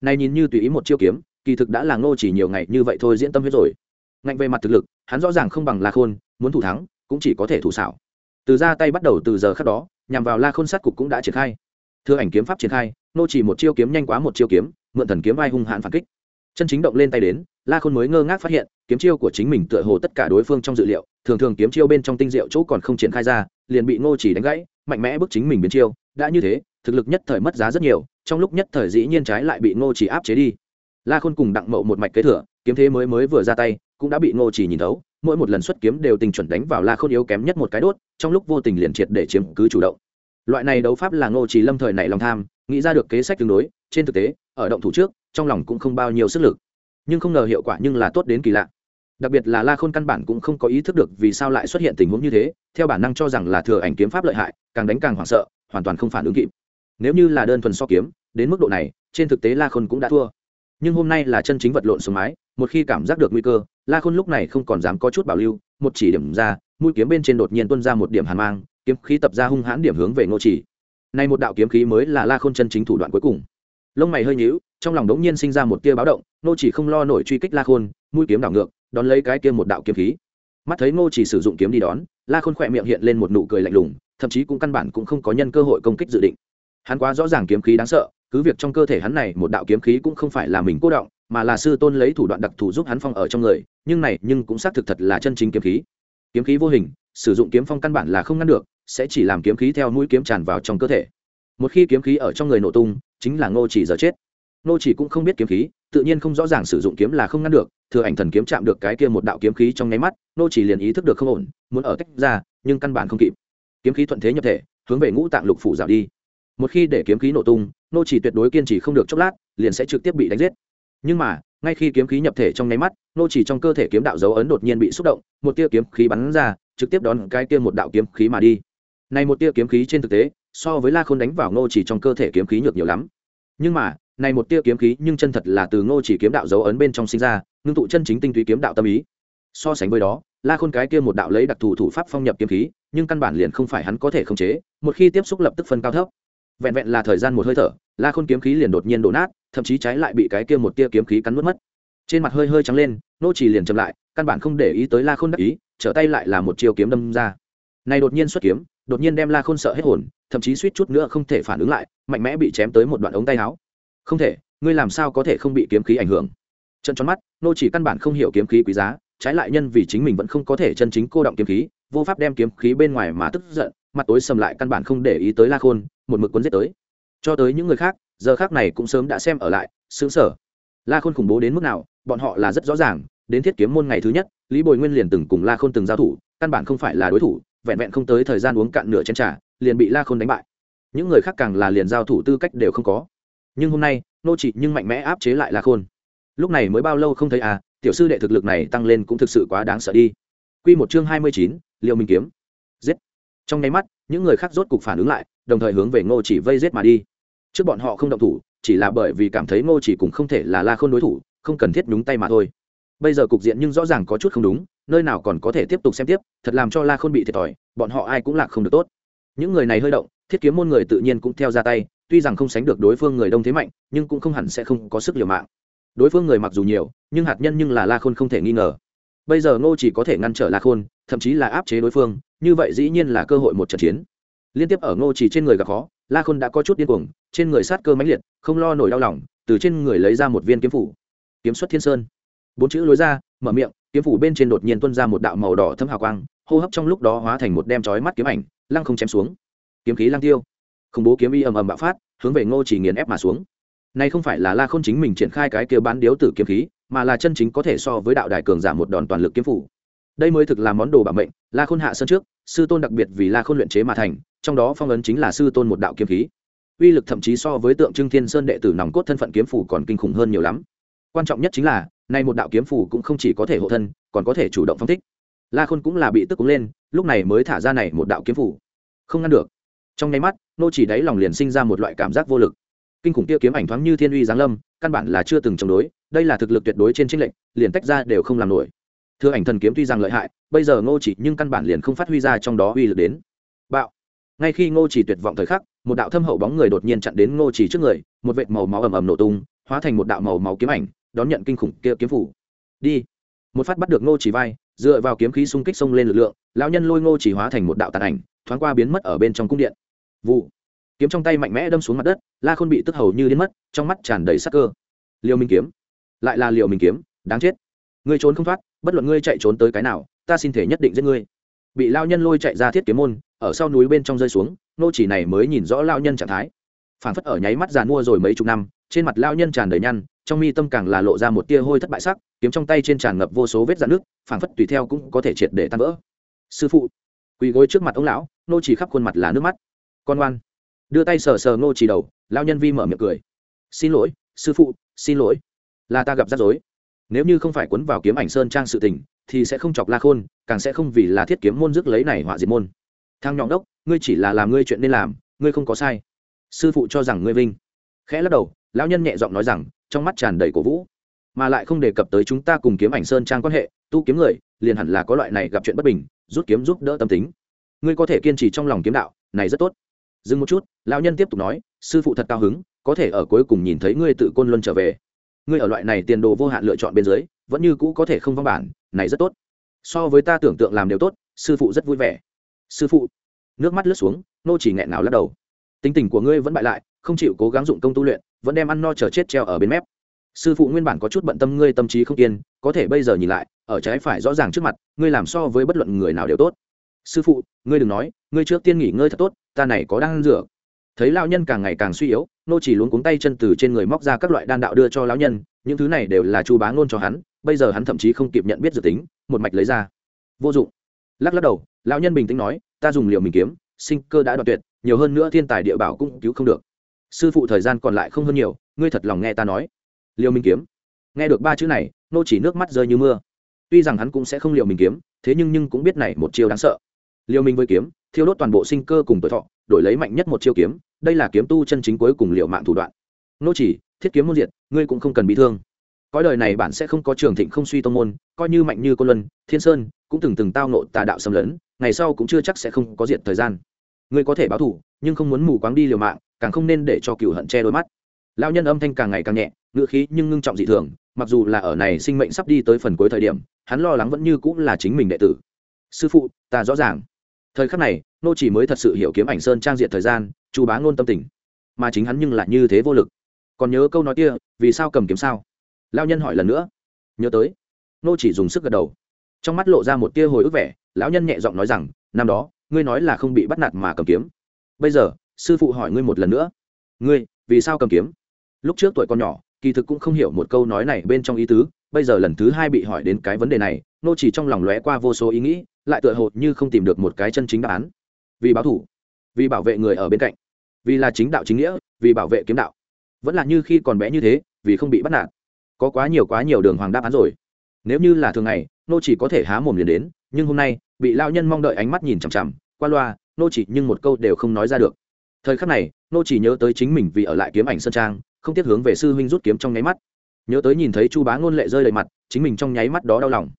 Này nhìn như tùy ý một chiêu kiếm, kỳ thực đã là ngô chỉ nhiều ngày như vậy thôi diễn tâm huyết rồi. Ngạnh về mặt thực lực, hắn rõ ràng không bằng la khôn, muốn thủ thắng, cũng chỉ có thể thủ xảo từ ra tay bắt đầu từ giờ khác đó, nhằm vào la khôn sát cục cũng đã triển khai. Thưa ảnh kiếm pháp triển khai, nô chỉ một chiêu kiếm nhanh quá một chiêu kiếm, mượn thần kiếm vai hung hãn phản kích. Chân chính động lên tay đến, la khôn mới ngơ ngác phát hiện, kiếm chiêu của chính mình tựa hồ tất cả đối phương trong dự liệu, thường thường kiếm chiêu bên trong tinh diệu chỗ còn không triển khai ra, liền bị ngô chỉ đánh gãy, mạnh mẽ bức chính mình biến chiêu, đã như thế, thực lực nhất thời mất giá rất nhiều, trong lúc nhất thời dĩ nhiên trái lại bị ngô chỉ áp chế đi. La khôn cùng đặng mậu một mạch kế thừa, kiếm thế mới mới vừa ra tay, cũng đã bị ngô chỉ nhìn thấu mỗi một lần xuất kiếm đều tình chuẩn đánh vào la khôn yếu kém nhất một cái đốt, trong lúc vô tình liền triệt để chiếm cứ chủ động. Loại này đấu pháp là ngô trí lâm thời này lòng tham, nghĩ ra được kế sách tương đối, trên thực tế, ở động thủ trước, trong lòng cũng không bao nhiêu sức lực. Nhưng không ngờ hiệu quả nhưng là tốt đến kỳ lạ. Đặc biệt là la khôn căn bản cũng không có ý thức được vì sao lại xuất hiện tình huống như thế, theo bản năng cho rằng là thừa ảnh kiếm pháp lợi hại, càng đánh càng hoảng sợ, hoàn toàn không phản ứng kịp. Nếu như là đơn thuần so kiếm, đến mức độ này, trên thực tế la khôn cũng đã thua. Nhưng hôm nay là chân chính vật lộn xuống mái, một khi cảm giác được nguy cơ la khôn lúc này không còn dám có chút bảo lưu, một chỉ điểm ra, mũi kiếm bên trên đột nhiên tuân ra một điểm hàn mang, kiếm khí tập ra hung hãn điểm hướng về ngô chỉ. Nay một đạo kiếm khí mới là la khôn chân chính thủ đoạn cuối cùng. Lông mày hơi nhíu, trong lòng đống nhiên sinh ra một tia báo động, ngô chỉ không lo nổi truy kích la khôn, mũi kiếm đảo ngược, đón lấy cái kia một đạo kiếm khí. Mắt thấy ngô chỉ sử dụng kiếm đi đón, la khôn khỏe miệng hiện lên một nụ cười lạnh lùng, thậm chí cũng căn bản cũng không có nhân cơ hội công kích dự định. Hắn quá rõ ràng kiếm khí đáng sợ, cứ việc trong cơ thể hắn này một đạo kiếm khí cũng không phải là mình cố động mà là sư tôn lấy thủ đoạn đặc thù giúp hắn phong ở trong người, nhưng này nhưng cũng xác thực thật là chân chính kiếm khí. Kiếm khí vô hình, sử dụng kiếm phong căn bản là không ngăn được, sẽ chỉ làm kiếm khí theo mũi kiếm tràn vào trong cơ thể. Một khi kiếm khí ở trong người nổ tung, chính là ngô chỉ giờ chết. Ngô chỉ cũng không biết kiếm khí, tự nhiên không rõ ràng sử dụng kiếm là không ngăn được, thừa ảnh thần kiếm chạm được cái kia một đạo kiếm khí trong nháy mắt, ngô chỉ liền ý thức được không ổn, muốn ở tách ra, nhưng căn bản không kịp. Kiếm khí thuận thế nhập thể, hướng về ngũ tạng lục phủ giảm đi. Một khi để kiếm khí nổ tung, ngô chỉ tuyệt đối kiên trì không được chốc lát, liền sẽ trực tiếp bị đánh giết nhưng mà, ngay khi kiếm khí nhập thể trong nháy mắt, nô chỉ trong cơ thể kiếm đạo dấu ấn đột nhiên bị xúc động, một tia kiếm khí bắn ra, trực tiếp đón cái tia một đạo kiếm khí mà đi. Này một tia kiếm khí trên thực tế, so với la khôn đánh vào nô chỉ trong cơ thể kiếm khí nhược nhiều lắm. Nhưng mà, này một tia kiếm khí nhưng chân thật là từ nô chỉ kiếm đạo dấu ấn bên trong sinh ra, ngưng tụ chân chính tinh túy kiếm đạo tâm ý. So sánh với đó, la khôn cái kia một đạo lấy đặc thù thủ pháp phong nhập kiếm khí, nhưng căn bản liền không phải hắn có thể khống chế, một khi tiếp xúc lập tức phân cao thấp. Vẹn vẹn là thời gian một hơi thở, la khôn kiếm khí liền đột nhiên đổ nát thậm chí trái lại bị cái kia một tia kiếm khí cắn nuốt mất. Trên mặt hơi hơi trắng lên, nô chỉ liền chậm lại, căn bản không để ý tới la khôn đắc ý, trở tay lại là một chiêu kiếm đâm ra. Này đột nhiên xuất kiếm, đột nhiên đem la khôn sợ hết hồn, thậm chí suýt chút nữa không thể phản ứng lại, mạnh mẽ bị chém tới một đoạn ống tay áo. Không thể, ngươi làm sao có thể không bị kiếm khí ảnh hưởng? Trận tròn mắt, nô chỉ căn bản không hiểu kiếm khí quý giá, trái lại nhân vì chính mình vẫn không có thể chân chính cô động kiếm khí, vô pháp đem kiếm khí bên ngoài mà tức giận, mặt tối sầm lại căn bản không để ý tới la khôn, một mực cuốn giết tới. Cho tới những người khác giờ khác này cũng sớm đã xem ở lại xứng sở la khôn khủng bố đến mức nào bọn họ là rất rõ ràng đến thiết kiếm môn ngày thứ nhất lý bồi nguyên liền từng cùng la khôn từng giao thủ căn bản không phải là đối thủ vẹn vẹn không tới thời gian uống cạn nửa chén trà liền bị la khôn đánh bại những người khác càng là liền giao thủ tư cách đều không có nhưng hôm nay nô trị nhưng mạnh mẽ áp chế lại la khôn lúc này mới bao lâu không thấy à tiểu sư đệ thực lực này tăng lên cũng thực sự quá đáng sợ đi Quy một chương hai mươi chín, Liêu Minh kiếm. Giết. Trong nháy mắt, những người khác rốt cục phản ứng lại, đồng thời hướng về Ngô Chỉ vây giết mà đi. Trước bọn họ không động thủ, chỉ là bởi vì cảm thấy Ngô Chỉ cũng không thể là La Khôn đối thủ, không cần thiết nhúng tay mà thôi. Bây giờ cục diện nhưng rõ ràng có chút không đúng, nơi nào còn có thể tiếp tục xem tiếp, thật làm cho La Khôn bị thiệt thòi, bọn họ ai cũng lạc không được tốt. Những người này hơi động, thiết kiếm môn người tự nhiên cũng theo ra tay, tuy rằng không sánh được đối phương người đông thế mạnh, nhưng cũng không hẳn sẽ không có sức liều mạng. Đối phương người mặc dù nhiều, nhưng hạt nhân nhưng là La Khôn không thể nghi ngờ bây giờ ngô chỉ có thể ngăn trở la khôn thậm chí là áp chế đối phương như vậy dĩ nhiên là cơ hội một trận chiến liên tiếp ở ngô chỉ trên người gặp khó la khôn đã có chút điên cuồng, trên người sát cơ mãnh liệt, không lo nổi đau lòng, từ trên người lấy ra một viên kiếm phủ. Kiếm xuất thiên sơn. Bốn chữ lối ra, mở miệng, kiếm phủ bên trên đột nhiên tuôn ra một đạo màu đỏ thâm hào quang, hô hấp trong lúc đó hóa thành một đem chói mắt kiếm ảnh, lăng không chém xuống. Kiếm khí lăng tiêu. Khủng bố kiếm y ầm ầm bạo phát, hướng về ngô chỉ nghiền ép mà xuống. Này không phải là la khôn chính mình triển khai cái kia bán điếu tử kiếm khí, mà là chân chính có thể so với đạo đài cường giả một đòn toàn lực kiếm phủ đây mới thực là món đồ bảo mệnh, la khôn hạ sơn trước, sư tôn đặc biệt vì la khôn luyện chế mà thành, trong đó phong ấn chính là sư tôn một đạo kiếm khí. Uy lực thậm chí so với tượng trưng thiên sơn đệ tử nòng cốt thân phận kiếm phủ còn kinh khủng hơn nhiều lắm. Quan trọng nhất chính là, nay một đạo kiếm phủ cũng không chỉ có thể hộ thân, còn có thể chủ động phong thích. La khôn cũng là bị tức cúng lên, lúc này mới thả ra này một đạo kiếm phủ không ngăn được. Trong nháy mắt, nô chỉ đáy lòng liền sinh ra một loại cảm giác vô lực. Kinh khủng kia kiếm ảnh thoáng như thiên uy giáng lâm, căn bản là chưa từng chống đối, đây là thực lực tuyệt đối trên trinh lệnh liền tách ra đều không làm nổi thưa ảnh thần kiếm tuy rằng lợi hại, bây giờ ngô chỉ nhưng căn bản liền không phát huy ra trong đó uy lực đến. Bạo. Ngay khi ngô chỉ tuyệt vọng thời khắc, một đạo thâm hậu bóng người đột nhiên chặn đến ngô chỉ trước người, một vệt màu máu ầm ầm nổ tung, hóa thành một đạo màu máu kiếm ảnh, đón nhận kinh khủng kia kiếm phủ. Đi. Một phát bắt được ngô chỉ vai, dựa vào kiếm khí xung kích xông lên lực lượng, lão nhân lôi ngô chỉ hóa thành một đạo tàn ảnh, thoáng qua biến mất ở bên trong cung điện. Vụ. Kiếm trong tay mạnh mẽ đâm xuống mặt đất, la khôn bị tức hầu như đến mất, trong mắt tràn đầy sắc cơ. Liều minh kiếm. Lại là liều Minh kiếm, đáng chết. Ngươi trốn không thoát bất luận ngươi chạy trốn tới cái nào, ta xin thể nhất định giết ngươi. Bị lao nhân lôi chạy ra thiết kiếm môn, ở sau núi bên trong rơi xuống, nô chỉ này mới nhìn rõ lao nhân trạng thái. Phản phất ở nháy mắt giàn mua rồi mấy chục năm, trên mặt lao nhân tràn đầy nhăn, trong mi tâm càng là lộ ra một tia hôi thất bại sắc, kiếm trong tay trên tràn ngập vô số vết dạn nước phản phất tùy theo cũng có thể triệt để tan vỡ. Sư phụ. Quỳ gối trước mặt ông lão, nô chỉ khắp khuôn mặt là nước mắt. Con ngoan. Đưa tay sờ sờ nô chỉ đầu lao nhân vi mở miệng cười. Xin lỗi, sư phụ, xin lỗi. Là ta gặp rắc rối nếu như không phải quấn vào kiếm ảnh sơn trang sự tình, thì sẽ không chọc la khôn, càng sẽ không vì là thiết kiếm môn rước lấy này họa diệt môn. Thang nhọn đốc, ngươi chỉ là làm ngươi chuyện nên làm, ngươi không có sai. Sư phụ cho rằng ngươi vinh. Khẽ lắc đầu, lão nhân nhẹ giọng nói rằng, trong mắt tràn đầy cổ vũ. Mà lại không đề cập tới chúng ta cùng kiếm ảnh sơn trang quan hệ, tu kiếm người, liền hẳn là có loại này gặp chuyện bất bình, rút kiếm giúp đỡ tâm tính. Ngươi có thể kiên trì trong lòng kiếm đạo, này rất tốt. Dừng một chút, lão nhân tiếp tục nói, sư phụ thật cao hứng, có thể ở cuối cùng nhìn thấy ngươi tự côn luân trở về ngươi ở loại này tiền đồ vô hạn lựa chọn bên dưới, vẫn như cũ có thể không vong bản, này rất tốt. So với ta tưởng tượng làm đều tốt, sư phụ rất vui vẻ. Sư phụ, nước mắt lướt xuống, nô chỉ nghẹn nào lắc đầu. Tính tình của ngươi vẫn bại lại, không chịu cố gắng dụng công tu luyện, vẫn đem ăn no chờ chết treo ở bên mép. Sư phụ nguyên bản có chút bận tâm ngươi tâm trí không yên có thể bây giờ nhìn lại, ở trái phải rõ ràng trước mặt, ngươi làm so với bất luận người nào đều tốt. Sư phụ, ngươi đừng nói, ngươi trước tiên nghỉ ngơi thật tốt, ta này có đang dược thấy lao nhân càng ngày càng suy yếu, nô chỉ luống cuống tay chân từ trên người móc ra các loại đan đạo đưa cho lão nhân, những thứ này đều là chu bá ngôn cho hắn, bây giờ hắn thậm chí không kịp nhận biết dự tính, một mạch lấy ra. Vô dụng. Lắc lắc đầu, lão nhân bình tĩnh nói, ta dùng liều mình kiếm, sinh cơ đã đoạn tuyệt, nhiều hơn nữa thiên tài địa bảo cũng cứu không được. Sư phụ thời gian còn lại không hơn nhiều, ngươi thật lòng nghe ta nói. Liều mình kiếm? Nghe được ba chữ này, nô chỉ nước mắt rơi như mưa. Tuy rằng hắn cũng sẽ không liều mình kiếm, thế nhưng nhưng cũng biết này một chiêu đáng sợ. Liều mình với kiếm thiêu đốt toàn bộ sinh cơ cùng tuổi thọ, đổi lấy mạnh nhất một chiêu kiếm, đây là kiếm tu chân chính cuối cùng liều mạng thủ đoạn. Nô chỉ, thiết kiếm môn diệt, ngươi cũng không cần bị thương. Cõi đời này bạn sẽ không có trường thịnh không suy tông môn, coi như mạnh như côn luân, thiên sơn, cũng từng từng tao nộ tà đạo xâm lấn, ngày sau cũng chưa chắc sẽ không có diệt thời gian. Ngươi có thể báo thủ nhưng không muốn mù quáng đi liều mạng, càng không nên để cho cựu hận che đôi mắt. Lao nhân âm thanh càng ngày càng nhẹ, ngữ khí nhưng ngưng trọng dị thường, mặc dù là ở này sinh mệnh sắp đi tới phần cuối thời điểm, hắn lo lắng vẫn như cũng là chính mình đệ tử. Sư phụ, ta rõ ràng thời khắc này, nô chỉ mới thật sự hiểu kiếm ảnh sơn trang diện thời gian, chu bá ngôn tâm tình. Mà chính hắn nhưng lại như thế vô lực. Còn nhớ câu nói kia, vì sao cầm kiếm sao? Lao nhân hỏi lần nữa. Nhớ tới. Nô chỉ dùng sức gật đầu. Trong mắt lộ ra một tia hồi ức vẻ, lão nhân nhẹ giọng nói rằng, năm đó, ngươi nói là không bị bắt nạt mà cầm kiếm. Bây giờ, sư phụ hỏi ngươi một lần nữa. Ngươi, vì sao cầm kiếm? Lúc trước tuổi con nhỏ, kỳ thực cũng không hiểu một câu nói này bên trong ý tứ, bây giờ lần thứ hai bị hỏi đến cái vấn đề này, nô chỉ trong lòng lóe qua vô số ý nghĩ lại tựa hồ như không tìm được một cái chân chính đáp án. Vì báo thủ, vì bảo vệ người ở bên cạnh, vì là chính đạo chính nghĩa, vì bảo vệ kiếm đạo. Vẫn là như khi còn bé như thế, vì không bị bắt nạt. Có quá nhiều quá nhiều đường hoàng đáp án rồi. Nếu như là thường ngày, nô chỉ có thể há mồm liền đến, nhưng hôm nay, bị lao nhân mong đợi ánh mắt nhìn chằm chằm, qua loa, nô chỉ nhưng một câu đều không nói ra được. Thời khắc này, nô chỉ nhớ tới chính mình vì ở lại kiếm ảnh sơn trang, không tiếc hướng về sư huynh rút kiếm trong nháy mắt. Nhớ tới nhìn thấy chu bá ngôn lệ rơi đầy mặt, chính mình trong nháy mắt đó đau lòng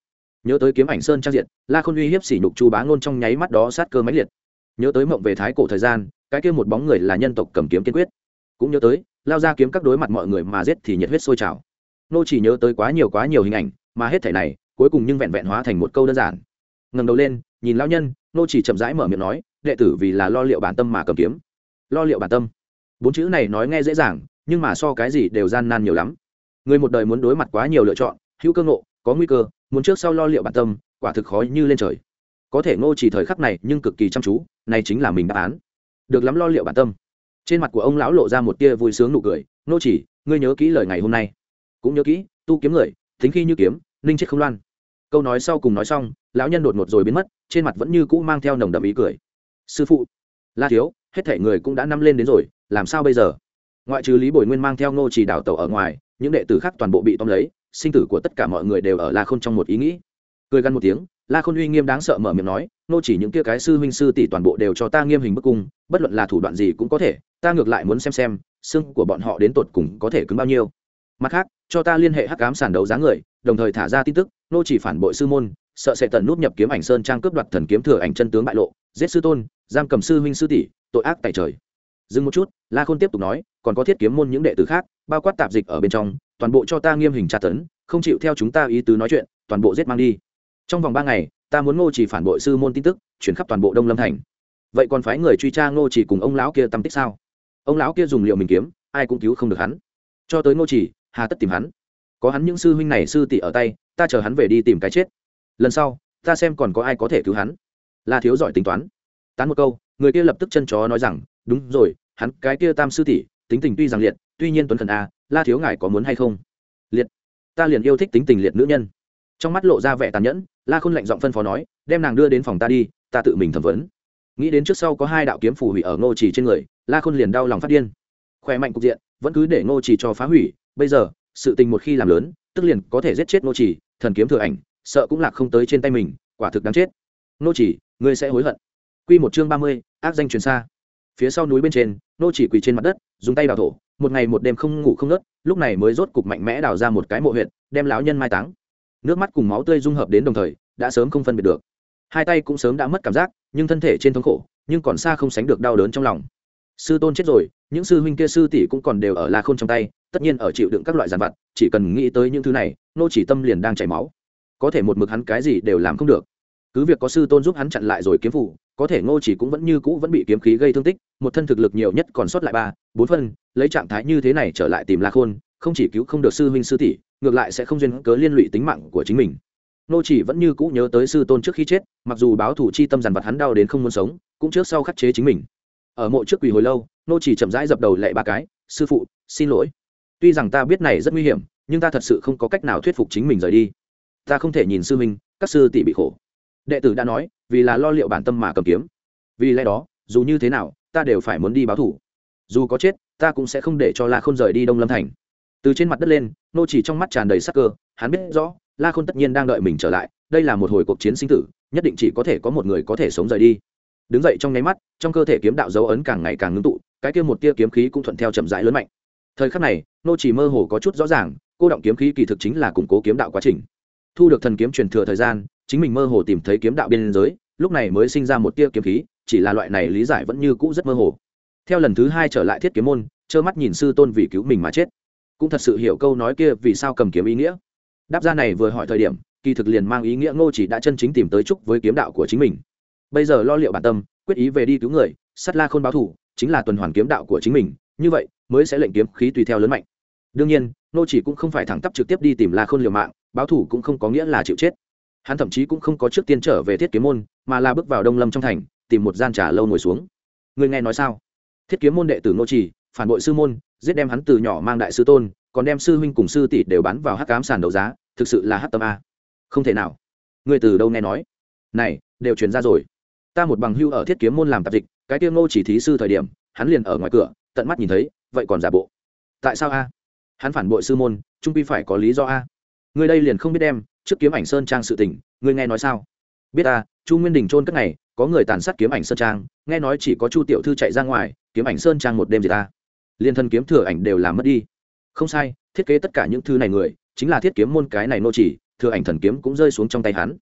nhớ tới kiếm ảnh sơn trang diện, la khôn uy hiếp sỉ nhục chu bá ngôn trong nháy mắt đó sát cơ máy liệt. Nhớ tới mộng về thái cổ thời gian, cái kia một bóng người là nhân tộc cầm kiếm kiên quyết. Cũng nhớ tới, lao ra kiếm các đối mặt mọi người mà giết thì nhiệt huyết sôi trào. Nô chỉ nhớ tới quá nhiều quá nhiều hình ảnh, mà hết thể này, cuối cùng nhưng vẹn vẹn hóa thành một câu đơn giản. Ngẩng đầu lên, nhìn lão nhân, nô chỉ chậm rãi mở miệng nói, đệ tử vì là lo liệu bản tâm mà cầm kiếm. Lo liệu bản tâm. Bốn chữ này nói nghe dễ dàng, nhưng mà so cái gì đều gian nan nhiều lắm. Người một đời muốn đối mặt quá nhiều lựa chọn, hữu cơ ngộ, có nguy cơ muốn trước sau lo liệu bản tâm, quả thực khó như lên trời. Có thể ngô chỉ thời khắc này nhưng cực kỳ chăm chú, này chính là mình đáp án. Được lắm lo liệu bản tâm. Trên mặt của ông lão lộ ra một tia vui sướng nụ cười, ngô chỉ, ngươi nhớ kỹ lời ngày hôm nay. Cũng nhớ kỹ, tu kiếm người, thính khi như kiếm, ninh chết không loan. Câu nói sau cùng nói xong, lão nhân đột ngột rồi biến mất, trên mặt vẫn như cũ mang theo nồng đậm ý cười. Sư phụ, la thiếu, hết thể người cũng đã năm lên đến rồi, làm sao bây giờ? Ngoại trừ lý bồi nguyên mang theo ngô chỉ đảo tàu ở ngoài, những đệ tử khác toàn bộ bị tóm lấy sinh tử của tất cả mọi người đều ở la khôn trong một ý nghĩ. Cười gắn một tiếng, la khôn uy nghiêm đáng sợ mở miệng nói, nô chỉ những kia cái sư huynh sư tỷ toàn bộ đều cho ta nghiêm hình bức cung, bất luận là thủ đoạn gì cũng có thể, ta ngược lại muốn xem xem, xương của bọn họ đến tột cùng có thể cứng bao nhiêu. Mặt khác, cho ta liên hệ hắc cám sàn đấu giá người, đồng thời thả ra tin tức, nô chỉ phản bội sư môn, sợ sẽ tận nút nhập kiếm ảnh sơn trang cướp đoạt thần kiếm thừa ảnh chân tướng bại lộ, giết sư tôn, giam cầm sư huynh sư tỷ, tội ác tại trời. Dừng một chút, la khôn tiếp tục nói, còn có thiết kiếm môn những đệ tử khác, bao quát tạp dịch ở bên trong toàn bộ cho ta nghiêm hình tra tấn, không chịu theo chúng ta ý tứ nói chuyện, toàn bộ giết mang đi. Trong vòng ba ngày, ta muốn ngô chỉ phản bội sư môn tin tức, chuyển khắp toàn bộ đông lâm thành. Vậy còn phái người truy tra ngô chỉ cùng ông lão kia tâm tích sao? Ông lão kia dùng liệu mình kiếm, ai cũng cứu không được hắn. Cho tới ngô chỉ hà tất tìm hắn. Có hắn những sư huynh này sư tỷ ở tay, ta chờ hắn về đi tìm cái chết. Lần sau, ta xem còn có ai có thể cứu hắn. La thiếu giỏi tính toán. Tán một câu, người kia lập tức chân chó nói rằng, đúng rồi, hắn, cái kia tam sư tỷ, tính tình tuy rằng liệt, tuy nhiên tuấn thần a la thiếu ngài có muốn hay không? Liệt ta liền yêu thích tính tình liệt nữ nhân. Trong mắt lộ ra vẻ tàn nhẫn la khôn lạnh giọng phân phó nói đem nàng đưa đến phòng ta đi ta tự mình thẩm vấn. Nghĩ đến trước sau có hai đạo kiếm phù hủy ở ngô chỉ trên người la khôn liền đau lòng phát điên. Khỏe mạnh cục diện vẫn cứ để ngô chỉ cho phá hủy bây giờ sự tình một khi làm lớn tức liền có thể giết chết ngô chỉ thần kiếm thừa ảnh sợ cũng lạc không tới trên tay mình quả thực đáng chết. Ngô chỉ ngươi sẽ hối hận. Quy một chương ba mươi, ác danh truyền xa. Phía sau núi bên trên ngô chỉ quỳ trên mặt đất dùng tay đào thổ, một ngày một đêm không ngủ không nớt, lúc này mới rốt cục mạnh mẽ đào ra một cái mộ huyện đem lão nhân mai táng. Nước mắt cùng máu tươi dung hợp đến đồng thời, đã sớm không phân biệt được. Hai tay cũng sớm đã mất cảm giác, nhưng thân thể trên thống khổ, nhưng còn xa không sánh được đau đớn trong lòng. Sư tôn chết rồi, những sư huynh kia sư tỷ cũng còn đều ở la khôn trong tay, tất nhiên ở chịu đựng các loại giàn vặt, chỉ cần nghĩ tới những thứ này, nô chỉ tâm liền đang chảy máu. Có thể một mực hắn cái gì đều làm không được. Cứ việc có sư tôn giúp hắn chặn lại rồi kiếm phủ có thể ngô chỉ cũng vẫn như cũ vẫn bị kiếm khí gây thương tích, một thân thực lực nhiều nhất còn sót lại ba, bốn phân, lấy trạng thái như thế này trở lại tìm la khôn, không chỉ cứu không được sư huynh sư tỷ, ngược lại sẽ không duyên cớ liên lụy tính mạng của chính mình. Nô chỉ vẫn như cũ nhớ tới sư tôn trước khi chết, mặc dù báo thủ chi tâm dằn vặt hắn đau đến không muốn sống, cũng trước sau khắc chế chính mình. Ở mộ trước quỳ hồi lâu nô chỉ chậm rãi dập đầu lệ ba cái, sư phụ, xin lỗi. Tuy rằng ta biết này rất nguy hiểm, nhưng ta thật sự không có cách nào thuyết phục chính mình rời đi. Ta không thể nhìn sư huynh, các sư tỷ bị khổ đệ tử đã nói, vì là lo liệu bản tâm mà cầm kiếm. Vì lẽ đó, dù như thế nào, ta đều phải muốn đi báo thủ. Dù có chết, ta cũng sẽ không để cho la khôn rời đi đông lâm thành. Từ trên mặt đất lên, nô chỉ trong mắt tràn đầy sắc cơ, hắn biết rõ, la khôn tất nhiên đang đợi mình trở lại, đây là một hồi cuộc chiến sinh tử, nhất định chỉ có thể có một người có thể sống rời đi. Đứng dậy trong nháy mắt, trong cơ thể kiếm đạo dấu ấn càng ngày càng ngưng tụ, cái kia một tia kiếm khí cũng thuận theo chậm rãi lớn mạnh. Thời khắc này, nô chỉ mơ hồ có chút rõ ràng, cô động kiếm khí kỳ thực chính là củng cố kiếm đạo quá trình. Thu được thần kiếm truyền thừa thời gian chính mình mơ hồ tìm thấy kiếm đạo biên giới, lúc này mới sinh ra một tia kiếm khí, chỉ là loại này lý giải vẫn như cũ rất mơ hồ. Theo lần thứ hai trở lại thiết kiếm môn, trơ mắt nhìn sư tôn vì cứu mình mà chết. Cũng thật sự hiểu câu nói kia vì sao cầm kiếm ý nghĩa. Đáp ra này vừa hỏi thời điểm, kỳ thực liền mang ý nghĩa ngô chỉ đã chân chính tìm tới chúc với kiếm đạo của chính mình. Bây giờ lo liệu bản tâm, quyết ý về đi cứu người sắt la khôn báo thủ chính là tuần hoàn kiếm đạo của chính mình, như vậy mới sẽ lệnh kiếm khí tùy theo lớn mạnh. Đương nhiên, ngô chỉ cũng không phải thẳng tắp trực tiếp đi tìm la khôn liều mạng, báo thủ cũng không có nghĩa là chịu chết hắn thậm chí cũng không có trước tiên trở về thiết kiếm môn, mà là bước vào đông lâm trong thành, tìm một gian trà lâu ngồi xuống. Người nghe nói sao? Thiết kiếm môn đệ tử ngô chỉ phản bội sư môn, giết đem hắn từ nhỏ mang đại sư tôn, còn đem sư huynh cùng sư tỷ đều bán vào hắc cám sàn đấu giá, thực sự là hắc tâm a. Không thể nào. Người từ đâu nghe nói? Này, đều truyền ra rồi. Ta một bằng hưu ở thiết kiếm môn làm tạp dịch, cái tiêu ngô chỉ thí sư thời điểm, hắn liền ở ngoài cửa, tận mắt nhìn thấy, vậy còn giả bộ? Tại sao a? Hắn phản bội sư môn, trung pi phải có lý do a. Người đây liền không biết đem trước kiếm ảnh sơn trang sự tình người nghe nói sao? Biết à chu nguyên đình trôn cất ngày, có người tàn sát kiếm ảnh sơn trang, nghe nói chỉ có chu tiểu thư chạy ra ngoài, kiếm ảnh sơn trang một đêm gì ta. Liên thân kiếm thừa ảnh đều làm mất đi. Không sai, thiết kế tất cả những thứ này người, chính là thiết kiếm môn cái này nô chỉ, thừa ảnh thần kiếm cũng rơi xuống trong tay hắn.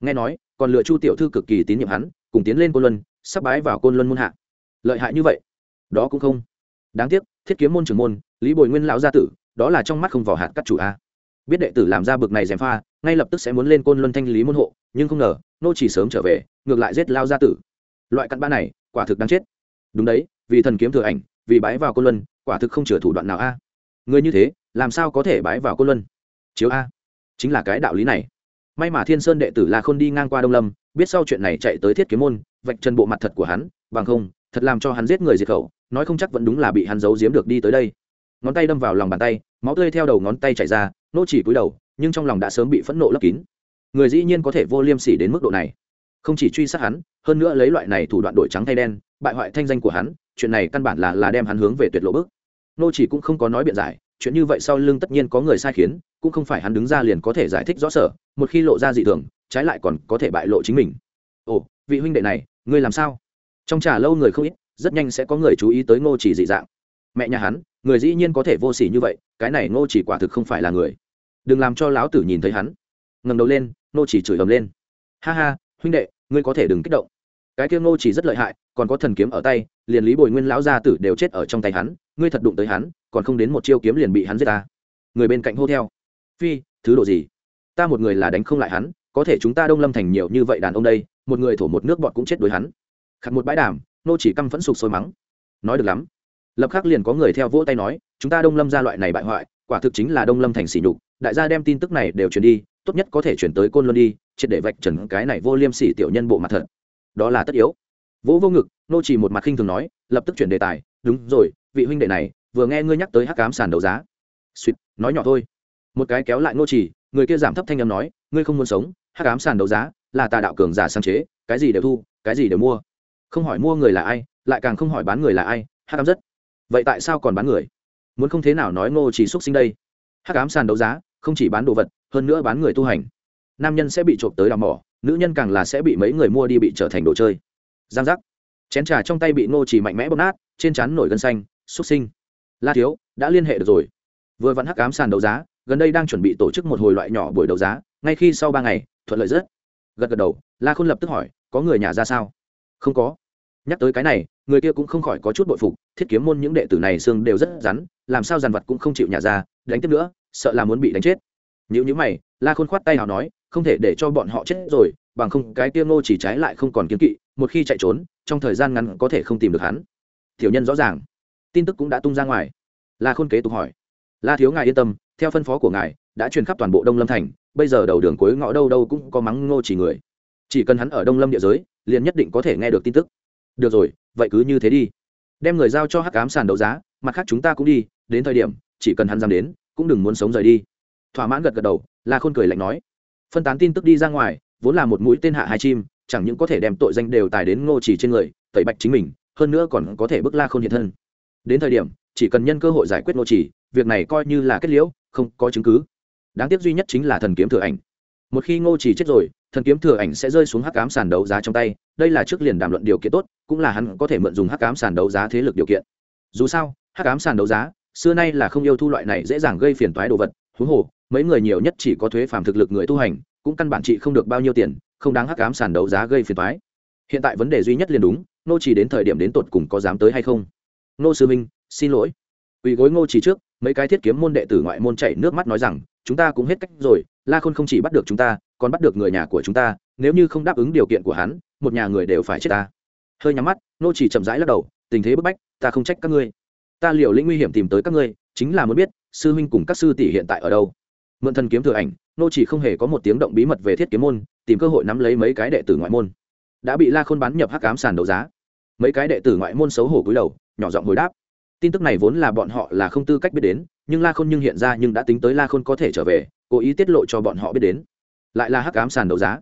Nghe nói, còn lựa chu tiểu thư cực kỳ tín nhiệm hắn, cùng tiến lên côn luân, sắp bái vào côn luân môn hạ. Lợi hại như vậy, đó cũng không. Đáng tiếc, thiết kiếm môn trưởng môn, lý bồi nguyên lão gia tử, đó là trong mắt không vỏ hạt cắt chủ a biết đệ tử làm ra bực này dèm pha, ngay lập tức sẽ muốn lên côn luân thanh lý môn hộ, nhưng không ngờ, nô chỉ sớm trở về, ngược lại giết lao gia tử. Loại cặn bã này, quả thực đáng chết. Đúng đấy, vì thần kiếm thừa ảnh, vì bái vào côn luân, quả thực không chừa thủ đoạn nào a. Người như thế, làm sao có thể bái vào côn luân? Chiếu a. Chính là cái đạo lý này. May mà thiên sơn đệ tử là khôn đi ngang qua đông lâm, biết sau chuyện này chạy tới thiết kiếm môn, vạch chân bộ mặt thật của hắn, bằng không, thật làm cho hắn giết người diệt khẩu, nói không chắc vẫn đúng là bị hắn giấu giếm được đi tới đây. Ngón tay đâm vào lòng bàn tay, máu tươi theo đầu ngón tay chảy ra nô chỉ cúi đầu, nhưng trong lòng đã sớm bị phẫn nộ lấp kín. Người dĩ nhiên có thể vô liêm sỉ đến mức độ này. Không chỉ truy sát hắn, hơn nữa lấy loại này thủ đoạn đổi trắng thay đen, bại hoại thanh danh của hắn, chuyện này căn bản là là đem hắn hướng về tuyệt lộ bước. Nô chỉ cũng không có nói biện giải, chuyện như vậy sau lưng tất nhiên có người sai khiến, cũng không phải hắn đứng ra liền có thể giải thích rõ sở, một khi lộ ra dị thường, trái lại còn có thể bại lộ chính mình. Ồ, vị huynh đệ này, ngươi làm sao? Trong trà lâu người không ít, rất nhanh sẽ có người chú ý tới ngô chỉ dị dạng. Mẹ nhà hắn người dĩ nhiên có thể vô sỉ như vậy, cái này ngô chỉ quả thực không phải là người. Đừng làm cho lão tử nhìn thấy hắn. Ngẩng đầu lên, ngô chỉ chửi ầm lên. Ha ha, huynh đệ, ngươi có thể đừng kích động. Cái kia ngô chỉ rất lợi hại, còn có thần kiếm ở tay, liền lý bồi nguyên lão gia tử đều chết ở trong tay hắn, ngươi thật đụng tới hắn, còn không đến một chiêu kiếm liền bị hắn giết ta. Người bên cạnh hô theo. Phi, thứ độ gì? Ta một người là đánh không lại hắn, có thể chúng ta đông lâm thành nhiều như vậy đàn ông đây, một người thổ một nước bọn cũng chết đối hắn. Khặt một bãi đàm nô chỉ căm phẫn sục sôi mắng. Nói được lắm lập khắc liền có người theo vỗ tay nói, chúng ta đông lâm ra loại này bại hoại, quả thực chính là đông lâm thành sỉ nhục, đại gia đem tin tức này đều truyền đi, tốt nhất có thể chuyển tới côn luân đi, triệt để vạch trần cái này vô liêm sỉ tiểu nhân bộ mặt thật. Đó là tất yếu. Vỗ vô ngực, nô chỉ một mặt khinh thường nói, lập tức chuyển đề tài, đúng rồi, vị huynh đệ này, vừa nghe ngươi nhắc tới hắc cám sàn đấu giá. Suýt, nói nhỏ thôi. Một cái kéo lại nô chỉ, người kia giảm thấp thanh âm nói, ngươi không muốn sống, hắc cám sàn đấu giá là tà đạo cường giả sáng chế, cái gì đều thu, cái gì đều mua. Không hỏi mua người là ai, lại càng không hỏi bán người là ai, hắc cám rất vậy tại sao còn bán người? Muốn không thế nào nói ngô chỉ xuất sinh đây? Hắc ám sàn đấu giá, không chỉ bán đồ vật, hơn nữa bán người tu hành. Nam nhân sẽ bị trộm tới đào mỏ, nữ nhân càng là sẽ bị mấy người mua đi bị trở thành đồ chơi. Giang giác. Chén trà trong tay bị ngô chỉ mạnh mẽ bóp nát, trên trán nổi gân xanh xuất sinh, la thiếu, đã liên hệ được rồi. Vừa vẫn hắc ám sàn đấu giá, gần đây đang chuẩn bị tổ chức một hồi loại nhỏ buổi đấu giá, ngay khi sau ba ngày, thuận lợi rất gật gật đầu, la khôn lập tức hỏi, có người nhà ra sao? Không có. Nhắc tới cái này, người kia cũng không khỏi có chút bội phục thiết kiếm môn những đệ tử này xương đều rất rắn, làm sao dàn vật cũng không chịu nhả ra, đánh tiếp nữa, sợ là muốn bị đánh chết. Nếu như mày, la khôn khoát tay nào nói, không thể để cho bọn họ chết rồi, bằng không cái tiêu ngô chỉ trái lại không còn kiếm kỵ, một khi chạy trốn, trong thời gian ngắn có thể không tìm được hắn. Tiểu nhân rõ ràng. Tin tức cũng đã tung ra ngoài. La khôn kế tục hỏi. La thiếu ngài yên tâm, theo phân phó của ngài, đã truyền khắp toàn bộ đông lâm thành, bây giờ đầu đường cuối ngõ đâu đâu cũng có mắng ngô chỉ người. Chỉ cần hắn ở đông lâm địa giới, liền nhất định có thể nghe được tin tức. Được rồi, vậy cứ như thế đi đem người giao cho hắc ám sàn đấu giá, mặt khác chúng ta cũng đi, đến thời điểm, chỉ cần hắn dám đến, cũng đừng muốn sống rời đi. Thỏa mãn gật gật đầu, la khôn cười lạnh nói. Phân tán tin tức đi ra ngoài, vốn là một mũi tên hạ hai chim, chẳng những có thể đem tội danh đều tài đến ngô chỉ trên người, tẩy bạch chính mình, hơn nữa còn có thể bức la khôn hiện thân. Đến thời điểm, chỉ cần nhân cơ hội giải quyết ngô chỉ, việc này coi như là kết liễu, không có chứng cứ. Đáng tiếc duy nhất chính là thần kiếm thừa ảnh một khi ngô chỉ chết rồi, thần kiếm thừa ảnh sẽ rơi xuống hắc ám sàn đấu giá trong tay, đây là trước liền đàm luận điều kiện tốt, cũng là hắn có thể mượn dùng hắc ám sàn đấu giá thế lực điều kiện. Dù sao, hắc ám sàn đấu giá, xưa nay là không yêu thu loại này dễ dàng gây phiền toái đồ vật, huống hồ, mấy người nhiều nhất chỉ có thuế phàm thực lực người tu hành, cũng căn bản trị không được bao nhiêu tiền, không đáng hắc ám sàn đấu giá gây phiền toái. Hiện tại vấn đề duy nhất liền đúng nô chỉ đến thời điểm đến tột cùng có dám tới hay không? Nô sư minh, xin lỗi. Ủy gối ngô chỉ trước, mấy cái thiết kiếm môn đệ tử ngoại môn chảy nước mắt nói rằng chúng ta cũng hết cách rồi, la khôn không chỉ bắt được chúng ta, còn bắt được người nhà của chúng ta, nếu như không đáp ứng điều kiện của hắn, một nhà người đều phải chết ta. Hơi nhắm mắt, nô chỉ chậm rãi lắc đầu, tình thế bức bách, ta không trách các ngươi. Ta liều lĩnh nguy hiểm tìm tới các ngươi, chính là muốn biết, sư huynh cùng các sư tỷ hiện tại ở đâu. Mượn thần kiếm thừa ảnh, nô chỉ không hề có một tiếng động bí mật về thiết kiếm môn, tìm cơ hội nắm lấy mấy cái đệ tử ngoại môn. Đã bị la khôn bán nhập hắc ám sàn đấu giá. Mấy cái đệ tử ngoại môn xấu hổ cúi đầu, nhỏ giọng hồi đáp. Tin tức này vốn là bọn họ là không tư cách biết đến nhưng la khôn nhưng hiện ra nhưng đã tính tới la khôn có thể trở về, cố ý tiết lộ cho bọn họ biết đến. Lại là hắc ám sàn đấu giá.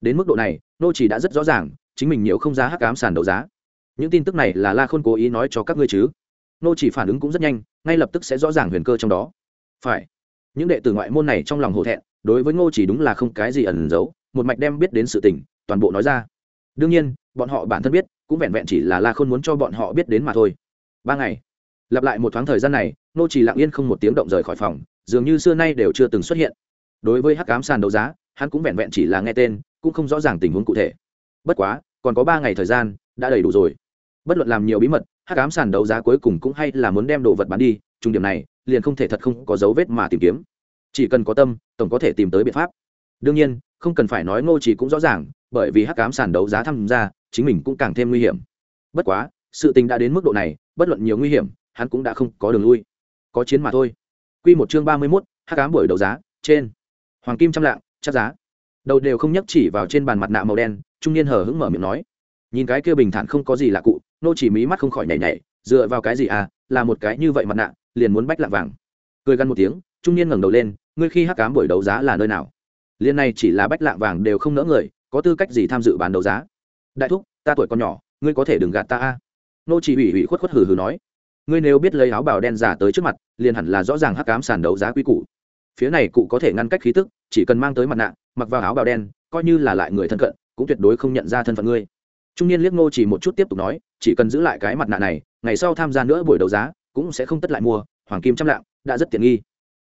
Đến mức độ này, nô chỉ đã rất rõ ràng, chính mình nhiều không giá hắc ám sàn đấu giá. Những tin tức này là la khôn cố ý nói cho các ngươi chứ? Nô chỉ phản ứng cũng rất nhanh, ngay lập tức sẽ rõ ràng huyền cơ trong đó. Phải. Những đệ tử ngoại môn này trong lòng hổ thẹn, đối với ngô chỉ đúng là không cái gì ẩn giấu, một mạch đem biết đến sự tình, toàn bộ nói ra. Đương nhiên, bọn họ bản thân biết, cũng vẹn vẹn chỉ là la khôn muốn cho bọn họ biết đến mà thôi. Ba ngày lặp lại một thoáng thời gian này, nô chỉ lặng yên không một tiếng động rời khỏi phòng, dường như xưa nay đều chưa từng xuất hiện. Đối với hắc cám sàn đấu giá, hắn cũng vẹn vẹn chỉ là nghe tên, cũng không rõ ràng tình huống cụ thể. Bất quá, còn có ba ngày thời gian, đã đầy đủ rồi. Bất luận làm nhiều bí mật, hắc cám sàn đấu giá cuối cùng cũng hay là muốn đem đồ vật bán đi trung điểm này, liền không thể thật không có dấu vết mà tìm kiếm. Chỉ cần có tâm, tổng có thể tìm tới biện pháp. Đương nhiên, không cần phải nói ngô chỉ cũng rõ ràng, bởi vì hắc cám sàn đấu giá tham gia, chính mình cũng càng thêm nguy hiểm. Bất quá, sự tình đã đến mức độ này, bất luận nhiều nguy hiểm hắn cũng đã không có đường lui. Có chiến mà thôi. Quy một chương ba mươi 31, hắc ám buổi đấu giá trên. Hoàng kim trăm lạng chắc giá. Đầu đều không nhấc chỉ vào trên bàn mặt nạ màu đen trung niên hờ hững mở miệng nói. Nhìn cái kia bình thản không có gì lạ cụ nô chỉ mí mắt không khỏi nhảy nhảy dựa vào cái gì à là một cái như vậy mặt nạ liền muốn bách lạng vàng. Cười gằn một tiếng trung niên ngẩng đầu lên ngươi khi hắc cám buổi đấu giá là nơi nào? Liên này chỉ là bách lạng vàng đều không nỡ người có tư cách gì tham dự bán đấu giá? Đại thúc ta tuổi còn nhỏ ngươi có thể đừng gạt ta a. Nô chỉ ủy ủy khuất khuất hừ hừ nói ngươi nếu biết lấy áo bào đen giả tới trước mặt, liền hẳn là rõ ràng hắc cám sàn đấu giá quy củ. Phía này cụ có thể ngăn cách khí tức, chỉ cần mang tới mặt nạ, mặc vào áo bào đen, coi như là lại người thân cận, cũng tuyệt đối không nhận ra thân phận ngươi. Trung niên liếc ngô chỉ một chút tiếp tục nói, chỉ cần giữ lại cái mặt nạ này, ngày sau tham gia nữa buổi đấu giá, cũng sẽ không tất lại mua, hoàng kim trăm lạng đã rất tiện nghi.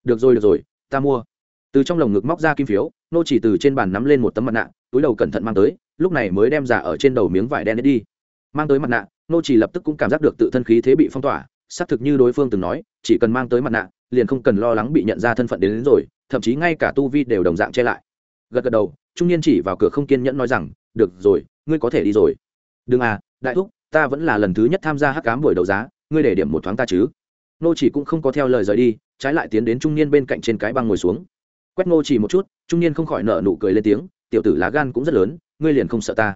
Được rồi được rồi, ta mua. Từ trong lồng ngực móc ra kim phiếu nô chỉ từ trên bàn nắm lên một tấm mặt nạ, túi đầu cẩn thận mang tới, lúc này mới đem giả ở trên đầu miếng vải đen đi. Mang tới mặt nạ nô chỉ lập tức cũng cảm giác được tự thân khí thế bị phong tỏa xác thực như đối phương từng nói chỉ cần mang tới mặt nạ liền không cần lo lắng bị nhận ra thân phận đến, đến rồi thậm chí ngay cả tu vi đều đồng dạng che lại. Gật gật đầu trung niên chỉ vào cửa không kiên nhẫn nói rằng được rồi ngươi có thể đi rồi. Đừng à đại thúc ta vẫn là lần thứ nhất tham gia hắc cám buổi đấu giá ngươi để điểm một thoáng ta chứ. Nô chỉ cũng không có theo lời rời đi trái lại tiến đến trung niên bên cạnh trên cái băng ngồi xuống. Quét nô chỉ một chút trung niên không khỏi nở nụ cười lên tiếng tiểu tử lá gan cũng rất lớn ngươi liền không sợ ta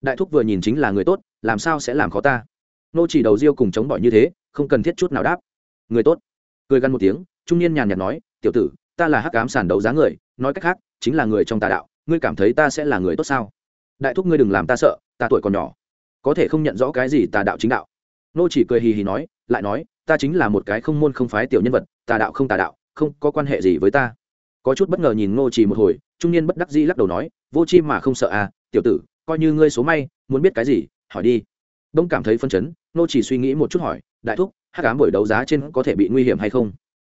đại thúc vừa nhìn chính là người tốt, làm sao sẽ làm khó ta? Nô chỉ đầu riêu cùng chống bỏi như thế, không cần thiết chút nào đáp. Người tốt. Cười gằn một tiếng, trung niên nhàn nhạt nói, tiểu tử, ta là hắc ám sàn đấu giá người, nói cách khác, chính là người trong tà đạo, ngươi cảm thấy ta sẽ là người tốt sao? Đại thúc ngươi đừng làm ta sợ, ta tuổi còn nhỏ, có thể không nhận rõ cái gì tà đạo chính đạo. Nô chỉ cười hì hì nói, lại nói, ta chính là một cái không môn không phái tiểu nhân vật, tà đạo không tà đạo, không có quan hệ gì với ta. Có chút bất ngờ nhìn nô chỉ một hồi, trung niên bất đắc dĩ lắc đầu nói, vô chi mà không sợ à tiểu tử coi như ngươi số may, muốn biết cái gì, hỏi đi. Đông cảm thấy phân chấn, nô chỉ suy nghĩ một chút hỏi, đại thúc, hát cám buổi đấu giá trên có thể bị nguy hiểm hay không?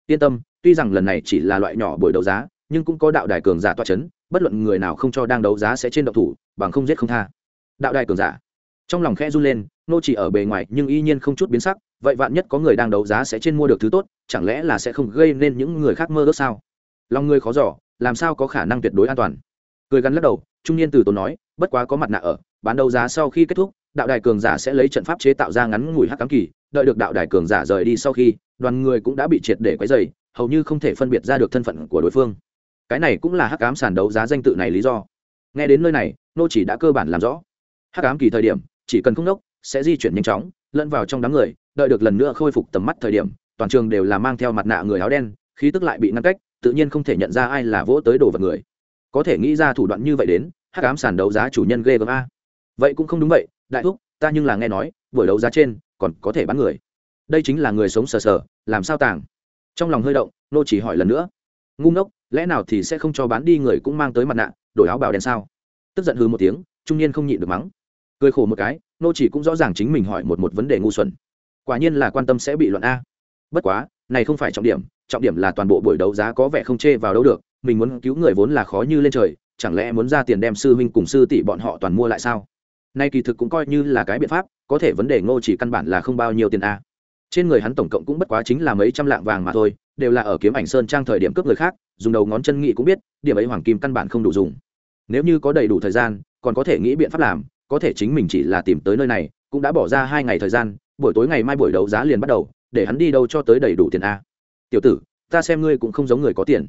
Yên tâm, tuy rằng lần này chỉ là loại nhỏ buổi đấu giá, nhưng cũng có đạo đài cường giả toa chấn, bất luận người nào không cho đang đấu giá sẽ trên động thủ, bằng không giết không tha. Đạo đài cường giả. Trong lòng khẽ run lên, nô chỉ ở bề ngoài nhưng y nhiên không chút biến sắc, vậy vạn nhất có người đang đấu giá sẽ trên mua được thứ tốt, chẳng lẽ là sẽ không gây nên những người khác mơ ước sao? Lòng người khó giỏ làm sao có khả năng tuyệt đối an toàn? Cười gắn lắc đầu, trung niên từ tốn nói bất quá có mặt nạ ở, bán đấu giá sau khi kết thúc, đạo đài cường giả sẽ lấy trận pháp chế tạo ra ngắn ngủi hắc cám kỳ, đợi được đạo đài cường giả rời đi sau khi, đoàn người cũng đã bị triệt để quấy dày hầu như không thể phân biệt ra được thân phận của đối phương. Cái này cũng là hắc ám sàn đấu giá danh tự này lý do. Nghe đến nơi này, nô chỉ đã cơ bản làm rõ. Hắc ám kỳ thời điểm, chỉ cần không nốc, sẽ di chuyển nhanh chóng, lẫn vào trong đám người, đợi được lần nữa khôi phục tầm mắt thời điểm, toàn trường đều là mang theo mặt nạ người áo đen, khí tức lại bị ngăn cách, tự nhiên không thể nhận ra ai là vỗ tới đồ vật người. Có thể nghĩ ra thủ đoạn như vậy đến hắc ám sàn đấu giá chủ nhân ghê gớm a. Vậy cũng không đúng vậy, đại thúc, ta nhưng là nghe nói, buổi đấu giá trên còn có thể bán người. Đây chính là người sống sờ sờ, làm sao tàng? Trong lòng hơi động, nô chỉ hỏi lần nữa. Ngu ngốc, lẽ nào thì sẽ không cho bán đi người cũng mang tới mặt nạ, đổi áo bào đen sao? Tức giận hư một tiếng, trung niên không nhịn được mắng. Cười khổ một cái, nô chỉ cũng rõ ràng chính mình hỏi một một vấn đề ngu xuẩn. Quả nhiên là quan tâm sẽ bị luận a. Bất quá, này không phải trọng điểm trọng điểm là toàn bộ buổi đấu giá có vẻ không chê vào đâu được, mình muốn cứu người vốn là khó như lên trời chẳng lẽ muốn ra tiền đem sư huynh cùng sư tỷ bọn họ toàn mua lại sao? Nay kỳ thực cũng coi như là cái biện pháp, có thể vấn đề ngô chỉ căn bản là không bao nhiêu tiền a. Trên người hắn tổng cộng cũng bất quá chính là mấy trăm lạng vàng mà thôi, đều là ở kiếm ảnh sơn trang thời điểm cướp người khác, dùng đầu ngón chân nghị cũng biết, điểm ấy hoàng kim căn bản không đủ dùng. Nếu như có đầy đủ thời gian, còn có thể nghĩ biện pháp làm, có thể chính mình chỉ là tìm tới nơi này, cũng đã bỏ ra hai ngày thời gian, buổi tối ngày mai buổi đấu giá liền bắt đầu, để hắn đi đâu cho tới đầy đủ tiền a. Tiểu tử, ta xem ngươi cũng không giống người có tiền.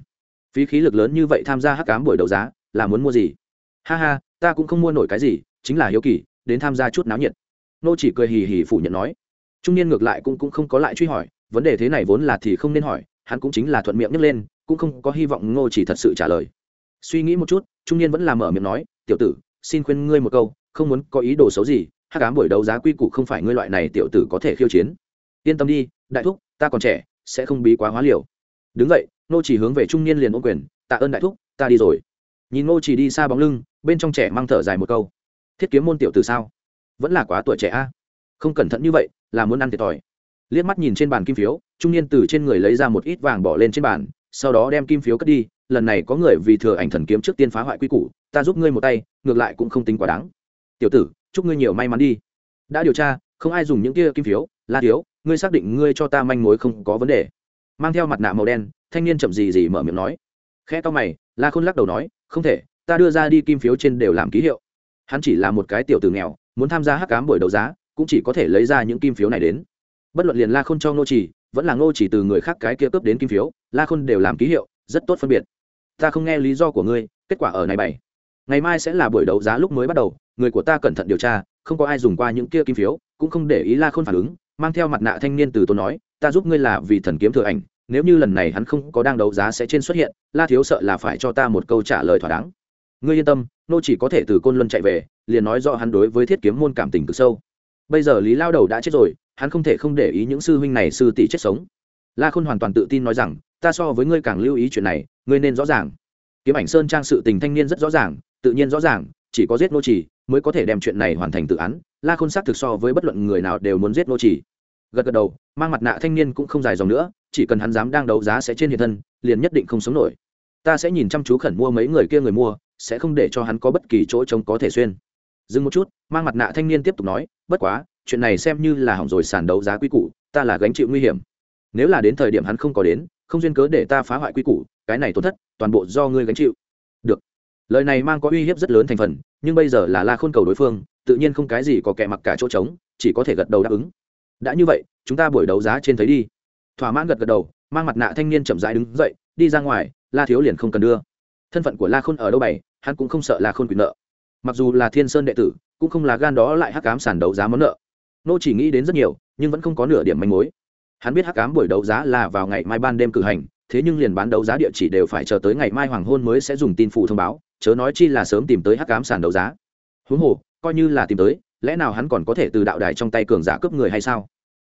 Phí khí lực lớn như vậy tham gia hắc cám buổi đấu giá là muốn mua gì? Ha ha, ta cũng không mua nổi cái gì, chính là hiếu kỳ, đến tham gia chút náo nhiệt. Nô chỉ cười hì hì phủ nhận nói. Trung niên ngược lại cũng cũng không có lại truy hỏi, vấn đề thế này vốn là thì không nên hỏi, hắn cũng chính là thuận miệng nhấc lên, cũng không có hy vọng ngô chỉ thật sự trả lời. Suy nghĩ một chút, trung niên vẫn làm mở miệng nói, tiểu tử, xin khuyên ngươi một câu, không muốn có ý đồ xấu gì, hát cám buổi đấu giá quy củ không phải ngươi loại này tiểu tử có thể khiêu chiến. Yên tâm đi, đại thúc, ta còn trẻ, sẽ không bí quá hóa liều. Đứng vậy nô chỉ hướng về trung niên liền ôm quyền, tạ ơn đại thúc, ta đi rồi nhìn Ngô chỉ đi xa bóng lưng, bên trong trẻ mang thở dài một câu. Thiết kiếm môn tiểu tử sao? Vẫn là quá tuổi trẻ a. Không cẩn thận như vậy, là muốn ăn thiệt thòi. Liếc mắt nhìn trên bàn kim phiếu, trung niên từ trên người lấy ra một ít vàng bỏ lên trên bàn, sau đó đem kim phiếu cất đi, lần này có người vì thừa ảnh thần kiếm trước tiên phá hoại quy củ, ta giúp ngươi một tay, ngược lại cũng không tính quá đáng. Tiểu tử, chúc ngươi nhiều may mắn đi. Đã điều tra, không ai dùng những kia kim phiếu, la thiếu, ngươi xác định ngươi cho ta manh mối không có vấn đề. Mang theo mặt nạ màu đen, thanh niên chậm gì gì mở miệng nói. Khe to mày la khôn lắc đầu nói, không thể, ta đưa ra đi kim phiếu trên đều làm ký hiệu. Hắn chỉ là một cái tiểu tử nghèo, muốn tham gia hắc cám buổi đấu giá, cũng chỉ có thể lấy ra những kim phiếu này đến. Bất luận liền la khôn cho ngô chỉ, vẫn là ngô chỉ từ người khác cái kia cướp đến kim phiếu, la khôn đều làm ký hiệu, rất tốt phân biệt. Ta không nghe lý do của ngươi, kết quả ở này bảy. Ngày mai sẽ là buổi đấu giá lúc mới bắt đầu, người của ta cẩn thận điều tra, không có ai dùng qua những kia kim phiếu, cũng không để ý la khôn phản ứng, mang theo mặt nạ thanh niên từ tôi nói, ta giúp ngươi là vì thần kiếm thừa ảnh nếu như lần này hắn không có đang đấu giá sẽ trên xuất hiện, la thiếu sợ là phải cho ta một câu trả lời thỏa đáng. Ngươi yên tâm, nô chỉ có thể từ côn luân chạy về, liền nói rõ hắn đối với thiết kiếm môn cảm tình cực sâu. Bây giờ lý lao đầu đã chết rồi, hắn không thể không để ý những sư huynh này sư tỷ chết sống. La khôn hoàn toàn tự tin nói rằng, ta so với ngươi càng lưu ý chuyện này, ngươi nên rõ ràng. Kiếm ảnh sơn trang sự tình thanh niên rất rõ ràng, tự nhiên rõ ràng, chỉ có giết nô chỉ mới có thể đem chuyện này hoàn thành tự án. La khôn xác thực so với bất luận người nào đều muốn giết nô chỉ. gật gật đầu, mang mặt nạ thanh niên cũng không dài dòng nữa chỉ cần hắn dám đang đấu giá sẽ trên hiện thân, liền nhất định không sống nổi. Ta sẽ nhìn chăm chú khẩn mua mấy người kia người mua, sẽ không để cho hắn có bất kỳ chỗ trống có thể xuyên. Dừng một chút, mang mặt nạ thanh niên tiếp tục nói, bất quá, chuyện này xem như là hỏng rồi sàn đấu giá quy củ, ta là gánh chịu nguy hiểm. Nếu là đến thời điểm hắn không có đến, không duyên cớ để ta phá hoại quy củ, cái này tổn thất, toàn bộ do ngươi gánh chịu. Được. Lời này mang có uy hiếp rất lớn thành phần, nhưng bây giờ là la khôn cầu đối phương, tự nhiên không cái gì có kẻ mặc cả chỗ trống, chỉ có thể gật đầu đáp ứng. Đã như vậy, chúng ta buổi đấu giá trên thấy đi thỏa mãn gật gật đầu, mang mặt nạ thanh niên chậm rãi đứng dậy, đi ra ngoài, la thiếu liền không cần đưa. Thân phận của la khôn ở đâu bày, hắn cũng không sợ la khôn quyền nợ. Mặc dù là thiên sơn đệ tử, cũng không là gan đó lại hắc cám sàn đấu giá món nợ. Nô chỉ nghĩ đến rất nhiều, nhưng vẫn không có nửa điểm manh mối. Hắn biết hắc cám buổi đấu giá là vào ngày mai ban đêm cử hành, thế nhưng liền bán đấu giá địa chỉ đều phải chờ tới ngày mai hoàng hôn mới sẽ dùng tin phụ thông báo, chớ nói chi là sớm tìm tới hắc cám sàn đấu giá. Huống hồ, coi như là tìm tới, lẽ nào hắn còn có thể từ đạo đài trong tay cường giả cướp người hay sao?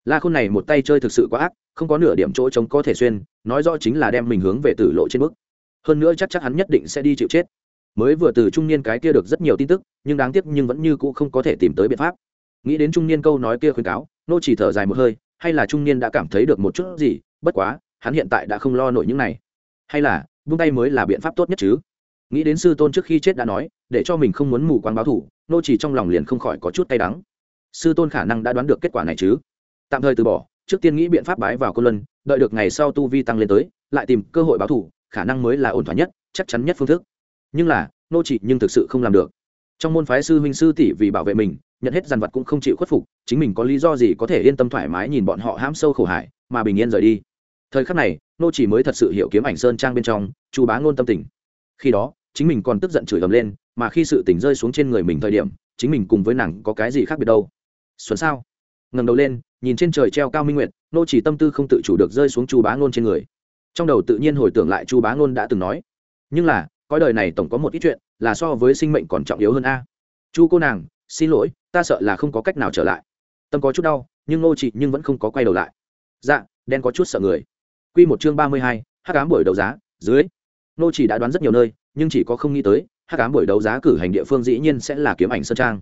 La khôn này một tay chơi thực sự quá ác, không có nửa điểm chỗ trống có thể xuyên, nói rõ chính là đem mình hướng về tử lộ trên bước hơn nữa chắc chắc hắn nhất định sẽ đi chịu chết. Mới vừa từ trung niên cái kia được rất nhiều tin tức, nhưng đáng tiếc nhưng vẫn như cũ không có thể tìm tới biện pháp. Nghĩ đến trung niên câu nói kia khuyên cáo, nô chỉ thở dài một hơi, hay là trung niên đã cảm thấy được một chút gì, bất quá, hắn hiện tại đã không lo nổi những này. Hay là, buông tay mới là biện pháp tốt nhất chứ? Nghĩ đến sư tôn trước khi chết đã nói, để cho mình không muốn mù quáng báo thủ, nô chỉ trong lòng liền không khỏi có chút tay đắng. Sư tôn khả năng đã đoán được kết quả này chứ? Tạm thời từ bỏ, trước tiên nghĩ biện pháp bái vào cô luân, đợi được ngày sau tu vi tăng lên tới, lại tìm cơ hội báo thủ khả năng mới là ổn thỏa nhất, chắc chắn nhất phương thức. Nhưng là, nô chỉ nhưng thực sự không làm được. Trong môn phái sư huynh sư tỷ vì bảo vệ mình, nhận hết dàn vật cũng không chịu khuất phục, chính mình có lý do gì có thể yên tâm thoải mái nhìn bọn họ hãm sâu khổ hải, mà bình yên rời đi. Thời khắc này, nô chỉ mới thật sự hiểu kiếm ảnh sơn trang bên trong, chu bá ngôn tâm tình. Khi đó, chính mình còn tức giận chửi ầm lên, mà khi sự tình rơi xuống trên người mình thời điểm, chính mình cùng với nàng có cái gì khác biệt đâu? Xuân sao? Ngẩng đầu lên nhìn trên trời treo cao minh nguyệt nô chỉ tâm tư không tự chủ được rơi xuống chu bá ngôn trên người. Trong đầu tự nhiên hồi tưởng lại chu bá ngôn đã từng nói nhưng là coi đời này tổng có một ít chuyện là so với sinh mệnh còn trọng yếu hơn a. Chu cô nàng xin lỗi ta sợ là không có cách nào trở lại. Tâm có chút đau nhưng nô chỉ nhưng vẫn không có quay đầu lại. Dạ đen có chút sợ người. Quy một chương ba mươi hai, hắc ám buổi đấu giá dưới. Nô chỉ đã đoán rất nhiều nơi nhưng chỉ có không nghĩ tới hắc ám buổi đấu giá cử hành địa phương dĩ nhiên sẽ là kiếm ảnh sơn trang.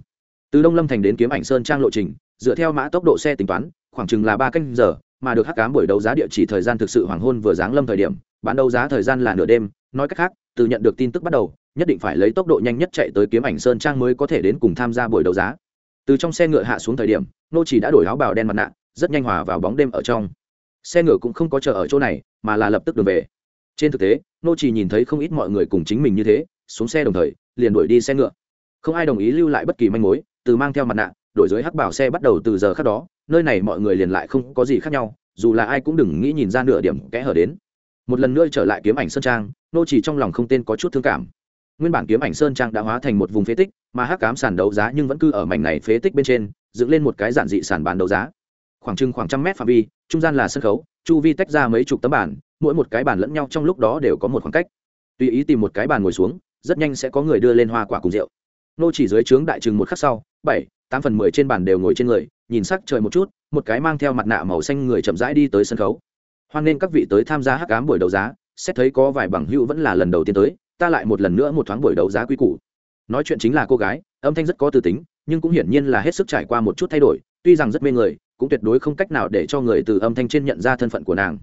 Từ đông lâm thành đến kiếm ảnh sơn trang lộ trình dựa theo mã tốc độ xe tính toán, khoảng chừng là ba canh giờ, mà được hắc cám buổi đấu giá địa chỉ thời gian thực sự hoàng hôn vừa giáng lâm thời điểm, bán đấu giá thời gian là nửa đêm, nói cách khác, từ nhận được tin tức bắt đầu, nhất định phải lấy tốc độ nhanh nhất chạy tới kiếm ảnh sơn trang mới có thể đến cùng tham gia buổi đấu giá. Từ trong xe ngựa hạ xuống thời điểm, nô chỉ đã đổi áo bào đen mặt nạ, rất nhanh hòa vào bóng đêm ở trong. Xe ngựa cũng không có chờ ở chỗ này, mà là lập tức đường về. Trên thực tế, nô chỉ nhìn thấy không ít mọi người cùng chính mình như thế, xuống xe đồng thời, liền đuổi đi xe ngựa. Không ai đồng ý lưu lại bất kỳ manh mối, từ mang theo mặt nạ đổi dưới hắc bảo xe bắt đầu từ giờ khác đó, nơi này mọi người liền lại không có gì khác nhau, dù là ai cũng đừng nghĩ nhìn ra nửa điểm kẽ hở đến. Một lần nữa trở lại kiếm ảnh sơn trang, nô chỉ trong lòng không tên có chút thương cảm. Nguyên bản kiếm ảnh sơn trang đã hóa thành một vùng phế tích, mà hắc cám sàn đấu giá nhưng vẫn cứ ở mảnh này phế tích bên trên, dựng lên một cái giản dị sàn bán đấu giá. Khoảng chừng khoảng trăm mét phạm vi, trung gian là sân khấu, chu vi tách ra mấy chục tấm bản mỗi một cái bàn lẫn nhau trong lúc đó đều có một khoảng cách. Tùy ý tìm một cái bàn ngồi xuống, rất nhanh sẽ có người đưa lên hoa quả cùng rượu. Nô chỉ dưới trướng đại trừng một khắc sau, bảy tám phần mười trên bàn đều ngồi trên người, nhìn sắc trời một chút, một cái mang theo mặt nạ màu xanh người chậm rãi đi tới sân khấu. Hoan nên các vị tới tham gia hắc ám buổi đấu giá, xét thấy có vài bằng hữu vẫn là lần đầu tiên tới, ta lại một lần nữa một thoáng buổi đấu giá quy củ. Nói chuyện chính là cô gái, âm thanh rất có tư tính, nhưng cũng hiển nhiên là hết sức trải qua một chút thay đổi, tuy rằng rất mê người, cũng tuyệt đối không cách nào để cho người từ âm thanh trên nhận ra thân phận của nàng.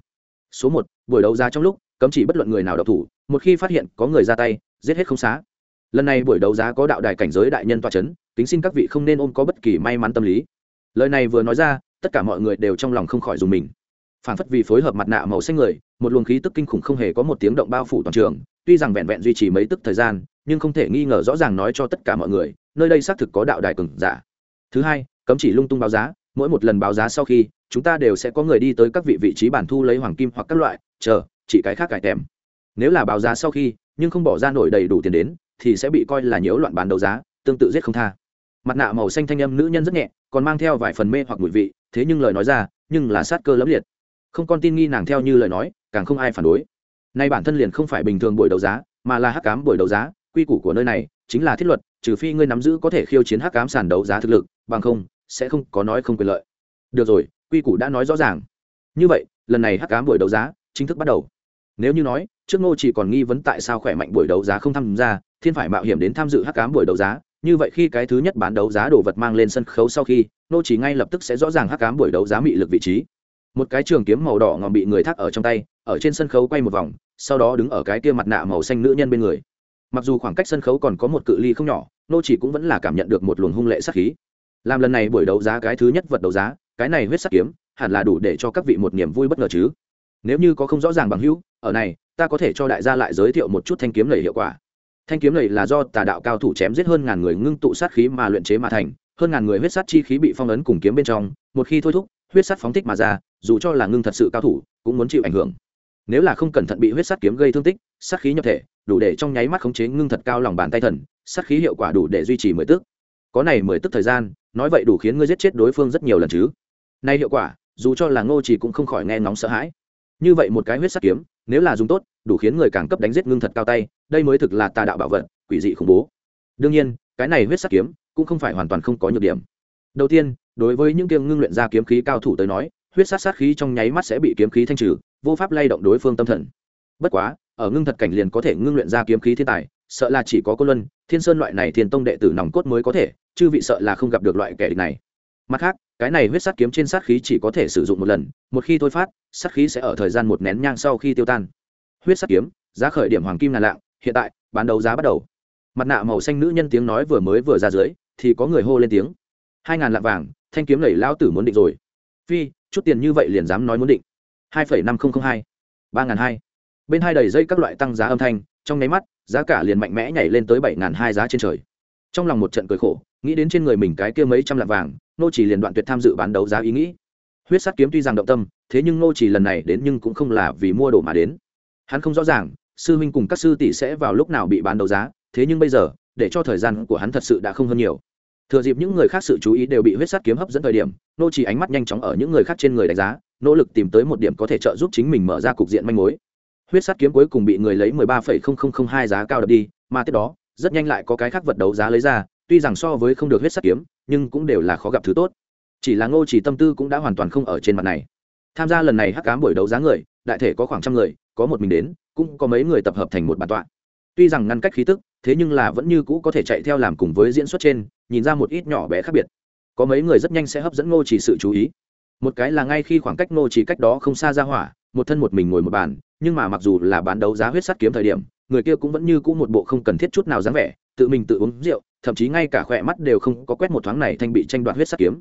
Số một, buổi đấu giá trong lúc, cấm chỉ bất luận người nào độc thủ, một khi phát hiện có người ra tay, giết hết không xá lần này buổi đấu giá có đạo đài cảnh giới đại nhân toa c h ấ n kính xin các vị không nên ôm có bất kỳ may mắn tâm lý. Lời này vừa nói ra, tất cả mọi người đều trong lòng không khỏi dùng mình. Phản phất vì phối hợp mặt nạ màu xanh người, một luồng khí tức kinh khủng không hề có một tiếng động bao phủ toàn trường, tuy rằng vẹn vẹn duy trì mấy tức thời gian, nhưng không thể nghi ngờ rõ ràng nói cho tất cả mọi người, nơi đây xác thực có đạo đài cừng giả. Thứ hai, cấm chỉ lung tung báo giá, mỗi một lần báo giá sau khi, chúng ta đều sẽ có người đi tới các vị vị trí bản thu lấy hoàng kim hoặc các loại, chờ, chỉ cái khác cải tèm. Nếu là báo giá sau khi, nhưng không bỏ ra nổi đầy đủ tiền đến thì sẽ bị coi là nhiễu loạn bán đấu giá, tương tự giết không tha. Mặt nạ màu xanh thanh âm nữ nhân rất nhẹ, còn mang theo vài phần mê hoặc mùi vị, thế nhưng lời nói ra, nhưng là sát cơ lẫm liệt. Không con tin nghi nàng theo như lời nói, càng không ai phản đối. Nay bản thân liền không phải bình thường buổi đấu giá, mà là hắc cám buổi đấu giá, quy củ của nơi này chính là thiết luật, trừ phi ngươi nắm giữ có thể khiêu chiến hắc cám sàn đấu giá thực lực, bằng không, sẽ không có nói không quyền lợi. Được rồi, quy củ đã nói rõ ràng. Như vậy, lần này hắc cám buổi đấu giá chính thức bắt đầu. Nếu như nói, trước ngô chỉ còn nghi vấn tại sao khỏe mạnh buổi đấu giá không tham gia thiên phải mạo hiểm đến tham dự hắc cám buổi đấu giá, như vậy khi cái thứ nhất bán đấu giá đồ vật mang lên sân khấu sau khi, nô chỉ ngay lập tức sẽ rõ ràng hắc cám buổi đấu giá mị lực vị trí. Một cái trường kiếm màu đỏ ngòm bị người thác ở trong tay, ở trên sân khấu quay một vòng, sau đó đứng ở cái kia mặt nạ màu xanh nữ nhân bên người. Mặc dù khoảng cách sân khấu còn có một cự ly không nhỏ, nô chỉ cũng vẫn là cảm nhận được một luồng hung lệ sát khí. Làm lần này buổi đấu giá cái thứ nhất vật đấu giá, cái này huyết sắc kiếm, hẳn là đủ để cho các vị một niềm vui bất ngờ chứ. Nếu như có không rõ ràng bằng hữu, ở này, ta có thể cho đại gia lại giới thiệu một chút thanh kiếm lầy hiệu quả thanh kiếm này là do tà đạo cao thủ chém giết hơn ngàn người ngưng tụ sát khí mà luyện chế mà thành, hơn ngàn người huyết sát chi khí bị phong ấn cùng kiếm bên trong, một khi thôi thúc, huyết sát phóng thích mà ra, dù cho là ngưng thật sự cao thủ, cũng muốn chịu ảnh hưởng. Nếu là không cẩn thận bị huyết sát kiếm gây thương tích, sát khí nhập thể, đủ để trong nháy mắt khống chế ngưng thật cao lòng bàn tay thần, sát khí hiệu quả đủ để duy trì mười tức. Có này mười tức thời gian, nói vậy đủ khiến ngươi giết chết đối phương rất nhiều lần chứ. Nay hiệu quả, dù cho là ngô chỉ cũng không khỏi nghe ngóng sợ hãi như vậy một cái huyết sắc kiếm, nếu là dùng tốt, đủ khiến người càng cấp đánh giết ngưng thật cao tay, đây mới thực là tà đạo bảo vật, quỷ dị khủng bố. Đương nhiên, cái này huyết sắc kiếm cũng không phải hoàn toàn không có nhược điểm. Đầu tiên, đối với những kiêng ngưng luyện ra kiếm khí cao thủ tới nói, huyết sát sát khí trong nháy mắt sẽ bị kiếm khí thanh trừ, vô pháp lay động đối phương tâm thần. Bất quá, ở ngưng thật cảnh liền có thể ngưng luyện ra kiếm khí thiên tài, sợ là chỉ có cô luân, thiên sơn loại này thiên tông đệ tử nòng cốt mới có thể, chư vị sợ là không gặp được loại kẻ địch này. Mặt khác cái này huyết sát kiếm trên sát khí chỉ có thể sử dụng một lần, một khi thôi phát, sát khí sẽ ở thời gian một nén nhang sau khi tiêu tan. Huyết sát kiếm, giá khởi điểm hoàng kim là lạng, hiện tại, bán đấu giá bắt đầu. Mặt nạ màu xanh nữ nhân tiếng nói vừa mới vừa ra dưới, thì có người hô lên tiếng. Hai ngàn lạng vàng, thanh kiếm lẩy lao tử muốn định rồi. Phi, chút tiền như vậy liền dám nói muốn định. hai phẩy năm nghìn hai, ba ngàn hai. Bên hai đầy dây các loại tăng giá âm thanh, trong nháy mắt, giá cả liền mạnh mẽ nhảy lên tới bảy ngàn hai giá trên trời. Trong lòng một trận cười khổ, nghĩ đến trên người mình cái kia mấy trăm lạng vàng nô chỉ liền đoạn tuyệt tham dự bán đấu giá ý nghĩ. Huyết sắt kiếm tuy rằng động tâm thế nhưng nô chỉ lần này đến nhưng cũng không là vì mua đồ mà đến. Hắn không rõ ràng sư huynh cùng các sư tỷ sẽ vào lúc nào bị bán đấu giá thế nhưng bây giờ để cho thời gian của hắn thật sự đã không hơn nhiều. Thừa dịp những người khác sự chú ý đều bị huyết sắt kiếm hấp dẫn thời điểm nô chỉ ánh mắt nhanh chóng ở những người khác trên người đánh giá nỗ lực tìm tới một điểm có thể trợ giúp chính mình mở ra cục diện manh mối. Huyết sắt kiếm cuối cùng bị người lấy 13,0002 giá cao đập đi mà tiếp đó rất nhanh lại có cái khác vật đấu giá lấy ra tuy rằng so với không được huyết sắt kiếm nhưng cũng đều là khó gặp thứ tốt. Chỉ là ngô chỉ tâm tư cũng đã hoàn toàn không ở trên mặt này. Tham gia lần này hắc cám buổi đấu giá người, đại thể có khoảng trăm người, có một mình đến, cũng có mấy người tập hợp thành một bản tọa. Tuy rằng ngăn cách khí tức, thế nhưng là vẫn như cũ có thể chạy theo làm cùng với diễn xuất trên, nhìn ra một ít nhỏ bé khác biệt. Có mấy người rất nhanh sẽ hấp dẫn ngô chỉ sự chú ý. Một cái là ngay khi khoảng cách ngô chỉ cách đó không xa ra hỏa, một thân một mình ngồi một bàn, nhưng mà mặc dù là bán đấu giá huyết sắt kiếm thời điểm, người kia cũng vẫn như cũ một bộ không cần thiết chút nào dáng vẻ tự mình tự uống rượu, thậm chí ngay cả khỏe mắt đều không có quét một thoáng này thanh bị tranh đoạt huyết sắt kiếm.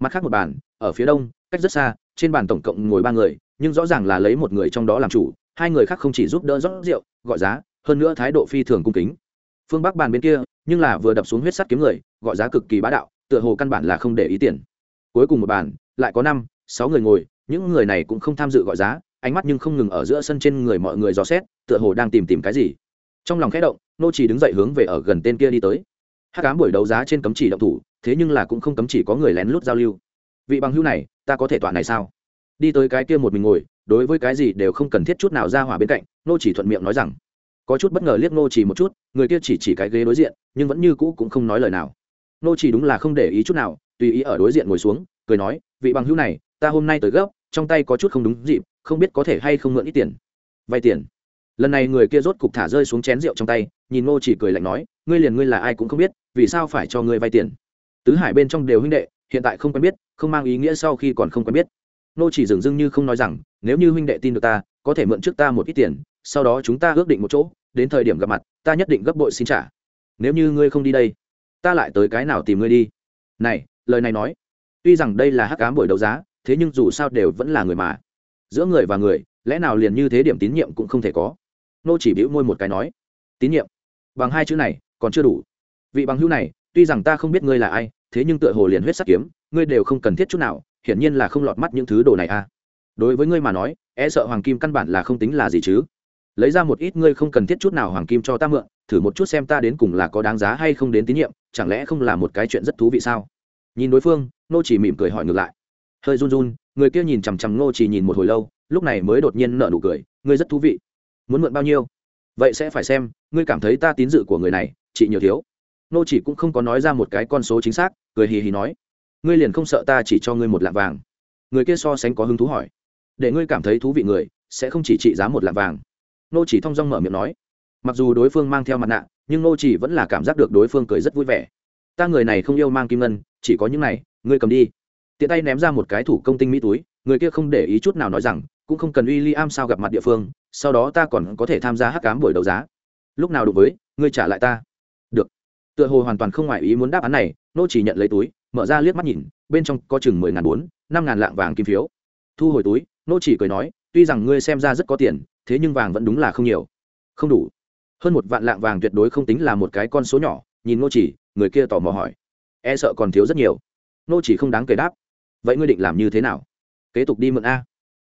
Mặt khác một bàn, ở phía đông, cách rất xa, trên bàn tổng cộng ngồi ba người, nhưng rõ ràng là lấy một người trong đó làm chủ, hai người khác không chỉ giúp đỡ rót rượu, gọi giá, hơn nữa thái độ phi thường cung kính. Phương bắc bàn bên kia, nhưng là vừa đập xuống huyết sắt kiếm người, gọi giá cực kỳ bá đạo, tựa hồ căn bản là không để ý tiền. Cuối cùng một bàn, lại có năm, sáu người ngồi, những người này cũng không tham dự gọi giá, ánh mắt nhưng không ngừng ở giữa sân trên người mọi người dò xét, tựa hồ đang tìm tìm cái gì trong lòng khẽ động, nô chỉ đứng dậy hướng về ở gần tên kia đi tới. Hát cám buổi đấu giá trên cấm chỉ động thủ, thế nhưng là cũng không cấm chỉ có người lén lút giao lưu. Vị bằng hữu này, ta có thể tọa này sao? Đi tới cái kia một mình ngồi, đối với cái gì đều không cần thiết chút nào ra hỏa bên cạnh, nô chỉ thuận miệng nói rằng, có chút bất ngờ liếc nô chỉ một chút, người kia chỉ chỉ cái ghế đối diện, nhưng vẫn như cũ cũng không nói lời nào. Nô chỉ đúng là không để ý chút nào, tùy ý ở đối diện ngồi xuống, cười nói, vị bằng hữu này, ta hôm nay tới gấp, trong tay có chút không đúng dịp, không biết có thể hay không mượn ít tiền. Vay tiền? Lần này người kia rốt cục thả rơi xuống chén rượu trong tay, nhìn Ngô chỉ cười lạnh nói, ngươi liền ngươi là ai cũng không biết, vì sao phải cho ngươi vay tiền? Tứ hải bên trong đều huynh đệ, hiện tại không quen biết, không mang ý nghĩa sau khi còn không quen biết. Ngô chỉ dừng dưng như không nói rằng, nếu như huynh đệ tin được ta, có thể mượn trước ta một ít tiền, sau đó chúng ta ước định một chỗ, đến thời điểm gặp mặt, ta nhất định gấp bội xin trả. Nếu như ngươi không đi đây, ta lại tới cái nào tìm ngươi đi? Này, lời này nói, tuy rằng đây là hắc cám buổi đấu giá, thế nhưng dù sao đều vẫn là người mà. Giữa người và người, lẽ nào liền như thế điểm tín nhiệm cũng không thể có nô chỉ bĩu môi một cái nói, tín nhiệm. Bằng hai chữ này, còn chưa đủ. Vị bằng hữu này, tuy rằng ta không biết ngươi là ai, thế nhưng tựa hồ liền huyết sắc kiếm, ngươi đều không cần thiết chút nào, hiển nhiên là không lọt mắt những thứ đồ này a à. đối với ngươi mà nói e sợ hoàng kim căn bản là không tính là gì chứ. Lấy ra một ít ngươi không cần thiết chút nào hoàng kim cho ta mượn, thử một chút xem ta đến cùng là có đáng giá hay không đến tín nhiệm, chẳng lẽ không là một cái chuyện rất thú vị sao? Nhìn đối phương, nô chỉ mỉm cười hỏi ngược lại. Hơi run run, người kia nhìn chằm chằm nô chỉ nhìn một hồi lâu, lúc này mới đột nhiên nở nụ cười, ngươi rất thú vị muốn mượn bao nhiêu? Vậy sẽ phải xem, ngươi cảm thấy ta tín dự của người này, chị nhiều thiếu. Nô chỉ cũng không có nói ra một cái con số chính xác, cười hì hì nói. Ngươi liền không sợ ta chỉ cho ngươi một lạng vàng? Người kia so sánh có hứng thú hỏi. Để ngươi cảm thấy thú vị người, sẽ không chỉ trị giá một lạng vàng. Nô chỉ thong dong mở miệng nói. Mặc dù đối phương mang theo mặt nạ, nhưng nô chỉ vẫn là cảm giác được đối phương cười rất vui vẻ. Ta người này không yêu mang kim ngân, chỉ có những này, ngươi cầm đi. Tiện tay ném ra một cái thủ công tinh mỹ túi, người kia không để ý chút nào nói rằng, cũng không cần uy li am sao gặp mặt địa phương sau đó ta còn có thể tham gia hắc cám buổi đấu giá. Lúc nào đối với, ngươi trả lại ta. Được. Tựa hồ hoàn toàn không ngoại ý muốn đáp án này, nô chỉ nhận lấy túi, mở ra liếc mắt nhìn, bên trong có chừng mười ngàn bốn, năm ngàn lạng vàng kim phiếu. Thu hồi túi, nô chỉ cười nói, tuy rằng ngươi xem ra rất có tiền, thế nhưng vàng vẫn đúng là không nhiều. Không đủ. Hơn một vạn lạng vàng tuyệt đối không tính là một cái con số nhỏ, nhìn nô chỉ, người kia tò mò hỏi. E sợ còn thiếu rất nhiều. Nô chỉ không đáng kể đáp. Vậy ngươi định làm như thế nào? Kế tục đi mượn a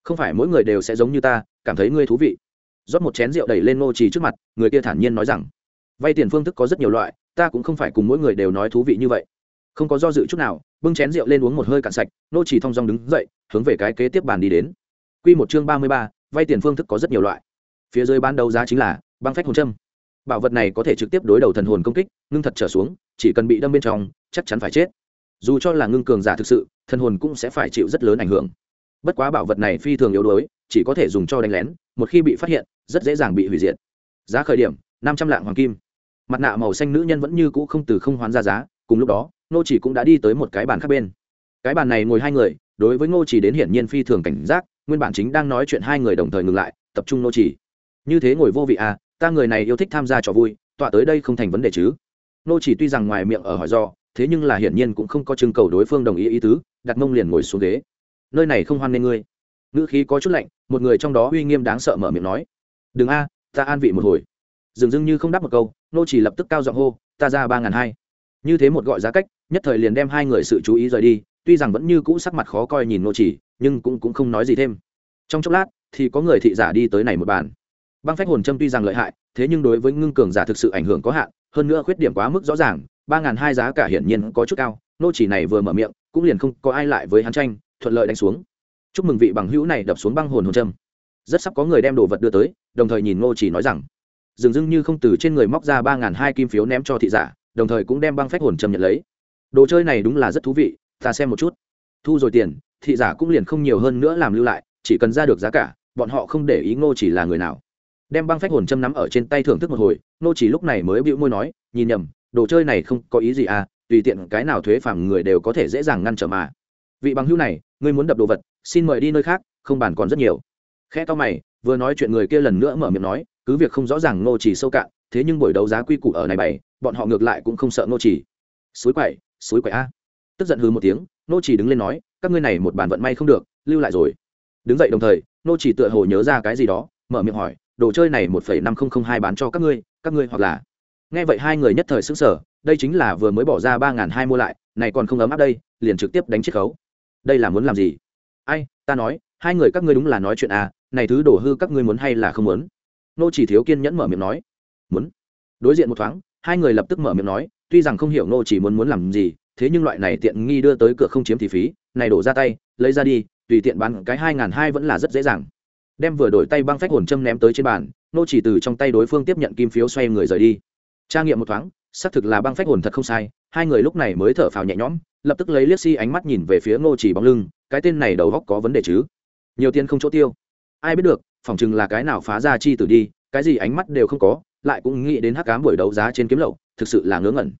không phải mỗi người đều sẽ giống như ta, cảm thấy ngươi thú vị. Rót một chén rượu đẩy lên nô trì trước mặt, người kia thản nhiên nói rằng, vay tiền phương thức có rất nhiều loại, ta cũng không phải cùng mỗi người đều nói thú vị như vậy. Không có do dự chút nào, bưng chén rượu lên uống một hơi cạn sạch nô trì thong dong đứng dậy, hướng về cái kế tiếp bàn đi đến. Q một chương ba mươi ba, vay tiền phương thức có rất nhiều loại. Phía dưới bán đấu giá chính là, băng phách hồn trâm. bảo vật này có thể trực tiếp đối đầu thần hồn công kích, ngưng thật trở xuống, chỉ cần bị đâm bên trong, chắc chắn phải chết. Dù cho là ngưng cường giả thực sự, thần hồn cũng sẽ phải chịu rất lớn ảnh hưởng bất quá bảo vật này phi thường yếu đuối, chỉ có thể dùng cho đánh lén, một khi bị phát hiện, rất dễ dàng bị hủy diệt. Giá khởi điểm, năm trăm lạng hoàng kim. Mặt nạ màu xanh nữ nhân vẫn như cũ không từ không hoán ra giá, cùng lúc đó nô chỉ cũng đã đi tới một cái bàn khác bên. Cái bàn này ngồi hai người, đối với ngô chỉ đến hiển nhiên phi thường cảnh giác, nguyên bản chính đang nói chuyện hai người đồng thời ngừng lại, tập trung nô chỉ. Như thế ngồi vô vị à ta người này yêu thích tham gia trò vui, tọa tới đây không thành vấn đề chứ. Nô chỉ tuy rằng ngoài miệng ở hỏi do, thế nhưng là hiển nhiên cũng không có trưng cầu đối phương đồng ý ý tứ, đặt mông liền ngồi xuống ghế nơi này không hoan nghênh ngươi. Ngữ khí có chút lạnh, một người trong đó uy nghiêm đáng sợ mở miệng nói. Đừng a, ta an vị một hồi. Dừng dưng như không đáp một câu, nô chỉ lập tức cao giọng hô, ta ra ba ngàn hai. Như thế một gọi giá cách, nhất thời liền đem hai người sự chú ý rời đi, tuy rằng vẫn như cũ sắc mặt khó coi nhìn nô chỉ, nhưng cũng cũng không nói gì thêm. Trong chốc lát, thì có người thị giả đi tới này một bàn. Băng phách hồn châm tuy rằng lợi hại, thế nhưng đối với ngưng cường giả thực sự ảnh hưởng có hạn, hơn nữa khuyết điểm quá mức rõ ràng, ba ngàn hai giá cả hiển nhiên có chút cao, nô chỉ này vừa mở miệng, cũng liền không có ai lại với hắn tranh thuận lợi đánh xuống. Chúc mừng vị bằng hữu này đập xuống băng hồn hồn châm. Rất sắp có người đem đồ vật đưa tới, đồng thời nhìn Ngô chỉ nói rằng dường dưng như không từ trên người móc ra ba ngàn hai kim phiếu ném cho thị giả, đồng thời cũng đem băng phách hồn châm nhận lấy. Đồ chơi này đúng là rất thú vị, ta xem một chút. Thu rồi tiền, thị giả cũng liền không nhiều hơn nữa làm lưu lại, chỉ cần ra được giá cả, bọn họ không để ý ngô chỉ là người nào. Đem băng phách hồn châm nắm ở trên tay thưởng thức một hồi, ngô chỉ lúc này mới bĩu môi nói, nhìn nhầm, đồ chơi này không có ý gì à tùy tiện cái nào thuế phàm người đều có thể dễ dàng ngăn trở mà vị bằng hữu này, ngươi muốn đập đồ vật, xin mời đi nơi khác, không bàn còn rất nhiều. Khẽ to mày, vừa nói chuyện người kia lần nữa mở miệng nói, cứ việc không rõ ràng ngô chỉ sâu cạn, thế nhưng buổi đấu giá quy củ ở này bày, bọn họ ngược lại cũng không sợ ngô chỉ. Suối quậy suối quậy a. Tức giận hư một tiếng, ngô chỉ đứng lên nói, các ngươi này một bàn vận may không được, lưu lại rồi. Đứng dậy đồng thời, ngô chỉ tựa hồ nhớ ra cái gì đó, mở miệng hỏi, đồ chơi này một phẩy năm không không hai bán cho các ngươi các ngươi hoặc là. Nghe vậy hai người nhất thời xứng sở đây chính là vừa mới bỏ ra ba n g h n hai mua lại, này còn không ấm áp đây, liền trực tiếp đánh chiết khấu đây là muốn làm gì? Ai, ta nói, hai người các ngươi đúng là nói chuyện à này thứ đổ hư các ngươi muốn hay là không muốn? Nô chỉ thiếu kiên nhẫn mở miệng nói. Muốn. Đối diện một thoáng, hai người lập tức mở miệng nói, tuy rằng không hiểu nô chỉ muốn muốn làm gì, thế nhưng loại này tiện nghi đưa tới cửa không chiếm thì phí, này đổ ra tay, lấy ra đi, tùy tiện bán cái hai ngàn hai vẫn là rất dễ dàng. Đem vừa đổi tay băng phách hồn châm ném tới trên bàn, nô chỉ từ trong tay đối phương tiếp nhận kim phiếu xoay người rời đi. Tra nghiệm một thoáng, xác thực là băng phách hồn thật không sai, hai người lúc này mới thở phào nhẹ nhõm lập tức lấy liếc si ánh mắt nhìn về phía ngô chỉ bóng lưng, cái tên này đầu góc có vấn đề chứ? Nhiều tiền không chỗ tiêu. Ai biết được phỏng chừng là cái nào phá ra chi tử đi, cái gì ánh mắt đều không có, lại cũng nghĩ đến hắc cám buổi đấu giá trên kiếm lậu, thực sự là ngớ ngẩn.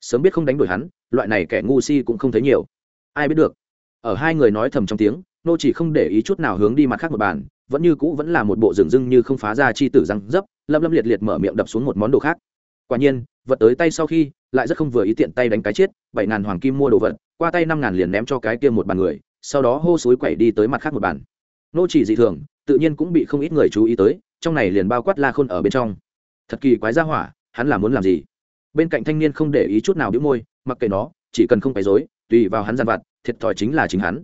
Sớm biết không đánh đuổi hắn, loại này kẻ ngu si cũng không thấy nhiều. Ai biết được. Ở hai người nói thầm trong tiếng nô chỉ không để ý chút nào hướng đi mặt khác một bàn, vẫn như cũ vẫn là một bộ rừng rưng như không phá ra chi tử răng dấp, lâm lâm liệt liệt mở miệng đập xuống một món đồ khác. Quả nhiên vật tới tay sau khi, lại rất không vừa ý tiện tay đánh cái chết, bảy ngàn hoàng kim mua đồ vật, qua tay năm ngàn liền ném cho cái kia một bàn người, sau đó hô suối quẩy đi tới mặt khác một bàn. Nô chỉ dị thường, tự nhiên cũng bị không ít người chú ý tới, trong này liền bao quát la khôn ở bên trong. Thật kỳ quái ra hỏa, hắn là muốn làm gì? Bên cạnh thanh niên không để ý chút nào đĩu môi, mặc kệ nó, chỉ cần không phải dối tùy vào hắn gian vặt, thiệt thòi chính là chính hắn.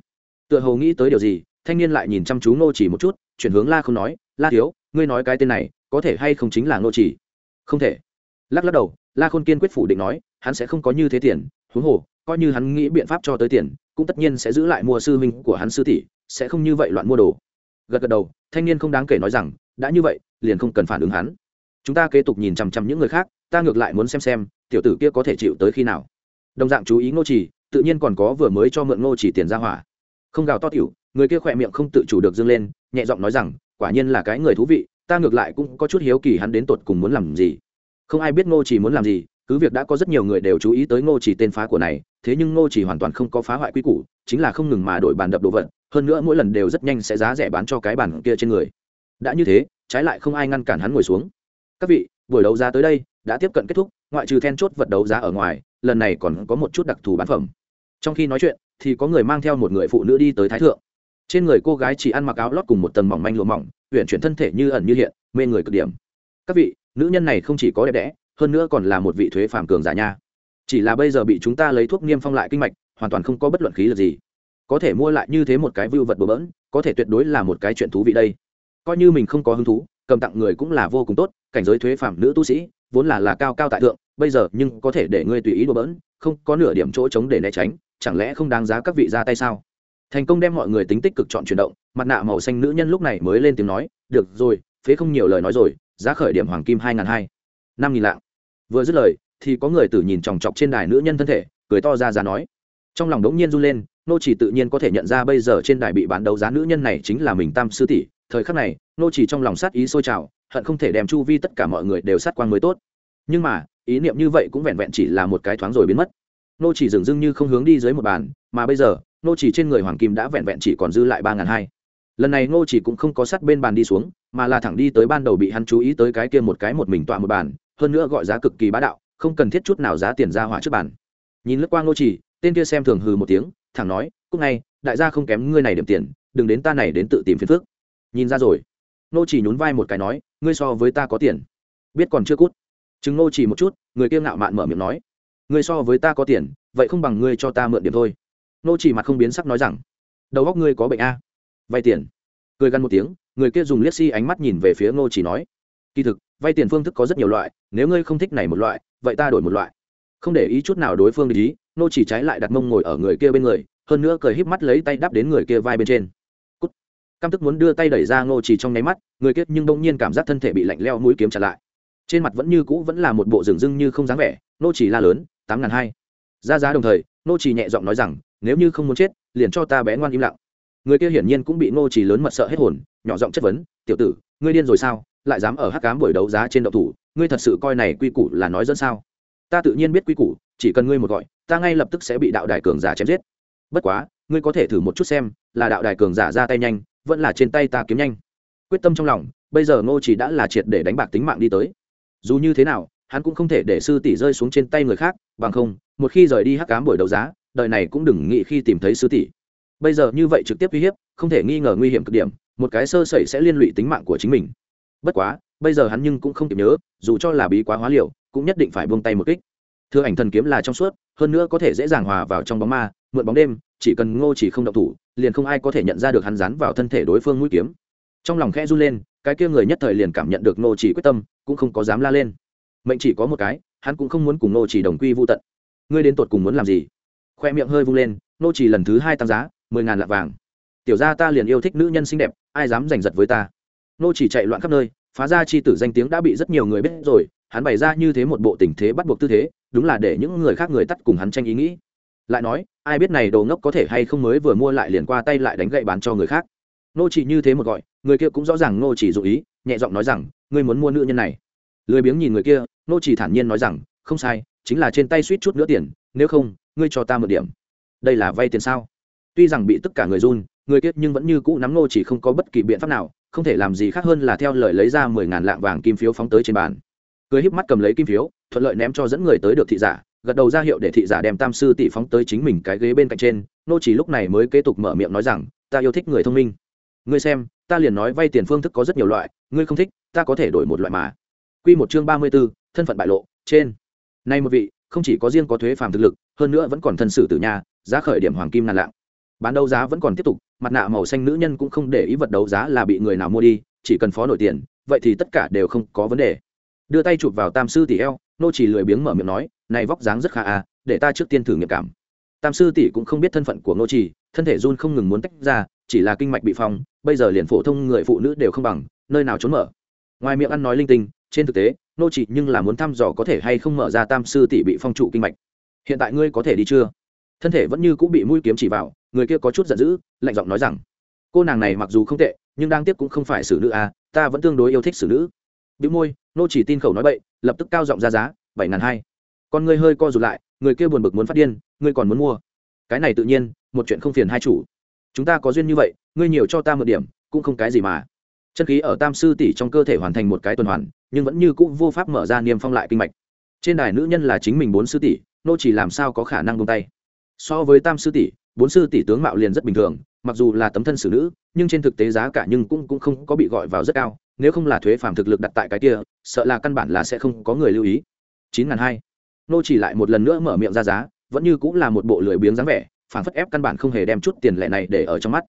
Tựa hồ nghĩ tới điều gì, thanh niên lại nhìn chăm chú nô chỉ một chút, chuyển hướng la không nói, la thiếu, ngươi nói cái tên này, có thể hay không chính là nô chỉ? Không thể lắc lắc đầu, la khôn kiên quyết phủ định nói, hắn sẽ không có như thế tiền, huống hồ, coi như hắn nghĩ biện pháp cho tới tiền, cũng tất nhiên sẽ giữ lại mua sư huynh của hắn sư tỷ, sẽ không như vậy loạn mua đồ. Gật gật đầu, thanh niên không đáng kể nói rằng, đã như vậy, liền không cần phản ứng hắn. Chúng ta kế tục nhìn chằm chằm những người khác, ta ngược lại muốn xem xem, tiểu tử kia có thể chịu tới khi nào. Đồng dạng chú ý ngô chỉ, tự nhiên còn có vừa mới cho mượn ngô chỉ tiền ra hỏa. Không gào to tiểu, người kia khỏe miệng không tự chủ được dâng lên, nhẹ giọng nói rằng, quả nhiên là cái người thú vị, ta ngược lại cũng có chút hiếu kỳ hắn đến tột cùng muốn làm gì không ai biết ngô chỉ muốn làm gì, cứ việc đã có rất nhiều người đều chú ý tới ngô chỉ tên phá của này, thế nhưng ngô chỉ hoàn toàn không có phá hoại quy củ, chính là không ngừng mà đổi bàn đập đồ vật, hơn nữa mỗi lần đều rất nhanh sẽ giá rẻ bán cho cái bàn kia trên người. Đã như thế, trái lại không ai ngăn cản hắn ngồi xuống. Các vị, buổi đấu giá tới đây, đã tiếp cận kết thúc, ngoại trừ then chốt vật đấu giá ở ngoài, lần này còn có một chút đặc thù bán phẩm. Trong khi nói chuyện, thì có người mang theo một người phụ nữ đi tới thái thượng. Trên người cô gái chỉ ăn mặc áo lót cùng một tầng mỏng manh lụa mỏng huyện chuyển thân thể như ẩn như hiện, mê người cực điểm. Các vị nữ nhân này không chỉ có đẹp đẽ, hơn nữa còn là một vị thuế phàm cường giả nha. Chỉ là bây giờ bị chúng ta lấy thuốc niêm phong lại kinh mạch, hoàn toàn không có bất luận khí lực gì. Có thể mua lại như thế một cái vưu vật bừa bỡn, có thể tuyệt đối là một cái chuyện thú vị đây. Coi như mình không có hứng thú, cầm tặng người cũng là vô cùng tốt, cảnh giới thuế phàm nữ tu sĩ, vốn là là cao cao tại thượng, bây giờ nhưng có thể để ngươi tùy ý đùa bỡn, không có nửa điểm chỗ trống để né tránh, chẳng lẽ không đáng giá các vị ra tay sao? Thành công đem mọi người tính tích cực chọn chuyển động, mặt nạ màu xanh nữ nhân lúc này mới lên tiếng nói, được rồi, phế không nhiều lời nói rồi giá khởi điểm hoàng kim hai n g h n hai năm nghìn lạng. Vừa dứt lời, thì có người tử nhìn chòng chọc trên đài nữ nhân thân thể, cười to ra ra nói. Trong lòng đống nhiên run lên, nô chỉ tự nhiên có thể nhận ra bây giờ trên đài bị bán đấu giá nữ nhân này chính là mình tam sư tỷ. Thời khắc này, nô chỉ trong lòng sát ý sôi trào, hận không thể đem chu vi tất cả mọi người đều sát quang mới tốt. Nhưng mà, ý niệm như vậy cũng vẹn vẹn chỉ là một cái thoáng rồi biến mất. Nô chỉ dừng dưng như không hướng đi dưới một bàn, mà bây giờ, nô chỉ trên người hoàng kim đã vẹn vẹn chỉ còn dư lại ba ngàn hai lần này Ngô chỉ cũng không có sát bên bàn đi xuống, mà là thẳng đi tới ban đầu bị hắn chú ý tới cái kia một cái một mình tọa một bàn, hơn nữa gọi giá cực kỳ bá đạo, không cần thiết chút nào giá tiền ra hỏa trước bàn. Nhìn lướt qua Ngô chỉ, tên kia xem thường hừ một tiếng, thẳng nói, cúc ngay đại gia không kém ngươi này điểm tiền, đừng đến ta này đến tự tìm phiền phức. Nhìn ra rồi, Ngô chỉ nhún vai một cái nói, ngươi so với ta có tiền. Biết còn chưa cút. Chứng Ngô chỉ một chút, người kia ngạo mạn mở miệng nói, ngươi so với ta có tiền, vậy không bằng ngươi cho ta mượn điểm thôi. Ngô chỉ mặt không biến sắc nói rằng, đầu óc ngươi có bệnh a vay tiền. Cười gần một tiếng, người kia dùng liếc si ánh mắt nhìn về phía Ngô chỉ nói, kỳ thực, vay tiền phương thức có rất nhiều loại, nếu ngươi không thích này một loại, vậy ta đổi một loại. Không để ý chút nào đối phương để ý, Ngô chỉ trái lại đặt mông ngồi ở người kia bên người, hơn nữa cười híp mắt lấy tay đắp đến người kia vai bên trên. Cút. cam tức muốn đưa tay đẩy ra Ngô chỉ trong nháy mắt, người kia nhưng bỗng nhiên cảm giác thân thể bị lạnh leo mũi kiếm chặt lại. Trên mặt vẫn như cũ vẫn là một bộ rừng rưng như không dáng vẻ, Ngô chỉ la lớn, tám ngàn hai. Ra giá đồng thời, Ngô chỉ nhẹ giọng nói rằng, nếu như không muốn chết, liền cho ta bé ngoan im lặng người kia hiển nhiên cũng bị Ngô chỉ lớn mật sợ hết hồn, nhỏ giọng chất vấn, tiểu tử, ngươi điên rồi sao? Lại dám ở hắc cám buổi đấu giá trên đậu thủ, ngươi thật sự coi này quy củ là nói dẫn sao? Ta tự nhiên biết quy củ, chỉ cần ngươi một gọi, ta ngay lập tức sẽ bị đạo đài cường giả chém giết. Bất quá, ngươi có thể thử một chút xem, là đạo đài cường giả ra tay nhanh, vẫn là trên tay ta kiếm nhanh. Quyết tâm trong lòng, bây giờ ngô chỉ đã là triệt để đánh bạc tính mạng đi tới. Dù như thế nào, hắn cũng không thể để sư tỷ rơi xuống trên tay người khác, bằng không, một khi rời đi hắc cám buổi đấu giá, đời này cũng đừng nghĩ khi tìm thấy sư tỷ bây giờ như vậy trực tiếp uy hiếp, không thể nghi ngờ nguy hiểm cực điểm, một cái sơ sẩy sẽ liên lụy tính mạng của chính mình. Bất quá, bây giờ hắn nhưng cũng không kịp nhớ, dù cho là bí quá hóa liệu cũng nhất định phải buông tay một kích. Thưa ảnh thần kiếm là trong suốt, hơn nữa có thể dễ dàng hòa vào trong bóng ma, mượn bóng đêm, chỉ cần ngô chỉ không động thủ, liền không ai có thể nhận ra được hắn rán vào thân thể đối phương mũi kiếm. Trong lòng khẽ run lên, cái kia người nhất thời liền cảm nhận được ngô chỉ quyết tâm, cũng không có dám la lên. Mệnh chỉ có một cái, hắn cũng không muốn cùng ngô chỉ đồng quy vô tận. Ngươi đến tột cùng muốn làm gì? Khoe miệng hơi vung lên, ngô chỉ lần thứ hai tăng giá mười ngàn lạng vàng. Tiểu gia ta liền yêu thích nữ nhân xinh đẹp, ai dám giành giật với ta? Nô chỉ chạy loạn khắp nơi, phá ra chi tử danh tiếng đã bị rất nhiều người biết rồi, hắn bày ra như thế một bộ tình thế bắt buộc tư thế, đúng là để những người khác người tắt cùng hắn tranh ý nghĩ. Lại nói, ai biết này đồ ngốc có thể hay không mới vừa mua lại liền qua tay lại đánh gậy bán cho người khác. Nô chỉ như thế một gọi, người kia cũng rõ ràng nô chỉ dụ ý, nhẹ giọng nói rằng, ngươi muốn mua nữ nhân này? Lười biếng nhìn người kia, nô chỉ thản nhiên nói rằng, không sai, chính là trên tay suýt chút nữa tiền, nếu không, ngươi cho ta một điểm. Đây là vay tiền sao? Tuy rằng bị tất cả người run người kia nhưng vẫn như cũ nắm nô chỉ không có bất kỳ biện pháp nào không thể làm gì khác hơn là theo lời lấy ra mười ngàn lạng vàng kim phiếu phóng tới trên bàn. Cười híp mắt cầm lấy kim phiếu thuận lợi ném cho dẫn người tới được thị giả gật đầu ra hiệu để thị giả đem tam sư tỷ phóng tới chính mình cái ghế bên cạnh trên nô chỉ lúc này mới kế tục mở miệng nói rằng ta yêu thích người thông minh. Ngươi xem ta liền nói vay tiền phương thức có rất nhiều loại ngươi không thích ta có thể đổi một loại mà. Quy một chương ba mươi 34, thân phận bại lộ trên. Nay một vị không chỉ có riêng có thuế phàm thực lực hơn nữa vẫn còn thân sử tử nhà giá khởi điểm hoàng kim ngàn lạng bán đấu giá vẫn còn tiếp tục, mặt nạ màu xanh nữ nhân cũng không để ý vật đấu giá là bị người nào mua đi, chỉ cần phó nổi tiền, vậy thì tất cả đều không có vấn đề. Đưa tay chụp vào tam sư tỷ eo, nô chỉ lười biếng mở miệng nói, này vóc dáng rất khá à để ta trước tiên thử nghiệm cảm. Tam sư tỷ cũng không biết thân phận của nô chỉ, thân thể run không ngừng muốn tách ra, chỉ là kinh mạch bị phong, bây giờ liền phổ thông người phụ nữ đều không bằng, nơi nào trốn mở. Ngoài miệng ăn nói linh tinh, trên thực tế, nô chỉ nhưng là muốn thăm dò có thể hay không mở ra tam sư tỷ bị phong trụ kinh mạch. Hiện tại ngươi có thể đi chưa? Thân thể vẫn như cũng bị mũi kiếm chỉ vào người kia có chút giận dữ, lạnh giọng nói rằng, cô nàng này mặc dù không tệ, nhưng đang tiếp cũng không phải xử nữ à ta vẫn tương đối yêu thích xử nữ. Bị môi, nô chỉ tin khẩu nói bậy, lập tức cao giọng ra giá, bảy ngàn hai. Con ngươi hơi co rụt lại, người kia buồn bực muốn phát điên, ngươi còn muốn mua. Cái này tự nhiên, một chuyện không phiền hai chủ. Chúng ta có duyên như vậy, ngươi nhiều cho ta một điểm, cũng không cái gì mà. Chân khí ở tam sư tỷ trong cơ thể hoàn thành một cái tuần hoàn, nhưng vẫn như cũ vô pháp mở ra niêm phong lại kinh mạch. Trên đài nữ nhân là chính mình bốn sư tỷ, nô chỉ làm sao có khả năng buông tay. So với tam sư tỷ bốn sư tỷ tướng mạo liền rất bình thường, mặc dù là tấm thân xử nữ, nhưng trên thực tế giá cả nhưng cũng cũng không có bị gọi vào rất cao, nếu không là thuế phàm thực lực đặt tại cái kia, sợ là căn bản là sẽ không có người lưu ý. Chín ngàn hai. Nô chỉ lại một lần nữa mở miệng ra giá, vẫn như cũng là một bộ lười biếng dáng vẻ phản phất ép căn bản không hề đem chút tiền lẻ này để ở trong mắt.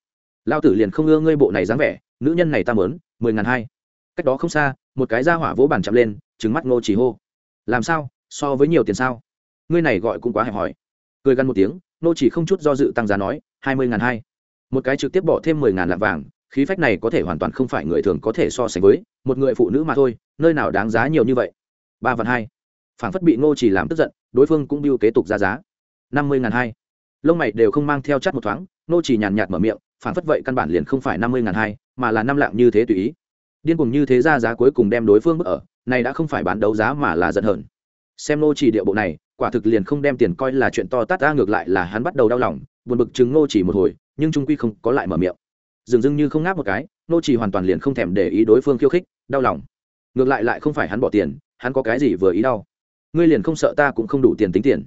Lao tử liền không ưa ngươi bộ này dáng vẻ, nữ nhân này ta mớn mười ngàn hai. Cách đó không xa, một cái ra hỏa vỗ bàn chạm lên trứng mắt nô chỉ hô. Làm sao? So với nhiều tiền sao? Ngươi này gọi cũng quá hẹp hòi. Cười gằn một tiếng nô chỉ không chút do dự tăng giá nói, hai mươi ngàn hai. Một cái trực tiếp bỏ thêm mười ngàn lạng vàng, khí phách này có thể hoàn toàn không phải người thường có thể so sánh với, một người phụ nữ mà thôi, nơi nào đáng giá nhiều như vậy. ba vạn hai. Phản phất bị ngô chỉ làm tức giận, đối phương cũng biêu kế tục ra giá. năm mươi ngàn hai. Lông mày đều không mang theo chắt một thoáng, nô chỉ nhàn nhạt mở miệng phản phất vậy căn bản liền không phải năm mươi ngàn hai, mà là năm lạng như thế tùy ý. Điên cùng như thế ra giá cuối cùng đem đối phương bức ở, này đã không phải bán đấu giá mà là giận hờn. Xem nô chỉ điệu bộ này quả thực liền không đem tiền coi là chuyện to tát ra ngược lại là hắn bắt đầu đau lòng, buồn bực chứng nô chỉ một hồi, nhưng trung quy không có lại mở miệng. Dường dưng như không ngáp một cái nô chỉ hoàn toàn liền không thèm để ý đối phương khiêu khích, đau lòng. Ngược lại lại không phải hắn bỏ tiền, hắn có cái gì vừa ý đau. Ngươi liền không sợ ta cũng không đủ tiền tính tiền.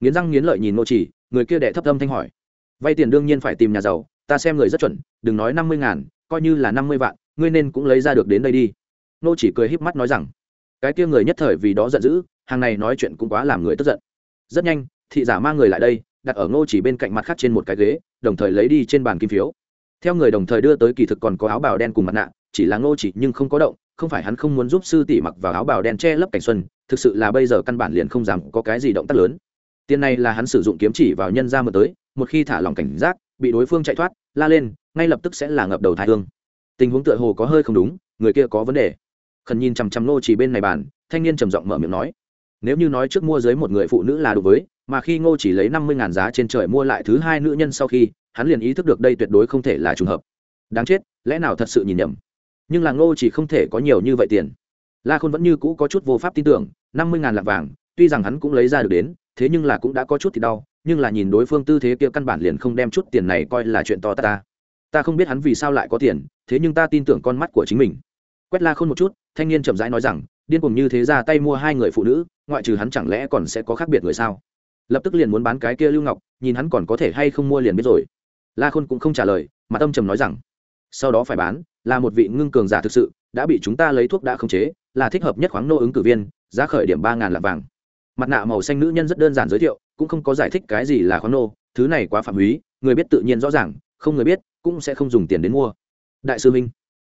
Nghiến răng nghiến lợi nhìn nô chỉ, người kia đệ thấp âm thanh hỏi. Vay tiền đương nhiên phải tìm nhà giàu, ta xem người rất chuẩn, đừng nói năm mươi ngàn, coi như là năm mươi vạn, ngươi nên cũng lấy ra được đến đây đi. Nô chỉ cười híp mắt nói rằng cái kia người nhất thời vì đó giận dữ, hàng này nói chuyện cũng quá làm người tức giận. Rất nhanh, thị giả mang người lại đây, đặt ở ngô chỉ bên cạnh mặt khác trên một cái ghế, đồng thời lấy đi trên bàn kim phiếu. Theo người đồng thời đưa tới kỳ thực còn có áo bào đen cùng mặt nạ, chỉ là ngô chỉ nhưng không có động, không phải hắn không muốn giúp sư tỷ mặc vào áo bào đen che lấp cảnh xuân, thực sự là bây giờ căn bản liền không dám có cái gì động tác lớn. Tiền này là hắn sử dụng kiếm chỉ vào nhân ra mượn tới, một khi thả lòng cảnh giác, bị đối phương chạy thoát, la lên, ngay lập tức sẽ là ngập đầu thái hương. Tình huống tựa hồ có hơi không đúng, người kia có vấn đề khẩn nhìn chằm chằm ngô chỉ bên này bàn, thanh niên trầm giọng mở miệng nói, nếu như nói trước mua dưới một người phụ nữ là đủ với, mà khi ngô chỉ lấy năm mươi ngàn giá trên trời mua lại thứ hai nữ nhân sau khi, hắn liền ý thức được đây tuyệt đối không thể là trùng hợp. Đáng chết, lẽ nào thật sự nhìn nhầm? Nhưng là ngô chỉ không thể có nhiều như vậy tiền. La khôn vẫn như cũ có chút vô pháp tin tưởng, năm mươi ngàn lạc vàng, tuy rằng hắn cũng lấy ra được đến, thế nhưng là cũng đã có chút thì đau, nhưng là nhìn đối phương tư thế kia căn bản liền không đem chút tiền này coi là chuyện to ta. Ta không biết hắn vì sao lại có tiền, thế nhưng ta tin tưởng con mắt của chính mình. Quét la khôn một chút thanh niên chậm rãi nói rằng, điên cùng như thế ra tay mua hai người phụ nữ, ngoại trừ hắn chẳng lẽ còn sẽ có khác biệt người sao? Lập tức liền muốn bán cái kia lưu ngọc, nhìn hắn còn có thể hay không mua liền biết rồi. La khôn cũng không trả lời, mà tâm trầm nói rằng, sau đó phải bán, là một vị ngưng cường giả thực sự, đã bị chúng ta lấy thuốc đã khống chế, là thích hợp nhất khoáng nô ứng cử viên, giá khởi điểm ba ngàn lạng vàng. Mặt nạ màu xanh nữ nhân rất đơn giản giới thiệu, cũng không có giải thích cái gì là khoáng nô, thứ này quá phạm húy, người biết tự nhiên rõ ràng, không người biết, cũng sẽ không dùng tiền đến mua. Đại sư minh,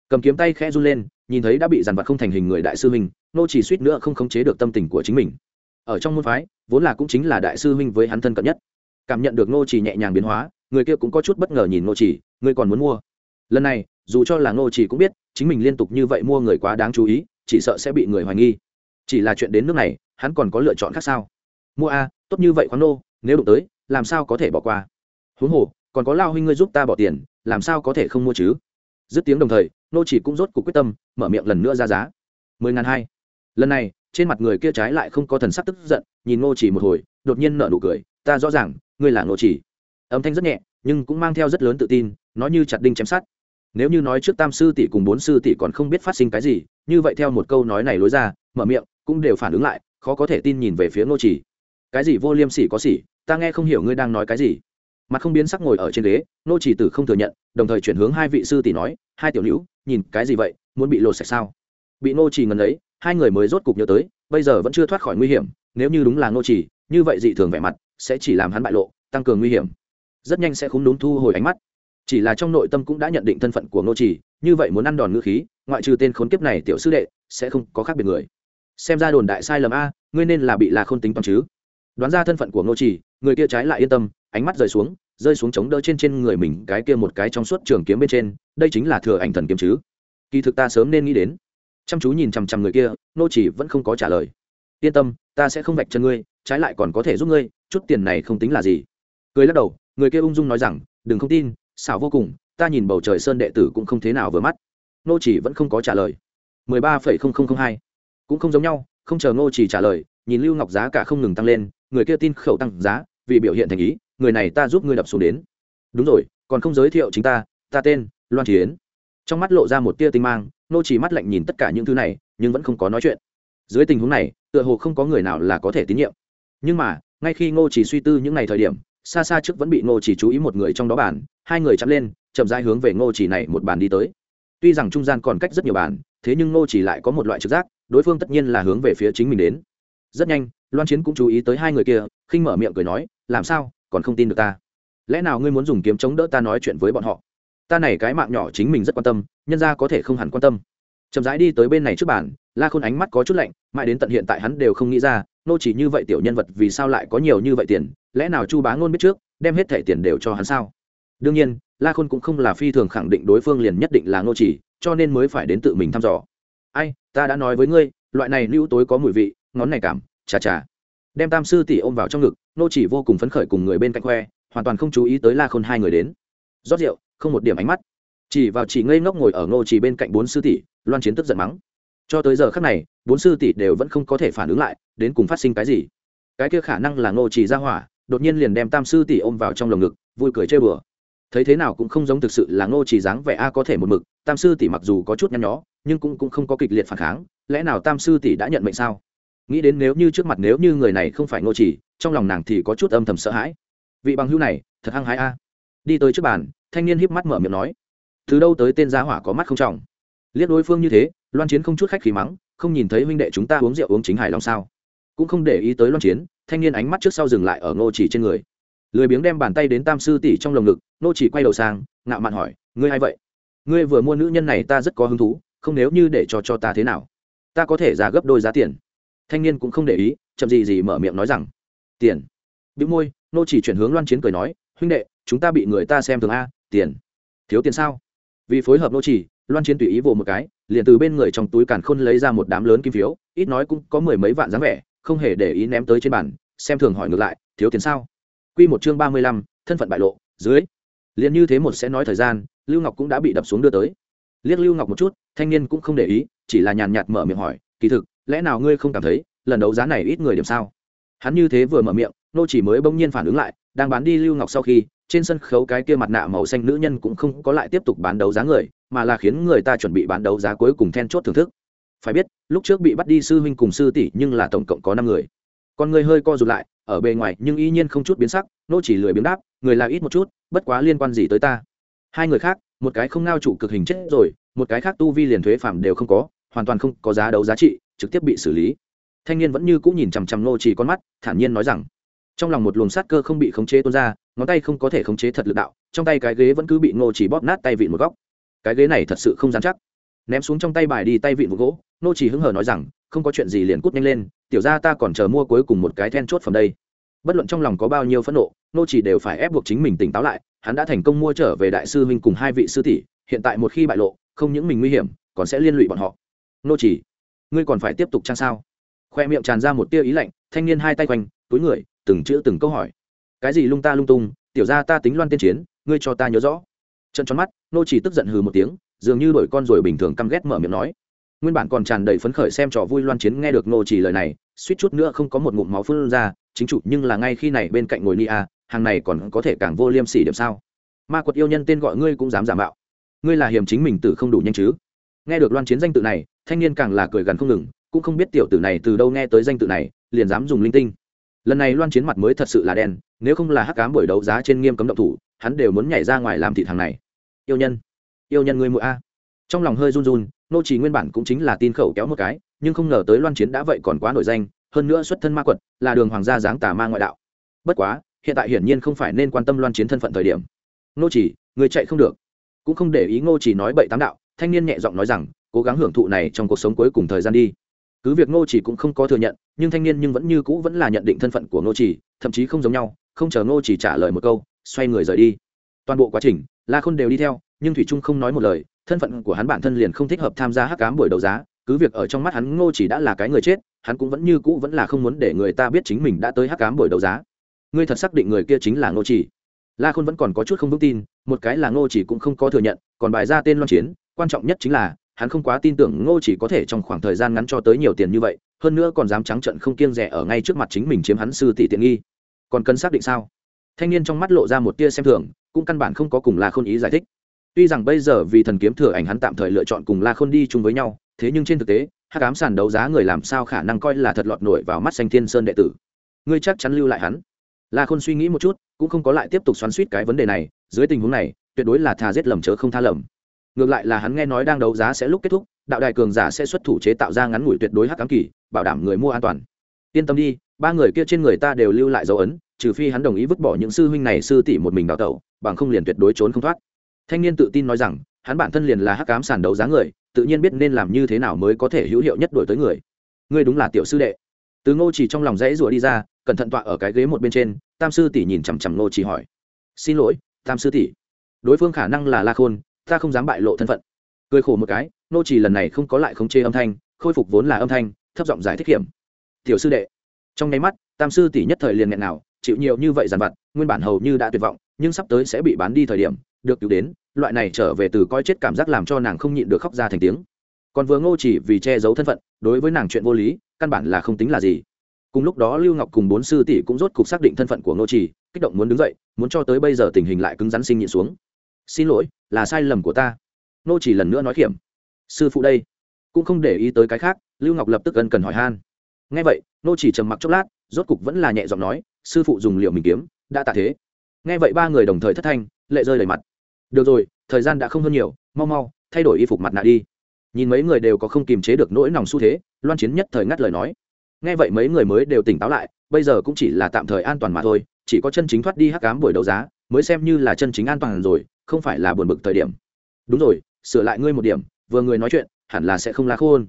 cầm kiếm tay khẽ run lên nhìn thấy đã bị dàn vặt không thành hình người đại sư huynh, nô chỉ suýt nữa không khống chế được tâm tình của chính mình. Ở trong môn phái vốn là cũng chính là đại sư huynh với hắn thân cận nhất. Cảm nhận được nô chỉ nhẹ nhàng biến hóa người kia cũng có chút bất ngờ nhìn nô chỉ người còn muốn mua? Lần này dù cho là nô chỉ cũng biết chính mình liên tục như vậy mua người quá đáng chú ý chỉ sợ sẽ bị người hoài nghi. Chỉ là chuyện đến nước này hắn còn có lựa chọn khác sao? Mua a tốt như vậy khoáng nô nếu đụng tới làm sao có thể bỏ qua? Huống hồ còn có lao huynh ngươi giúp ta bỏ tiền làm sao có thể không mua chứ? Dứt tiếng đồng thời, nô chỉ cũng rốt cuộc quyết tâm, mở miệng lần nữa ra giá. Mười ngàn hai. Lần này, trên mặt người kia trái lại không có thần sắc tức giận, nhìn nô chỉ một hồi, đột nhiên nở nụ cười, ta rõ ràng, ngươi là nô chỉ. Âm thanh rất nhẹ, nhưng cũng mang theo rất lớn tự tin nói như chặt đinh chém sát nếu như nói trước tam sư tỷ cùng bốn sư tỷ còn không biết phát sinh cái gì, như vậy theo một câu nói này lối ra, mở miệng, cũng đều phản ứng lại, khó có thể tin nhìn về phía nô chỉ. Cái gì vô liêm sỉ có sỉ, ta nghe không hiểu ngươi đang nói cái gì mặt không biến sắc ngồi ở trên ghế, nô chỉ tử không thừa nhận, đồng thời chuyển hướng hai vị sư tỷ nói, hai tiểu nữ, nhìn cái gì vậy, muốn bị lột sạch sao? Bị nô chỉ ngần ấy, hai người mới rốt cục nhớ tới, bây giờ vẫn chưa thoát khỏi nguy hiểm, nếu như đúng là nô chỉ, như vậy dị thường vẻ mặt, sẽ chỉ làm hắn bại lộ, tăng cường nguy hiểm. Rất nhanh sẽ không đúng thu hồi ánh mắt. Chỉ là trong nội tâm cũng đã nhận định thân phận của nô chỉ, như vậy muốn ăn đòn ngữ khí, ngoại trừ tên khốn kiếp này tiểu sư đệ, sẽ không có khác biệt người. Xem ra đồn đại sai lầm a, ngươi nên là bị là khôn tính toán chứ. Đoán ra thân phận của nô chỉ, người kia trái lại yên tâm ánh mắt rơi xuống rơi xuống chống đỡ trên trên người mình cái kia một cái trong suốt trường kiếm bên trên, đây chính là thừa ảnh thần kiếm chứ. Kỳ thực ta sớm nên nghĩ đến. Chăm chú nhìn chằm chằm người kia, nô chỉ vẫn không có trả lời. Yên tâm, ta sẽ không vạch chân ngươi, trái lại còn có thể giúp ngươi, chút tiền này không tính là gì. Cười lắc đầu, người kia ung dung nói rằng, đừng không tin, xảo vô cùng, ta nhìn bầu trời sơn đệ tử cũng không thế nào vừa mắt. Nô chỉ vẫn không có trả lời. mười ba phẩy không không không hai. Cũng không giống nhau, không chờ nô chỉ trả lời, nhìn lưu ngọc giá cả không ngừng tăng lên, người kia tin khẩu tăng giá, vì biểu hiện thành ý người này ta giúp ngươi đập xuống đến. Đúng rồi, còn không giới thiệu chính ta ta tên loan chiến trong mắt lộ ra một tia tinh mang, nô chỉ mắt lạnh nhìn tất cả những thứ này, nhưng vẫn không có nói chuyện. Dưới tình huống này, tựa hồ không có người nào là có thể tín nhiệm. Nhưng mà, ngay khi ngô chỉ suy tư những ngày thời điểm, xa xa trước vẫn bị ngô chỉ chú ý một người trong đó bàn, hai người chạm lên, chậm rãi hướng về ngô chỉ này một bàn đi tới. Tuy rằng trung gian còn cách rất nhiều bàn, thế nhưng ngô chỉ lại có một loại trực giác, đối phương tất nhiên là hướng về phía chính mình đến. Rất nhanh, loan chiến cũng chú ý tới hai người kia, khinh mở miệng cười nói, làm sao? Còn không tin được ta. Lẽ nào ngươi muốn dùng kiếm chống đỡ ta nói chuyện với bọn họ? Ta này cái mạng nhỏ chính mình rất quan tâm, nhân ra có thể không hẳn quan tâm. Chậm rãi đi tới bên này trước bàn, la khôn ánh mắt có chút lạnh, mãi đến tận hiện tại hắn đều không nghĩ ra, nô chỉ như vậy tiểu nhân vật vì sao lại có nhiều như vậy tiền, lẽ nào chu bá ngôn biết trước, đem hết thẻ tiền đều cho hắn sao? Đương nhiên, la khôn cũng không là phi thường khẳng định đối phương liền nhất định là nô chỉ, cho nên mới phải đến tự mình thăm dò. Ai, ta đã nói với ngươi, loại này lưu tối có mùi vị, ngón này cảm, chà chà đem tam sư tỷ ôm vào trong ngực, nô chỉ vô cùng phấn khởi cùng người bên cạnh khoe, hoàn toàn không chú ý tới la khôn hai người đến. Rót rượu, không một điểm ánh mắt. Chỉ vào chỉ ngây ngốc ngồi ở ngô chỉ bên cạnh bốn sư tỷ, loan chiến tức giận mắng. Cho tới giờ khắc này, bốn sư tỷ đều vẫn không có thể phản ứng lại, đến cùng phát sinh cái gì? Cái kia khả năng là ngô chỉ ra hỏa, đột nhiên liền đem tam sư tỷ ôm vào trong lồng ngực, vui cười chơi bừa. Thấy thế nào cũng không giống thực sự là ngô chỉ dáng vẻ a có thể một mực, tam sư tỷ mặc dù có chút nhăn nhó, nhưng cũng cũng không có kịch liệt phản kháng, lẽ nào tam sư tỷ đã nhận mệnh sao? Nghĩ đến nếu như trước mặt nếu như người này không phải ngô chỉ, trong lòng nàng thì có chút âm thầm sợ hãi. Vị bằng hữu này, thật hăng hái a. Đi tới trước bàn, thanh niên híp mắt mở miệng nói, từ đâu tới tên giá hỏa có mắt không trọng? Liếc đối phương như thế, loan chiến không chút khách khí mắng, không nhìn thấy huynh đệ chúng ta uống rượu uống chính hài lòng sao? Cũng không để ý tới loan chiến, thanh niên ánh mắt trước sau dừng lại ở ngô chỉ trên người. Lười biếng đem bàn tay đến tam sư tỷ trong lồng ngực, ngô chỉ quay đầu sang, ngạo mạn hỏi, ngươi hay vậy? Ngươi vừa mua nữ nhân này ta rất có hứng thú, không nếu như để cho cho ta thế nào? Ta có thể ra gấp đôi giá tiền thanh niên cũng không để ý, chậm gì gì mở miệng nói rằng, tiền. Bị môi, nô chỉ chuyển hướng loan chiến cười nói, huynh đệ, chúng ta bị người ta xem thường a, tiền. Thiếu tiền sao? Vì phối hợp nô chỉ, loan chiến tùy ý vồ một cái, liền từ bên người trong túi càn khôn lấy ra một đám lớn kim phiếu, ít nói cũng có mười mấy vạn dáng vẻ, không hề để ý ném tới trên bàn, xem thường hỏi ngược lại, thiếu tiền sao? Quy một chương ba mươi lăm, thân phận bại lộ, dưới. Liền như thế một sẽ nói thời gian, lưu ngọc cũng đã bị đập xuống đưa tới. Liếc lưu ngọc một chút, thanh niên cũng không để ý, chỉ là nhàn nhạt mở miệng hỏi kỳ thực, lẽ nào ngươi không cảm thấy, lần đấu giá này ít người điểm sao? Hắn như thế vừa mở miệng, nô chỉ mới bỗng nhiên phản ứng lại, đang bán đi lưu ngọc sau khi, trên sân khấu cái kia mặt nạ màu xanh nữ nhân cũng không có lại tiếp tục bán đấu giá người, mà là khiến người ta chuẩn bị bán đấu giá cuối cùng then chốt thưởng thức. Phải biết, lúc trước bị bắt đi sư huynh cùng sư tỷ nhưng là tổng cộng có năm người. Con người hơi co rụt lại, ở bề ngoài nhưng y nhiên không chút biến sắc, nô chỉ lười biến đáp, người là ít một chút, bất quá liên quan gì tới ta? Hai người khác, một cái không ngao chủ cực hình chết rồi, một cái khác tu vi liền thuế phạm đều không có hoàn toàn không có giá đấu giá trị, trực tiếp bị xử lý. Thanh niên vẫn như cũng nhìn chằm chằm nô chỉ con mắt, thản nhiên nói rằng, trong lòng một luồng sát cơ không bị khống chế tuôn ra, ngón tay không có thể khống chế thật lực đạo, trong tay cái ghế vẫn cứ bị nô chỉ bóp nát tay vịn một góc. Cái ghế này thật sự không dán chắc. Ném xuống trong tay bài đi tay vịn một gỗ nô chỉ hứng hờ nói rằng, không có chuyện gì liền cút nhanh lên, tiểu ra ta còn chờ mua cuối cùng một cái then chốt phẩm đây. Bất luận trong lòng có bao nhiêu phẫn nộ nô chỉ đều phải ép buộc chính mình tỉnh táo lại, hắn đã thành công mua trở về đại sư huynh cùng hai vị sư tỷ, hiện tại một khi bại lộ, không những mình nguy hiểm, còn sẽ liên lụy bọn họ nô chỉ. Ngươi còn phải tiếp tục trang sao? Khoe miệng tràn ra một tia ý lạnh, thanh niên hai tay quanh, túi người, từng chữ từng câu hỏi. Cái gì lung ta lung tung, tiểu ra ta tính loan tiên chiến, ngươi cho ta nhớ rõ. Trận tròn mắt, nô chỉ tức giận hừ một tiếng, dường như đổi con rồi bình thường căm ghét mở miệng nói. Nguyên bản còn tràn đầy phấn khởi xem trò vui loan chiến nghe được nô chỉ lời này, suýt chút nữa không có một ngụm máu phun ra, chính chủ nhưng là ngay khi này bên cạnh ngồi ni a hàng này còn có thể càng vô liêm sỉ điểm sao? Ma quật yêu nhân tên gọi ngươi cũng dám giả mạo. Ngươi là hiểm chính mình tử không đủ nhanh chứ? Nghe được loan chiến danh tự này thanh niên càng là cười gần không ngừng, cũng không biết tiểu tử này từ đâu nghe tới danh tự này, liền dám dùng linh tinh. Lần này loan chiến mặt mới thật sự là đen, nếu không là hắc cám buổi đấu giá trên nghiêm cấm động thủ, hắn đều muốn nhảy ra ngoài làm thị thằng này. Yêu nhân yêu nhân ngươi mũi a. Trong lòng hơi run run, nô trì nguyên bản cũng chính là tin khẩu kéo một cái, nhưng không ngờ tới loan chiến đã vậy còn quá nổi danh, hơn nữa xuất thân ma quật, là đường hoàng gia dáng tà ma ngoại đạo. Bất quá, hiện tại hiển nhiên không phải nên quan tâm loan chiến thân phận thời điểm. Nô chỉ người chạy không được. Cũng không để ý ngô chỉ nói bậy tám đạo, thanh niên nhẹ giọng nói rằng cố gắng hưởng thụ này trong cuộc sống cuối cùng thời gian đi. Cứ việc ngô chỉ cũng không có thừa nhận, nhưng thanh niên nhưng vẫn như cũ vẫn là nhận định thân phận của ngô chỉ, thậm chí không giống nhau, không chờ ngô chỉ trả lời một câu, xoay người rời đi. Toàn bộ quá trình, la khôn đều đi theo, nhưng thủy trung không nói một lời, thân phận của hắn bản thân liền không thích hợp tham gia hắc cám buổi đấu giá, cứ việc ở trong mắt hắn ngô chỉ đã là cái người chết, hắn cũng vẫn như cũ vẫn là không muốn để người ta biết chính mình đã tới hắc cám buổi đấu giá. Ngươi thật xác định người kia chính là ngô chỉ. La khôn vẫn còn có chút không vững tin, một cái là ngô chỉ cũng không có thừa nhận, còn bài ra tên loan chiến, quan trọng nhất chính là hắn không quá tin tưởng ngô chỉ có thể trong khoảng thời gian ngắn cho tới nhiều tiền như vậy, hơn nữa còn dám trắng trận không kiêng rẻ ở ngay trước mặt chính mình chiếm hắn sư tỷ tiện nghi. Còn cần xác định sao? Thanh niên trong mắt lộ ra một tia xem thường, cũng căn bản không có cùng la khôn ý giải thích. Tuy rằng bây giờ vì thần kiếm thừa ảnh hắn tạm thời lựa chọn cùng la khôn đi chung với nhau, thế nhưng trên thực tế, hắc ám sàn đấu giá người làm sao khả năng coi là thật lọt nổi vào mắt xanh thiên sơn đệ tử? Ngươi chắc chắn lưu lại hắn. La khôn suy nghĩ một chút, cũng không có lại tiếp tục xoắn suýt cái vấn đề này, dưới tình huống này, tuyệt đối là thà giết lầm chớ không tha lầm ngược lại là hắn nghe nói đang đấu giá sẽ lúc kết thúc, đạo đài cường giả sẽ xuất thủ chế tạo ra ngắn ngủi tuyệt đối hắc ám kỳ, bảo đảm người mua an toàn. Yên tâm đi, ba người kia trên người ta đều lưu lại dấu ấn, trừ phi hắn đồng ý vứt bỏ những sư huynh này sư tỷ một mình đào tẩu, bằng không liền tuyệt đối trốn không thoát. Thanh niên tự tin nói rằng, hắn bản thân liền là hắc ám sàn đấu giá người, tự nhiên biết nên làm như thế nào mới có thể hữu hiệu nhất đổi tới người. Ngươi đúng là tiểu sư đệ. Từ ngô chỉ trong lòng rẽ rủa đi ra, cẩn thận tọa ở cái ghế một bên trên, tam sư tỷ nhìn chằm chằm ngô chỉ hỏi. Xin lỗi, tam sư tỷ. Đối phương khả năng là la khôn ta không dám bại lộ thân phận. Cười khổ một cái ngô chỉ lần này không có lại không chế âm thanh, khôi phục vốn là âm thanh, thấp giọng giải thích hiểm. Tiểu sư đệ, trong nháy mắt, tam sư tỷ nhất thời liền nghẹn nào, chịu nhiều như vậy dằn vặt, nguyên bản hầu như đã tuyệt vọng, nhưng sắp tới sẽ bị bán đi thời điểm, được cứu đến, loại này trở về từ coi chết cảm giác làm cho nàng không nhịn được khóc ra thành tiếng. Còn vừa ngô chỉ vì che giấu thân phận, đối với nàng chuyện vô lý, căn bản là không tính là gì. Cùng lúc đó lưu ngọc cùng bốn sư tỷ cũng rốt cục xác định thân phận của ngô chỉ kích động muốn đứng dậy, muốn cho tới bây giờ tình hình lại cứng rắn sinh nhịn xuống xin lỗi, là sai lầm của ta. Nô chỉ lần nữa nói kiểm sư phụ đây. Cũng không để ý tới cái khác, lưu ngọc lập tức gần cần hỏi han. Nghe vậy, nô chỉ trầm mặc chốc lát, rốt cục vẫn là nhẹ giọng nói, sư phụ dùng liệu mình kiếm, đã tạ thế. Nghe vậy ba người đồng thời thất thanh, lệ rơi đầy mặt. Được rồi, thời gian đã không hơn nhiều, mau mau, thay đổi y phục mặt nạ đi. Nhìn mấy người đều có không kiềm chế được nỗi lòng xu thế, loan chiến nhất thời ngắt lời nói. Nghe vậy mấy người mới đều tỉnh táo lại, bây giờ cũng chỉ là tạm thời an toàn mà thôi, chỉ có chân chính thoát đi hắc cám buổi đấu giá, mới xem như là chân chính an toàn rồi không phải là buồn bực thời điểm. Đúng rồi, sửa lại ngươi một điểm, vừa người nói chuyện, hẳn là sẽ không lá khôn.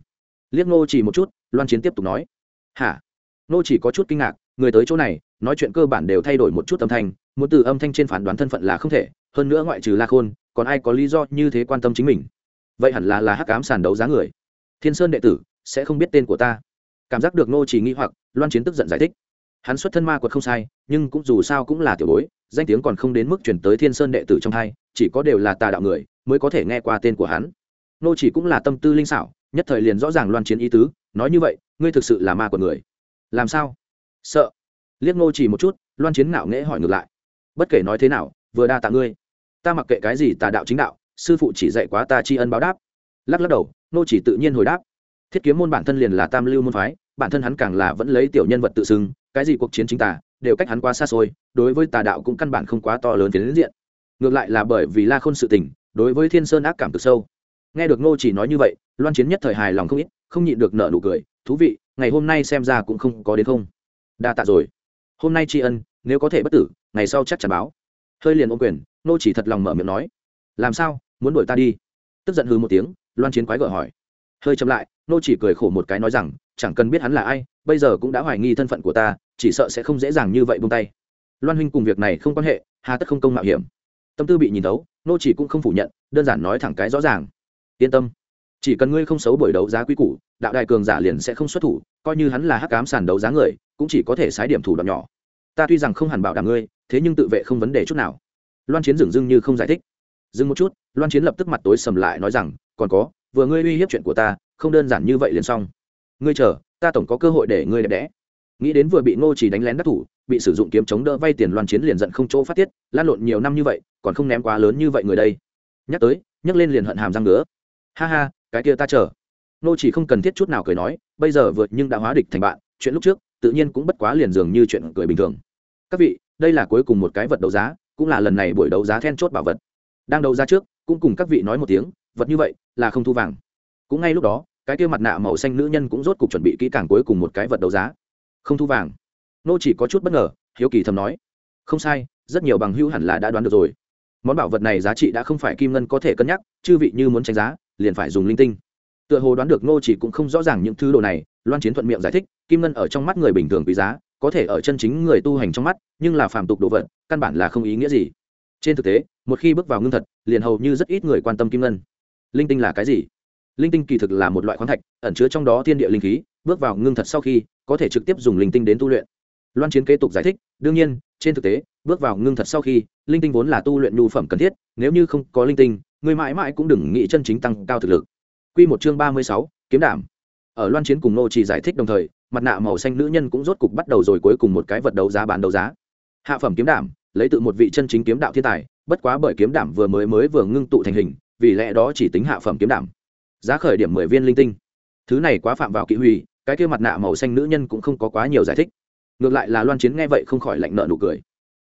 Liếc ngô chỉ một chút, loan chiến tiếp tục nói. Hả? Ngô chỉ có chút kinh ngạc, người tới chỗ này, nói chuyện cơ bản đều thay đổi một chút âm thanh, muốn từ âm thanh trên phán đoán thân phận là không thể, hơn nữa ngoại trừ la khôn, còn ai có lý do như thế quan tâm chính mình? Vậy hẳn là là hắc ám sàn đấu giá người. Thiên sơn đệ tử, sẽ không biết tên của ta. Cảm giác được ngô chỉ nghi hoặc, loan chiến tức giận giải thích hắn xuất thân ma quật không sai, nhưng cũng dù sao cũng là tiểu bối, danh tiếng còn không đến mức chuyển tới thiên sơn đệ tử trong hai, chỉ có đều là tà đạo người mới có thể nghe qua tên của hắn. Nô chỉ cũng là tâm tư linh xảo, nhất thời liền rõ ràng loan chiến ý tứ, nói như vậy, ngươi thực sự là ma quật người. Làm sao? Sợ. Liếc nô chỉ một chút, loan chiến ngạo nghễ hỏi ngược lại. Bất kể nói thế nào, vừa đa tạ ngươi. Ta mặc kệ cái gì tà đạo chính đạo, sư phụ chỉ dạy quá ta tri ân báo đáp. Lắc lắc đầu, nô chỉ tự nhiên hồi đáp. Thiết kiếm môn bản thân liền là tam lưu môn phái bản thân hắn càng là vẫn lấy tiểu nhân vật tự xưng, cái gì cuộc chiến chính tà, đều cách hắn quá xa xôi, đối với tà đạo cũng căn bản không quá to lớn tiến diện. Ngược lại là bởi vì la khôn sự tình, đối với thiên sơn ác cảm cực sâu. Nghe được ngô chỉ nói như vậy, loan chiến nhất thời hài lòng không ít, không nhịn được nợ nụ cười, thú vị, ngày hôm nay xem ra cũng không có đến không. Đa tạ rồi. Hôm nay tri ân, nếu có thể bất tử, ngày sau chắc chắn báo. Hơi liền ô quyền, ngô chỉ thật lòng mở miệng nói, làm sao? Muốn đuổi ta đi? Tức giận hư một tiếng, loan chiến quái gở hỏi. Hơi chậm lại nô chỉ cười khổ một cái nói rằng, chẳng cần biết hắn là ai, bây giờ cũng đã hoài nghi thân phận của ta, chỉ sợ sẽ không dễ dàng như vậy buông tay. Loan huynh cùng việc này không quan hệ, hà tất không công mạo hiểm. Tâm tư bị nhìn thấu, nô chỉ cũng không phủ nhận, đơn giản nói thẳng cái rõ ràng. Yên tâm, chỉ cần ngươi không xấu buổi đấu giá quý củ, đạo đại cường giả liền sẽ không xuất thủ, coi như hắn là hắc cám sàn đấu giá người, cũng chỉ có thể sái điểm thủ đoạn nhỏ. Ta tuy rằng không hẳn bảo đảm ngươi, thế nhưng tự vệ không vấn đề chút nào. Loan chiến dừng dưng như không giải thích. Dừng một chút, loan chiến lập tức mặt tối sầm lại nói rằng, còn có, vừa ngươi uy hiếp chuyện của ta không đơn giản như vậy liền xong. Ngươi chờ, ta tổng có cơ hội để ngươi đẹp đẽ. Nghĩ đến vừa bị ngô chỉ đánh lén đắc thủ, bị sử dụng kiếm chống đỡ vay tiền loan chiến liền giận không chỗ phát tiết, lan lộn nhiều năm như vậy, còn không ném quá lớn như vậy người đây. Nhắc tới, nhắc lên liền hận hàm răng nữa ha ha, cái kia ta chờ. Ngô chỉ không cần thiết chút nào cười nói, bây giờ vượt nhưng đã hóa địch thành bạn, chuyện lúc trước, tự nhiên cũng bất quá liền dường như chuyện cười bình thường. Các vị, đây là cuối cùng một cái vật đấu giá, cũng là lần này buổi đấu giá then chốt bảo vật. Đang đấu giá trước, cũng cùng các vị nói một tiếng, vật như vậy là không thu vàng. Cũng ngay lúc đó cái kia mặt nạ màu xanh nữ nhân cũng rốt cục chuẩn bị kỹ càng cuối cùng một cái vật đấu giá. Không thu vàng. Nô chỉ có chút bất ngờ, hiếu kỳ thầm nói. Không sai, rất nhiều bằng hữu hẳn là đã đoán được rồi. Món bảo vật này giá trị đã không phải kim ngân có thể cân nhắc, chư vị như muốn tranh giá, liền phải dùng linh tinh. Tựa hồ đoán được nô chỉ cũng không rõ ràng những thứ đồ này, loan chiến thuận miệng giải thích, kim ngân ở trong mắt người bình thường quý giá, có thể ở chân chính người tu hành trong mắt, nhưng là phàm tục đồ vật, căn bản là không ý nghĩa gì. Trên thực tế, một khi bước vào ngưng thật, liền hầu như rất ít người quan tâm kim ngân. Linh tinh là cái gì? Linh tinh kỳ thực là một loại khoáng thạch ẩn chứa trong đó thiên địa linh khí bước vào ngưng thật sau khi có thể trực tiếp dùng linh tinh đến tu luyện loan chiến kế tục giải thích đương nhiên trên thực tế bước vào ngưng thật sau khi linh tinh vốn là tu luyện nhu phẩm cần thiết nếu như không có linh tinh người mãi mãi cũng đừng nghĩ chân chính tăng cao thực lực Quy một chương ba mươi sáu, kiếm đảm. Ở Loan Chiến cùng Nô chỉ giải thích đồng thời, mặt nạ màu xanh nữ nhân cũng rốt cục bắt đầu rồi cuối cùng một cái vật đấu giá bán đấu giá. Hạ phẩm kiếm đảm, lấy tự một vị chân chính kiếm đạo thiên tài, bất quá bởi kiếm đảm vừa mới mới vừa ngưng tụ thành hình, vì lẽ đó chỉ tính hạ phẩm kiếm đảm. Giá khởi điểm mười viên linh tinh. Thứ này quá phạm vào kỵ huy cái kia mặt nạ màu xanh nữ nhân cũng không có quá nhiều giải thích. Ngược lại là loan chiến nghe vậy không khỏi lạnh nợ nụ cười.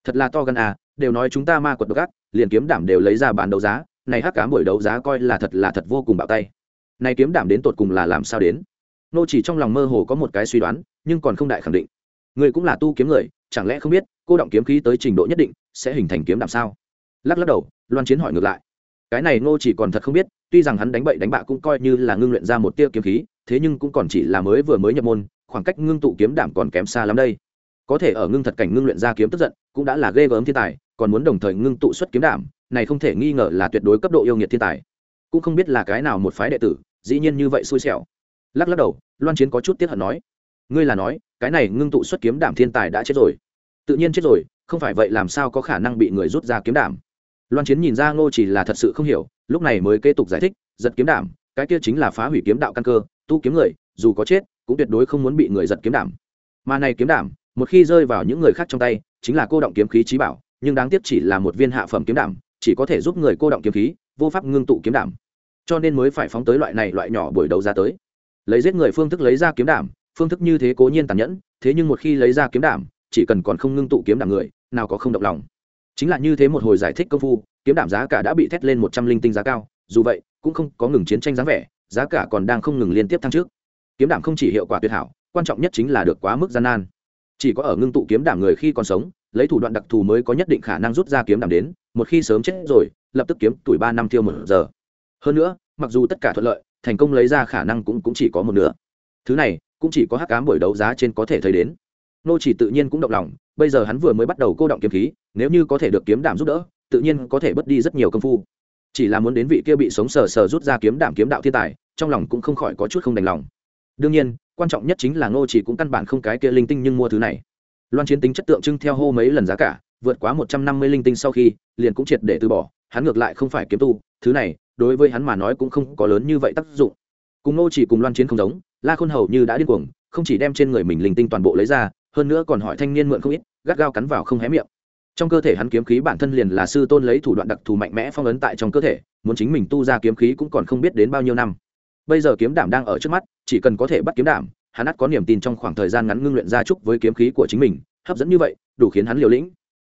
Thật là to gan à đều nói chúng ta ma quật độc ác, liền kiếm đảm đều lấy ra bán đấu giá, này hắc cá buổi đấu giá coi là thật là thật vô cùng bạo tay. Này kiếm đảm đến tột cùng là làm sao đến? Nô chỉ trong lòng mơ hồ có một cái suy đoán, nhưng còn không đại khẳng định. Người cũng là tu kiếm người, chẳng lẽ không biết, cô động kiếm khí tới trình độ nhất định, sẽ hình thành kiếm đảm sao? Lắc lắc đầu, loan chiến hỏi ngược lại. Cái này nô chỉ còn thật không biết tuy rằng hắn đánh bậy đánh bạ cũng coi như là ngưng luyện ra một tia kiếm khí, thế nhưng cũng còn chỉ là mới vừa mới nhập môn, khoảng cách ngưng tụ kiếm đảm còn kém xa lắm đây. Có thể ở ngưng thật cảnh ngưng luyện ra kiếm tức giận, cũng đã là ghê gớm thiên tài, còn muốn đồng thời ngưng tụ xuất kiếm đảm, này không thể nghi ngờ là tuyệt đối cấp độ yêu nghiệt thiên tài. Cũng không biết là cái nào một phái đệ tử, dĩ nhiên như vậy xui xẻo. Lắc lắc đầu, loan chiến có chút tiếc hận nói, ngươi là nói, cái này ngưng tụ xuất kiếm đảm thiên tài đã chết rồi. Tự nhiên chết rồi, không phải vậy làm sao có khả năng bị người rút ra kiếm đảm? Loan chiến nhìn ra ngô chỉ là thật sự không hiểu lúc này mới kế tục giải thích, giật kiếm đảm, cái kia chính là phá hủy kiếm đạo căn cơ, tu kiếm người, dù có chết, cũng tuyệt đối không muốn bị người giật kiếm đảm. Mà này kiếm đảm, một khi rơi vào những người khác trong tay, chính là cô động kiếm khí trí bảo, nhưng đáng tiếc chỉ là một viên hạ phẩm kiếm đảm, chỉ có thể giúp người cô động kiếm khí, vô pháp ngưng tụ kiếm đảm. Cho nên mới phải phóng tới loại này loại nhỏ buổi đầu ra tới. Lấy giết người phương thức lấy ra kiếm đảm, phương thức như thế cố nhiên tàn nhẫn, thế nhưng một khi lấy ra kiếm đảm, chỉ cần còn không ngưng tụ kiếm đảm người, nào có không động lòng. Chính là như thế một hồi giải thích công phu kiếm đảm giá cả đã bị thét lên một trăm linh tinh giá cao dù vậy cũng không có ngừng chiến tranh dáng vẻ giá cả còn đang không ngừng liên tiếp thăng trước. Kiếm đảm không chỉ hiệu quả tuyệt hảo quan trọng nhất chính là được quá mức gian nan. Chỉ có ở ngưng tụ kiếm đảm người khi còn sống lấy thủ đoạn đặc thù mới có nhất định khả năng rút ra kiếm đảm đến một khi sớm chết rồi lập tức kiếm tuổi ba năm tiêu một giờ. Hơn nữa mặc dù tất cả thuận lợi thành công lấy ra khả năng cũng, cũng chỉ có một nửa. Thứ này cũng chỉ có hắc cám buổi đấu giá trên có thể thấy đến. Nô chỉ tự nhiên cũng động lòng bây giờ hắn vừa mới bắt đầu cô động kiếm khí nếu như có thể được kiếm đảm giúp đỡ tự nhiên có thể bớt đi rất nhiều công phu. Chỉ là muốn đến vị kia bị sống sờ sờ rút ra kiếm đảm kiếm đạo thiên tài, trong lòng cũng không khỏi có chút không đành lòng. Đương nhiên, quan trọng nhất chính là ngô chỉ cũng căn bản không cái kia linh tinh nhưng mua thứ này. Loan chiến tính chất tượng trưng theo hô mấy lần giá cả, vượt quá một trăm năm mươi linh tinh sau khi, liền cũng triệt để từ bỏ, hắn ngược lại không phải kiếm tu, thứ này, đối với hắn mà nói cũng không có lớn như vậy tác dụng. Cùng ngô chỉ cùng loan chiến không giống, la khôn hầu như đã điên cuồng, không chỉ đem trên người mình linh tinh toàn bộ lấy ra, hơn nữa còn hỏi thanh niên mượn không ít, gắt gao cắn vào không hé miệng trong cơ thể hắn kiếm khí bản thân liền là sư tôn lấy thủ đoạn đặc thù mạnh mẽ phong ấn tại trong cơ thể, muốn chính mình tu ra kiếm khí cũng còn không biết đến bao nhiêu năm. Bây giờ kiếm đảm đang ở trước mắt, chỉ cần có thể bắt kiếm đảm, hắn ắt có niềm tin trong khoảng thời gian ngắn ngưng luyện ra trúc với kiếm khí của chính mình, hấp dẫn như vậy, đủ khiến hắn liều lĩnh.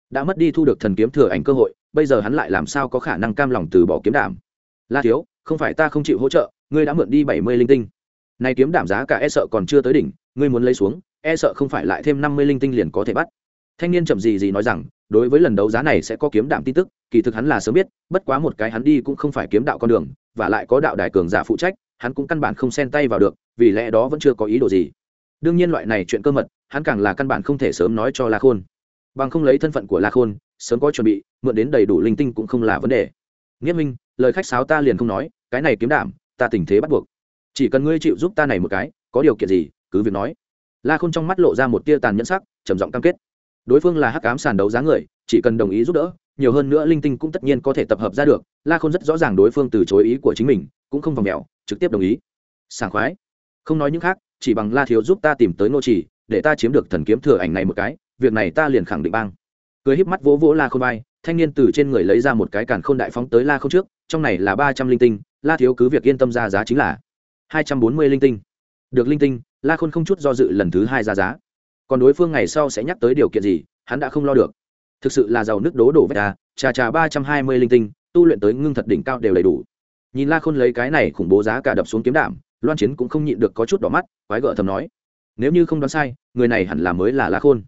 Đã mất đi thu được thần kiếm thừa ảnh cơ hội, bây giờ hắn lại làm sao có khả năng cam lòng từ bỏ kiếm đảm? La thiếu, không phải ta không chịu hỗ trợ, ngươi đã mượn đi bảy mươi linh tinh. Này kiếm đảm giá cả e sợ còn chưa tới đỉnh, ngươi muốn lấy xuống e sợ không phải lại thêm năm mươi linh tinh liền có thể bắt. Thanh niên chậm gì gì nói rằng đối với lần đấu giá này sẽ có kiếm đảm tin tức, kỳ thực hắn là sớm biết, bất quá một cái hắn đi cũng không phải kiếm đạo con đường, và lại có đạo đài cường giả phụ trách, hắn cũng căn bản không xen tay vào được, vì lẽ đó vẫn chưa có ý đồ gì. Đương nhiên loại này chuyện cơ mật, hắn càng là căn bản không thể sớm nói cho la khôn. Bằng không lấy thân phận của la khôn, sớm có chuẩn bị, mượn đến đầy đủ linh tinh cũng không là vấn đề. Nghĩa minh, lời khách sáo ta liền không nói, cái này kiếm đảm ta tình thế bắt buộc. Chỉ cần ngươi chịu giúp ta này một cái, có điều kiện gì, cứ việc nói. La khôn trong mắt lộ ra một tia tàn nhẫn sắc, trầm giọng cam kết đối phương là hắc cám sàn đấu giá người, chỉ cần đồng ý giúp đỡ, nhiều hơn nữa linh tinh cũng tất nhiên có thể tập hợp ra được, la khôn rất rõ ràng đối phương từ chối ý của chính mình, cũng không vòng mèo, trực tiếp đồng ý. Sảng khoái. Không nói những khác, chỉ bằng la thiếu giúp ta tìm tới nô trì để ta chiếm được thần kiếm thừa ảnh này một cái, việc này ta liền khẳng định bang. Cười híp mắt vỗ vỗ la khôn vai, thanh niên từ trên người lấy ra một cái càn khôn đại phóng tới la khôn trước, trong này là ba trăm linh tinh, la thiếu cứ việc yên tâm ra giá chính là hai trăm bốn mươi linh tinh. Được linh tinh, la khôn không chút do dự lần thứ hai ra giá còn đối phương ngày sau sẽ nhắc tới điều kiện gì, hắn đã không lo được. Thực sự là giàu nước đố đổ vét ta trà trà ba trăm hai mươi linh tinh, tu luyện tới ngưng thật đỉnh cao đều đầy đủ. Nhìn la khôn lấy cái này khủng bố giá cả đập xuống kiếm đảm loan chiến cũng không nhịn được có chút đỏ mắt, quái gợ thầm nói, nếu như không đoán sai, người này hẳn là mới là la khôn.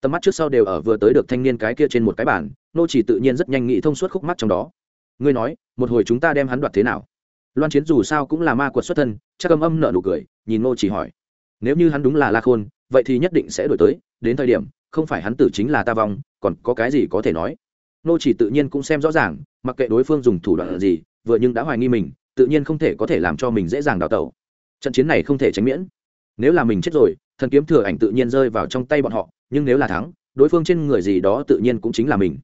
Tầm mắt trước sau đều ở vừa tới được thanh niên cái kia trên một cái bản nô chỉ tự nhiên rất nhanh nghĩ thông suốt khúc mắt trong đó. Ngươi nói, một hồi chúng ta đem hắn đoạt thế nào? Loan chiến dù sao cũng là ma quật xuất thân, chắc âm âm nợ nụ cười, nhìn nô chỉ hỏi, nếu như hắn đúng là la khôn vậy thì nhất định sẽ đổi tới, đến thời điểm, không phải hắn tử chính là ta vong, còn có cái gì có thể nói? Nô chỉ tự nhiên cũng xem rõ ràng, mặc kệ đối phương dùng thủ đoạn gì, vừa nhưng đã hoài nghi mình, tự nhiên không thể có thể làm cho mình dễ dàng đào tẩu. Trận chiến này không thể tránh miễn. Nếu là mình chết rồi, thần kiếm thừa ảnh tự nhiên rơi vào trong tay bọn họ, nhưng nếu là thắng, đối phương trên người gì đó tự nhiên cũng chính là mình.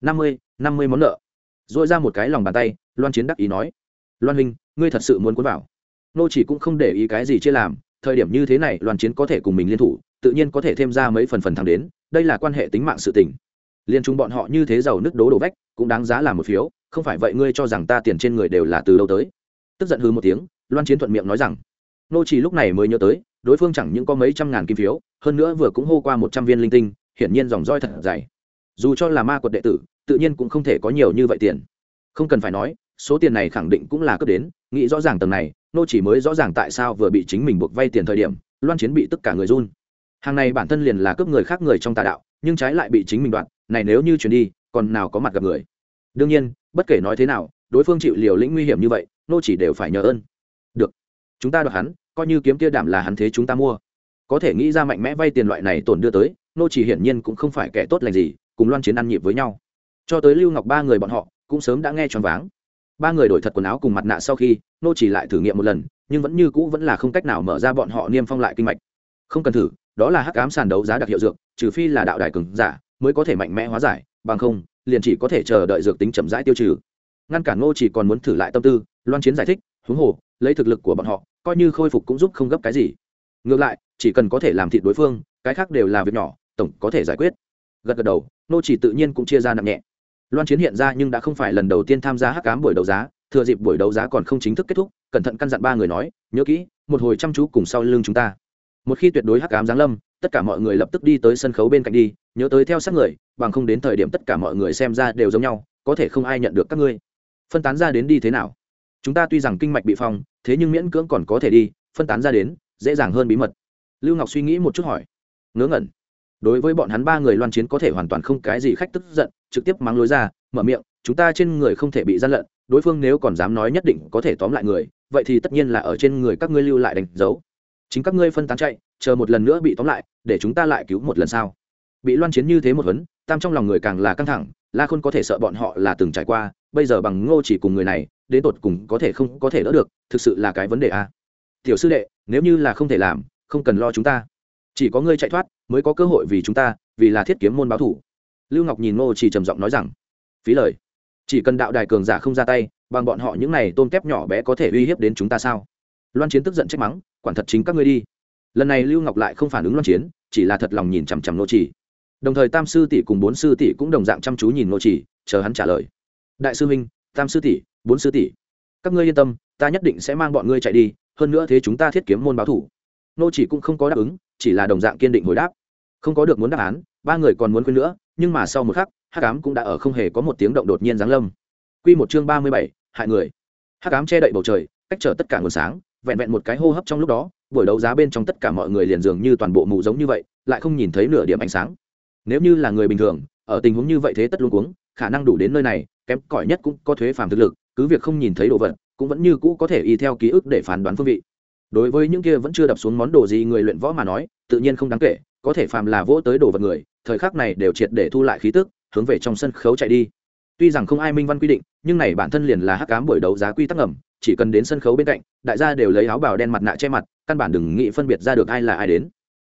Năm mươi năm mươi món nợ. Dội ra một cái lòng bàn tay, loan chiến đắc ý nói, loan huynh, ngươi thật sự muốn cuốn vào. Nô chỉ cũng không để ý cái gì chia làm thời điểm như thế này, loan chiến có thể cùng mình liên thủ, tự nhiên có thể thêm ra mấy phần phần thắng đến, đây là quan hệ tính mạng sự tình. Liên chúng bọn họ như thế giàu nước đố đổ vách, cũng đáng giá làm một phiếu, không phải vậy ngươi cho rằng ta tiền trên người đều là từ đâu tới? Tức giận hư một tiếng, loan chiến thuận miệng nói rằng, nô chỉ lúc này mới nhớ tới, đối phương chẳng những có mấy trăm ngàn kim phiếu, hơn nữa vừa cũng hô qua một trăm viên linh tinh, hiển nhiên dòng roi thật dày. Dù cho là ma quật đệ tử, tự nhiên cũng không thể có nhiều như vậy tiền. Không cần phải nói, số tiền này khẳng định cũng là cấp đến, nghĩ rõ ràng tầng này nô chỉ mới rõ ràng tại sao vừa bị chính mình buộc vay tiền thời điểm, loan chiến bị tất cả người run. Hàng này bản thân liền là cướp người khác người trong tà đạo, nhưng trái lại bị chính mình đoạt, này nếu như chuyển đi, còn nào có mặt gặp người. Đương nhiên, bất kể nói thế nào, đối phương chịu liều lĩnh nguy hiểm như vậy, nô chỉ đều phải nhờ ơn. Được, chúng ta đoạt hắn, coi như kiếm kia đảm là hắn thế chúng ta mua. Có thể nghĩ ra mạnh mẽ vay tiền loại này tổn đưa tới, nô chỉ hiển nhiên cũng không phải kẻ tốt lành gì, cùng loan chiến ăn nhịp với nhau. Cho tới lưu ngọc ba người bọn họ, cũng sớm đã nghe choáng váng ba người đổi thật quần áo cùng mặt nạ sau khi, nô chỉ lại thử nghiệm một lần, nhưng vẫn như cũ vẫn là không cách nào mở ra bọn họ niêm phong lại kinh mạch. Không cần thử, đó là hắc ám sàn đấu giá đặc hiệu dược, trừ phi là đạo đài cường giả, mới có thể mạnh mẽ hóa giải, bằng không, liền chỉ có thể chờ đợi dược tính chậm rãi tiêu trừ. Ngăn cản ngô chỉ còn muốn thử lại tâm tư, loan chiến giải thích, huống hồ, lấy thực lực của bọn họ, coi như khôi phục cũng giúp không gấp cái gì. Ngược lại, chỉ cần có thể làm thịt đối phương, cái khác đều là việc nhỏ, tổng có thể giải quyết. Gật gật đầu, nô chỉ tự nhiên cũng chia ra nặng nhẹ loan chiến hiện ra nhưng đã không phải lần đầu tiên tham gia hắc cám buổi đấu giá, thừa dịp buổi đấu giá còn không chính thức kết thúc, cẩn thận căn dặn ba người nói, nhớ kỹ, một hồi chăm chú cùng sau lưng chúng ta. Một khi tuyệt đối hắc cám giáng lâm, tất cả mọi người lập tức đi tới sân khấu bên cạnh đi, nhớ tới theo sát người, bằng không đến thời điểm tất cả mọi người xem ra đều giống nhau, có thể không ai nhận được các ngươi. Phân tán ra đến đi thế nào? Chúng ta tuy rằng kinh mạch bị phong, thế nhưng miễn cưỡng còn có thể đi, phân tán ra đến, dễ dàng hơn bí mật. Lưu ngọc suy nghĩ một chút hỏi. Ngớ ngẩn. Đối với bọn hắn ba người loan chiến có thể hoàn toàn không cái gì khách tức giận trực tiếp mắng lối ra mở miệng chúng ta trên người không thể bị gian lận đối phương nếu còn dám nói nhất định có thể tóm lại người vậy thì tất nhiên là ở trên người các ngươi lưu lại đánh dấu. Chính các ngươi phân tán chạy chờ một lần nữa bị tóm lại để chúng ta lại cứu một lần sau. Bị loan chiến như thế một huấn, tam trong lòng người càng là căng thẳng la khôn có thể sợ bọn họ là từng trải qua bây giờ bằng ngô chỉ cùng người này đến tột cùng có thể không có thể đỡ được thực sự là cái vấn đề a. Tiểu sư đệ nếu như là không thể làm không cần lo chúng ta. Chỉ có ngươi chạy thoát mới có cơ hội vì chúng ta vì là thiết kiếm môn báo thủ lưu ngọc nhìn ngô chỉ trầm giọng nói rằng, phí lời. Chỉ cần đạo đài cường giả không ra tay, bằng bọn họ những này tôm tép nhỏ bé có thể uy hiếp đến chúng ta sao? Loan chiến tức giận trách mắng, quản thật chính các ngươi đi. Lần này lưu ngọc lại không phản ứng loan chiến, chỉ là thật lòng nhìn chằm chằm nô chỉ. Đồng thời tam sư tỷ cùng bốn sư tỷ cũng đồng dạng chăm chú nhìn nô chỉ, chờ hắn trả lời. Đại sư huynh, tam sư tỷ, bốn sư tỷ, các ngươi yên tâm, ta nhất định sẽ mang bọn ngươi chạy đi, hơn nữa thế chúng ta thiết kiếm môn báo thủ. Nô chỉ cũng không có đáp ứng, chỉ là đồng dạng kiên định hồi đáp. Không có được muốn đáp án, ba người còn muốn khuyên nữa nhưng mà sau một khắc hắc ám cũng đã ở không hề có một tiếng động đột nhiên giáng lâm. Quy một chương ba mươi bảy, hại người. Hắc ám che đậy bầu trời cách trở tất cả nguồn sáng vẹn vẹn một cái hô hấp trong lúc đó buổi đấu giá bên trong tất cả mọi người liền dường như toàn bộ mù giống như vậy lại không nhìn thấy nửa điểm ánh sáng. Nếu như là người bình thường ở tình huống như vậy thế tất luôn cuống khả năng đủ đến nơi này kém cỏi nhất cũng có thuế phàm thực lực cứ việc không nhìn thấy đồ vật cũng vẫn như cũ có thể y theo ký ức để phán đoán phương vị. Đối với những kia vẫn chưa đập xuống món đồ gì người luyện võ mà nói tự nhiên không đáng kể có thể phàm là vỗ tới đồ vật người, thời khắc này đều triệt để thu lại khí tức, hướng về trong sân khấu chạy đi. Tuy rằng không ai minh văn quy định, nhưng này bản thân liền là hắc cám buổi đấu giá quy tắc ngầm, chỉ cần đến sân khấu bên cạnh, đại gia đều lấy áo bào đen mặt nạ che mặt, căn bản đừng nghĩ phân biệt ra được ai là ai đến.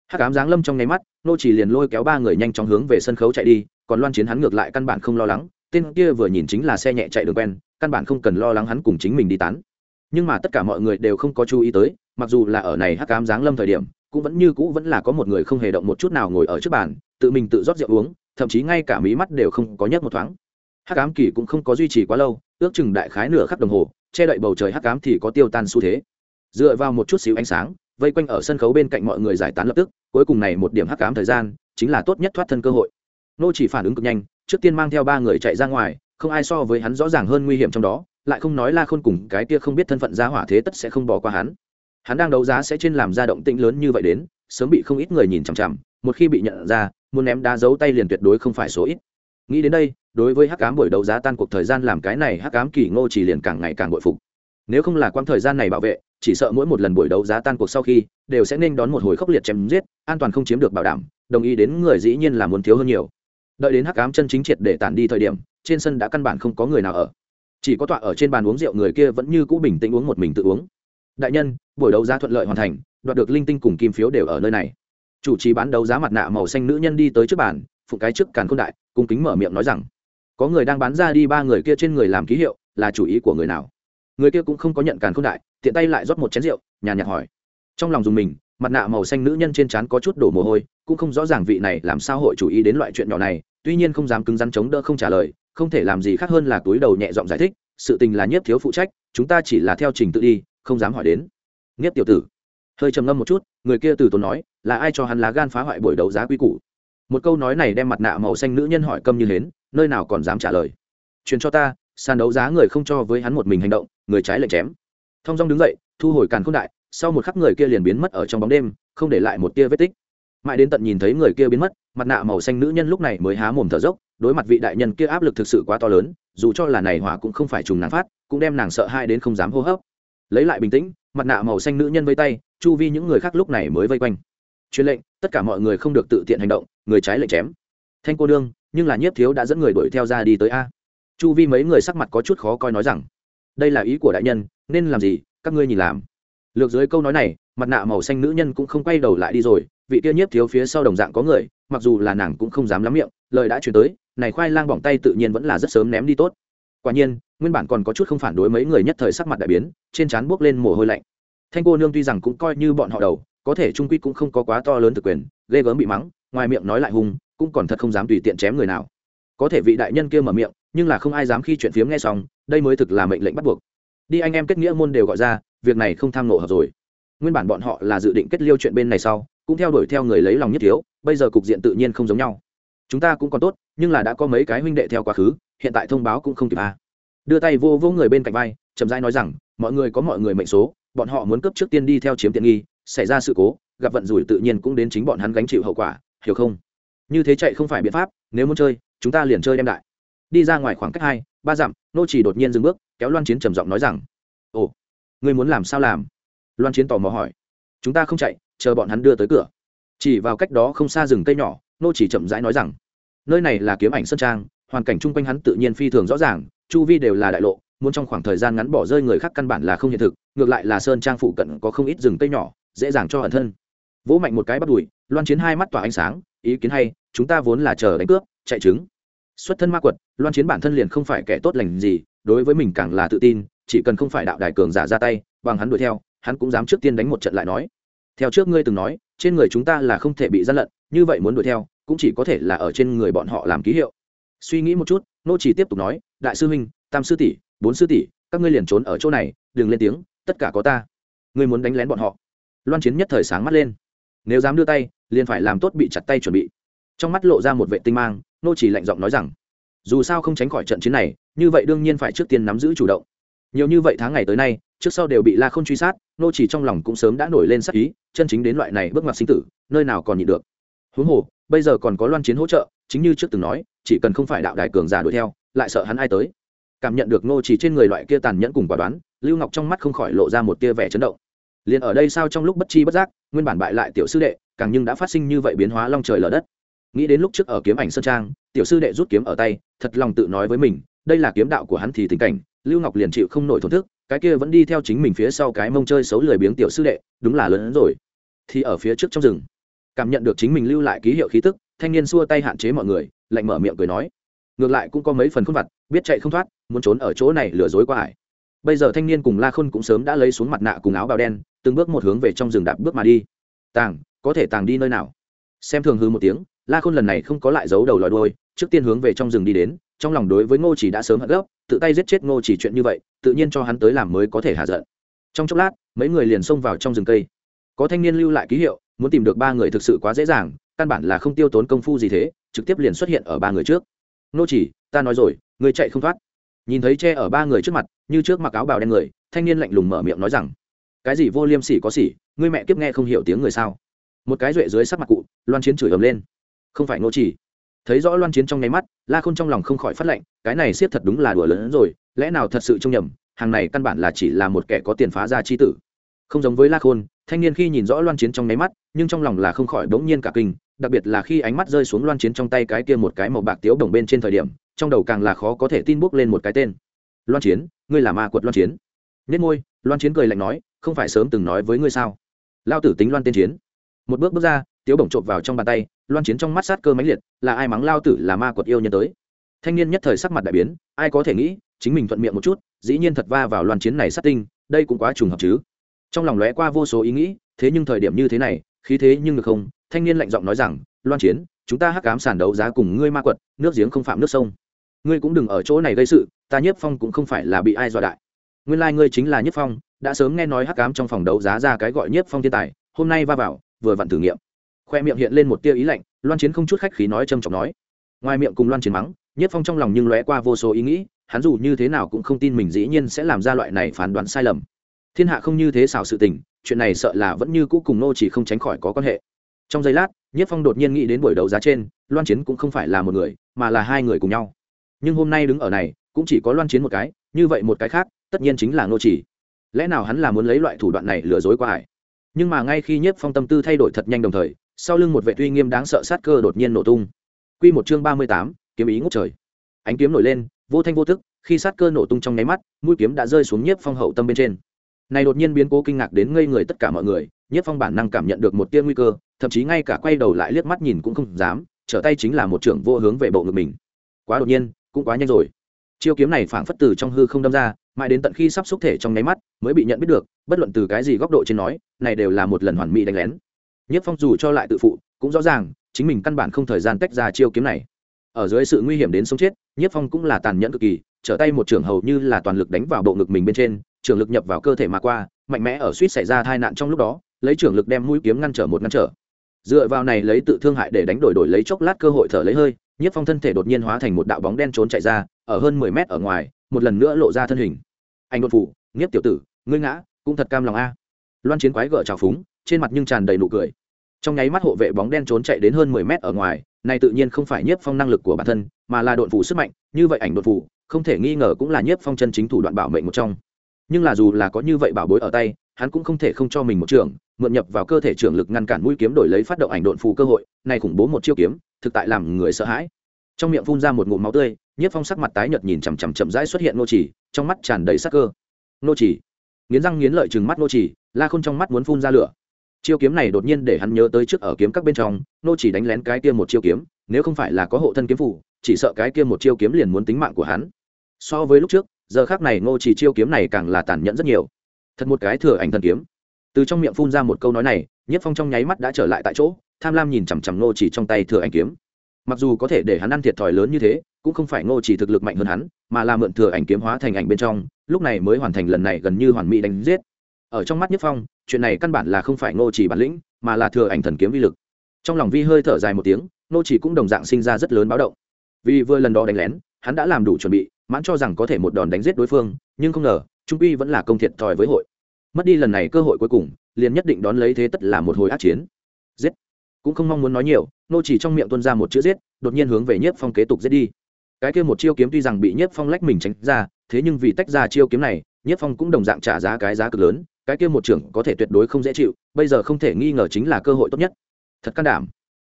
Hắc ám giáng lâm trong nháy mắt, nô chỉ liền lôi kéo ba người nhanh chóng hướng về sân khấu chạy đi, còn loan chiến hắn ngược lại căn bản không lo lắng, tên kia vừa nhìn chính là xe nhẹ chạy đường quen, căn bản không cần lo lắng hắn cùng chính mình đi tán. Nhưng mà tất cả mọi người đều không có chú ý tới, mặc dù là ở này hắc ám giáng lâm thời điểm cũng vẫn như cũ vẫn là có một người không hề động một chút nào ngồi ở trước bàn, tự mình tự rót rượu uống, thậm chí ngay cả mí mắt đều không có nhấc một thoáng. Hắc ám kỳ cũng không có duy trì quá lâu, ước chừng đại khái nửa khắc đồng hồ, che đậy bầu trời hắc ám thì có tiêu tan xu thế. Dựa vào một chút xíu ánh sáng, vây quanh ở sân khấu bên cạnh mọi người giải tán lập tức, cuối cùng này một điểm hắc ám thời gian, chính là tốt nhất thoát thân cơ hội. Nô chỉ phản ứng cực nhanh, trước tiên mang theo ba người chạy ra ngoài, không ai so với hắn rõ ràng hơn nguy hiểm trong đó, lại không nói la khôn cùng cái kia không biết thân phận ra hỏa thế tất sẽ không bỏ qua hắn hắn đang đấu giá sẽ trên làm ra động tĩnh lớn như vậy đến, sớm bị không ít người nhìn chằm chằm, một khi bị nhận ra, muốn ném đá giấu tay liền tuyệt đối không phải số ít. Nghĩ đến đây, đối với hắc cám buổi đấu giá tan cuộc thời gian làm cái này, hắc cám kỳ ngô chỉ liền càng ngày càng bội phục. Nếu không là quãng thời gian này bảo vệ, chỉ sợ mỗi một lần buổi đấu giá tan cuộc sau khi, đều sẽ nên đón một hồi khốc liệt chém giết, an toàn không chiếm được bảo đảm, đồng ý đến người dĩ nhiên là muốn thiếu hơn nhiều. Đợi đến hắc cám chân chính triệt để tản đi thời điểm, trên sân đã căn bản không có người nào ở. Chỉ có tọa ở trên bàn uống rượu người kia vẫn như cũ bình tĩnh uống một mình tự uống đại nhân, buổi đấu giá thuận lợi hoàn thành, đoạt được linh tinh cùng kim phiếu đều ở nơi này. Chủ trì bán đấu giá mặt nạ màu xanh nữ nhân đi tới trước bàn, phụ cái trước càn khôn đại, cung kính mở miệng nói rằng, có người đang bán ra đi, ba người kia trên người làm ký hiệu, là chủ ý của người nào? Người kia cũng không có nhận càn khôn đại, tiện tay lại rót một chén rượu, nhàn nhạt hỏi. Trong lòng dùng mình, mặt nạ màu xanh nữ nhân trên trán có chút đổ mồ hôi, cũng không rõ ràng vị này làm sao hội chủ ý đến loại chuyện nhỏ này, tuy nhiên không dám cứng rắn chống đỡ không trả lời, không thể làm gì khác hơn là túi đầu nhẹ giọng giải thích, sự tình là nhiếp thiếu phụ trách, chúng ta chỉ là theo trình tự đi không dám hỏi đến. Nhiếp tiểu tử. Hơi trầm ngâm một chút, người kia từ tốn nói, là ai cho hắn lá gan phá hoại buổi đấu giá quy củ? Một câu nói này đem mặt nạ màu xanh nữ nhân hỏi câm như hến, nơi nào còn dám trả lời. Truyền cho ta, sàn đấu giá người không cho với hắn một mình hành động, người trái lệnh chém. Thong dong đứng dậy, thu hồi càn k h ô n đại, sau một khắc người kia liền biến mất ở trong bóng đêm, không để lại một tia vết tích. Mãi đến tận nhìn thấy người kia biến mất, mặt nạ màu xanh nữ nhân lúc này mới há mồm thở dốc, đối mặt vị đại nhân kia áp lực thực sự quá to lớn, dù cho là này hỏa cũng không phải trùng nàng phát, cũng đem nàng sợ hai đến không dám hô hấp lấy lại bình tĩnh, mặt nạ màu xanh nữ nhân vây tay, chu vi những người khác lúc này mới vây quanh. Truyền lệnh, tất cả mọi người không được tự tiện hành động, người trái lệnh chém. Thanh cô đương nhưng là nhiếp thiếu đã dẫn người đuổi theo ra đi tới a. Chu vi mấy người sắc mặt có chút khó coi nói rằng, đây là ý của đại nhân, nên làm gì, các ngươi nhìn làm. Lược dưới câu nói này, mặt nạ màu xanh nữ nhân cũng không quay đầu lại đi rồi, vị kia nhiếp thiếu phía sau đồng dạng có người, mặc dù là nàng cũng không dám lắm miệng, lời đã chuyển tới, này khoai lang bỏng tay tự nhiên vẫn là rất sớm ném đi tốt quả nhiên, nguyên bản còn có chút không phản đối mấy người nhất thời sắc mặt đại biến, trên trán buốc lên mồ hôi lạnh. Thanh cô nương tuy rằng cũng coi như bọn họ đầu, có thể trung quy cũng không có quá to lớn thực quyền, ghê gớm bị mắng, ngoài miệng nói lại hung, cũng còn thật không dám tùy tiện chém người nào. Có thể vị đại nhân kia mở miệng, nhưng là không ai dám khi chuyện phiếm nghe xong, đây mới thực là mệnh lệnh bắt buộc. Đi anh em kết nghĩa môn đều gọi ra, việc này không tham nộ hợp rồi. Nguyên bản bọn họ là dự định kết liêu chuyện bên này sau, cũng theo đuổi theo người lấy lòng nhất thiếu, bây giờ cục diện tự nhiên không giống nhau. Chúng ta cũng còn tốt, nhưng là đã có mấy cái huynh đệ theo quá khứ hiện tại thông báo cũng không kịp à. đưa tay vô vô người bên cạnh vai, chậm rãi nói rằng, mọi người có mọi người mệnh số, bọn họ muốn cấp trước tiên đi theo chiếm tiện nghi, xảy ra sự cố, gặp vận rủi tự nhiên cũng đến chính bọn hắn gánh chịu hậu quả, hiểu không? Như thế chạy không phải biện pháp, nếu muốn chơi, chúng ta liền chơi đem đại đi ra ngoài khoảng cách hai, ba dặm, nô chỉ đột nhiên dừng bước, kéo loan chiến trầm giọng nói rằng, ồ, ngươi muốn làm sao làm? Loan chiến tò mò hỏi. Chúng ta không chạy, chờ bọn hắn đưa tới cửa. Chỉ vào cách đó không xa rừng cây nhỏ, nô chỉ chậm rãi nói rằng, nơi này là kiếm ảnh sơn trang hoàn cảnh chung quanh hắn tự nhiên phi thường rõ ràng, chu vi đều là đại lộ, muốn trong khoảng thời gian ngắn bỏ rơi người khác căn bản là không hiện thực, ngược lại là sơn trang phụ cận có không ít rừng cây nhỏ, dễ dàng cho ẩn thân. Vỗ mạnh một cái bắt đùi, loan chiến hai mắt tỏa ánh sáng, ý kiến hay, chúng ta vốn là chờ đánh cướp, chạy trứng. Xuất thân ma quật, loan chiến bản thân liền không phải kẻ tốt lành gì, đối với mình càng là tự tin, chỉ cần không phải đạo đại cường giả ra tay, bằng hắn đuổi theo, hắn cũng dám trước tiên đánh một trận lại nói. Theo trước ngươi từng nói, trên người chúng ta là không thể bị gian lận, như vậy muốn đuổi theo, cũng chỉ có thể là ở trên người bọn họ làm ký hiệu suy nghĩ một chút, nô chỉ tiếp tục nói, đại sư huynh, tam sư tỷ, bốn sư tỷ, các ngươi liền trốn ở chỗ này, đừng lên tiếng, tất cả có ta. Ngươi muốn đánh lén bọn họ. Loan chiến nhất thời sáng mắt lên. Nếu dám đưa tay, liền phải làm tốt bị chặt tay chuẩn bị. Trong mắt lộ ra một vệ tinh mang, nô chỉ lạnh giọng nói rằng, dù sao không tránh khỏi trận chiến này, như vậy đương nhiên phải trước tiên nắm giữ chủ động. Nhiều như vậy tháng ngày tới nay, trước sau đều bị la không truy sát, nô chỉ trong lòng cũng sớm đã nổi lên sắc ý, chân chính đến loại này bước ngoặt sinh tử, nơi nào còn nhịn được. Huống hồ, bây giờ còn có loan chiến hỗ trợ, chính như trước từng nói chỉ cần không phải đạo đại cường giả đuổi theo, lại sợ hắn ai tới. Cảm nhận được nô chỉ trên người loại kia tàn nhẫn cùng quả đoán, lưu ngọc trong mắt không khỏi lộ ra một tia vẻ chấn động. Liền ở đây sao trong lúc bất chi bất giác, nguyên bản bại lại tiểu sư đệ, càng nhưng đã phát sinh như vậy biến hóa long trời lở đất. Nghĩ đến lúc trước ở kiếm ảnh sơn trang, tiểu sư đệ rút kiếm ở tay, thật lòng tự nói với mình, đây là kiếm đạo của hắn thì tình cảnh, lưu ngọc liền chịu không nổi thổn thức, cái kia vẫn đi theo chính mình phía sau cái mông chơi xấu lười biếng tiểu sư đệ, đúng là lớn hơn rồi. Thì ở phía trước trong rừng, cảm nhận được chính mình lưu lại ký hiệu khí tức, thanh niên xua tay hạn chế mọi người lạnh mở miệng cười nói. Ngược lại cũng có mấy phần khuôn vặt, biết chạy không thoát, muốn trốn ở chỗ này lừa dối qua ải bây giờ thanh niên cùng la khôn cũng sớm đã lấy xuống mặt nạ cùng áo bào đen, từng bước một hướng về trong rừng đạp bước mà đi. Tàng, có thể tàng đi nơi nào? Xem thường hư một tiếng, la khôn lần này không có lại giấu đầu lòi đôi trước tiên hướng về trong rừng đi đến, trong lòng đối với ngô chỉ đã sớm hận gốc, tự tay giết chết ngô chỉ chuyện như vậy, tự nhiên cho hắn tới làm mới có thể hạ giận. Trong chốc lát, mấy người liền xông vào trong rừng cây. Có thanh niên lưu lại ký hiệu, muốn tìm được ba người thực sự quá dễ dàng căn bản là không tiêu tốn công phu gì thế, trực tiếp liền xuất hiện ở ba người trước. Nô chỉ, ta nói rồi, người chạy không thoát. Nhìn thấy che ở ba người trước mặt, như trước mặc áo bào đen người, thanh niên lạnh lùng mở miệng nói rằng, cái gì vô liêm sỉ có sỉ, ngươi mẹ kiếp nghe không hiểu tiếng người sao? Một cái duệ dưới sắc mặt cụ, loan chiến chửi ầm lên. Không phải Nô chỉ. Thấy rõ loan chiến trong nháy mắt, la khôn trong lòng không khỏi phát lệnh, cái này siết thật đúng là đùa lớn hơn rồi, lẽ nào thật sự trông nhầm, hàng này căn bản là chỉ là một kẻ có tiền phá ra chi tử. Không giống với la khôn thanh niên khi nhìn rõ loan chiến trong nháy mắt, nhưng trong lòng là không khỏi bỗng nhiên cả kinh, đặc biệt là khi ánh mắt rơi xuống loan chiến trong tay cái kia một cái màu bạc tiếu đồng bên trên thời điểm, trong đầu càng là khó có thể tin bước lên một cái tên. Loan chiến, ngươi là ma quật loan chiến? Nhất ngôi loan chiến cười lạnh nói, không phải sớm từng nói với ngươi sao? Lao tử tính loan tiên chiến. Một bước bước ra, tiếu bổng trộm vào trong bàn tay, loan chiến trong mắt sát cơ mãnh liệt, là ai mắng lao tử là ma quật yêu nhân tới? Thanh niên nhất thời sắc mặt đại biến, ai có thể nghĩ, chính mình thuận miệng một chút, dĩ nhiên thật va vào loan chiến này sát tinh, đây cũng quá trùng hợp chứ trong lòng lóe qua vô số ý nghĩ, thế nhưng thời điểm như thế này, khí thế nhưng được không? Thanh niên lạnh giọng nói rằng, loan chiến, chúng ta hắc cám sàn đấu giá cùng ngươi ma quật, nước giếng không phạm nước sông. Ngươi cũng đừng ở chỗ này gây sự, ta nhiếp phong cũng không phải là bị ai dọa đại. Nguyên lai、like、ngươi chính là nhiếp phong, đã sớm nghe nói hắc cám trong phòng đấu giá ra cái gọi nhiếp phong thiên tài, hôm nay va vào, vừa vặn thử nghiệm. Khoe miệng hiện lên một tia ý lạnh, loan chiến không chút khách khí nói trầm trọng nói. Ngoài miệng cùng loan chiến mắng nhiếp phong trong lòng nhưng lóe qua vô số ý nghĩ, hắn dù như thế nào cũng không tin mình dĩ nhiên sẽ làm ra loại này phán đoán sai lầm thiên hạ không như thế xảo sự tình, chuyện này sợ là vẫn như cũ cùng nô chỉ không tránh khỏi có quan hệ. Trong giây lát, Nhất phong đột nhiên nghĩ đến buổi đấu giá trên, loan chiến cũng không phải là một người, mà là hai người cùng nhau. Nhưng hôm nay đứng ở này, cũng chỉ có loan chiến một cái, như vậy một cái khác, tất nhiên chính là nô chỉ. Lẽ nào hắn là muốn lấy loại thủ đoạn này lừa dối qua hải nhưng mà ngay khi Nhất phong tâm tư thay đổi thật nhanh đồng thời, sau lưng một vệ uy nghiêm đáng sợ sát cơ đột nhiên nổ tung. Quy một chương ba mươi tám, kiếm ý ngút trời. Ánh kiếm nổi lên, vô thanh vô thức khi sát cơ nổ tung trong nháy mắt, mũi kiếm đã rơi xuống nhiếp phong hậu tâm bên trên này đột nhiên biến cố kinh ngạc đến ngây người tất cả mọi người nhiếp phong bản năng cảm nhận được một tia nguy cơ, thậm chí ngay cả quay đầu lại liếc mắt nhìn cũng không dám, trở tay chính là một trưởng vô hướng về bộ ngực mình. Quá đột nhiên, cũng quá nhanh rồi. Chiêu kiếm này phảng phất từ trong hư không đâm ra, mãi đến tận khi sắp xúc thể trong nháy mắt, mới bị nhận biết được, bất luận từ cái gì góc độ trên nói, này đều là một lần hoàn mỹ đánh lén. Nhất phong dù cho lại tự phụ, cũng rõ ràng, chính mình căn bản không thời gian tách ra chiêu kiếm này. Ở dưới sự nguy hiểm đến sống chết, nhất phong cũng là tàn nhẫn cực kỳ trở tay một trường hầu như là toàn lực đánh vào bộ ngực mình bên trên trường lực nhập vào cơ thể mà qua, mạnh mẽ ở suýt xảy ra tai nạn trong lúc đó, lấy trường lực đem mũi kiếm ngăn trở một ngăn trở. Dựa vào này lấy tự thương hại để đánh đổi đổi lấy chốc lát cơ hội thở lấy hơi, nhất phong thân thể đột nhiên hóa thành một đạo bóng đen trốn chạy ra, ở hơn mười mét ở ngoài, một lần nữa lộ ra thân hình. Anh đột phủ nhiếp tiểu tử, ngươi ngã, cũng thật cam lòng a. Loan chiến quái gở trào phúng, trên mặt nhưng tràn đầy nụ cười. Trong nháy mắt hộ vệ bóng đen trốn chạy đến hơn mười mét ở ngoài, này tự nhiên không phải nhiếp phong năng lực của bản thân, mà là đột phủ sức mạnh, như vậy ảnh đột phủ không thể nghi ngờ cũng là nhiếp phong chân chính thủ đoạn bảo mệnh một trong. Nhưng là dù là có như vậy bảo bối ở tay, hắn cũng không thể không cho mình một trường, mượn nhập vào cơ thể trưởng lực ngăn cản mũi kiếm đổi lấy phát động ảnh độn phù cơ hội, này khủng bố một chiêu kiếm, thực tại làm người sợ hãi. Trong miệng phun ra một ngụm máu tươi, nhiếp phong sắc mặt tái nhợt nhìn chằm chằm chậm rãi xuất hiện nô chỉ, trong mắt tràn đầy sắc cơ. Nô chỉ, nghiến răng nghiến lợi chừng mắt nô chỉ, la khôn trong mắt muốn phun ra lửa. Chiêu kiếm này đột nhiên để hắn nhớ tới trước ở kiếm các bên trong, nô chỉ đánh lén cái kia một chiêu kiếm nếu không phải là có hộ thân kiếm phủ chỉ sợ cái kia một chiêu kiếm liền muốn tính mạng của hắn. So với lúc trước, giờ khác này Ngô chỉ chiêu kiếm này càng là tàn nhẫn rất nhiều. Thật một cái thừa ảnh thần kiếm. Từ trong miệng phun ra một câu nói này, nhất phong trong nháy mắt đã trở lại tại chỗ, tham lam nhìn chằm chằm Ngô chỉ trong tay thừa ảnh kiếm. Mặc dù có thể để hắn ăn thiệt thòi lớn như thế, cũng không phải ngô chỉ thực lực mạnh hơn hắn, mà là mượn thừa ảnh kiếm hóa thành ảnh bên trong, lúc này mới hoàn thành lần này gần như hoàn mỹ đánh giết. Ở trong mắt nhất phong, chuyện này căn bản là không phải ngô chỉ bản lĩnh, mà là thừa ảnh thần kiếm vi lực trong lòng vi hơi thở dài một tiếng, Nô chỉ cũng đồng dạng sinh ra rất lớn báo động. Vì vừa lần đó đánh lén, hắn đã làm đủ chuẩn bị, mãn cho rằng có thể một đòn đánh giết đối phương, nhưng không ngờ, trung quy vẫn là công thiệt thòi với hội. Mất đi lần này cơ hội cuối cùng, liền nhất định đón lấy thế tất là một hồi ác chiến. Giết! Cũng không mong muốn nói nhiều, nô chỉ trong miệng tuôn ra một chữ giết, đột nhiên hướng về nhiếp phong kế tục giết đi. Cái kia một chiêu kiếm tuy rằng bị nhiếp phong lách mình tránh ra, thế nhưng vì tách ra chiêu kiếm này, nhiếp phong cũng đồng dạng trả giá cái giá cực lớn, cái kia một trưởng có thể tuyệt đối không dễ chịu, bây giờ không thể nghi ngờ chính là cơ hội tốt nhất thật can đảm.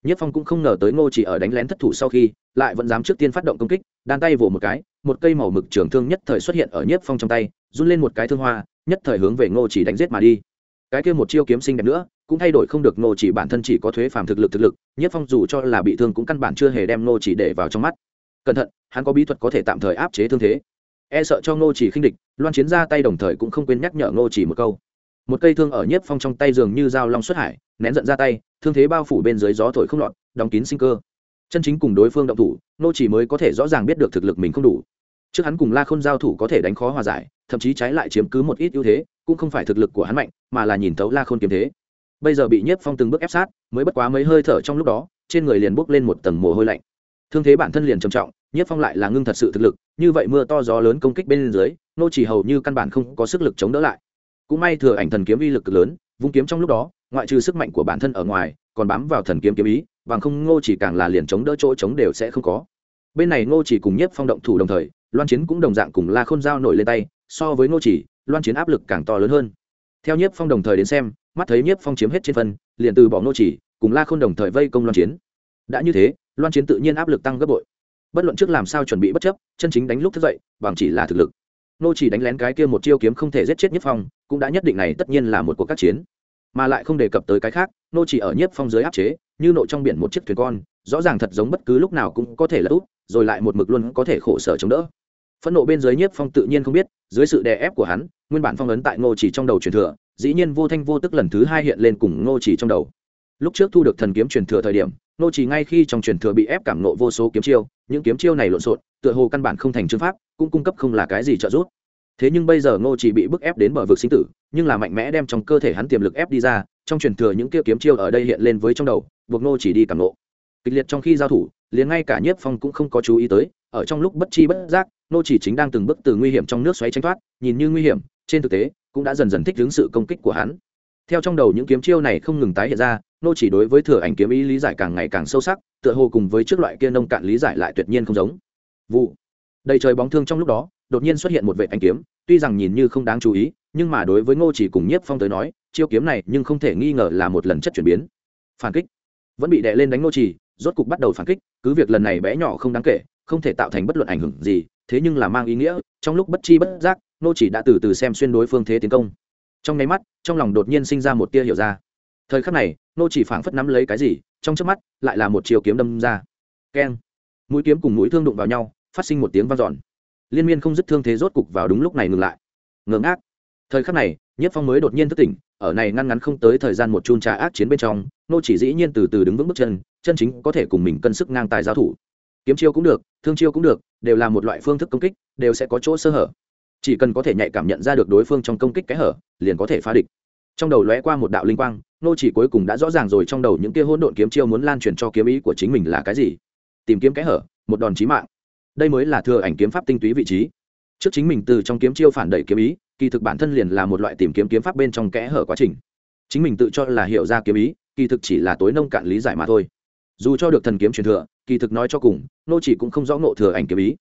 Nhất phong cũng không ngờ tới ngô chỉ ở đánh lén thất thủ sau khi, lại vẫn dám trước tiên phát động công kích, đan tay vỗ một cái, một cây màu mực trường thương nhất thời xuất hiện ở Nhất phong trong tay, run lên một cái thương hoa, nhất thời hướng về ngô chỉ đánh giết mà đi. Cái kia một chiêu kiếm sinh đẹp nữa, cũng thay đổi không được ngô chỉ bản thân chỉ có thuế phàm thực lực thực lực, nhất phong dù cho là bị thương cũng căn bản chưa hề đem ngô chỉ để vào trong mắt. Cẩn thận, hắn có bí thuật có thể tạm thời áp chế thương thế. E sợ cho ngô chỉ khinh địch, loan chiến ra tay đồng thời cũng không quên nhắc nhở ngô chỉ một câu một cây thương ở nhiếp phong trong tay dường như dao long xuất hải, nén giận ra tay, thương thế bao phủ bên dưới gió thổi không lọt, đóng kín sinh cơ. Chân chính cùng đối phương động thủ, nô chỉ mới có thể rõ ràng biết được thực lực mình không đủ. Trước hắn cùng la khôn giao thủ có thể đánh khó hòa giải, thậm chí trái lại chiếm cứ một ít ưu thế, cũng không phải thực lực của hắn mạnh, mà là nhìn thấu la khôn kiếm thế. Bây giờ bị nhiếp phong từng bước ép sát, mới bất quá mấy hơi thở trong lúc đó, trên người liền bốc lên một tầng mồ hôi lạnh. Thương thế bản thân liền trầm trọng, nhiếp phong lại là ngưng thật sự thực lực, như vậy mưa to gió lớn công kích bên dưới, nô chỉ hầu như căn bản không có sức lực chống đỡ lại cũng may thừa ảnh thần kiếm uy lực cực lớn, vung kiếm trong lúc đó, ngoại trừ sức mạnh của bản thân ở ngoài, còn bám vào thần kiếm kiếm ý, bằng không ngô chỉ càng là liền chống đỡ chỗ chống đều sẽ không có. Bên này ngô chỉ cùng nhiếp phong động thủ đồng thời, loan chiến cũng đồng dạng cùng la khôn dao nổi lên tay, so với ngô chỉ, loan chiến áp lực càng to lớn hơn. Theo nhiếp phong đồng thời đến xem, mắt thấy nhiếp phong chiếm hết trên phân, liền từ bỏ ngô chỉ, cùng la khôn đồng thời vây công loan chiến. Đã như thế, loan chiến tự nhiên áp lực tăng gấp bội. Bất luận trước làm sao chuẩn bị bất chấp, chân chính đánh lúc thức dậy, bằng chỉ là thực lực nô chỉ đánh lén cái kia một chiêu kiếm không thể giết chết Nhất phong, cũng đã nhất định này tất nhiên là một cuộc các chiến. Mà lại không đề cập tới cái khác, nô chỉ ở Nhất phong dưới áp chế, như nội trong biển một chiếc thuyền con, rõ ràng thật giống bất cứ lúc nào cũng có thể là út, rồi lại một mực luôn có thể khổ sở chống đỡ. Phẫn nộ bên dưới nhiếp phong tự nhiên không biết, dưới sự đè ép của hắn, nguyên bản phong ấn tại ngô chỉ trong đầu truyền thừa, dĩ nhiên vô thanh vô tức lần thứ hai hiện lên cùng ngô chỉ trong đầu. Lúc trước thu được thần kiếm truyền thừa thời điểm Nô chỉ ngay khi trong truyền thừa bị ép cảm nộ vô số kiếm chiêu, những kiếm chiêu này lộn xộn, tựa hồ căn bản không thành chương pháp, cũng cung cấp không là cái gì trợ giúp. Thế nhưng bây giờ ngô chỉ bị bức ép đến bờ vực sinh tử, nhưng là mạnh mẽ đem trong cơ thể hắn tiềm lực ép đi ra, trong truyền thừa những kia kiếm chiêu ở đây hiện lên với trong đầu, buộc ngô chỉ đi cảm nộ kịch liệt trong khi giao thủ, liền ngay cả nhiếp phong cũng không có chú ý tới, ở trong lúc bất chi bất giác nô chỉ chính đang từng bước từ nguy hiểm trong nước xoáy tránh thoát, nhìn như nguy hiểm, trên thực tế, cũng đã dần dần thích ứng sự công kích của hắn. Theo trong đầu những kiếm chiêu này không ngừng tái hiện ra nô chỉ đối với thừa ảnh kiếm ý lý giải càng ngày càng sâu sắc, tựa hồ cùng với trước loại kia nông cạn lý giải lại tuyệt nhiên không giống. Vụ. Đầy trời bóng thương trong lúc đó, đột nhiên xuất hiện một vệ ảnh kiếm, tuy rằng nhìn như không đáng chú ý, nhưng mà đối với ngô chỉ cùng nhiếp phong tới nói, chiêu kiếm này nhưng không thể nghi ngờ là một lần chất chuyển biến. Phản kích. Vẫn bị đè lên đánh ngô chỉ, rốt cục bắt đầu phản kích, cứ việc lần này bé nhỏ không đáng kể, không thể tạo thành bất luận ảnh hưởng gì, thế nhưng là mang ý nghĩa, trong lúc bất chi bất giác nô chỉ đã từ từ xem xuyên đối phương thế tiến công. Trong nháy mắt, trong lòng đột nhiên sinh ra một tia hiểu ra thời khắc này, nô chỉ phảng phất nắm lấy cái gì, trong chớp mắt, lại là một chiều kiếm đâm ra. Keng. Mũi kiếm cùng mũi thương đụng vào nhau, phát sinh một tiếng vang dọn. Liên miên không dứt thương thế rốt cục vào đúng lúc này ngừng lại. Ngưỡng ác thời khắc này, nhất phong mới đột nhiên thức tỉnh, ở này ngăn ngắn không tới thời gian một chun trà ác chiến bên trong, nô chỉ dĩ nhiên từ từ đứng vững bước chân chân chính có thể cùng mình cân sức ngang tài giao thủ. Kiếm chiêu cũng được, thương chiêu cũng được, đều là một loại phương thức công kích, đều sẽ có chỗ sơ hở. Chỉ cần có thể nhạy cảm nhận ra được đối phương trong công kích cái hở, liền có thể phá địch trong đầu lóe qua một đạo linh quang, nô chỉ cuối cùng đã rõ ràng rồi trong đầu những kia hỗn độn kiếm chiêu muốn lan truyền cho kiếm ý của chính mình là cái gì. Tìm kiếm kẽ hở, một đòn chí mạng. Đây mới là thừa ảnh kiếm pháp tinh túy vị trí. Trước chính mình từ trong kiếm chiêu phản đẩy kiếm ý, kỳ thực bản thân liền là một loại tìm kiếm kiếm pháp bên trong kẽ hở quá trình. Chính mình tự cho là hiểu ra kiếm ý, kỳ thực chỉ là tối nông cạn lý giải mà thôi. Dù cho được thần kiếm truyền thừa, kỳ thực nói cho cùng, nô chỉ cũng không rõ ngộ thừa ảnh kiếm ý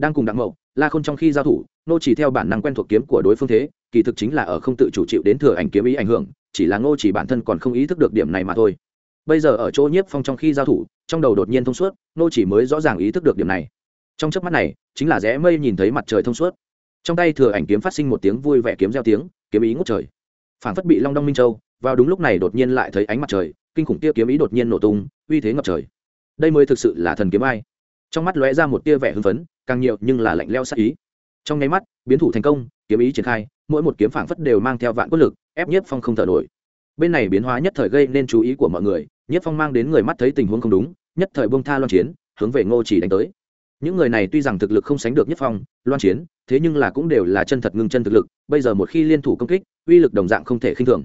đang cùng đặng mậu, la khôn trong khi giao thủ nô chỉ theo bản năng quen thuộc kiếm của đối phương thế, kỳ thực chính là ở không tự chủ chịu đến thừa ảnh kiếm ý ảnh hưởng, chỉ là ngô chỉ bản thân còn không ý thức được điểm này mà thôi. Bây giờ ở chỗ nhiếp phong trong khi giao thủ, trong đầu đột nhiên thông suốt nô chỉ mới rõ ràng ý thức được điểm này. Trong chớp mắt này, chính là rẽ mây nhìn thấy mặt trời thông suốt. Trong tay thừa ảnh kiếm phát sinh một tiếng vui vẻ kiếm gieo tiếng, kiếm ý ngút trời. Phản phất bị long đong minh châu, vào đúng lúc này đột nhiên lại thấy ánh mặt trời, kinh khủng kia kiếm ý đột nhiên nổ tung, uy thế ngập trời. Đây mới thực sự là thần kiếm ai? Trong mắt lóe ra một tia vẻ hưng phấn, càng nhiều nhưng là lạnh leo sắc ý. Trong nháy mắt, biến thủ thành công, kiếm ý triển khai, mỗi một kiếm phảng phất đều mang theo vạn quốc lực, ép nhất phong không thở nổi. Bên này biến hóa nhất thời gây nên chú ý của mọi người nhất phong mang đến người mắt thấy tình huống không đúng, nhất thời bông tha loan chiến, hướng về ngô chỉ đánh tới. Những người này tuy rằng thực lực không sánh được nhất phong, loan chiến, thế nhưng là cũng đều là chân thật ngưng chân thực lực, bây giờ một khi liên thủ công kích, uy lực đồng dạng không thể khinh thường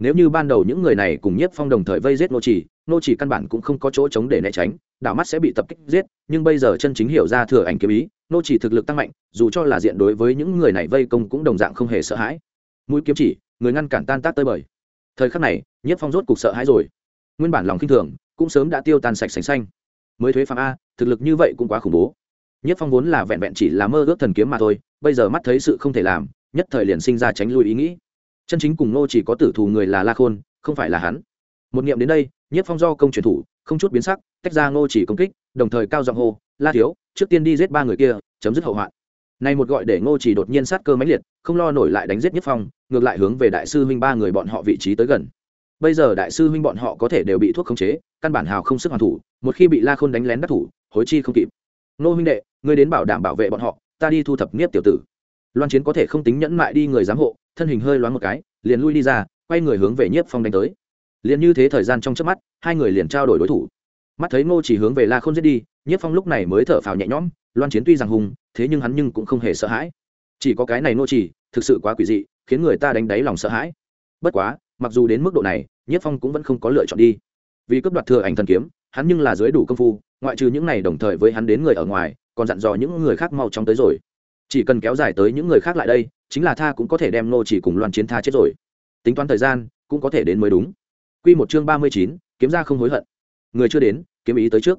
nếu như ban đầu những người này cùng nhiếp phong đồng thời vây giết nô chỉ nô chỉ căn bản cũng không có chỗ chống để né tránh đảo mắt sẽ bị tập kích giết, nhưng bây giờ chân chính hiểu ra thừa ảnh kiếm ý, nô chỉ thực lực tăng mạnh, dù cho là diện đối với những người này vây công cũng đồng dạng không hề sợ hãi. Mũi kiếm chỉ, người ngăn cản tan tác tơi bời. Thời khắc này, nhiếp phong rốt cục sợ hãi rồi. Nguyên bản lòng kinh thường, cũng sớm đã tiêu tan sạch sành xanh. Mới thuế phạm a, thực lực như vậy cũng quá khủng bố. Nhất phong vốn là vẹn vẹn chỉ là mơ ước thần kiếm mà thôi, bây giờ mắt thấy sự không thể làm, nhất thời liền sinh ra tránh lui ý nghĩ chân chính cùng nô chỉ có tử thù người là la khôn, không phải là hắn. Một nghiệm đến đây nhất phong do công truyền thủ, không chút biến sắc, tách ra ngô chỉ công kích, đồng thời cao giọng hô, la thiếu, trước tiên đi giết ba người kia, chấm dứt hậu hoạn. Này một gọi để ngô chỉ đột nhiên sát cơ máy liệt, không lo nổi lại đánh giết nhất phong, ngược lại hướng về đại sư huynh ba người bọn họ vị trí tới gần. Bây giờ đại sư huynh bọn họ có thể đều bị thuốc khống chế, căn bản hào không sức hoàn thủ, một khi bị la khôn đánh lén đắc thủ, hối chi không kịp. Nô huynh đệ, ngươi đến bảo đảm bảo vệ bọn họ, ta đi thu thập nghiếp tiểu tử. Loan chiến có thể không tính nhẫn mại đi người giám hộ thân hình hơi loáng một cái, liền lui đi ra, quay người hướng về nhiếp phong đánh tới. Liền như thế thời gian trong chớp mắt, hai người liền trao đổi đối thủ. Mắt thấy ngô chỉ hướng về la khôn giết đi, nhiếp phong lúc này mới thở phào nhẹ nhõm, loan chiến tuy rằng hùng, thế nhưng hắn nhưng cũng không hề sợ hãi. Chỉ có cái này ngô chỉ, thực sự quá quỷ dị, khiến người ta đánh đáy lòng sợ hãi. Bất quá, mặc dù đến mức độ này, nhiếp phong cũng vẫn không có lựa chọn đi. Vì cấp đoạt thừa ảnh thần kiếm, hắn nhưng là dưới đủ công phu, ngoại trừ những này đồng thời với hắn đến người ở ngoài, còn dặn dò những người khác mau chóng tới rồi. Chỉ cần kéo dài tới những người khác lại đây chính là tha cũng có thể đem nô chỉ cùng loan chiến tha chết rồi. Tính toán thời gian cũng có thể đến mới đúng. Quy một chương ba mươi chín, kiếm ra không hối hận. Người chưa đến kiếm ý tới trước.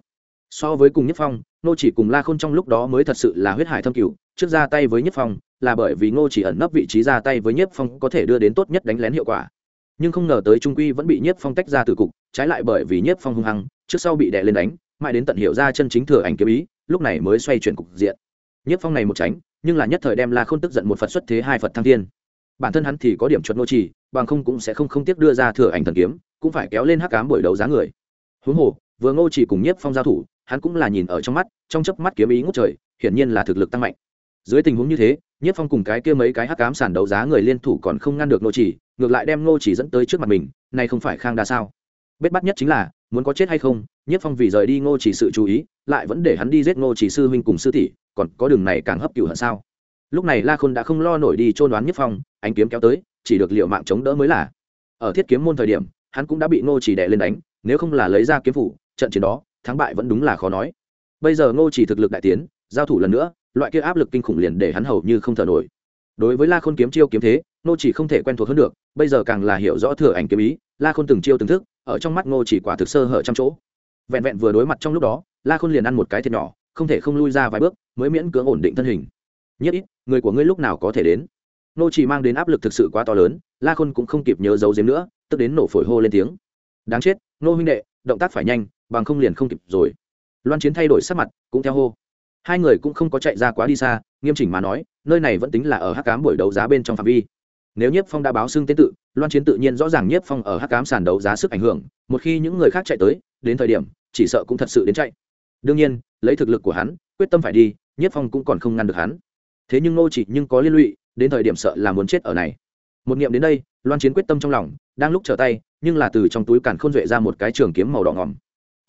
So với cùng nhất phong nô chỉ cùng la khôn trong lúc đó mới thật sự là huyết hải thâm cửu trước ra tay với nhất phong là bởi vì ngô chỉ ẩn nấp vị trí ra tay với nhất phong có thể đưa đến tốt nhất đánh lén hiệu quả. Nhưng không ngờ tới trung quy vẫn bị nhất phong tách ra từ cục trái lại bởi vì nhất phong hung hăng trước sau bị đè lên đánh mãi đến tận hiểu ra chân chính thừa ảnh kiếm ý lúc này mới xoay chuyển cục diện nhất phong này một tránh, nhưng là nhất thời đem la khôn tức giận một phật xuất thế, hai phật thăng thiên. Bản thân hắn thì có điểm chuẩn nô trì, bằng không cũng sẽ không không tiếc đưa ra thừa ảnh thần kiếm, cũng phải kéo lên hắc cám buổi đấu giá người. Huống hồ, vừa ngô chỉ cùng nhiếp phong giao thủ, hắn cũng là nhìn ở trong mắt, trong chớp mắt kiếm ý ngút trời, hiển nhiên là thực lực tăng mạnh. Dưới tình huống như thế nhiếp phong cùng cái kia mấy cái hắc cám sản đấu giá người liên thủ còn không ngăn được nô chỉ, ngược lại đem nô chỉ dẫn tới trước mặt mình, nay không phải khang đa sao? Bết bắt nhất chính là, muốn có chết hay không, nhất phong vì rời đi ngô chỉ sự chú ý, lại vẫn để hắn đi giết ngô chỉ sư huynh cùng sư tỷ, còn có đường này càng hấp cựu hận sao? Lúc này la khôn đã không lo nổi đi trôn đoán nhất phong, ánh kiếm kéo tới, chỉ được liệu mạng chống đỡ mới là. Ở thiết kiếm môn thời điểm, hắn cũng đã bị ngô chỉ đè lên đánh, nếu không là lấy ra kiếm phủ, trận chiến đó, thắng bại vẫn đúng là khó nói. Bây giờ ngô chỉ thực lực đại tiến, giao thủ lần nữa, loại kia áp lực kinh khủng liền để hắn hầu như không thở nổi. Đối với la khôn kiếm chiêu kiếm thế, ngô chỉ không thể quen thuộc hơn được, bây giờ càng là hiểu rõ thừa ảnh kiếm ý, la khôn từng chiêu từng thức ở trong mắt ngô chỉ quả thực sơ hở trăm chỗ. Vẹn vẹn vừa đối mặt trong lúc đó, la khôn liền ăn một cái thiệt nhỏ, không thể không lui ra vài bước, mới miễn cưỡng ổn định thân hình. Nhất ít, người của ngươi lúc nào có thể đến? Ngô chỉ mang đến áp lực thực sự quá to lớn, la khôn cũng không kịp nhớ giấu giếm nữa, tức đến nổ phổi hô lên tiếng. Đáng chết, Ngô huynh đệ, động tác phải nhanh, bằng không liền không kịp rồi. Loan chiến thay đổi sắc mặt, cũng theo hô. Hai người cũng không có chạy ra quá đi xa, nghiêm chỉnh mà nói, nơi này vẫn tính là ở hắc cám buổi đấu giá bên trong phạm vi nếu nhiếp phong đã báo xưng tên tự, loan chiến tự nhiên rõ ràng nhiếp phong ở hắc cám sàn đấu giá sức ảnh hưởng, một khi những người khác chạy tới, đến thời điểm, chỉ sợ cũng thật sự đến chạy. Đương nhiên, lấy thực lực của hắn, quyết tâm phải đi, nhiếp phong cũng còn không ngăn được hắn. Thế nhưng ngô chỉ nhưng có liên lụy, đến thời điểm sợ là muốn chết ở này. Một niệm đến đây, loan chiến quyết tâm trong lòng, đang lúc trở tay, nhưng là từ trong túi càn khôn duệ ra một cái trường kiếm màu đỏ ngỏm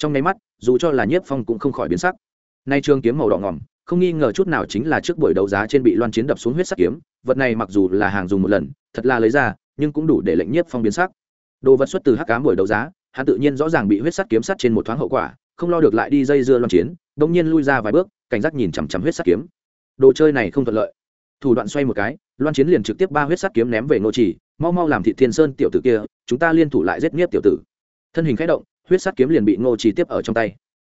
trong nháy mắt, dù cho là nhiếp phong cũng không khỏi biến sắc. Nay trường kiếm màu đỏ ngỏm không nghi ngờ chút nào chính là trước buổi đấu giá trên bị loan chiến đập xuống huyết sắc kiếm, vật này mặc dù là hàng dùng một lần, thật là lấy ra, nhưng cũng đủ để lệnh nhiếp phong biến sắc. Đồ vật xuất từ hắc cám buổi đấu giá, hắn tự nhiên rõ ràng bị huyết sắc kiếm sắt trên một thoáng hậu quả, không lo được lại đi dây dưa loan chiến đông nhiên lui ra vài bước, cảnh giác nhìn chằm chằm huyết sắc kiếm. Đồ chơi này không thuận lợi. Thủ đoạn xoay một cái, loan chiến liền trực tiếp ba huyết sắc kiếm ném về ngô chỉ, mau mau làm thị thiên sơn tiểu tử kia, chúng ta liên thủ lại giết nhiếp tiểu tử. Thân hình khẽ động, huyết sắt kiếm liền bị ngô chỉ tiếp ở trong tay.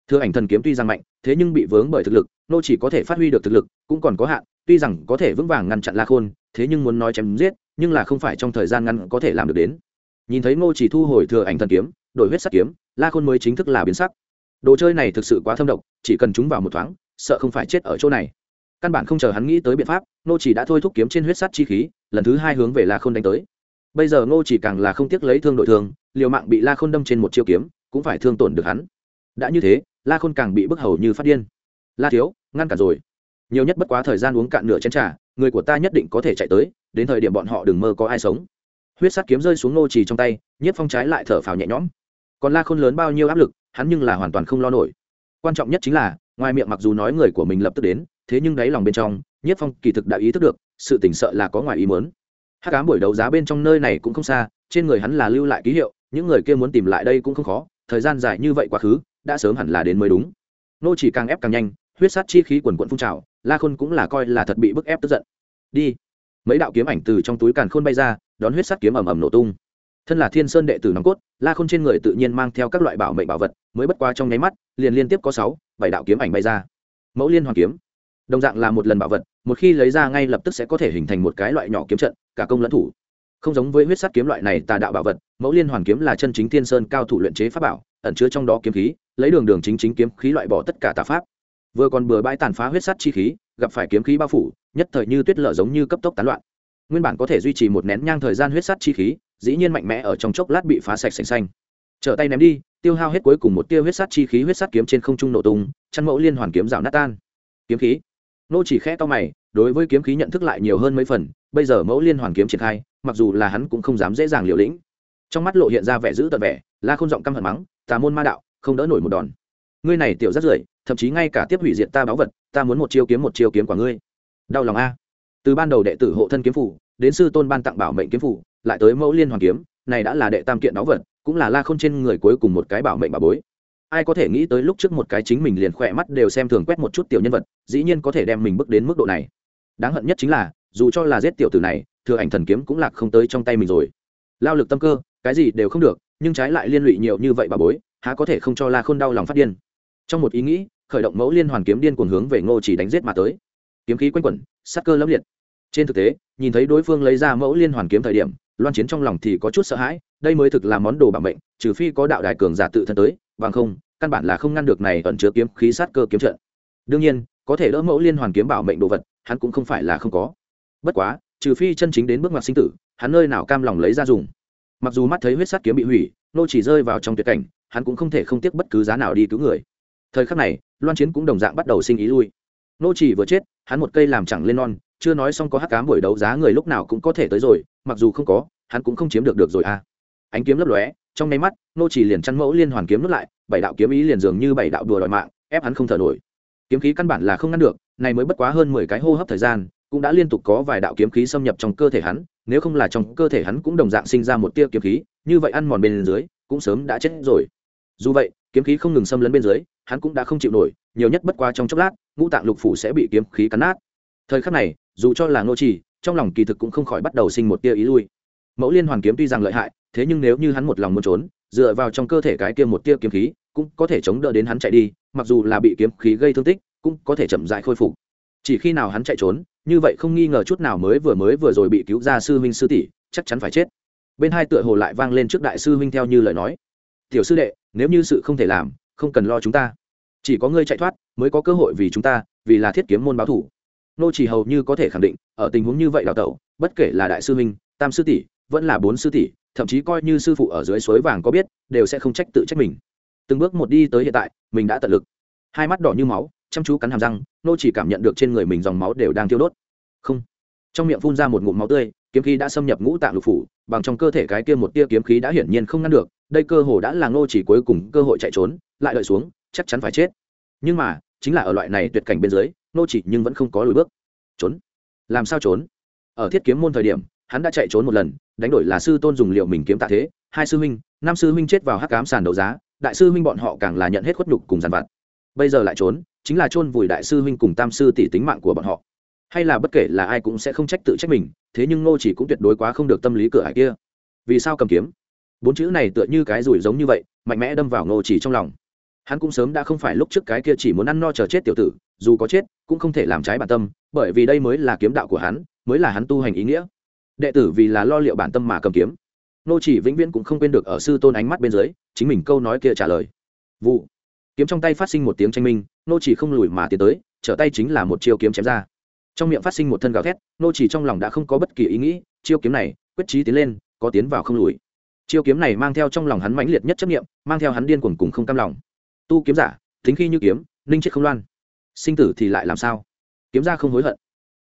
Thưa ảnh thần kiếm tuy rằng mạnh, thế nhưng bị vướng bởi thực lực Nô chỉ có thể phát huy được thực lực, cũng còn có hạn, tuy rằng có thể vững vàng ngăn chặn la khôn, thế nhưng muốn nói chém giết, nhưng là không phải trong thời gian ngắn có thể làm được đến. Nhìn thấy Nô chỉ thu hồi thừa ảnh thần kiếm, đổi huyết sắc kiếm, la khôn mới chính thức là biến sắc. Đồ chơi này thực sự quá thâm độc, chỉ cần chúng vào một thoáng, sợ không phải chết ở chỗ này. Căn bản không chờ hắn nghĩ tới biện pháp, Nô chỉ đã thôi thúc kiếm trên huyết sắt chi khí, lần thứ hai hướng về la khôn đánh tới. Bây giờ Nô chỉ càng là không tiếc lấy thương đội thương liều mạng bị la khôn đâm trên một chiêu kiếm, cũng phải thương tổn được hắn. Đã như thế, la khôn càng bị bức hầu như phát điên la thiếu, ngăn cản rồi. Nhiều nhất bất quá thời gian uống cạn nửa chén trà, người của ta nhất định có thể chạy tới, đến thời điểm bọn họ đừng mơ có ai sống. Huyết sắt kiếm rơi xuống nô trì trong tay, nhiếp phong trái lại thở phào nhẹ nhõm. Còn la khôn lớn bao nhiêu áp lực, hắn nhưng là hoàn toàn không lo nổi. Quan trọng nhất chính là, ngoài miệng mặc dù nói người của mình lập tức đến, thế nhưng đáy lòng bên trong, nhiếp phong kỳ thực đã ý thức được, sự tỉnh sợ là có ngoài ý muốn. Hát cám buổi đấu giá bên trong nơi này cũng không xa, trên người hắn là lưu lại ký hiệu, những người kia muốn tìm lại đây cũng không khó, thời gian dài như vậy quá khứ, đã sớm hẳn là đến mới đúng. Nô chỉ càng ép càng nhanh huyết sát chi khí quần quận phun trào, la khôn cũng là coi là thật bị bức ép tức giận. Đi. Mấy đạo kiếm ảnh từ trong túi càn khôn bay ra, đón huyết sát kiếm ầm ầm nổ tung. Thân là thiên sơn đệ tử nòng cốt, la khôn trên người tự nhiên mang theo các loại bảo mệnh bảo vật, mới bất qua trong nháy mắt, liền liên tiếp có sáu, bảy đạo kiếm ảnh bay ra. Mẫu liên hoàn kiếm. Đồng dạng là một lần bảo vật, một khi lấy ra ngay lập tức sẽ có thể hình thành một cái loại nhỏ kiếm trận, cả công lẫn thủ. Không giống với huyết sát kiếm loại này tà đạo bảo vật, mẫu liên hoàn kiếm là chân chính thiên sơn cao thủ luyện chế pháp bảo, ẩn chứa trong đó kiếm khí, lấy đường đường chính chính kiếm khí loại bỏ tất cả tà pháp vừa còn bừa bãi tàn phá huyết sắt chi khí, gặp phải kiếm khí bao phủ, nhất thời như tuyết lở giống như cấp tốc tán loạn. Nguyên bản có thể duy trì một nén nhang thời gian huyết sắt chi khí, dĩ nhiên mạnh mẽ ở trong chốc lát bị phá sạch sành xanh. Trở tay ném đi, tiêu hao hết cuối cùng một tia huyết sắt chi khí huyết sắt kiếm trên không trung nổ tung, chăn mẫu liên hoàn kiếm rào nát tan. Kiếm khí. Nô chỉ khẽ to mày, đối với kiếm khí nhận thức lại nhiều hơn mấy phần, bây giờ mẫu liên hoàn kiếm triển khai, mặc dù là hắn cũng không dám dễ dàng liều lĩnh. Trong mắt lộ hiện ra vẻ giữ tận vẻ, la không giọng căm hận mắng, tà môn ma đạo, không đỡ nổi một đòn ngươi này tiểu rất rưởi, thậm chí ngay cả tiếp hủy diệt ta báo vật, ta muốn một chiêu kiếm một chiêu kiếm của ngươi. Đau lòng a. Từ ban đầu đệ tử hộ thân kiếm phủ, đến sư tôn ban tặng bảo mệnh kiếm phủ, lại tới mẫu liên hoàn kiếm, này đã là đệ tam kiện báu vật, cũng là la không trên người cuối cùng một cái bảo mệnh bà bối. Ai có thể nghĩ tới lúc trước một cái chính mình liền khỏe mắt đều xem thường quét một chút tiểu nhân vật, dĩ nhiên có thể đem mình bước đến mức độ này. Đáng hận nhất chính là, dù cho là giết tiểu tử này, thừa ảnh thần kiếm cũng lạc không tới trong tay mình rồi. Lao lực tâm cơ, cái gì đều không được, nhưng trái lại liên lụy nhiều như vậy bà bối, há có thể không cho la khôn đau lòng phát điên trong một ý nghĩ, khởi động mẫu liên hoàn kiếm điên cuồng hướng về ngô chỉ đánh giết mà tới. Kiếm khí quanh quẩn sát cơ lấp liệt. Trên thực tế, nhìn thấy đối phương lấy ra mẫu liên hoàn kiếm thời điểm, loan chiến trong lòng thì có chút sợ hãi, đây mới thực là món đồ bảo mệnh, trừ phi có đạo đại cường giả tự thân tới, bằng không, căn bản là không ngăn được này ẩn chứa kiếm khí sát cơ kiếm trận. Đương nhiên, có thể đỡ mẫu liên hoàn kiếm bảo mệnh đồ vật, hắn cũng không phải là không có. Bất quá, trừ phi chân chính đến bước ngoặt sinh tử, hắn nơi nào cam lòng lấy ra dùng. Mặc dù mắt thấy huyết sát kiếm bị hủy nô chỉ rơi vào trong tuyệt cảnh, hắn cũng không thể không tiếc bất cứ giá nào đi cứu người thời khắc này, loan chiến cũng đồng dạng bắt đầu sinh ý lui. Nô chỉ vừa chết, hắn một cây làm chẳng lên non, chưa nói xong có hắc cám buổi đấu giá người lúc nào cũng có thể tới rồi, mặc dù không có, hắn cũng không chiếm được được rồi à. Ánh kiếm lấp lóe, trong nháy mắt, nô chỉ liền chăn mẫu liên hoàn kiếm nút lại, bảy đạo kiếm ý liền dường như bảy đạo đùa đòi mạng, ép hắn không thở nổi. Kiếm khí căn bản là không ngăn được, này mới bất quá hơn mười cái hô hấp thời gian, cũng đã liên tục có vài đạo kiếm khí xâm nhập trong cơ thể hắn, nếu không là trong cơ thể hắn cũng đồng dạng sinh ra một tia kiếm khí, như vậy ăn mòn bên dưới, cũng sớm đã chết rồi. Dù vậy, kiếm khí không ngừng xâm lấn bên dưới hắn cũng đã không chịu nổi, nhiều nhất bất quá trong chốc lát, ngũ tạng lục phủ sẽ bị kiếm khí cắn nát. Thời khắc này, dù cho là ngô trì, trong lòng kỳ thực cũng không khỏi bắt đầu sinh một tia ý lui. Mẫu liên hoàn kiếm tuy rằng lợi hại, thế nhưng nếu như hắn một lòng muốn trốn, dựa vào trong cơ thể cái kia một tia kiếm khí, cũng có thể chống đỡ đến hắn chạy đi, mặc dù là bị kiếm khí gây thương tích, cũng có thể chậm dại khôi phục. Chỉ khi nào hắn chạy trốn, như vậy không nghi ngờ chút nào mới vừa mới vừa rồi bị cứu ra sư huynh sư tỷ, chắc chắn phải chết. Bên hai tựa hồ lại vang lên trước đại sư huynh theo như lời nói. Tiểu sư đệ, nếu như sự không thể làm không cần lo chúng ta. Chỉ có ngươi chạy thoát, mới có cơ hội vì chúng ta, vì là thiết kiếm môn báo thủ. Nô chỉ hầu như có thể khẳng định, ở tình huống như vậy đào tẩu, bất kể là đại sư minh tam sư tỷ, vẫn là bốn sư tỷ, thậm chí coi như sư phụ ở dưới suối vàng có biết, đều sẽ không trách tự trách mình. Từng bước một đi tới hiện tại, mình đã tận lực. Hai mắt đỏ như máu, chăm chú cắn hàm răng, nô chỉ cảm nhận được trên người mình dòng máu đều đang tiêu đốt. Không. Trong miệng phun ra một ngụm máu tươi, kiếm khí đã xâm nhập ngũ tạng lục phủ, bằng trong cơ thể cái kia một tia kiếm khí đã hiển nhiên không ngăn được đây cơ hồ đã là Ngô chỉ cuối cùng cơ hội chạy trốn, lại đợi xuống, chắc chắn phải chết. Nhưng mà, chính là ở loại này tuyệt cảnh bên dưới, Ngô chỉ nhưng vẫn không có lùi bước. Trốn? Làm sao trốn? Ở thiết kiếm môn thời điểm, hắn đã chạy trốn một lần, đánh đổi là sư tôn dùng liệu mình kiếm tạ thế, hai sư huynh, năm sư huynh chết vào hắc cám sàn đấu giá, đại sư huynh bọn họ càng là nhận hết khuất nhục cùng giàn vặt. Bây giờ lại trốn, chính là chôn vùi đại sư huynh cùng tam sư tỷ tính mạng của bọn họ. Hay là bất kể là ai cũng sẽ không trách tự trách mình, thế nhưng ngô chỉ cũng tuyệt đối quá không được tâm lý cửa hải kia. Vì sao cầm kiếm? Bốn chữ này tựa như cái rủi giống như vậy, mạnh mẽ đâm vào ngô chỉ trong lòng. Hắn cũng sớm đã không phải lúc trước cái kia chỉ muốn ăn no chờ chết tiểu tử, dù có chết, cũng không thể làm trái bản tâm, bởi vì đây mới là kiếm đạo của hắn, mới là hắn tu hành ý nghĩa. Đệ tử vì là lo liệu bản tâm mà cầm kiếm. Nô chỉ vĩnh viễn cũng không quên được ở sư tôn ánh mắt bên dưới, chính mình câu nói kia trả lời. Vụ. Kiếm trong tay phát sinh một tiếng tranh minh nô chỉ không lùi mà tiến tới, trở tay chính là một chiêu kiếm chém ra. Trong miệng phát sinh một thân gào thét nô chỉ trong lòng đã không có bất kỳ ý nghĩ, chiêu kiếm này, quyết chí tiến lên, có tiến vào không lùi chiêu kiếm này mang theo trong lòng hắn mãnh liệt nhất chấp niệm, mang theo hắn điên cuồng cùng không cam lòng. Tu kiếm giả tính khi như kiếm ninh chết không loan. Sinh tử thì lại làm sao? Kiếm ra không hối hận.